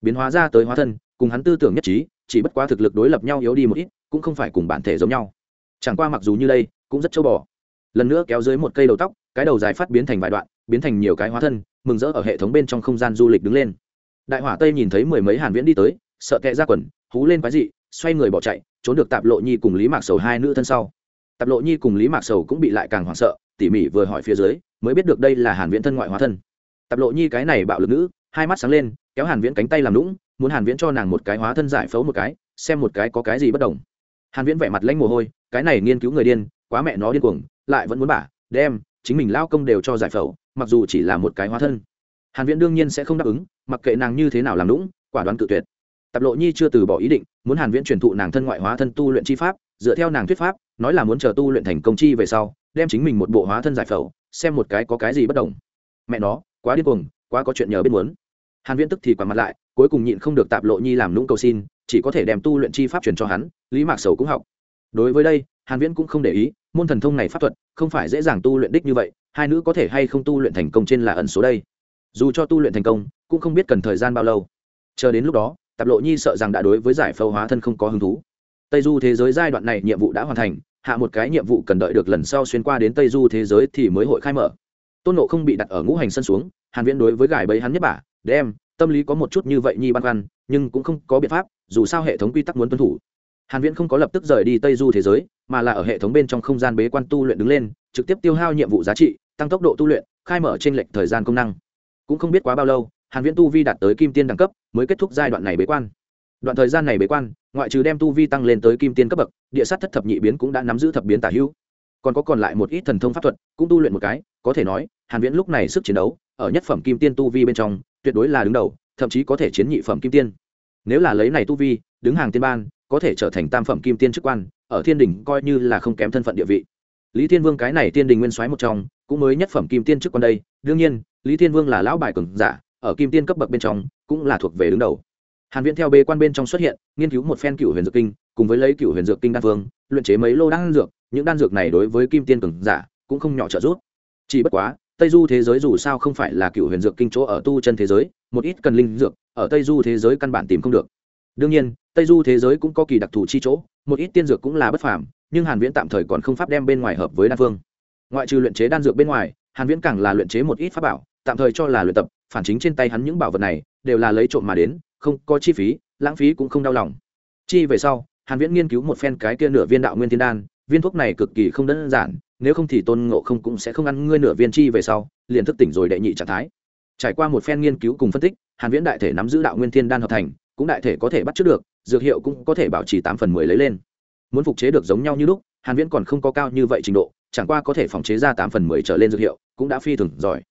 Biến hóa ra tới hóa thân, cùng hắn tư tưởng nhất trí, chỉ bất quá thực lực đối lập nhau yếu đi một ít, cũng không phải cùng bản thể giống nhau. Chẳng qua mặc dù như đây, cũng rất châu bò. Lần nữa kéo dưới một cây đầu tóc, cái đầu dài phát biến thành vài đoạn, biến thành nhiều cái hóa thân, mừng rỡ ở hệ thống bên trong không gian du lịch đứng lên. Đại hỏa tây nhìn thấy mười mấy hàn viễn đi tới, sợ kẹ ra quần, hú lên quái dị, xoay người bỏ chạy, trốn được tạp lộ nhi cùng lý mạc sầu hai nữ thân sau tạp lộ nhi cùng lý mạc sầu cũng bị lại càng hoảng sợ, tỉ mỉ vừa hỏi phía dưới, mới biết được đây là hàn viễn thân ngoại hóa thân. Tạp lộ nhi cái này bạo lực nữ, hai mắt sáng lên, kéo hàn viễn cánh tay làm lũng muốn hàn viễn cho nàng một cái hóa thân giải phẫu một cái, xem một cái có cái gì bất đồng. Hàn viễn vẻ mặt lanh mồ hôi, cái này nghiên cứu người điên, quá mẹ nó điên cuồng, lại vẫn muốn bả, đem, chính mình lao công đều cho giải phẫu, mặc dù chỉ là một cái hóa thân. Hàn viễn đương nhiên sẽ không đáp ứng, mặc kệ nàng như thế nào làm lũng quả đoán cự tuyệt tạp lộ nhi chưa từ bỏ ý định, muốn hàn viễn truyền thụ nàng thân ngoại hóa thân tu luyện chi pháp, dựa theo nàng thuyết pháp, nói là muốn chờ tu luyện thành công chi về sau, đem chính mình một bộ hóa thân giải phẫu, xem một cái có cái gì bất đồng. Mẹ nó, quá điên cuồng, quá có chuyện nhờ biết muốn. Hàn viễn tức thì quằn mặt lại, cuối cùng nhịn không được tạp lộ nhi làm lũng cầu xin, chỉ có thể đem tu luyện chi pháp truyền cho hắn, lý mạc sầu cũng học. Đối với đây, hàn viễn cũng không để ý, môn thần thông này pháp thuật, không phải dễ dàng tu luyện đích như vậy, hai nữ có thể hay không tu luyện thành công trên là ẩn số đây. Dù cho tu luyện thành công, cũng không biết cần thời gian bao lâu. Chờ đến lúc đó tạp lộ nhi sợ rằng đã đối với giải phẫu hóa thân không có hứng thú. Tây du thế giới giai đoạn này nhiệm vụ đã hoàn thành, hạ một cái nhiệm vụ cần đợi được lần sau xuyên qua đến tây du thế giới thì mới hội khai mở. Tôn nộ không bị đặt ở ngũ hành sân xuống, hàn viễn đối với gài bẫy hắn nhất bả đem, tâm lý có một chút như vậy nhi băn khoăn, nhưng cũng không có biện pháp, dù sao hệ thống quy tắc muốn tuân thủ. Hàn viễn không có lập tức rời đi tây du thế giới, mà là ở hệ thống bên trong không gian bế quan tu luyện đứng lên, trực tiếp tiêu hao nhiệm vụ giá trị, tăng tốc độ tu luyện, khai mở trên lệch thời gian công năng. Cũng không biết quá bao lâu hàn viễn tu vi đạt tới kim tiên đẳng cấp, mới kết thúc giai đoạn này bế quan. Đoạn thời gian này bế quan, ngoại trừ đem tu vi tăng lên tới kim tiên cấp bậc, địa sát thất thập nhị biến cũng đã nắm giữ thập biến tả hữu. Còn có còn lại một ít thần thông pháp thuật, cũng tu luyện một cái, có thể nói, hàn viễn lúc này sức chiến đấu, ở nhất phẩm kim tiên tu vi bên trong, tuyệt đối là đứng đầu, thậm chí có thể chiến nhị phẩm kim tiên. Nếu là lấy này tu vi, đứng hàng tiên ban, có thể trở thành tam phẩm kim tiên chức quan, ở thiên đình coi như là không kém thân phận địa vị. Lý thiên vương cái này tiên đình nguyên soái một trong, cũng mới nhất phẩm kim tiên chức quan đây. Đương nhiên, lý thiên vương là lão bài cường giả ở kim tiên cấp bậc bên trong, cũng là thuộc về đứng đầu. Hàn viễn theo bê quan bên trong xuất hiện, nghiên cứu một phen cửu huyền dược kinh, cùng với lấy cửu huyền dược kinh đan vương luyện chế mấy lô đan dược, những đan dược này đối với kim tiên cường giả cũng không nhỏ trợ giúp. Chỉ bất quá, tây du thế giới dù sao không phải là cửu huyền dược kinh chỗ ở tu chân thế giới, một ít cần linh dược, ở tây du thế giới căn bản tìm không được. Đương nhiên, tây du thế giới cũng có kỳ đặc thù chi chỗ, một ít tiên dược cũng là bất phàm, nhưng hàn viễn tạm thời còn không pháp đem bên ngoài hợp với đan phương. Ngoại trừ luyện chế đan dược bên ngoài, hàn viễn càng là luyện chế một ít pháp bảo tạm thời cho là luyện tập, phản chính trên tay hắn những bảo vật này đều là lấy trộm mà đến, không có chi phí, lãng phí cũng không đau lòng. Chi về sau, hàn viễn nghiên cứu một phen cái kia nửa viên đạo nguyên thiên đan, viên thuốc này cực kỳ không đơn giản, nếu không thì tôn ngộ không cũng sẽ không ăn ngươi nửa viên chi về sau, liền thức tỉnh rồi đệ nhị trạng thái. Trải qua một phen nghiên cứu cùng phân tích, hàn viễn đại thể nắm giữ đạo nguyên thiên đan hợp thành, cũng đại thể có thể bắt chước được, dược hiệu cũng có thể bảo trì tám phần mười lấy lên. Muốn phục chế được giống nhau như lúc, hàn viễn còn không có cao như vậy trình độ, chẳng qua có thể phòng chế ra tám phần mười trở lên dược hiệu, cũng đã phi thường giỏi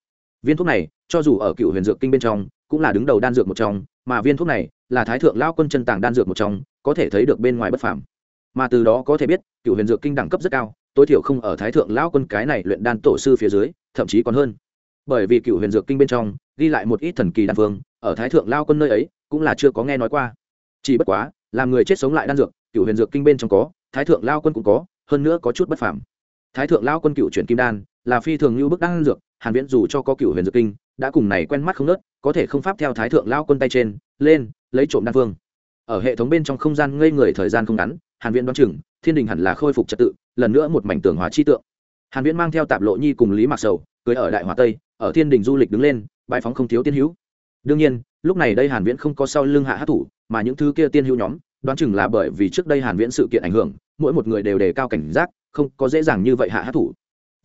viên thuốc này, cho dù ở cựu huyền dược kinh bên trong, cũng là đứng đầu đan dược một trong, mà viên thuốc này là thái thượng lao quân chân tàng đan dược một trong, có thể thấy được bên ngoài bất phàm. Mà từ đó có thể biết, cựu huyền dược kinh đẳng cấp rất cao, tối thiểu không ở thái thượng lao quân cái này luyện đan tổ sư phía dưới, thậm chí còn hơn. Bởi vì cựu huyền dược kinh bên trong, ghi lại một ít thần kỳ đan phương, ở thái thượng lao quân nơi ấy, cũng là chưa có nghe nói qua. Chỉ bất quá, làm người chết sống lại đan dược, cựu huyền dược kinh bên trong có, thái thượng lao quân cũng có, hơn nữa có chút bất phàm. Thái thượng lao quân cựu chuyển kim đan, là phi thường lưu bức đan dược hàn viễn dù cho có cựu huyền dược kinh, đã cùng này quen mắt không nớt có thể không pháp theo thái thượng lao quân tay trên, lên, lấy trộm đan phương. Ở hệ thống bên trong không gian ngây người thời gian không ngắn, hàn viễn đoán chừng, thiên đình hẳn là khôi phục trật tự, lần nữa một mảnh tường hóa chi tượng. Hàn viễn mang theo tạp lộ nhi cùng lý mạc sầu, cưới ở đại hòa tây, ở thiên đình du lịch đứng lên, bãi phóng không thiếu tiên hữu. Đương nhiên, lúc này đây hàn viễn không có sau lưng hạ hát thủ, mà những thứ kia tiên hữu nhóm, đoán chừng là bởi vì trước đây hàn viễn sự kiện ảnh hưởng, mỗi một người đều đề cao cảnh giác, không có dễ dàng như vậy hạ hát thủ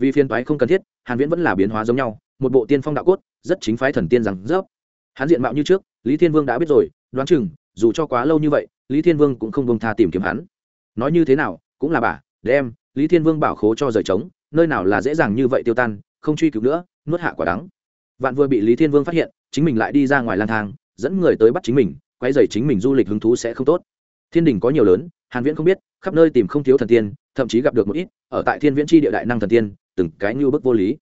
vì phiên toái không cần thiết, hàn viễn vẫn là biến hóa giống nhau, một bộ tiên phong đạo cốt, rất chính phái thần tiên rằng rớp. Hắn diện mạo như trước, lý thiên vương đã biết rồi, đoán chừng, dù cho quá lâu như vậy, lý thiên vương cũng không bông tha tìm kiếm hắn. Nói như thế nào, cũng là bà, đem, lý thiên vương bảo khố cho rời trống, nơi nào là dễ dàng như vậy tiêu tan, không truy cứu nữa, nuốt hạ quả đắng. Vạn vừa bị lý thiên vương phát hiện, chính mình lại đi ra ngoài lang thang, dẫn người tới bắt chính mình quay dày chính mình du lịch hứng thú sẽ không tốt. Thiên đình có nhiều lớn, hàn viễn không biết, khắp nơi tìm không thiếu thần tiên, thậm chí gặp được một ít, ở tại thiên viễn chi địa đại năng thần tiên từng cái như bức vô lý.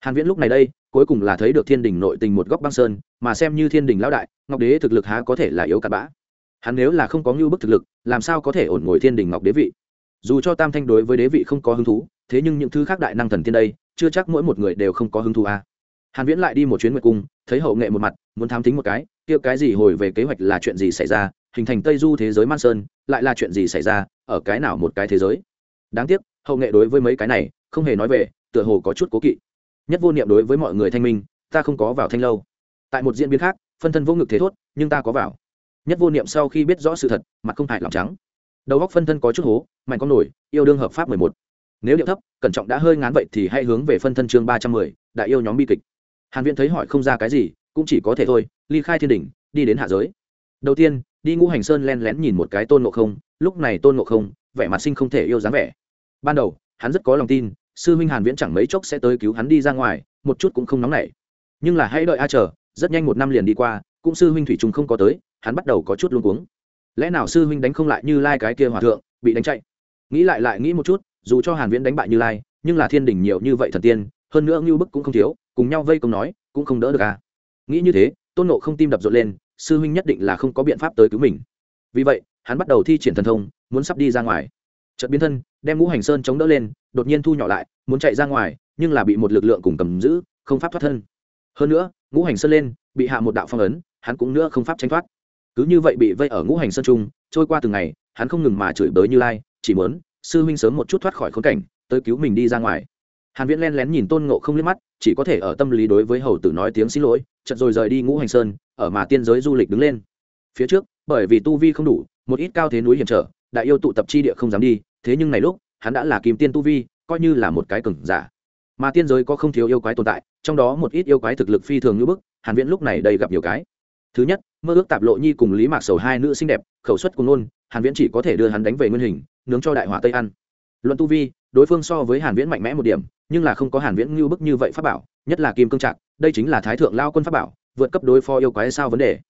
Hàn viễn lúc này đây, cuối cùng là thấy được thiên đình nội tình một góc băng sơn, mà xem như thiên đình lão đại, ngọc đế thực lực há có thể là yếu cặn bã. Hắn nếu là không có như bức thực lực, làm sao có thể ổn ngồi thiên đình ngọc đế vị? Dù cho tam thanh đối với đế vị không có hứng thú, thế nhưng những thứ khác đại năng thần tiên đây, chưa chắc mỗi một người đều không có hứng thú à. hàn viễn lại đi một chuyến nguyệt cung, thấy hậu nghệ một mặt, muốn thám tính một cái, kia cái gì hồi về kế hoạch là chuyện gì xảy ra, hình thành tây du thế giới man sơn, lại là chuyện gì xảy ra, ở cái nào một cái thế giới? Đáng tiếc, hậu nghệ đối với mấy cái này, không hề nói về tựa hồ có chút cố kỵ. Nhất vô niệm đối với mọi người thanh minh, ta không có vào thanh lâu. Tại một diễn biến khác, phân thân vô ngực thế thốt, nhưng ta có vào. Nhất vô niệm sau khi biết rõ sự thật, mặt không hại lòng trắng. Đầu góc phân thân có chút hố, mạnh con nổi, yêu đương hợp pháp mười một. Nếu điệu thấp, cẩn trọng đã hơi ngán vậy thì hãy hướng về phân thân chương ba trăm mười, đại yêu nhóm bi kịch. Hàn viễn thấy hỏi không ra cái gì, cũng chỉ có thể thôi, ly khai thiên đỉnh, đi đến hạ giới. Đầu tiên, đi ngũ hành sơn len lén nhìn một cái tôn ngộ không, lúc này tôn ngộ không, vẻ mặt sinh không thể yêu dáng vẻ. Ban đầu, hắn rất có lòng tin sư huynh hàn viễn chẳng mấy chốc sẽ tới cứu hắn đi ra ngoài, một chút cũng không nóng nảy. Nhưng là hãy đợi a chờ, rất nhanh một năm liền đi qua, cũng sư huynh thủy trùng không có tới, hắn bắt đầu có chút luống cuống. Lẽ nào sư huynh đánh không lại như lai cái kia hòa thượng, bị đánh chạy? Nghĩ lại lại nghĩ một chút, dù cho hàn viễn đánh bại như lai, nhưng là thiên đình nhiều như vậy thần tiên, hơn nữa ngưu bức cũng không thiếu, cùng nhau vây công nói, cũng không đỡ được à nghĩ như thế, tôn nộ không tim đập rộn lên, sư huynh nhất định là không có biện pháp tới cứu mình. Vì vậy, hắn bắt đầu thi triển thần thông, muốn sắp đi ra ngoài chợt biến thân, đem ngũ hành sơn chống đỡ lên, đột nhiên thu nhỏ lại, muốn chạy ra ngoài, nhưng là bị một lực lượng cùng cầm giữ, không pháp thoát thân. Hơn nữa, ngũ hành sơn lên, bị hạ một đạo phong ấn, hắn cũng nữa không pháp tranh thoát. Cứ như vậy bị vây ở ngũ hành sơn trung trôi qua từng ngày, hắn không ngừng mà chửi bới như lai, chỉ muốn, sư huynh sớm một chút thoát khỏi khốn cảnh, tới cứu mình đi ra ngoài. Hàn viễn len lén nhìn tôn ngộ không liếc mắt, chỉ có thể ở tâm lý đối với hầu tử nói tiếng xin lỗi, chợt rồi rời đi ngũ hành sơn, ở mà tiên giới du lịch đứng lên. Phía trước, bởi vì tu vi không đủ, một ít cao thế núi hiểm trở đại yêu tụ tập chi địa không dám đi, thế nhưng này lúc, hắn đã là kim tiên tu vi, coi như là một cái cừng giả. Mà tiên giới có không thiếu yêu quái tồn tại, trong đó một ít yêu quái thực lực phi thường như bức, hàn viễn lúc này đầy gặp nhiều cái. Thứ nhất, mơ ước tạp lộ nhi cùng lý mạc sầu hai nữ xinh đẹp, khẩu suất cùng nôn, hàn viễn chỉ có thể đưa hắn đánh về nguyên hình, nướng cho đại hỏa tây ăn. Luận tu vi, đối phương so với hàn viễn mạnh mẽ một điểm, nhưng là không có hàn viễn như bức như vậy pháp bảo, nhất là kim cương trạc, đây chính là thái thượng lao quân pháp bảo, vượt cấp đối phó yêu quái sao vấn đề.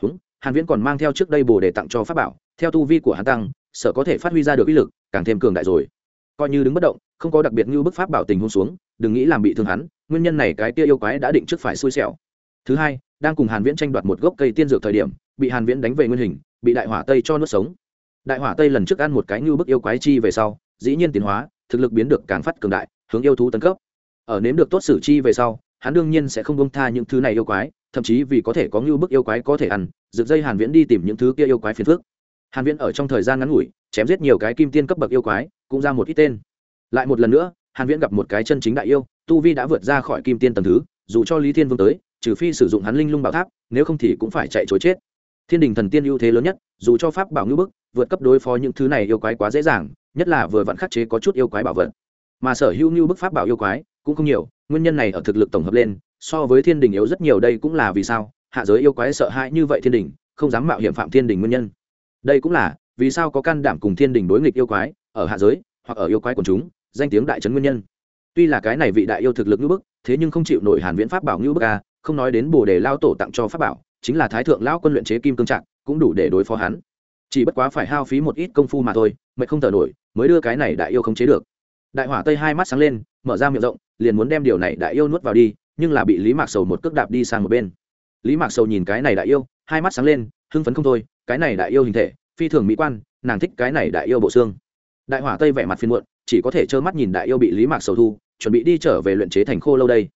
Húng, hàn viễn còn mang theo trước đây bổ để tặng cho pháp bảo, theo tu vi của hắn tăng sợ có thể phát huy ra được uy lực, càng thêm cường đại rồi. Coi như đứng bất động, không có đặc biệt như bức pháp bảo tình hôn xuống, đừng nghĩ làm bị thương hắn, nguyên nhân này cái kia yêu quái đã định trước phải xui xẻo. Thứ hai, đang cùng hàn viễn tranh đoạt một gốc cây tiên dược thời điểm, bị hàn viễn đánh về nguyên hình, bị đại hỏa tây cho nuốt sống. Đại hỏa tây lần trước ăn một cái như bức yêu quái chi về sau, dĩ nhiên tiến hóa, thực lực biến được càng phát cường đại, hướng yêu thú tấn cấp. Ở nếm được tốt xử chi về sau, hắn đương nhiên sẽ không bông tha những thứ này yêu quái, thậm chí vì có thể có như bức yêu quái có thể ăn, rực dây hàn viễn đi tìm những thứ kia yêu quái phiền phức hàn viễn ở trong thời gian ngắn ngủi, chém giết nhiều cái kim tiên cấp bậc yêu quái, cũng ra một ít tên. Lại một lần nữa, hàn viễn gặp một cái chân chính đại yêu, tu vi đã vượt ra khỏi kim tiên tầng thứ, dù cho lý thiên vương tới, trừ phi sử dụng hắn linh lung bảo tháp, nếu không thì cũng phải chạy trốn chết. Thiên đình thần tiên ưu thế lớn nhất, dù cho pháp bảo ngữ bức, vượt cấp đối phó những thứ này yêu quái quá dễ dàng, nhất là vừa vặn khắc chế có chút yêu quái bảo vật. Mà sở hữu ngữ bức pháp bảo yêu quái, cũng không nhiều, nguyên nhân này ở thực lực tổng hợp lên, so với thiên đình yếu rất nhiều đây cũng là vì sao, hạ giới yêu quái sợ hãi như vậy thiên đình, không dám mạo hiểm phạm thiên đình nguyên nhân đây cũng là, vì sao có can đảm cùng thiên đình đối nghịch yêu quái, ở hạ giới, hoặc ở yêu quái của chúng, danh tiếng đại trấn nguyên nhân. Tuy là cái này vị đại yêu thực lực ngữ bức, thế nhưng không chịu nổi hàn viễn pháp bảo ngữ bức a không nói đến bồ đề lao tổ tặng cho pháp bảo, chính là thái thượng lão quân luyện chế kim cương trạng, cũng đủ để đối phó hắn. Chỉ bất quá phải hao phí một ít công phu mà thôi, mệt không thở nổi, mới đưa cái này đại yêu không chế được. Đại hỏa tây hai mắt sáng lên, mở ra miệng rộng, liền muốn đem điều này đại yêu nuốt vào đi, nhưng là bị lý mạc sầu một cước đạp đi sang một bên. Lý mạc sầu nhìn cái này đại yêu, hai mắt sáng lên, hưng phấn không thôi cái này đại yêu hình thể, phi thường mỹ quan, nàng thích cái này đại yêu bộ xương. Đại hỏa tây vẻ mặt phiên muộn, chỉ có thể trơ mắt nhìn đại yêu bị lý mạc sầu thu, chuẩn bị đi trở về luyện chế thành khô lâu đây.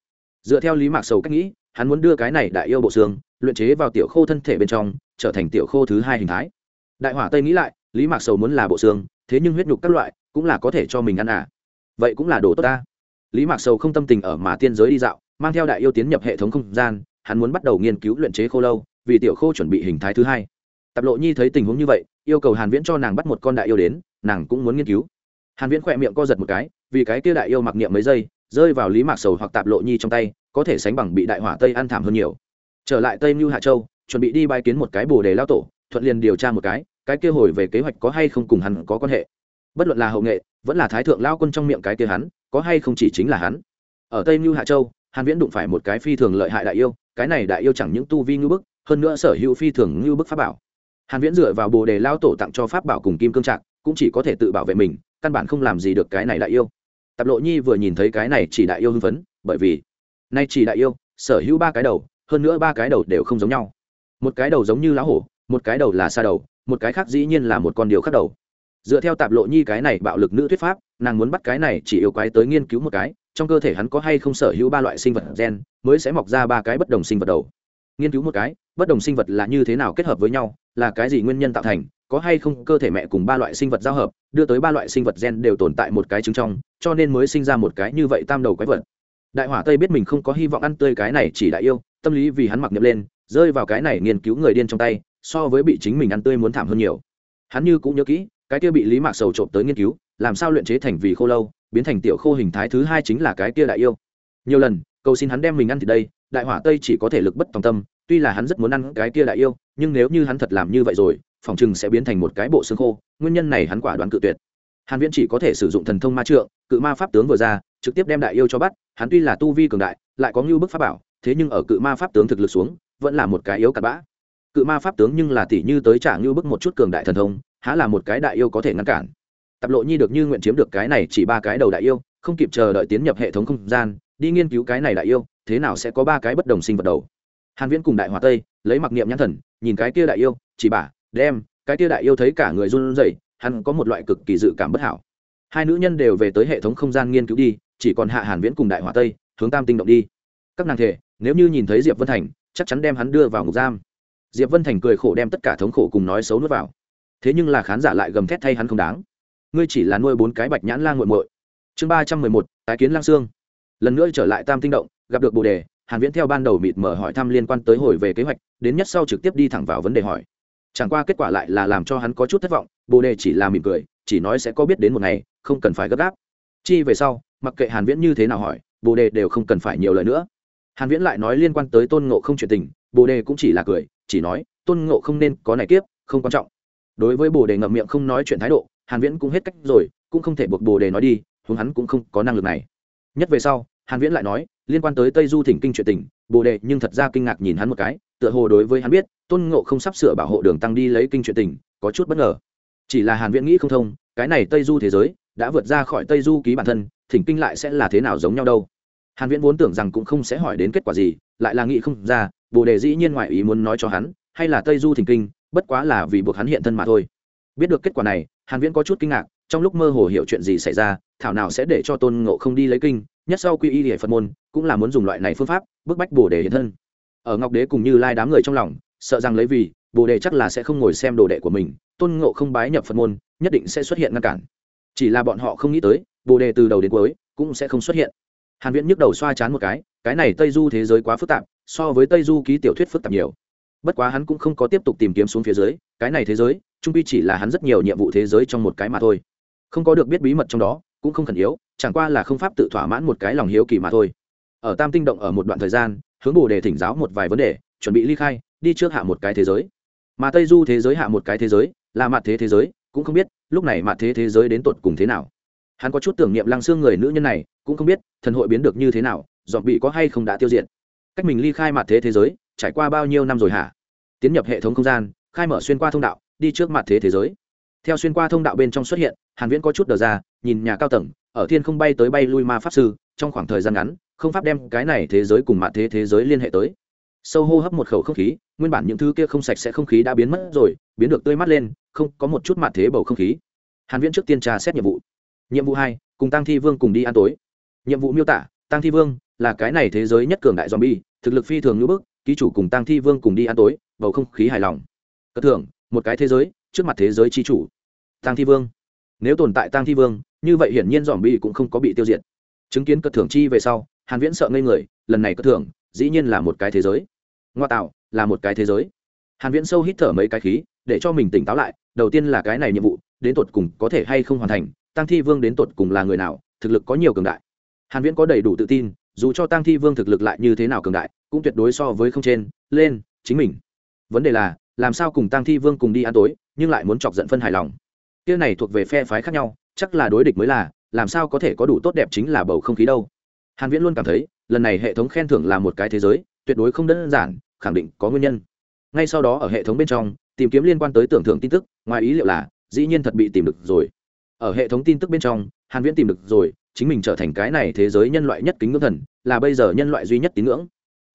Dựa theo lý mạc sầu cách nghĩ, hắn muốn đưa cái này đại yêu bộ xương, luyện chế vào tiểu khô thân thể bên trong, trở thành tiểu khô thứ hai hình thái. Đại hỏa tây nghĩ lại, lý mạc sầu muốn là bộ xương, thế nhưng huyết nhục các loại, cũng là có thể cho mình ăn à. Vậy cũng là đồ tốt ta. Lý mạc sầu không tâm tình ở mà tiên giới đi dạo, mang theo đại yêu tiến nhập hệ thống không gian, hắn muốn bắt đầu nghiên cứu luyện chế khô lâu, vì tiểu khô chuẩn bị hình thái thứ hai tạp lộ nhi thấy tình huống như vậy, yêu cầu hàn viễn cho nàng bắt một con đại yêu đến, nàng cũng muốn nghiên cứu. Hàn viễn khỏe miệng co giật một cái, vì cái kia đại yêu mặc niệm mấy giây, rơi vào lý mạc sầu hoặc tạp lộ nhi trong tay, có thể sánh bằng bị đại hỏa tây ăn thảm hơn nhiều. Trở lại tây mưu hạ châu, chuẩn bị đi bài kiến một cái bồ đề lao tổ, thuận liền điều tra một cái cái kia hồi về kế hoạch có hay không cùng hắn có quan hệ. Bất luận là hậu nghệ, vẫn là thái thượng lao quân trong miệng cái kia hắn, có hay không chỉ chính là hắn. Ở tây mưu hạ châu, hàn viễn đụng phải một cái phi thường lợi hại đại yêu, cái này đại yêu chẳng những tu vi ngưu bức, hơn nữa sở hữu phi thường ngưu bức pháp bảo hàn viễn dựa vào bồ đề lao tổ tặng cho pháp bảo cùng kim cương trạng cũng chỉ có thể tự bảo vệ mình, căn bản không làm gì được cái này đại yêu. Tạp lộ nhi vừa nhìn thấy cái này chỉ đại yêu hưng phấn, bởi vì nay chỉ đại yêu, sở hữu ba cái đầu, hơn nữa ba cái đầu đều không giống nhau. Một cái đầu giống như lá hổ, một cái đầu là sa đầu, một cái khác dĩ nhiên là một con điều khác đầu. Dựa theo tạp lộ nhi cái này bạo lực nữ thuyết pháp, nàng muốn bắt cái này chỉ yêu quái tới nghiên cứu một cái, trong cơ thể hắn có hay không sở hữu ba loại sinh vật gen, mới sẽ mọc ra ba cái bất đồng sinh vật đầu. Nghiên cứu một cái, bất đồng sinh vật là như thế nào kết hợp với nhau là cái gì nguyên nhân tạo thành, có hay không cơ thể mẹ cùng ba loại sinh vật giao hợp, đưa tới ba loại sinh vật gen đều tồn tại một cái trứng trong, cho nên mới sinh ra một cái như vậy tam đầu quái vật. Đại hỏa tây biết mình không có hy vọng ăn tươi cái này chỉ đại yêu, tâm lý vì hắn mặc nhập lên, rơi vào cái này nghiên cứu người điên trong tay, so với bị chính mình ăn tươi muốn thảm hơn nhiều. Hắn như cũng nhớ kỹ, cái kia bị lý mạc sầu trộm tới nghiên cứu, làm sao luyện chế thành vì khô lâu, biến thành tiểu khô hình thái thứ hai chính là cái kia đại yêu. Nhiều lần, cầu xin hắn đem mình ăn thì đây đại hỏa tây chỉ có thể lực bất tòng tâm, tuy là hắn rất muốn ăn cái kia đại yêu, nhưng nếu như hắn thật làm như vậy rồi, phòng chừng sẽ biến thành một cái bộ xương khô, nguyên nhân này hắn quả đoán cự tuyệt. Hàn viễn chỉ có thể sử dụng thần thông ma trượng, cự ma pháp tướng vừa ra, trực tiếp đem đại yêu cho bắt, hắn tuy là tu vi cường đại, lại có ngưu bức pháp bảo, thế nhưng ở cự ma pháp tướng thực lực xuống, vẫn là một cái yếu cặn bã. Cự ma pháp tướng nhưng là tỷ như tới trả ngưu bức một chút cường đại thần thông, há là một cái đại yêu có thể ngăn cản. Tập lộ nhi được như nguyện chiếm được cái này chỉ ba cái đầu đại yêu, không kịp chờ đợi tiến nhập hệ thống không gian đi nghiên cứu cái này đại yêu, thế nào sẽ có ba cái bất đồng sinh vật đầu? Hàn viễn cùng đại hòa tây lấy mặc niệm nhãn thần, nhìn cái kia đại yêu, chỉ bà đem, cái kia đại yêu thấy cả người run rẩy, hắn có một loại cực kỳ dự cảm bất hảo. Hai nữ nhân đều về tới hệ thống không gian nghiên cứu đi, chỉ còn hạ hàn viễn cùng đại hòa tây, hướng tam tinh động đi. Các nàng thể, nếu như nhìn thấy diệp vân thành, chắc chắn đem hắn đưa vào ngục giam. Diệp vân thành cười khổ đem tất cả thống khổ cùng nói xấu nuốt vào. Thế nhưng là khán giả lại gầm thét thay hắn không đáng. Ngươi chỉ là nuôi bốn cái bạch nhãn lang muội muội. Chương ba trăm mười một, tái kiến lang xương lần nữa trở lại tam tinh động, gặp được bồ đề, hàn viễn theo ban đầu mịt mở hỏi thăm liên quan tới hồi về kế hoạch, đến nhất sau trực tiếp đi thẳng vào vấn đề hỏi. Chẳng qua kết quả lại là làm cho hắn có chút thất vọng, bồ đề chỉ là mỉm cười, chỉ nói sẽ có biết đến một ngày, không cần phải gấp gáp. Chi về sau, mặc kệ hàn viễn như thế nào hỏi, bồ đề đều không cần phải nhiều lời nữa. Hàn viễn lại nói liên quan tới tôn ngộ không chuyện tình, bồ đề cũng chỉ là cười, chỉ nói, tôn ngộ không nên có này kiếp, không quan trọng. Đối với bồ đề ngậm miệng không nói chuyện thái độ, hàn viễn cũng hết cách rồi, cũng không thể buộc bồ đề nói đi, huống hắn cũng không có năng lực này nhất về sau, hàn viễn lại nói, liên quan tới tây du thỉnh kinh chuyện tình, bồ đề nhưng thật ra kinh ngạc nhìn hắn một cái, tựa hồ đối với hắn biết, tôn ngộ không sắp sửa bảo hộ đường tăng đi lấy kinh chuyện tình, có chút bất ngờ. Chỉ là hàn viễn nghĩ không thông, cái này tây du thế giới, đã vượt ra khỏi tây du ký bản thân, thỉnh kinh lại sẽ là thế nào giống nhau đâu? Hàn viễn vốn tưởng rằng cũng không sẽ hỏi đến kết quả gì, lại là nghĩ không ra, bồ đề dĩ nhiên ngoại ý muốn nói cho hắn, hay là tây du thỉnh kinh, bất quá là vì buộc hắn hiện thân mà thôi. Biết được kết quả này, hàn viễn có chút kinh ngạc trong lúc mơ hồ hiểu chuyện gì xảy ra, thảo nào sẽ để cho tôn ngộ không đi lấy kinh, nhất sau quy y hệ phật môn, cũng là muốn dùng loại này phương pháp, bức bách bồ đề hiện thân. Ở ngọc đế cùng như lai đám người trong lòng, sợ rằng lấy vì, bồ đề chắc là sẽ không ngồi xem đồ đệ của mình, tôn ngộ không bái nhập phật môn, nhất định sẽ xuất hiện ngăn cản. Chỉ là bọn họ không nghĩ tới, bồ đề từ đầu đến cuối, cũng sẽ không xuất hiện. Hàn viễn nhức đầu xoa chán một cái cái này tây du thế giới quá phức tạp, so với tây du ký tiểu thuyết phức tạp nhiều. Bất quá hắn cũng không có tiếp tục tìm kiếm xuống phía dưới, cái này thế giới, trung pi chỉ là hắn rất nhiều nhiệm vụ thế giới trong một cái mà thôi không có được biết bí mật trong đó, cũng không khẩn yếu, chẳng qua là không pháp tự thỏa mãn một cái lòng hiếu kỳ mà thôi. Ở tam tinh động ở một đoạn thời gian, hướng bồ đề thỉnh giáo một vài vấn đề, chuẩn bị ly khai, đi trước hạ một cái thế giới. Mà tây du thế giới hạ một cái thế giới, là mặt thế thế giới, cũng không biết, lúc này mặt thế thế giới đến tột cùng thế nào. Hắn có chút tưởng niệm lăng xương người nữ nhân này, cũng không biết, thần hội biến được như thế nào dọn bị có hay không đã tiêu diệt. Cách mình ly khai mặt thế thế giới, trải qua bao nhiêu năm rồi hả? Tiến nhập hệ thống không gian, khai mở xuyên qua thông đạo, đi trước mặt thế thế giới theo xuyên qua thông đạo bên trong xuất hiện, hàn viễn có chút đờ ra, nhìn nhà cao tầng, ở thiên không bay tới bay lui ma pháp sư, trong khoảng thời gian ngắn, không pháp đem cái này thế giới cùng mạng thế thế giới liên hệ tới. Sâu hô hấp một khẩu không khí, nguyên bản những thứ kia không sạch sẽ không khí đã biến mất rồi, biến được tươi mát lên, không có một chút mạng thế bầu không khí. Hàn viễn trước tiên tra xét nhiệm vụ. Nhiệm vụ hai, cùng tăng thi vương cùng đi ăn tối. Nhiệm vụ miêu tả tăng thi vương là cái này thế giới nhất cường đại zombie, thực lực phi thường như bức, ký chủ cùng tăng thi vương cùng đi ăn tối, bầu không khí hài lòng. Cất thưởng, một cái thế giới trước mặt thế giới chi chủ tăng thi vương. Nếu tồn tại tăng thi vương, như vậy hiển nhiên zombie cũng không có bị tiêu diệt. Chứng kiến cất thưởng chi về sau, hàn viễn sợ ngây người, lần này cất thưởng, dĩ nhiên là một cái thế giới. Ngoa tạo, là một cái thế giới. Hàn viễn sâu hít thở mấy cái khí, để cho mình tỉnh táo lại, đầu tiên là cái này nhiệm vụ, đến tột cùng có thể hay không hoàn thành tăng thi vương đến tột cùng là người nào, thực lực có nhiều cường đại. Hàn viễn có đầy đủ tự tin, dù cho tăng thi vương thực lực lại như thế nào cường đại, cũng tuyệt đối so với không trên, lên, chính mình. Vấn đề là, làm sao cùng tăng thi vương cùng đi ăn tối nhưng lại muốn chọc giận phân hài lòng kia này thuộc về phe phái khác nhau, chắc là đối địch mới là, làm sao có thể có đủ tốt đẹp chính là bầu không khí đâu. Hàn viễn luôn cảm thấy, lần này hệ thống khen thưởng là một cái thế giới, tuyệt đối không đơn giản, khẳng định có nguyên nhân. Ngay sau đó ở hệ thống bên trong, tìm kiếm liên quan tới tưởng thưởng tin tức, ngoài ý liệu là, dĩ nhiên thật bị tìm được rồi. Ở hệ thống tin tức bên trong, hàn viễn tìm được rồi, chính mình trở thành cái này thế giới nhân loại nhất kính ngưỡng thần, là bây giờ nhân loại duy nhất tín ngưỡng.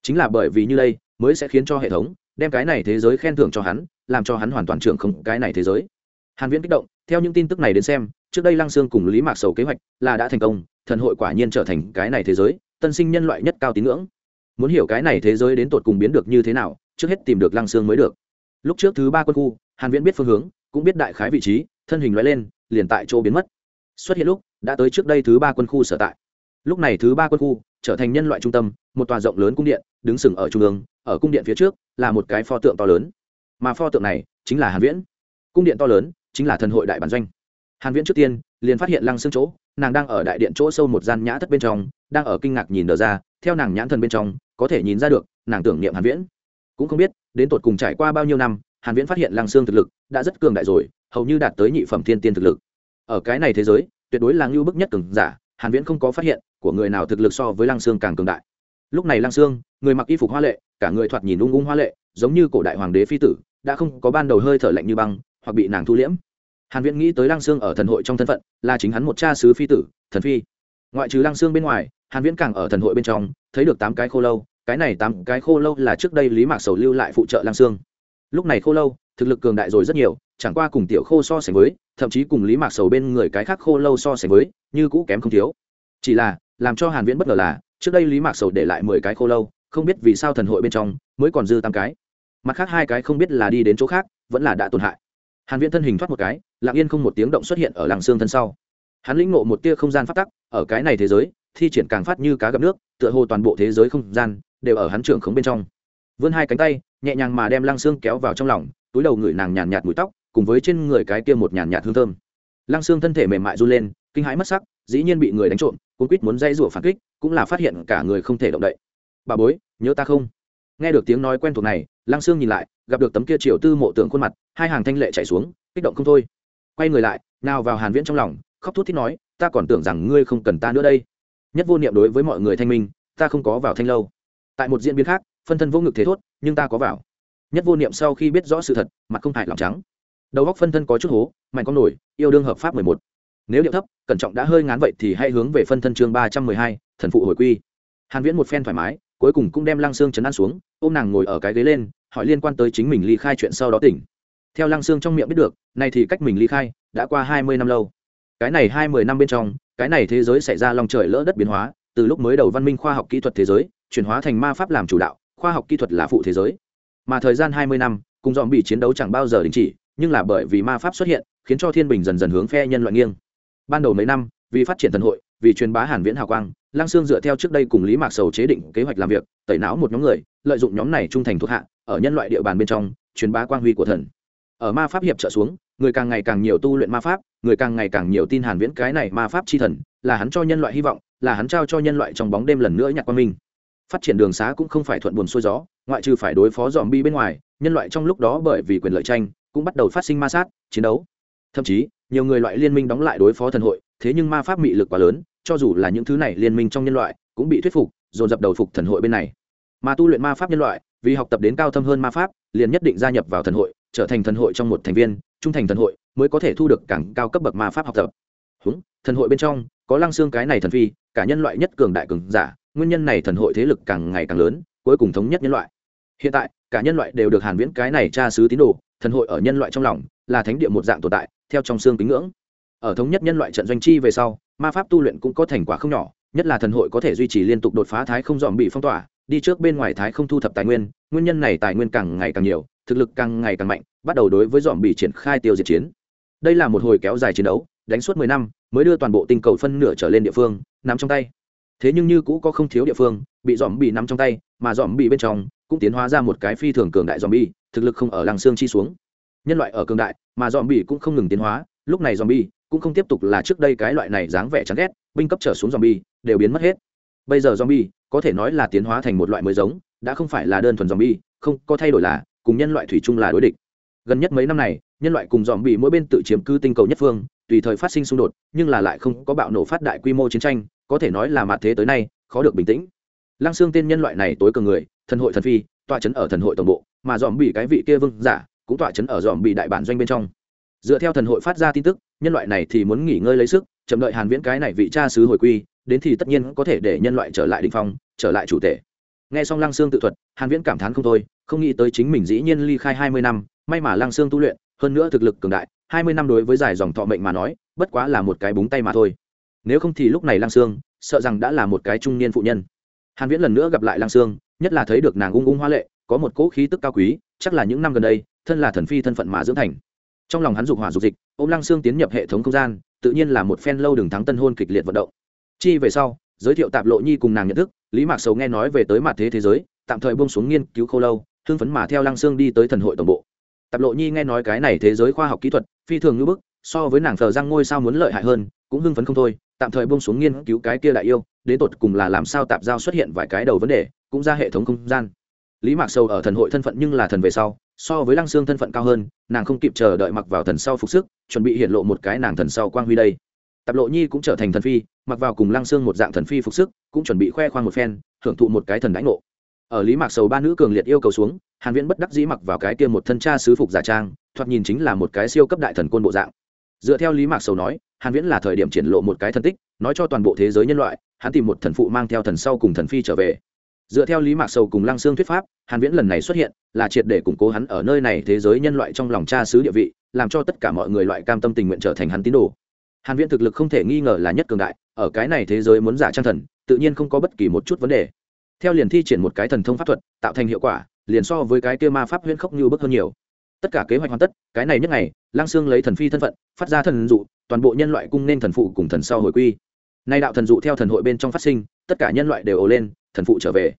Chính là bởi vì như đây, mới sẽ khiến cho hệ thống đem cái này thế giới khen thưởng cho hắn, làm cho hắn hoàn toàn trưởng không cái này thế giới. Hàn viễn kích động, theo những tin tức này đến xem, trước đây lăng xương cùng lý mạc sầu kế hoạch là đã thành công, thần hội quả nhiên trở thành cái này thế giới, tân sinh nhân loại nhất cao tín ngưỡng. Muốn hiểu cái này thế giới đến tột cùng biến được như thế nào, trước hết tìm được lăng xương mới được. Lúc trước thứ ba quân khu, hàn viễn biết phương hướng, cũng biết đại khái vị trí, thân hình lóe lên, liền tại chỗ biến mất. Xuất hiện lúc, đã tới trước đây thứ ba quân khu sở tại lúc này thứ ba quân khu trở thành nhân loại trung tâm, một tòa rộng lớn cung điện, đứng sừng ở trung ương, ở cung điện phía trước là một cái pho tượng to lớn. Mà pho tượng này chính là hàn viễn. Cung điện to lớn chính là thần hội đại bản doanh. Hàn viễn trước tiên liền phát hiện lăng xương chỗ, nàng đang ở đại điện chỗ sâu một gian nhã thất bên trong, đang ở kinh ngạc nhìn đờ ra, theo nàng nhãn thần bên trong, có thể nhìn ra được nàng tưởng niệm hàn viễn. Cũng không biết, đến tột cùng trải qua bao nhiêu năm, hàn viễn phát hiện lăng xương thực lực đã rất cường đại rồi, hầu như đạt tới nhị phẩm thiên tiên thực lực. Ở cái này thế giới, tuyệt đối là ngưu bức nhất cường giả, hàn viễn không có phát hiện của người nào thực lực so với lăng xương càng cường đại. Lúc này lăng xương người mặc y phục hoa lệ, cả người thoạt nhìn ung ung hoa lệ, giống như cổ đại hoàng đế phi tử, đã không có ban đầu hơi thở lạnh như băng, hoặc bị nàng thu liễm. Hàn viễn nghĩ tới lăng xương ở thần hội trong thân phận, là chính hắn một cha sứ phi tử, thần phi. Ngoại trừ lăng xương bên ngoài, hàn viễn càng ở thần hội bên trong, thấy được tám cái khô lâu, cái này tám cái khô lâu là trước đây lý mạc sầu lưu lại phụ trợ lăng xương lúc này khô lâu, thực lực cường đại rồi rất nhiều, chẳng qua cùng tiểu khô so sánh với, thậm chí cùng lý mạc sầu bên người cái khác khô lâu so sánh với, như cũ kém không thiếu. Chỉ là làm cho hàn viễn bất ngờ là, trước đây lý mạc sầu để lại mười cái khô lâu, không biết vì sao thần hội bên trong mới còn dư tám cái. Mặt khác hai cái không biết là đi đến chỗ khác, vẫn là đã tổn hại. Hàn viễn thân hình thoát một cái, lặng yên không một tiếng động xuất hiện ở làng xương thân sau. Hắn lĩnh ngộ một tia không gian phát tắc, ở cái này thế giới, thi triển càng phát như cá gặp nước, tựa hồ toàn bộ thế giới không gian đều ở hắn trưởng khống bên trong. Vươn hai cánh tay, nhẹ nhàng mà đem lăng xương kéo vào trong lòng, túi đầu người nàng nhàn nhạt mùi tóc, cùng với trên người cái kia một nhàn nhạt hương thơm. Lăng xương thân thể mềm mại run lên, kinh hãi mất sắc dĩ nhiên bị người đánh trộm, cuốn quýt muốn dây rủa phản kích, cũng là phát hiện cả người không thể động đậy. Bà bối, nhớ ta không? Nghe được tiếng nói quen thuộc này, lăng xương nhìn lại, gặp được tấm kia triều tư mộ tượng khuôn mặt, hai hàng thanh lệ chạy xuống, kích động không thôi. Quay người lại, nào vào hàn viễn trong lòng, khóc thút thít nói, ta còn tưởng rằng ngươi không cần ta nữa đây. Nhất vô niệm đối với mọi người thanh minh, ta không có vào thanh lâu. Tại một diễn biến khác, phân thân vô ngực thế thốt, nhưng ta có vào. Nhất vô niệm sau khi biết rõ sự thật, mặt không hại lòng trắng. Đầu góc phân thân có chút hố mạnh con nổi, yêu đương hợp pháp mười một nếu điệu thấp, cẩn trọng đã hơi ngán vậy thì hãy hướng về phân thân chương ba trăm mười hai, thần phụ hồi quy. Hàn viễn một phen thoải mái, cuối cùng cũng đem lăng xương chấn an xuống, ôm nàng ngồi ở cái ghế lên, hỏi liên quan tới chính mình ly khai chuyện sau đó tỉnh. Theo lăng xương trong miệng biết được, nay thì cách mình ly khai, đã qua hai mươi năm lâu. Cái này hai mươi năm bên trong, cái này thế giới xảy ra lòng trời lỡ đất biến hóa, từ lúc mới đầu văn minh khoa học kỹ thuật thế giới, chuyển hóa thành ma pháp làm chủ đạo, khoa học kỹ thuật là phụ thế giới. Mà thời gian hai mươi năm, cùng dòm bị chiến đấu chẳng bao giờ đình chỉ, nhưng là bởi vì ma pháp xuất hiện, khiến cho thiên bình dần dần hướng phe nhân loại nghiêng ban đầu mấy năm, vì phát triển thần hội, vì truyền bá hàn viễn hào quang lang xương dựa theo trước đây cùng lý mạc sầu chế định kế hoạch làm việc, tẩy não một nhóm người, lợi dụng nhóm này trung thành thuộc hạ, ở nhân loại địa bàn bên trong, truyền bá quang huy của thần. Ở ma pháp hiệp trợ xuống, người càng ngày càng nhiều tu luyện ma pháp, người càng ngày càng nhiều tin hàn viễn cái này ma pháp chi thần, là hắn cho nhân loại hy vọng, là hắn trao cho nhân loại trong bóng đêm lần nữa nhặt qua mình phát triển đường xá cũng không phải thuận buồm xuôi gió, ngoại trừ phải đối phó dòm bi bên ngoài, nhân loại trong lúc đó bởi vì quyền lợi tranh, cũng bắt đầu phát sinh ma sát, chiến đấu. Thậm chí nhiều người loại liên minh đóng lại đối phó thần hội, thế nhưng ma pháp mị lực quá lớn, cho dù là những thứ này liên minh trong nhân loại, cũng bị thuyết phục, dồn dập đầu phục thần hội bên này. Mà tu luyện ma pháp nhân loại, vì học tập đến cao thâm hơn ma pháp, liền nhất định gia nhập vào thần hội, trở thành thần hội trong một thành viên, trung thành thần hội mới có thể thu được càng cao cấp bậc ma pháp học tập. Húng, thần hội bên trong, có lăng xương cái này thần phi, cả nhân loại nhất cường đại cường giả, nguyên nhân này thần hội thế lực càng ngày càng lớn, cuối cùng thống nhất nhân loại. Hiện tại, cả nhân loại đều được hàn viễn cái này tra sứ tín đồ, thần hội ở nhân loại trong lòng là thánh địa một dạng tồn tại theo trong xương tín ngưỡng. Ở thống nhất nhân loại trận doanh chi về sau, ma pháp tu luyện cũng có thành quả không nhỏ, nhất là thần hội có thể duy trì liên tục đột phá thái không dòm bị phong tỏa, đi trước bên ngoài thái không thu thập tài nguyên nguyên nhân này tài nguyên càng ngày càng nhiều, thực lực càng ngày càng mạnh, bắt đầu đối với dòm bị triển khai tiêu diệt chiến. Đây là một hồi kéo dài chiến đấu, đánh suốt mười năm, mới đưa toàn bộ tinh cầu phân nửa trở lên địa phương, nắm trong tay. Thế nhưng như cũ có không thiếu địa phương, bị dòm bị nắm trong tay, mà dòm bị bên trong cũng tiến hóa ra một cái phi thường cường đại dòm bị, thực lực không ở làng xương chi xuống nhân loại ở cường đại, mà dòm bi cũng không ngừng tiến hóa, lúc này dòm bi cũng không tiếp tục là trước đây cái loại này dáng vẻ chán ghét, binh cấp trở xuống dòm bi đều biến mất hết. Bây giờ dòm bi có thể nói là tiến hóa thành một loại mới giống, đã không phải là đơn thuần dòm bi không có thay đổi là, cùng nhân loại thủy chung là đối địch. Gần nhất mấy năm này, nhân loại cùng dòm bị mỗi bên tự chiếm cư tinh cầu nhất phương, tùy thời phát sinh xung đột, nhưng là lại không có bạo nổ phát đại quy mô chiến tranh, có thể nói là mặt thế tới nay, khó được bình tĩnh. Lăng xương tên nhân loại này tối cường người, thần hội thần phi, tọa chấn ở thần hội tổng bộ, mà dòm bị cái vị kia vương giả cũng tọa chấn ở dòm bị đại bản doanh bên trong. Dựa theo thần hội phát ra tin tức, nhân loại này thì muốn nghỉ ngơi lấy sức, chậm đợi hàn viễn cái này vị cha sứ hồi quy, đến thì tất nhiên có thể để nhân loại trở lại đỉnh phong, trở lại chủ thể nghe xong lăng xương tự thuật, hàn viễn cảm thán không thôi, không nghĩ tới chính mình dĩ nhiên ly khai 20 năm, may mà lăng xương tu luyện, hơn nữa thực lực cường đại 20 năm đối với giải dòng thọ mệnh mà nói, bất quá là một cái búng tay mà thôi. Nếu không thì lúc này lăng xương sợ rằng đã là một cái trung niên phụ nhân. Hàn viễn lần nữa gặp lại lăng xương nhất là thấy được nàng ung ung hoa lệ có một cỗ khí tức cao quý, chắc là những năm gần đây, thân là thần phi thân phận mà dưỡng thành. Trong lòng hắn dục hỏa dục dịch, ôm lăng xương tiến nhập hệ thống không gian, tự nhiên là một phen lâu đường thắng tân hôn kịch liệt vận động. Chi về sau, giới thiệu tạp lộ nhi cùng nàng nhận thức, lý mạc sầu nghe nói về tới mặt thế thế giới, tạm thời buông xuống nghiên cứu khô lâu thương phấn mà theo lăng xương đi tới thần hội tổng bộ. Tạp lộ nhi nghe nói cái này thế giới khoa học kỹ thuật, phi thường như bức, so với nàng thờ răng ngôi sao muốn lợi hại hơn, cũng hưng phấn không thôi, tạm thời buông xuống nghiên cứu cái kia đại yêu, đến tột cùng là làm sao tạp giao xuất hiện vài cái đầu vấn đề, cũng ra hệ thống không gian lý mạc sầu ở thần hội thân phận nhưng là thần về sau, so với lăng xương thân phận cao hơn, nàng không kịp chờ đợi mặc vào thần sau phục sức, chuẩn bị hiện lộ một cái nàng thần sau quang huy đây. Tạp lộ nhi cũng trở thành thần phi, mặc vào cùng lăng xương một dạng thần phi phục sức, cũng chuẩn bị khoe khoang một phen hưởng thụ một cái thần đánh ngộ. Ở lý mạc sầu ba nữ cường liệt yêu cầu xuống, hàn viễn bất đắc dĩ mặc vào cái kia một thân cha sứ phục giả trang, thoạt nhìn chính là một cái siêu cấp đại thần côn bộ dạng. Dựa theo lý mạc sầu nói, hàn viễn là thời điểm triển lộ một cái thần tích, nói cho toàn bộ thế giới nhân loại, hắn tìm một thần phụ mang theo thần sau cùng thần phi trở về dựa theo lý mạc sầu cùng lăng xương thuyết pháp, hàn viễn lần này xuất hiện là triệt để củng cố hắn ở nơi này thế giới nhân loại trong lòng cha xứ địa vị, làm cho tất cả mọi người loại cam tâm tình nguyện trở thành hắn tín đồ. Hàn viễn thực lực không thể nghi ngờ là nhất cường đại, ở cái này thế giới muốn giả trang thần, tự nhiên không có bất kỳ một chút vấn đề. Theo liền thi triển một cái thần thông pháp thuật, tạo thành hiệu quả, liền so với cái kia ma pháp huyễn khốc như bức hơn nhiều. Tất cả kế hoạch hoàn tất, cái này nhất ngày, lăng xương lấy thần phi thân phận, phát ra thần dụ, toàn bộ nhân loại cung nên thần phụ cùng thần sau hồi quy. Nay đạo thần dụ theo thần hội bên trong phát sinh, tất cả nhân loại đều ồ lên, thần phụ trở về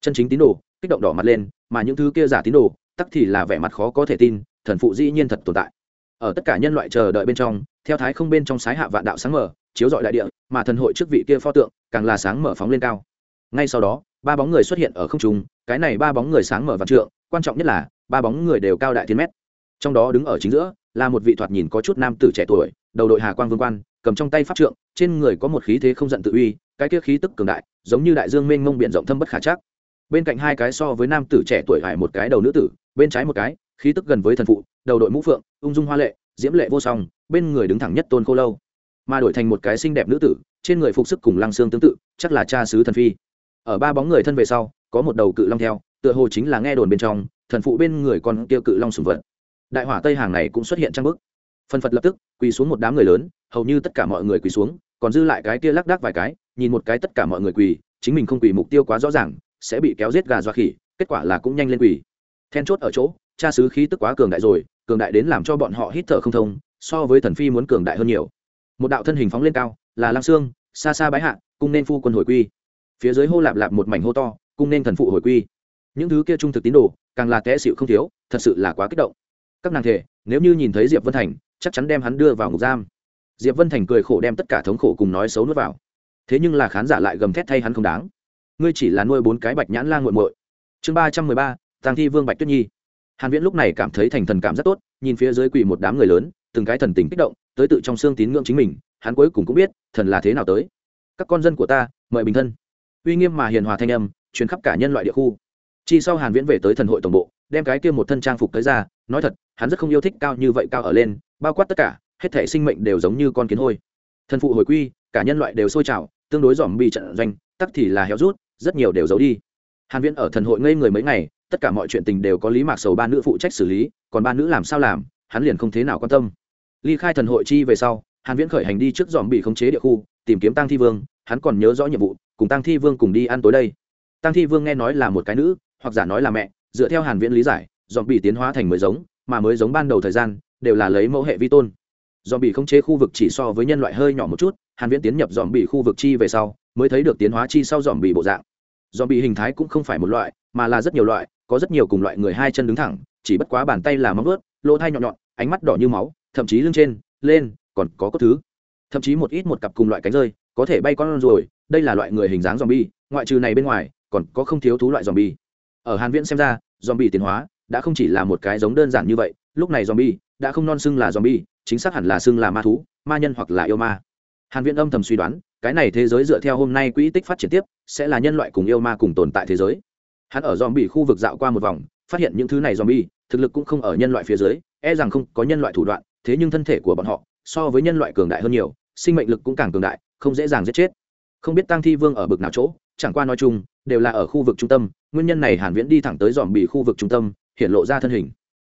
chân chính tín đồ, kích động đỏ mặt lên, mà những thứ kia giả tín đồ, tắc thì là vẻ mặt khó có thể tin, thần phụ dĩ nhiên thật tồn tại. Ở tất cả nhân loại chờ đợi bên trong, theo thái không bên trong sái hạ vạn đạo sáng mở, chiếu dọi đại địa, mà thần hội trước vị kia pho tượng, càng là sáng mở phóng lên cao. Ngay sau đó, ba bóng người xuất hiện ở không trung, cái này ba bóng người sáng mở vạn trượng, quan trọng nhất là, ba bóng người đều cao đại thiên mét. Trong đó đứng ở chính giữa, là một vị thoạt nhìn có chút nam tử trẻ tuổi, đầu đội hà quang vương quan, cầm trong tay pháp trượng, trên người có một khí thế không giận tự uy, cái kia khí tức cường đại, giống như đại dương mênh mông biển rộng thâm bất khả chắc bên cạnh hai cái so với nam tử trẻ tuổi hải một cái đầu nữ tử, bên trái một cái, khí tức gần với thần phụ, đầu đội mũ phượng, ung dung hoa lệ, diễm lệ vô song, bên người đứng thẳng nhất tôn khô lâu. Mà đổi thành một cái xinh đẹp nữ tử, trên người phục sức cùng lăng xương tương tự, chắc là cha sứ thần phi. Ở ba bóng người thân về sau, có một đầu cự long theo, tựa hồ chính là nghe đồn bên trong, thần phụ bên người còn kia cự long sùng vật. Đại hỏa tây hàng này cũng xuất hiện trang bức. Phân phật lập tức, quỳ xuống một đám người lớn, hầu như tất cả mọi người quỳ xuống, còn dư lại cái kia lác đác vài cái, nhìn một cái tất cả mọi người quỳ, chính mình không quỳ mục tiêu quá rõ ràng sẽ bị kéo giết gà doa khỉ, kết quả là cũng nhanh lên quỷ. then chốt ở chỗ, cha sứ khí tức quá cường đại rồi, cường đại đến làm cho bọn họ hít thở không thông, so với thần phi muốn cường đại hơn nhiều. Một đạo thân hình phóng lên cao, là lăng xương xa xa bái hạ, cung nên phu quân hồi quy. Phía dưới hô lạp lạp một mảnh hô to, cung nên thần phụ hồi quy. Những thứ kia trung thực tín đồ, càng là té xịu không thiếu, thật sự là quá kích động. Các nàng thể, nếu như nhìn thấy diệp vân thành, chắc chắn đem hắn đưa vào ngục giam. Diệp vân thành cười khổ đem tất cả thống khổ cùng nói xấu nuốt vào. Thế nhưng là khán giả lại gầm thét thay hắn không đáng ngươi chỉ là nuôi bốn cái bạch nhãn lan g u muội. Chương ba trăm mười ba, tàng thi vương bạch tuyết nhi. Hàn viễn lúc này cảm thấy thành thần cảm rất tốt, nhìn phía dưới quỳ một đám người lớn, từng cái thần tình kích động, tới tự trong xương tín ngưỡng chính mình, hắn cuối cùng cũng biết, thần là thế nào tới. Các con dân của ta, mời bình thân. Uy nghiêm mà hiền hòa thanh âm chuyến khắp cả nhân loại địa khu. Chi sau hàn viễn về tới thần hội tổng bộ, đem cái kia một thân trang phục tới ra, nói thật, hắn rất không yêu thích cao như vậy cao ở lên, bao quát tất cả, hết thể sinh mệnh đều giống như con kiến hôi. Thần phụ hồi quy, cả nhân loại đều sôi trào, tương đối dòm bị trận doanh, tắc thì là héo rút rất nhiều đều giấu đi. Hàn viễn ở thần hội ngây người mấy ngày, tất cả mọi chuyện tình đều có lý mạc sầu ba nữ phụ trách xử lý, còn ba nữ làm sao làm, hắn liền không thế nào quan tâm. Ly khai thần hội chi về sau, hàn viễn khởi hành đi trước dòm bị khống chế địa khu, tìm kiếm tăng thi vương, hắn còn nhớ rõ nhiệm vụ, cùng tăng thi vương cùng đi ăn tối đây. Tăng thi vương nghe nói là một cái nữ, hoặc giả nói là mẹ, dựa theo hàn viễn lý giải dòm bị tiến hóa thành mới giống, mà mới giống ban đầu thời gian, đều là lấy mẫu hệ vi tôn. Dòm bị khống chế khu vực chỉ so với nhân loại hơi nhỏ một chút, hàn viễn tiến nhập dòm bị khu vực chi về sau, mới thấy được tiến hóa chi sau dòm bị bộ dạng dòm bị hình thái cũng không phải một loại, mà là rất nhiều loại, có rất nhiều cùng loại người hai chân đứng thẳng, chỉ bất quá bàn tay là móng vuốt, lỗ thai nhọn nhọn, ánh mắt đỏ như máu, thậm chí lưng trên, lên, còn có cốt thứ. Thậm chí một ít một cặp cùng loại cánh rơi, có thể bay con rồi đây là loại người hình dáng zombie, ngoại trừ này bên ngoài, còn có không thiếu thú loại zombie. Ở hàn viễn xem ra, zombie tiến hóa đã không chỉ là một cái giống đơn giản như vậy, lúc này zombie đã không non xưng là zombie, chính xác hẳn là xưng là ma thú, ma nhân hoặc là yêu ma hàn viễn âm thầm suy đoán, cái này thế giới dựa theo hôm nay quỹ tích phát triển tiếp, sẽ là nhân loại cùng yêu ma cùng tồn tại thế giới. Hắn ở zombie khu vực dạo qua một vòng, phát hiện những thứ này zombie, thực lực cũng không ở nhân loại phía dưới e rằng không có nhân loại thủ đoạn, thế nhưng thân thể của bọn họ, so với nhân loại cường đại hơn nhiều, sinh mệnh lực cũng càng cường đại, không dễ dàng giết chết. Không biết tăng thi vương ở bực nào chỗ, chẳng qua nói chung, đều là ở khu vực trung tâm, nguyên nhân này hàn viễn đi thẳng tới dòm bị khu vực trung tâm, hiện lộ ra thân hình.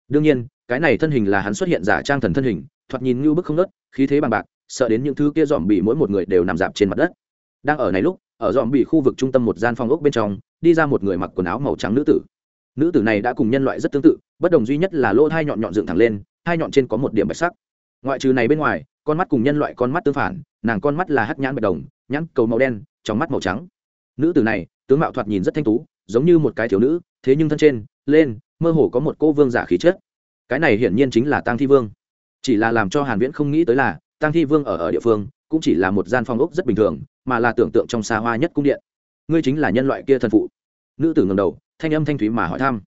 Đương nhiên, cái này thân hình là hắn xuất hiện giả trang thần thân hình, thoạt nhìn như bức không nớt, khí thế bằng bạc sợ đến những thứ kia dòm bị mỗi một người đều nằm dạp trên mặt đất. Đang ở này lúc, ở dòm bị khu vực trung tâm một gian phòng ốc bên trong, đi ra một người mặc quần áo màu trắng nữ tử. Nữ tử này đã cùng nhân loại rất tương tự, bất đồng duy nhất là lỗ hai nhọn nhọn dựng thẳng lên, hai nhọn trên có một điểm bạch sắc. Ngoại trừ này bên ngoài, con mắt cùng nhân loại con mắt tương phản, nàng con mắt là hắc nhãn bạch đồng, nhãn cầu màu đen, trong mắt màu trắng. Nữ tử này, tướng mạo thoạt nhìn rất thanh tú, giống như một cái thiếu nữ, thế nhưng thân trên, lên, mơ hồ có một cô vương giả khí chất. Cái này hiển nhiên chính là tăng thi vương. Chỉ là làm cho hàn viễn không nghĩ tới là tăng thi vương ở ở địa phương, cũng chỉ là một gian phong ốc rất bình thường, mà là tưởng tượng trong xa hoa nhất cung điện. Ngươi chính là nhân loại kia thần phụ. Nữ tử ngẩng đầu, thanh âm thanh thúy mà hỏi thăm.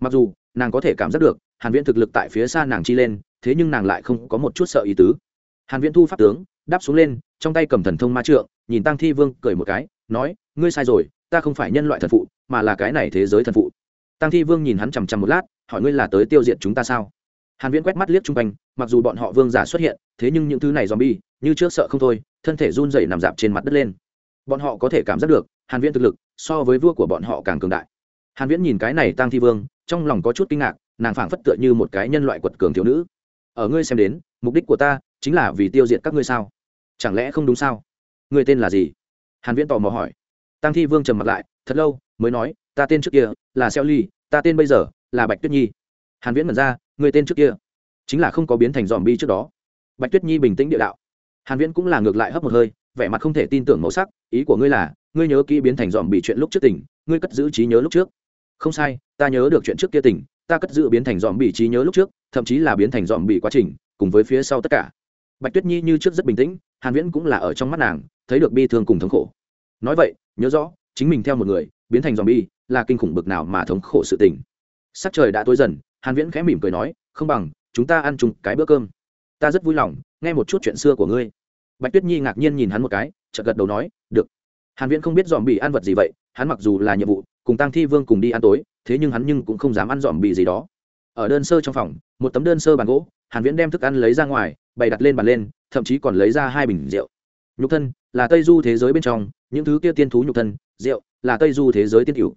Mặc dù, nàng có thể cảm giác được, hàn viễn thực lực tại phía xa nàng chi lên, thế nhưng nàng lại không có một chút sợ ý tứ. Hàn viễn thu pháp tướng, đáp xuống lên, trong tay cầm thần thông ma trượng, nhìn tăng thi vương cười một cái, nói, ngươi sai rồi, ta không phải nhân loại thần phụ, mà là cái này thế giới thần phụ. Tăng thi vương nhìn hắn chằm chằm một lát, hỏi, ngươi là tới tiêu diệt chúng ta sao? Hàn viễn quét mắt liếc trung quanh, mặc dù bọn họ vương giả xuất hiện, thế nhưng những thứ này zombie, như trước sợ không thôi, thân thể run rẩy nằm dạp trên mặt đất lên. Bọn họ có thể cảm giác được, hàn viễn thực lực so với vua của bọn họ càng cường đại. Hàn viễn nhìn cái này Tang thi vương, trong lòng có chút kinh ngạc, nàng phảng phất tựa như một cái nhân loại quật cường thiếu nữ. Ở ngươi xem đến, mục đích của ta chính là vì tiêu diệt các ngươi sao? Chẳng lẽ không đúng sao? Ngươi tên là gì? Hàn viễn tò mò hỏi. Tang thi vương trầm mặt lại, thật lâu mới nói, ta tên trước kia là xeo ly, ta tên bây giờ là bạch tuyết nhi. Hàn viễn mật ra người tên trước kia chính là không có biến thành dòm bi trước đó bạch tuyết nhi bình tĩnh địa đạo hàn viễn cũng là ngược lại hấp một hơi vẻ mặt không thể tin tưởng màu sắc ý của ngươi là ngươi nhớ kỹ biến thành dòm bị chuyện lúc trước tỉnh ngươi cất giữ trí nhớ lúc trước không sai ta nhớ được chuyện trước kia tỉnh ta cất giữ biến thành dòm bị trí nhớ lúc trước thậm chí là biến thành dòm bị quá trình cùng với phía sau tất cả bạch tuyết nhi như trước rất bình tĩnh hàn viễn cũng là ở trong mắt nàng thấy được bi thương cùng thống khổ nói vậy nhớ rõ chính mình theo một người biến thành dòm bi là kinh khủng bực nào mà thống khổ sự tình sắc trời đã tối dần hàn viễn khẽ mỉm cười nói, không bằng, chúng ta ăn chung cái bữa cơm. Ta rất vui lòng, nghe một chút chuyện xưa của ngươi. Bạch tuyết nhi ngạc nhiên nhìn hắn một cái, chợt gật đầu nói, được. Hàn viễn không biết dòm bị ăn vật gì vậy, hắn mặc dù là nhiệm vụ, cùng tăng thi vương cùng đi ăn tối, thế nhưng hắn nhưng cũng không dám ăn dòm bị gì đó. Ở đơn sơ trong phòng, một tấm đơn sơ bàn gỗ, hàn viễn đem thức ăn lấy ra ngoài, bày đặt lên bàn lên, thậm chí còn lấy ra hai bình rượu. Nhục thân là tây du thế giới bên trong, những thứ kia tiên thú nhục thân, rượu là tây du thế giới tiên cửu.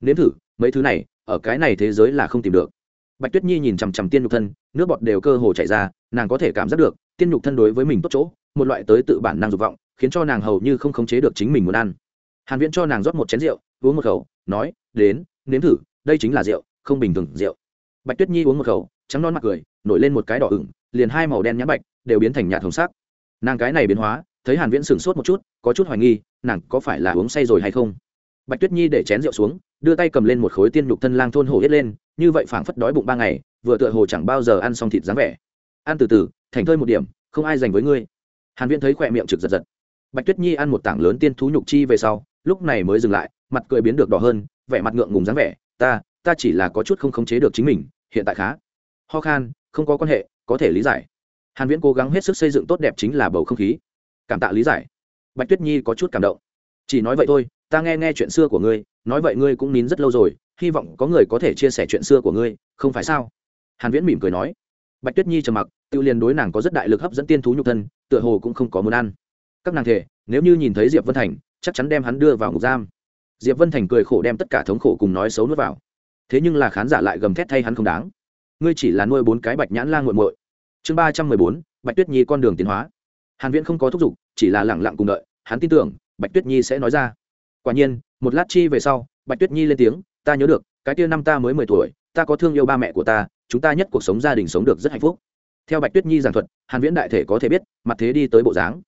Nếm thử, mấy thứ này, ở cái này thế giới là không tìm được bạch tuyết nhi nhìn chằm chằm tiên nhục thân, nước bọt đều cơ hồ chảy ra, nàng có thể cảm giác được, tiên nhục thân đối với mình tốt chỗ, một loại tới tự bản năng dục vọng, khiến cho nàng hầu như không khống chế được chính mình muốn ăn. Hàn viễn cho nàng rót một chén rượu, uống một khẩu, nói, đến, nếm thử, đây chính là rượu, không bình thường rượu. Bạch tuyết nhi uống một khẩu, trắng non mặt cười, nổi lên một cái đỏ ửng, liền hai màu đen nhãn bạch đều biến thành nhạt hồng sắc. Nàng cái này biến hóa, thấy hàn viễn sửng sốt một chút, có chút hoài nghi, nàng có phải là uống say rồi hay không? Bạch tuyết nhi để chén rượu xuống, đưa tay cầm lên một khối tiên nhục thân lang thôn hổ hết lên, như vậy phảng phất đói bụng ba ngày, vừa tựa hồ chẳng bao giờ ăn xong thịt dáng vẻ. Ăn từ từ, thành thơi một điểm, không ai dành với ngươi. Hàn viễn thấy khỏe miệng trực giật giật. Bạch tuyết nhi ăn một tảng lớn tiên thú nhục chi về sau, lúc này mới dừng lại, mặt cười biến được đỏ hơn, vẻ mặt ngượng ngùng dáng vẻ, ta ta chỉ là có chút không khống chế được chính mình, hiện tại khá. Ho khan, không có quan hệ, có thể lý giải. Hàn viễn cố gắng hết sức xây dựng tốt đẹp chính là bầu không khí. Cảm tạ lý giải. Bạch tuyết nhi có chút cảm động. Chỉ nói vậy thôi ta nghe nghe chuyện xưa của ngươi, nói vậy ngươi cũng nín rất lâu rồi, hy vọng có người có thể chia sẻ chuyện xưa của ngươi, không phải sao? Hàn viễn mỉm cười nói. Bạch tuyết nhi trầm mặc, tự liền đối nàng có rất đại lực hấp dẫn tiên thú nhục thân, tựa hồ cũng không có muốn ăn. Các nàng thể, nếu như nhìn thấy diệp vân thành, chắc chắn đem hắn đưa vào ngục giam. Diệp vân thành cười khổ đem tất cả thống khổ cùng nói xấu nuốt vào. Thế nhưng là khán giả lại gầm thét thay hắn không đáng. Ngươi chỉ là nuôi bốn cái bạch nhãn la nguội muội. Chương ba trăm mười bốn, bạch tuyết nhi con đường tiến hóa. Hàn viễn không có thúc giục, chỉ là lặng lặng cùng đợi, hắn tin tưởng, bạch tuyết nhi sẽ nói ra quả nhiên một lát chi về sau bạch tuyết nhi lên tiếng ta nhớ được cái kia năm ta mới mười tuổi ta có thương yêu ba mẹ của ta chúng ta nhất cuộc sống gia đình sống được rất hạnh phúc. Theo bạch tuyết nhi giảng thuật hàn viễn đại thể có thể biết mặt thế đi tới bộ dáng.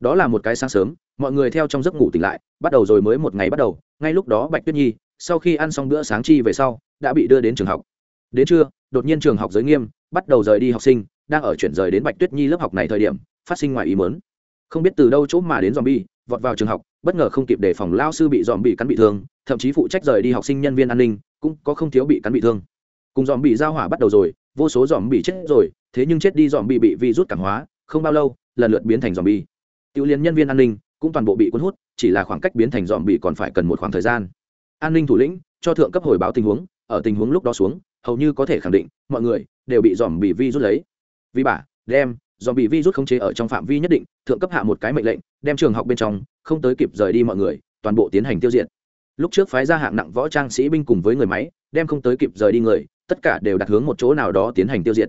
Đó là một cái sáng sớm mọi người theo trong giấc ngủ tỉnh lại bắt đầu rồi mới một ngày bắt đầu ngay lúc đó bạch tuyết nhi sau khi ăn xong bữa sáng chi về sau đã bị đưa đến trường học. Đến trưa đột nhiên trường học giới nghiêm bắt đầu rời đi học sinh đang ở chuyển rời đến bạch tuyết nhi lớp học này thời điểm phát sinh ngoài ý mớn không biết từ đâu chỗ mà đến zombie, vọt vào trường học bất ngờ không kịp đề phòng lao sư bị dòm bị cắn bị thương, thậm chí phụ trách rời đi học sinh nhân viên an ninh cũng có không thiếu bị cắn bị thương. Cùng dòm bị giao hỏa bắt đầu rồi, vô số dòm bị chết rồi, thế nhưng chết đi dòm bị bị vi rút cảm hóa, không bao lâu, lần lượt biến thành dòm bị tiêu liên nhân viên an ninh cũng toàn bộ bị cuốn hút, chỉ là khoảng cách biến thành dòm bị còn phải cần một khoảng thời gian. An ninh thủ lĩnh cho thượng cấp hồi báo tình huống, ở tình huống lúc đó xuống, hầu như có thể khẳng định, mọi người đều bị dòm bị vi rút lấy. Vì bà, đem dòm bị vi rút khống chế ở trong phạm vi nhất định, thượng cấp hạ một cái mệnh lệnh, đem trường học bên trong, không tới kịp rời đi mọi người, toàn bộ tiến hành tiêu diệt. Lúc trước phái ra hạng nặng võ trang sĩ binh cùng với người máy, đem không tới kịp rời đi người, tất cả đều đặt hướng một chỗ nào đó tiến hành tiêu diệt.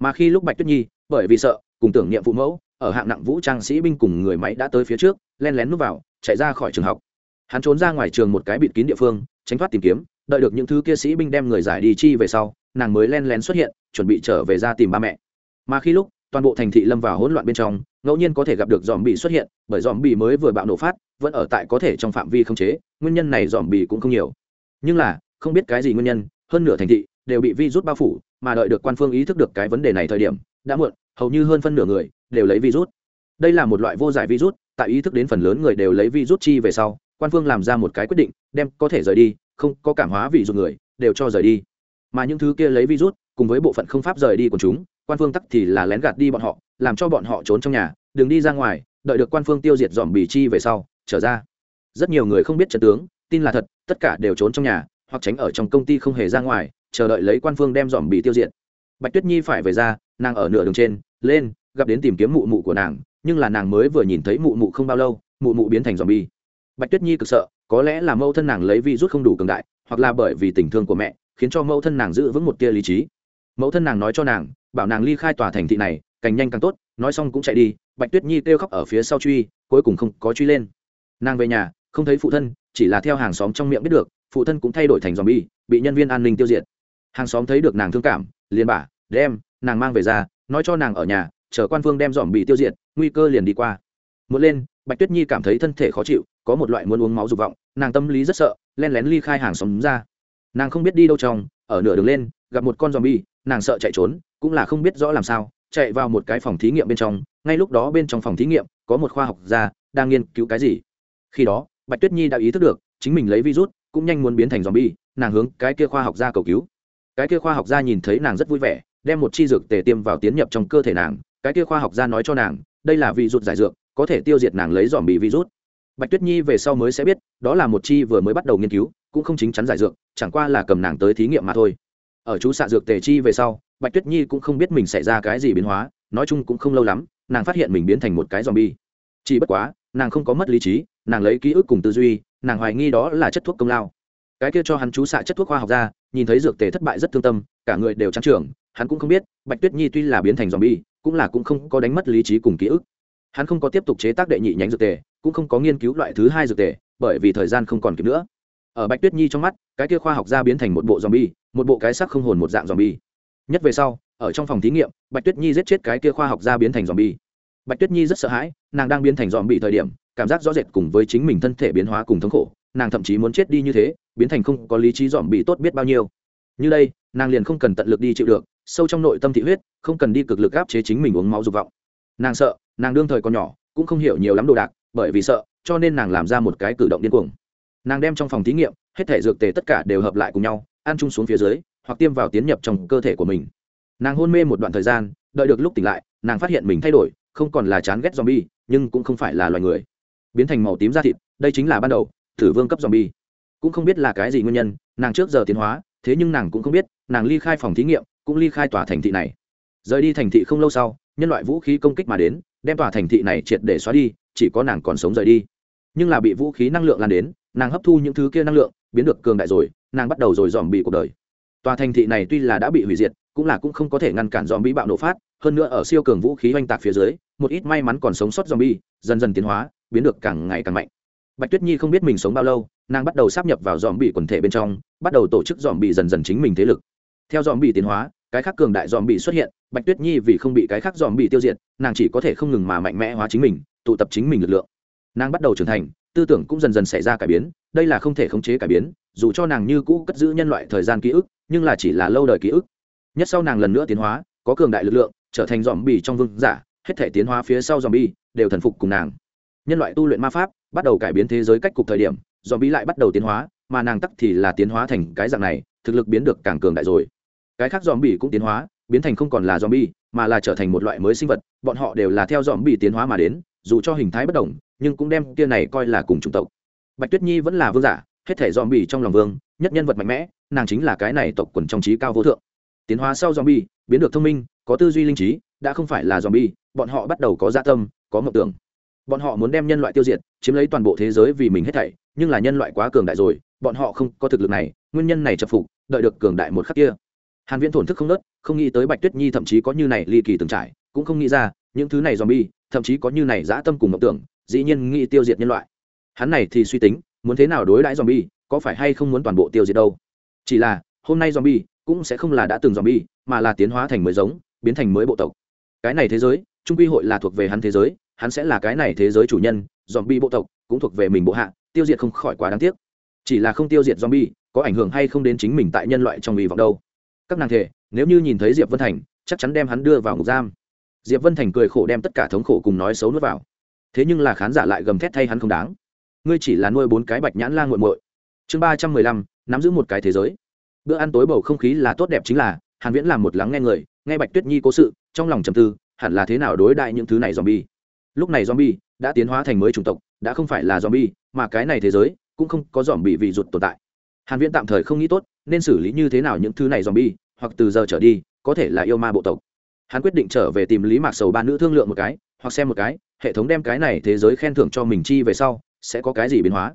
Mà khi lúc bạch tuyết nhi, bởi vì sợ, cùng tưởng niệm phụ mẫu, ở hạng nặng vũ trang sĩ binh cùng người máy đã tới phía trước, len lén núp vào, chạy ra khỏi trường học. Hắn trốn ra ngoài trường một cái bịt kín địa phương, tránh thoát tìm kiếm, đợi được những thứ kia sĩ binh đem người giải đi chi về sau, nàng mới len lén xuất hiện, chuẩn bị trở về ra tìm ba mẹ. Mà khi lúc toàn bộ thành thị lâm vào hỗn loạn bên trong, ngẫu nhiên có thể gặp được dòm bị xuất hiện, bởi dòm bị mới vừa bạo nổ phát, vẫn ở tại có thể trong phạm vi không chế, nguyên nhân này dòm bị cũng không nhiều. Nhưng là, không biết cái gì nguyên nhân, hơn nửa thành thị đều bị virus bao phủ, mà đợi được quan phương ý thức được cái vấn đề này thời điểm, đã muộn, hầu như hơn phân nửa người đều lấy virus. Đây là một loại vô giải virus, tại ý thức đến phần lớn người đều lấy virus chi về sau, quan phương làm ra một cái quyết định, đem có thể rời đi, không có cảm hóa vị dùng người, đều cho rời đi. Mà những thứ kia lấy virus, cùng với bộ phận không pháp rời đi của chúng quan phương tắc thì là lén gạt đi bọn họ, làm cho bọn họ trốn trong nhà, đừng đi ra ngoài, đợi được quan phương tiêu diệt dòm bì chi về sau, trở ra. Rất nhiều người không biết trận tướng, tin là thật, tất cả đều trốn trong nhà, hoặc tránh ở trong công ty không hề ra ngoài, chờ đợi lấy quan phương đem dòm bì tiêu diệt. Bạch tuyết nhi phải về ra, nàng ở nửa đường trên, lên, gặp đến tìm kiếm mụ mụ của nàng, nhưng là nàng mới vừa nhìn thấy mụ mụ không bao lâu, mụ mụ biến thành dòm bì. Bạch tuyết nhi cực sợ, có lẽ là mâu thân nàng lấy vi rút không đủ cường đại, hoặc là bởi vì tình thương của mẹ, khiến cho mẫu thân nàng giữ vững một tia lý trí mẫu thân nàng nói cho nàng, bảo nàng ly khai tòa thành thị này, càng nhanh càng tốt, nói xong cũng chạy đi, bạch tuyết nhi kêu khóc ở phía sau truy, cuối cùng không có truy lên. Nàng về nhà, không thấy phụ thân, chỉ là theo hàng xóm trong miệng biết được, phụ thân cũng thay đổi thành dòm bi bị nhân viên an ninh tiêu diệt. Hàng xóm thấy được nàng thương cảm, liền bả đem, nàng mang về ra, nói cho nàng ở nhà, chờ quan phương đem dòm bị tiêu diệt, nguy cơ liền đi qua. Một lên, bạch tuyết nhi cảm thấy thân thể khó chịu, có một loại muốn uống máu dục vọng, nàng tâm lý rất sợ len lén ly khai hàng xóm ra. Nàng không biết đi đâu trong, ở nửa đường lên, gặp một con dòm bi nàng sợ chạy trốn, cũng là không biết rõ làm sao, chạy vào một cái phòng thí nghiệm bên trong, ngay lúc đó bên trong phòng thí nghiệm, có một khoa học gia đang nghiên cứu cái gì. Khi đó, bạch tuyết nhi đã ý thức được, chính mình lấy virus, cũng nhanh muốn biến thành zombie, nàng hướng cái kia khoa học gia cầu cứu. Cái kia khoa học gia nhìn thấy nàng rất vui vẻ, đem một chi dược tề tiêm vào tiến nhập trong cơ thể nàng. Cái kia khoa học gia nói cho nàng, đây là virus giải dược, có thể tiêu diệt nàng lấy dòm bị virus. Bạch tuyết nhi về sau mới sẽ biết, đó là một chi vừa mới bắt đầu nghiên cứu, cũng không chính chắn giải dược, chẳng qua là cầm nàng tới thí nghiệm mà thôi ở chú xạ dược tề chi về sau, bạch tuyết nhi cũng không biết mình xảy ra cái gì biến hóa, nói chung cũng không lâu lắm, nàng phát hiện mình biến thành một cái dòm bi chỉ bất quá, nàng không có mất lý trí, nàng lấy ký ức cùng tư duy, nàng hoài nghi đó là chất thuốc công lao. Cái kia cho hắn chú xạ chất thuốc khoa học ra, nhìn thấy dược tề thất bại rất thương tâm, cả người đều trắng trưởng hắn cũng không biết, bạch tuyết nhi tuy là biến thành dòm bi cũng là cũng không có đánh mất lý trí cùng ký ức. Hắn không có tiếp tục chế tác đệ nhị nhánh dược tề, cũng không có nghiên cứu loại thứ hai dược tề, bởi vì thời gian không còn kịp nữa. Ở bạch tuyết nhi trong mắt, cái kia khoa học ra biến thành một bộ zombie một bộ cái sắc không hồn một dạng zombie. Nhất về sau, ở trong phòng thí nghiệm, bạch tuyết nhi giết chết cái kia khoa học ra biến thành zombie. Bạch tuyết nhi rất sợ hãi, nàng đang biến thành dòm bị thời điểm, cảm giác rõ rệt cùng với chính mình thân thể biến hóa cùng thống khổ, nàng thậm chí muốn chết đi như thế, biến thành không có lý trí dòm bị tốt biết bao nhiêu. Như đây, nàng liền không cần tận lực đi chịu được, sâu trong nội tâm thị huyết, không cần đi cực lực áp chế chính mình uống máu dục vọng. Nàng sợ, nàng đương thời còn nhỏ, cũng không hiểu nhiều lắm đồ đạc, bởi vì sợ, cho nên nàng làm ra một cái cử động điên cuồng. Nàng đem trong phòng thí nghiệm, hết thể dược tề tất cả đều hợp lại cùng nhau ăn chung xuống phía dưới, hoặc tiêm vào tiến nhập trong cơ thể của mình. Nàng hôn mê một đoạn thời gian, đợi được lúc tỉnh lại, nàng phát hiện mình thay đổi, không còn là chán ghét zombie, nhưng cũng không phải là loài người. Biến thành màu tím da thịt, đây chính là ban đầu, thử vương cấp zombie. Cũng không biết là cái gì nguyên nhân, nàng trước giờ tiến hóa, thế nhưng nàng cũng không biết, nàng ly khai phòng thí nghiệm, cũng ly khai tòa thành thị này. Rời đi thành thị không lâu sau, nhân loại vũ khí công kích mà đến, đem tòa thành thị này triệt để xóa đi, chỉ có nàng còn sống rời đi. Nhưng là bị vũ khí năng lượng lan đến, nàng hấp thu những thứ kia năng lượng, biến được cường đại rồi nàng bắt đầu rồi dòm bị cuộc đời. Tòa thành thị này tuy là đã bị hủy diệt, cũng là cũng không có thể ngăn cản dòm bị bạo nổ phát, hơn nữa ở siêu cường vũ khí oanh tạc phía dưới, một ít may mắn còn sống sót dòm bi dần dần tiến hóa, biến được càng ngày càng mạnh. Bạch tuyết nhi không biết mình sống bao lâu, nàng bắt đầu sắp nhập vào dòm bị quần thể bên trong, bắt đầu tổ chức dòm bị dần dần chính mình thế lực. Theo dòm bị tiến hóa, cái khác cường đại dòm bị xuất hiện, bạch tuyết nhi vì không bị cái khác dòm bị tiêu diệt, nàng chỉ có thể không ngừng mà mạnh mẽ hóa chính mình, tụ tập chính mình lực lượng. Nàng bắt đầu trưởng thành, tư tưởng cũng dần dần xảy ra cải biến đây là không thể khống chế cải biến, dù cho nàng như cũ cất giữ nhân loại thời gian ký ức, nhưng là chỉ là lâu đời ký ức. Nhất sau nàng lần nữa tiến hóa, có cường đại lực lượng, trở thành dòm bì trong vương giả, hết thể tiến hóa phía sau dòm bì đều thần phục cùng nàng. Nhân loại tu luyện ma pháp, bắt đầu cải biến thế giới cách cục thời điểm dòm bì lại bắt đầu tiến hóa, mà nàng tắc thì là tiến hóa thành cái dạng này, thực lực biến được càng cường đại rồi. Cái khác dòm bì cũng tiến hóa, biến thành không còn là dòm bì mà là trở thành một loại mới sinh vật, bọn họ đều là theo dòm bì tiến hóa mà đến, dù cho hình thái bất đồng, nhưng cũng đem kia này coi là cùng chủng tộc bạch tuyết nhi vẫn là vương giả, hết thể dòm bì trong lòng vương, nhất nhân vật mạnh mẽ, nàng chính là cái này tộc quần trong trí cao vô thượng. Tiến hóa sau dòm bì biến được thông minh, có tư duy linh trí, đã không phải là dòm bì bọn họ bắt đầu có gia tâm, có mộng tưởng. Bọn họ muốn đem nhân loại tiêu diệt, chiếm lấy toàn bộ thế giới vì mình hết thảy, nhưng là nhân loại quá cường đại rồi, bọn họ không có thực lực này, nguyên nhân này chập phục, đợi được cường đại một khắc kia. Hàn viễn thổn thức không nớt, không nghĩ tới bạch tuyết nhi thậm chí có như này ly kỳ từng trải, cũng không nghĩ ra, những thứ này zombie, thậm chí có như này dã tâm cùng mộng tưởng, dĩ nhiên nghĩ tiêu diệt nhân loại hắn này thì suy tính, muốn thế nào đối đãi zombie, có phải hay không muốn toàn bộ tiêu diệt đâu? Chỉ là, hôm nay zombie cũng sẽ không là đã từng zombie, mà là tiến hóa thành mới giống, biến thành mới bộ tộc. Cái này thế giới, trung quy hội là thuộc về hắn thế giới, hắn sẽ là cái này thế giới chủ nhân, zombie bộ tộc cũng thuộc về mình bộ hạ, tiêu diệt không khỏi quá đáng tiếc. Chỉ là không tiêu diệt zombie, có ảnh hưởng hay không đến chính mình tại nhân loại trong hy vọng đâu? Các nàng thể, nếu như nhìn thấy diệp vân thành, chắc chắn đem hắn đưa vào ngục giam. Diệp vân thành cười khổ đem tất cả thống khổ cùng nói xấu nuốt vào. Thế nhưng là khán giả lại gầm thét thay hắn không đáng ngươi chỉ là nuôi bốn cái bạch nhãn lan g u muội. Chương ba trăm mười lăm, nắm giữ một cái thế giới. Bữa ăn tối bầu không khí là tốt đẹp chính là, hàn viễn làm một lắng nghe người, nghe bạch tuyết nhi cố sự, trong lòng trầm tư, hẳn là thế nào đối đại những thứ này zombie? Lúc này zombie đã tiến hóa thành mới chủng tộc, đã không phải là zombie, mà cái này thế giới cũng không có zombie vì rụt tồn tại. Hàn viễn tạm thời không nghĩ tốt, nên xử lý như thế nào những thứ này zombie, hoặc từ giờ trở đi, có thể là yêu ma bộ tộc. Hắn quyết định trở về tìm lý mạc sầu ba nữ thương lượng một cái, hoặc xem một cái, hệ thống đem cái này thế giới khen thưởng cho mình chi về sau sẽ có cái gì biến hóa?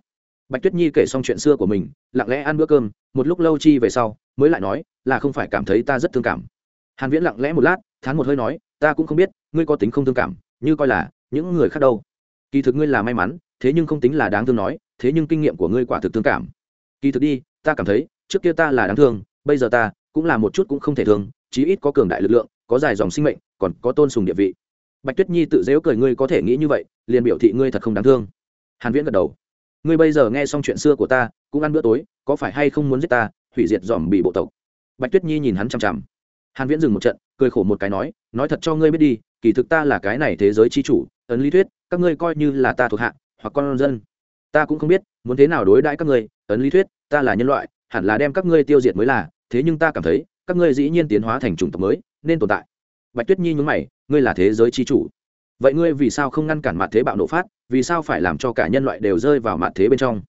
Bạch tuyết nhi kể xong chuyện xưa của mình, lặng lẽ ăn bữa cơm, một lúc lâu chi về sau, mới lại nói, là không phải cảm thấy ta rất thương cảm. Hàn viễn lặng lẽ một lát, thán một hơi nói, ta cũng không biết, ngươi có tính không thương cảm, như coi là những người khác đâu. Kỳ thực ngươi là may mắn, thế nhưng không tính là đáng thương nói, thế nhưng kinh nghiệm của ngươi quả thực thương cảm. Kỳ thực đi, ta cảm thấy, trước kia ta là đáng thương, bây giờ ta cũng là một chút cũng không thể thương, chí ít có cường đại lực lượng, có dài dòng sinh mệnh, còn có tôn sùng địa vị. Bạch tuyết nhi tự dễu cười, ngươi có thể nghĩ như vậy, liền biểu thị ngươi thật không đáng thương hàn viễn gật đầu. Ngươi bây giờ nghe xong chuyện xưa của ta, cũng ăn bữa tối, có phải hay không muốn giết ta, hủy diệt dòm bị bộ tộc? Bạch tuyết nhi nhìn hắn chằm chằm. Hàn viễn dừng một trận, cười khổ một cái nói nói thật cho ngươi biết đi, kỳ thực ta là cái này thế giới chi chủ, ấn lý thuyết, các ngươi coi như là ta thuộc hạ, hoặc con dân. Ta cũng không biết, muốn thế nào đối đãi các ngươi, ấn lý thuyết, ta là nhân loại, hẳn là đem các ngươi tiêu diệt mới là, thế nhưng ta cảm thấy, các ngươi dĩ nhiên tiến hóa thành chủng tộc mới, nên tồn tại. Bạch tuyết nhi nhún mày, ngươi là thế giới chi chủ. Vậy ngươi vì sao không ngăn cản mặt thế bạo nổ phát vì sao phải làm cho cả nhân loại đều rơi vào mạn thế bên trong?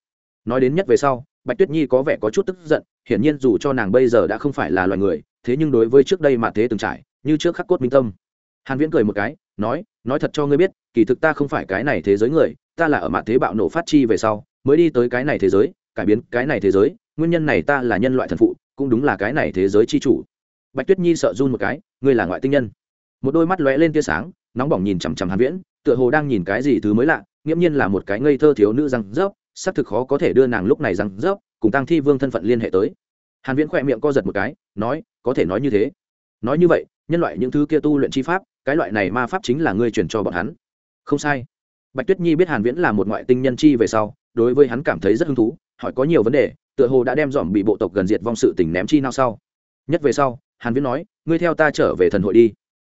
Nói đến nhất về sau, bạch tuyết nhi có vẻ có chút tức giận, hiển nhiên dù cho nàng bây giờ đã không phải là loài người, thế nhưng đối với trước đây mạn thế từng trải, như trước khắc cốt minh tâm. Hàn viễn cười một cái, nói nói thật cho ngươi biết, kỳ thực ta không phải cái này thế giới người, ta là ở mạn thế bạo nổ phát chi về sau, mới đi tới cái này thế giới, cải biến cái này thế giới, nguyên nhân này ta là nhân loại thần phụ, cũng đúng là cái này thế giới chi chủ. Bạch tuyết nhi sợ run một cái, ngươi là ngoại tinh nhân. Một đôi mắt lóe lên tia sáng, nóng bỏng nhìn chằm chằm hàn viễn, tựa hồ đang nhìn cái gì thứ mới lạ nghiễm nhiên là một cái ngây thơ thiếu nữ răng rớp, xác thực khó có thể đưa nàng lúc này răng rớp, cùng tăng thi vương thân phận liên hệ tới. Hàn viễn khỏe miệng co giật một cái, nói, có thể nói như thế. Nói như vậy, nhân loại những thứ kia tu luyện chi pháp, cái loại này ma pháp chính là ngươi truyền cho bọn hắn. Không sai. Bạch tuyết nhi biết hàn viễn là một ngoại tinh nhân chi về sau, đối với hắn cảm thấy rất hứng thú, hỏi có nhiều vấn đề, tựa hồ đã đem dòm bị bộ tộc gần diệt vong sự tình ném chi nào sau. Nhất về sau, hàn viễn nói, ngươi theo ta trở về thần hội đi.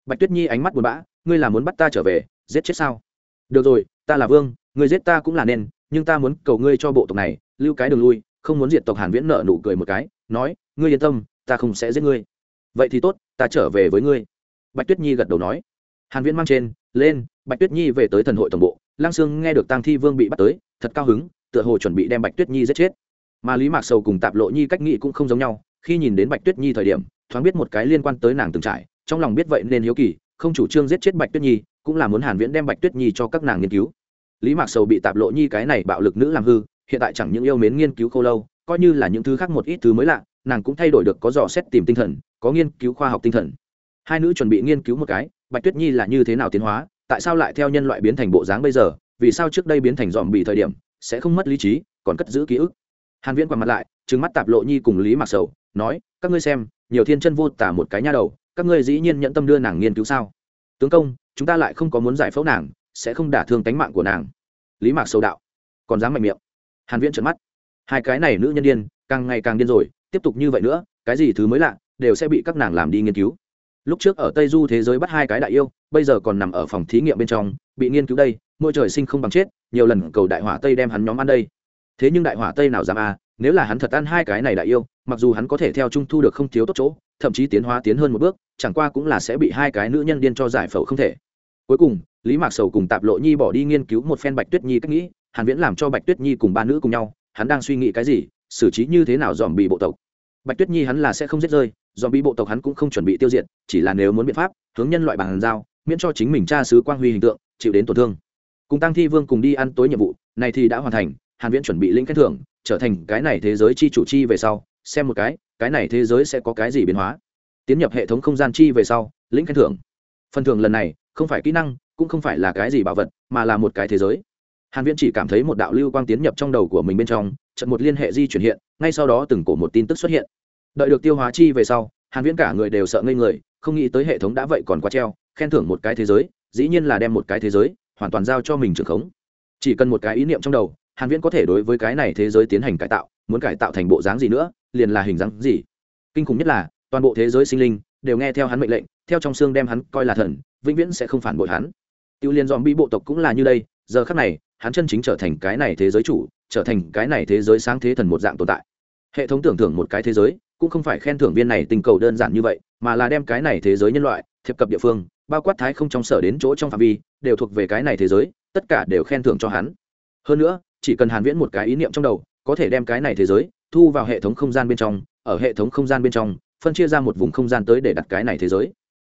Bạch tuyết nhi ánh mắt buồn bã, ngươi là muốn bắt ta trở về, giết chết sao? Được rồi ta là vương người giết ta cũng là nên, nhưng ta muốn cầu ngươi cho bộ tộc này lưu cái đường lui, không muốn diệt tộc hàn viễn nợ nụ cười một cái, nói, ngươi yên tâm, ta không sẽ giết ngươi. Vậy thì tốt, ta trở về với ngươi. Bạch tuyết nhi gật đầu nói. Hàn viễn mang trên, lên, bạch tuyết nhi về tới thần hội tổng bộ lang sương nghe được Tang thi vương bị bắt tới, thật cao hứng, tựa hồ chuẩn bị đem bạch tuyết nhi giết chết. Mà lý mạc sầu cùng tạp lộ nhi cách nghĩ cũng không giống nhau, khi nhìn đến bạch tuyết nhi thời điểm, thoáng biết một cái liên quan tới nàng từng trải, trong lòng biết vậy nên hiếu kỳ, không chủ trương giết chết bạch tuyết nhi cũng là muốn hàn viễn đem bạch tuyết nhi cho các nàng nghiên cứu. Lý mạc sầu bị tạp lộ nhi cái này bạo lực nữ làm hư, hiện tại chẳng những yêu mến nghiên cứu khô lâu, coi như là những thứ khác một ít thứ mới lạ, nàng cũng thay đổi được có dò xét tìm tinh thần, có nghiên cứu khoa học tinh thần. Hai nữ chuẩn bị nghiên cứu một cái, bạch tuyết nhi là như thế nào tiến hóa, tại sao lại theo nhân loại biến thành bộ dáng bây giờ, vì sao trước đây biến thành dòm bị thời điểm, sẽ không mất lý trí, còn cất giữ ký ức. Hàn viễn quay mặt lại, trừng mắt tạp lộ nhi cùng lý mặc sầu, nói, các ngươi xem, nhiều thiên chân vô tả một cái nha đầu, các ngươi dĩ nhiên nhận tâm đưa nàng nghiên cứu sao? Tướng công chúng ta lại không có muốn giải phẫu nàng, sẽ không đả thương tánh mạng của nàng. Lý mạc sâu đạo. Còn dám mạnh miệng. Hàn viễn trợn mắt. Hai cái này nữ nhân điên, càng ngày càng điên rồi, tiếp tục như vậy nữa, cái gì thứ mới lạ, đều sẽ bị các nàng làm đi nghiên cứu. Lúc trước ở tây du thế giới bắt hai cái đại yêu, bây giờ còn nằm ở phòng thí nghiệm bên trong, bị nghiên cứu đây môi trời sinh không bằng chết, nhiều lần cầu đại hỏa tây đem hắn nhóm ăn đây. Thế nhưng đại hỏa tây nào dám à nếu là hắn thật ăn hai cái này đại yêu mặc dù hắn có thể theo trung thu được không thiếu tốt chỗ, thậm chí tiến hóa tiến hơn một bước, chẳng qua cũng là sẽ bị hai cái nữ nhân điên cho giải phẫu không thể. Cuối cùng, lý mạc sầu cùng tạp lộ nhi bỏ đi nghiên cứu một phen bạch tuyết nhi cách nghĩ, hàn viễn làm cho bạch tuyết nhi cùng ba nữ cùng nhau, hắn đang suy nghĩ cái gì, xử trí như thế nào dòm bị bộ tộc. Bạch tuyết nhi hắn là sẽ không giết rơi dòm bị bộ tộc hắn cũng không chuẩn bị tiêu diệt, chỉ là nếu muốn biện pháp, hướng nhân loại bằng giao, miễn cho chính mình tra sứ quang huy hình tượng, chịu đến tổn thương. Cùng tăng thi vương cùng đi ăn tối nhiệm vụ, này thì đã hoàn thành, hàn viễn chuẩn bị lĩnh khen thưởng, trở thành cái này thế giới chi chủ chi về sau xem một cái cái này thế giới sẽ có cái gì biến hóa. Tiến nhập hệ thống không gian chi về sau, lĩnh khen thưởng. Phần thưởng lần này, không phải kỹ năng, cũng không phải là cái gì bảo vật, mà là một cái thế giới. Hàn viễn chỉ cảm thấy một đạo lưu quang tiến nhập trong đầu của mình bên trong trận một liên hệ di chuyển hiện, ngay sau đó từng cổ một tin tức xuất hiện. Đợi được tiêu hóa chi về sau, hàn viễn cả người đều sợ ngây người, không nghĩ tới hệ thống đã vậy còn quá treo, khen thưởng một cái thế giới, dĩ nhiên là đem một cái thế giới, hoàn toàn giao cho mình trưởng khống. Chỉ cần một cái ý niệm trong đầu, hàn viễn có thể đối với cái này thế giới tiến hành cải tạo muốn cải tạo thành bộ dáng gì nữa, liền là hình dáng gì. Kinh khủng nhất là, toàn bộ thế giới sinh linh đều nghe theo hắn mệnh lệnh, theo trong xương đem hắn coi là thần, vĩnh viễn sẽ không phản bội hắn. Tiêu liên dòm bi bộ tộc cũng là như đây, giờ khắc này, hắn chân chính trở thành cái này thế giới chủ, trở thành cái này thế giới sáng thế thần một dạng tồn tại. Hệ thống tưởng thưởng một cái thế giới, cũng không phải khen thưởng viên này tình cầu đơn giản như vậy, mà là đem cái này thế giới nhân loại, thiệp cập địa phương, bao quát thái không trong sở đến chỗ trong phạm vi, đều thuộc về cái này thế giới, tất cả đều khen thưởng cho hắn. Hơn nữa, chỉ cần hàn viễn một cái ý niệm trong đầu có thể đem cái này thế giới thu vào hệ thống không gian bên trong, ở hệ thống không gian bên trong, phân chia ra một vùng không gian tới để đặt cái này thế giới.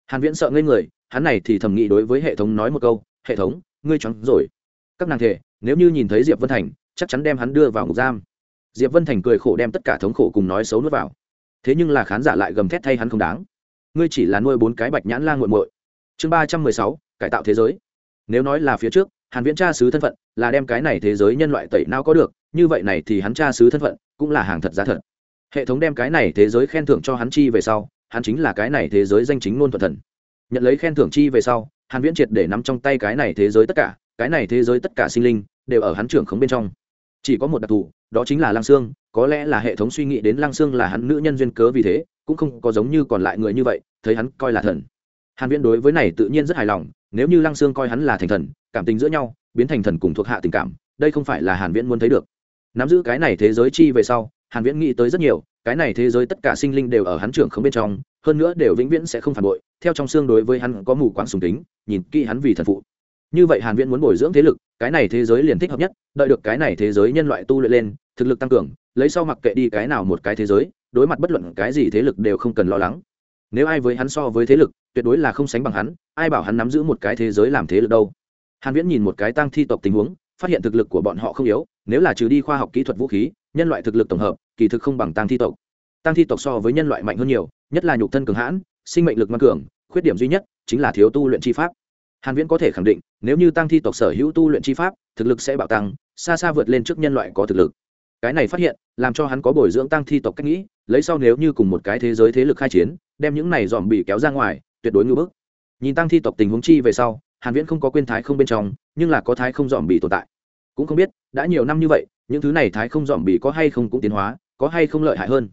Hàn viễn sợ ngây người, hắn này thì thầm nghĩ đối với hệ thống nói một câu, hệ thống, ngươi chóng rồi. Các nàng thể nếu như nhìn thấy diệp vân thành, chắc chắn đem hắn đưa vào ngục giam. Diệp vân thành cười khổ đem tất cả thống khổ cùng nói xấu nuốt vào. Thế nhưng là khán giả lại gầm thét thay hắn không đáng. Ngươi chỉ là nuôi bốn cái bạch nhãn la nguội muội. Chương ba trăm mười sáu, cải tạo thế giới. Nếu nói là phía trước, hàn viễn tra sứ thân phận là đem cái này thế giới nhân loại tẩy não có được, như vậy này thì hắn tra sứ thân phận cũng là hàng thật giá thật. Hệ thống đem cái này thế giới khen thưởng cho hắn chi về sau, hắn chính là cái này thế giới danh chính ngôn thuận thần. Nhận lấy khen thưởng chi về sau hàn viễn triệt để nắm trong tay cái này thế giới tất cả, cái này thế giới tất cả sinh linh đều ở hắn trưởng khống bên trong. Chỉ có một đặc thù, đó chính là lăng xương có lẽ là hệ thống suy nghĩ đến lăng xương là hắn nữ nhân duyên cớ vì thế, cũng không có giống như còn lại người như vậy, thấy hắn coi là thần. Hàn viễn đối với này tự nhiên rất hài lòng, nếu như lăng xương coi hắn là thành thần, cảm tình giữa nhau biến thành thần cùng thuộc hạ tình cảm, đây không phải là hàn viễn muốn thấy được. Nắm giữ cái này thế giới chi về sau, hàn viễn nghĩ tới rất nhiều, cái này thế giới tất cả sinh linh đều ở hắn trưởng không bên trong, hơn nữa đều vĩnh viễn sẽ không phản bội, theo trong xương đối với hắn có mù quáng sùng kính, nhìn kỹ hắn vì thần phụ. Như vậy hàn viễn muốn bồi dưỡng thế lực, cái này thế giới liền thích hợp nhất, đợi được cái này thế giới nhân loại tu luyện lên, thực lực tăng cường, lấy sau mặc kệ đi cái nào một cái thế giới, đối mặt bất luận cái gì thế lực đều không cần lo lắng. Nếu ai với hắn so với thế lực, tuyệt đối là không sánh bằng hắn, ai bảo hắn nắm giữ một cái thế giới làm thế lực đâu? Hàn viễn nhìn một cái tăng thi tộc tình huống, phát hiện thực lực của bọn họ không yếu, nếu là trừ đi khoa học kỹ thuật vũ khí, nhân loại thực lực tổng hợp, kỳ thực không bằng tăng thi tộc. Tăng thi tộc so với nhân loại mạnh hơn nhiều, nhất là nhục thân cường hãn, sinh mệnh lực ngoan cường, khuyết điểm duy nhất chính là thiếu tu luyện chi pháp. Hàn viễn có thể khẳng định, nếu như tăng thi tộc sở hữu tu luyện chi pháp, thực lực sẽ bạo tăng, xa xa vượt lên trước nhân loại có thực lực. Cái này phát hiện, làm cho hắn có bồi dưỡng tăng thi tộc cách nghĩ, lấy sau nếu như cùng một cái thế giới thế lực khai chiến, đem những này dòm bị kéo ra ngoài, tuyệt đối ngưỡng bức. Nhìn tăng thi tộc tình huống chi về sau hàn viễn không có quên thái không bên trong, nhưng là có thái không dòm bị tồn tại. Cũng không biết, đã nhiều năm như vậy, những thứ này thái không dòm bị có hay không cũng tiến hóa, có hay không lợi hại hơn.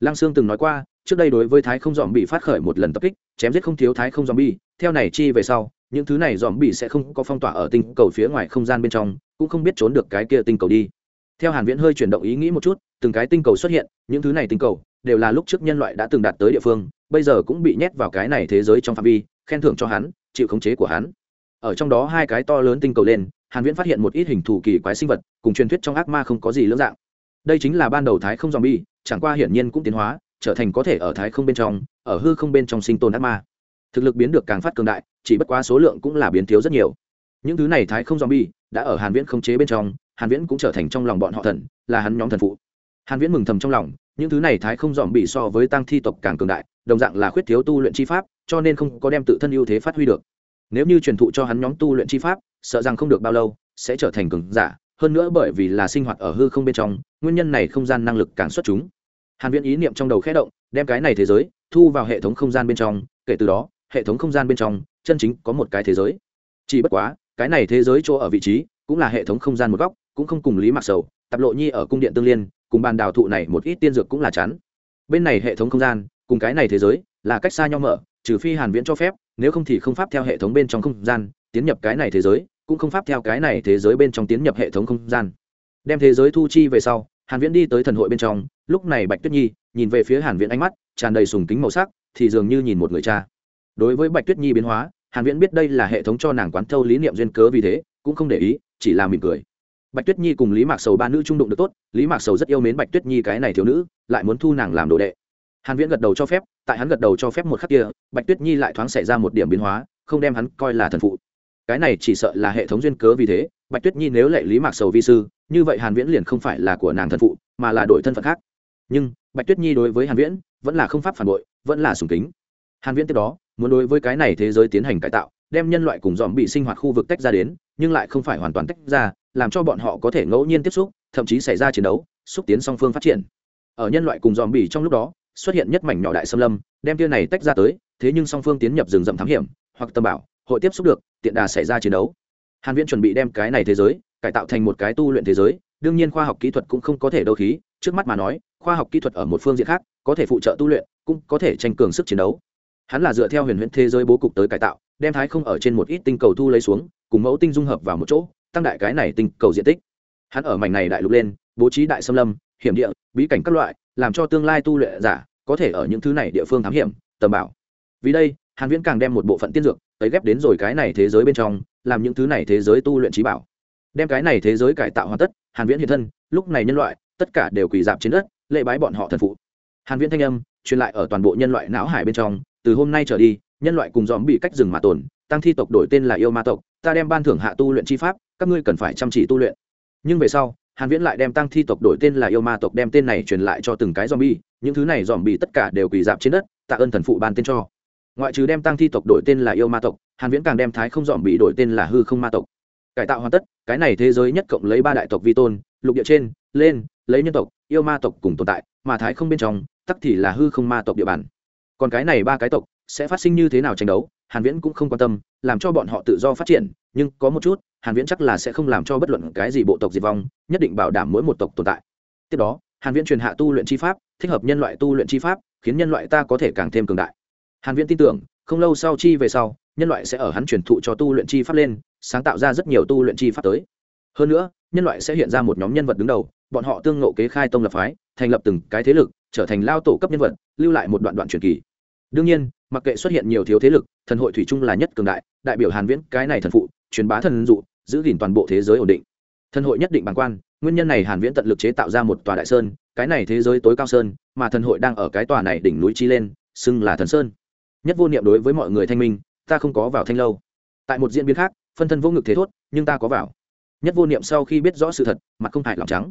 Lăng sương từng nói qua, trước đây đối với thái không dòm bị phát khởi một lần tập kích, chém giết không thiếu thái không dòm bị theo này chi về sau, những thứ này dòm bị sẽ không có phong tỏa ở tinh cầu phía ngoài không gian bên trong, cũng không biết trốn được cái kia tinh cầu đi. Theo hàn viễn hơi chuyển động ý nghĩ một chút, từng cái tinh cầu xuất hiện, những thứ này tinh cầu đều là lúc trước nhân loại đã từng đạt tới địa phương, bây giờ cũng bị nhét vào cái này thế giới trong phạm vi, khen thưởng cho hắn, chịu khống chế của hắn ở trong đó hai cái to lớn tinh cầu lên, hàn viễn phát hiện một ít hình thù kỳ quái sinh vật, cùng truyền thuyết trong ác ma không có gì lưỡng dạng. Đây chính là ban đầu thái không zombie, chẳng qua hiển nhiên cũng tiến hóa, trở thành có thể ở thái không bên trong, ở hư không bên trong sinh tồn ác ma. Thực lực biến được càng phát cường đại, chỉ bất quá số lượng cũng là biến thiếu rất nhiều. Những thứ này thái không zombie đã ở hàn viễn không chế bên trong, hàn viễn cũng trở thành trong lòng bọn họ thần, là hắn nhóm thần phụ. Hàn viễn mừng thầm trong lòng, những thứ này thái không dòm bị so với tăng thi tộc càng cường đại, đồng dạng là khuyết thiếu tu luyện chi pháp, cho nên không có đem tự thân ưu thế phát huy được nếu như truyền thụ cho hắn nhóm tu luyện chi pháp, sợ rằng không được bao lâu, sẽ trở thành cường giả, hơn nữa bởi vì là sinh hoạt ở hư không bên trong, nguyên nhân này không gian năng lực càng xuất chúng hàn viễn ý niệm trong đầu khẽ động, đem cái này thế giới, thu vào hệ thống không gian bên trong, kể từ đó, hệ thống không gian bên trong, chân chính có một cái thế giới chỉ bất quá, cái này thế giới chỗ ở vị trí, cũng là hệ thống không gian một góc, cũng không cùng lý mặc sầu tập lộ nhi ở cung điện tương liên, cùng bàn đào thụ này một ít tiên dược cũng là chán. bên này hệ thống không gian, cùng cái này thế giới, là cách xa nhau mở, trừ phi hàn viễn cho phép nếu không thì không pháp theo hệ thống bên trong không gian, tiến nhập cái này thế giới, cũng không pháp theo cái này thế giới bên trong tiến nhập hệ thống không gian. Đem thế giới thu chi về sau, hàn viễn đi tới thần hội bên trong, lúc này bạch tuyết nhi nhìn về phía hàn viễn ánh mắt, tràn đầy sùng kính màu sắc, thì dường như nhìn một người cha. Đối với bạch tuyết nhi biến hóa, hàn viễn biết đây là hệ thống cho nàng quán thâu lý niệm duyên cớ vì thế, cũng không để ý, chỉ là mỉm cười. Bạch tuyết nhi cùng lý mạc sầu ba nữ trung đụng được tốt, lý mạc sầu rất yêu mến bạch tuyết nhi cái này thiếu nữ, lại muốn thu nàng làm đồ đệ hàn viễn gật đầu cho phép, tại hắn gật đầu cho phép một khắc kia, bạch tuyết nhi lại thoáng xảy ra một điểm biến hóa, không đem hắn coi là thần phụ. Cái này chỉ sợ là hệ thống duyên cớ vì thế, bạch tuyết nhi nếu lệ lý mạc sầu vi sư, như vậy hàn viễn liền không phải là của nàng thần phụ, mà là đổi thân phận khác. Nhưng, bạch tuyết nhi đối với hàn viễn, vẫn là không pháp phản bội, vẫn là sùng kính. Hàn viễn tiếp đó, muốn đối với cái này thế giới tiến hành cải tạo, đem nhân loại cùng dòm bị sinh hoạt khu vực tách ra đến, nhưng lại không phải hoàn toàn tách ra, làm cho bọn họ có thể ngẫu nhiên tiếp xúc, thậm chí xảy ra chiến đấu, xúc tiến song phương phát triển. Ở nhân loại cùng dòm bỉ trong lúc đó xuất hiện nhất mảnh nhỏ đại xâm lâm, đem tia này tách ra tới, thế nhưng song phương tiến nhập rừng rậm thám hiểm, hoặc tâm bảo, hội tiếp xúc được, tiện đà xảy ra chiến đấu. Hàn viễn chuẩn bị đem cái này thế giới, cải tạo thành một cái tu luyện thế giới, đương nhiên khoa học kỹ thuật cũng không có thể đâu khí, trước mắt mà nói, khoa học kỹ thuật ở một phương diện khác, có thể phụ trợ tu luyện, cũng có thể tranh cường sức chiến đấu. Hắn là dựa theo huyền huyễn thế giới bố cục tới cải tạo, đem thái không ở trên một ít tinh cầu thu lấy xuống, cùng mẫu tinh dung hợp vào một chỗ, tăng đại cái này tinh cầu diện tích. Hắn ở mảnh này đại lục lên, bố trí đại xâm lâm, hiểm địa, bí cảnh các loại làm cho tương lai tu luyện giả có thể ở những thứ này địa phương thám hiểm, tầm bảo. Vì đây, hàn viễn càng đem một bộ phận tiên dược tới ghép đến rồi cái này thế giới bên trong, làm những thứ này thế giới tu luyện trí bảo. Đem cái này thế giới cải tạo hoàn tất, hàn viễn hiện thân, lúc này nhân loại, tất cả đều quỳ dạp trên đất lệ bái bọn họ thần phụ. Hàn viễn thanh âm truyền lại ở toàn bộ nhân loại não hải bên trong, từ hôm nay trở đi, nhân loại cùng dòm bị cách rừng mà tồn, tăng thi tộc đổi tên là yêu ma tộc, ta đem ban thưởng hạ tu luyện chi pháp, các ngươi cần phải chăm chỉ tu luyện. Nhưng về sau hàn viễn lại đem tăng thi tộc đổi tên là yêu ma tộc đem tên này truyền lại cho từng cái zombie, những thứ này zombie tất cả đều quỳ dạp trên đất, tạ ơn thần phụ ban tên cho. Ngoại trừ đem tăng thi tộc đổi tên là yêu ma tộc, hàn viễn càng đem thái không zombie đổi tên là hư không ma tộc. Cải tạo hoàn tất, cái này thế giới nhất cộng lấy ba đại tộc vi tôn, lục địa trên, lên, lấy nhân tộc, yêu ma tộc cùng tồn tại, mà thái không bên trong, tắc thì là hư không ma tộc địa bàn. Còn cái này ba cái tộc, sẽ phát sinh như thế nào tranh đấu, hàn viễn cũng không quan tâm, làm cho bọn họ tự do phát triển, nhưng có một chút hàn viễn chắc là sẽ không làm cho bất luận cái gì bộ tộc diệt vong, nhất định bảo đảm mỗi một tộc tồn tại. Tiếp đó, hàn viễn truyền hạ tu luyện chi pháp, thích hợp nhân loại tu luyện chi pháp, khiến nhân loại ta có thể càng thêm cường đại. Hàn viễn tin tưởng, không lâu sau chi về sau, nhân loại sẽ ở hắn truyền thụ cho tu luyện chi pháp lên, sáng tạo ra rất nhiều tu luyện chi pháp tới. Hơn nữa, nhân loại sẽ hiện ra một nhóm nhân vật đứng đầu, bọn họ tương ngộ kế khai tông lập phái, thành lập từng cái thế lực, trở thành lao tổ cấp nhân vật, lưu lại một đoạn đoạn truyền kỳ. Đương nhiên, mặc kệ xuất hiện nhiều thiếu thế lực, thần hội thủy chung là nhất cường đại đại biểu hàn viễn cái này thần phụ truyền bá thần dụ, giữ gìn toàn bộ thế giới ổn định. Thần hội nhất định bàng quan, nguyên nhân này hàn viễn tận lực chế tạo ra một tòa đại sơn, cái này thế giới tối cao sơn, mà thần hội đang ở cái tòa này đỉnh núi chi lên, xưng là thần sơn. Nhất vô niệm đối với mọi người thanh minh, ta không có vào thanh lâu. Tại một diễn biến khác, phân thân vô ngực thế thốt, nhưng ta có vào. Nhất vô niệm sau khi biết rõ sự thật, mặt không hại lòng trắng.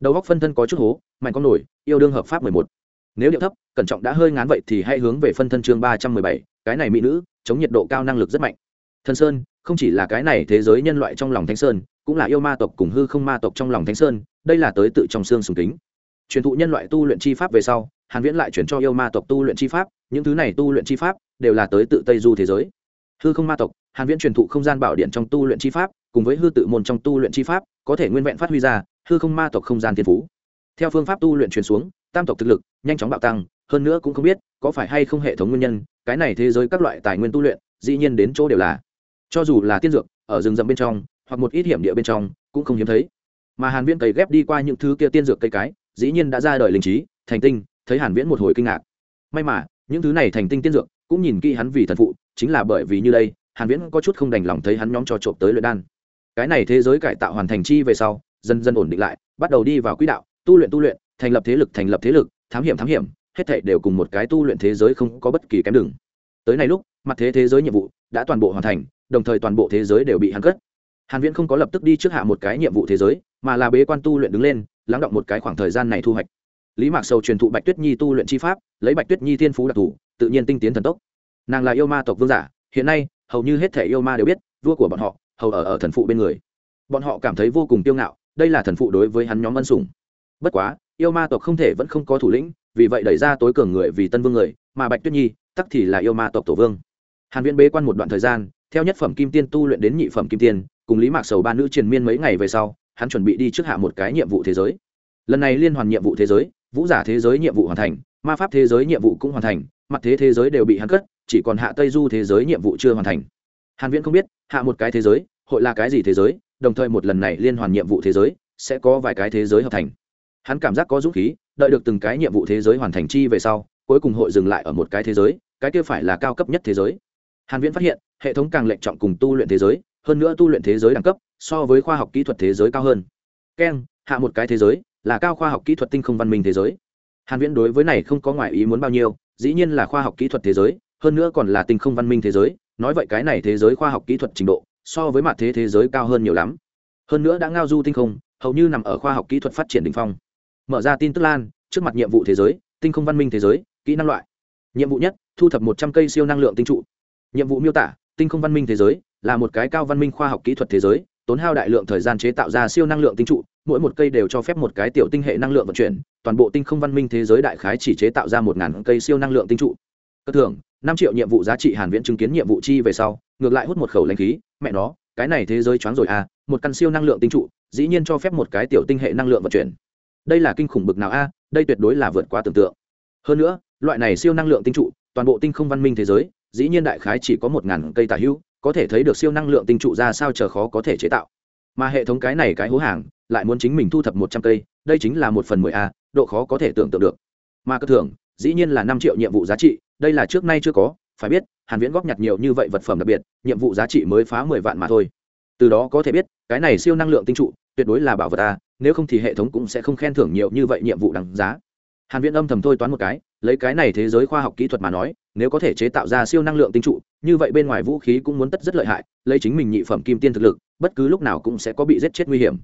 Đầu góc phân thân có chút hố, mạnh con nổi, yêu đương hợp pháp 11 nếu điệu thấp, cẩn trọng đã hơi ngán vậy thì hãy hướng về phân thân chương ba trăm mười bảy, cái này mỹ nữ, chống nhiệt độ cao năng lực rất mạnh thần sơn, không chỉ là cái này thế giới nhân loại trong lòng thánh sơn, cũng là yêu ma tộc cùng hư không ma tộc trong lòng thánh sơn, đây là tới tự trong xương sùng kính. Truyền thụ nhân loại tu luyện chi pháp về sau, hàn viễn lại chuyển cho yêu ma tộc tu luyện chi pháp, những thứ này tu luyện chi pháp đều là tới tự tây du thế giới. Hư không ma tộc, hàn viễn truyền thụ không gian bảo điện trong tu luyện chi pháp, cùng với hư tự môn trong tu luyện chi pháp, có thể nguyên vẹn phát huy ra hư không ma tộc không gian thiên phú. Theo phương pháp tu luyện truyền xuống, tam tộc thực lực nhanh chóng bạo tăng, hơn nữa cũng không biết có phải hay không hệ thống nguyên nhân, cái này thế giới các loại tài nguyên tu luyện, dĩ nhiên đến chỗ đều là cho dù là tiên dược, ở rừng rậm bên trong, hoặc một ít hiểm địa bên trong, cũng không hiếm thấy. Mà hàn viễn cày ghép đi qua những thứ kia tiên dược cây cái, dĩ nhiên đã ra đời linh trí, thành tinh, thấy hàn viễn một hồi kinh ngạc. May mà, những thứ này thành tinh tiên dược, cũng nhìn kỹ hắn vì thần phụ, chính là bởi vì như đây, hàn viễn có chút không đành lòng thấy hắn nhóm trò trộm tới luyện đan. Cái này thế giới cải tạo hoàn thành chi về sau, dần dần ổn định lại, bắt đầu đi vào quỹ đạo, tu luyện tu luyện, thành lập thế lực, thành lập thế lực, thám hiểm thám hiểm, hết thảy đều cùng một cái tu luyện thế giới không có bất kỳ kém đường. Tới này lúc, mặt thế thế giới nhiệm vụ đã toàn bộ hoàn thành đồng thời toàn bộ thế giới đều bị hắn cất. Hàn viễn không có lập tức đi trước hạ một cái nhiệm vụ thế giới, mà là bế quan tu luyện đứng lên, lắng động một cái khoảng thời gian này thu hoạch. Lý mạc sầu truyền thụ bạch tuyết nhi tu luyện chi pháp, lấy bạch tuyết nhi thiên phú đặc thù, tự nhiên tinh tiến thần tốc. Nàng là yêu ma tộc vương giả, hiện nay, hầu như hết thể yêu ma đều biết, vua của bọn họ, hầu ở ở thần phụ bên người. Bọn họ cảm thấy vô cùng tiêu ngạo, đây là thần phụ đối với hắn nhóm ân sủng. Bất quá, yêu ma tộc không thể vẫn không có thủ lĩnh, vì vậy đẩy ra tối cường người vì tân vương người, mà bạch tuyết nhi, tắc thì là yêu ma tộc tổ vương. Hàn viễn bế quan một đoạn thời gian theo nhất phẩm kim tiên tu luyện đến nhị phẩm kim tiên, cùng lý mạc sầu ba nữ triền miên mấy ngày về sau, hắn chuẩn bị đi trước hạ một cái nhiệm vụ thế giới. Lần này liên hoàn nhiệm vụ thế giới, vũ giả thế giới nhiệm vụ hoàn thành, ma pháp thế giới nhiệm vụ cũng hoàn thành, mặt thế thế giới đều bị hắn cất, chỉ còn hạ tây du thế giới nhiệm vụ chưa hoàn thành. Hàn viễn không biết, hạ một cái thế giới, hội là cái gì thế giới, đồng thời một lần này liên hoàn nhiệm vụ thế giới, sẽ có vài cái thế giới hợp thành. Hắn cảm giác có dũng khí, đợi được từng cái nhiệm vụ thế giới hoàn thành chi về sau, cuối cùng hội dừng lại ở một cái thế giới, cái kia phải là cao cấp nhất thế giới hàn viễn phát hiện, hệ thống càng lệnh trọng cùng tu luyện thế giới, hơn nữa tu luyện thế giới đẳng cấp, so với khoa học kỹ thuật thế giới cao hơn. Keng, hạ một cái thế giới, là cao khoa học kỹ thuật tinh không văn minh thế giới. Hàn viễn đối với này không có ngoại ý muốn bao nhiêu, dĩ nhiên là khoa học kỹ thuật thế giới, hơn nữa còn là tinh không văn minh thế giới, nói vậy cái này thế giới khoa học kỹ thuật trình độ, so với mặt thế thế giới cao hơn nhiều lắm. Hơn nữa đã ngao du tinh không, hầu như nằm ở khoa học kỹ thuật phát triển đỉnh phong. Mở ra tin tức lan, trước mặt nhiệm vụ thế giới, tinh không văn minh thế giới, kỹ năng loại. Nhiệm vụ nhất, thu thập một trăm cây siêu năng lượng tinh trụ nhiệm vụ miêu tả, tinh không văn minh thế giới là một cái cao văn minh khoa học kỹ thuật thế giới, tốn hao đại lượng thời gian chế tạo ra siêu năng lượng tinh trụ, mỗi một cây đều cho phép một cái tiểu tinh hệ năng lượng vận chuyển, toàn bộ tinh không văn minh thế giới đại khái chỉ chế tạo ra một ngàn cây siêu năng lượng tinh trụ. Cất thường năm triệu nhiệm vụ giá trị hàn viễn chứng kiến nhiệm vụ chi về sau, ngược lại hút một khẩu lãnh khí, mẹ nó, cái này thế giới choáng rồi à một căn siêu năng lượng tinh trụ, dĩ nhiên cho phép một cái tiểu tinh hệ năng lượng vận chuyển. Đây là kinh khủng bực nào a, đây tuyệt đối là vượt quá tưởng tượng. Hơn nữa, loại này siêu năng lượng tinh trụ, toàn bộ tinh không văn minh thế giới dĩ nhiên đại khái chỉ có một ngàn cây tả hữu, có thể thấy được siêu năng lượng tinh trụ ra sao chờ khó có thể chế tạo. Mà hệ thống cái này cái hố hàng, lại muốn chính mình thu thập một trăm cây, đây chính là một phần mười a, độ khó có thể tưởng tượng được. Mà cơ thưởng, dĩ nhiên là năm triệu nhiệm vụ giá trị, đây là trước nay chưa có, phải biết, hàn viễn góp nhặt nhiều như vậy vật phẩm đặc biệt, nhiệm vụ giá trị mới phá mười vạn mà thôi. Từ đó có thể biết, cái này siêu năng lượng tinh trụ, tuyệt đối là bảo vật a, nếu không thì hệ thống cũng sẽ không khen thưởng nhiều như vậy nhiệm vụ đáng giá. Hàn viễn âm thầm thôi toán một cái lấy cái này thế giới khoa học kỹ thuật mà nói, nếu có thể chế tạo ra siêu năng lượng tinh trụ, như vậy bên ngoài vũ khí cũng muốn tất rất lợi hại, lấy chính mình nhị phẩm kim tiên thực lực, bất cứ lúc nào cũng sẽ có bị giết chết nguy hiểm.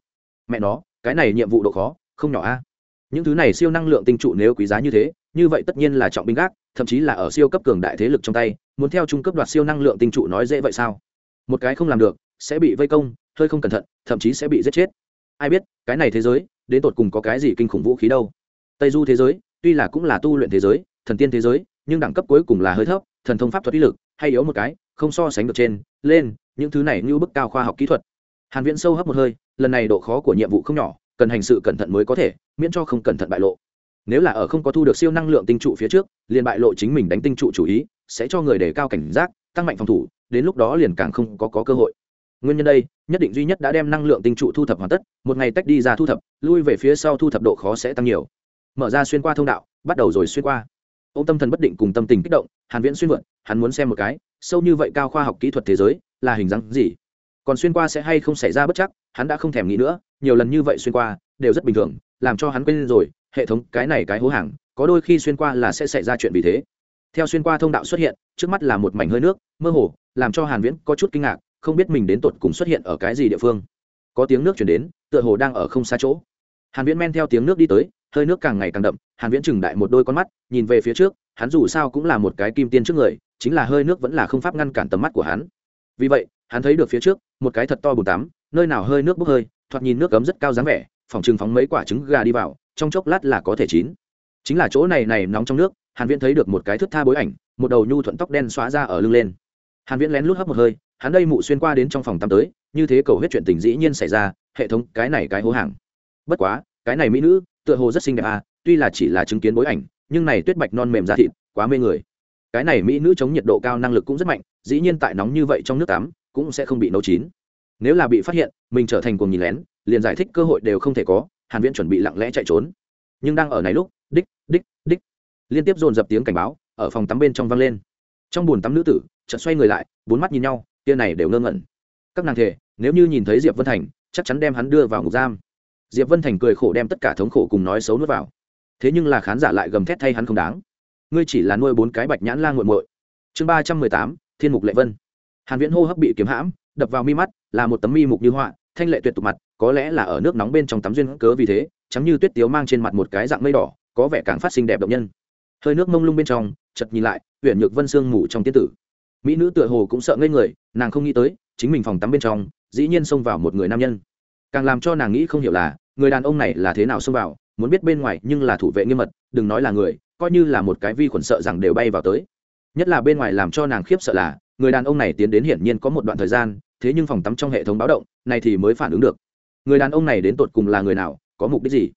Mẹ nó, cái này nhiệm vụ độ khó, không nhỏ a. Những thứ này siêu năng lượng tinh trụ nếu quý giá như thế, như vậy tất nhiên là trọng binh gác, thậm chí là ở siêu cấp cường đại thế lực trong tay, muốn theo trung cấp đoạt siêu năng lượng tinh trụ nói dễ vậy sao? Một cái không làm được, sẽ bị vây công, hơi không cẩn thận, thậm chí sẽ bị giết chết. Ai biết, cái này thế giới, đến tột cùng có cái gì kinh khủng vũ khí đâu? Tây du thế giới tuy là cũng là tu luyện thế giới thần tiên thế giới nhưng đẳng cấp cuối cùng là hơi thấp thần thông pháp thuật uy lực hay yếu một cái không so sánh được trên lên những thứ này như bức cao khoa học kỹ thuật. Hàn viễn sâu hấp một hơi lần này độ khó của nhiệm vụ không nhỏ cần hành sự cẩn thận mới có thể miễn cho không cẩn thận bại lộ. Nếu là ở không có thu được siêu năng lượng tinh trụ phía trước liền bại lộ chính mình đánh tinh trụ chủ ý sẽ cho người đề cao cảnh giác tăng mạnh phòng thủ đến lúc đó liền càng không có, có cơ hội. Nguyên nhân đây nhất định duy nhất đã đem năng lượng tinh trụ thu thập hoàn tất một ngày tách đi ra thu thập lui về phía sau thu thập độ khó sẽ tăng nhiều mở ra xuyên qua thông đạo, bắt đầu rồi xuyên qua. Ô tâm thần bất định cùng tâm tình kích động, hàn viễn xuyên vượt, hắn muốn xem một cái, sâu như vậy cao khoa học kỹ thuật thế giới, là hình dáng gì? Còn xuyên qua sẽ hay không xảy ra bất chắc, hắn đã không thèm nghĩ nữa, nhiều lần như vậy xuyên qua, đều rất bình thường, làm cho hắn quên rồi, hệ thống, cái này cái hố hàng, có đôi khi xuyên qua là sẽ xảy ra chuyện vì thế. Theo xuyên qua thông đạo xuất hiện, trước mắt là một mảnh hơi nước, mơ hồ, làm cho hàn viễn có chút kinh ngạc, không biết mình đến tột cùng xuất hiện ở cái gì địa phương. Có tiếng nước chuyển đến, tựa hồ đang ở không xa chỗ. Hàn viễn men theo tiếng nước đi tới hơi nước càng ngày càng đậm, hàn viễn chừng đại một đôi con mắt, nhìn về phía trước, hắn dù sao cũng là một cái kim tiên trước người, chính là hơi nước vẫn là không pháp ngăn cản tầm mắt của hắn. Vì vậy, hắn thấy được phía trước, một cái thật to bùn tắm, nơi nào hơi nước bốc hơi, thoạt nhìn nước cấm rất cao dáng vẻ, phòng trừng phóng mấy quả trứng gà đi vào, trong chốc lát là có thể chín. Chính là chỗ này này nóng trong nước, hàn viễn thấy được một cái thước tha bối ảnh, một đầu nhu thuận tóc đen xóa ra ở lưng lên. Hàn viễn lén lút hấp một hơi, hắn đây mụ xuyên qua đến trong phòng tắm tới, như thế cầu huyết chuyện tình dĩ nhiên xảy ra, hệ thống cái này cái hố hàng. Bất quá cái này mỹ nữ, tựa hồ rất xinh đẹp à tuy là chỉ là chứng kiến bối ảnh, nhưng này tuyết bạch non mềm da thịt, quá mê người. Cái này mỹ nữ chống nhiệt độ cao năng lực cũng rất mạnh, dĩ nhiên tại nóng như vậy trong nước tắm, cũng sẽ không bị nấu chín. Nếu là bị phát hiện, mình trở thành cuồng nhìn lén, liền giải thích cơ hội đều không thể có, hàn viễn chuẩn bị lặng lẽ chạy trốn. Nhưng đang ở này lúc, đích đích đích, liên tiếp dồn dập tiếng cảnh báo, ở phòng tắm bên trong vang lên. Trong buồn tắm nữ tử, chợt xoay người lại, bốn mắt nhìn nhau, tia này đều ngơ ngẩn. Các nàng thề nếu như nhìn thấy diệp vân thành, chắc chắn đem hắn đưa vào ngục giam diệp vân thành cười khổ đem tất cả thống khổ cùng nói xấu nuốt vào. Thế nhưng là khán giả lại gầm thét thay hắn không đáng. Ngươi chỉ là nuôi bốn cái bạch nhãn la nguội muội. Chương ba trăm mười tám, thiên mục lệ vân. Hàn viễn hô hấp bị kiếm hãm, đập vào mi mắt, là một tấm mi mục như họa, thanh lệ tuyệt tục mặt, có lẽ là ở nước nóng bên trong tắm duyên cớ vì thế trắng như tuyết tiếu mang trên mặt một cái dạng mây đỏ, có vẻ càng phát sinh đẹp động nhân. Hơi nước mông lung bên trong, chợt nhìn lại huyện nhược vân sương ngủ trong tiên tử. Mỹ nữ tựa hồ cũng sợ ngây người, nàng không nghĩ tới, chính mình phòng tắm bên trong, dĩ nhiên xông vào một người nam nhân. Càng làm cho nàng nghĩ không hiểu là người đàn ông này là thế nào xông vào, muốn biết bên ngoài nhưng là thủ vệ nghiêm mật, đừng nói là người, coi như là một cái vi khuẩn sợ rằng đều bay vào tới. Nhất là bên ngoài làm cho nàng khiếp sợ là, người đàn ông này tiến đến hiển nhiên có một đoạn thời gian, thế nhưng phòng tắm trong hệ thống báo động, này thì mới phản ứng được. Người đàn ông này đến tột cùng là người nào, có mục đích gì?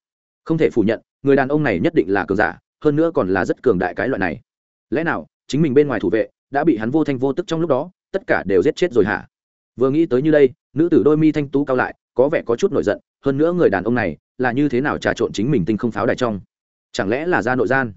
Không thể phủ nhận, người đàn ông này nhất định là cường giả, hơn nữa còn là rất cường đại cái loại này. Lẽ nào, chính mình bên ngoài thủ vệ, đã bị hắn vô thanh vô tức trong lúc đó, tất cả đều giết chết rồi hả? Vừa nghĩ tới như đây, nữ tử đôi mi thanh tú cao lại, có vẻ có chút nổi giận hơn nữa người đàn ông này là như thế nào trà trộn chính mình tinh không pháo đài trong? Chẳng lẽ là gia nội gian?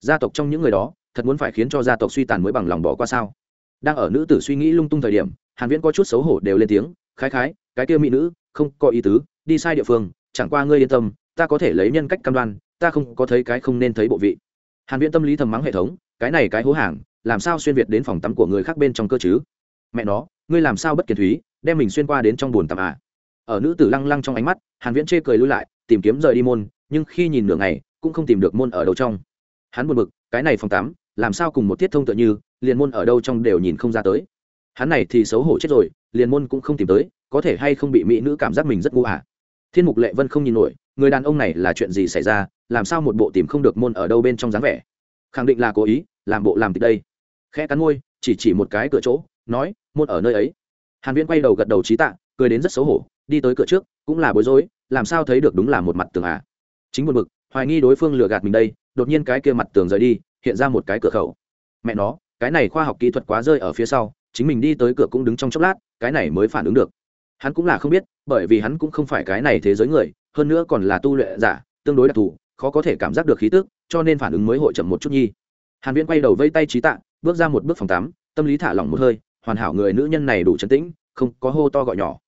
Gia tộc trong những người đó thật muốn phải khiến cho gia tộc suy tàn mới bằng lòng bỏ qua sao? Đang ở nữ tử suy nghĩ lung tung thời điểm, hàn viễn có chút xấu hổ đều lên tiếng, khái khái, cái kia mỹ nữ, không có ý tứ, đi sai địa phương, chẳng qua ngươi yên tâm, ta có thể lấy nhân cách cam đoan, ta không có thấy cái không nên thấy bộ vị. Hàn viễn tâm lý thầm mắng hệ thống, cái này cái hố hàng, làm sao xuyên việt đến phòng tắm của người khác bên trong cơ chứ? Mẹ nó, ngươi làm sao bất kiệt thúy, đem mình xuyên qua đến trong buồn tắm à? Ở nữ tử lăng lăng trong ánh mắt, hàn viễn chê cười lui lại, tìm kiếm rời đi môn, nhưng khi nhìn nửa ngày, cũng không tìm được môn ở đâu trong. Hắn buồn bực, cái này phòng tắm làm sao cùng một tiết thông tự như, liền môn ở đâu trong đều nhìn không ra tới. Hắn này thì xấu hổ chết rồi, liền môn cũng không tìm tới, có thể hay không bị mỹ nữ cảm giác mình rất ngu à? Thiên mục lệ vân không nhìn nổi, người đàn ông này là chuyện gì xảy ra, làm sao một bộ tìm không được môn ở đâu bên trong dáng vẻ? Khẳng định là cố ý, làm bộ làm tịch đây. Khẽ cắn môi, chỉ chỉ một cái cửa chỗ, nói, môn ở nơi ấy. Hàn viễn quay đầu gật đầu trí tạ, cười đến rất xấu hổ đi tới cửa trước, cũng là bối rối, làm sao thấy được đúng là một mặt tường à? Chính một mực hoài nghi đối phương lừa gạt mình đây, đột nhiên cái kia mặt tường rời đi, hiện ra một cái cửa khẩu. Mẹ nó, cái này khoa học kỹ thuật quá rơi ở phía sau, chính mình đi tới cửa cũng đứng trong chốc lát, cái này mới phản ứng được. Hắn cũng là không biết, bởi vì hắn cũng không phải cái này thế giới người, hơn nữa còn là tu luyện giả, tương đối đặc thù, khó có thể cảm giác được khí tức, cho nên phản ứng mới hội chậm một chút nhi. Hàn viễn quay đầu vây tay trí tạ, bước ra một bước phòng tắm, tâm lý thả lỏng một hơi, hoàn hảo người nữ nhân này đủ trấn tĩnh, không có hô to gọi nhỏ.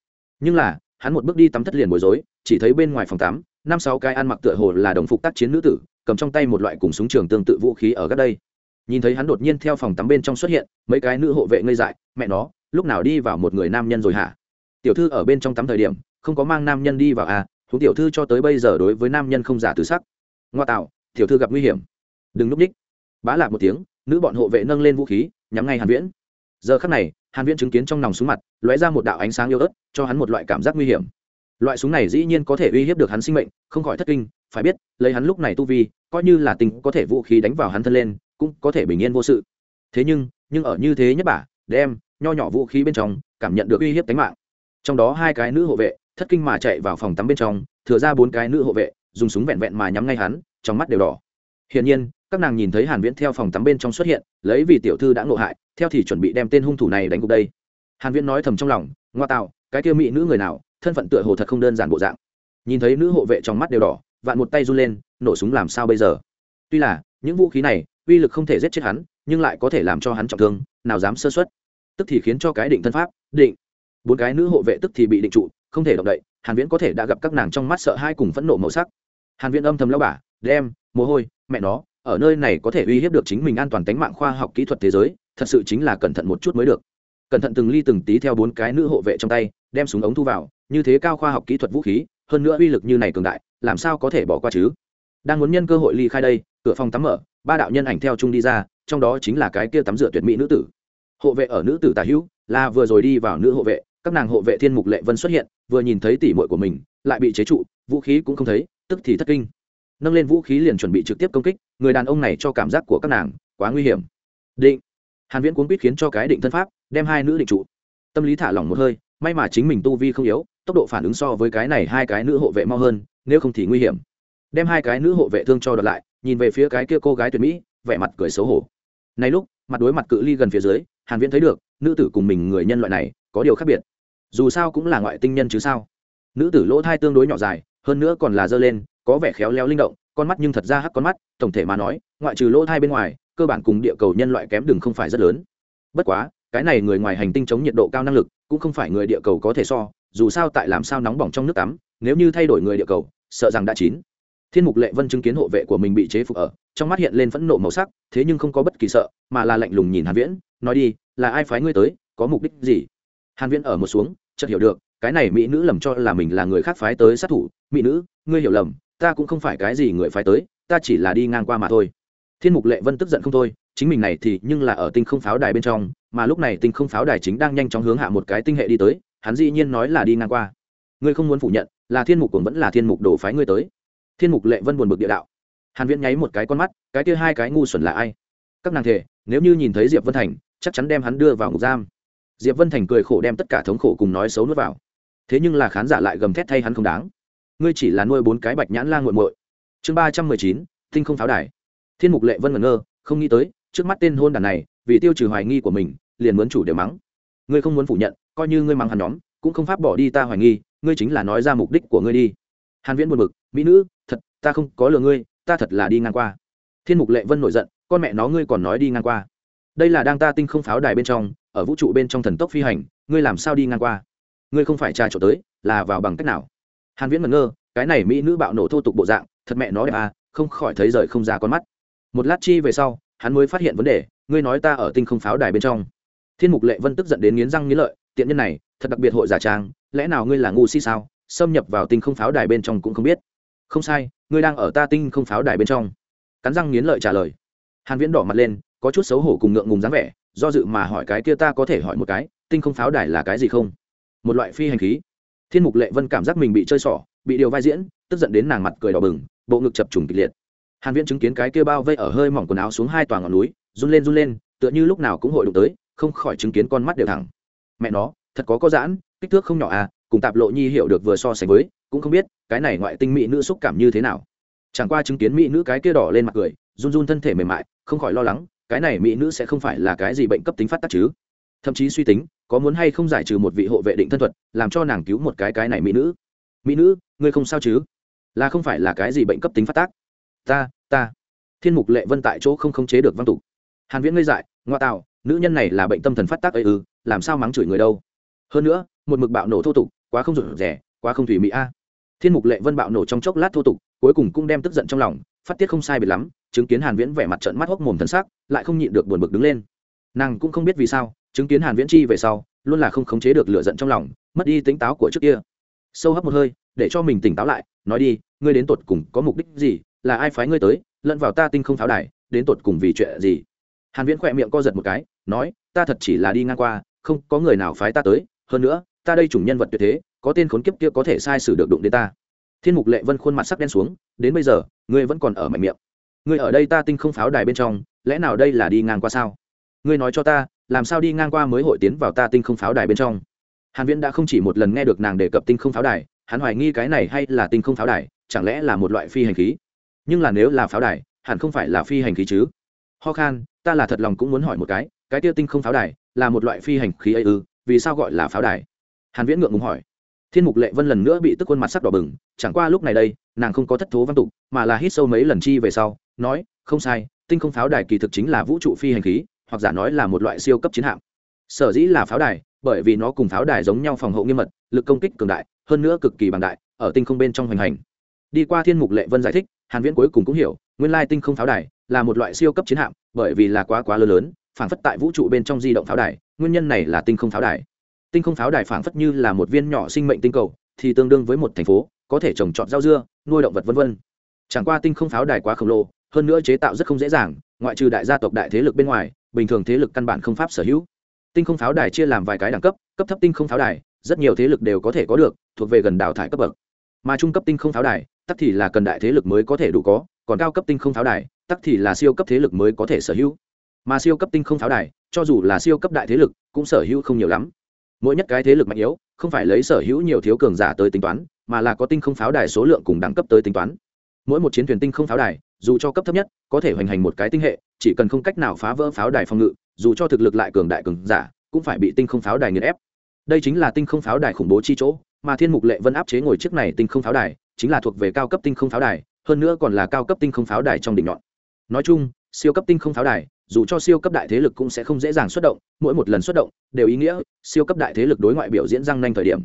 Nhưng là hắn một bước đi tắm thất liền bối rối, chỉ thấy bên ngoài phòng tắm, năm sáu cái ăn mặc tựa hồ là đồng phục tác chiến nữ tử, cầm trong tay một loại cùng súng trường tương tự vũ khí ở gác đây. Nhìn thấy hắn đột nhiên theo phòng tắm bên trong xuất hiện, mấy cái nữ hộ vệ ngây dại, mẹ nó, lúc nào đi vào một người nam nhân rồi hả? Tiểu thư ở bên trong tắm thời điểm, không có mang nam nhân đi vào à thú tiểu thư cho tới bây giờ đối với nam nhân không giả từ sắc. Ngoa tạo, tiểu thư gặp nguy hiểm. Đừng núp ních. Bá lạc một tiếng, nữ bọn hộ vệ nâng lên vũ khí, nhắm ngay hàn viễn. Giờ khắc này hàn viễn chứng kiến trong nòng súng mặt, lóe ra một đạo ánh sáng yếu ớt, cho hắn một loại cảm giác nguy hiểm. Loại súng này dĩ nhiên có thể uy hiếp được hắn sinh mệnh, không khỏi thất kinh, phải biết, lấy hắn lúc này tu vi, coi như là tình có thể vũ khí đánh vào hắn thân lên, cũng có thể bình yên vô sự. Thế nhưng nhưng ở như thế nhất bả đem, nho nhỏ vũ khí bên trong, cảm nhận được uy hiếp tính mạng. Trong đó hai cái nữ hộ vệ, thất kinh mà chạy vào phòng tắm bên trong, thừa ra bốn cái nữ hộ vệ, dùng súng vẹn vẹn mà nhắm ngay hắn, trong mắt đều đỏ. Hiển nhiên các nàng nhìn thấy hàn viễn theo phòng tắm bên trong xuất hiện, lấy vì tiểu thư đã ngộ hại, theo thì chuẩn bị đem tên hung thủ này đánh gục đây. Hàn viễn nói thầm trong lòng, ngoa tạo, cái kia mỹ nữ người nào, thân phận tựa hồ thật không đơn giản bộ dạng. Nhìn thấy nữ hộ vệ trong mắt đều đỏ, vạn một tay run lên, nổ súng làm sao bây giờ? Tuy là, những vũ khí này, uy lực không thể giết chết hắn, nhưng lại có thể làm cho hắn trọng thương, nào dám sơ suất. Tức thì khiến cho cái định thân pháp, định. Bốn cái nữ hộ vệ tức thì bị định trụ, không thể động đậy, hàn viễn có thể đã gặp các nàng trong mắt sợ hai cùng phẫn nộ màu sắc. Hàn viễn âm thầm lao bả, đem, mồ hôi, mẹ nó ở nơi này có thể uy hiếp được chính mình an toàn tính mạng khoa học kỹ thuật thế giới, thật sự chính là cẩn thận một chút mới được. Cẩn thận từng ly từng tí theo bốn cái nữ hộ vệ trong tay, đem súng ống thu vào, như thế cao khoa học kỹ thuật vũ khí, hơn nữa uy lực như này cường đại, làm sao có thể bỏ qua chứ? Đang muốn nhân cơ hội ly khai đây, cửa phòng tắm mở, ba đạo nhân ảnh theo chung đi ra, trong đó chính là cái kia tắm rửa tuyệt mỹ nữ tử. Hộ vệ ở nữ tử tả hữu, là vừa rồi đi vào nữ hộ vệ, các nàng hộ vệ thiên mục lệ vân xuất hiện, vừa nhìn thấy tỷ muội của mình, lại bị chế trụ, vũ khí cũng không thấy, tức thì thất kinh nâng lên vũ khí liền chuẩn bị trực tiếp công kích, người đàn ông này cho cảm giác của các nàng quá nguy hiểm. Định. Hàn viễn cuốn quýt khiến cho cái định thân pháp, đem hai nữ định trụ. Tâm lý thả lỏng một hơi, may mà chính mình tu vi không yếu, tốc độ phản ứng so với cái này hai cái nữ hộ vệ mau hơn, nếu không thì nguy hiểm. Đem hai cái nữ hộ vệ thương cho đợt lại, nhìn về phía cái kia cô gái tuyệt mỹ, vẻ mặt cười xấu hổ. Này lúc, mặt đối mặt cự ly gần phía dưới, hàn viễn thấy được, nữ tử cùng mình người nhân loại này có điều khác biệt. Dù sao cũng là ngoại tinh nhân chứ sao? Nữ tử lỗ thai tương đối nhỏ dài, hơn nữa còn là dơ lên có vẻ khéo léo linh động, con mắt nhưng thật ra hắc con mắt, tổng thể mà nói, ngoại trừ lỗ thai bên ngoài, cơ bản cùng địa cầu nhân loại kém đừng không phải rất lớn. Bất quá, cái này người ngoài hành tinh chống nhiệt độ cao năng lực, cũng không phải người địa cầu có thể so, dù sao tại làm sao nóng bỏng trong nước tắm, nếu như thay đổi người địa cầu, sợ rằng đã chín. Thiên mục lệ vân chứng kiến hộ vệ của mình bị chế phục ở, trong mắt hiện lên phẫn nộ màu sắc, thế nhưng không có bất kỳ sợ, mà là lạnh lùng nhìn hàn viễn, nói đi, là ai phái ngươi tới, có mục đích gì? Hàn viễn ở một xuống, chợt hiểu được, cái này mỹ nữ lầm cho là mình là người khác phái tới sát thủ. Mỹ nữ, ngươi hiểu lầm ta cũng không phải cái gì người phải tới, ta chỉ là đi ngang qua mà thôi. Thiên mục lệ vân tức giận không thôi, chính mình này thì nhưng là ở tinh không pháo đài bên trong, mà lúc này tinh không pháo đài chính đang nhanh chóng hướng hạ một cái tinh hệ đi tới, hắn dĩ nhiên nói là đi ngang qua. Ngươi không muốn phủ nhận, là thiên mục cũng vẫn là thiên mục đổ phái ngươi tới. Thiên mục lệ vân buồn bực địa đạo. Hàn viễn nháy một cái con mắt, cái kia hai cái ngu xuẩn là ai? Các nàng thể, nếu như nhìn thấy diệp vân thành, chắc chắn đem hắn đưa vào ngục giam. Diệp vân thành cười khổ đem tất cả thống khổ cùng nói xấu nuốt vào. Thế nhưng là khán giả lại gầm thét thay hắn không đáng ngươi chỉ là nuôi bốn cái bạch nhãn lang muội muội. Chương ba trăm mười chín, tinh không pháo đài. Thiên mục lệ vân ngẩn ngơ, không nghĩ tới, trước mắt tên hôn đàn này, vì tiêu trừ hoài nghi của mình, liền muốn chủ đều mắng. Ngươi không muốn phủ nhận, coi như ngươi mắng hắn nhóm, cũng không pháp bỏ đi ta hoài nghi, ngươi chính là nói ra mục đích của ngươi đi. Hàn viễn buồn bực, mỹ nữ, thật, ta không có lừa ngươi, ta thật là đi ngang qua. Thiên mục lệ vân nổi giận, con mẹ nó ngươi còn nói đi ngang qua. Đây là đang ta tinh không pháo đài bên trong, ở vũ trụ bên trong thần tốc phi hành, ngươi làm sao đi ngang qua? Ngươi không phải trà trộn tới, là vào bằng cách nào? Hàn viễn ngẩn ngơ, cái này mỹ nữ bạo nổ thô tục bộ dạng, thật mẹ nó đẹp à không khỏi thấy rời không ra con mắt. Một lát chi về sau, hắn mới phát hiện vấn đề, ngươi nói ta ở tinh không pháo đài bên trong. Thiên mục lệ vân tức giận đến nghiến răng nghiến lợi, tiện nhân này, thật đặc biệt hội giả trang, lẽ nào ngươi là ngu si sao, xâm nhập vào tinh không pháo đài bên trong cũng không biết. Không sai, ngươi đang ở ta tinh không pháo đài bên trong. Cắn răng nghiến lợi trả lời. Hàn viễn đỏ mặt lên, có chút xấu hổ cùng ngượng ngùng dáng vẻ, do dự mà hỏi cái kia ta có thể hỏi một cái, tinh không pháo đài là cái gì không? Một loại phi hành khí thiên mục lệ vân cảm giác mình bị chơi xỏ, bị điều vai diễn, tức giận đến nàng mặt cười đỏ bừng, bộ ngực chập trùng kịch liệt. Hàn viễn chứng kiến cái kia bao vây ở hơi mỏng quần áo xuống hai tòa ngọn núi, run lên run lên, tựa như lúc nào cũng hội đụng tới, không khỏi chứng kiến con mắt đều thẳng. Mẹ nó, thật có có giãn, kích thước không nhỏ à cùng tạp lộ nhi hiểu được vừa so sánh với, cũng không biết, cái này ngoại tinh mỹ nữ xúc cảm như thế nào. Chẳng qua chứng kiến mỹ nữ cái kia đỏ lên mặt cười, run run thân thể mềm mại, không khỏi lo lắng, cái này mỹ nữ sẽ không phải là cái gì bệnh cấp tính phát tác chứ thậm chí suy tính, có muốn hay không giải trừ một vị hộ vệ định thân thuật, làm cho nàng cứu một cái cái này mỹ nữ. Mỹ nữ, ngươi không sao chứ? Là không phải là cái gì bệnh cấp tính phát tác. Ta ta. Thiên mục lệ vân tại chỗ không khống chế được văn tục. Hàn viễn ngây dại, ngoa tạo, nữ nhân này là bệnh tâm thần phát tác ấy ư, làm sao mắng chửi người đâu? Hơn nữa, một mực bạo nổ thô tục, quá không rủi rẻ quá không thủy mỹ a. Thiên mục lệ vân bạo nổ trong chốc lát thô tục, cuối cùng cũng đem tức giận trong lòng, phát tiết không sai biệt lắm, chứng kiến hàn viễn vẻ mặt trợn mắt hốc mồm thần sắc, lại không nhịn được buồn bực đứng lên. Nàng cũng không biết vì sao chứng kiến hàn viễn chi về sau, luôn là không khống chế được lửa giận trong lòng, mất đi tính táo của trước kia. Sâu hấp một hơi, để cho mình tỉnh táo lại, nói đi, ngươi đến tột cùng có mục đích gì, là ai phái ngươi tới, lẫn vào ta tinh không pháo đài, đến tột cùng vì chuyện gì? Hàn viễn khỏe miệng co giật một cái, nói, ta thật chỉ là đi ngang qua, không có người nào phái ta tới, hơn nữa, ta đây chủng nhân vật tuyệt thế, có tên khốn kiếp kia có thể sai sử được đụng đến ta. Thiên mục lệ vân khuôn mặt sắc đen xuống, đến bây giờ, ngươi vẫn còn ở mạnh miệng. Ngươi ở đây ta tinh không pháo đài bên trong, lẽ nào đây là đi ngang qua sao? Ngươi nói cho ta làm sao đi ngang qua mới hội tiến vào ta tinh không pháo đài bên trong? Hàn viễn đã không chỉ một lần nghe được nàng đề cập tinh không pháo đài, hắn hoài nghi cái này hay là tinh không pháo đài, chẳng lẽ là một loại phi hành khí? Nhưng là nếu là pháo đài, hẳn không phải là phi hành khí chứ? Ho khan, ta là thật lòng cũng muốn hỏi một cái cái tiêu tinh không pháo đài là một loại phi hành khí ấy ư? Vì sao gọi là pháo đài? Hàn viễn ngượng ngùng hỏi. Thiên mục lệ vân lần nữa bị tức khuôn mặt sắc đỏ bừng, chẳng qua lúc này đây, nàng không có thất thố văn tục, mà là hít sâu mấy lần chi về sau, nói, không sai, tinh không pháo đài kỳ thực chính là vũ trụ phi hành khí hoặc giả nói là một loại siêu cấp chiến hạm. Sở dĩ là pháo đài, bởi vì nó cùng pháo đài giống nhau phòng hộ nghiêm mật, lực công kích cường đại, hơn nữa cực kỳ bằng đại, ở tinh không bên trong hoành hành. Đi qua thiên mục lệ vân giải thích, hàn viễn cuối cùng cũng hiểu, nguyên lai tinh không pháo đài là một loại siêu cấp chiến hạm, bởi vì là quá quá lớn lớn, phảng phất tại vũ trụ bên trong di động pháo đài, nguyên nhân này là tinh không pháo đài. Tinh không pháo đài phảng phất như là một viên nhỏ sinh mệnh tinh cầu, thì tương đương với một thành phố, có thể trồng trọt rau dưa, nuôi động vật vân vân. Chẳng qua tinh không pháo đài quá khổng lồ, hơn nữa chế tạo rất không dễ dàng, ngoại trừ đại gia tộc đại thế lực bên ngoài bình thường thế lực căn bản không pháp sở hữu. Tinh không pháo đài chia làm vài cái đẳng cấp cấp thấp tinh không pháo đài, rất nhiều thế lực đều có thể có được, thuộc về gần đào thải cấp bậc. Mà trung cấp tinh không pháo đài, tắc thì là cần đại thế lực mới có thể đủ có, còn cao cấp tinh không pháo đài, tắc thì là siêu cấp thế lực mới có thể sở hữu. Mà siêu cấp tinh không pháo đài, cho dù là siêu cấp đại thế lực, cũng sở hữu không nhiều lắm. Mỗi nhất cái thế lực mạnh yếu, không phải lấy sở hữu nhiều thiếu cường giả tới tính toán, mà là có tinh không pháo đài số lượng cùng đẳng cấp tới tính toán. Mỗi một chiến thuyền tinh không pháo đài dù cho cấp thấp nhất, có thể hoành hành một cái tinh hệ, chỉ cần không cách nào phá vỡ pháo đài phòng ngự, dù cho thực lực lại cường đại cường giả, cũng phải bị tinh không pháo đài nghiền ép. Đây chính là tinh không pháo đài khủng bố chi chỗ, mà thiên mục lệ vân áp chế ngồi chiếc này tinh không pháo đài, chính là thuộc về cao cấp tinh không pháo đài, hơn nữa còn là cao cấp tinh không pháo đài trong đỉnh nhọn. Nói chung, siêu cấp tinh không pháo đài, dù cho siêu cấp đại thế lực cũng sẽ không dễ dàng xuất động, mỗi một lần xuất động, đều ý nghĩa siêu cấp đại thế lực đối ngoại biểu diễn răng nanh thời điểm.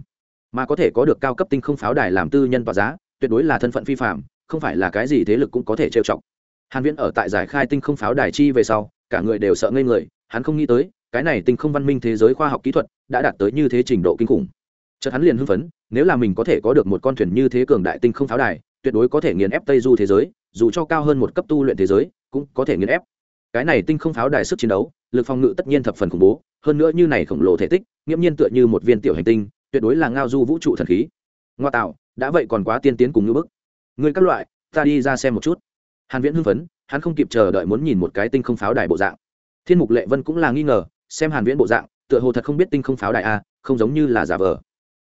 Mà có thể có được cao cấp tinh không pháo đài làm tư nhân tỏa giá, tuyệt đối là thân phận phi phạm không phải là cái gì thế lực cũng có thể trêu chọc. Hàn viễn ở tại giải khai tinh không pháo đài chi về sau, cả người đều sợ ngây người, hắn không nghĩ tới, cái này tinh không văn minh thế giới khoa học kỹ thuật đã đạt tới như thế trình độ kinh khủng. Chợt hắn liền hưng phấn, nếu là mình có thể có được một con thuyền như thế cường đại tinh không pháo đài, tuyệt đối có thể nghiền ép tây du thế giới, dù cho cao hơn một cấp tu luyện thế giới, cũng có thể nghiền ép. Cái này tinh không pháo đài sức chiến đấu, lực phòng ngự tất nhiên thập phần khủng bố, hơn nữa như này khổng lồ thể tích, nghiễm nhiên tựa như một viên tiểu hành tinh, tuyệt đối là ngao du vũ trụ thần khí. Ngoa tạo, đã vậy còn quá tiên tiến cùng như bức người các loại, ta đi ra xem một chút. Hàn viễn hưng phấn, hắn không kịp chờ đợi muốn nhìn một cái tinh không pháo đài bộ dạng. Thiên mục lệ vân cũng là nghi ngờ, xem hàn viễn bộ dạng, tựa hồ thật không biết tinh không pháo đài a, không giống như là giả vờ.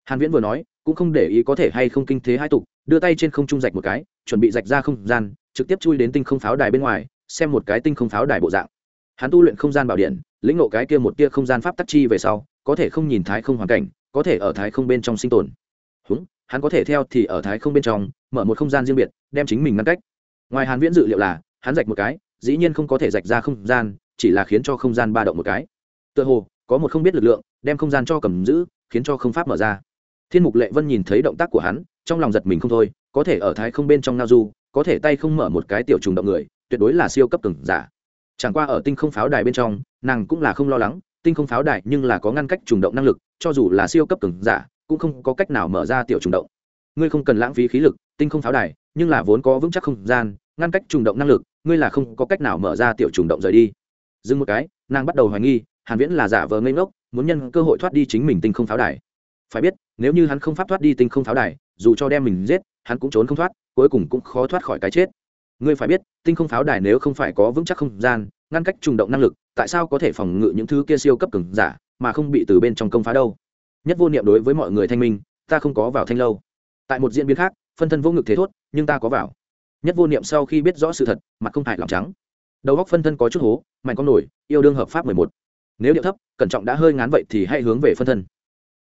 Hàn viễn vừa nói, cũng không để ý có thể hay không kinh thế hai tục, đưa tay trên không trung rạch một cái, chuẩn bị rạch ra không gian, trực tiếp chui đến tinh không pháo đài bên ngoài, xem một cái tinh không pháo đài bộ dạng. Hắn tu luyện không gian bảo điện, lĩnh ngộ cái kia một tia không gian pháp tắc chi về sau, có thể không nhìn thái không hoàn cảnh, có thể ở thái không bên trong sinh tồn. Húng hắn có thể theo thì ở thái không bên trong, mở một không gian riêng biệt, đem chính mình ngăn cách. Ngoài hàn viễn dự liệu là, hắn rạch một cái, dĩ nhiên không có thể rạch ra không gian, chỉ là khiến cho không gian ba động một cái. Tựa hồ, có một không biết lực lượng, đem không gian cho cầm giữ, khiến cho không pháp mở ra. Thiên mục lệ vân nhìn thấy động tác của hắn, trong lòng giật mình không thôi, có thể ở thái không bên trong nao du, có thể tay không mở một cái tiểu trùng động người, tuyệt đối là siêu cấp từng giả. Chẳng qua ở tinh không pháo đài bên trong, nàng cũng là không lo lắng, tinh không pháo đài nhưng là có ngăn cách trùng động năng lực, cho dù là siêu cấp từng giả cũng không có cách nào mở ra tiểu trùng động. Ngươi không cần lãng phí khí lực, tinh không pháo đài, nhưng là vốn có vững chắc không gian, ngăn cách trùng động năng lực, ngươi là không có cách nào mở ra tiểu trùng động rời đi. Dừng một cái, nàng bắt đầu hoài nghi, hàn viễn là giả vờ ngây ngốc, muốn nhân cơ hội thoát đi chính mình tinh không pháo đài. Phải biết, nếu như hắn không pháp thoát đi tinh không pháo đài, dù cho đem mình giết, hắn cũng trốn không thoát, cuối cùng cũng khó thoát khỏi cái chết. Ngươi phải biết, tinh không pháo đài nếu không phải có vững chắc không gian, ngăn cách trùng động năng lực, tại sao có thể phòng ngự những thứ kia siêu cấp cường giả, mà không bị từ bên trong công phá đâu? Nhất vô niệm đối với mọi người thanh minh, ta không có vào thanh lâu. Tại một diễn biến khác, phân thân vô ngực thế thốt, nhưng ta có vào. Nhất vô niệm sau khi biết rõ sự thật, mặt không hại lòng trắng. Đầu góc phân thân có chút hố, mạnh con nổi, yêu đương hợp pháp mười một. Nếu điệu thấp, cẩn trọng đã hơi ngán vậy thì hãy hướng về phân thân.